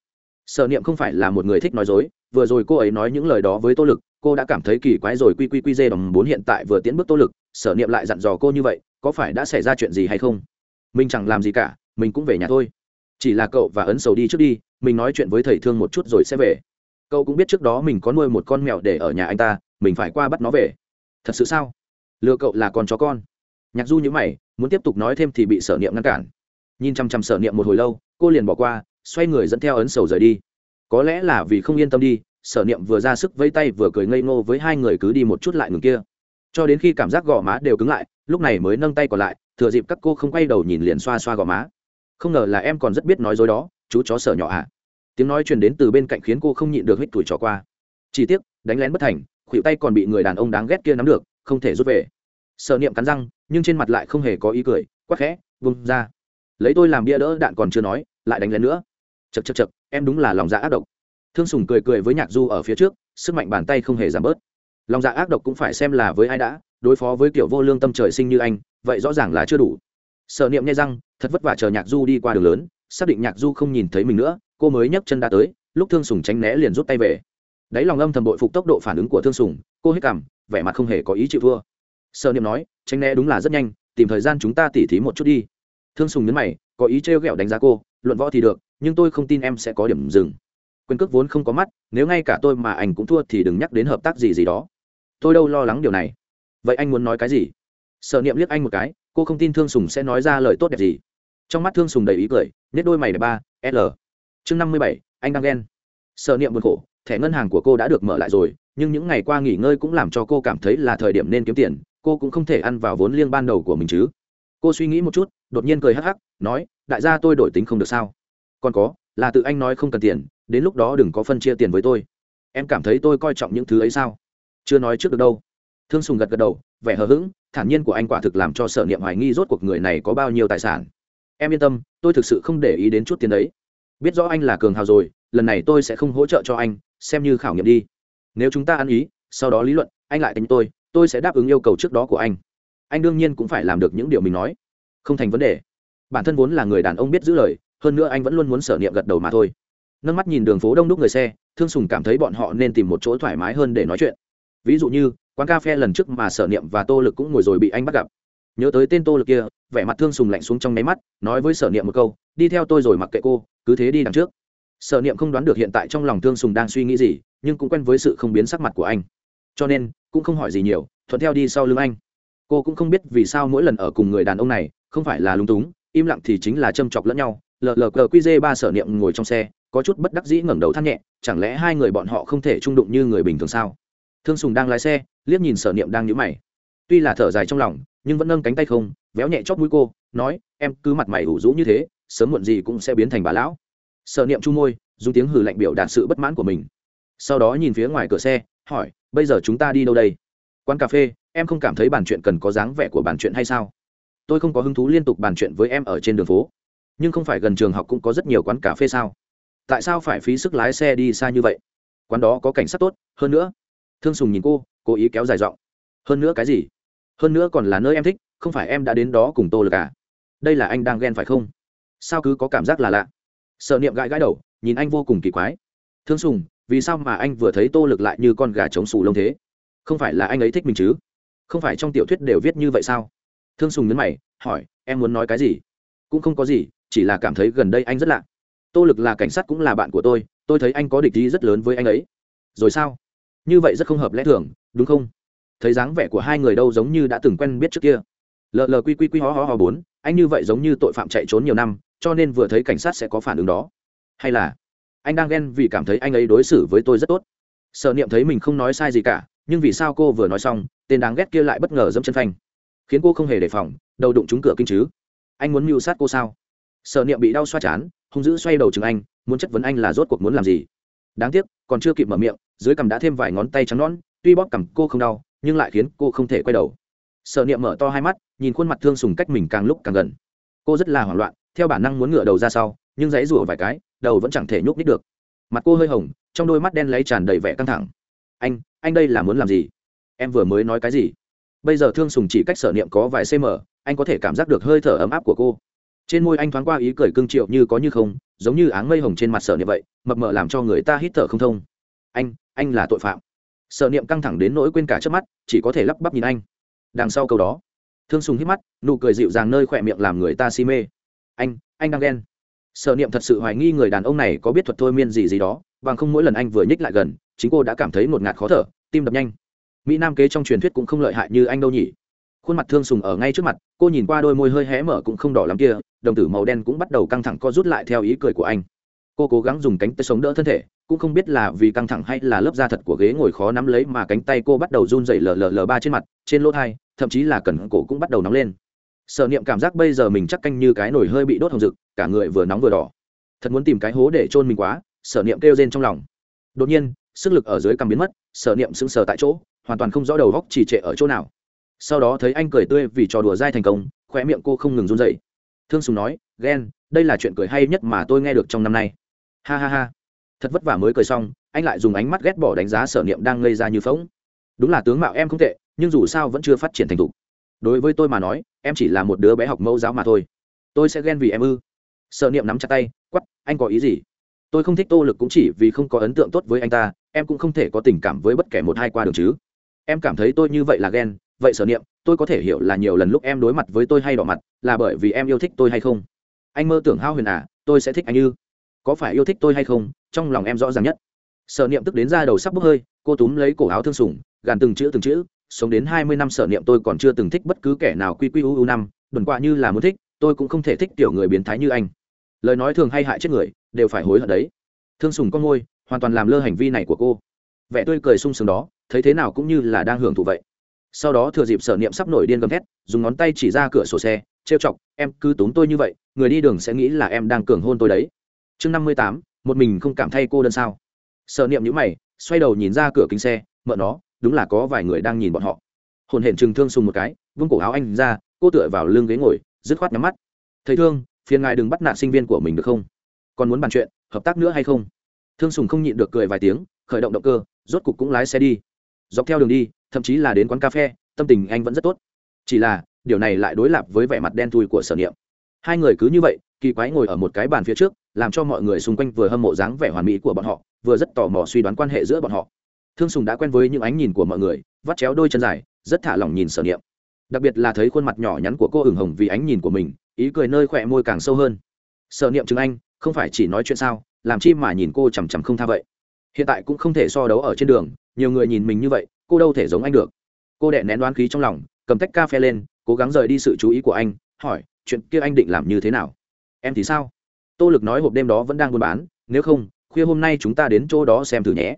Sở niệm không phải là một người thích nói dối, vừa rồi cô ấy nói những lời đó với tô lực, cô đã cảm thấy kỳ quái rồi, quy quy quy dê đồng bốn hiện tại vừa tiến bước tô lực, sở niệm lại dặn dò cô như vậy, có phải đã xảy ra chuyện gì hay không? Mình chẳng làm gì cả, mình cũng về nhà thôi. Chỉ là cậu và ấn sầu đi trước đi, mình nói chuyện với thầy thương một chút rồi sẽ về cậu cũng biết trước đó mình có nuôi một con mèo để ở nhà anh ta, mình phải qua bắt nó về. Thật sự sao? Lừa cậu là con chó con. Nhạc du nhữ mày, muốn tiếp tục nói thêm thì bị sở niệm ngăn cản. Nhìn chăm chăm sở niệm một hồi lâu, cô liền bỏ qua, xoay người dẫn theo ấn sầu rời đi. Có lẽ là vì không yên tâm đi, sở niệm vừa ra sức vây tay vừa cười ngây ngô với hai người cứ đi một chút lại ngừng kia. Cho đến khi cảm giác gò má đều cứng lại, lúc này mới nâng tay còn lại, thừa dịp các cô không quay đầu nhìn liền xoa xoa gò má. Không ngờ là em còn rất biết nói dối đó, chú chó sở nhỏ ạ. à tiếng nói truyền đến từ bên cạnh khiến cô không nhịn được hít tuổi trò qua. Chỉ tiếc, đánh lén bất thành, khuỷu tay còn bị người đàn ông đáng ghét kia nắm được, không thể rút về. Sở niệm cắn răng, nhưng trên mặt lại không hề có ý cười, quắc khẽ, vung ra. Lấy tôi làm bia đỡ đạn còn chưa nói, lại đánh lén nữa. Chật chật chật em đúng là lòng dạ ác độc. Thương sùng cười cười với nhạc du ở phía trước, sức mạnh bàn tay không hề giảm bớt. Lòng dạ ác độc cũng phải xem là với ai đã, đối phó với kiểu vô lương tâm trời sinh như anh, vậy rõ ràng là chưa đủ. Sợ niệm nghe răng, thật vất vả chờ nhạc du đi qua đường lớn, xác định nhạc du không nhìn thấy mình nữa cô mới nhấc chân đã tới, lúc thương sùng tránh né liền rút tay về. Đáy lòng âm thầm bội phục tốc độ phản ứng của thương sùng, cô hết cảm vẻ mặt không hề có ý chịu thua. Sợ niệm nói, tránh né đúng là rất nhanh, tìm thời gian chúng ta tỉ thí một chút đi. Thương sùng nhấn mày, có ý trêu ghẹo đánh giá cô, luận võ thì được, nhưng tôi không tin em sẽ có điểm dừng. Quyền cước vốn không có mắt, nếu ngay cả tôi mà anh cũng thua thì đừng nhắc đến hợp tác gì gì đó. Tôi đâu lo lắng điều này. Vậy anh muốn nói cái gì? Sợ niệm liếc anh một cái, cô không tin thương sùng sẽ nói ra lời tốt đẹp gì. Trong mắt thương sùng đầy ý cười nhét đôi mày đẹp ba, l chương năm mươi bảy, anh đang ghen. Sợ niệm buồn khổ, thẻ ngân hàng của cô đã được mở lại rồi, nhưng những ngày qua nghỉ ngơi cũng làm cho cô cảm thấy là thời điểm nên kiếm tiền, cô cũng không thể ăn vào vốn liêng ban đầu của mình chứ. Cô suy nghĩ một chút, đột nhiên cười hắc hắc, nói, đại gia tôi đổi tính không được sao? Còn có, là tự anh nói không cần tiền, đến lúc đó đừng có phân chia tiền với tôi. Em cảm thấy tôi coi trọng những thứ ấy sao? Chưa nói trước được đâu. Thương sùng gật gật đầu, vẻ hờ hững, thản nhiên của anh quả thực làm cho sở niệm hoài nghi rốt cuộc người này có bao nhiêu tài sản. Em yên tâm, tôi thực sự không để ý đến chút tiền đấy biết rõ anh là cường hào rồi, lần này tôi sẽ không hỗ trợ cho anh, xem như khảo nghiệm đi. Nếu chúng ta ăn ý, sau đó lý luận, anh lại tính tôi tôi sẽ đáp ứng yêu cầu trước đó của anh. Anh đương nhiên cũng phải làm được những điều mình nói. Không thành vấn đề. Bản thân vốn là người đàn ông biết giữ lời, hơn nữa anh vẫn luôn muốn sở niệm gật đầu mà thôi. Nâng mắt nhìn đường phố đông đúc người xe, thương sùng cảm thấy bọn họ nên tìm một chỗ thoải mái hơn để nói chuyện. Ví dụ như, quán cà phê lần trước mà sở niệm và tô lực cũng ngồi rồi bị anh bắt gặp. Nhớ tới tên tô lực kia, vẻ mặt thương sùng lạnh xuống trong nháy mắt, nói với sở niệm một câu, đi theo tôi rồi mặc kệ cô cứ thế đi đằng trước. Sở niệm không đoán được hiện tại trong lòng thương sùng đang suy nghĩ gì, nhưng cũng quen với sự không biến sắc mặt của anh. Cho nên, cũng không hỏi gì nhiều, thuận theo đi sau lưng anh. Cô cũng không biết vì sao mỗi lần ở cùng người đàn ông này, không phải là lung túng, im lặng thì chính là châm chọc lẫn nhau. Lờ lờ cờ quy dê ba sở niệm ngồi trong xe, có chút bất đắc dĩ ngẩng đầu than nhẹ, chẳng lẽ hai người bọn họ không thể trung đụng như người bình thường sao? Thương sùng đang lái xe, liếc nhìn sở niệm đang nhữ mày. Tuy là thở dài trong lòng, nhưng vẫn nâng cánh tay không, véo nhẹ chót mũi cô, nói, em cứ mặt mày ủ rũ như thế sớm muộn gì cũng sẽ biến thành bà lão. Sợ niệm chu môi, dùng tiếng hừ lạnh biểu đạt sự bất mãn của mình. Sau đó nhìn phía ngoài cửa xe, hỏi, bây giờ chúng ta đi đâu đây? Quán cà phê, em không cảm thấy bàn chuyện cần có dáng vẻ của bàn chuyện hay sao? Tôi không có hứng thú liên tục bàn chuyện với em ở trên đường phố. Nhưng không phải gần trường học cũng có rất nhiều quán cà phê sao? Tại sao phải phí sức lái xe đi xa như vậy? Quán đó có cảnh sát tốt, hơn nữa. Thương sùng nhìn cô, cố ý kéo dài giọng. Hơn nữa cái gì? Hơn nữa còn là nơi em thích, không phải em đã đến đó cùng tô lực à đây là anh đang ghen phải không? Sao cứ có cảm giác là lạ. Sợ niệm gãi gãi đầu, nhìn anh vô cùng kỳ quái. Thương sùng, vì sao mà anh vừa thấy tô lực lại như con gà trống xù lông thế? Không phải là anh ấy thích mình chứ? Không phải trong tiểu thuyết đều viết như vậy sao? Thương sùng nhấn mày, hỏi, em muốn nói cái gì? Cũng không có gì, chỉ là cảm thấy gần đây anh rất lạ. Tô lực là cảnh sát cũng là bạn của tôi tôi thấy anh có địch ý rất lớn với anh ấy. Rồi sao? Như vậy rất không hợp lẽ thường, đúng không? Thấy dáng vẻ của hai người đâu giống như đã từng quen biết trước kia. Lờ lờ quy quy quy ho ho ho bốn, anh như vậy giống như tội phạm chạy trốn nhiều năm cho nên vừa thấy cảnh sát sẽ có phản ứng đó. Hay là, anh đang ghen vì cảm thấy anh ấy đối xử với tôi rất tốt. Sợ niệm thấy mình không nói sai gì cả, nhưng vì sao cô vừa nói xong, tên đáng ghét kia lại bất ngờ dẫm chân phanh. Khiến cô không hề đề phòng, đầu đụng trúng cửa kinh chứ. Anh muốn mưu sát cô sao? Sợ niệm bị đau xoa chán, hung dữ xoay đầu chừng anh, muốn chất vấn anh là rốt cuộc muốn làm gì. Đáng tiếc, còn chưa kịp mở miệng, dưới cằm đã thêm vài ngón tay trắng nón tuy bóp cằm cô không đau, nhưng lại khiến cô không thể quay đầu. Sợ niệm mở to hai mắt, nhìn khuôn mặt thương sùng cách mình càng lúc càng gần. Cô rất là hoảng loạn theo bản năng muốn ngửa đầu ra sau, nhưng dãy rủa vài cái, đầu vẫn chẳng thể nhúc nít được. Mặt cô hơi hồng, trong đôi mắt đen lấy tràn đầy vẻ căng thẳng. Anh anh đây là muốn làm gì? Em vừa mới nói cái gì? Bây giờ thương sùng chỉ cách sở niệm có vài cm anh có thể cảm giác được hơi thở ấm áp của cô. Trên môi anh thoáng qua ý cười cưng triệu như có như không, giống như áng mây hồng trên mặt sở niệm vậy, mập mờ làm cho người ta hít thở không thông. Anh anh là tội phạm. Sở niệm căng thẳng đến nỗi quên cả trước mắt, chỉ có thể lắp bắp nhìn anh. Đằng sau câu đó, thương sùng hít mắt, nụ cười dịu dàng nơi khỏe miệng làm người ta si mê anh anh đang ghen. Sở niệm thật sự hoài nghi người đàn ông này có biết thuật thôi miên gì gì đó, bằng không mỗi lần anh vừa nhích lại gần, chính cô đã cảm thấy một ngạt khó thở, tim đập nhanh. Mỹ nam kế trong truyền thuyết cũng không lợi hại như anh đâu nhỉ. Khuôn mặt thương sùng ở ngay trước mặt, cô nhìn qua đôi môi hơi hé mở cũng không đỏ lắm kia, đồng tử màu đen cũng bắt đầu căng thẳng co rút lại theo ý cười của anh. Cô cố gắng dùng cánh tay sống đỡ thân thể, cũng không biết là vì căng thẳng hay là lớp da thật của ghế ngồi khó nắm lấy mà cánh tay cô bắt đầu run dày lờ lờ lờ ba trên mặt, trên lỗ thai, thậm chí là cẩn cổ cũng bắt đầu nóng lên. Sở niệm cảm giác bây giờ mình chắc canh như cái nồi hơi bị đốt hồng rực, cả người vừa nóng vừa đỏ. Thật muốn tìm cái hố để chôn mình quá, sở niệm kêu rên trong lòng. Đột nhiên, sức lực ở dưới cằm biến mất, sở niệm sững sờ tại chỗ, hoàn toàn không rõ đầu góc chỉ trệ ở chỗ nào. Sau đó thấy anh cười tươi vì trò đùa dai thành công, khóe miệng cô không ngừng run dậy thương sùng nói, ghen, đây là chuyện cười hay nhất mà tôi nghe được trong năm nay. Ha ha ha. Thật vất vả mới cười xong, anh lại dùng ánh mắt ghét bỏ đánh giá sở niệm đang ngây ra như phóng đúng là tướng mạo em không tệ, nhưng dù sao vẫn chưa phát triển thành thục. Đối với tôi mà nói em chỉ là một đứa bé học mẫu giáo mà thôi. Tôi sẽ ghen vì em ư? Sợ niệm nắm chặt tay quắp anh có ý gì? Tôi không thích tô lực cũng chỉ vì không có ấn tượng tốt với anh ta, em cũng không thể có tình cảm với bất kể một hai qua đường chứ. Em cảm thấy tôi như vậy là ghen, vậy sở niệm, tôi có thể hiểu là nhiều lần lúc em đối mặt với tôi hay đỏ mặt, là bởi vì em yêu thích tôi hay không? Anh mơ tưởng hao huyền à tôi sẽ thích anh ư? Có phải yêu thích tôi hay không? Trong lòng em rõ ràng nhất. Sở niệm tức đến ra đầu sắp bốc hơi, cô túm lấy cổ áo thương sủng, gàn từng chữ từng chữ sống đến hai mươi năm sở niệm tôi còn chưa từng thích bất cứ kẻ nào quy quy u u năm, đồn quạ như là muốn thích, tôi cũng không thể thích tiểu người biến thái như anh. Lời nói thường hay hại chết người, đều phải hối hận đấy. Thương sùng con môi hoàn toàn làm lơ hành vi này của cô. Vẻ tươi cười sung sướng đó, thấy thế nào cũng như là đang hưởng thụ vậy. Sau đó thừa dịp sở niệm sắp nổi điên gầm thét, dùng ngón tay chỉ ra cửa sổ xe, trêu chọc, em cứ túm tôi như vậy, người đi đường sẽ nghĩ là em đang cường hôn tôi đấy. Chương năm mươi tám, một mình không cảm thay cô đơn sao? Sở niệm nhữ mày, xoay đầu nhìn ra cửa kính xe, mợ nó đúng là có vài người đang nhìn bọn họ. Hồn hển chừng thương sùng một cái, vung cổ áo anh ra, cô tựa vào lưng ghế ngồi, dứt khoát nhắm mắt. Thầy thương, phiền ngài đừng bắt nạt sinh viên của mình được không? Còn muốn bàn chuyện, hợp tác nữa hay không? Thương sùng không nhịn được cười vài tiếng, khởi động động cơ, rốt cục cũng lái xe đi. Dọc theo đường đi, thậm chí là đến quán cà phê, tâm tình anh vẫn rất tốt. Chỉ là, điều này lại đối lập với vẻ mặt đen thui của sở niệm. Hai người cứ như vậy, kỳ quái ngồi ở một cái bàn phía trước, làm cho mọi người xung quanh vừa hâm mộ dáng vẻ hoàn mỹ của bọn họ, vừa rất tò mò suy đoán quan hệ giữa bọn họ thương sùng đã quen với những ánh nhìn của mọi người, vắt chéo đôi chân dài, rất thả lỏng nhìn sở niệm. Đặc biệt là thấy khuôn mặt nhỏ nhắn của cô ửng hồng vì ánh nhìn của mình, ý cười nơi khỏe môi càng sâu hơn. Sở niệm chứng anh, không phải chỉ nói chuyện sao, làm chi mà nhìn cô chằm chằm không tha vậy? Hiện tại cũng không thể so đấu ở trên đường, nhiều người nhìn mình như vậy, cô đâu thể giống anh được. Cô đệ nén đoán khí trong lòng, cầm tách cà phê lên, cố gắng rời đi sự chú ý của anh, hỏi, chuyện kia anh định làm như thế nào? Em thì sao? Tô lực nói hộp đêm đó vẫn đang buôn bán, nếu không, khuya hôm nay chúng ta đến chỗ đó xem thử nhé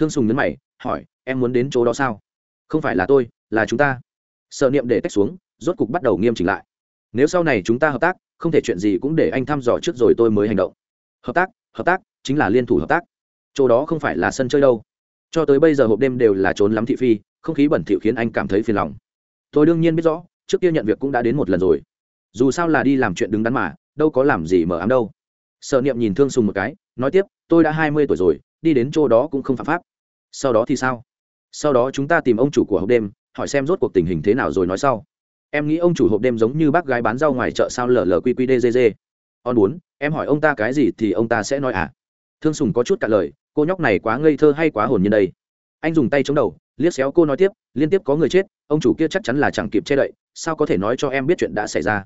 thương sùng nhấn mày, hỏi, em muốn đến chỗ đó sao? Không phải là tôi, là chúng ta. Sợ niệm để tách xuống, rốt cục bắt đầu nghiêm chỉnh lại. Nếu sau này chúng ta hợp tác, không thể chuyện gì cũng để anh thăm dò trước rồi tôi mới hành động. Hợp tác hợp tác, chính là liên thủ hợp tác. Chỗ đó không phải là sân chơi đâu. Cho tới bây giờ hộp đêm đều là trốn lắm thị phi, không khí bẩn thỉu khiến anh cảm thấy phiền lòng. Tôi đương nhiên biết rõ, trước kia nhận việc cũng đã đến một lần rồi. Dù sao là đi làm chuyện đứng đắn mà, đâu có làm gì mờ ám đâu. Sợ niệm nhìn thương sùng một cái, nói tiếp, tôi đã hai mươi tuổi rồi, đi đến chỗ đó cũng không phạm pháp sau đó thì sao? Sau đó chúng ta tìm ông chủ của hộp đêm, hỏi xem rốt cuộc tình hình thế nào rồi nói sau. Em nghĩ ông chủ hộp đêm giống như bác gái bán rau ngoài chợ sao lờ lờ quy quy đê on bốn, em hỏi ông ta cái gì thì ông ta sẽ nói à? Thương sùng có chút cả lời, cô nhóc này quá ngây thơ hay quá hồn như đây? Anh dùng tay chống đầu, liếc xéo cô nói tiếp, liên tiếp có người chết, ông chủ kia chắc chắn là chẳng kịp che đậy, sao có thể nói cho em biết chuyện đã xảy ra?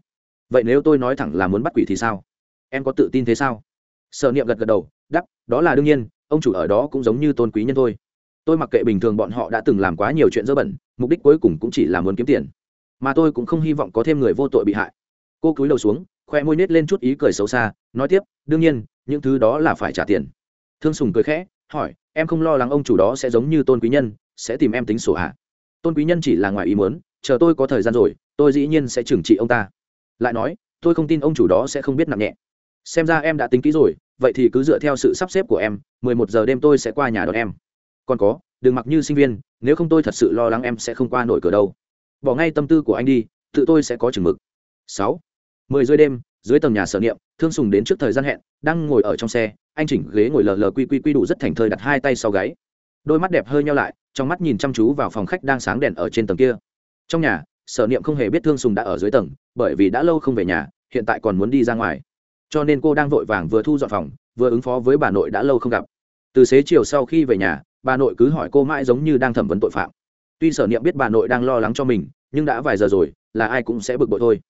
Vậy nếu tôi nói thẳng là muốn bắt quỷ thì sao? Em có tự tin thế sao? Sợ niệm gật gật đầu đắp đó là đương nhiên, ông chủ ở đó cũng giống như tôn quý nhân thôi tôi mặc kệ bình thường bọn họ đã từng làm quá nhiều chuyện dơ bẩn, mục đích cuối cùng cũng chỉ là muốn kiếm tiền. Mà tôi cũng không hy vọng có thêm người vô tội bị hại. Cô cúi đầu xuống, khoe môi nết lên chút ý cười xấu xa, nói tiếp, đương nhiên, những thứ đó là phải trả tiền. Thương sùng cười khẽ, hỏi, em không lo lắng ông chủ đó sẽ giống như tôn quý nhân, sẽ tìm em tính sổ hạ tôn quý nhân chỉ là ngoài ý muốn, chờ tôi có thời gian rồi, tôi dĩ nhiên sẽ trừng trị ông ta. Lại nói, tôi không tin ông chủ đó sẽ không biết nặng nhẹ. Xem ra em đã tính kỹ rồi, vậy thì cứ dựa theo sự sắp xếp của em, mười một giờ đêm tôi sẽ qua nhà đón em còn có, đừng mặc như sinh viên, nếu không tôi thật sự lo lắng em sẽ không qua nổi cửa đâu. Bỏ ngay tâm tư của anh đi, tự tôi sẽ có chừng mực. Sáu. Mười rưỡi đêm, dưới tầng nhà sở niệm, thương sùng đến trước thời gian hẹn, đang ngồi ở trong xe, anh chỉnh ghế ngồi lờ lờ quy quy quy đủ rất thành thơi đặt hai tay sau gáy. Đôi mắt đẹp hơi nhau lại, trong mắt nhìn chăm chú vào phòng khách đang sáng đèn ở trên tầng kia. Trong nhà, sở niệm không hề biết thương sùng đã ở dưới tầng, bởi vì đã lâu không về nhà, hiện tại còn muốn đi ra ngoài. Cho nên cô đang vội vàng vừa thu dọn phòng, vừa ứng phó với bà nội đã lâu không gặp. Từ xế chiều sau khi về nhà bà nội cứ hỏi cô mãi giống như đang thẩm vấn tội phạm. Tuy sở niệm biết bà nội đang lo lắng cho mình, nhưng đã vài giờ rồi, là ai cũng sẽ bực bội thôi.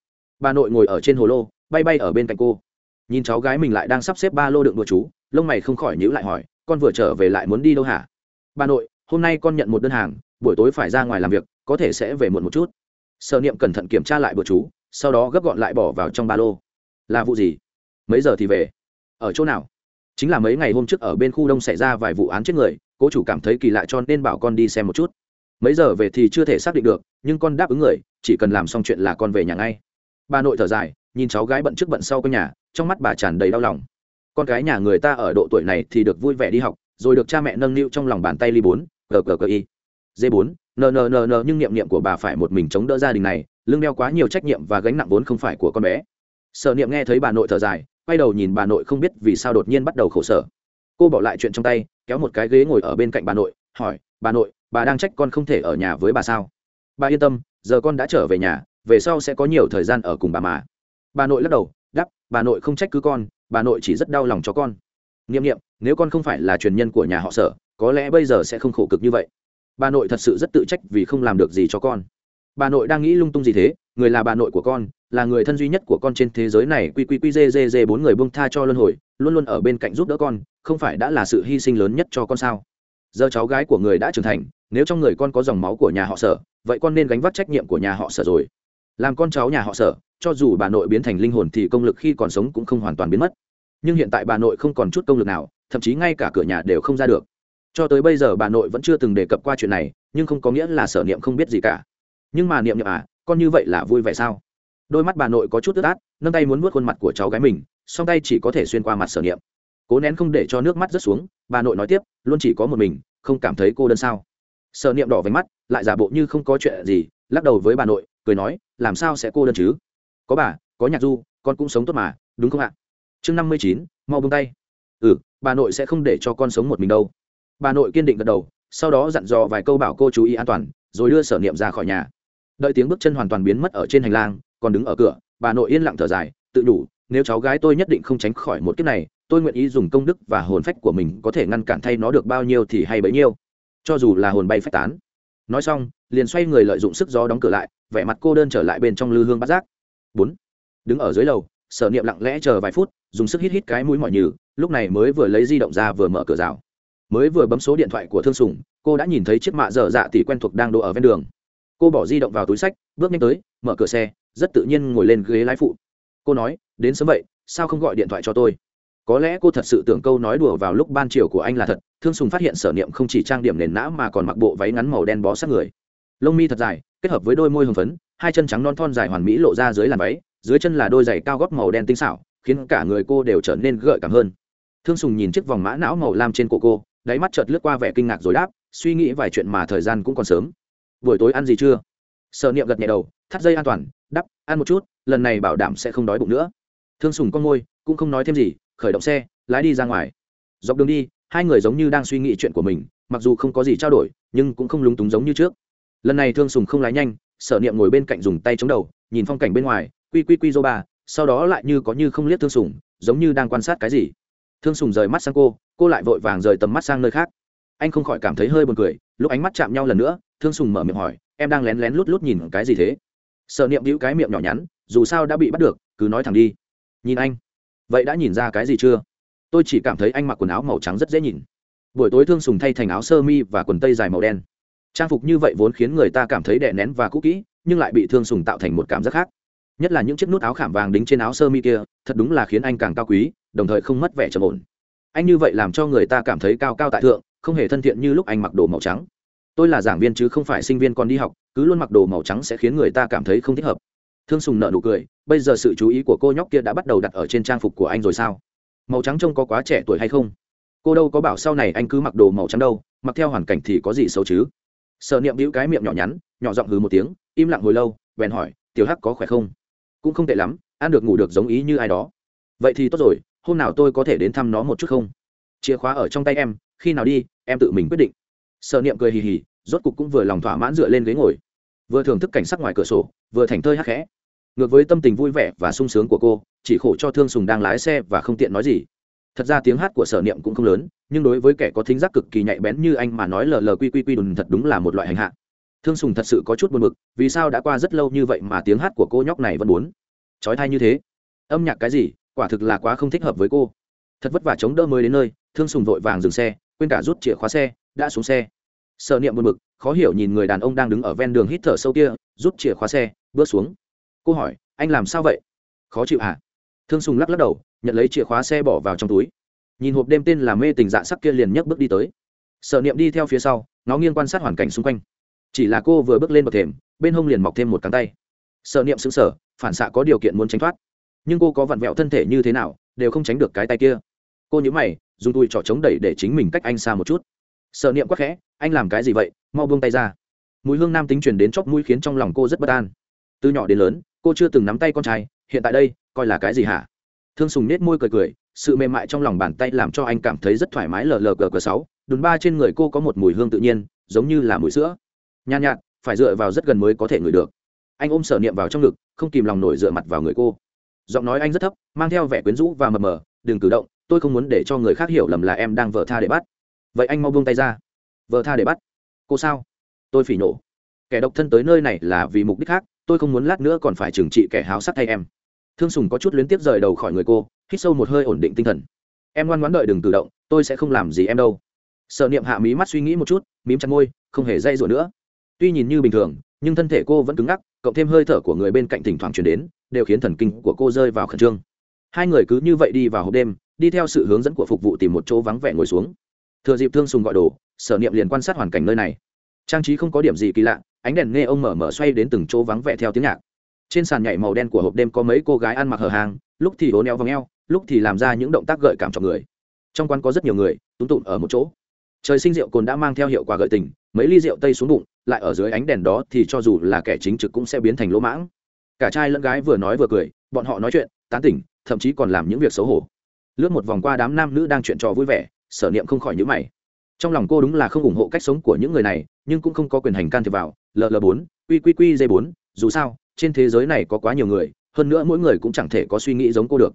Bà nội ngồi ở trên hồ lô, bay bay ở bên cạnh cô. Nhìn cháu gái mình lại đang sắp xếp ba lô đựng đồ chú, lông mày không khỏi nhữ lại hỏi, con vừa trở về lại muốn đi đâu hả? Bà nội, hôm nay con nhận một đơn hàng, buổi tối phải ra ngoài làm việc, có thể sẽ về muộn một chút. Sở niệm cẩn thận kiểm tra lại bữa chú, sau đó gấp gọn lại bỏ vào trong ba lô. Là vụ gì? Mấy giờ thì về? Ở chỗ nào? Chính là mấy ngày hôm trước ở bên khu đông xảy ra vài vụ án chết người cố chủ cảm thấy kỳ lạ cho nên bảo con đi xem một chút. Mấy giờ về thì chưa thể xác định được, nhưng con đáp ứng người, chỉ cần làm xong chuyện là con về nhà ngay. Bà nội thở dài, nhìn cháu gái bận trước bận sau căn nhà, trong mắt bà tràn đầy đau lòng. Con gái nhà người ta ở độ tuổi này thì được vui vẻ đi học, rồi được cha mẹ nâng niu trong lòng bàn tay ly bốn gqi y. D bốn, n n n n, nhưng niệm niệm của bà phải một mình chống đỡ gia đình này, lưng đeo quá nhiều trách nhiệm và gánh nặng vốn không phải của con bé. Sợ niệm nghe thấy bà nội thở dài, quay đầu nhìn bà nội không biết vì sao đột nhiên bắt đầu khổ sở. Cô bỏ lại chuyện trong tay kéo một cái ghế ngồi ở bên cạnh bà nội, hỏi, bà nội, bà đang trách con không thể ở nhà với bà sao? Bà yên tâm, giờ con đã trở về nhà, về sau sẽ có nhiều thời gian ở cùng bà mà. Bà nội lắc đầu đắp bà nội không trách cứ con, bà nội chỉ rất đau lòng cho con. N i ệ m n i ệ m nếu con không phải là truyền nhân của nhà họ sở, có lẽ bây giờ sẽ không khổ cực như vậy. Bà nội thật sự rất tự trách vì không làm được gì cho con. Bà nội đang nghĩ lung tung gì thế? Người là bà nội của con là người thân duy nhất của con trên thế giới này. Quy quy quy, dê dê dê, bốn người buông tha cho luân hồi, luôn luôn ở bên cạnh giúp đỡ con, không phải đã là sự hy sinh lớn nhất cho con sao? Giờ cháu gái của người đã trưởng thành, nếu trong người con có dòng máu của nhà họ sở, vậy con nên gánh vác trách nhiệm của nhà họ sở rồi. Làm con cháu nhà họ sở, cho dù bà nội biến thành linh hồn thì công lực khi còn sống cũng không hoàn toàn biến mất. Nhưng hiện tại bà nội không còn chút công lực nào, thậm chí ngay cả cửa nhà đều không ra được. Cho tới bây giờ bà nội vẫn chưa từng đề cập qua chuyện này, nhưng không có nghĩa là sở niệm không biết gì cả. Nhưng mà niệm niệm à con như vậy là vui vẻ sao? Đôi mắt bà nội có chút ướt át, nâng tay muốn vuốt khuôn mặt của cháu gái mình, song tay chỉ có thể xuyên qua mặt sở niệm. Cố nén không để cho nước mắt rớt xuống, bà nội nói tiếp, luôn chỉ có một mình, không cảm thấy cô đơn sao? Sở niệm đỏ váy mắt, lại giả bộ như không có chuyện gì, lắc đầu với bà nội, cười nói, làm sao sẽ cô đơn chứ? Có bà, có nhạc du, con cũng sống tốt mà, đúng không ạ? Chương năm mươi chín, mau bông tay. Ừ bà nội sẽ không để cho con sống một mình đâu. Bà nội kiên định gật đầu, sau đó dặn dò vài câu bảo cô chú ý an toàn, rồi đưa sở niệm ra khỏi nhà. Đợi tiếng bước chân hoàn toàn biến mất ở trên hành lang còn đứng ở cửa, bà nội yên lặng thở dài, tự đủ nếu cháu gái tôi nhất định không tránh khỏi một kiếp này, tôi nguyện ý dùng công đức và hồn phách của mình có thể ngăn cản thay nó được bao nhiêu thì hay bấy nhiêu. Cho dù là hồn bay phách tán. Nói xong, liền xoay người lợi dụng sức gió đóng cửa lại, vẻ mặt cô đơn trở lại bên trong lư hương bát giác. Bốn. Đứng ở dưới lầu, sở niệm lặng lẽ chờ vài phút, dùng sức hít hít cái mũi mọi nhừ, lúc này mới vừa lấy di động ra vừa mở cửa rào. Mới vừa bấm số điện thoại của thương sùng, cô đã nhìn thấy chiếc mạ dở dạ tỷ quen thuộc đang đỗ ở ven đường. Cô bỏ di động vào túi sách, bước nhanh tới, mở cửa xe rất tự nhiên ngồi lên ghế lái phụ. Cô nói, đến sớm vậy, sao không gọi điện thoại cho tôi? Có lẽ cô thật sự tưởng câu nói đùa vào lúc ban chiều của anh là thật, thương sùng phát hiện sở niệm không chỉ trang điểm nền nã mà còn mặc bộ váy ngắn màu đen bó sát người. Lông mi thật dài, kết hợp với đôi môi hồng phấn, hai chân trắng non thon dài hoàn mỹ lộ ra dưới làn váy, dưới chân là đôi giày cao gót màu đen tinh xảo, khiến cả người cô đều trở nên gợi cảm hơn. Thương sùng nhìn chiếc vòng mã não màu lam trên cổ cô, đáy mắt chợt lướt qua vẻ kinh ngạc rồi đáp, suy nghĩ vài chuyện mà thời gian cũng còn sớm. Buổi tối ăn gì chưa? Sợ niệm gật nhẹ đầu, thắt dây an toàn ăn một chút, lần này bảo đảm sẽ không đói bụng nữa. Thương sùng con môi cũng không nói thêm gì, khởi động xe, lái đi ra ngoài. Dọc đường đi, hai người giống như đang suy nghĩ chuyện của mình, mặc dù không có gì trao đổi, nhưng cũng không lúng túng giống như trước. Lần này thương sùng không lái nhanh, sở niệm ngồi bên cạnh dùng tay chống đầu, nhìn phong cảnh bên ngoài, quy quy quy dô ba, sau đó lại như có như không liếc thương sùng, giống như đang quan sát cái gì. Thương sùng rời mắt sang cô cô lại vội vàng rời tầm mắt sang nơi khác. Anh không khỏi cảm thấy hơi buồn cười, lúc ánh mắt chạm nhau lần nữa, thương sùng mở miệng hỏi, em đang lén lén lút lút nhìn cái gì thế? Sợ niệm hữu cái miệng nhỏ nhắn, dù sao đã bị bắt được, cứ nói thẳng đi. Nhìn anh. Vậy đã nhìn ra cái gì chưa? Tôi chỉ cảm thấy anh mặc quần áo màu trắng rất dễ nhìn. Buổi tối thương sùng thay thành áo sơ mi và quần tây dài màu đen. Trang phục như vậy vốn khiến người ta cảm thấy đè nén và cũ kỹ, nhưng lại bị thương sùng tạo thành một cảm giác khác. Nhất là những chiếc nút áo khảm vàng đính trên áo sơ mi kia, thật đúng là khiến anh càng cao quý, đồng thời không mất vẻ trầm ổn. Anh như vậy làm cho người ta cảm thấy cao cao tại thượng, không hề thân thiện như lúc anh mặc đồ màu trắng. Tôi là giảng viên chứ không phải sinh viên còn đi học cứ luôn mặc đồ màu trắng sẽ khiến người ta cảm thấy không thích hợp. Thương sùng nợ nụ cười, bây giờ sự chú ý của cô nhóc kia đã bắt đầu đặt ở trên trang phục của anh rồi sao? Màu trắng trông có quá trẻ tuổi hay không? Cô đâu có bảo sau này anh cứ mặc đồ màu trắng đâu, mặc theo hoàn cảnh thì có gì xấu chứ? Sợ niệm hữu cái miệng nhỏ nhắn, nhỏ giọng hừ một tiếng, im lặng hồi lâu, bèn hỏi, tiểu hắc có khỏe không? Cũng không tệ lắm, ăn được ngủ được giống ý như ai đó. Vậy thì tốt rồi, hôm nào tôi có thể đến thăm nó một chút không? Chìa khóa ở trong tay em, khi nào đi, em tự mình quyết định. Sợ niệm cười hì hì rốt cục cũng vừa lòng thỏa mãn dựa lên ghế ngồi. Vừa thưởng thức cảnh sắc ngoài cửa sổ, vừa thành thơi hắc khẽ. Ngược với tâm tình vui vẻ và sung sướng của cô, chỉ khổ cho thương sùng đang lái xe và không tiện nói gì. Thật ra tiếng hát của sở niệm cũng không lớn, nhưng đối với kẻ có thính giác cực kỳ nhạy bén như anh mà nói lờ lờ quy quy quy đùn thật đúng là một loại hành hạ. Thương sùng thật sự có chút buồn b ự c vì sao đã qua rất lâu như vậy mà tiếng hát của cô nhóc này vẫn muốn? Trói thai như thế? Âm nhạc cái gì? Quả thực là quá không thích hợp với cô. Thật vất vả chống đỡ mới đến nơi, thương sùng vội vàng dừng xe, quên cả rút chìa khóa xe, đã xuống xe sợ niệm buồn bực, khó hiểu nhìn người đàn ông đang đứng ở ven đường hít thở sâu kia, rút chìa khóa xe, bước xuống. Cô hỏi, anh làm sao vậy? Khó chịu hả? Thương sùng lắc lắc đầu, nhận lấy chìa khóa xe bỏ vào trong túi. Nhìn hộp đêm tên là mê tình dạ sắc kia liền nhấc bước đi tới. Sợ niệm đi theo phía sau nó nghiêng quan sát hoàn cảnh xung quanh. Chỉ là cô vừa bước lên bậc thềm, bên hông liền mọc thêm một cánh tay. Sợ niệm xứng sở phản xạ có điều kiện muốn tránh thoát. Nhưng cô có vặn vẹo thân thể như thế nào, đều không tránh được cái tay kia. Cô nhớ mày, dùng tui trỏ chống đẩy để chính mình cách anh xa một chút. Sợ niệm quắc khẽ anh làm cái gì vậy, mau buông tay ra. Mùi hương nam tính truyền đến chóp mũi khiến trong lòng cô rất bất an. Từ nhỏ đến lớn, cô chưa từng nắm tay con trai, hiện tại đây, coi là cái gì hả? Thương sùng nết môi cười cười, sự mềm mại trong lòng bàn tay làm cho anh cảm thấy rất thoải mái lờ lờ cờ cờ sáu. Đùn ba trên người cô có một mùi hương tự nhiên, giống như là mùi sữa. Nhàn nhạt, phải dựa vào rất gần mới có thể ngửi được. Anh ôm sở niệm vào trong ngực, không kìm lòng nổi dựa mặt vào người cô. Giọng nói anh rất thấp, mang theo vẻ quyến rũ và mờ mờ, đừng cử động, tôi không muốn để cho người khác hiểu lầm là em đang vợ tha để bắt. Vậy anh mau buông tay ra vợ tha để bắt. Cô sao? Tôi phỉ nổ kẻ độc thân tới nơi này là vì mục đích khác, tôi không muốn lát nữa còn phải trừng trị kẻ háo sắc thay em. Thương sùng có chút luyến tiếp rời đầu khỏi người cô, hít sâu một hơi ổn định tinh thần. Em ngoan ngoãn đợi đừng tự động, tôi sẽ không làm gì em đâu. Sợ niệm hạ mí mắt suy nghĩ một chút, mím chặt môi, không hề dây rủa nữa. Tuy nhìn như bình thường, nhưng thân thể cô vẫn cứng ngắc, cộng thêm hơi thở của người bên cạnh thỉnh thoảng chuyển đến, đều khiến thần kinh của cô rơi vào khẩn trương. Hai người cứ như vậy đi vào hộp đêm, đi theo sự hướng dẫn của phục vụ tìm một chỗ vắng vẻ ngồi xuống. Thừa dịp thương sùng gọi đồ sở niệm liền quan sát hoàn cảnh nơi này. Trang trí không có điểm gì kỳ lạ, ánh đèn nghe ông mở mở xoay đến từng chỗ vắng vẻ theo tiếng nhạc. Trên sàn nhảy màu đen của hộp đêm có mấy cô gái ăn mặc hở hàng, lúc thì hố neo vòng eo, lúc thì làm ra những động tác gợi cảm cho người. Trong quán có rất nhiều người túng tụm ở một chỗ. Trời sinh rượu cồn đã mang theo hiệu quả gợi tình, mấy ly rượu tây xuống bụng, lại ở dưới ánh đèn đó thì cho dù là kẻ chính trực cũng sẽ biến thành lỗ mãng. Cả trai lẫn gái vừa nói vừa cười, bọn họ nói chuyện, tán tỉnh, thậm chí còn làm những việc xấu hổ. Lướt một vòng qua đám nam nữ đang chuyện trò vui vẻ, sở niệm không khỏi nhữ mày trong lòng cô đúng là không ủng hộ cách sống của những người này, nhưng cũng không có quyền hành can thiệp vào. Ll bốn qqq d bốn, dù sao, trên thế giới này có quá nhiều người, hơn nữa mỗi người cũng chẳng thể có suy nghĩ giống cô được.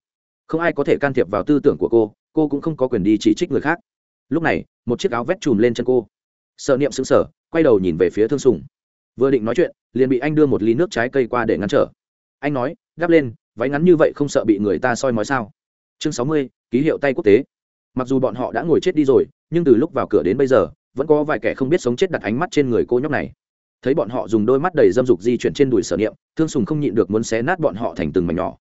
Không ai có thể can thiệp vào tư tưởng của cô cô cũng không có quyền đi chỉ trích người khác. Lúc này, một chiếc áo vét chùm lên chân cô. Sợ niệm xứng sở quay đầu nhìn về phía thương sùng. Vừa định nói chuyện, liền bị anh đưa một ly nước trái cây qua để ngăn trở. Anh nói gắp lên, váy ngắn như vậy không sợ bị người ta soi mói sao? Chương sáu mươi, ký hiệu tay quốc tế. Mặc dù bọn họ đã ngồi chết đi rồi nhưng từ lúc vào cửa đến bây giờ, vẫn có vài kẻ không biết sống chết đặt ánh mắt trên người cô nhóc này. Thấy bọn họ dùng đôi mắt đầy dâm dục di chuyển trên đùi sở niệm, thương sùng không nhịn được muốn xé nát bọn họ thành từng mảnh nhỏ.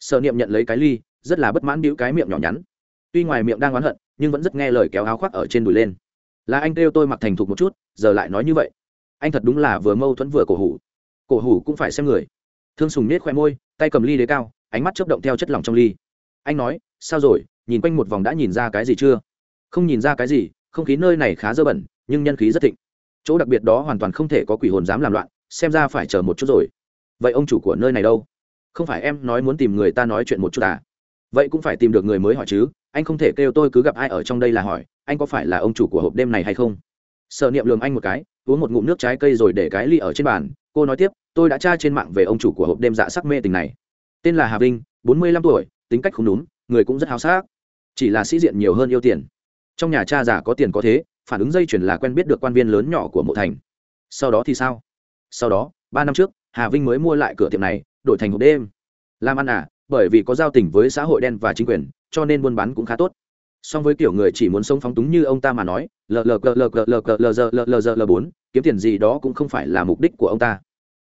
Sở niệm nhận lấy cái ly, rất là bất mãn bĩu cái miệng nhỏ nhắn. Tuy ngoài miệng đang oán hận, nhưng vẫn rất nghe lời kéo áo khoác ở trên đùi lên. Là anh kêu tôi mặc thành thục một chút, giờ lại nói như vậy. Anh thật đúng là vừa mâu thuẫn vừa cổ hủ. Cổ hủ cũng phải xem người. Thương sùng nết khoe môi, tay cầm ly đế cao, ánh mắt chớp động theo chất lỏng trong ly. Anh nói, sao rồi? Nhìn quanh một vòng đã nhìn ra cái gì chưa? Không nhìn ra cái gì, không khí nơi này khá dơ bẩn, nhưng nhân khí rất thịnh. Chỗ đặc biệt đó hoàn toàn không thể có quỷ hồn dám làm loạn, xem ra phải chờ một chút rồi. Vậy ông chủ của nơi này đâu? Không phải em nói muốn tìm người ta nói chuyện một chút à? Vậy cũng phải tìm được người mới hỏi chứ, anh không thể kêu tôi cứ gặp ai ở trong đây là hỏi, anh có phải là ông chủ của hộp đêm này hay không? Sợ niệm lường anh một cái, uống một ngụm nước trái cây rồi để cái ly ở trên bàn, cô nói tiếp, tôi đã tra trên mạng về ông chủ của hộp đêm dạ sắc mê tình này. Tên là hà vinh, bốn mươi lăm tuổi, tính cách không đúng, người cũng rất háo sắc. Chỉ là sĩ diện nhiều hơn yêu tiền trong nhà cha già có tiền có thế, phản ứng dây chuyển là quen biết được quan viên lớn nhỏ của mộ thành. Sau đó thì sao? Sau đó, ba năm trước, hà vinh mới mua lại cửa tiệm này, đổi thành hộp đêm. Làm ăn à bởi vì có giao tình với xã hội đen và chính quyền, cho nên buôn bán cũng khá tốt. So với kiểu người chỉ muốn sống phóng túng như ông ta mà nói, lờ bốn, kiếm tiền gì đó cũng không phải là mục đích của ông ta.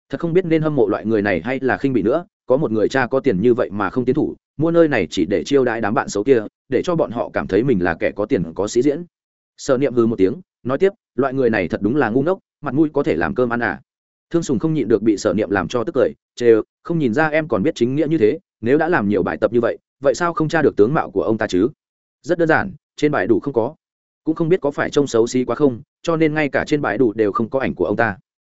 Thật không biết nên hâm mộ loại người này hay là khinh bị nữa, có một người cha có tiền như vậy mà không tiến thủ mua nơi này chỉ để chiêu đãi đám bạn xấu kia, để cho bọn họ cảm thấy mình là kẻ có tiền có sĩ diễn. Sợ niệm hư một tiếng, nói tiếp, loại người này thật đúng là ngu ngốc, mặt mũi có thể làm cơm ăn à. Thương sùng không nhịn được bị Sở niệm làm cho tức cười, chê không nhìn ra em còn biết chính nghĩa như thế, nếu đã làm nhiều bài tập như vậy vậy sao không tra được tướng mạo của ông ta chứ? Rất đơn giản, trên bài đủ không có. Cũng không biết có phải trông xấu xí quá không, cho nên ngay cả trên bài đủ đều không có ảnh của ông ta.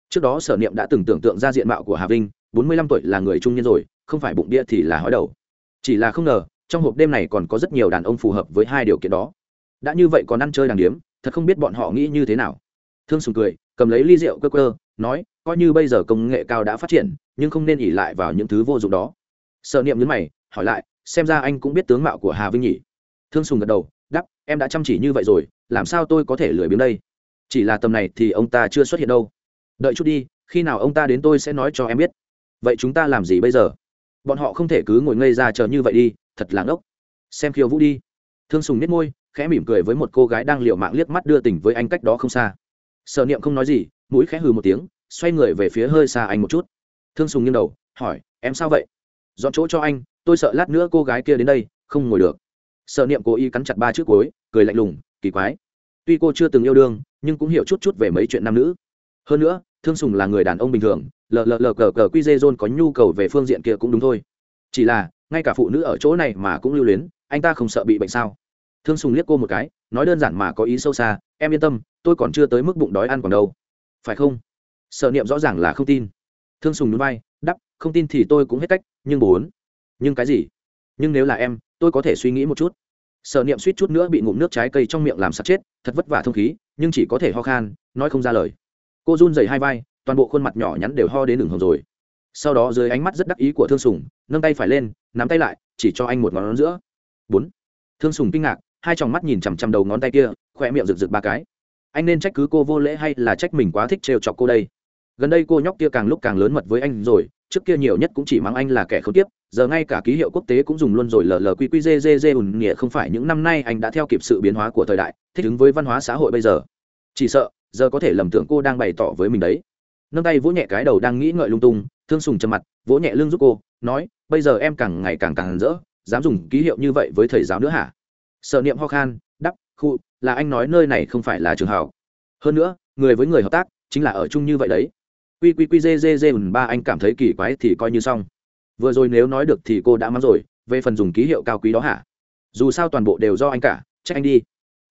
Trước đó sở niệm đã từng tưởng tượng ra diện mạo của hà vinh, bốn mươi lăm tuổi là người trung niên rồi, không phải bụng đĩa thì là hói đầu chỉ là không ngờ, trong hộp đêm này còn có rất nhiều đàn ông phù hợp với hai điều kiện đó. Đã như vậy còn ăn chơi đàng điếm, thật không biết bọn họ nghĩ như thế nào. Thương sùng cười, cầm lấy ly rượu cơ cơ nói, coi như bây giờ công nghệ cao đã phát triển, nhưng không nên ỉ lại vào những thứ vô dụng đó. Sợ niệm nhấn mày, hỏi lại, xem ra anh cũng biết tướng mạo của hà vinh nhỉ? Thương sùng gật đầu đắp em đã chăm chỉ như vậy rồi, làm sao tôi có thể lười biếng đây? Chỉ là tầm này thì ông ta chưa xuất hiện đâu. Đợi chút đi, khi nào ông ta đến tôi sẽ nói cho em biết. Vậy chúng ta làm gì bây giờ? Bọn họ không thể cứ ngồi ngây ra chờ như vậy đi, thật là ngốc. Xem khiêu vũ đi. Thương sùng nết môi, khẽ mỉm cười với một cô gái đang liều mạng liếc mắt đưa tình với anh cách đó không xa. Sợ niệm không nói gì, mũi khẽ hừ một tiếng, xoay người về phía hơi xa anh một chút. Thương sùng nghiêng đầu, hỏi, em sao vậy? Dọn chỗ cho anh, tôi sợ lát nữa cô gái kia đến đây, không ngồi được. Sợ niệm cố ý cắn chặt ba chiếc cối cười lạnh lùng, kỳ quái. Tuy cô chưa từng yêu đương, nhưng cũng hiểu chút chút về mấy chuyện nam nữ. Hơn nữa, thương sùng là người đàn ông bình thường lờ lờ lờ cờ cờ quy john có nhu cầu về phương diện kia cũng đúng thôi. Chỉ là, ngay cả phụ nữ ở chỗ này mà cũng lưu luyến, anh ta không sợ bị bệnh sao? Thương sùng liếc cô một cái, nói đơn giản mà có ý sâu xa, em yên tâm, tôi còn chưa tới mức bụng đói ăn còn đâu. Phải không? Sợ niệm rõ ràng là không tin. Thương sùng núi bay đắp, không tin thì tôi cũng hết cách, nhưng bốn nhưng cái gì? Nhưng nếu là em, tôi có thể suy nghĩ một chút. Sợ niệm suýt chút nữa bị ngụm nước trái cây trong miệng làm sặc chết, thật vất vả thông khí, nhưng chỉ có thể ho khan, nói không ra lời. Cô run dày hai vai toàn bộ khuôn mặt nhỏ nhắn đều ho đến đường hồng rồi. Sau đó dưới ánh mắt rất đắc ý của thương sùng, nâng tay phải lên, nắm tay lại, chỉ cho anh một ngón giữa. Bốn. Thương sùng kinh ngạc, hai tròng mắt nhìn chằm chằm đầu ngón tay kia khoe miệng rực rực ba cái. Anh nên trách cứ cô vô lễ hay là trách mình quá thích trêu chọc cô đây? Gần đây cô nhóc kia càng lúc càng lớn mật với anh rồi, trước kia nhiều nhất cũng chỉ mắng anh là kẻ không tiếp giờ ngay cả ký hiệu quốc tế cũng dùng luôn rồi lờ lờ quy quy dê dê dê ùn nghĩa không phải những năm nay anh đã theo kịp sự biến hóa của thời đại, thích ứng với văn hóa xã hội bây giờ. Chỉ sợ, giờ có thể lầm tưởng cô đang bày tỏ với mình đấy nâng tay vỗ nhẹ cái đầu đang nghĩ ngợi lung tung, thương sùng trầm mặt, vỗ nhẹ lưng giúp cô, nói, bây giờ em càng ngày càng càng rỡ, dám dùng ký hiệu như vậy với thầy giáo nữa hả? Sợ niệm ho khan, đắp, khu, là anh nói nơi này không phải là trường học. Hơn nữa, người với người hợp tác, chính là ở chung như vậy đấy. Quy quy quy dê dê dê ùn ba, anh cảm thấy kỳ quái thì coi như xong. Vừa rồi nếu nói được thì cô đã mắng rồi, về phần dùng ký hiệu cao quý đó hả? Dù sao toàn bộ đều do anh cả, trách anh đi.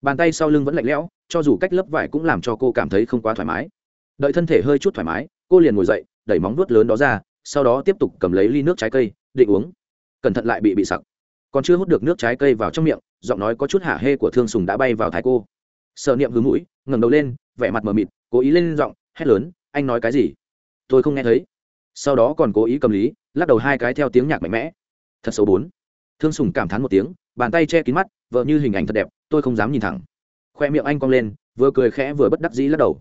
Bàn tay sau lưng vẫn lạnh lẽo, cho dù cách lớp vải cũng làm cho cô cảm thấy không quá thoải mái đợi thân thể hơi chút thoải mái, cô liền ngồi dậy, đẩy móng vuốt lớn đó ra, sau đó tiếp tục cầm lấy ly nước trái cây, định uống. Cẩn thận lại bị bị sặc. Còn chưa hút được nước trái cây vào trong miệng, giọng nói có chút hả hê của thương sùng đã bay vào thái cô. Sợ niệm hướng mũi, ngẩng đầu lên, vẻ mặt mờ mịt, cố ý lên giọng, hét lớn, anh nói cái gì? Tôi không nghe thấy. Sau đó còn cố ý cầm lý, lắc đầu hai cái theo tiếng nhạc mạnh mẽ. Thật xấu bốn. Thương sùng cảm thán một tiếng, bàn tay che kín mắt, vợ như hình ảnh thật đẹp, tôi không dám nhìn thẳng. Khoe miệng anh cong lên, vừa cười khẽ vừa bất đắc dĩ lắc đầu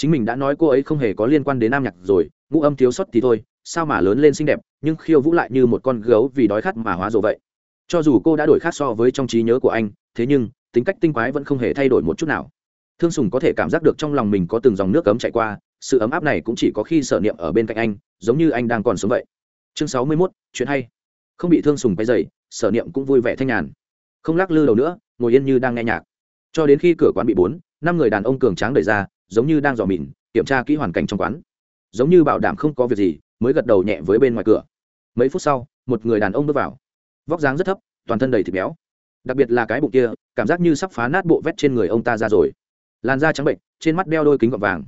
chính mình đã nói cô ấy không hề có liên quan đến nam nhạc rồi ngũ âm thiếu sót thì thôi sao mà lớn lên xinh đẹp nhưng khiêu vũ lại như một con gấu vì đói khát mà hóa rồ vậy. Cho dù cô đã đổi khác so với trong trí nhớ của anh thế nhưng tính cách tinh quái vẫn không hề thay đổi một chút nào. Thương sùng có thể cảm giác được trong lòng mình có từng dòng nước cấm chạy qua sự ấm áp này cũng chỉ có khi sở niệm ở bên cạnh anh giống như anh đang còn sống vậy. Chương sáu mươi 61, chuyện hay. Không bị thương sùng bay dày sở niệm cũng vui vẻ thanh nhàn. Không lắc lư đầu nữa ngồi yên như đang nghe nhạc. Cho đến khi cửa quán bị bốn năm người đàn ông cường tráng đẩy ra giống như đang dò mìn, kiểm tra kỹ hoàn cảnh trong quán. Giống như bảo đảm không có việc gì, mới gật đầu nhẹ với bên ngoài cửa. Mấy phút sau, một người đàn ông bước vào. Vóc dáng rất thấp, toàn thân đầy thịt béo. Đặc biệt là cái bụng kia, cảm giác như sắp phá nát bộ vét trên người ông ta ra rồi. Làn da trắng bệnh trên mắt đeo đôi kính gọt vàng.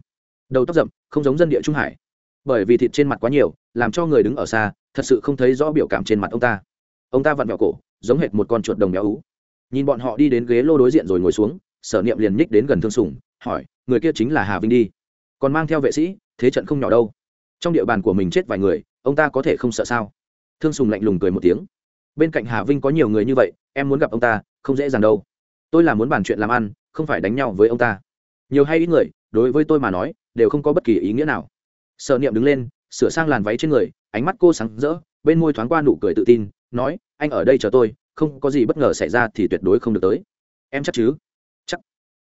Đầu tóc rậm, không giống dân địa trung hải. Bởi vì thịt trên mặt quá nhiều, làm cho người đứng ở xa, thật sự không thấy rõ biểu cảm trên mặt ông ta. Ông ta vặn vẹo cổ, giống hệt một con chuột đồng béo ú. Nhìn bọn họ đi đến ghế lô đối diện rồi ngồi xuống, sở niệm liền nhích đến gần thương sùng, hỏi người kia chính là hà vinh đi. Còn mang theo vệ sĩ, thế trận không nhỏ đâu. Trong địa bàn của mình chết vài người, ông ta có thể không sợ sao? Thương sùng lạnh lùng cười một tiếng. Bên cạnh hà vinh có nhiều người như vậy, em muốn gặp ông ta, không dễ dàng đâu. Tôi là muốn bàn chuyện làm ăn, không phải đánh nhau với ông ta. Nhiều hay ít người, đối với tôi mà nói, đều không có bất kỳ ý nghĩa nào. Sợ niệm đứng lên, sửa sang làn váy trên người, ánh mắt cô sáng rỡ, bên môi thoáng qua nụ cười tự tin, nói, anh ở đây chờ tôi, không có gì bất ngờ xảy ra thì tuyệt đối không được tới. Em chắc chứ?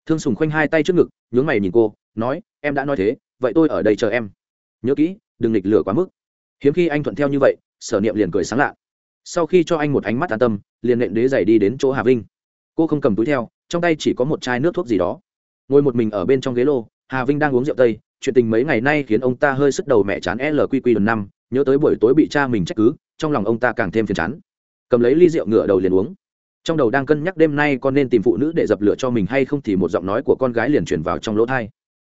Thương sùng khoanh hai tay trước ngực, nhướng mày nhìn cô, nói, em đã nói thế, vậy tôi ở đây chờ em. Nhớ kỹ, đừng nghịch lửa quá mức. Hiếm khi anh thuận theo như vậy, sở niệm liền cười sáng lạ. Sau khi cho anh một ánh mắt an tâm, liền nện đế giày đi đến chỗ hà vinh. Cô không cầm túi theo, trong tay chỉ có một chai nước thuốc gì đó. Ngồi một mình ở bên trong ghế lô, hà vinh đang uống rượu tây, chuyện tình mấy ngày nay khiến ông ta hơi sức đầu mẹ chán lqq lần năm, nhớ tới buổi tối bị cha mình trách cứ, trong lòng ông ta càng thêm phiền chán. Cầm lấy ly rượu ngựa đầu liền uống trong đầu đang cân nhắc đêm nay con nên tìm phụ nữ để dập lửa cho mình hay không thì một giọng nói của con gái liền chuyển vào trong lỗ thai.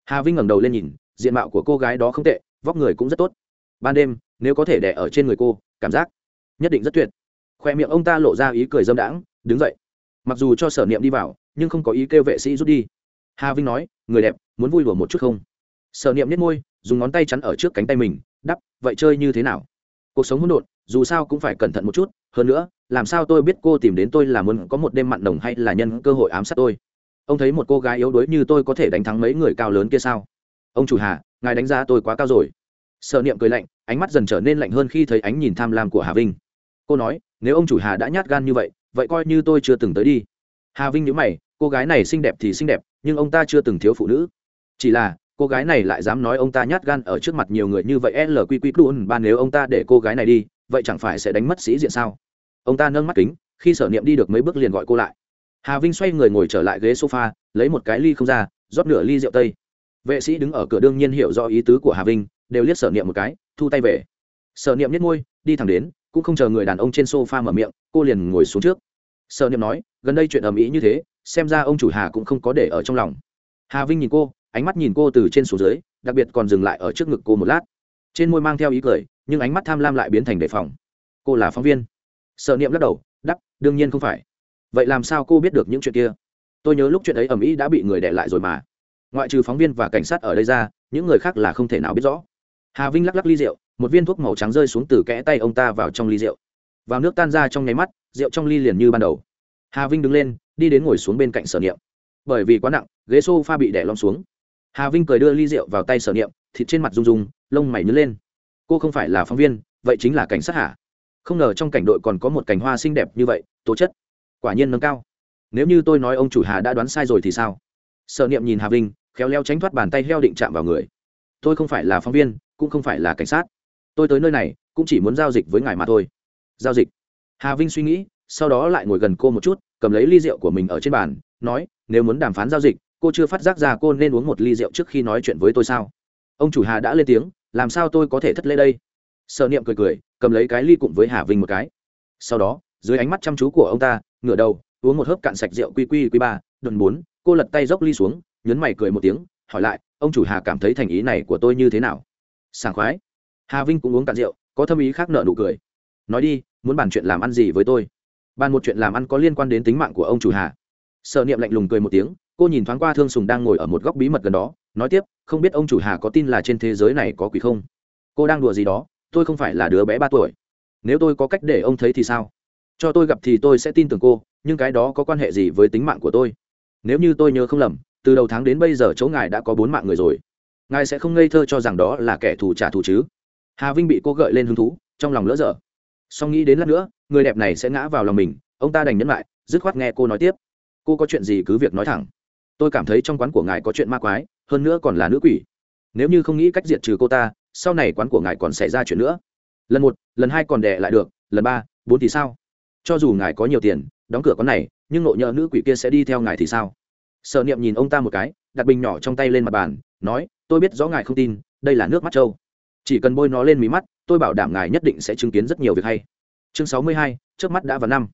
Hà vinh ngẩng đầu lên nhìn, diện mạo của cô gái đó không tệ, vóc người cũng rất tốt. Ban đêm, nếu có thể đẻ ở trên người cô, cảm giác nhất định rất tuyệt. Khoe miệng ông ta lộ ra ý cười dâm đãng, đứng dậy. Mặc dù cho sở niệm đi vào, nhưng không có ý kêu vệ sĩ rút đi. Hà vinh nói, người đẹp, muốn vui đùa một chút không? Sở niệm nhét môi, dùng ngón tay chắn ở trước cánh tay mình đắp vậy chơi như thế nào? Cuộc sống hỗn độn dù sao cũng phải cẩn thận một chút hơn nữa làm sao tôi biết cô tìm đến tôi là muốn có một đêm mặn nồng hay là nhân cơ hội ám sát tôi ông thấy một cô gái yếu đuối như tôi có thể đánh thắng mấy người cao lớn kia sao ông chủ hà ngài đánh giá tôi quá cao rồi sợ niệm cười lạnh ánh mắt dần trở nên lạnh hơn khi thấy ánh nhìn tham lam của hà vinh cô nói nếu ông chủ hà đã nhát gan như vậy vậy coi như tôi chưa từng tới đi hà vinh nhớ mày cô gái này xinh đẹp thì xinh đẹp nhưng ông ta chưa từng thiếu phụ nữ chỉ là cô gái này lại dám nói ông ta nhát gan ở trước mặt nhiều người như vậy lqq luôn ban nếu ông ta để cô gái này đi vậy chẳng phải sẽ đánh mất sĩ diện sao? Ông ta nâng mắt kính, khi sở niệm đi được mấy bước liền gọi cô lại. Hà vinh xoay người ngồi trở lại ghế sofa, lấy một cái ly không ra, rót nửa ly rượu tây. Vệ sĩ đứng ở cửa đương nhiên hiểu rõ ý tứ của hà vinh, đều liếc sở niệm một cái, thu tay về. Sở niệm nhất ngôi đi thẳng đến, cũng không chờ người đàn ông trên sofa mở miệng, cô liền ngồi xuống trước. Sở niệm nói, gần đây chuyện ầm ĩ như thế, xem ra ông chủ hà cũng không có để ở trong lòng. Hà vinh nhìn cô, ánh mắt nhìn cô từ trên xuống dưới, đặc biệt còn dừng lại ở trước ngực cô một lát. Trên môi mang theo ý cười nhưng ánh mắt tham lam lại biến thành đề phòng. Cô là phóng viên. Sợ niệm lắc đầu đắp đương nhiên không phải. Vậy làm sao cô biết được những chuyện kia? Tôi nhớ lúc chuyện ấy ầm ĩ đã bị người đẻ lại rồi mà. Ngoại trừ phóng viên và cảnh sát ở đây ra, những người khác là không thể nào biết rõ. Hà vinh lắc lắc ly rượu, một viên thuốc màu trắng rơi xuống từ kẽ tay ông ta vào trong ly rượu. Vào nước tan ra trong nháy mắt, rượu trong ly liền như ban đầu. Hà vinh đứng lên, đi đến ngồi xuống bên cạnh sở niệm. Bởi vì quá nặng, ghế s o f a bị đẻ lom xuống. Hà vinh cười đưa ly rượu vào tay sở niệm, thịt trên mặt rung rung, lông mày nhớ lên cô không phải là phóng viên, vậy chính là cảnh sát hả? Không ngờ trong cảnh đội còn có một cảnh hoa xinh đẹp như vậy, tố chất. Quả nhiên nâng cao. Nếu như tôi nói ông chủ hà đã đoán sai rồi thì sao? Sợ niệm nhìn hà vinh, khéo leo tránh thoát bàn tay heo định chạm vào người. Tôi không phải là phóng viên, cũng không phải là cảnh sát. Tôi tới nơi này, cũng chỉ muốn giao dịch với ngài mà thôi. Giao dịch. Hà vinh suy nghĩ, sau đó lại ngồi gần cô một chút, cầm lấy ly rượu của mình ở trên bàn, nói, nếu muốn đàm phán giao dịch, cô chưa phát giác ra cô nên uống một ly rượu trước khi nói chuyện với tôi sao? Ông chủ hà đã lên tiếng làm sao tôi có thể thất lễ đây? Sợ niệm cười cười, cầm lấy cái ly cụm với hà vinh một cái. Sau đó, dưới ánh mắt chăm chú của ông ta, ngửa đầu, uống một hớp cạn sạch rượu quy quy quy ba đồn bốn, cô lật tay dốc ly xuống, nhấn mày cười một tiếng, hỏi lại, ông chủ hà cảm thấy thành ý này của tôi như thế nào? Sảng khoái. Hà vinh cũng uống cạn rượu, có thâm ý khác nợ nụ cười. Nói đi, muốn bàn chuyện làm ăn gì với tôi? Bàn một chuyện làm ăn có liên quan đến tính mạng của ông chủ hà. Sợ niệm lạnh lùng cười một tiếng, cô nhìn thoáng qua thương sùng đang ngồi ở một góc bí mật gần đó nói tiếp, không biết ông chủ hà có tin là trên thế giới này có quỷ không? Cô đang đùa gì đó, tôi không phải là đứa bé ba tuổi. Nếu tôi có cách để ông thấy thì sao? Cho tôi gặp thì tôi sẽ tin tưởng cô, nhưng cái đó có quan hệ gì với tính mạng của tôi? Nếu như tôi nhớ không lầm, từ đầu tháng đến bây giờ chỗ ngài đã có bốn mạng người rồi. Ngài sẽ không ngây thơ cho rằng đó là kẻ thù trả thù chứ? Hà vinh bị cô gợi lên hứng thú, trong lòng lỡ dở. Song nghĩ đến lát nữa, người đẹp này sẽ ngã vào lòng mình, ông ta đành nhấn lại, dứt khoát nghe cô nói tiếp. Cô có chuyện gì cứ việc nói thẳng. Tôi cảm thấy trong quán của ngài có chuyện ma quái hơn nữa còn là nữ quỷ. Nếu như không nghĩ cách diệt trừ cô ta, sau này quán của ngài còn xảy ra chuyện nữa. Lần một, lần hai còn đẻ lại được, lần ba, bốn thì sao? Cho dù ngài có nhiều tiền, đóng cửa quán này, nhưng nộ nhỡ nữ quỷ kia sẽ đi theo ngài thì sao? Sợ niệm nhìn ông ta một cái, đặt bình nhỏ trong tay lên mặt bàn, nói, tôi biết rõ ngài không tin, đây là nước mắt trâu. Chỉ cần bôi nó lên mí mắt, tôi bảo đảm ngài nhất định sẽ chứng kiến rất nhiều việc hay. Chương sáu mươi hai, trước mắt đã vào năm.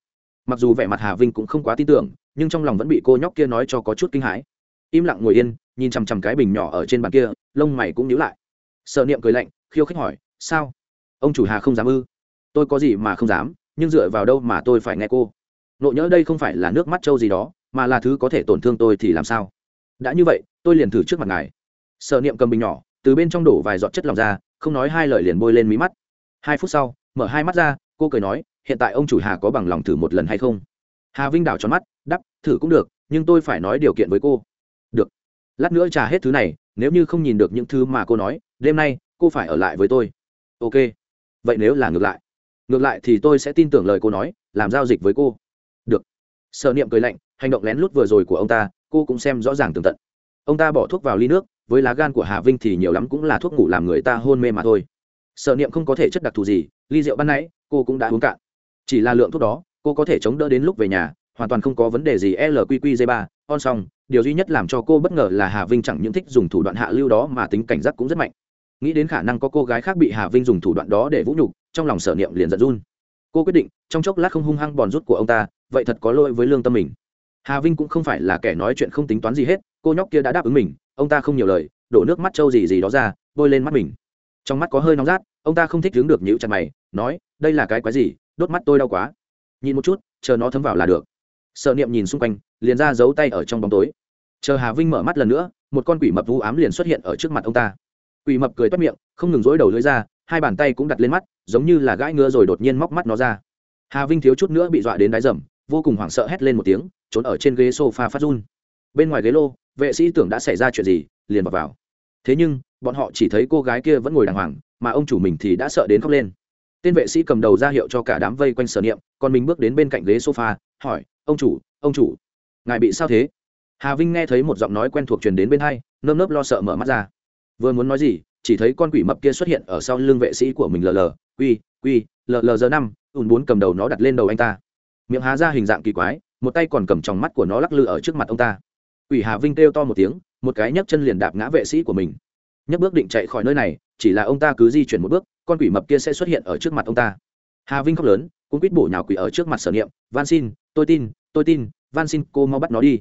Mặc dù vẻ mặt hà vinh cũng không quá tin tưởng, nhưng trong lòng vẫn bị cô nhóc kia nói cho có chút kinh hãi. Im lặng ngồi yên nhìn chằm chằm cái bình nhỏ ở trên bàn kia, lông mày cũng nhíu lại. Sợ niệm cười lạnh, khiêu khích hỏi, sao? Ông chủ hà không dám ư? Tôi có gì mà không dám, nhưng dựa vào đâu mà tôi phải nghe cô? Nộ nhỡ đây không phải là nước mắt trâu gì đó, mà là thứ có thể tổn thương tôi thì làm sao? Đã như vậy, tôi liền thử trước mặt ngài. Sợ niệm cầm bình nhỏ, từ bên trong đổ vài giọt chất lòng ra, không nói hai lời liền bôi lên mí mắt. Hai phút sau, mở hai mắt ra, cô cười nói, hiện tại ông chủ hà có bằng lòng thử một lần hay không? Hà vinh đảo tròn mắt đắp thử cũng được, nhưng tôi phải nói điều kiện với cô lát nữa trả hết thứ này, nếu như không nhìn được những thứ mà cô nói, đêm nay cô phải ở lại với tôi. Ok. Vậy nếu là ngược lại? Ngược lại thì tôi sẽ tin tưởng lời cô nói, làm giao dịch với cô. Được. Sợ niệm cười lạnh, hành động lén lút vừa rồi của ông ta, cô cũng xem rõ ràng tường tận. Ông ta bỏ thuốc vào ly nước, với lá gan của hà vinh thì nhiều lắm cũng là thuốc ngủ làm người ta hôn mê mà thôi. Sợ niệm không có thể chất đặc thù gì, ly rượu ban nãy, cô cũng đã uống cạn. Chỉ là lượng thuốc đó, cô có thể chống đỡ đến lúc về nhà, hoàn toàn không có vấn đề gì lqq 3 on xong điều duy nhất làm cho cô bất ngờ là hà vinh chẳng những thích dùng thủ đoạn hạ lưu đó mà tính cảnh giác cũng rất mạnh. Nghĩ đến khả năng có cô gái khác bị hà vinh dùng thủ đoạn đó để vũ nhục, trong lòng sở niệm liền giận run. Cô quyết định, trong chốc lát không hung hăng bòn rút của ông ta, vậy thật có lỗi với lương tâm mình. Hà vinh cũng không phải là kẻ nói chuyện không tính toán gì hết, cô nhóc kia đã đáp ứng mình, ông ta không nhiều lời, đổ nước mắt trâu gì gì đó ra, bôi lên mắt mình. Trong mắt có hơi nóng rát, ông ta không thích đứng được nhữ chặt mày, nói, đây là cái quái gì, đốt mắt tôi đau quá. Nhìn một chút, chờ nó thấm vào là được. Sợ niệm nhìn xung quanh, liền ra giấu tay ở trong bóng tối chờ hà vinh mở mắt lần nữa, một con quỷ mập vũ ám liền xuất hiện ở trước mặt ông ta. Quỷ mập cười toát miệng, không ngừng rối đầu lưới ra, hai bàn tay cũng đặt lên mắt, giống như là gãi ngứa rồi đột nhiên móc mắt nó ra. Hà vinh thiếu chút nữa bị dọa đến đáy rầm vô cùng hoảng sợ hét lên một tiếng, trốn ở trên ghế sofa phát run. Bên ngoài ghế lô, vệ sĩ tưởng đã xảy ra chuyện gì, liền vào vào. Thế nhưng, bọn họ chỉ thấy cô gái kia vẫn ngồi đàng hoàng, mà ông chủ mình thì đã sợ đến khóc lên. Tên vệ sĩ cầm đầu ra hiệu cho cả đám vây quanh sở niệm, còn mình bước đến bên cạnh ghế sofa, hỏi, ông chủ ông chủ, ngài bị sao thế? Hà vinh nghe thấy một giọng nói quen thuộc truyền đến bên hai, nơm nớp lo sợ mở mắt ra. Vừa muốn nói gì, chỉ thấy con quỷ mập kia xuất hiện ở sau lưng vệ sĩ của mình lờ lờ. Quy quy, lờ lờ giờ năm, ùn bốn cầm đầu nó đặt lên đầu anh ta. Miệng há ra hình dạng kỳ quái, một tay còn cầm trong mắt của nó lắc lư ở trước mặt ông ta. Quỷ hà vinh kêu to một tiếng, một cái nhấc chân liền đạp ngã vệ sĩ của mình. Nhấc bước định chạy khỏi nơi này, chỉ là ông ta cứ di chuyển một bước, con quỷ mập kia sẽ xuất hiện ở trước mặt ông ta. Hà vinh khóc lớn cũng quýt bổ nhào quỷ ở trước mặt sở niệm, van xin, tôi tin tôi tin, van xin, cô mau bắt nó đi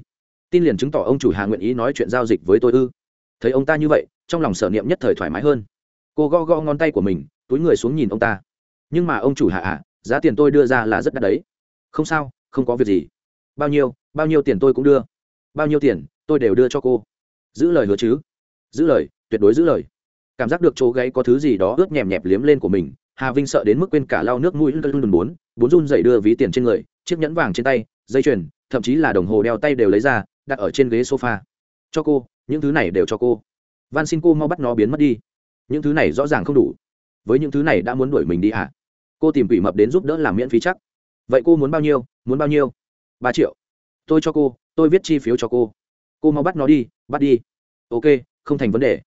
tin liền chứng tỏ ông chủ hà nguyện ý nói chuyện giao dịch với tôi ư? Thấy ông ta như vậy, trong lòng sở niệm nhất thời thoải mái hơn. Cô go go ngón tay của mình, túi người xuống nhìn ông ta. Nhưng mà ông chủ hạ ạ à, giá tiền tôi đưa ra là rất đắt đấy. Không sao, không có việc gì. Bao nhiêu bao nhiêu tiền tôi cũng đưa. Bao nhiêu tiền, tôi đều đưa cho cô. Giữ lời hứa chứ? Giữ lời, tuyệt đối giữ lời. Cảm giác được chỗ gáy có thứ gì đó ướt nhèm nhẹp liếm lên của mình, hà vinh sợ đến mức quên cả lau nước mũi lưng bốn bốn run dậy đưa ví tiền trên người, chiếc nhẫn vàng trên tay, dây chuyền, thậm chí là đồng hồ đeo tay đều lấy ra đặt ở trên ghế sofa. Cho cô, những thứ này đều cho cô. Van xin cô mau bắt nó biến mất đi. Những thứ này rõ ràng không đủ. Với những thứ này đã muốn đuổi mình đi à? cô tìm quỷ mập đến giúp đỡ làm miễn phí chắc. Vậy cô muốn bao nhiêu, muốn bao nhiêu? Ba triệu. Tôi cho cô, tôi viết chi phiếu cho cô. Cô mau bắt nó đi, bắt đi. Ok, không thành vấn đề.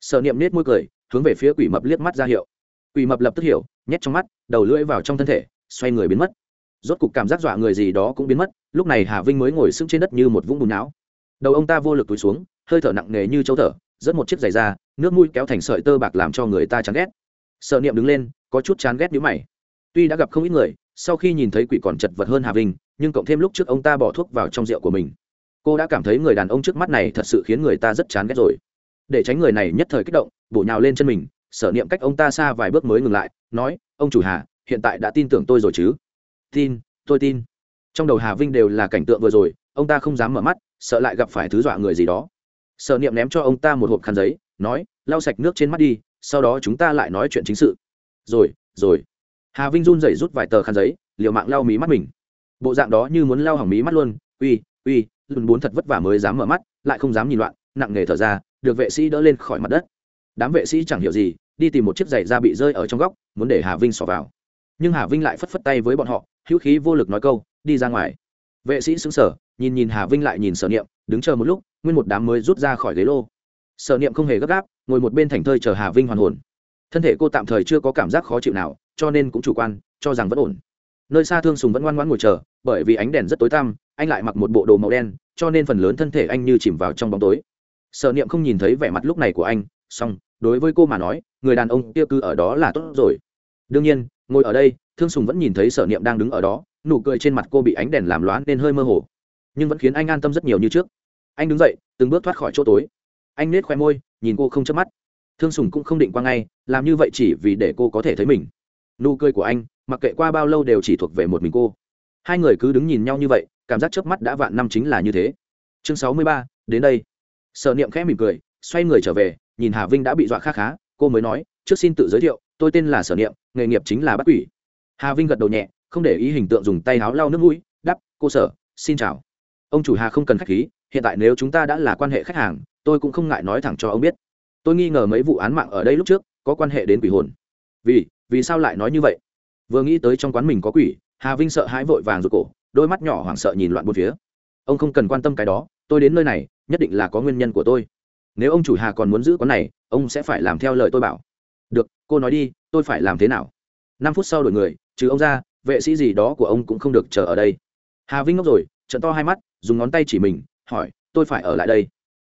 Sợ niệm nết môi cười, hướng về phía quỷ mập liếc mắt ra hiệu. Quỷ mập lập tức hiểu, nhét trong mắt, đầu lưỡi vào trong thân thể, xoay người biến mất rốt cục cảm giác dọa người gì đó cũng biến mất, lúc này hà vinh mới ngồi sững trên đất như một vũng bùn não. Đầu ông ta vô lực túi xuống, hơi thở nặng nề như châu thở rất một chiếc giày da nước mũi kéo thành sợi tơ bạc làm cho người ta chán ghét. Sợ niệm đứng lên, có chút chán ghét nhữ mày. Tuy đã gặp không ít người, sau khi nhìn thấy quỷ còn chật vật hơn hà vinh, nhưng cộng thêm lúc trước ông ta bỏ thuốc vào trong rượu của mình. Cô đã cảm thấy người đàn ông trước mắt này thật sự khiến người ta rất chán ghét rồi. Để tránh người này nhất thời kích động, bổ nhào lên chân mình sở niệm cách ông ta xa vài bước mới ngừng lại, nói, ông chủ hà, hiện tại đã tin tưởng tôi rồi chứ? Tin, tôi tin. Trong đầu hà vinh đều là cảnh tượng vừa rồi, ông ta không dám mở mắt, sợ lại gặp phải thứ dọa người gì đó. Sợ niệm ném cho ông ta một hộp khăn giấy, nói, lau sạch nước trên mắt đi, sau đó chúng ta lại nói chuyện chính sự. Rồi rồi. Hà vinh run rẩy rút vài tờ khăn giấy, liều mạng lau mí mắt mình. Bộ dạng đó như muốn lau hỏng mí mắt luôn. Uy uy, lùn bốn thật vất vả mới dám mở mắt, lại không dám nhìn loạn, nặng nề thở ra, được vệ sĩ đỡ lên khỏi mặt đất. Đám vệ sĩ chẳng hiểu gì, đi tìm một chiếc giày da bị rơi ở trong góc, muốn để hà vinh xỏ vào. Nhưng hà vinh lại phất phất tay với bọn họ hữu khí vô lực nói câu, đi ra ngoài. Vệ sĩ xứng sở nhìn nhìn hà vinh lại nhìn sở niệm, đứng chờ một lúc, nguyên một đám mới rút ra khỏi ghế lô. Sở niệm không hề gấp gáp, ngồi một bên thành thơi chờ hà vinh hoàn hồn. Thân thể cô tạm thời chưa có cảm giác khó chịu nào, cho nên cũng chủ quan, cho rằng vẫn ổn. Nơi xa thương sùng vẫn ngoan ngoãn ngồi chờ, bởi vì ánh đèn rất tối tăm, anh lại mặc một bộ đồ màu đen, cho nên phần lớn thân thể anh như chìm vào trong bóng tối. Sở niệm không nhìn thấy vẻ mặt lúc này của anh song đối với cô mà nói, người đàn ông kia cứ ở đó là tốt rồi. Đương nhiên, ngồi ở đây thương sùng vẫn nhìn thấy sở niệm đang đứng ở đó, nụ cười trên mặt cô bị ánh đèn làm loáng nên hơi mơ hồ. Nhưng vẫn khiến anh an tâm rất nhiều như trước. Anh đứng dậy, từng bước thoát khỏi chỗ tối. Anh nết khoe môi, nhìn cô không chớp mắt. Thương sùng cũng không định qua ngay, làm như vậy chỉ vì để cô có thể thấy mình. Nụ cười của anh, mặc kệ qua bao lâu đều chỉ thuộc về một mình cô. Hai người cứ đứng nhìn nhau như vậy, cảm giác chớp mắt đã vạn năm chính là như thế. Chương sáu mươi ba, đến đây. Sở niệm khẽ mỉm cười, xoay người trở về, nhìn hà vinh đã bị dọa khá khá, cô mới nói, trước xin tự giới thiệu, tôi tên là sở niệm, nghề nghiệp chính là bắt quỷ hà vinh gật đầu nhẹ, không để ý hình tượng dùng tay áo lau nước mũi, đắp, cô sở, xin chào. Ông chủ hà không cần khách khí, hiện tại nếu chúng ta đã là quan hệ khách hàng, tôi cũng không ngại nói thẳng cho ông biết. Tôi nghi ngờ mấy vụ án mạng ở đây lúc trước, có quan hệ đến quỷ hồn. Vì vì sao lại nói như vậy? Vừa nghĩ tới trong quán mình có quỷ, hà vinh sợ hãi vội vàng rụt cổ, đôi mắt nhỏ hoảng sợ nhìn loạn bốn phía. Ông không cần quan tâm cái đó, tôi đến nơi này, nhất định là có nguyên nhân của tôi. Nếu ông chủ hà còn muốn giữ quán này, ông sẽ phải làm theo lời tôi bảo. Được, cô nói đi, tôi phải làm thế nào? Năm phút sau đổi người trừ ông ra, vệ sĩ gì đó của ông cũng không được chờ ở đây. Hà vinh ngốc rồi trận to hai mắt, dùng ngón tay chỉ mình, hỏi, tôi phải ở lại đây?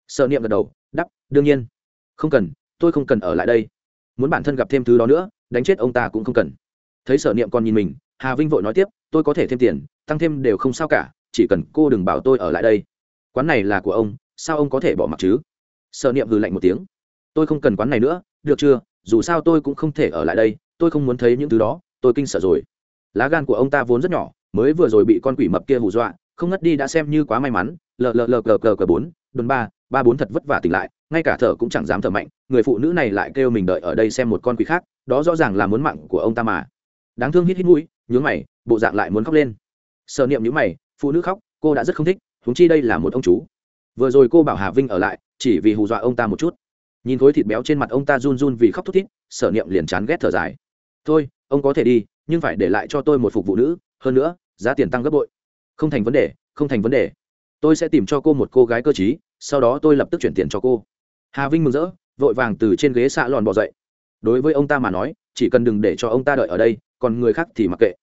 Sợ niệm gật đầu đắp đương nhiên. Không cần, tôi không cần ở lại đây. Muốn bản thân gặp thêm thứ đó nữa, đánh chết ông ta cũng không cần. Thấy sở niệm còn nhìn mình, hà vinh vội nói tiếp, tôi có thể thêm tiền, tăng thêm đều không sao cả, chỉ cần cô đừng bảo tôi ở lại đây. Quán này là của ông, sao ông có thể bỏ mặc chứ? Sở niệm hừ lạnh một tiếng, tôi không cần quán này nữa, được chưa? Dù sao tôi cũng không thể ở lại đây, tôi không muốn thấy những thứ đó tôi kinh sợ rồi. Lá gan của ông ta vốn rất nhỏ, mới vừa rồi bị con quỷ mập kia hù dọa, không ngất đi đã xem như quá may mắn. Lờ lờ lờ cờ cờ cờ bốn, đồn ba ba, bốn thật vất vả tỉnh lại, ngay cả thở cũng chẳng dám thở mạnh. Người phụ nữ này lại kêu mình đợi ở đây xem một con quỷ khác, đó rõ ràng là muốn mạng của ông ta mà. Đáng thương hít hít mũi, nhướng mày, bộ dạng lại muốn khóc lên. Sợ niệm nhướng mày, phụ nữ khóc, cô đã rất không thích húng chi đây là một ông chú. Vừa rồi cô bảo hà vinh ở lại, chỉ vì hù dọa ông ta một chút. Nhìn khối thịt béo trên mặt ông ta run run vì khóc thút thít, sở niệm liền chán ghét thở dài thôi, ông có thể đi, nhưng phải để lại cho tôi một phục vụ nữ, hơn nữa, giá tiền tăng gấp bội. Không thành vấn đề, không thành vấn đề. Tôi sẽ tìm cho cô một cô gái cơ t sau đó tôi lập tức chuyển tiền cho cô. Hà vinh mừng rỡ, vội vàng từ trên ghế xạ lòn bỏ dậy. Đối với ông ta mà nói, chỉ cần đừng để cho ông ta đợi ở đây, còn người khác thì mặc kệ.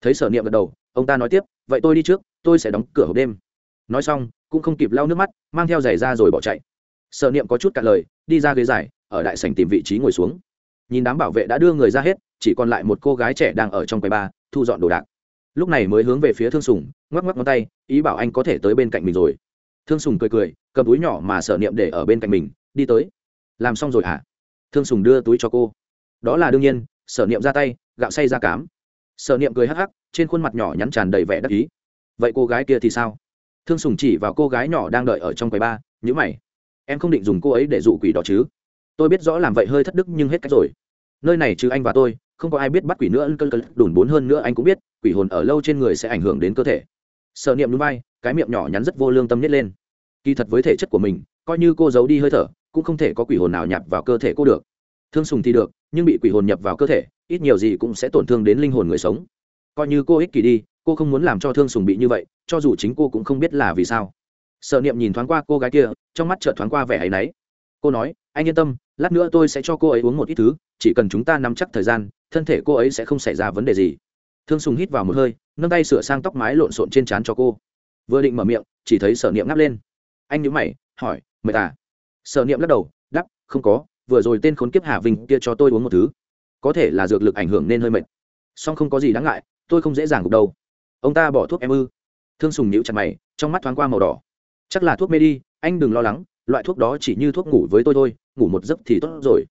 Thấy sở niệm gật đầu, ông ta nói tiếp, vậy tôi đi trước, tôi sẽ đóng cửa hộp đêm. Nói xong, cũng không kịp lau nước mắt, mang theo giày ra rồi bỏ chạy. Sở niệm có chút cả lời, đi ra ghế dài, ở đại sảnh tìm vị trí ngồi xuống. Nhìn đám bảo vệ đã đưa người ra hết chỉ còn lại một cô gái trẻ đang ở trong quầy ba thu dọn đồ đạc. Lúc này mới hướng về phía thương sùng, ngoắc ngoắc ngón tay, ý bảo anh có thể tới bên cạnh mình rồi. Thương sùng cười cười, cầm túi nhỏ mà sở niệm để ở bên cạnh mình, đi tới. Làm xong rồi hả? Thương sùng đưa túi cho cô. Đó là đương nhiên. Sở niệm ra tay, gạo say ra cám. Sở niệm cười hắc hắc, trên khuôn mặt nhỏ nhắn tràn đầy vẻ đắc ý. Vậy cô gái kia thì sao? Thương sùng chỉ vào cô gái nhỏ đang đợi ở trong quầy ba nhữ mày, em không định dùng cô ấy để dụ quỷ đó chứ? Tôi biết rõ làm vậy hơi thất đức nhưng hết cách rồi. Nơi này chứ anh và tôi không có ai biết bắt quỷ nữa, cơn cơn đùn bốn hơn nữa anh cũng biết, quỷ hồn ở lâu trên người sẽ ảnh hưởng đến cơ thể. Sợ niệm núi bay cái miệng nhỏ nhắn rất vô lương tâm nhất lên. Kỳ thật với thể chất của mình, coi như cô giấu đi hơi thở, cũng không thể có quỷ hồn nào nhập vào cơ thể cô được. Thương sùng thì được, nhưng bị quỷ hồn nhập vào cơ thể, ít nhiều gì cũng sẽ tổn thương đến linh hồn người sống. Coi như cô ích kỷ đi, cô không muốn làm cho thương sùng bị như vậy, cho dù chính cô cũng không biết là vì sao. Sợ niệm nhìn thoáng qua cô gái kia, trong mắt chợt thoáng qua vẻ hay náy. Cô nói, anh yên tâm lát nữa tôi sẽ cho cô ấy uống một ít thứ, chỉ cần chúng ta nắm chắc thời gian, thân thể cô ấy sẽ không xảy ra vấn đề gì. Thương sùng hít vào một hơi, nâng tay sửa sang tóc mái lộn xộn trên trán cho cô. Vừa định mở miệng, chỉ thấy sở niệm ngáp lên. Anh nhớ mày, hỏi mày à? Sở niệm lắc đầu, đắp, không có, vừa rồi tên khốn kiếp hà vinh kia cho tôi uống một thứ. Có thể là dược lực ảnh hưởng nên hơi mệt. Song không có gì đáng ngại, tôi không dễ dàng gục đầu. ông ta bỏ thuốc em ư? Thương sùng nhíu chặt mày, trong mắt thoáng qua màu đỏ. Chắc là thuốc mê đi, anh đừng lo lắng loại thuốc đó chỉ như thuốc ngủ với tôi thôi, ngủ một giấc thì tốt rồi.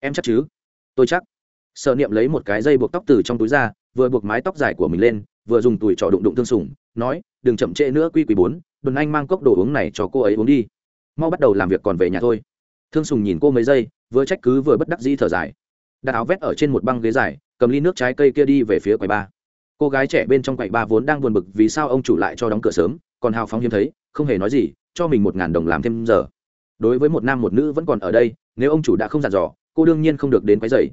Em chắc chứ? Tôi chắc. Sợ niệm lấy một cái dây buộc tóc từ trong túi ra, vừa buộc mái tóc dài của mình lên, vừa dùng tủi trò đụng đụng thương sùng nói, đừng chậm trễ nữa, quy quý bốn, đồn anh mang cốc đồ uống này cho cô ấy uống đi. Mau bắt đầu làm việc còn về nhà thôi. Thương sùng nhìn cô mấy giây, vừa trách cứ vừa bất đắc dĩ thở dài. Đặt áo vét ở trên một băng ghế dài, cầm ly nước trái cây kia đi về phía quầy ba cô gái trẻ bên trong quầy ba vốn đang buồn bực vì sao ông chủ lại cho đóng cửa sớm, còn hào phóng hiếm thấy, không hề nói gì, cho mình một ngàn đồng làm thêm giờ đối với một nam một nữ vẫn còn ở đây, nếu ông chủ đã không dặn dò, cô đương nhiên không được đến quấy dày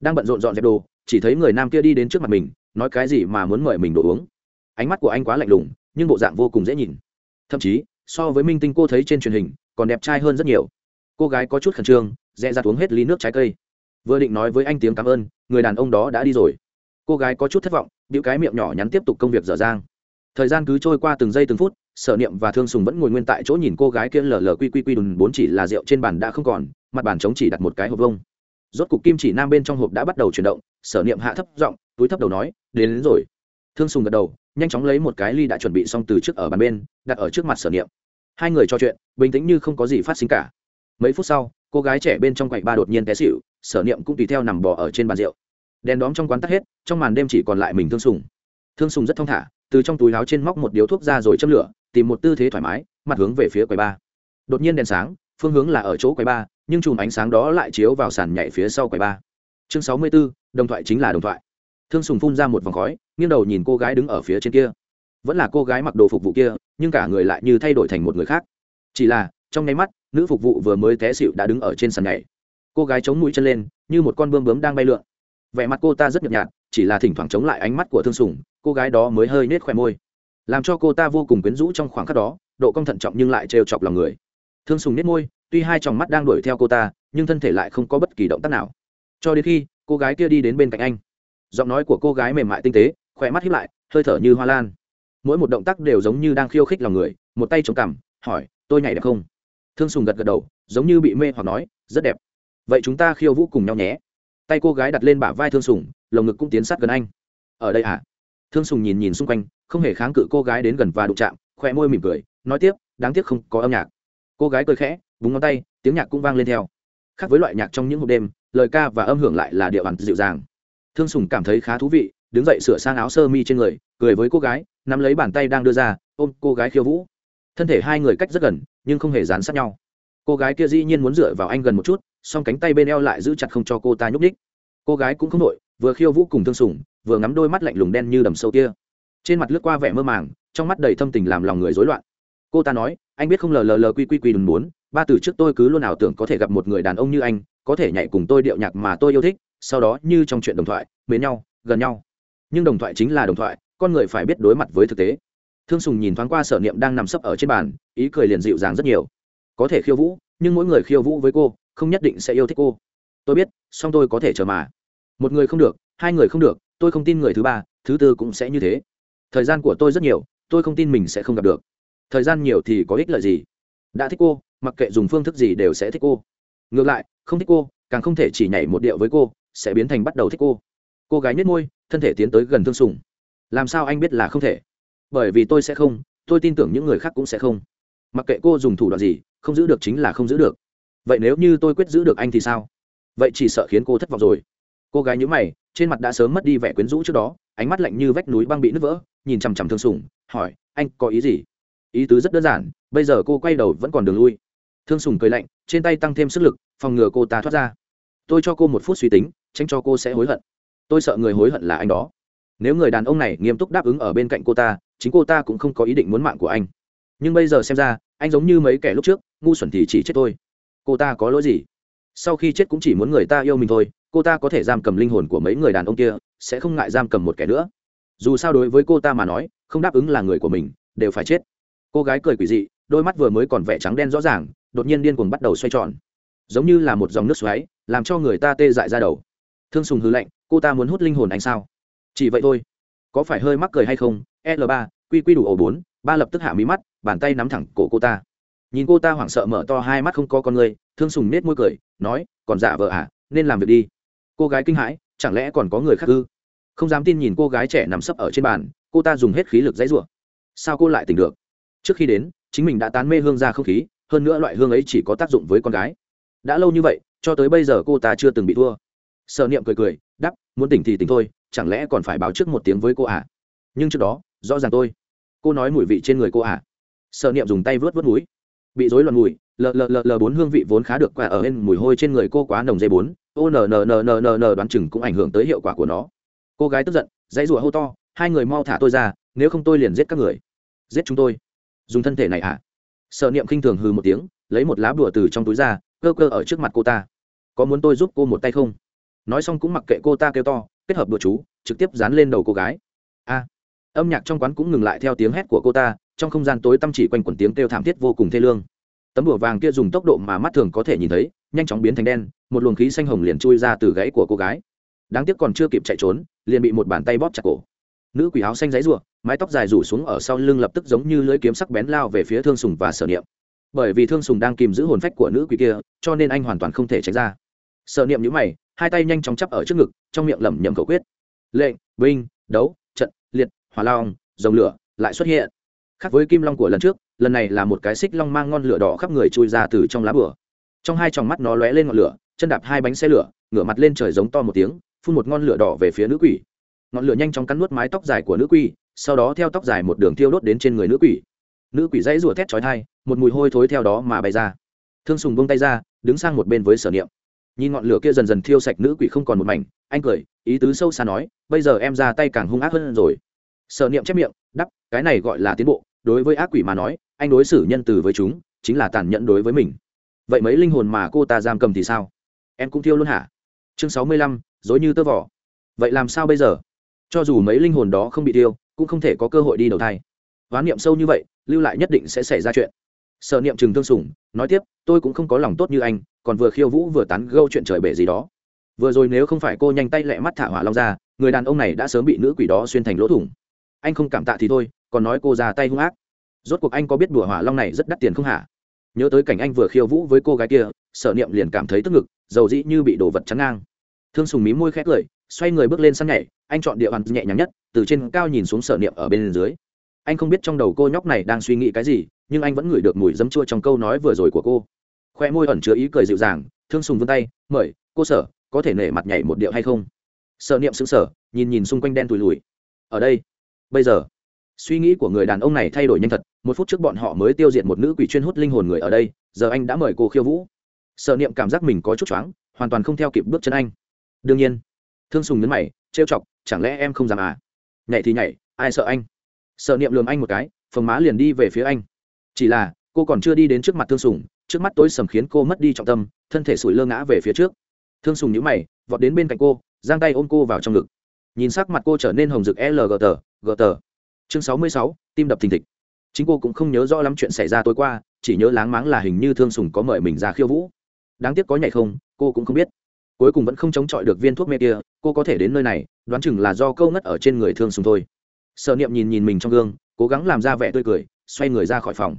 đang bận rộn dọn dẹp đồ, chỉ thấy người nam kia đi đến trước mặt mình, nói cái gì mà muốn mời mình đồ uống. Ánh mắt của anh quá lạnh lùng, nhưng bộ dạng vô cùng dễ nhìn. Thậm chí, so với minh tinh cô thấy trên truyền hình, còn đẹp trai hơn rất nhiều. Cô gái có chút khẩn trương dẹ ra uống hết ly nước trái cây. Vừa định nói với anh tiếng cảm ơn, người đàn ông đó đã đi rồi. Cô gái có chút thất vọng biểu cái miệng nhỏ nhắn tiếp tục công việc dở dang. Thời gian cứ trôi qua từng giây từng phút sở niệm và thương sùng vẫn ngồi nguyên tại chỗ nhìn cô gái kia lờ lờ quy quy quy đùn bốn chỉ là rượu trên bàn đã không còn mặt bàn trống chỉ đặt một cái hộp vông rốt cục kim chỉ nam bên trong hộp đã bắt đầu chuyển động sở niệm hạ thấp giọng túi thấp đầu nói đến, đến rồi. Thương sùng gật đầu nhanh chóng lấy một cái ly đã chuẩn bị xong từ trước ở bàn bên đặt ở trước mặt sở niệm. Hai người trò chuyện bình tĩnh như không có gì phát sinh cả. Mấy phút sau cô gái trẻ bên trong quầy ba đột nhiên té xịu sở niệm cũng tùy theo nằm bò ở trên bàn rượu. Đèn đóm trong quán tắt hết trong màn đêm chỉ còn lại mình thương sùng. Thương sùng rất thong thả từ trong túi láo trên móc một điếu thuốc ra rồi châm lửa tìm một tư thế thoải mái mặt hướng về phía quầy ba. Đột nhiên đèn sáng phương hướng là ở chỗ quầy ba nhưng chùm ánh sáng đó lại chiếu vào sàn nhảy phía sau quầy ba. Chương sáu mươi 64, đồng thoại chính là đồng thoại. Thương sùng phun ra một vòng khói nghiêng đầu nhìn cô gái đứng ở phía trên kia. Vẫn là cô gái mặc đồ phục vụ kia nhưng cả người lại như thay đổi thành một người khác. Chỉ là trong nháy mắt nữ phục vụ vừa mới té xịu đã đứng ở trên sàn nhảy. Cô gái chống mũi chân lên như một con bươm bướm đang bay lượn. Vẻ mặt cô ta rất nhợt nhạt chỉ là thỉnh thoảng chống lại ánh mắt của thương sùng cô gái đó mới hơi nết khỏe môi làm cho cô ta vô cùng quyến rũ trong khoảng khắc đó, độ cong thận trọng nhưng lại trêu chọc lòng người. Thương sùng nết môi, tuy hai tròng mắt đang đuổi theo cô ta, nhưng thân thể lại không có bất kỳ động tác nào. Cho đến khi cô gái kia đi đến bên cạnh anh, giọng nói của cô gái mềm mại tinh tế, khỏe mắt hiếp lại, hơi thở như hoa lan. Mỗi một động tác đều giống như đang khiêu khích lòng người, một tay chống cằm, hỏi, tôi nhảy đẹp không? Thương sùng gật gật đầu, giống như bị mê hoặc nói, rất đẹp. Vậy chúng ta khiêu vũ cùng nhau nhé. Tay cô gái đặt lên bả vai thương sùng, lồng ngực cũng tiến sát gần anh. Ở đây à? Thương sùng nhìn nhìn xung quanh, không hề kháng cự cô gái đến gần và đụng chạm khoe môi mỉm cười, nói tiếp, đáng tiếc không có âm nhạc. Cô gái cười khẽ, búng ngón tay, tiếng nhạc cũng vang lên theo. Khác với loại nhạc trong những hộp đêm, lời ca và âm hưởng lại là điệu bàn dịu dàng. Thương sùng cảm thấy khá thú vị, đứng dậy sửa sang áo sơ mi trên người, cười với cô gái, nắm lấy bàn tay đang đưa ra, ôm cô gái khiêu vũ. Thân thể hai người cách rất gần, nhưng không hề dán sát nhau. Cô gái kia dĩ nhiên muốn dựa vào anh gần một chút, song cánh tay bên eo lại giữ chặt không cho cô ta nhúc ních cô gái cũng không đội vừa khiêu vũ cùng thương sùng vừa ngắm đôi mắt lạnh lùng đen như đầm sâu kia. Trên mặt lướt qua vẻ mơ màng, trong mắt đầy thâm tình làm lòng người rối loạn. Cô ta nói, anh biết không lờ lờ lờ quy quy quy đừng muốn, ba từ trước tôi cứ luôn ảo tưởng có thể gặp một người đàn ông như anh, có thể nhảy cùng tôi điệu nhạc mà tôi yêu thích, sau đó như trong chuyện đồng thoại, mến nhau, gần nhau. Nhưng đồng thoại chính là đồng thoại, con người phải biết đối mặt với thực tế. Thương sùng nhìn thoáng qua sở niệm đang nằm sấp ở trên bàn, ý cười liền dịu dàng rất nhiều. Có thể khiêu vũ, nhưng mỗi người khiêu vũ với cô, không nhất định sẽ yêu thích cô. Tôi biết, song tôi có thể chờ mà. Một người không được, hai người không được tôi không tin người thứ ba, thứ tư cũng sẽ như thế. Thời gian của tôi rất nhiều, tôi không tin mình sẽ không gặp được. Thời gian nhiều thì có ích lợi gì? Đã thích cô, mặc kệ dùng phương thức gì đều sẽ thích cô. Ngược lại, không thích cô, càng không thể chỉ nhảy một điệu với cô, sẽ biến thành bắt đầu thích cô. Cô gái nhét môi, thân thể tiến tới gần thương sùng. Làm sao anh biết là không thể? Bởi vì tôi sẽ không, tôi tin tưởng những người khác cũng sẽ không. Mặc kệ cô dùng thủ đoạn gì, không giữ được chính là không giữ được. Vậy nếu như tôi quyết giữ được anh thì sao? Vậy chỉ sợ khiến cô thất vọng rồi. Cô gái nhữ mày trên mặt đã sớm mất đi vẻ quyến rũ trước đó, ánh mắt lạnh như vách núi băng bị nứt vỡ, nhìn chằm chằm thương sùng, hỏi, anh có ý gì? Ý tứ rất đơn giản, bây giờ cô quay đầu vẫn còn đường lui. Thương sùng cười lạnh, trên tay tăng thêm sức lực, phòng ngừa cô ta thoát ra. Tôi cho cô một phút suy tính, tránh cho cô sẽ hối hận. Tôi sợ người hối hận là anh đó. Nếu người đàn ông này nghiêm túc đáp ứng ở bên cạnh cô ta, chính cô ta cũng không có ý định muốn mạng của anh. Nhưng bây giờ xem ra, anh giống như mấy kẻ lúc trước, ngu xuẩn thì chỉ chết tôi cô ta có lỗi gì? Sau khi chết cũng chỉ muốn người ta yêu mình thôi cô ta có thể giam cầm linh hồn của mấy người đàn ông kia, sẽ không ngại giam cầm một kẻ nữa. Dù sao đối với cô ta mà nói, không đáp ứng là người của mình, đều phải chết. Cô gái cười quỷ dị, đôi mắt vừa mới còn vẻ trắng đen rõ ràng, đột nhiên điên cuồng bắt đầu xoay tròn. Giống như là một dòng nước xoáy, làm cho người ta tê dại ra đầu. Thương sùng hư lạnh, cô ta muốn hút linh hồn anh sao? Chỉ vậy thôi. Có phải hơi mắc cười hay không? L ba qq đủ ổ bốn, ba lập tức hạ mí mắt, bàn tay nắm thẳng cổ cô ta. Nhìn cô ta hoảng sợ mở to hai mắt không có con người, thương sùng nết môi cười, nói, còn giả vợ à nên làm việc đi cô gái kinh hãi, chẳng lẽ còn có người khác ư? Không dám tin nhìn cô gái trẻ nằm sấp ở trên bàn, cô ta dùng hết khí lực dãy rủa. Sao cô lại tỉnh được? Trước khi đến, chính mình đã tán mê hương ra không khí, hơn nữa loại hương ấy chỉ có tác dụng với con gái. Đã lâu như vậy, cho tới bây giờ cô ta chưa từng bị thua. Sợ niệm cười cười đắp muốn tỉnh thì tỉnh thôi, chẳng lẽ còn phải báo trước một tiếng với cô à nhưng trước đó, rõ ràng tôi. Cô nói mùi vị trên người cô à sợ niệm dùng tay vớt vớt mũi. Bị rối loạn mùi lờ lờ lờ lờ bốn hương vị vốn khá được quả ở bên mùi hôi trên người cô quá nồng dây bốn. Ô, n n n n n đoán chừng cũng ảnh hưởng tới hiệu quả của nó. Cô gái tức giận, dãy rủa hô to, hai người mau thả tôi ra, nếu không tôi liền giết các người. Giết chúng tôi? Dùng thân thể này à sợ niệm khinh thường hừ một tiếng, lấy một lá bùa từ trong túi ra, cơ cơ ở trước mặt cô ta. Có muốn tôi giúp cô một tay không? Nói xong cũng mặc kệ cô ta kêu to, kết hợp bùa chú, trực tiếp dán lên đầu cô gái. A. Âm nhạc trong quán cũng ngừng lại theo tiếng hét của cô ta, trong không gian tối tăm chỉ quanh quẩn tiếng kêu thảm thiết vô cùng thê lương tấm bùa vàng kia dùng tốc độ mà mắt thường có thể nhìn thấy, nhanh chóng biến thành đen, một luồng khí xanh hồng liền chui ra từ gáy của cô gái. Đáng tiếc còn chưa kịp chạy trốn, liền bị một bàn tay bóp chặt cổ. Nữ quỷ áo xanh giấy ruộng mái tóc dài rủ xuống ở sau lưng lập tức giống như lưỡi kiếm sắc bén lao về phía thương sùng và sở niệm. Bởi vì thương sùng đang kìm giữ hồn phách của nữ quỷ kia, cho nên anh hoàn toàn không thể tránh ra. Sở niệm nhữ mày, hai tay nhanh chóng chắp ở trước ngực, trong miệng lẩm nhẩm khẩu quyết. Lệnh, binh, đấu, trận, liệt, hỏa long, dòng lửa, lại xuất hiện. Khác với kim long của lần trước lần này là một cái xích long mang ngon lửa đỏ khắp người chui ra từ trong lá bửa trong hai tròng mắt nó lóe lên ngọn lửa, chân đạp hai bánh xe lửa, ngửa mặt lên trời giống to một tiếng, phun một ngọn lửa đỏ về phía nữ quỷ. Ngọn lửa nhanh chóng cắn nuốt mái tóc dài của nữ quỷ, sau đó theo tóc dài một đường thiêu đốt đến trên người nữ quỷ. Nữ quỷ dãy rủa thét chói thai một mùi hôi thối theo đó mà bay ra. Thương sùng bông tay ra, đứng sang một bên với sở niệm. Nhìn ngọn lửa kia dần dần thiêu sạch nữ quỷ không còn một mảnh, anh cười, ý tứ sâu xa nói, bây giờ em ra tay càng hung ác hơn rồi. Sở niệm chép miệng đắp cái này gọi là tiến bộ, đối với ác quỷ mà nói anh đối xử nhân từ với chúng, chính là tàn nhẫn đối với mình. Vậy mấy linh hồn mà cô ta giam cầm thì sao? Em cũng thiêu luôn hả? Chương sáu mươi lăm, dối như tơ vỏ vậy làm sao bây giờ? Cho dù mấy linh hồn đó không bị tiêu cũng không thể có cơ hội đi đầu thai. Hoán niệm sâu như vậy, lưu lại nhất định sẽ xảy ra chuyện. Sợ niệm chừng thương sủng, nói tiếp, tôi cũng không có lòng tốt như anh, còn vừa khiêu vũ vừa tán gâu chuyện trời bể gì đó. Vừa rồi nếu không phải cô nhanh tay lẹ mắt thả hỏa long ra, người đàn ông này đã sớm bị nữ quỷ đó xuyên thành lỗ thủng. Anh không cảm tạ thì thôi, còn nói cô ra tay hung ác rốt cuộc anh có biết đùa hỏa long này rất đắt tiền không hả? Nhớ tới cảnh anh vừa khiêu vũ với cô gái kia, sở niệm liền cảm thấy tức ngực, dầu dĩ như bị đồ vật chắn ngang. Thương sùng mí môi khét cười, xoay người bước lên săn nhảy, anh chọn địa bàn nhẹ nhàng nhất, từ trên cao nhìn xuống sở niệm ở bên dưới. Anh không biết trong đầu cô nhóc này đang suy nghĩ cái gì, nhưng anh vẫn ngửi được mùi dấm chua trong câu nói vừa rồi của cô. Khoe môi ẩn chứa ý cười dịu dàng, thương sùng vươn tay, mời, cô sở, có thể nể mặt nhảy một điệu hay không? Sở niệm sững sở nhìn nhìn xung quanh đen tùi lùi ở đây, bây giờ suy nghĩ của người đàn ông này thay đổi nhanh thật, một phút trước bọn họ mới tiêu diệt một nữ quỷ chuyên hút linh hồn người ở đây, giờ anh đã mời cô khiêu vũ. Sợ niệm cảm giác mình có chút choáng, hoàn toàn không theo kịp bước chân anh. Đương nhiên, thương sùng nhấn mày, trêu chọc, chẳng lẽ em không dám à? Nhảy thì nhảy, ai sợ anh? Sợ niệm lườm anh một cái phần má liền đi về phía anh. Chỉ là, cô còn chưa đi đến trước mặt thương sùng, trước mắt tối sầm khiến cô mất đi trọng tâm, thân thể sủi lơ ngã về phía trước. Thương sùng nhữ mày, vọt đến bên cạnh cô, giang tay ôm cô vào trong ngực. Nhìn sắc mặt cô trở nên hồng rực lgt gt chương sáu mươi sáu, tim đập thình thịch. Chính cô cũng không nhớ rõ lắm chuyện xảy ra tối qua, chỉ nhớ láng máng là hình như thương sùng có mời mình ra khiêu vũ. Đáng tiếc có nhảy không, cô cũng không biết. Cuối cùng vẫn không chống chọi được viên thuốc mê kia, cô có thể đến nơi này, đoán chừng là do câu ngất ở trên người thương sùng thôi. Sở niệm nhìn nhìn mình trong gương, cố gắng làm ra vẻ tươi cười, xoay người ra khỏi phòng.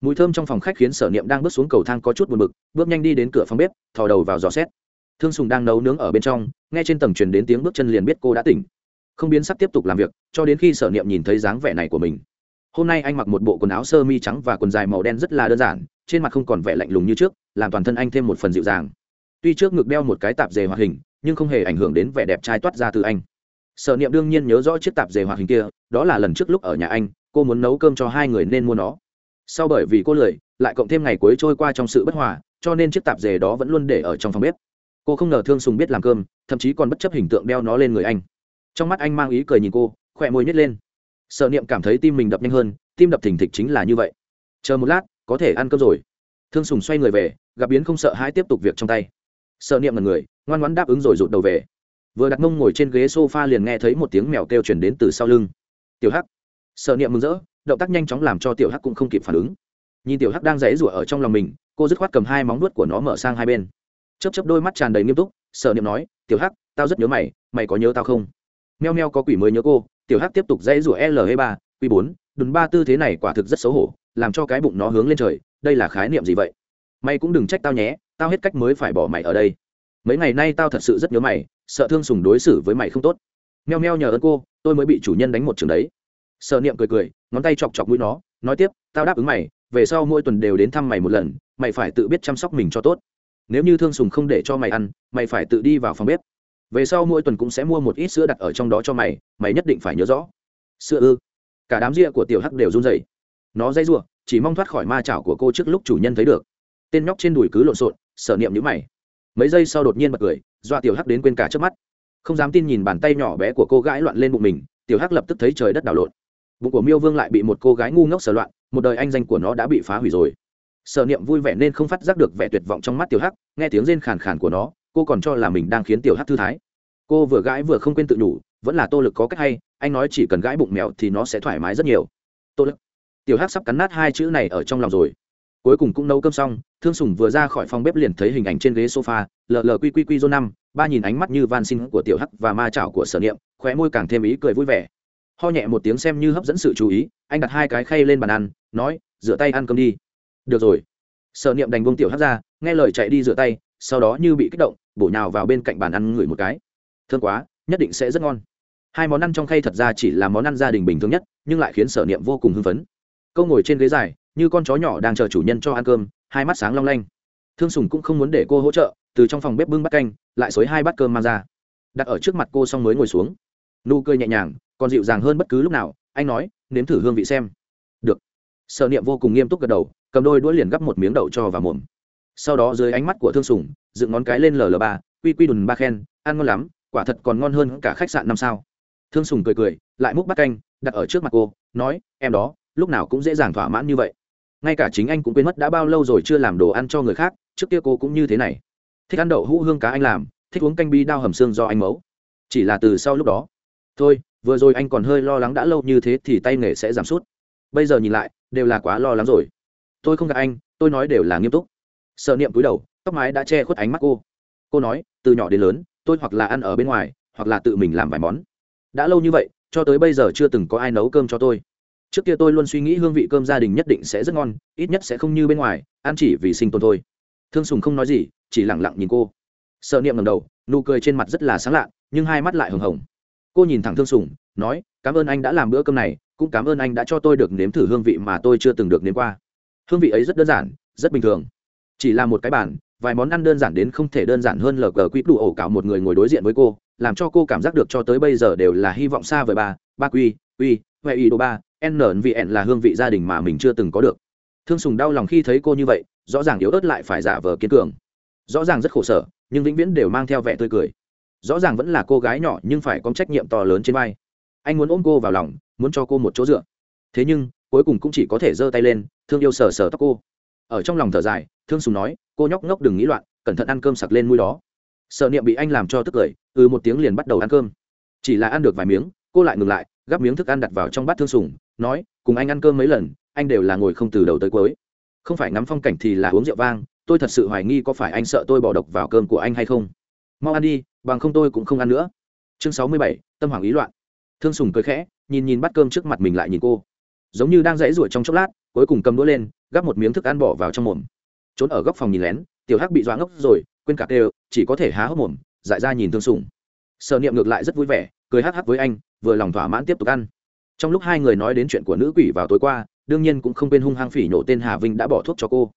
Mùi thơm trong phòng khách khiến sở niệm đang bước xuống cầu thang có chút buồn bực, bước nhanh đi đến cửa phòng bếp, thò đầu vào dò xét. Thương sùng đang nấu nướng ở bên trong, nghe trên tầng truyền đến tiếng bước chân liền biết cô đã tỉnh không biến sắc tiếp tục làm việc, cho đến khi sở niệm nhìn thấy dáng vẻ này của mình. Hôm nay anh mặc một bộ quần áo sơ mi trắng và quần dài màu đen rất là đơn giản, trên mặt không còn vẻ lạnh lùng như trước, làm toàn thân anh thêm một phần dịu dàng. Tuy trước ngực đeo một cái tạp dề hoạt hình, nhưng không hề ảnh hưởng đến vẻ đẹp trai toát ra từ anh. Sở niệm đương nhiên nhớ rõ chiếc tạp dề hoạt hình kia, đó là lần trước lúc ở nhà anh, cô muốn nấu cơm cho hai người nên mua nó. Sau bởi vì cô lười, lại cộng thêm ngày cuối trôi qua trong sự bất hòa, cho nên chiếc tạp dề đó vẫn luôn để ở trong phòng bếp. Cô không ngờ thương sùng biết làm cơm, thậm chí còn bất chấp hình tượng đeo nó lên người anh trong mắt anh mang ý cười nhìn cô, khỏe môi nhét lên. Sợ niệm cảm thấy tim mình đập nhanh hơn, tim đập thình thịch chính là như vậy. Chờ một lát, có thể ăn cơm rồi. Thương sùng xoay người về, gặp biến không sợ hãi tiếp tục việc trong tay. Sợ niệm là người, ngoan ngoãn đáp ứng rồi rụt đầu về. Vừa đặt mông ngồi trên ghế s o f a liền nghe thấy một tiếng mèo kêu chuyển đến từ sau lưng. Tiểu hắc. Sợ niệm mừng rỡ, động tác nhanh chóng làm cho tiểu hắc cũng không kịp phản ứng. Nhìn tiểu hắc đang dãy rủa ở trong lòng mình, cô dứt khoát cầm hai móng nuốt của nó mở sang hai bên. Chấp chấp đôi mắt tràn đầy nghiêm túc sợ niệm nói, tiểu hắc, tao rất nhớ mày mày có nhớ tao không? Meo meo có quỷ mới nhớ cô, tiểu hắc tiếp tục dãy rủa le ba, q bốn, đùn ba tư thế này quả thực rất xấu hổ, làm cho cái bụng nó hướng lên trời, đây là khái niệm gì vậy? Mày cũng đừng trách tao nhé, tao hết cách mới phải bỏ mày ở đây. Mấy ngày nay tao thật sự rất nhớ mày, sợ thương sùng đối xử với mày không tốt. Meo meo nhờ ơn cô, tôi mới bị chủ nhân đánh một trường đấy. Sợ niệm cười cười, ngón tay chọc chọc mũi nó, nói tiếp, tao đáp ứng mày, về sau mỗi tuần đều đến thăm mày một lần, mày phải tự biết chăm sóc mình cho tốt. Nếu như thương sùng không để cho mày ăn, mày phải tự đi vào phòng bếp về sau mỗi tuần cũng sẽ mua một ít sữa đặt ở trong đó cho mày mày nhất định phải nhớ rõ. Sữa ư? Cả đám ria của tiểu hắc đều run rẩy. Nó dây giụa chỉ mong thoát khỏi ma chảo của cô trước lúc chủ nhân thấy được. Tên nhóc trên đùi cứ lộn xộn, sở niệm nhữ mày. Mấy giây sau đột nhiên bật cười, dọa tiểu hắc đến quên cả trước mắt. Không dám tin nhìn bàn tay nhỏ bé của cô gái loạn lên bụng mình, tiểu hắc lập tức thấy trời đất đảo lộn. Bụng của miêu vương lại bị một cô gái ngu ngốc sở loạn, một đời anh danh của nó đã bị phá hủy rồi. Sở niệm vui vẻ nên không phát giác được vẻ tuyệt vọng trong mắt tiểu hắc, nghe tiếng rên khàn khàn của nó cô còn cho là mình đang khiến tiểu hắc thư thái. Cô vừa gãi vừa không quên tự đủ vẫn là tô lực có cách hay, anh nói chỉ cần gãi bụng mèo thì nó sẽ thoải mái rất nhiều. Tô lực. Tiểu hắc sắp cắn nát hai chữ này ở trong lòng rồi. Cuối cùng cũng nấu cơm xong, thương sùng vừa ra khỏi phòng bếp liền thấy hình ảnh trên ghế sofa, lờ lờ quy quy quy dô năm, ba nhìn ánh mắt như van xin của tiểu hắc và ma chảo của sở niệm, khóe môi càng thêm ý cười vui vẻ. Ho nhẹ một tiếng xem như hấp dẫn sự chú ý, anh đặt hai cái khay lên bàn ăn, nói, rửa tay ăn cơm đi. Được rồi. Sở niệm đành bông tiểu hắc ra, nghe lời chạy đi rửa tay, sau đó như bị kích động bổ nhào vào bên cạnh bàn ăn ngửi một cái. Thương quá, nhất định sẽ rất ngon. Hai món ăn trong khay thật ra chỉ là món ăn gia đình bình thường nhất, nhưng lại khiến sở niệm vô cùng hưng phấn. Câu ngồi trên ghế dài, như con chó nhỏ đang chờ chủ nhân cho ăn cơm, hai mắt sáng long lanh. Thương sùng cũng không muốn để cô hỗ trợ, từ trong phòng bếp bưng bát canh, lại xối hai bát cơm mang ra. Đặt ở trước mặt cô xong mới ngồi xuống. Nụ cười nhẹ nhàng, còn dịu dàng hơn bất cứ lúc nào, anh nói, nếm thử hương vị xem. Được. Sở niệm vô cùng nghiêm túc gật đầu, cầm đôi đũa liền gắp một miếng đậu cho vào mồm. Sau đó dưới ánh mắt của thương sùng dựng ngón cái lên lờ lờ ba, quy quy đùn ba khen, ăn ngon lắm, quả thật còn ngon hơn cả khách sạn năm sao. Thương sùng cười cười, lại múc bát canh, đặt ở trước mặt cô, nói, em đó, lúc nào cũng dễ dàng thỏa mãn như vậy. Ngay cả chính anh cũng quên mất đã bao lâu rồi chưa làm đồ ăn cho người khác, trước kia cô cũng như thế này. Thích ăn đậu hũ hương cá anh làm, thích uống canh bi đao hầm xương do anh mấu. Chỉ là từ sau lúc đó, thôi, vừa rồi anh còn hơi lo lắng đã lâu như thế thì tay nghề sẽ giảm sút. Bây giờ nhìn lại, đều là quá lo lắng rồi. Tôi không gặp anh, tôi nói đều là nghiêm túc. Sợ niệm cúi đầu tóc mái đã che khuất ánh mắt cô. Cô nói, từ nhỏ đến lớn, tôi hoặc là ăn ở bên ngoài, hoặc là tự mình làm vài món. Đã lâu như vậy, cho tới bây giờ chưa từng có ai nấu cơm cho tôi. Trước kia tôi luôn suy nghĩ hương vị cơm gia đình nhất định sẽ rất ngon, ít nhất sẽ không như bên ngoài, ăn chỉ vì sinh tồn thôi. Thương sùng không nói gì, chỉ lẳng lặng nhìn cô. Sợ niệm ngầm đầu, nụ cười trên mặt rất là sáng lạ, nhưng hai mắt lại hừng hồng. Cô nhìn thẳng thương sùng, nói, cảm ơn anh đã làm bữa cơm này, cũng cảm ơn anh đã cho tôi được nếm thử hương vị mà tôi chưa từng được nếm qua. Hương vị ấy rất đơn giản, rất bình thường. Chỉ là một cái bàn vài món ăn đơn giản đến không thể đơn giản hơn lờ cờ quýt đủ ổ cả một người ngồi đối diện với cô, làm cho cô cảm giác được cho tới bây giờ đều là hy vọng xa vời bà. ba quy uy huệ ý đồ ba nvn là hương vị gia đình mà mình chưa từng có được. Thương sùng đau lòng khi thấy cô như vậy, rõ ràng yếu ớt lại phải giả vờ kiên cường. Rõ ràng rất khổ sở, nhưng vĩnh viễn đều mang theo vẻ tươi cười. Rõ ràng vẫn là cô gái nhỏ nhưng phải có trách nhiệm to lớn trên vai. Anh muốn ôm cô vào lòng, muốn cho cô một chỗ dựa. Thế nhưng, cuối cùng cũng chỉ có thể giơ tay lên, thương yêu sờ sờ tóc cô ở trong lòng thở dài, thương sùng nói, cô nhóc ngốc đừng nghĩ loạn, cẩn thận ăn cơm sặc lên mũi đó. Sợ niệm bị anh làm cho tức cười ừ một tiếng liền bắt đầu ăn cơm. Chỉ là ăn được vài miếng, cô lại ngừng lại, gắp miếng thức ăn đặt vào trong bát thương sùng, nói, cùng anh ăn cơm mấy lần, anh đều là ngồi không từ đầu tới cuối. Không phải ngắm phong cảnh thì là uống rượu vang, tôi thật sự hoài nghi có phải anh sợ tôi bỏ độc vào cơm của anh hay không. Mau ăn đi, bằng không tôi cũng không ăn nữa. Chương sáu mươi bảy, tâm hoàng ý loạn. Thương sùng cười khẽ, nhìn nhìn bát cơm trước mặt mình lại nhìn cô. Giống như đang dãy ruổi trong chốc lát cuối cùng cầm đũa lên, gắp một miếng thức ăn bỏ vào trong mồm. Trốn ở góc phòng nhìn lén, tiểu hắc bị doã ngốc rồi, quên cả đều chỉ có thể há hốc mồm, dại ra nhìn thương sùng. Sở niệm ngược lại rất vui vẻ, cười hắc hắc với anh, vừa lòng thỏa mãn tiếp tục ăn. Trong lúc hai người nói đến chuyện của nữ quỷ vào tối qua, đương nhiên cũng không quên hung hăng phỉ nhổ tên hà vinh đã bỏ thuốc cho cô.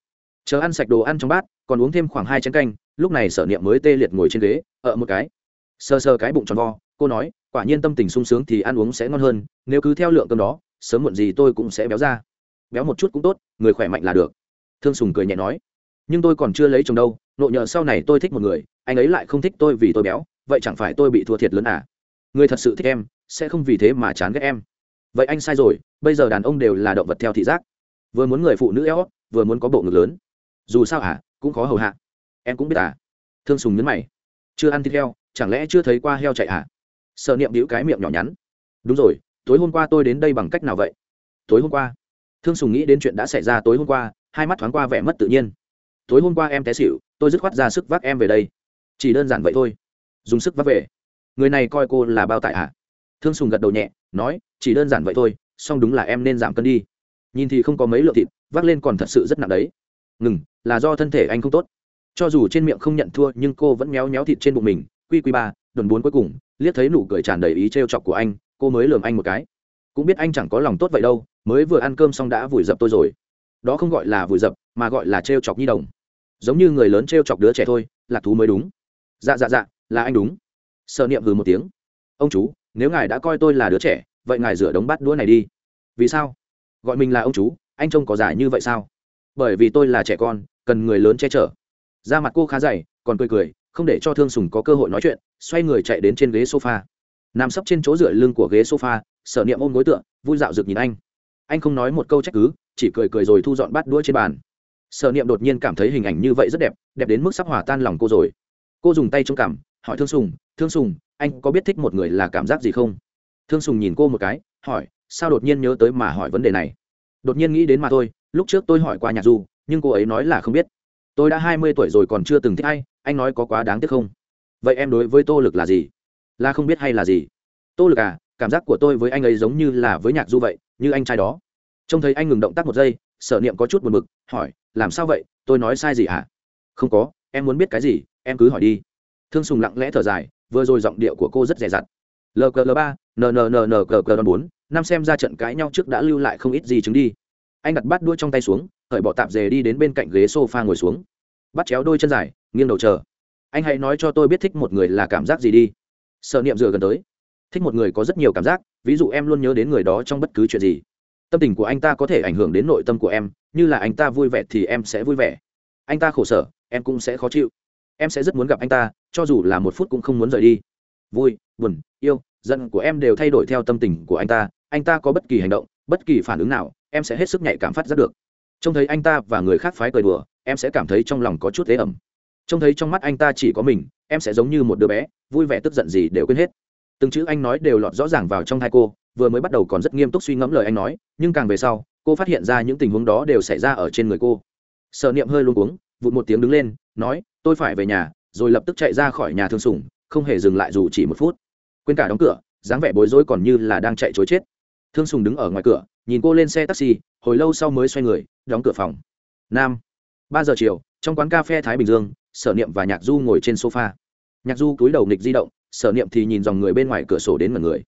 Chờ ăn sạch đồ ăn trong bát, còn uống thêm khoảng hai chén canh, lúc này sở niệm mới tê liệt ngồi trên ghế ở một cái. Sơ sơ cái bụng tròn vo, cô nói, quả nhiên tâm tình sung sướng thì ăn uống sẽ ngon hơn, nếu cứ theo lượng cơm đó, sớm muộn gì tôi cũng sẽ béo ra béo một chút cũng tốt người khỏe mạnh là được. Thương sùng cười nhẹ nói. Nhưng tôi còn chưa lấy chồng đâu nộ nhờ sau này tôi thích một người anh ấy lại không thích tôi vì tôi béo vậy chẳng phải tôi bị thua thiệt lớn à? Người thật sự thích em sẽ không vì thế mà chán ghét em. Vậy anh sai rồi bây giờ đàn ông đều là động vật theo thị giác. Vừa muốn người phụ nữ eo vừa muốn có bộ ngực lớn. Dù sao à, cũng khó hầu hạ. Em cũng biết à. Thương sùng nhấn mày. Chưa ăn thịt heo chẳng lẽ chưa thấy qua heo chạy à? Sợ niệm đĩu cái miệng nhỏ nhắn. Đúng rồi tối hôm qua tôi đến đây bằng cách nào vậy? Tối hôm qua thương sùng nghĩ đến chuyện đã xảy ra tối hôm qua, hai mắt thoáng qua vẻ mất tự nhiên. Tối hôm qua em té xịu tôi dứt khoát ra sức vác em về đây. Chỉ đơn giản vậy thôi. Dùng sức vác về. Người này coi cô là bao tải à? Thương sùng gật đầu nhẹ, nói, chỉ đơn giản vậy thôi song đúng là em nên giảm cân đi. Nhìn thì không có mấy lượng thịt, vác lên còn thật sự rất nặng đấy. Ngừng, là do thân thể anh không tốt. Cho dù trên miệng không nhận thua, nhưng cô vẫn méo méo thịt trên bụng mình. Quy quy ba, đồn bốn cuối cùng, liếc thấy nụ cười tràn đầy ý t chọc của anh, cô mới lườm anh một cái cũng biết anh chẳng có lòng tốt vậy đâu, mới vừa ăn cơm xong đã vùi dập tôi rồi. Đó không gọi là vùi dập, mà gọi là t chọc nhi đồng. Giống như người lớn t chọc đứa trẻ thôi, lạc thú mới đúng. Dạ dạ dạ là anh đúng. Sợ niệm hừ một tiếng. Ông chú, nếu ngài đã coi tôi là đứa trẻ, vậy ngài rửa đống bát đũa này đi. Vì sao? Gọi mình là ông chú, anh trông có dài như vậy sao? Bởi vì tôi là trẻ con, cần người lớn che chở. Da mặt cô khá dày, còn cười cười, không để cho thương sùng có cơ hội nói chuyện, xoay người chạy đến trên ghế sofa nằm sấp trên chỗ dựa lưng của ghế sofa sở niệm ôm gối tượng vui dạo rực nhìn anh. Anh không nói một câu trách cứ, chỉ cười cười rồi thu dọn bát đũa trên bàn. Sở niệm đột nhiên cảm thấy hình ảnh như vậy rất đẹp đẹp đến mức sắp hòa tan lòng cô rồi. Cô dùng tay trông cảm hỏi thương sùng thương sùng, anh có biết thích một người là cảm giác gì không? Thương sùng nhìn cô một cái, hỏi, sao đột nhiên nhớ tới mà hỏi vấn đề này? Đột nhiên nghĩ đến mà thôi, lúc trước tôi hỏi qua nhạc du, nhưng cô ấy nói là không biết. Tôi đã hai mươi tuổi rồi còn chưa từng thích ai, anh nói có quá đáng tiếc không? Vậy em đối với tô lực là gì? Là không biết hay là gì. Tô lực à cảm giác của tôi với anh ấy giống như là với nhạc du vậy, như anh trai đó. Trông thấy anh ngừng động tác một giây sở niệm có chút buồn bực, hỏi, làm sao vậy? Tôi nói sai gì hả? À? không có, em muốn biết cái gì, em cứ hỏi đi. Thương sùng lặng lẽ thở dài, vừa rồi giọng điệu của cô rất dè dặt. Lql ba nnnnqq bốn, năm xem ra trận cãi nhau trước đã lưu lại không ít gì chứng đi. Anh đặt bát đuôi trong tay xuống hởi bỏ tạp dề đi đến bên cạnh ghế s o f a ngồi xuống. Bắt chéo đôi chân dài, nghiêng đầu chờ. Anh hãy nói cho tôi biết thích một người là cảm giác gì đi sợ niệm dựa gần tới. Thích một người có rất nhiều cảm giác, ví dụ em luôn nhớ đến người đó trong bất cứ chuyện gì. Tâm tình của anh ta có thể ảnh hưởng đến nội tâm của em, như là anh ta vui vẻ thì em sẽ vui vẻ. Anh ta khổ sở, em cũng sẽ khó chịu. Em sẽ rất muốn gặp anh ta, cho dù là một phút cũng không muốn rời đi. Vui, buồn, yêu, giận của em đều thay đổi theo tâm tình của anh ta. Anh ta có bất kỳ hành động, bất kỳ phản ứng nào, em sẽ hết sức nhạy cảm phát giác được. Trông thấy anh ta và người khác phái cười đùa, em sẽ cảm thấy trong lòng có chút thế ẩm. Trông thấy trong mắt anh ta chỉ có mình em sẽ giống như một đứa bé, vui vẻ tức giận gì đều quên hết. Từng chữ anh nói đều lọt rõ ràng vào trong hai cô, vừa mới bắt đầu còn rất nghiêm túc suy ngẫm lời anh nói, nhưng càng về sau, cô phát hiện ra những tình huống đó đều xảy ra ở trên người cô. Sợ niệm hơi luôn uống vụt một tiếng đứng lên, nói, tôi phải về nhà, rồi lập tức chạy ra khỏi nhà thương sủng, không hề dừng lại dù chỉ một phút. Quên cả đóng cửa, dáng vẻ bối rối còn như là đang chạy chối chết. Thương sùng đứng ở ngoài cửa, nhìn cô lên xe taxi, hồi lâu sau mới xoay người, đóng cửa phòng. Nam, ba giờ chiều, trong quán cà phê thái bình dương sở niệm và nhạc du ngồi trên sofa nhạc du cúi đầu nghịch di động sở niệm thì nhìn dòng người bên ngoài cửa sổ đến mọi người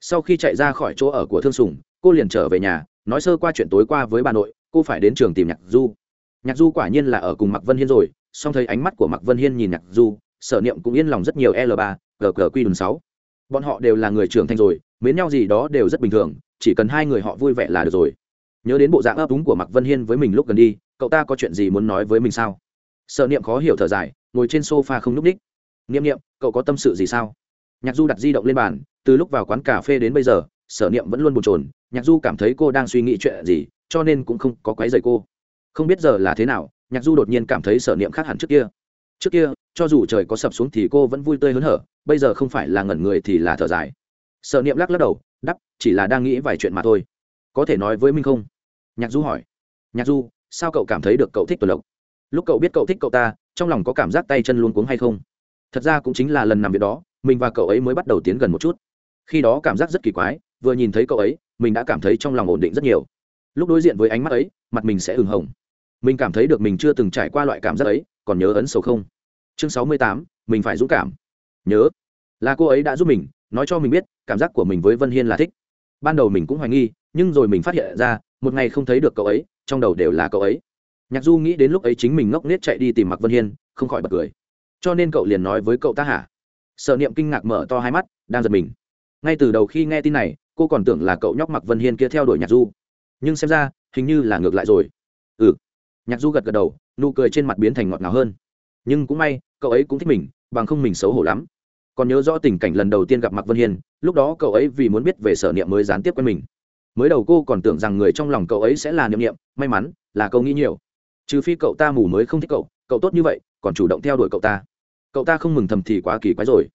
sau khi chạy ra khỏi chỗ ở của thương sùng cô liền trở về nhà nói sơ qua chuyện tối qua với bà nội cô phải đến trường tìm nhạc du nhạc du quả nhiên là ở cùng mạc vân hiên rồi song thấy ánh mắt của mạc vân hiên nhìn nhạc du sở niệm cũng yên lòng rất nhiều l ba gqq sáu bọn họ đều là người trưởng thành rồi mến nhau gì đó đều rất bình thường chỉ cần hai người họ vui vẻ là được rồi nhớ đến bộ dạng ấp úng của mạc vân hiên với mình lúc gần đi cậu ta có chuyện gì muốn nói với mình sao sợ niệm khó hiểu thở dài, ngồi trên sofa không n ú c ních. Niệm niệm, cậu có tâm sự gì sao? Nhạc du đặt di động lên bàn, từ lúc vào quán cà phê đến bây giờ, sở niệm vẫn luôn bồn chồn. Nhạc du cảm thấy cô đang suy nghĩ chuyện gì, cho nên cũng không có quái dày cô. Không biết giờ là thế nào, nhạc du đột nhiên cảm thấy sở niệm khác hẳn trước kia. Trước kia, cho dù trời có sập xuống thì cô vẫn vui tươi hớn hở, bây giờ không phải là ngẩn người thì là thở dài. Sở niệm lắc lắc đầu, đắp, chỉ là đang nghĩ vài chuyện mà thôi. Có thể nói với minh không? Nhạc du hỏi. Nhạc du, sao cậu cảm thấy được cậu thích tuần lộc? Lúc cậu biết cậu thích cậu ta, trong lòng có cảm giác tay chân luôn cuống hay không? Thật ra cũng chính là lần nằm việc đó, mình và cậu ấy mới bắt đầu tiến gần một chút. Khi đó cảm giác rất kỳ quái, vừa nhìn thấy cậu ấy, mình đã cảm thấy trong lòng ổn định rất nhiều. Lúc đối diện với ánh mắt ấy, mặt mình sẽ hừng hồng. Mình cảm thấy được mình chưa từng trải qua loại cảm giác ấy, còn nhớ ấn sầu không? Chương sáu mươi tám, mình phải dũng cảm. Nhớ. Là cô ấy đã giúp mình, nói cho mình biết, cảm giác của mình với vân hiên là thích. Ban đầu mình cũng hoài nghi, nhưng rồi mình phát hiện ra, một ngày không thấy được cậu ấy, trong đầu đều là cậu ấy nhạc du nghĩ đến lúc ấy chính mình ngốc nết chạy đi tìm mặc vân hiên, không khỏi bật cười. Cho nên cậu liền nói với cậu ta hả? Sợ niệm kinh ngạc mở to hai mắt, đang giật mình. Ngay từ đầu khi nghe tin này, cô còn tưởng là cậu nhóc mặc vân hiên kia theo đuổi nhạc du. Nhưng xem ra, hình như là ngược lại rồi. Ừ. Nhạc du gật gật đầu, nụ cười trên mặt biến thành ngọt ngào hơn. Nhưng cũng may, cậu ấy cũng thích mình, bằng không mình xấu hổ lắm. Còn nhớ rõ tình cảnh lần đầu tiên gặp Mặc vân hiên, lúc đó cậu ấy vì muốn biết về sở niệm mới gián tiếp quen mình. Mới đầu cô còn tưởng rằng người trong lòng cậu ấy sẽ là niệm niệm, may mắn là cậu nghĩ nhiều trừ phi cậu ta mù mới không thích cậu cậu tốt như vậy, còn chủ động theo đuổi cậu ta. Cậu ta không mừng thầm thì quá kỳ quái rồi.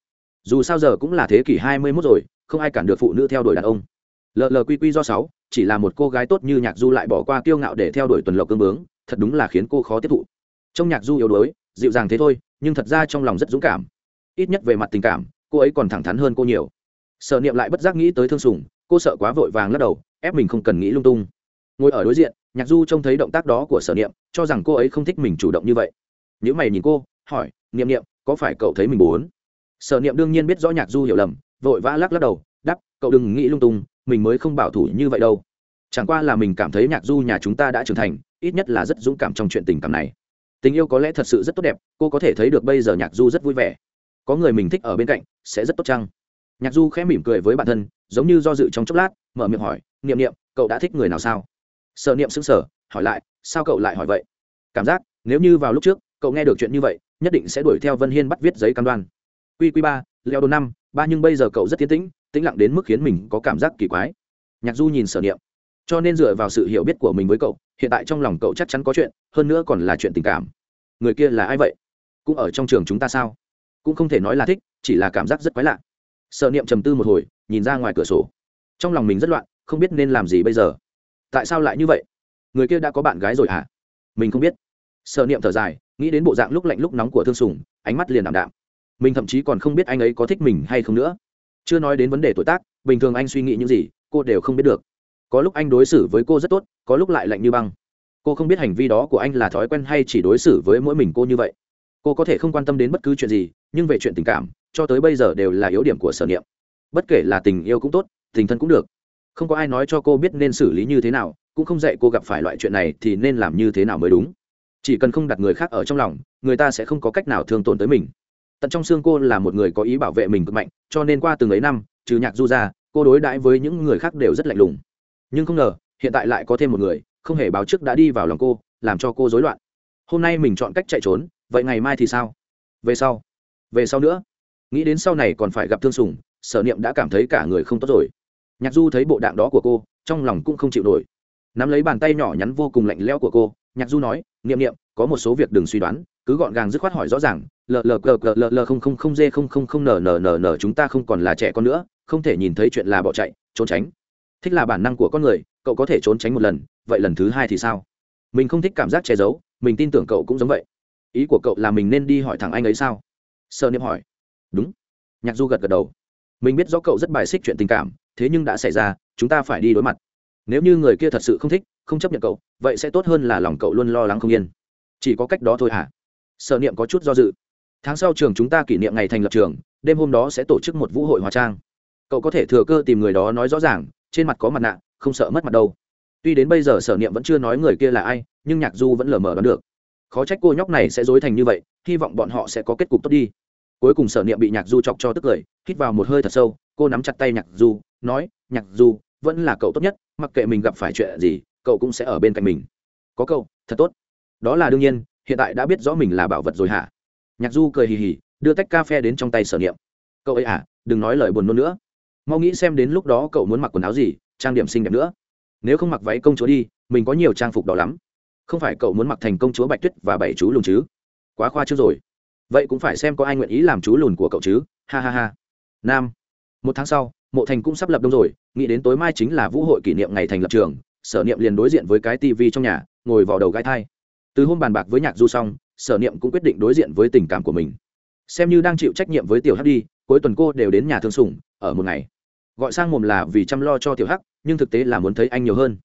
Dù sao giờ cũng là thế kỷ hai mươi mốt rồi, không ai cản được phụ nữ theo đuổi đàn ông. Lờ lờ quy quy do sáu, chỉ là một cô gái tốt như nhạc du lại bỏ qua kiêu ngạo để theo đuổi tuần lộc cương bướng, thật đúng là khiến cô khó tiếp thụ. Trong nhạc du yếu đuối, dịu dàng thế thôi, nhưng thật ra trong lòng rất dũng cảm. Ít nhất về mặt tình cảm, cô ấy còn thẳng thắn hơn cô nhiều. Sợ niệm lại bất giác nghĩ tới thương sùng, cô sợ quá vội vàng lắc đầu, ép mình không cần nghĩ lung tung. Ngồi ở đối diện, nhạc du trông thấy động tác đó của sở niệm cho rằng cô ấy không thích mình chủ động như vậy. Nếu mày nhìn cô, hỏi, niệm niệm, có phải cậu thấy mình muốn sở niệm đương nhiên biết rõ nhạc du hiểu lầm, vội vã lắc lắc đầu đắp cậu đừng nghĩ lung tung, mình mới không bảo thủ như vậy đâu. Chẳng qua là mình cảm thấy nhạc du nhà chúng ta đã trưởng thành, ít nhất là rất dũng cảm trong chuyện tình cảm này. Tình yêu có lẽ thật sự rất tốt đẹp, cô có thể thấy được bây giờ nhạc du rất vui vẻ. Có người mình thích ở bên cạnh, sẽ rất tốt chăng? Nhạc du khẽ mỉm cười với bản thân, giống như do dự trong chốc lát, mở miệng hỏi, niệm niệm, cậu đã thích người nào sao? Sợ niệm xứng sở hỏi lại, sao cậu lại hỏi vậy? Cảm giác, nếu như vào lúc trước, cậu nghe được chuyện như vậy, nhất định sẽ đuổi theo vân hiên bắt viết giấy cam đoan. Q q ba, leo đồ năm, ba nhưng bây giờ cậu rất tiến tĩnh tĩnh lặng đến mức khiến mình có cảm giác kỳ quái. Nhạc du nhìn sở niệm. Cho nên dựa vào sự hiểu biết của mình với cậu, hiện tại trong lòng cậu chắc chắn có chuyện, hơn nữa còn là chuyện tình cảm. Người kia là ai vậy? Cũng ở trong trường chúng ta sao? Cũng không thể nói là thích, chỉ là cảm giác rất quái lạ. Sở niệm trầm tư một hồi, nhìn ra ngoài cửa sổ. Trong lòng mình rất loạn, không biết nên làm gì bây giờ. Tại sao lại như vậy? Người kia đã có bạn gái rồi hả mình không biết. Sợ niệm thở dài, nghĩ đến bộ dạng lúc lạnh lúc nóng của thương sùng, ánh mắt liền đảm đạm. Mình thậm chí còn không biết anh ấy có thích mình hay không nữa. Chưa nói đến vấn đề tuổi tác, bình thường anh suy nghĩ những gì, cô đều không biết được. Có lúc anh đối xử với cô rất tốt, có lúc lại lạnh như băng. Cô không biết hành vi đó của anh là thói quen hay chỉ đối xử với mỗi mình cô như vậy. Cô có thể không quan tâm đến bất cứ chuyện gì, nhưng về chuyện tình cảm, cho tới bây giờ đều là yếu điểm của sở niệm. Bất kể là tình yêu cũng tốt, tình thân cũng được. Không có ai nói cho cô biết nên xử lý như thế nào cũng không dạy cô gặp phải loại chuyện này thì nên làm như thế nào mới đúng. Chỉ cần không đặt người khác ở trong lòng, người ta sẽ không có cách nào thương tổn tới mình. Tận trong xương cô là một người có ý bảo vệ mình cực mạnh, cho nên qua từng ấy năm, trừ nhạc du ra, cô đối đãi với những người khác đều rất lạnh lùng. Nhưng không ngờ, hiện tại lại có thêm một người, không hề báo trước đã đi vào lòng cô, làm cho cô rối loạn. Hôm nay mình chọn cách chạy trốn, vậy ngày mai thì sao? Về sau. Về sau nữa. Nghĩ đến sau này còn phải gặp thương sùng, sở niệm đã cảm thấy cả người không tốt rồi. Nhạc du thấy bộ đạm đó của cô, trong lòng cũng không chịu nổi nắm lấy bàn tay nhỏ nhắn vô cùng lạnh lẽo của cô, nhạc du nói, niệm niệm, có một số việc đừng suy đoán, cứ gọn gàng dứt khoát hỏi rõ ràng, lờ lờ, cờ lờ lờ không không không dê không không không nờ nờ nờ nờ, chúng ta không còn là trẻ con nữa, không thể nhìn thấy chuyện là bỏ chạy, trốn tránh. Thích là bản năng của con người, cậu có thể trốn tránh một lần, vậy lần thứ hai thì sao? Mình không thích cảm giác che giấu, mình tin tưởng cậu cũng giống vậy. Ý của cậu là mình nên đi hỏi thằng anh ấy sao? Sợ niệm hỏi. Đúng. Nhạc du gật gật đầu. Mình biết rõ cậu rất bài xích chuyện tình cảm, thế nhưng đã xảy ra, chúng ta phải đi đối mặt nếu như người kia thật sự không thích, không chấp nhận cậu, vậy sẽ tốt hơn là lòng cậu luôn lo lắng không yên. Chỉ có cách đó thôi hả? Sở niệm có chút do dự. Tháng sau trường chúng ta kỷ niệm ngày thành lập trường, đêm hôm đó sẽ tổ chức một vũ hội hóa trang. Cậu có thể thừa cơ tìm người đó nói rõ ràng, trên mặt có mặt nạ, không sợ mất mặt đâu. Tuy đến bây giờ sở niệm vẫn chưa nói người kia là ai, nhưng nhạc du vẫn lờ mờ đoán được. Khó trách cô nhóc này sẽ dối thành như vậy, hy vọng bọn họ sẽ có kết cục tốt đi. Cuối cùng sở niệm bị nhạc du chọc cho tức cười, hít vào một hơi thật sâu, cô nắm chặt tay nhạc du, nói, nhạc du vẫn là cậu tốt nhất, mặc kệ mình gặp phải chuyện gì, cậu cũng sẽ ở bên cạnh mình. Có cậu, thật tốt. Đó là đương nhiên, hiện tại đã biết rõ mình là bảo vật rồi hả? Nhạc du cười hì hì, đưa tách cà phê đến trong tay sở niệm. Cậu ấy à đừng nói lời buồn nôn nữa. Mau nghĩ xem đến lúc đó cậu muốn mặc quần áo gì, trang điểm xinh đẹp nữa. Nếu không mặc váy công chúa đi, mình có nhiều trang phục đó lắm. Không phải cậu muốn mặc thành công chúa bạch tuyết và bảy chú lùn chứ? Quá khoa trước rồi. Vậy cũng phải xem có ai nguyện ý làm chú lùn của cậu chứ. Ha ha ha. Nam. Một tháng sau mộ thành cũng sắp lập đông rồi, nghĩ đến tối mai chính là vũ hội kỷ niệm ngày thành lập trường, sở niệm liền đối diện với cái tivi trong nhà, ngồi vào đầu gai thai. Từ hôm bàn bạc với nhạc du xong, sở niệm cũng quyết định đối diện với tình cảm của mình. Xem như đang chịu trách nhiệm với tiểu hắc đi, cuối tuần cô đều đến nhà thương sủng, ở một ngày. Gọi sang mồm là vì chăm lo cho tiểu hắc, nhưng thực tế là muốn thấy anh nhiều hơn.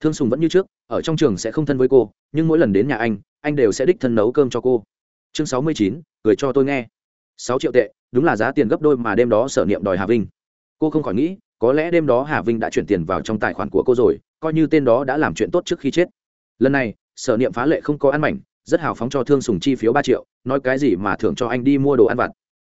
Thương sùng vẫn như trước, ở trong trường sẽ không thân với cô, nhưng mỗi lần đến nhà anh anh đều sẽ đích thân nấu cơm cho cô. Chương sáu mươi chín, cười cho tôi nghe. Sáu triệu tệ, đúng là giá tiền gấp đôi mà đêm đó sở niệm đòi hà vinh cô không khỏi nghĩ, có lẽ đêm đó hà vinh đã chuyển tiền vào trong tài khoản của cô rồi, coi như tên đó đã làm chuyện tốt trước khi chết. Lần này, sở niệm phá lệ không có ăn mảnh, rất hào phóng cho thương sùng chi phiếu ba triệu, nói cái gì mà thưởng cho anh đi mua đồ ăn vặt.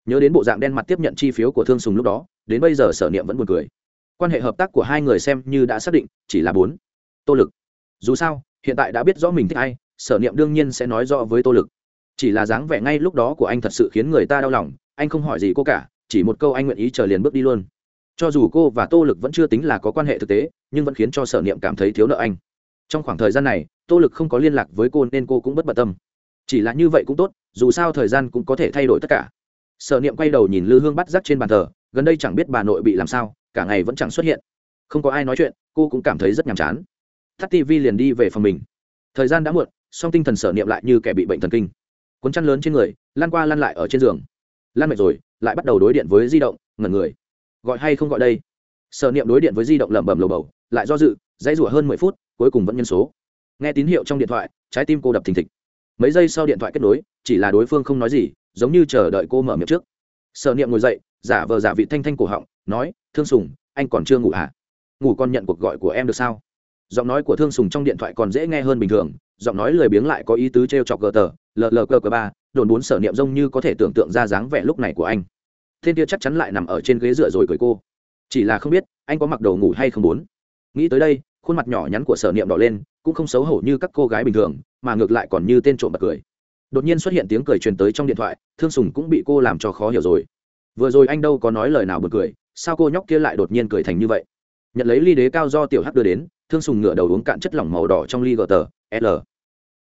Nhớ đến bộ dạng đen mặt tiếp nhận chi phiếu của thương sùng lúc đó, đến bây giờ sở niệm vẫn buồn cười. Quan hệ hợp tác của hai người xem như đã xác định, chỉ là bốn. Tô lực. Dù sao, hiện tại đã biết rõ mình thích ai, sở niệm đương nhiên sẽ nói rõ với tô lực. Chỉ là dáng vẻ ngay lúc đó của anh thật sự khiến người ta đau lòng, anh không hỏi gì cô cả, chỉ một câu anh nguyện ý chờ liền bước đi luôn cho dù cô và tô lực vẫn chưa tính là có quan hệ thực tế, nhưng vẫn khiến cho sở niệm cảm thấy thiếu nợ anh. Trong khoảng thời gian này, tô lực không có liên lạc với cô nên cô cũng bất bận tâm. Chỉ là như vậy cũng tốt, dù sao thời gian cũng có thể thay đổi tất cả. Sở niệm quay đầu nhìn lư hương bắt rắc trên bàn thờ, gần đây chẳng biết bà nội bị làm sao, cả ngày vẫn chẳng xuất hiện. Không có ai nói chuyện, cô cũng cảm thấy rất nhàm chán. Tắt tv liền đi về phòng mình. Thời gian đã muộn, song tinh thần sở niệm lại như kẻ bị bệnh thần kinh. Cuốn chăn lớn trên người lan qua lan lại ở trên giường. Lan mệt rồi, lại bắt đầu đối điện với di động, ngẩn người gọi hay không gọi đây. Sở niệm đối điện với di động lẩm bẩm lầu bầu, lại do dự, dãy rủa hơn mười phút, cuối cùng vẫn nhân số. Nghe tín hiệu trong điện thoại, trái tim cô đập thình thịch. Mấy giây sau điện thoại kết nối, chỉ là đối phương không nói gì, giống như chờ đợi cô mở miệng trước. Sở niệm ngồi dậy, giả vờ giả vị thanh thanh cổ họng, nói, thương sùng, anh còn chưa ngủ à? ngủ còn nhận cuộc gọi của em được sao? Giọng nói của thương sùng trong điện thoại còn dễ nghe hơn bình thường, giọng nói lười biếng lại có ý tứ t r e o chọc gờ tờ, lờ lờ cơ cơ ba, đồn bốn sở niệm rông như có thể tưởng tượng ra dáng vẻ lúc này của anh thiên kia chắc chắn lại nằm ở trên ghế dựa rồi cười cô. Chỉ là không biết, anh có mặc đồ ngủ hay không muốn. Nghĩ tới đây, khuôn mặt nhỏ nhắn của sở niệm đỏ lên, cũng không xấu hổ như các cô gái bình thường, mà ngược lại còn như tên trộm bật cười. Đột nhiên xuất hiện tiếng cười truyền tới trong điện thoại, thương sùng cũng bị cô làm cho khó hiểu rồi. Vừa rồi anh đâu có nói lời nào bật cười, sao cô nhóc kia lại đột nhiên cười thành như vậy? Nhận lấy ly đế cao do tiểu hắc đưa đến, thương sùng ngửa đầu uống cạn chất lỏng màu đỏ trong ly gờ tờ, l.